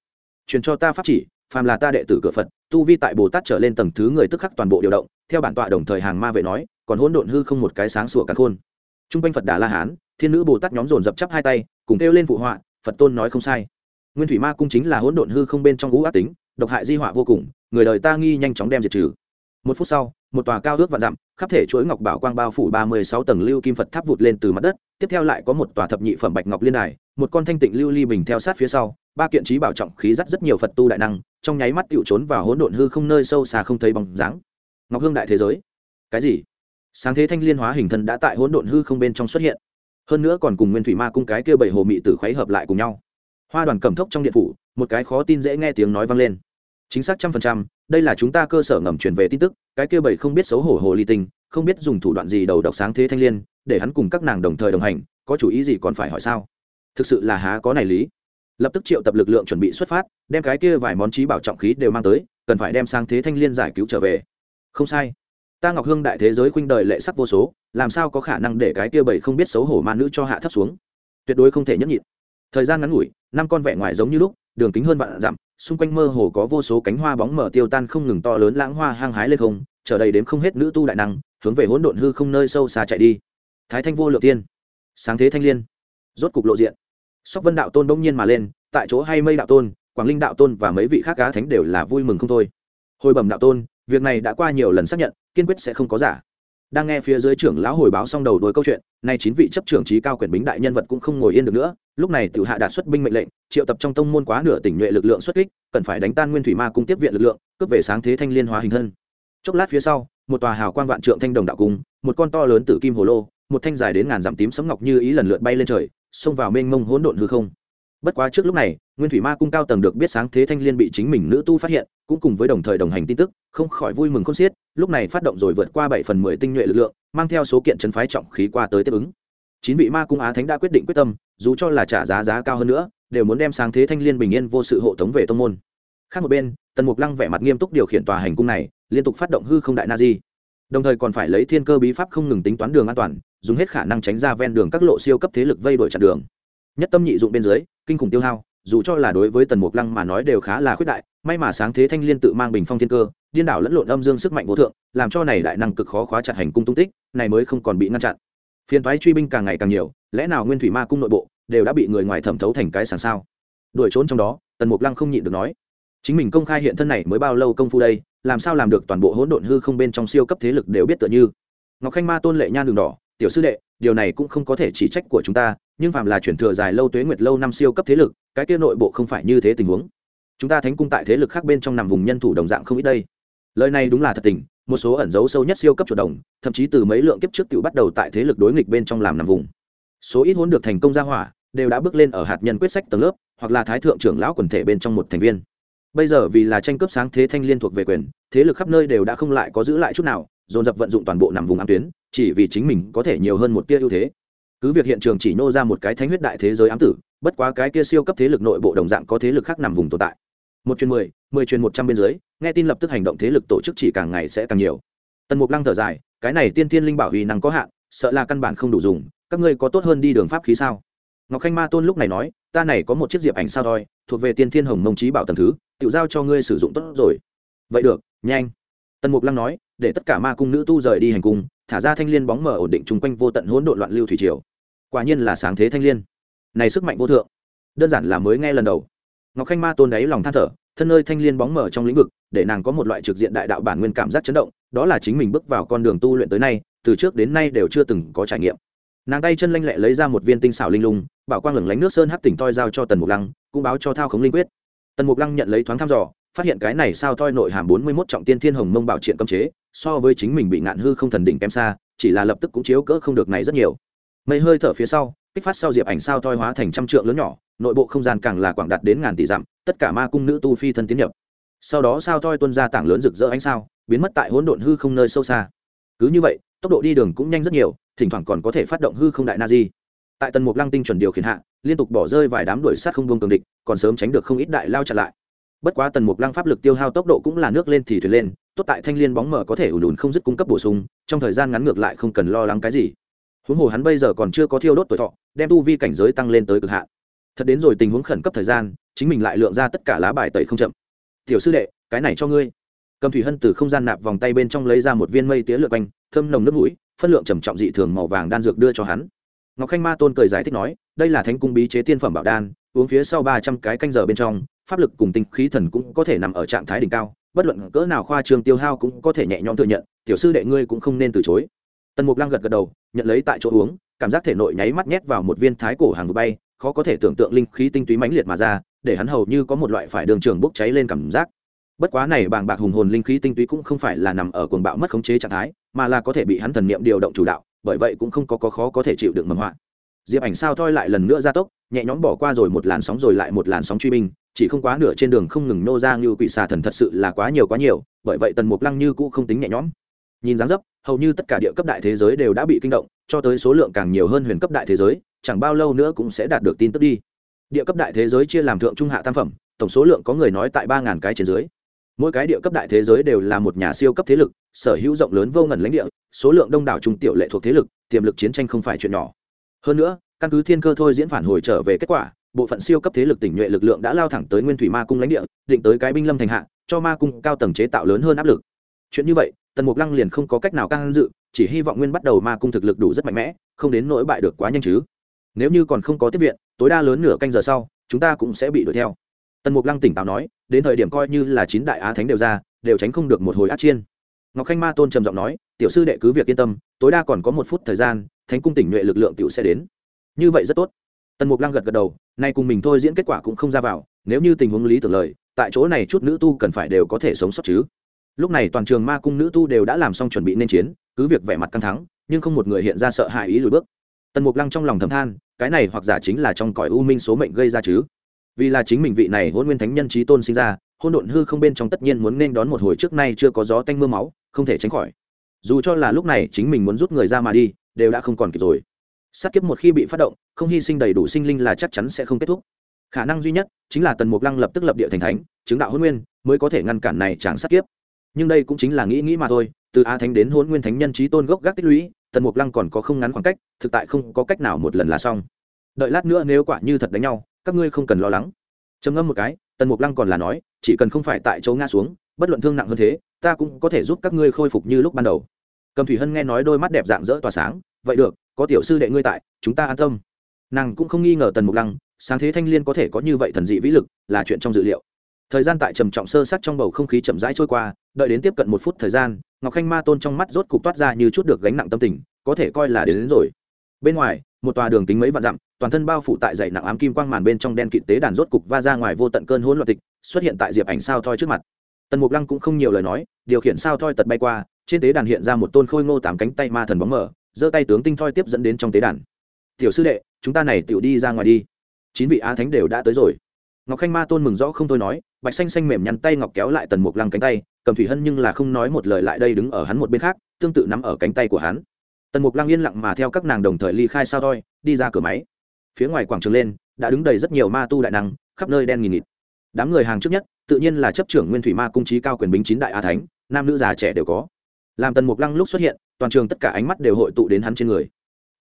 Truyền cho ta pháp chỉ, phàm là ta đệ tử cửa phật, tu vi tại bồ tát trở lên tầng thứ người tức khắc toàn bộ điều động, theo bản tọa đồng thời hàng ma vệ nói, còn hỗn độn hư không một cái sáng sủa cả khôn. Trung quanh phật đà la hán, thiên nữ bồ tát nhóm dồn dập chắp hai tay, cùng kêu lên phụ họa, phật tôn nói không sai. Nguyên thủy ma cung chính là hỗn độn hư không bên trong ngũ ác tính độc hại di họa vô cùng, người đời ta nghi nhanh chóng đem diệt trừ. Một phút sau, một tòa cao ước vạn dặm, khắp thể chuỗi ngọc bảo quang bao phủ ba mươi sáu tầng lưu kim phật tháp vụt lên từ mặt đất, tiếp theo lại có một tòa thập nhị phẩm bạch ngọc liên đài, một con thanh tịnh lưu ly bình theo sát phía sau, ba kiện trí bảo trọng khí dắt rất nhiều phật tu đại năng, trong nháy mắt tựu trốn vào hỗn độn hư không nơi sâu xa không thấy bóng dáng. Ngọc hương đại thế giới. Cái gì? Sáng thế thanh liên hóa hình thân đã tại hỗn độn hư không bên trong xuất hiện. Hơn nữa còn cùng nguyên thủy ma cung cái kia bảy hồ mị tử khuấy hợp lại cùng nhau. Hoa đoàn cầm thốc trong điện phủ một cái khó tin dễ nghe tiếng nói vang lên. Chính xác trăm phần trăm, đây là chúng ta cơ sở ngầm truyền về tin tức, cái kia bảy không biết xấu hổ hồ ly tinh, không biết dùng thủ đoạn gì đầu độc sáng thế thanh liên, để hắn cùng các nàng đồng thời đồng hành, có chủ ý gì còn phải hỏi sao? Thực sự là há có này lý. Lập tức triệu tập lực lượng chuẩn bị xuất phát, đem cái kia vài món trí bảo trọng khí đều mang tới, cần phải đem sang thế thanh liên giải cứu trở về. Không sai. Ta ngọc hương đại thế giới khuynh đời lệ sắc vô số, làm sao có khả năng để cái kia bảy không biết xấu hổ ma nữ cho hạ thấp xuống? Tuyệt đối không thể nhấp nhịn thời gian ngắn ngủi, năm con vẹ ngoài giống như lúc, đường kính hơn vạn dặm, xung quanh mơ hồ có vô số cánh hoa bóng mở tiêu tan không ngừng to lớn lãng hoa hăng hái lên không chờ đầy đếm không hết nữ tu đại năng, hướng về hỗn độn hư không nơi sâu xa chạy đi. Thái thanh vô lượng tiên, sáng thế thanh liên. Rốt cục lộ diện. Sóc vân đạo tôn bỗng nhiên mà lên, tại chỗ hay mây đạo tôn, quảng linh đạo tôn và mấy vị khác cá thánh đều là vui mừng không thôi. Hồi bẩm đạo tôn, việc này đã qua nhiều lần xác nhận, kiên quyết sẽ không có giả. Đang nghe phía dưới trưởng lão hồi báo xong đầu đuôi câu chuyện, nay chín vị chấp trưởng trí cao quyền bính đại nhân vật cũng không ngồi yên được nữa lúc này tiểu hạ đạt xuất binh mệnh lệnh, triệu tập trong tông môn quá nửa tỉnh nhuệ lực lượng xuất kích, cần phải đánh tan nguyên thủy ma cung tiếp viện lực lượng, cướp về sáng thế thanh liên hóa hình thân. Chốc lát phía sau, một tòa hào quang vạn trượng thanh đồng đạo cung, một con to lớn tử kim hồ lô, một thanh dài đến ngàn dặm tím sấm ngọc như ý lần lượt bay lên trời, xông vào mênh mông hỗn độn hư không. Bất quá trước lúc này, nguyên thủy ma cung cao tầng được biết sáng thế thanh liên bị chính mình nữ tu phát hiện, cũng cùng với đồng thời đồng hành tin tức, không khỏi vui mừng khôn xiết, lúc này phát động rồi vượt qua bảy phần mười tinh nhuệ lực lượng, mang theo số kiện chấn phái trọng khí qua tới tiếp ứng. Chín vị ma cung á thánh đã quyết định quyết tâm dù cho là trả giá giá cao hơn nữa, đều muốn đem sáng thế thanh liên bình yên vô sự hộ tống về tông môn. Khác một bên, tần mục lăng vẻ mặt nghiêm túc điều khiển tòa hành cung này, liên tục phát động hư không đại na di. Đồng thời còn phải lấy thiên cơ bí pháp không ngừng tính toán đường an toàn, dùng hết khả năng tránh ra ven đường các lộ siêu cấp thế lực vây đổi chặn đường. Nhất tâm nhị dụng bên dưới, kinh khủng tiêu hao, dù cho là đối với tần mục lăng mà nói đều khá là khuyết đại, may mà sáng thế thanh liên tự mang bình phong thiên cơ, điên đảo lẫn lộn âm dương sức mạnh vô thượng, làm cho này đại năng cực khó khóa chặt hành cung tung tích, này mới không còn bị ngăn chặn. Phiền thoái truy binh càng ngày càng nhiều lẽ nào nguyên thủy ma cung nội bộ đều đã bị người ngoài thẩm thấu thành cái sàn sao? Đuổi trốn trong đó, tần mục lăng không nhịn được nói. Chính mình công khai hiện thân này mới bao lâu công phu đây, làm sao làm được toàn bộ hỗn độn hư không bên trong siêu cấp thế lực đều biết tựa như. Ngọc khanh ma tôn lệ nhan đường đỏ, tiểu sư đệ, điều này cũng không có thể chỉ trách của chúng ta, nhưng phạm là chuyển thừa dài lâu tuế nguyệt lâu năm siêu cấp thế lực, cái kia nội bộ không phải như thế tình huống. Chúng ta thánh cung tại thế lực khác bên trong nằm vùng nhân thủ đồng dạng không ít đây. Lời này đúng là thật tình, một số ẩn dấu sâu nhất siêu cấp chủ đồng thậm chí từ mấy lượng kiếp trước tự bắt đầu tại thế lực đối nghịch bên trong làm nằm vùng số ít hôn được thành công gia hỏa, đều đã bước lên ở hạt nhân quyết sách tầng lớp, hoặc là thái thượng trưởng lão quần thể bên trong một thành viên. Bây giờ vì là tranh cướp sáng thế thanh liên thuộc về quyền, thế lực khắp nơi đều đã không lại có giữ lại chút nào, dồn dập vận dụng toàn bộ nằm vùng ám tuyến, chỉ vì chính mình có thể nhiều hơn một tia ưu thế. Cứ việc hiện trường chỉ nô ra một cái thánh huyết đại thế giới ám tử, bất quá cái kia siêu cấp thế lực nội bộ đồng dạng có thế lực khác nằm vùng tồn tại. Một chuyến mười mười chuyến một trăm bên dưới, nghe tin lập tức hành động thế lực tổ chức chỉ càng ngày sẽ càng nhiều. Tần mục lăng thở dài, cái này tiên thiên linh bảo uy năng có hạn, sợ là căn bản không đủ dùng các ngươi có tốt hơn đi đường pháp khí sao? Ngọc khanh ma tôn lúc này nói, ta này có một chiếc diệp ảnh sao thôi thuộc về tiên thiên hồng mông trí bảo tầm thứ tự giao cho ngươi sử dụng tốt rồi. Vậy được, nhanh. Tần mục lăng nói, để tất cả ma cung nữ tu rời đi hành cung, thả ra thanh l i ê n bóng mở ổn định chung quanh vô tận hỗn độn loạn lưu thủy triều. Quả nhiên là sáng thế thanh l i ê n này sức mạnh vô thượng. Đơn giản là mới nghe lần đầu. Ngọc khanh ma tôn đáy lòng than thở, thân nơi thanh l i ê n bóng mở trong lĩnh vực, để nàng có một loại trực diện đại đạo bản nguyên cảm giác chấn động, đó là chính mình bước vào con đường tu luyện tới nay, từ trước đến nay đều chưa từng có trải nghiệm nàng tay chân lanh lẹ lấy ra một viên tinh xảo linh lung, bảo quang lửng lánh nước sơn hát tỉnh toi giao cho tần mục lăng, cũng báo cho thao khống linh quyết. Tần mục lăng nhận lấy thoáng thăm dò, phát hiện cái này sao toi nội hàm bốn mươi mốt trọng tiên thiên hồng mông bảo triện cấm chế, so với chính mình bị ngạn hư không thần đỉnh kém xa, chỉ là lập tức cũng chiếu cỡ không được này rất nhiều. Mây hơi thở phía sau, kích phát sau diệp ảnh sao toi hóa thành trăm trượng lớn nhỏ, nội bộ không gian càng là quảng đạt đến ngàn tỷ dặm, tất cả ma cung nữ tu phi thân tiến nhập. Sau đó sao toi tuân ra tảng lớn rực rỡ ánh sao, biến mất tại hỗn độn hư không nơi sâu xa. Cứ như vậy, tốc độ đi đường cũng nhanh rất nhiều thỉnh thoảng còn có thể phát động hư không đại na di tại tần mục lăng tinh chuẩn điều khiển hạ, liên tục bỏ rơi vài đám đuổi sát không vương cường địch, còn sớm tránh được không ít đại lao chặn lại. Bất quá tần mục lăng pháp lực tiêu hao tốc độ cũng là nước lên thì thuyền lên, tốt tại thanh liên bóng mở có thể ủn ủn không dứt cung cấp bổ sung, trong thời gian ngắn ngược lại không cần lo lắng cái gì. Huống hồ hắn bây giờ còn chưa có thiêu đốt tuổi thọ, đem tu vi cảnh giới tăng lên tới cực hạn. Thật đến rồi tình huống khẩn cấp thời gian, chính mình lại lượng ra tất cả lá bài tẩy không chậm. Tiểu sư đệ, cái này cho ngươi. Cầm thủy hân từ không gian nạp vòng tay bên trong lấy ra một viên mây tía lượt quanh, thơm nồng nước mũi phân lượng trầm trọng dị thường màu vàng đan dược đưa cho hắn. Ngọc khanh ma tôn cười giải thích nói, đây là thánh cung bí chế tiên phẩm bảo đan, uống phía sau ba trăm cái canh giờ bên trong, pháp lực cùng tinh khí thần cũng có thể nằm ở trạng thái đỉnh cao, bất luận cỡ nào khoa trường tiêu hao cũng có thể nhẹ nhõm thừa nhận, tiểu sư đệ ngươi cũng không nên từ chối. Tần mục lăng gật gật đầu, nhận lấy tại chỗ uống, cảm giác thể nội nháy mắt nhét vào một viên thái cổ hàng vừa bay, khó có thể tưởng tượng linh khí tinh túy mãnh liệt mà ra, để hắn hầu như có một loại phải đường trường bốc cháy lên cảm giác. Bất quá này bàng bạc hùng hồn linh khí tinh túy cũng không phải là nằm ở cuồng bạo mất khống chế trạng thái mà là có thể bị hắn thần niệm điều động chủ đạo bởi vậy cũng không có, có khó có thể chịu được mầm họa. Diệp ảnh sao thoi lại lần nữa ra tốc nhẹ nhõm bỏ qua rồi một làn sóng rồi lại một làn sóng truy binh chỉ không quá nửa trên đường không ngừng nô ra như quỷ xà thần thật sự là quá nhiều quá nhiều bởi vậy tần mục lăng như cũ không tính nhẹ nhõm. Nhìn dáng dấp hầu như tất cả địa cấp đại thế giới đều đã bị kinh động cho tới số lượng càng nhiều hơn huyền cấp đại thế giới chẳng bao lâu nữa cũng sẽ đạt được tin tức đi. Địa cấp đại thế giới chia làm thượng trung hạ tam phẩm tổng số lượng có người nói tại ba ngàn cái trên dưới mỗi cái địa cấp đại thế giới đều là một nhà siêu cấp thế lực, sở hữu rộng lớn vô ngần lãnh địa, số lượng đông đảo trung tiểu lệ thuộc thế lực, tiềm lực chiến tranh không phải chuyện nhỏ. Hơn nữa, căn cứ thiên cơ thôi diễn phản hồi trở về kết quả, bộ phận siêu cấp thế lực tỉnh nhuệ lực lượng đã lao thẳng tới nguyên thủy ma cung lãnh địa, định tới cái binh lâm thành hạ, cho ma cung cao tầng chế tạo lớn hơn áp lực. Chuyện như vậy, tần mục lăng liền không có cách nào can dự, chỉ hy vọng nguyên bắt đầu ma cung thực lực đủ rất mạnh mẽ, không đến nỗi bại được quá nhanh chứ. Nếu như còn không có tiếp viện, tối đa lớn nửa canh giờ sau, chúng ta cũng sẽ bị đuổi theo tần mục lăng tỉnh táo nói, đến thời điểm coi như là chín đại á thánh đều ra, đều tránh không được một hồi át chiên. Ngọc khanh ma tôn trầm giọng nói, tiểu sư đệ cứ việc yên tâm, tối đa còn có một phút thời gian, thánh cung tỉnh nhuệ lực lượng tiểu sẽ đến. Như vậy rất tốt. Tần mục lăng gật gật đầu, nay cùng mình thôi diễn kết quả cũng không ra vào, nếu như tình huống lý tưởng lời, tại chỗ này chút nữ tu cần phải đều có thể sống sót chứ. Lúc này toàn trường ma cung nữ tu đều đã làm xong chuẩn bị nên chiến, cứ việc vẻ mặt căng thắng nhưng không một người hiện ra sợ hãi ý lùi bước. Tần mục lăng trong lòng thầm than, cái này hoặc giả chính là trong cõi u minh số mệnh gây ra chứ vì là chính mình vị này hôn nguyên thánh nhân trí tôn sinh ra hôn độn hư không bên trong tất nhiên muốn nên đón một hồi trước nay chưa có gió tanh mưa máu, không thể tránh khỏi. Dù cho là lúc này chính mình muốn rút người ra mà đi, đều đã không còn kịp rồi. Sát kiếp một khi bị phát động, không hy sinh đầy đủ sinh linh là chắc chắn sẽ không kết thúc. Khả năng duy nhất chính là tần mục lăng lập tức lập địa thành thánh, chứng đạo hôn nguyên, mới có thể ngăn cản này chẳng sát kiếp. Nhưng đây cũng chính là nghĩ nghĩ mà thôi, từ a thánh đến hôn nguyên thánh nhân trí tôn gốc gác tích lũy, tần mục lăng còn có không ngắn khoảng cách, thực tại không có cách nào một lần là xong. Đợi lát nữa nếu quả như thật đánh nhau các ngươi không cần lo lắng. Trầm ngâm một cái tần mục lăng còn là nói chỉ cần không phải tại chỗ ngã xuống bất luận thương nặng hơn thế ta cũng có thể giúp các ngươi khôi phục như lúc ban đầu. Cầm thủy hân nghe nói đôi mắt đẹp dạng dỡ tỏa sáng vậy được có tiểu sư đệ ngươi tại chúng ta an tâm. Nàng cũng không nghi ngờ tần mục lăng sáng thế thanh l i ê n có thể có như vậy thần dị vĩ lực là chuyện trong dự liệu. Thời gian tại trầm trọng sơ sắc trong bầu không khí chậm rãi trôi qua đợi đến tiếp cận một phút thời gian ngọc khanh ma tôn trong mắt rốt cục toát ra như chút được gánh nặng tâm tình có thể coi là đến, đến rồi. Bên ngoài một tòa đường tính mấy vạn dặm toàn thân bao phủ tại dày nặng ám kim quang màn bên trong đen kịt tế đàn rốt cục va ra ngoài vô tận cơn hỗn loạn tịch, xuất hiện tại diệp ảnh sao thoi trước mặt. Tần mục lăng cũng không nhiều lời nói, điều khiển sao thoi tật bay qua, trên tế đàn hiện ra một tôn khôi ngô tám cánh tay ma thần bóng mở giơ tay tướng tinh thoi tiếp dẫn đến trong tế đàn. Tiểu sư đệ, chúng ta này tiểu đi ra ngoài đi. Chín vị á thánh đều đã tới rồi. Ngọc khanh ma tôn mừng rõ không thôi nói, bạch xanh xanh mềm nhăn tay ngọc kéo lại tần mục lăng cánh tay, cầm thủy hân nhưng là không nói một lời lại đây đứng ở hắn một bên khác, tương tự nắm ở cánh tay của hắn. Tần mục lăng yên lặng mà theo các nàng đồng thời ly khai sao thoi, đi ra cửa máy phía ngoài quảng trường lên, đã đứng đầy rất nhiều ma tu đại năng, khắp nơi đen nghìn nghịt. Đám người hàng trước nhất, tự nhiên là chấp trưởng nguyên thủy ma cung trí cao quyền bính chín đại a thánh, nam nữ già trẻ đều có. Làm tần mục lăng lúc xuất hiện, toàn trường tất cả ánh mắt đều hội tụ đến hắn trên người.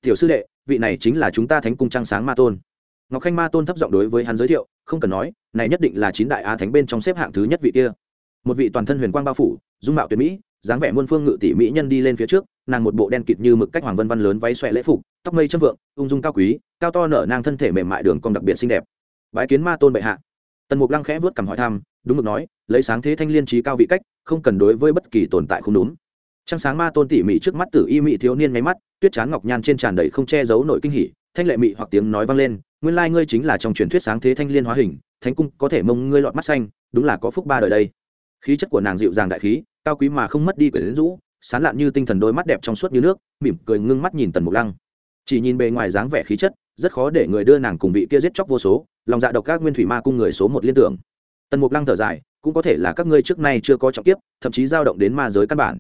Tiểu sư đệ, vị này chính là chúng ta thánh cung trăng sáng ma tôn. Ngọc khanh ma tôn thấp giọng đối với hắn giới thiệu, không cần nói, này nhất định là chín đại a thánh bên trong xếp hạng thứ nhất vị kia. Một vị toàn thân huyền quang bao phủ, dung mạo tuyệt mỹ, dáng vẻ muôn phương ngự tỷ mỹ nhân đi lên phía trước, nàng một bộ đen kịt như mực cách hoàng vân văn lớn váy xòe lễ phục, tóc mây châm vượng, ung dung cao quý cao to nở nang thân thể mềm mại đường cong đặc biệt xinh đẹp. Bái kiến ma tôn bệ hạ. Tần mục lăng khẽ vớt cằm hỏi thăm, đúng mực nói, lấy sáng thế thanh liên trí cao vị cách, không cần đối với bất kỳ tồn tại không đúng. Trăng sáng ma tôn tỉ mỉ trước mắt tử y mị thiếu niên nháy mắt, tuyết chán ngọc nhan trên tràn đầy không che giấu nội kinh hỉ, thanh lệ mị hoặc tiếng nói vang lên, nguyên lai ngươi chính là trong truyền thuyết sáng thế thanh liên hóa hình, thánh cung có thể mông ngươi lọt mắt xanh, đúng là có phúc ba đời đây. Khí chất của nàng dịu dàng đại khí, cao quý mà không mất đi quyển rũ, sán lạn như tinh thần đôi mắt đẹp trong suốt như nước, mỉm cười ngưng mắt nhìn tần mục lăng. Chỉ nhìn bề ngoài dáng vẻ khí chất rất khó để người đưa nàng cùng vị kia giết chóc vô số, lòng dạ độc các nguyên thủy ma cung người số một liên tưởng. Tần mục lăng thở dài, cũng có thể là các ngươi trước nay chưa có trọng tiếp thậm chí dao động đến ma giới căn bản.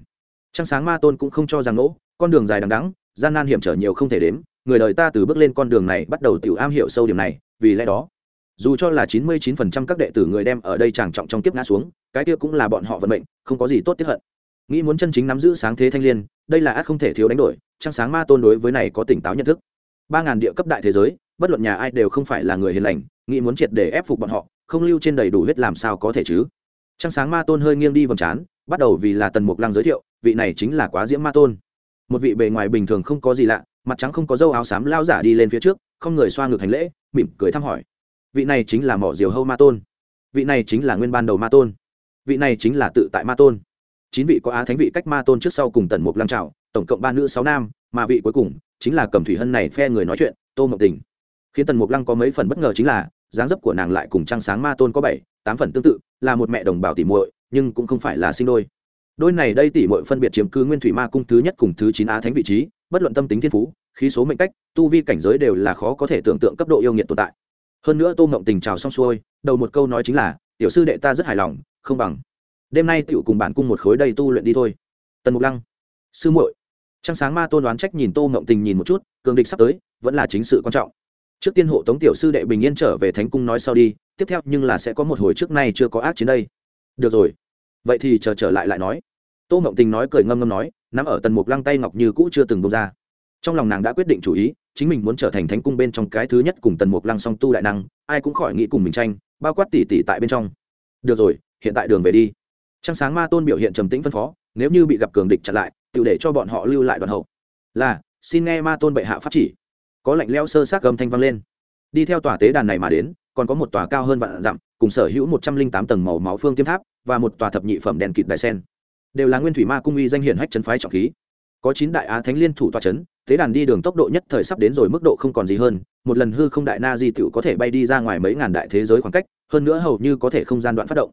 Trăng sáng ma tôn cũng không cho rằng nỗ con đường dài đằng đắng gian nan hiểm trở nhiều không thể đếm, người đời ta từ bước lên con đường này bắt đầu tiểu am hiểu sâu điểm này, vì lẽ đó, dù cho là chín mươi chín phần trăm các đệ tử người đem ở đây tràng trọng trong kiếp ngã xuống, cái kia cũng là bọn họ vận mệnh, không có gì tốt tiếp hận. Nghĩ muốn chân chính nắm giữ sáng thế thanh l i ê n đây là át không thể thiếu đánh đổi, trăng sáng ma tôn đối với này có tỉnh táo nhận thức ba ngàn địa cấp đại thế giới, bất luận nhà ai đều không phải là người hiền lành, nghĩ muốn triệt để ép phục bọn họ, không lưu trên đầy đủ huyết làm sao có thể chứ? Trăng sáng ma tôn hơi nghiêng đi vòng trán, bắt đầu vì là tần mục lăng giới thiệu, vị này chính là quá diễm ma tôn. Một vị bề ngoài bình thường không có gì lạ, mặt trắng không có dâu áo xám lao giả đi lên phía trước, không người xoa ngược hành lễ, mỉm cười thăm hỏi. Vị này chính là mỏ diều hâu ma tôn. Vị này chính là nguyên ban đầu ma tôn. Vị này chính là tự tại ma tôn. Chín vị có á thánh vị cách ma tôn trước sau cùng tần mục lăng trào tổng cộng ba nữ sáu nam mà vị cuối cùng chính là cầm thủy hân này phe người nói chuyện, tô mộng tình. Khiến tần mục lăng có mấy phần bất ngờ chính là, dáng dấp của nàng lại cùng trăng sáng ma tôn có bảy, tám phần tương tự, là một mẹ đồng bào tỉ muội, nhưng cũng không phải là sinh đôi. Đôi này đây tỉ muội phân biệt chiếm cứ nguyên thủy ma cung thứ nhất cùng thứ chín á thánh vị trí, bất luận tâm tính thiên phú, khí số mệnh cách, tu vi cảnh giới đều là khó có thể tưởng tượng cấp độ yêu nghiệt tồn tại. Hơn nữa tô mộng tình chào xong xuôi, đầu một câu nói chính là, tiểu sư đệ ta rất hài lòng, không bằng. Đêm nay tựu cùng bản cung một khối đầy tu luyện đi thôi. Tần mục lăng. Sư muội trăng sáng ma tôn đoán trách nhìn tô ngộng tình nhìn một chút, cường địch sắp tới, vẫn là chính sự quan trọng. Trước tiên hộ tống tiểu sư đệ bình yên trở về thánh cung nói sau đi, tiếp theo nhưng là sẽ có một hồi trước nay chưa có ác chiến đây. Được rồi. Vậy thì chờ trở lại lại nói. Tô ngộng tình nói cười ngâm ngâm nói, nắm ở tần mục lăng tay ngọc như cũ chưa từng bông ra. Trong lòng nàng đã quyết định chủ ý, chính mình muốn trở thành thánh cung bên trong cái thứ nhất cùng tần mục lăng song tu đại năng, ai cũng khỏi nghĩ cùng mình tranh, bao quát tỉ tỉ tại bên trong. Được rồi, hiện tại đường về đi. Trăng sáng ma tôn biểu hiện trầm tĩnh phân phó, nếu như bị gặp cường địch chặn lại tự để cho bọn họ lưu lại đoàn hậu. Là, xin nghe ma tôn bệ hạ pháp chỉ. Có lạnh leo sơ sát gầm thanh vang lên. Đi theo tòa tế đàn này mà đến, còn có một tòa cao hơn vạn dặm, cùng sở hữu một trăm linh tám tầng màu máu phương tiêm tháp, và một tòa thập nhị phẩm đèn kịt đại sen. Đều là nguyên thủy ma cung uy danh hiển hách trấn phái trọng khí. Có chín đại á thánh liên thủ tòa trấn tế đàn đi đường tốc độ nhất thời sắp đến rồi mức độ không còn gì hơn, một lần hư không đại na di tựu có thể bay đi ra ngoài mấy ngàn đại thế giới khoảng cách, hơn nữa hầu như có thể không gian đoạn phát động.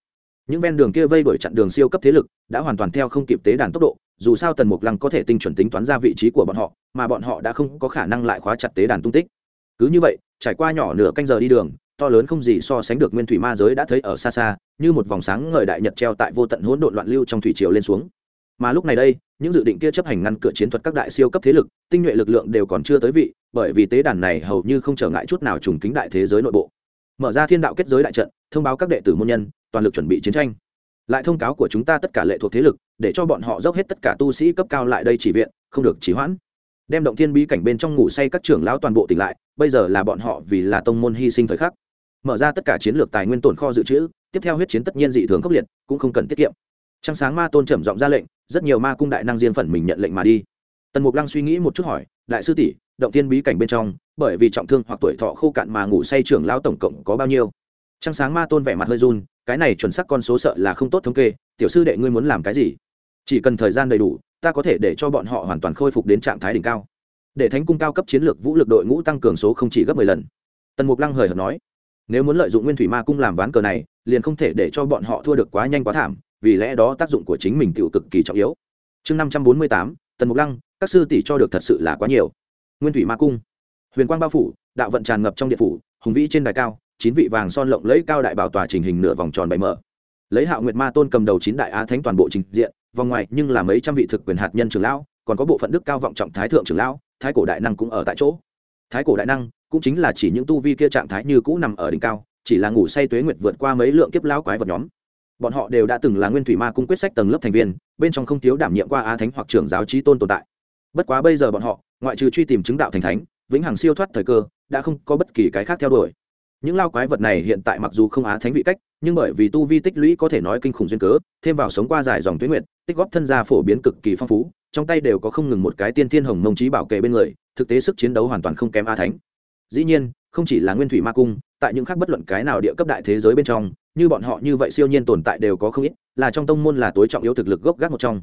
Những ven đường kia vây đuổi chặn đường siêu cấp thế lực, đã hoàn toàn theo không kịp tế đàn tốc độ dù sao tần mục lăng có thể tinh chuẩn tính toán ra vị trí của bọn họ, mà bọn họ đã không có khả năng lại khóa chặt tế đàn tung tích. Cứ như vậy, trải qua nhỏ nửa canh giờ đi đường, to lớn không gì so sánh được nguyên thủy ma giới đã thấy ở xa xa, như một vòng sáng ngời đại nhật treo tại vô tận hỗn độn loạn lưu trong thủy triều lên xuống. Mà lúc này đây, những dự định kia chấp hành ngăn cửa chiến thuật các đại siêu cấp thế lực, tinh nhuệ lực lượng đều còn chưa tới vị, bởi vì tế đàn này hầu như không trở ngại chút nào trùng kính đại thế giới nội bộ. Mở ra thiên đạo kết giới đại trận, thông báo các đệ tử môn nhân, toàn lực chuẩn bị chiến tranh lại thông cáo của chúng ta tất cả lệ thuộc thế lực, để cho bọn họ dốc hết tất cả tu sĩ cấp cao lại đây chỉ viện, không được chỉ hoãn. Đem động thiên bí cảnh bên trong ngủ say các trưởng lão toàn bộ tỉnh lại, bây giờ là bọn họ vì là tông môn hy sinh thời khắc. Mở ra tất cả chiến lược tài nguyên tồn kho dự trữ, tiếp theo huyết chiến tất nhiên dị thường khốc liệt, cũng không cần tiết kiệm. Trăng sáng ma tôn trầm giọng ra lệnh, rất nhiều ma cung đại năng diên phần mình nhận lệnh mà đi. Tần mục lăng suy nghĩ một chút hỏi, đại sư tỷ, động thiên bí cảnh bên trong, bởi vì trọng thương hoặc tuổi thọ khô cạn mà ngủ say trưởng lão tổng cộng có bao nhiêu? Trăng sáng ma tôn vẻ mặt hơi run, cái này chuẩn xác con số sợ là không tốt thống kê, tiểu sư đệ ngươi muốn làm cái gì? Chỉ cần thời gian đầy đủ, ta có thể để cho bọn họ hoàn toàn khôi phục đến trạng thái đỉnh cao. Để thánh cung cao cấp chiến lược vũ lực đội ngũ tăng cường số không chỉ gấp mười lần. Tần mục lăng hời hợt nói, nếu muốn lợi dụng nguyên thủy ma cung làm ván cờ này, liền không thể để cho bọn họ thua được quá nhanh quá thảm, vì lẽ đó tác dụng của chính mình tự cực kỳ trọng yếu. Chương năm trăm bốn mươi tám, tần mục lăng, các sư tỷ cho được thật sự là quá nhiều. Nguyên thủy ma cung. Huyền quang bao phủ, đạo vận tràn ngập trong điện phủ, hùng vĩ trên đài cao chín vị vàng son lộng lẫy cao đại bảo tòa trình hình nửa vòng tròn bảy mở. Lấy hạo nguyệt ma tôn cầm đầu chín đại á thánh toàn bộ trình diện, vòng ngoài nhưng là mấy trăm vị thực quyền hạt nhân trưởng lão, còn có bộ phận đức cao vọng trọng thái thượng trưởng lão, thái cổ đại năng cũng ở tại chỗ. Thái cổ đại năng cũng chính là chỉ những tu vi kia trạng thái như cũ nằm ở đỉnh cao, chỉ là ngủ say tuế nguyệt vượt qua mấy lượng kiếp lão quái vật nhóm. Bọn họ đều đã từng là nguyên thủy ma cung quyết sách tầng lớp thành viên, bên trong không thiếu đảm nhiệm qua á thánh hoặc trưởng giáo trí tôn tồn tại. Bất quá bây giờ bọn họ, ngoại trừ truy tìm chứng đạo thành thánh, vĩnh hằng siêu thoát thời cơ, đã không có bất kỳ cái khác theo đuổi những lao quái vật này hiện tại mặc dù không á thánh vị cách, nhưng bởi vì tu vi tích lũy có thể nói kinh khủng duyên cớ, thêm vào sống qua dài dòng tuyến nguyện tích góp thân gia phổ biến cực kỳ phong phú, trong tay đều có không ngừng một cái tiên thiên hồng mông trí bảo kề bên người, thực tế sức chiến đấu hoàn toàn không kém a thánh. Dĩ nhiên, không chỉ là nguyên thủy ma cung, tại những khác bất luận cái nào địa cấp đại thế giới bên trong, như bọn họ như vậy siêu nhiên tồn tại đều có không ít, là trong tông môn là tối trọng yếu thực lực gốc gác một trong.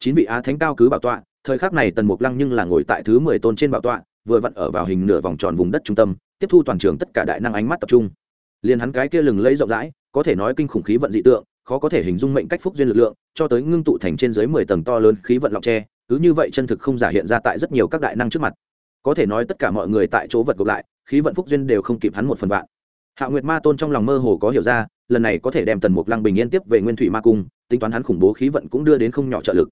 Chín vị á thánh cao cứ bảo tọa, thời khắc này tần mục lăng nhưng là ngồi tại thứ mười tôn trên bảo tọa, vừa vặn ở vào hình nửa vòng tròn vùng đất trung tâm tiếp thu toàn trường tất cả đại năng ánh mắt tập trung. Liền hắn cái kia lừng lấy rộng rãi, có thể nói kinh khủng khí vận dị tượng, khó có thể hình dung mệnh cách phúc duyên lực lượng, cho tới ngưng tụ thành trên dưới mười tầng to lớn khí vận lọc tre, cứ như vậy chân thực không giả hiện ra tại rất nhiều các đại năng trước mặt. Có thể nói tất cả mọi người tại chỗ vật gộp lại, khí vận phúc duyên đều không kịp hắn một phần vạn. Hạ nguyệt ma tôn trong lòng mơ hồ có hiểu ra, lần này có thể đem tần mục lăng bình yên tiếp về nguyên thủy ma cung, tính toán hắn khủng bố khí vận cũng đưa đến không nhỏ trợ lực.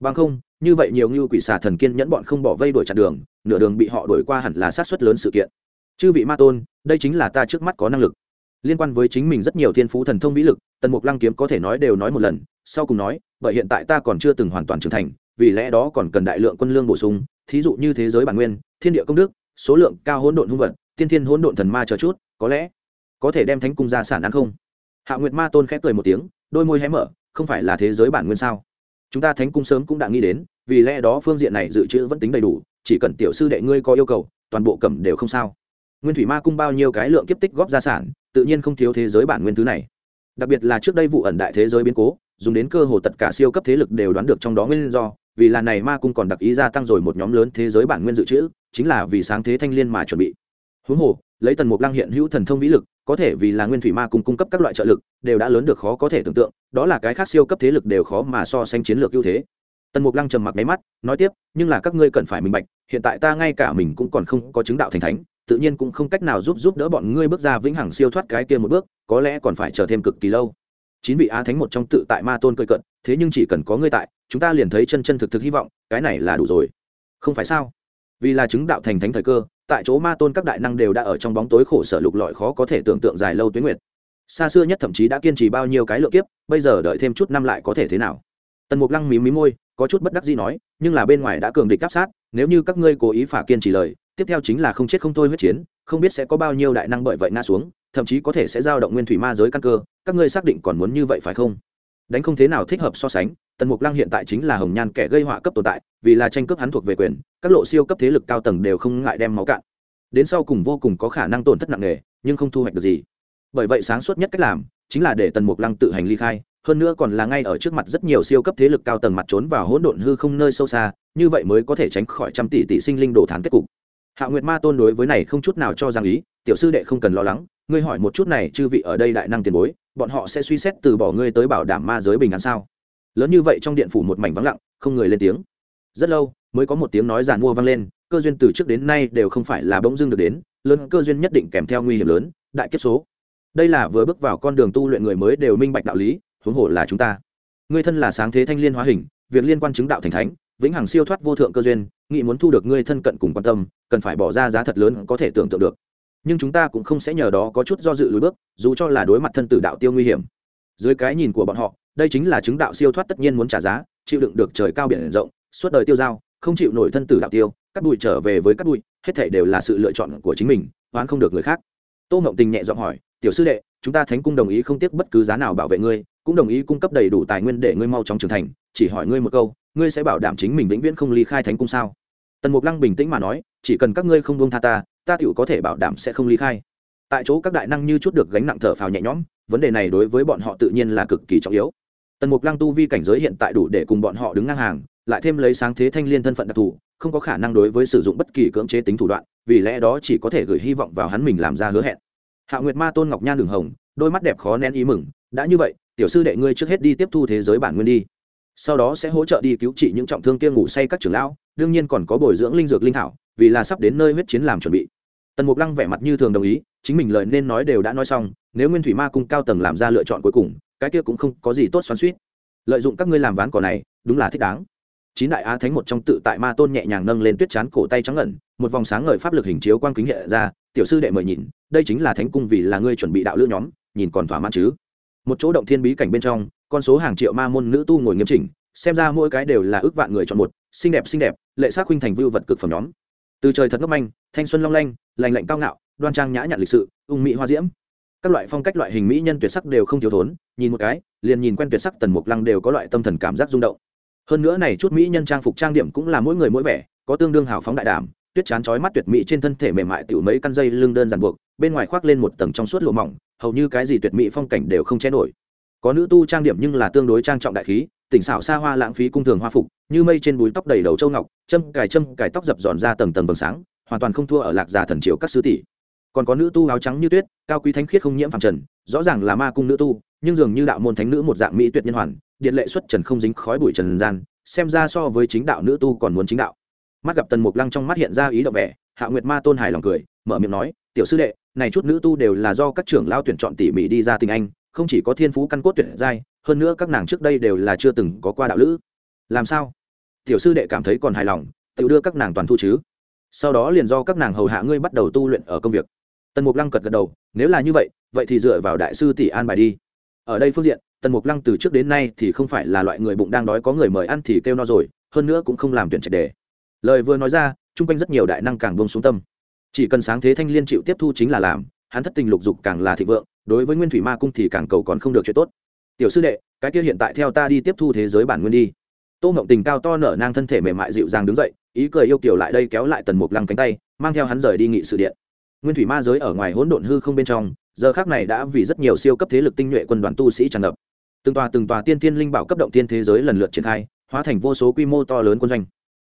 Bằng không, như vậy nhiều như quỷ xà thần kiên nhẫn bọn không bỏ vây đuổi chặn đường, nửa đường bị họ đuổi qua hẳn là sát xuất lớn sự kiện chư vị ma tôn, đây chính là ta trước mắt có năng lực. Liên quan với chính mình rất nhiều thiên phú thần thông vĩ lực, tần mục lăng kiếm có thể nói đều nói một lần, sau cùng nói, bởi hiện tại ta còn chưa từng hoàn toàn trưởng thành, vì lẽ đó còn cần đại lượng quân lương bổ sung, thí dụ như thế giới bản nguyên, thiên địa công đức, số lượng cao hỗn độn hung vật, tiên thiên hỗn độn thần ma chờ chút, có lẽ có thể đem thánh cung ra sản ăn không? Hạ nguyệt ma tôn khép cười một tiếng, đôi môi hé mở, không phải là thế giới bản nguyên sao? Chúng ta thánh cung sớm cũng đã nghĩ đến, vì lẽ đó phương diện này dự trữ vẫn tính đầy đủ, chỉ cần tiểu sư đệ ngươi có yêu cầu, toàn bộ cẩm đều không sao nguyên thủy ma cung bao nhiêu cái lượng kiếp tích góp gia sản, tự nhiên không thiếu thế giới bản nguyên thứ này. Đặc biệt là trước đây vụ ẩn đại thế giới biến cố, dùng đến cơ hồ tất cả siêu cấp thế lực đều đoán được trong đó nguyên do, vì là này ma cung còn đặc ý gia tăng rồi một nhóm lớn thế giới bản nguyên dự trữ, chính là vì sáng thế thanh liên mà chuẩn bị. Huống hồ, lấy tần mục lăng hiện hữu thần thông vĩ lực, có thể vì là nguyên thủy ma cung cung cấp các loại trợ lực, đều đã lớn được khó có thể tưởng tượng, đó là cái khác siêu cấp thế lực đều khó mà so sánh chiến lược ưu thế. Tần mục lăng trầm mặc máy mắt, nói tiếp, nhưng là các ngươi cần phải minh bạch, hiện tại ta ngay cả mình cũng còn không có chứng đạo thành thánh tự nhiên cũng không cách nào giúp giúp đỡ bọn ngươi bước ra vĩnh hằng siêu thoát cái kia một bước, có lẽ còn phải chờ thêm cực kỳ lâu. Chín vị á thánh một trong tự tại ma tôn cười cận thế nhưng chỉ cần có ngươi tại, chúng ta liền thấy chân chân thực thực hy vọng, cái này là đủ rồi. Không phải sao? Vì là chứng đạo thành thánh thời cơ, tại chỗ ma tôn các đại năng đều đã ở trong bóng tối khổ sở lục lọi khó có thể tưởng tượng dài lâu tuyến nguyệt. Xa xưa nhất thậm chí đã kiên trì bao nhiêu cái lượng kiếp, bây giờ đợi thêm chút năm lại có thể thế nào? Tần mục lăng mí mí môi, có chút bất đắc dĩ nói, nhưng là bên ngoài đã cường địch áp sát, nếu như các ngươi cố ý phả kiên trì lời tiếp theo chính là không chết không thôi huyết chiến, không biết sẽ có bao nhiêu đại năng bởi vậy nga xuống, thậm chí có thể sẽ giao động nguyên thủy ma giới căn cơ, các ngươi xác định còn muốn như vậy phải không? Đánh không thế nào thích hợp so sánh, tần mục lăng hiện tại chính là hồng nhan kẻ gây họa cấp tồn tại, vì là tranh cướp hắn thuộc về quyền, các lộ siêu cấp thế lực cao tầng đều không ngại đem máu cạn. Đến sau cùng vô cùng có khả năng tổn thất nặng nề, nhưng không thu hoạch được gì. Bởi vậy sáng suốt nhất cách làm, chính là để tần mục lăng tự hành ly khai, hơn nữa còn là ngay ở trước mặt rất nhiều siêu cấp thế lực cao tầng mặt trốn vào hỗn độn hư không nơi sâu xa, như vậy mới có thể tránh khỏi trăm tỷ tỷ sinh linh đồ thán kết cục hạ nguyệt ma tôn đối với này không chút nào cho rằng ý, tiểu sư đệ không cần lo lắng, ngươi hỏi một chút này chư vị ở đây đại năng tiền bối, bọn họ sẽ suy xét từ bỏ ngươi tới bảo đảm ma giới bình an sao? Lớn như vậy trong điện phủ một mảnh vắng lặng, không người lên tiếng. Rất lâu, mới có một tiếng nói giàn mua vang lên, cơ duyên từ trước đến nay đều không phải là bỗng dưng được đến, lớn cơ duyên nhất định kèm theo nguy hiểm lớn, đại kiếp số. Đây là vừa bước vào con đường tu luyện người mới đều minh bạch đạo lý, huống hồ là chúng ta. Ngươi thân là sáng thế thanh liên hóa hình, việc liên quan chứng đạo thành thánh vĩnh hằng siêu thoát vô thượng cơ duyên nghị muốn thu được ngươi thân cận cùng quan tâm, cần phải bỏ ra giá thật lớn có thể tưởng tượng được. Nhưng chúng ta cũng không sẽ nhờ đó có chút do dự lùi bước, dù cho là đối mặt thân tử đạo tiêu nguy hiểm. Dưới cái nhìn của bọn họ, đây chính là chứng đạo siêu thoát tất nhiên muốn trả giá, chịu đựng được trời cao biển rộng, suốt đời tiêu dao, không chịu nổi thân tử đạo tiêu, cắt bụi trở về với cắt bụi, hết thể đều là sự lựa chọn của chính mình, oán không được người khác. Tô Mộng tình nhẹ giọng hỏi, tiểu sư đệ, chúng ta thánh cung đồng ý không tiếc bất cứ giá nào bảo vệ ngươi, cũng đồng ý cung cấp đầy đủ tài nguyên để ngươi mau chóng trưởng thành, chỉ hỏi ngươi một câu ngươi sẽ bảo đảm chính mình vĩnh viễn không ly khai thánh cung sao? Tần mục lăng bình tĩnh mà nói, chỉ cần các ngươi không buông tha ta ta tựu có thể bảo đảm sẽ không ly khai. Tại chỗ các đại năng như chút được gánh nặng thở phào nhẹ nhõm, vấn đề này đối với bọn họ tự nhiên là cực kỳ trọng yếu. Tần mục lăng tu vi cảnh giới hiện tại đủ để cùng bọn họ đứng ngang hàng, lại thêm lấy sáng thế thanh liên thân phận đặc thù, không có khả năng đối với sử dụng bất kỳ cưỡng chế tính thủ đoạn, vì lẽ đó chỉ có thể gửi hy vọng vào hắn mình làm ra hứa hẹn. Hạ nguyệt ma tôn ngọc nhan đường hồng, đôi mắt đẹp khó nén ý mừng, đã như vậy, tiểu sư đệ ngươi trước hết đi tiếp thu thế giới bản nguyên đi sau đó sẽ hỗ trợ đi cứu trị những trọng thương kia ngủ say các trưởng lão, đương nhiên còn có bồi dưỡng linh dược linh thảo, vì là sắp đến nơi huyết chiến làm chuẩn bị. Tần mục lăng vẻ mặt như thường đồng ý, chính mình lời nên nói đều đã nói xong, nếu nguyên thủy ma cung cao tầng làm ra lựa chọn cuối cùng, cái kia cũng không có gì tốt xoắn suýt lợi dụng các ngươi làm ván cỏ này, đúng là thích đáng. Chín đại á thánh một trong tự tại ma tôn nhẹ nhàng nâng lên tuyết chán cổ tay trắng ngẩn, một vòng sáng ngời pháp lực hình chiếu quang kính hệ ra, tiểu sư đệ mời nhìn, đây chính là thánh cung vì là ngươi chuẩn bị đạo lữ nhóm, nhìn còn thỏa mãn chứ? Một chỗ động thiên bí cảnh bên trong con số hàng triệu ma môn nữ tu ngồi nghiêm chỉnh, xem ra mỗi cái đều là ước vạn người chọn một, xinh đẹp xinh đẹp, lệ sắc huynh thành vưu vật cực phẩm nhóm. Từ trời thật ngốc manh, thanh xuân long lanh, lành lạnh cao ngạo, đoan trang nhã nhặn lịch sự, ung mỹ hoa diễm. Các loại phong cách loại hình mỹ nhân tuyệt sắc đều không thiếu thốn, nhìn một cái, liền nhìn quen tuyệt sắc tần mục lăng đều có loại tâm thần cảm giác rung động. Hơn nữa này chút mỹ nhân trang phục trang điểm cũng là mỗi người mỗi vẻ, có tương đương hào phóng đại đảm, tuyết chán chói mắt tuyệt mỹ trên thân thể mềm mại tiểu mấy căn dây lưng đơn giản buộc, bên ngoài khoác lên một tầng trong suốt lụa mỏng, hầu như cái gì tuyệt mỹ phong cảnh đều không che nổi có nữ tu trang điểm nhưng là tương đối trang trọng đại khí, tỉnh xảo xa hoa lãng phí cung thường hoa phục, như mây trên búi tóc đầy đầu châu ngọc, châm cài châm cài tóc dập dọn ra tầng tầng vầng sáng, hoàn toàn không thua ở lạc già thần triều các sứ tỷ. Còn có nữ tu áo trắng như tuyết, cao quý thánh khiết không nhiễm phàm trần, rõ ràng là ma cung nữ tu, nhưng dường như đạo môn thánh nữ một dạng mỹ tuyệt nhân hoàn, điện lệ xuất trần không dính khói bụi trần gian, xem ra so với chính đạo nữ tu còn muốn chính đạo. Mắt gặp tần mục lăng trong mắt hiện ra ý động vẻ, hạ nguyệt ma tôn hài lòng cười, mở miệng nói, tiểu sư đệ, này chút nữ tu đều là do các trưởng lao tuyển chọn tỉ mỉ đi ra tình anh không chỉ có thiên phú căn cốt tuyệt giai, hơn nữa các nàng trước đây đều là chưa từng có qua đạo lữ. Làm sao? Tiểu sư đệ cảm thấy còn hài lòng tự đưa các nàng toàn thu chứ? Sau đó liền do các nàng hầu hạ ngươi bắt đầu tu luyện ở công việc. Tần mục lăng cật gật đầu, nếu là như vậy vậy thì dựa vào đại sư tỷ an bài đi. Ở đây phương diện, tần mục lăng từ trước đến nay thì không phải là loại người bụng đang đói có người mời ăn thì kêu no rồi, hơn nữa cũng không làm tuyển trạch đề. Lời vừa nói ra, chung quanh rất nhiều đại năng càng bông xuống tâm. Chỉ cần sáng thế thanh liên chịu tiếp thu chính là làm, hắn thất tình lục dục càng là thị vượng đối với nguyên thủy ma cung thì càng cầu còn không được chuyện tốt. Tiểu sư đệ, cái kia hiện tại theo ta đi tiếp thu thế giới bản nguyên đi. Tô ngộng tình cao to nở nang thân thể mềm mại dịu dàng đứng dậy, ý cười yêu kiểu lại đây kéo lại tần mục lăng cánh tay, mang theo hắn rời đi nghị sự điện. Nguyên thủy ma giới ở ngoài hỗn độn hư không bên trong, giờ khác này đã vì rất nhiều siêu cấp thế lực tinh nhuệ quân đoàn tu sĩ tràn ngập. Từng tòa từng tòa tiên tiên linh bảo cấp động tiên thế giới lần lượt triển khai, hóa thành vô số quy mô to lớn quân doanh.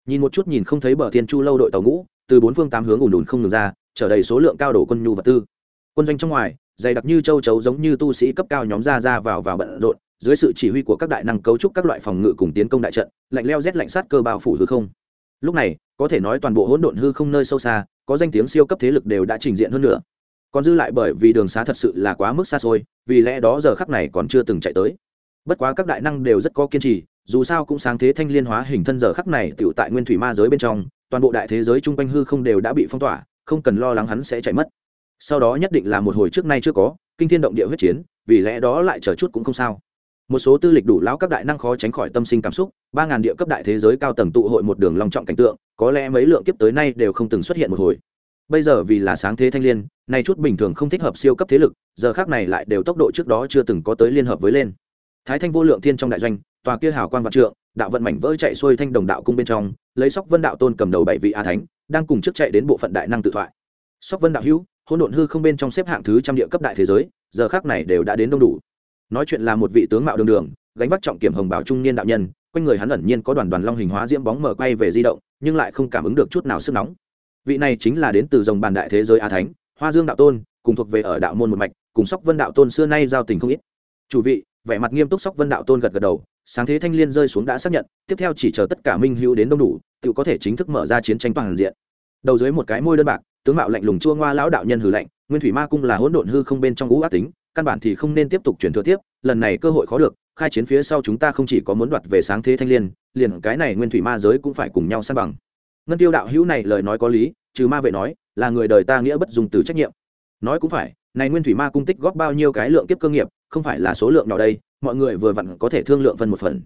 Nhìn một chút nhìn không thấy bờ thiên chu lâu đội tàu ngũ, từ bốn phương tám hướng ùn ùn không ngừng ra chở đầy số lượng cao đổ quân nhu vật tư. Quân doanh trong ngoài dày đặc như châu chấu giống như tu sĩ cấp cao nhóm ra ra vào vào bận rộn, dưới sự chỉ huy của các đại năng cấu trúc các loại phòng ngự cùng tiến công đại trận, lạnh leo rét lạnh sát cơ bao phủ hư không. Lúc này, có thể nói toàn bộ hỗn độn hư không nơi sâu xa, có danh tiếng siêu cấp thế lực đều đã trình diện hơn nữa. Còn dư lại bởi vì đường xá thật sự là quá mức xa xôi, vì lẽ đó giờ khắc này còn chưa từng chạy tới. Bất quá các đại năng đều rất có kiên trì, dù sao cũng sáng thế thanh liên hóa hình thân giờ khắc này tựu tại nguyên thủy ma giới bên trong, toàn bộ đại thế giới chung quanh hư không đều đã bị phong tỏa, không cần lo lắng hắn sẽ chạy mất sau đó nhất định là một hồi trước nay chưa có, kinh thiên động địa huyết chiến, vì lẽ đó lại chờ chút cũng không sao. Một số tư lịch đủ lão các đại năng khó tránh khỏi tâm sinh cảm xúc, ba ngàn địa cấp đại thế giới cao tầng tụ hội một đường long trọng cảnh tượng, có lẽ mấy lượng kiếp tới nay đều không từng xuất hiện một hồi. Bây giờ vì là sáng thế thanh liên, nay chút bình thường không thích hợp siêu cấp thế lực, giờ khác này lại đều tốc độ trước đó chưa từng có tới liên hợp với lên. Thái thanh vô lượng thiên trong đại doanh, tòa kia hào quan vạn trượng, đạo vận mảnh vỡ chạy xuôi thanh đồng đạo cung bên trong, lấy sóc vân đạo tôn cầm đầu bảy vị a thánh, đang cùng trước chạy đến bộ phận đại năng tự thoại. Sóc vân đạo hữu hôn độn hư không bên trong xếp hạng thứ trăm địa cấp đại thế giới, giờ khác này đều đã đến đông đủ. Nói chuyện là một vị tướng mạo đường đường, gánh vác trọng kiểm hồng bảo trung niên đạo nhân, quanh người hắn ẩn nhiên có đoàn đoàn long hình hóa diễm bóng mở quay về di động, nhưng lại không cảm ứng được chút nào sức nóng. Vị này chính là đến từ dòng bàn đại thế giới a thánh, hoa dương đạo tôn, cùng thuộc về ở đạo môn một mạch, cùng sóc vân đạo tôn xưa nay giao tình không ít. Chủ vị, vẻ mặt nghiêm túc sóc vân đạo tôn gật gật đầu, sáng thế thanh liên rơi xuống đã xác nhận, tiếp theo chỉ chờ tất cả minh hữu đến đông đủ, tự có thể chính thức mở ra chiến tranh toàn diện. Đầu dưới một cái môi đơn bạc tướng mạo lạnh lùng chua ngoa lão đạo nhân hừ lạnh, nguyên thủy ma cung là hỗn độn hư không bên trong ngũ ác tính, căn bản thì không nên tiếp tục chuyển thừa tiếp, lần này cơ hội khó được, khai chiến phía sau chúng ta không chỉ có muốn đoạt về sáng thế thanh liên, liền cái này nguyên thủy ma giới cũng phải cùng nhau san bằng. Ngân tiêu đạo hữu này lời nói có lý, trừ ma vệ nói, là người đời ta nghĩa bất dùng từ trách nhiệm. Nói cũng phải, này nguyên thủy ma cung tích góp bao nhiêu cái lượng kiếp cơ nghiệp, không phải là số lượng nhỏ đây, mọi người vừa vặn có thể thương lượng phân một phần.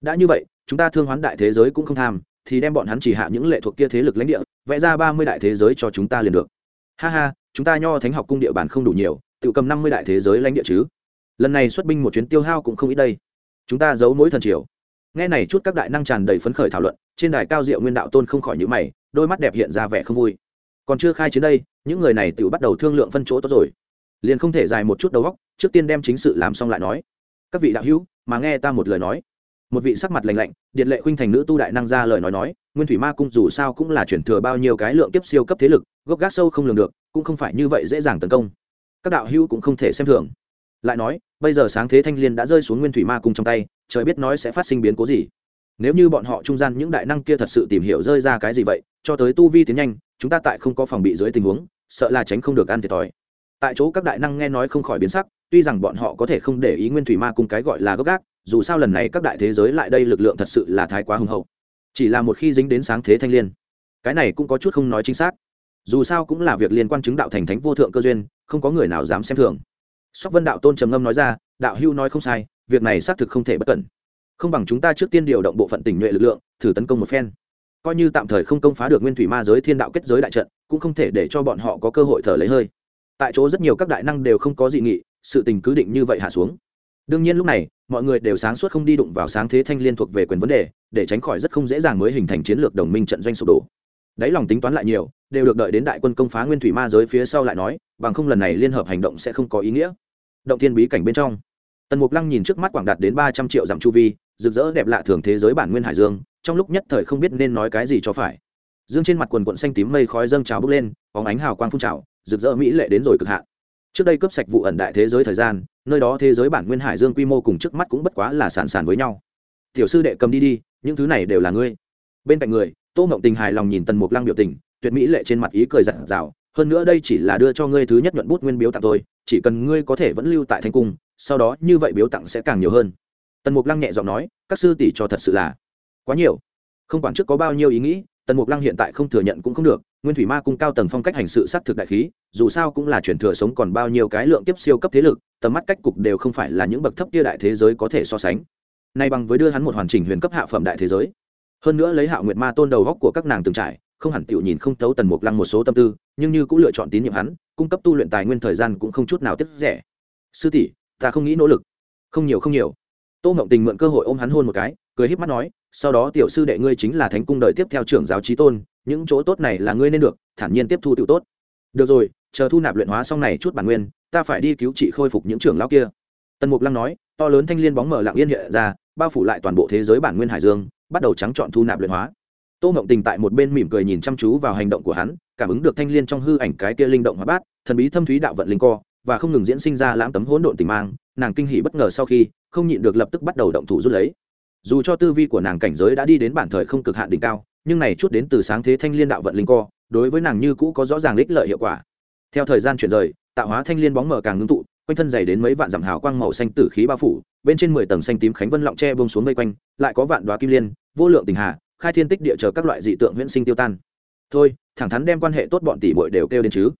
Đã như vậy, chúng ta thương hoán đại thế giới cũng không tham thì đem bọn hắn chỉ hạ những lệ thuộc kia thế lực lãnh địa, vẽ ra ba mươi đại thế giới cho chúng ta liền được. Ha ha, chúng ta nho thánh học cung địa bàn không đủ nhiều, tự cầm năm mươi đại thế giới lãnh địa chứ. Lần này xuất binh một chuyến tiêu hao cũng không ít đây. Chúng ta giấu mỗi thần triều. Nghe này chút các đại năng tràn đầy phấn khởi thảo luận, trên đài cao diệu nguyên đạo tôn không khỏi nhữ mày, đôi mắt đẹp hiện ra vẻ không vui. Còn chưa khai chiến đây, những người này tự bắt đầu thương lượng phân chỗ tốt rồi. Liền không thể dài một chút đầu góc trước tiên đem chính sự làm xong lại nói. Các vị đạo hữu, mà nghe ta một lời nói một vị sắc mặt lạnh lạnh điện lệ khuynh thành nữ tu đại năng ra lời nói nói, nguyên thủy ma cung dù sao cũng là chuyển thừa bao nhiêu cái lượng tiếp siêu cấp thế lực, gốc gác sâu không lường được, cũng không phải như vậy dễ dàng tấn công. Các đạo hữu cũng không thể xem thường. Lại nói, bây giờ sáng thế thanh liên đã rơi xuống nguyên thủy ma cung trong tay, trời biết nói sẽ phát sinh biến cố gì. Nếu như bọn họ trung gian những đại năng kia thật sự tìm hiểu rơi ra cái gì vậy, cho tới tu vi tiến nhanh, chúng ta tại không có phòng bị dưới tình huống, sợ là tránh không được ăn thiệt thòi tại chỗ các đại năng nghe nói không khỏi biến sắc, tuy rằng bọn họ có thể không để ý nguyên thủy ma cung cái gọi là gốc gác, dù sao lần này các đại thế giới lại đây lực lượng thật sự là thái quá hùng hậu. Chỉ là một khi dính đến sáng thế thanh l i ê n cái này cũng có chút không nói chính xác. Dù sao cũng là việc liên quan chứng đạo thành thánh vô thượng cơ duyên, không có người nào dám xem thường. Sóc vân đạo tôn trầm ngâm nói ra, đạo hưu nói không sai, việc này xác thực không thể bất cẩn. Không bằng chúng ta trước tiên điều động bộ phận tỉnh nhuệ lực lượng, thử tấn công một phen. Coi như tạm thời không công phá được nguyên thủy ma giới thiên đạo kết giới đại trận, cũng không thể để cho bọn họ có cơ hội thở lấy hơi tại chỗ rất nhiều các đại năng đều không có dị nghị, sự tình cứ định như vậy hạ xuống. Đương nhiên lúc này, mọi người đều sáng suốt không đi đụng vào sáng thế thanh liên thuộc về quyền vấn đề, để tránh khỏi rất không dễ dàng mới hình thành chiến lược đồng minh trận doanh sụp đổ. Đáy lòng tính toán lại nhiều, đều được đợi đến đại quân công phá nguyên thủy ma giới phía sau lại nói, bằng không lần này liên hợp hành động sẽ không có ý nghĩa. Động thiên bí cảnh bên trong, tần mục lăng nhìn trước mắt quảng đạt đến ba trăm triệu dặm chu vi, rực rỡ đẹp lạ thường thế giới bản nguyên hải dương, trong lúc nhất thời không biết nên nói cái gì cho phải. Dương trên mặt quần quận xanh tím mây khói dâng trào bốc lên, bóng ánh hào quang phun trào rực rỡ mỹ lệ đến rồi cực hạn. Trước đây cướp sạch vụ ẩn đại thế giới thời gian, nơi đó thế giới bản nguyên hải dương quy mô cùng trước mắt cũng bất quá là sản sản với nhau. Tiểu sư đệ cầm đi đi, những thứ này đều là ngươi. Bên cạnh người, tô mộng tình hài lòng nhìn tần mục lăng biểu tình, tuyệt mỹ lệ trên mặt ý cười giặt rào hơn nữa đây chỉ là đưa cho ngươi thứ nhất nhuận bút nguyên biếu tặng tôi chỉ cần ngươi có thể vẫn lưu tại thanh cung, sau đó như vậy biếu tặng sẽ càng nhiều hơn. Tần mục lăng nhẹ giọng nói, các sư tỷ cho thật sự là quá nhiều. Không quản trước có bao nhiêu ý nghĩ, tần mục lăng hiện tại không thừa nhận cũng không được nguyên thủy ma cung cao tầng phong cách hành sự s á t thực đại khí, dù sao cũng là chuyển thừa sống còn bao nhiêu cái lượng tiếp siêu cấp thế lực, tầm mắt cách cục đều không phải là những bậc thấp kia đại thế giới có thể so sánh. Nay bằng với đưa hắn một hoàn chỉnh huyền cấp hạ phẩm đại thế giới. Hơn nữa lấy hạ nguyệt ma tôn đầu góc của các nàng từng trải, không hẳn tiểu nhìn không thấu tần mục lăng một số tâm tư, nhưng như cũng lựa chọn tín nhiệm hắn, cung cấp tu luyện tài nguyên thời gian cũng không chút nào tiếp rẻ. Sư tỷ, ta không nghĩ nỗ lực. Không nhiều không nhiều. Tô Mộng tình mượn cơ hội ôm hắn hôn một cái, cười híp mắt nói, sau đó tiểu sư đệ ngươi chính là thánh cung đợi tiếp theo trưởng giáo trí tôn những chỗ tốt này là ngươi nên được, thản nhiên tiếp thu tự tốt. Được rồi, chờ thu nạp luyện hóa xong này chút bản nguyên, ta phải đi cứu trị khôi phục những trưởng lão kia. Tần mục lăng nói, to lớn thanh liên bóng mở lặng yên hiện ra, bao phủ lại toàn bộ thế giới bản nguyên hải dương, bắt đầu trắng chọn thu nạp luyện hóa. Tô Ngộng tình tại một bên mỉm cười nhìn chăm chú vào hành động của hắn, cảm ứng được thanh liên trong hư ảnh cái kia linh động hóa bát, thần bí thâm thúy đạo vận linh co, và không ngừng diễn sinh ra lãm tấm hỗn độn tình mang, nàng kinh hỉ bất ngờ sau khi, không nhịn được lập tức bắt đầu động thủ rút lấy. Dù cho tư vi của nàng cảnh giới đã đi đến bản thời không cực hạn đỉnh cao nhưng này chút đến từ sáng thế thanh liên đạo vận linh co, đối với nàng như cũ có rõ ràng ích lợi hiệu quả. Theo thời gian chuyển rời, tạo hóa thanh liên bóng mờ càng ngưng tụ, quanh thân dày đến mấy vạn dặm hào quang màu xanh tử khí bao phủ, bên trên mười tầng xanh tím khánh vân lọng tre bông xuống vây quanh, lại có vạn đoá kim liên, vô lượng tình hà, khai thiên tích địa chờ các loại dị tượng huyễn sinh tiêu tan. Thôi, thẳng thắn đem quan hệ tốt bọn tỷ bội đều kêu đến chứ.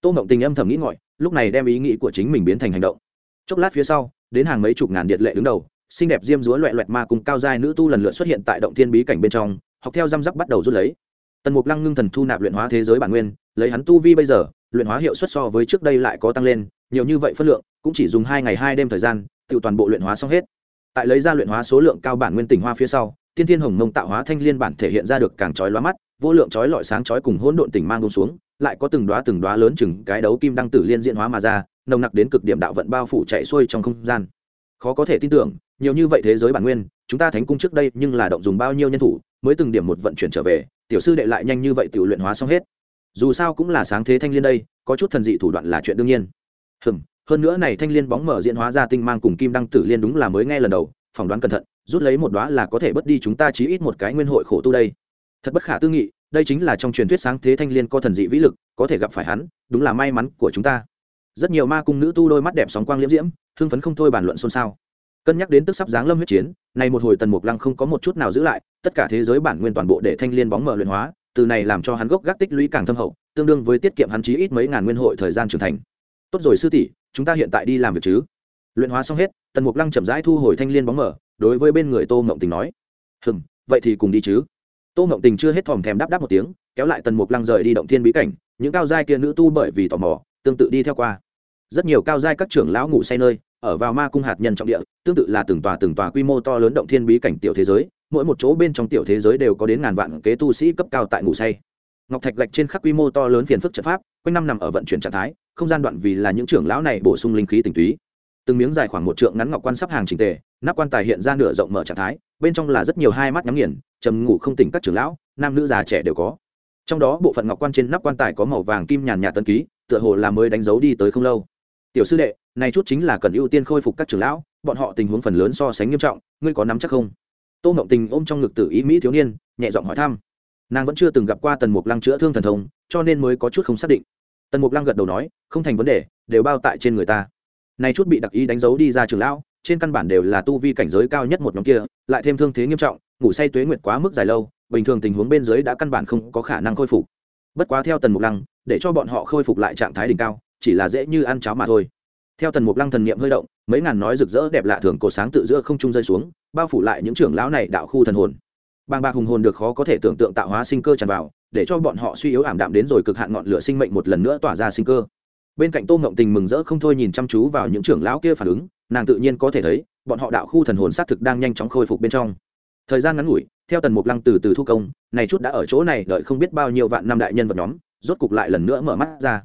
Tô mộng tình âm thầm nghĩ ngọi lúc này đem ý nghĩ của chính mình biến thành hành động. Chốc lát phía sau, đến hàng mấy chục ngàn điện lệ đứng đầu, xinh đẹp diêm dúa loẹ loẹt ma cùng cao giai nữ tu lần lượt xuất hiện tại động thiên bí cảnh bên trong học theo răm rắp bắt đầu rút lấy. Tần mục lăng ngưng thần thu nạp luyện hóa thế giới bản nguyên, lấy hắn tu vi bây giờ, luyện hóa hiệu suất so với trước đây lại có tăng lên, nhiều như vậy phân lượng, cũng chỉ dùng hai ngày hai đêm thời gian tự toàn bộ luyện hóa xong hết. Tại lấy ra luyện hóa số lượng cao bản nguyên tỉnh hoa phía sau, tiên thiên hồng mông tạo hóa thanh liên bản thể hiện ra được càng chói lóa mắt, vô lượng chói lọi sáng chói cùng hỗn độn tỉnh mang bông xuống, lại có từng đóa từng đóa lớn chừng cái đấu kim đăng tử liên diện hóa mà ra, nồng nặc đến cực điểm đạo vận bao phủ chạy xuôi trong không gian. Khó có thể tin tưởng, nhiều như vậy thế giới bản nguyên, chúng ta thánh cung trước đây nhưng là động dùng bao nhiêu nhân thủ mới từng điểm một vận chuyển trở về, tiểu sư đệ lại nhanh như vậy tiểu luyện hóa xong hết. Dù sao cũng là sáng thế thanh liên đây, có chút thần dị thủ đoạn là chuyện đương nhiên. Hừm, hơn nữa này thanh liên bóng mở diễn hóa ra tinh mang cùng kim đăng tử liên đúng là mới nghe lần đầu, phỏng đoán cẩn thận, rút lấy một đóa là có thể bớt đi chúng ta chí ít một cái nguyên hội khổ tu đây. Thật bất khả tư nghị, đây chính là trong truyền thuyết sáng thế thanh liên có thần dị vĩ lực, có thể gặp phải hắn, đúng là may mắn của chúng ta. Rất nhiều ma cung nữ tu đôi mắt đẹp sóng quang liễm diễm, hưng phấn không thôi bàn luận xôn xao. Cân nhắc đến tức sắp giáng lâm huyết chiến này một hồi tần mục lăng không có một chút nào giữ lại, tất cả thế giới bản nguyên toàn bộ để thanh liên bóng mở luyện hóa, từ này làm cho hắn gốc gác tích lũy càng thâm hậu, tương đương với tiết kiệm hắn chí ít mấy ngàn nguyên hội thời gian trưởng thành. Tốt rồi sư tỷ, chúng ta hiện tại đi làm việc chứ? Luyện hóa xong hết, tần mục lăng chậm rãi thu hồi thanh liên bóng mở, đối với bên người tô mộng tình nói. Hừm, vậy thì cùng đi chứ. Tô mộng tình chưa hết thòm thèm đáp đáp một tiếng, kéo lại tần mục lăng rời đi động thiên bí cảnh, những cao giai kia nữ tu bởi vì tò mò, tương tự đi theo qua. Rất nhiều cao giai các trưởng lão ngủ say nơi ở vào ma cung hạt nhân trọng địa, tương tự là từng tòa từng tòa quy mô to lớn động thiên bí cảnh tiểu thế giới, mỗi một chỗ bên trong tiểu thế giới đều có đến ngàn vạn kế tu sĩ cấp cao tại ngủ say. Ngọc thạch gạch trên khắc quy mô to lớn phiền phức trận pháp, quanh năm nằm ở vận chuyển trạng thái, không gian đoạn vì là những trưởng lão này bổ sung linh khí tình túy. Từng miếng dài khoảng một trượng ngắn ngọc quan sắp hàng trình tề, nắp quan tài hiện ra nửa rộng mở trạng thái, bên trong là rất nhiều hai mắt nhắm nghiền, trầm ngủ không tỉnh các trưởng lão, nam nữ già trẻ đều có. Trong đó bộ phận ngọc quan trên nắp quan tài có màu vàng kim nhàn nhạt tân ký, tựa hồ là mới đánh dấu đi tới không lâu. Tiểu sư đệ này chút chính là cần ưu tiên khôi phục các trưởng lão, bọn họ tình huống phần lớn so sánh nghiêm trọng, ngươi có nắm chắc không? Tô mộng tình ôm trong ngực tử ý mỹ thiếu niên, nhẹ giọng hỏi thăm. Nàng vẫn chưa từng gặp qua tần mục lăng chữa thương thần thông, cho nên mới có chút không xác định. Tần mục lăng gật đầu nói, không thành vấn đề, đều bao tại trên người ta. Này chút bị đặc ý đánh dấu đi ra trường lão, trên căn bản đều là tu vi cảnh giới cao nhất một nhóm kia, lại thêm thương thế nghiêm trọng, ngủ say tuế nguyệt quá mức dài lâu, bình thường tình huống bên dưới đã căn bản không có khả năng khôi phục. Bất quá theo tần mục lăng, để cho bọn họ khôi phục lại trạng thái đỉnh cao, chỉ là dễ như ăn cháo mà thôi theo tần mục lăng thần niệm hơi động, mấy ngàn nói rực rỡ đẹp lạ thường cổ sáng tự giữa không trung rơi xuống, bao phủ lại những trưởng lão này đạo khu thần hồn. Bàng bạc hùng hồn được khó có thể tưởng tượng tạo hóa sinh cơ tràn vào, để cho bọn họ suy yếu ảm đạm đến rồi cực hạn ngọn lửa sinh mệnh một lần nữa tỏa ra sinh cơ. Bên cạnh tô ngộng tình mừng rỡ không thôi nhìn chăm chú vào những trưởng lão kia phản ứng, nàng tự nhiên có thể thấy, bọn họ đạo khu thần hồn xác thực đang nhanh chóng khôi phục bên trong. Thời gian ngắn ngủi, theo tần mục lăng từ từ thu công, này chút đã ở chỗ này đợi không biết bao nhiêu vạn năm đại nhân vật nhóm, rốt cục lại lần nữa mở mắt ra.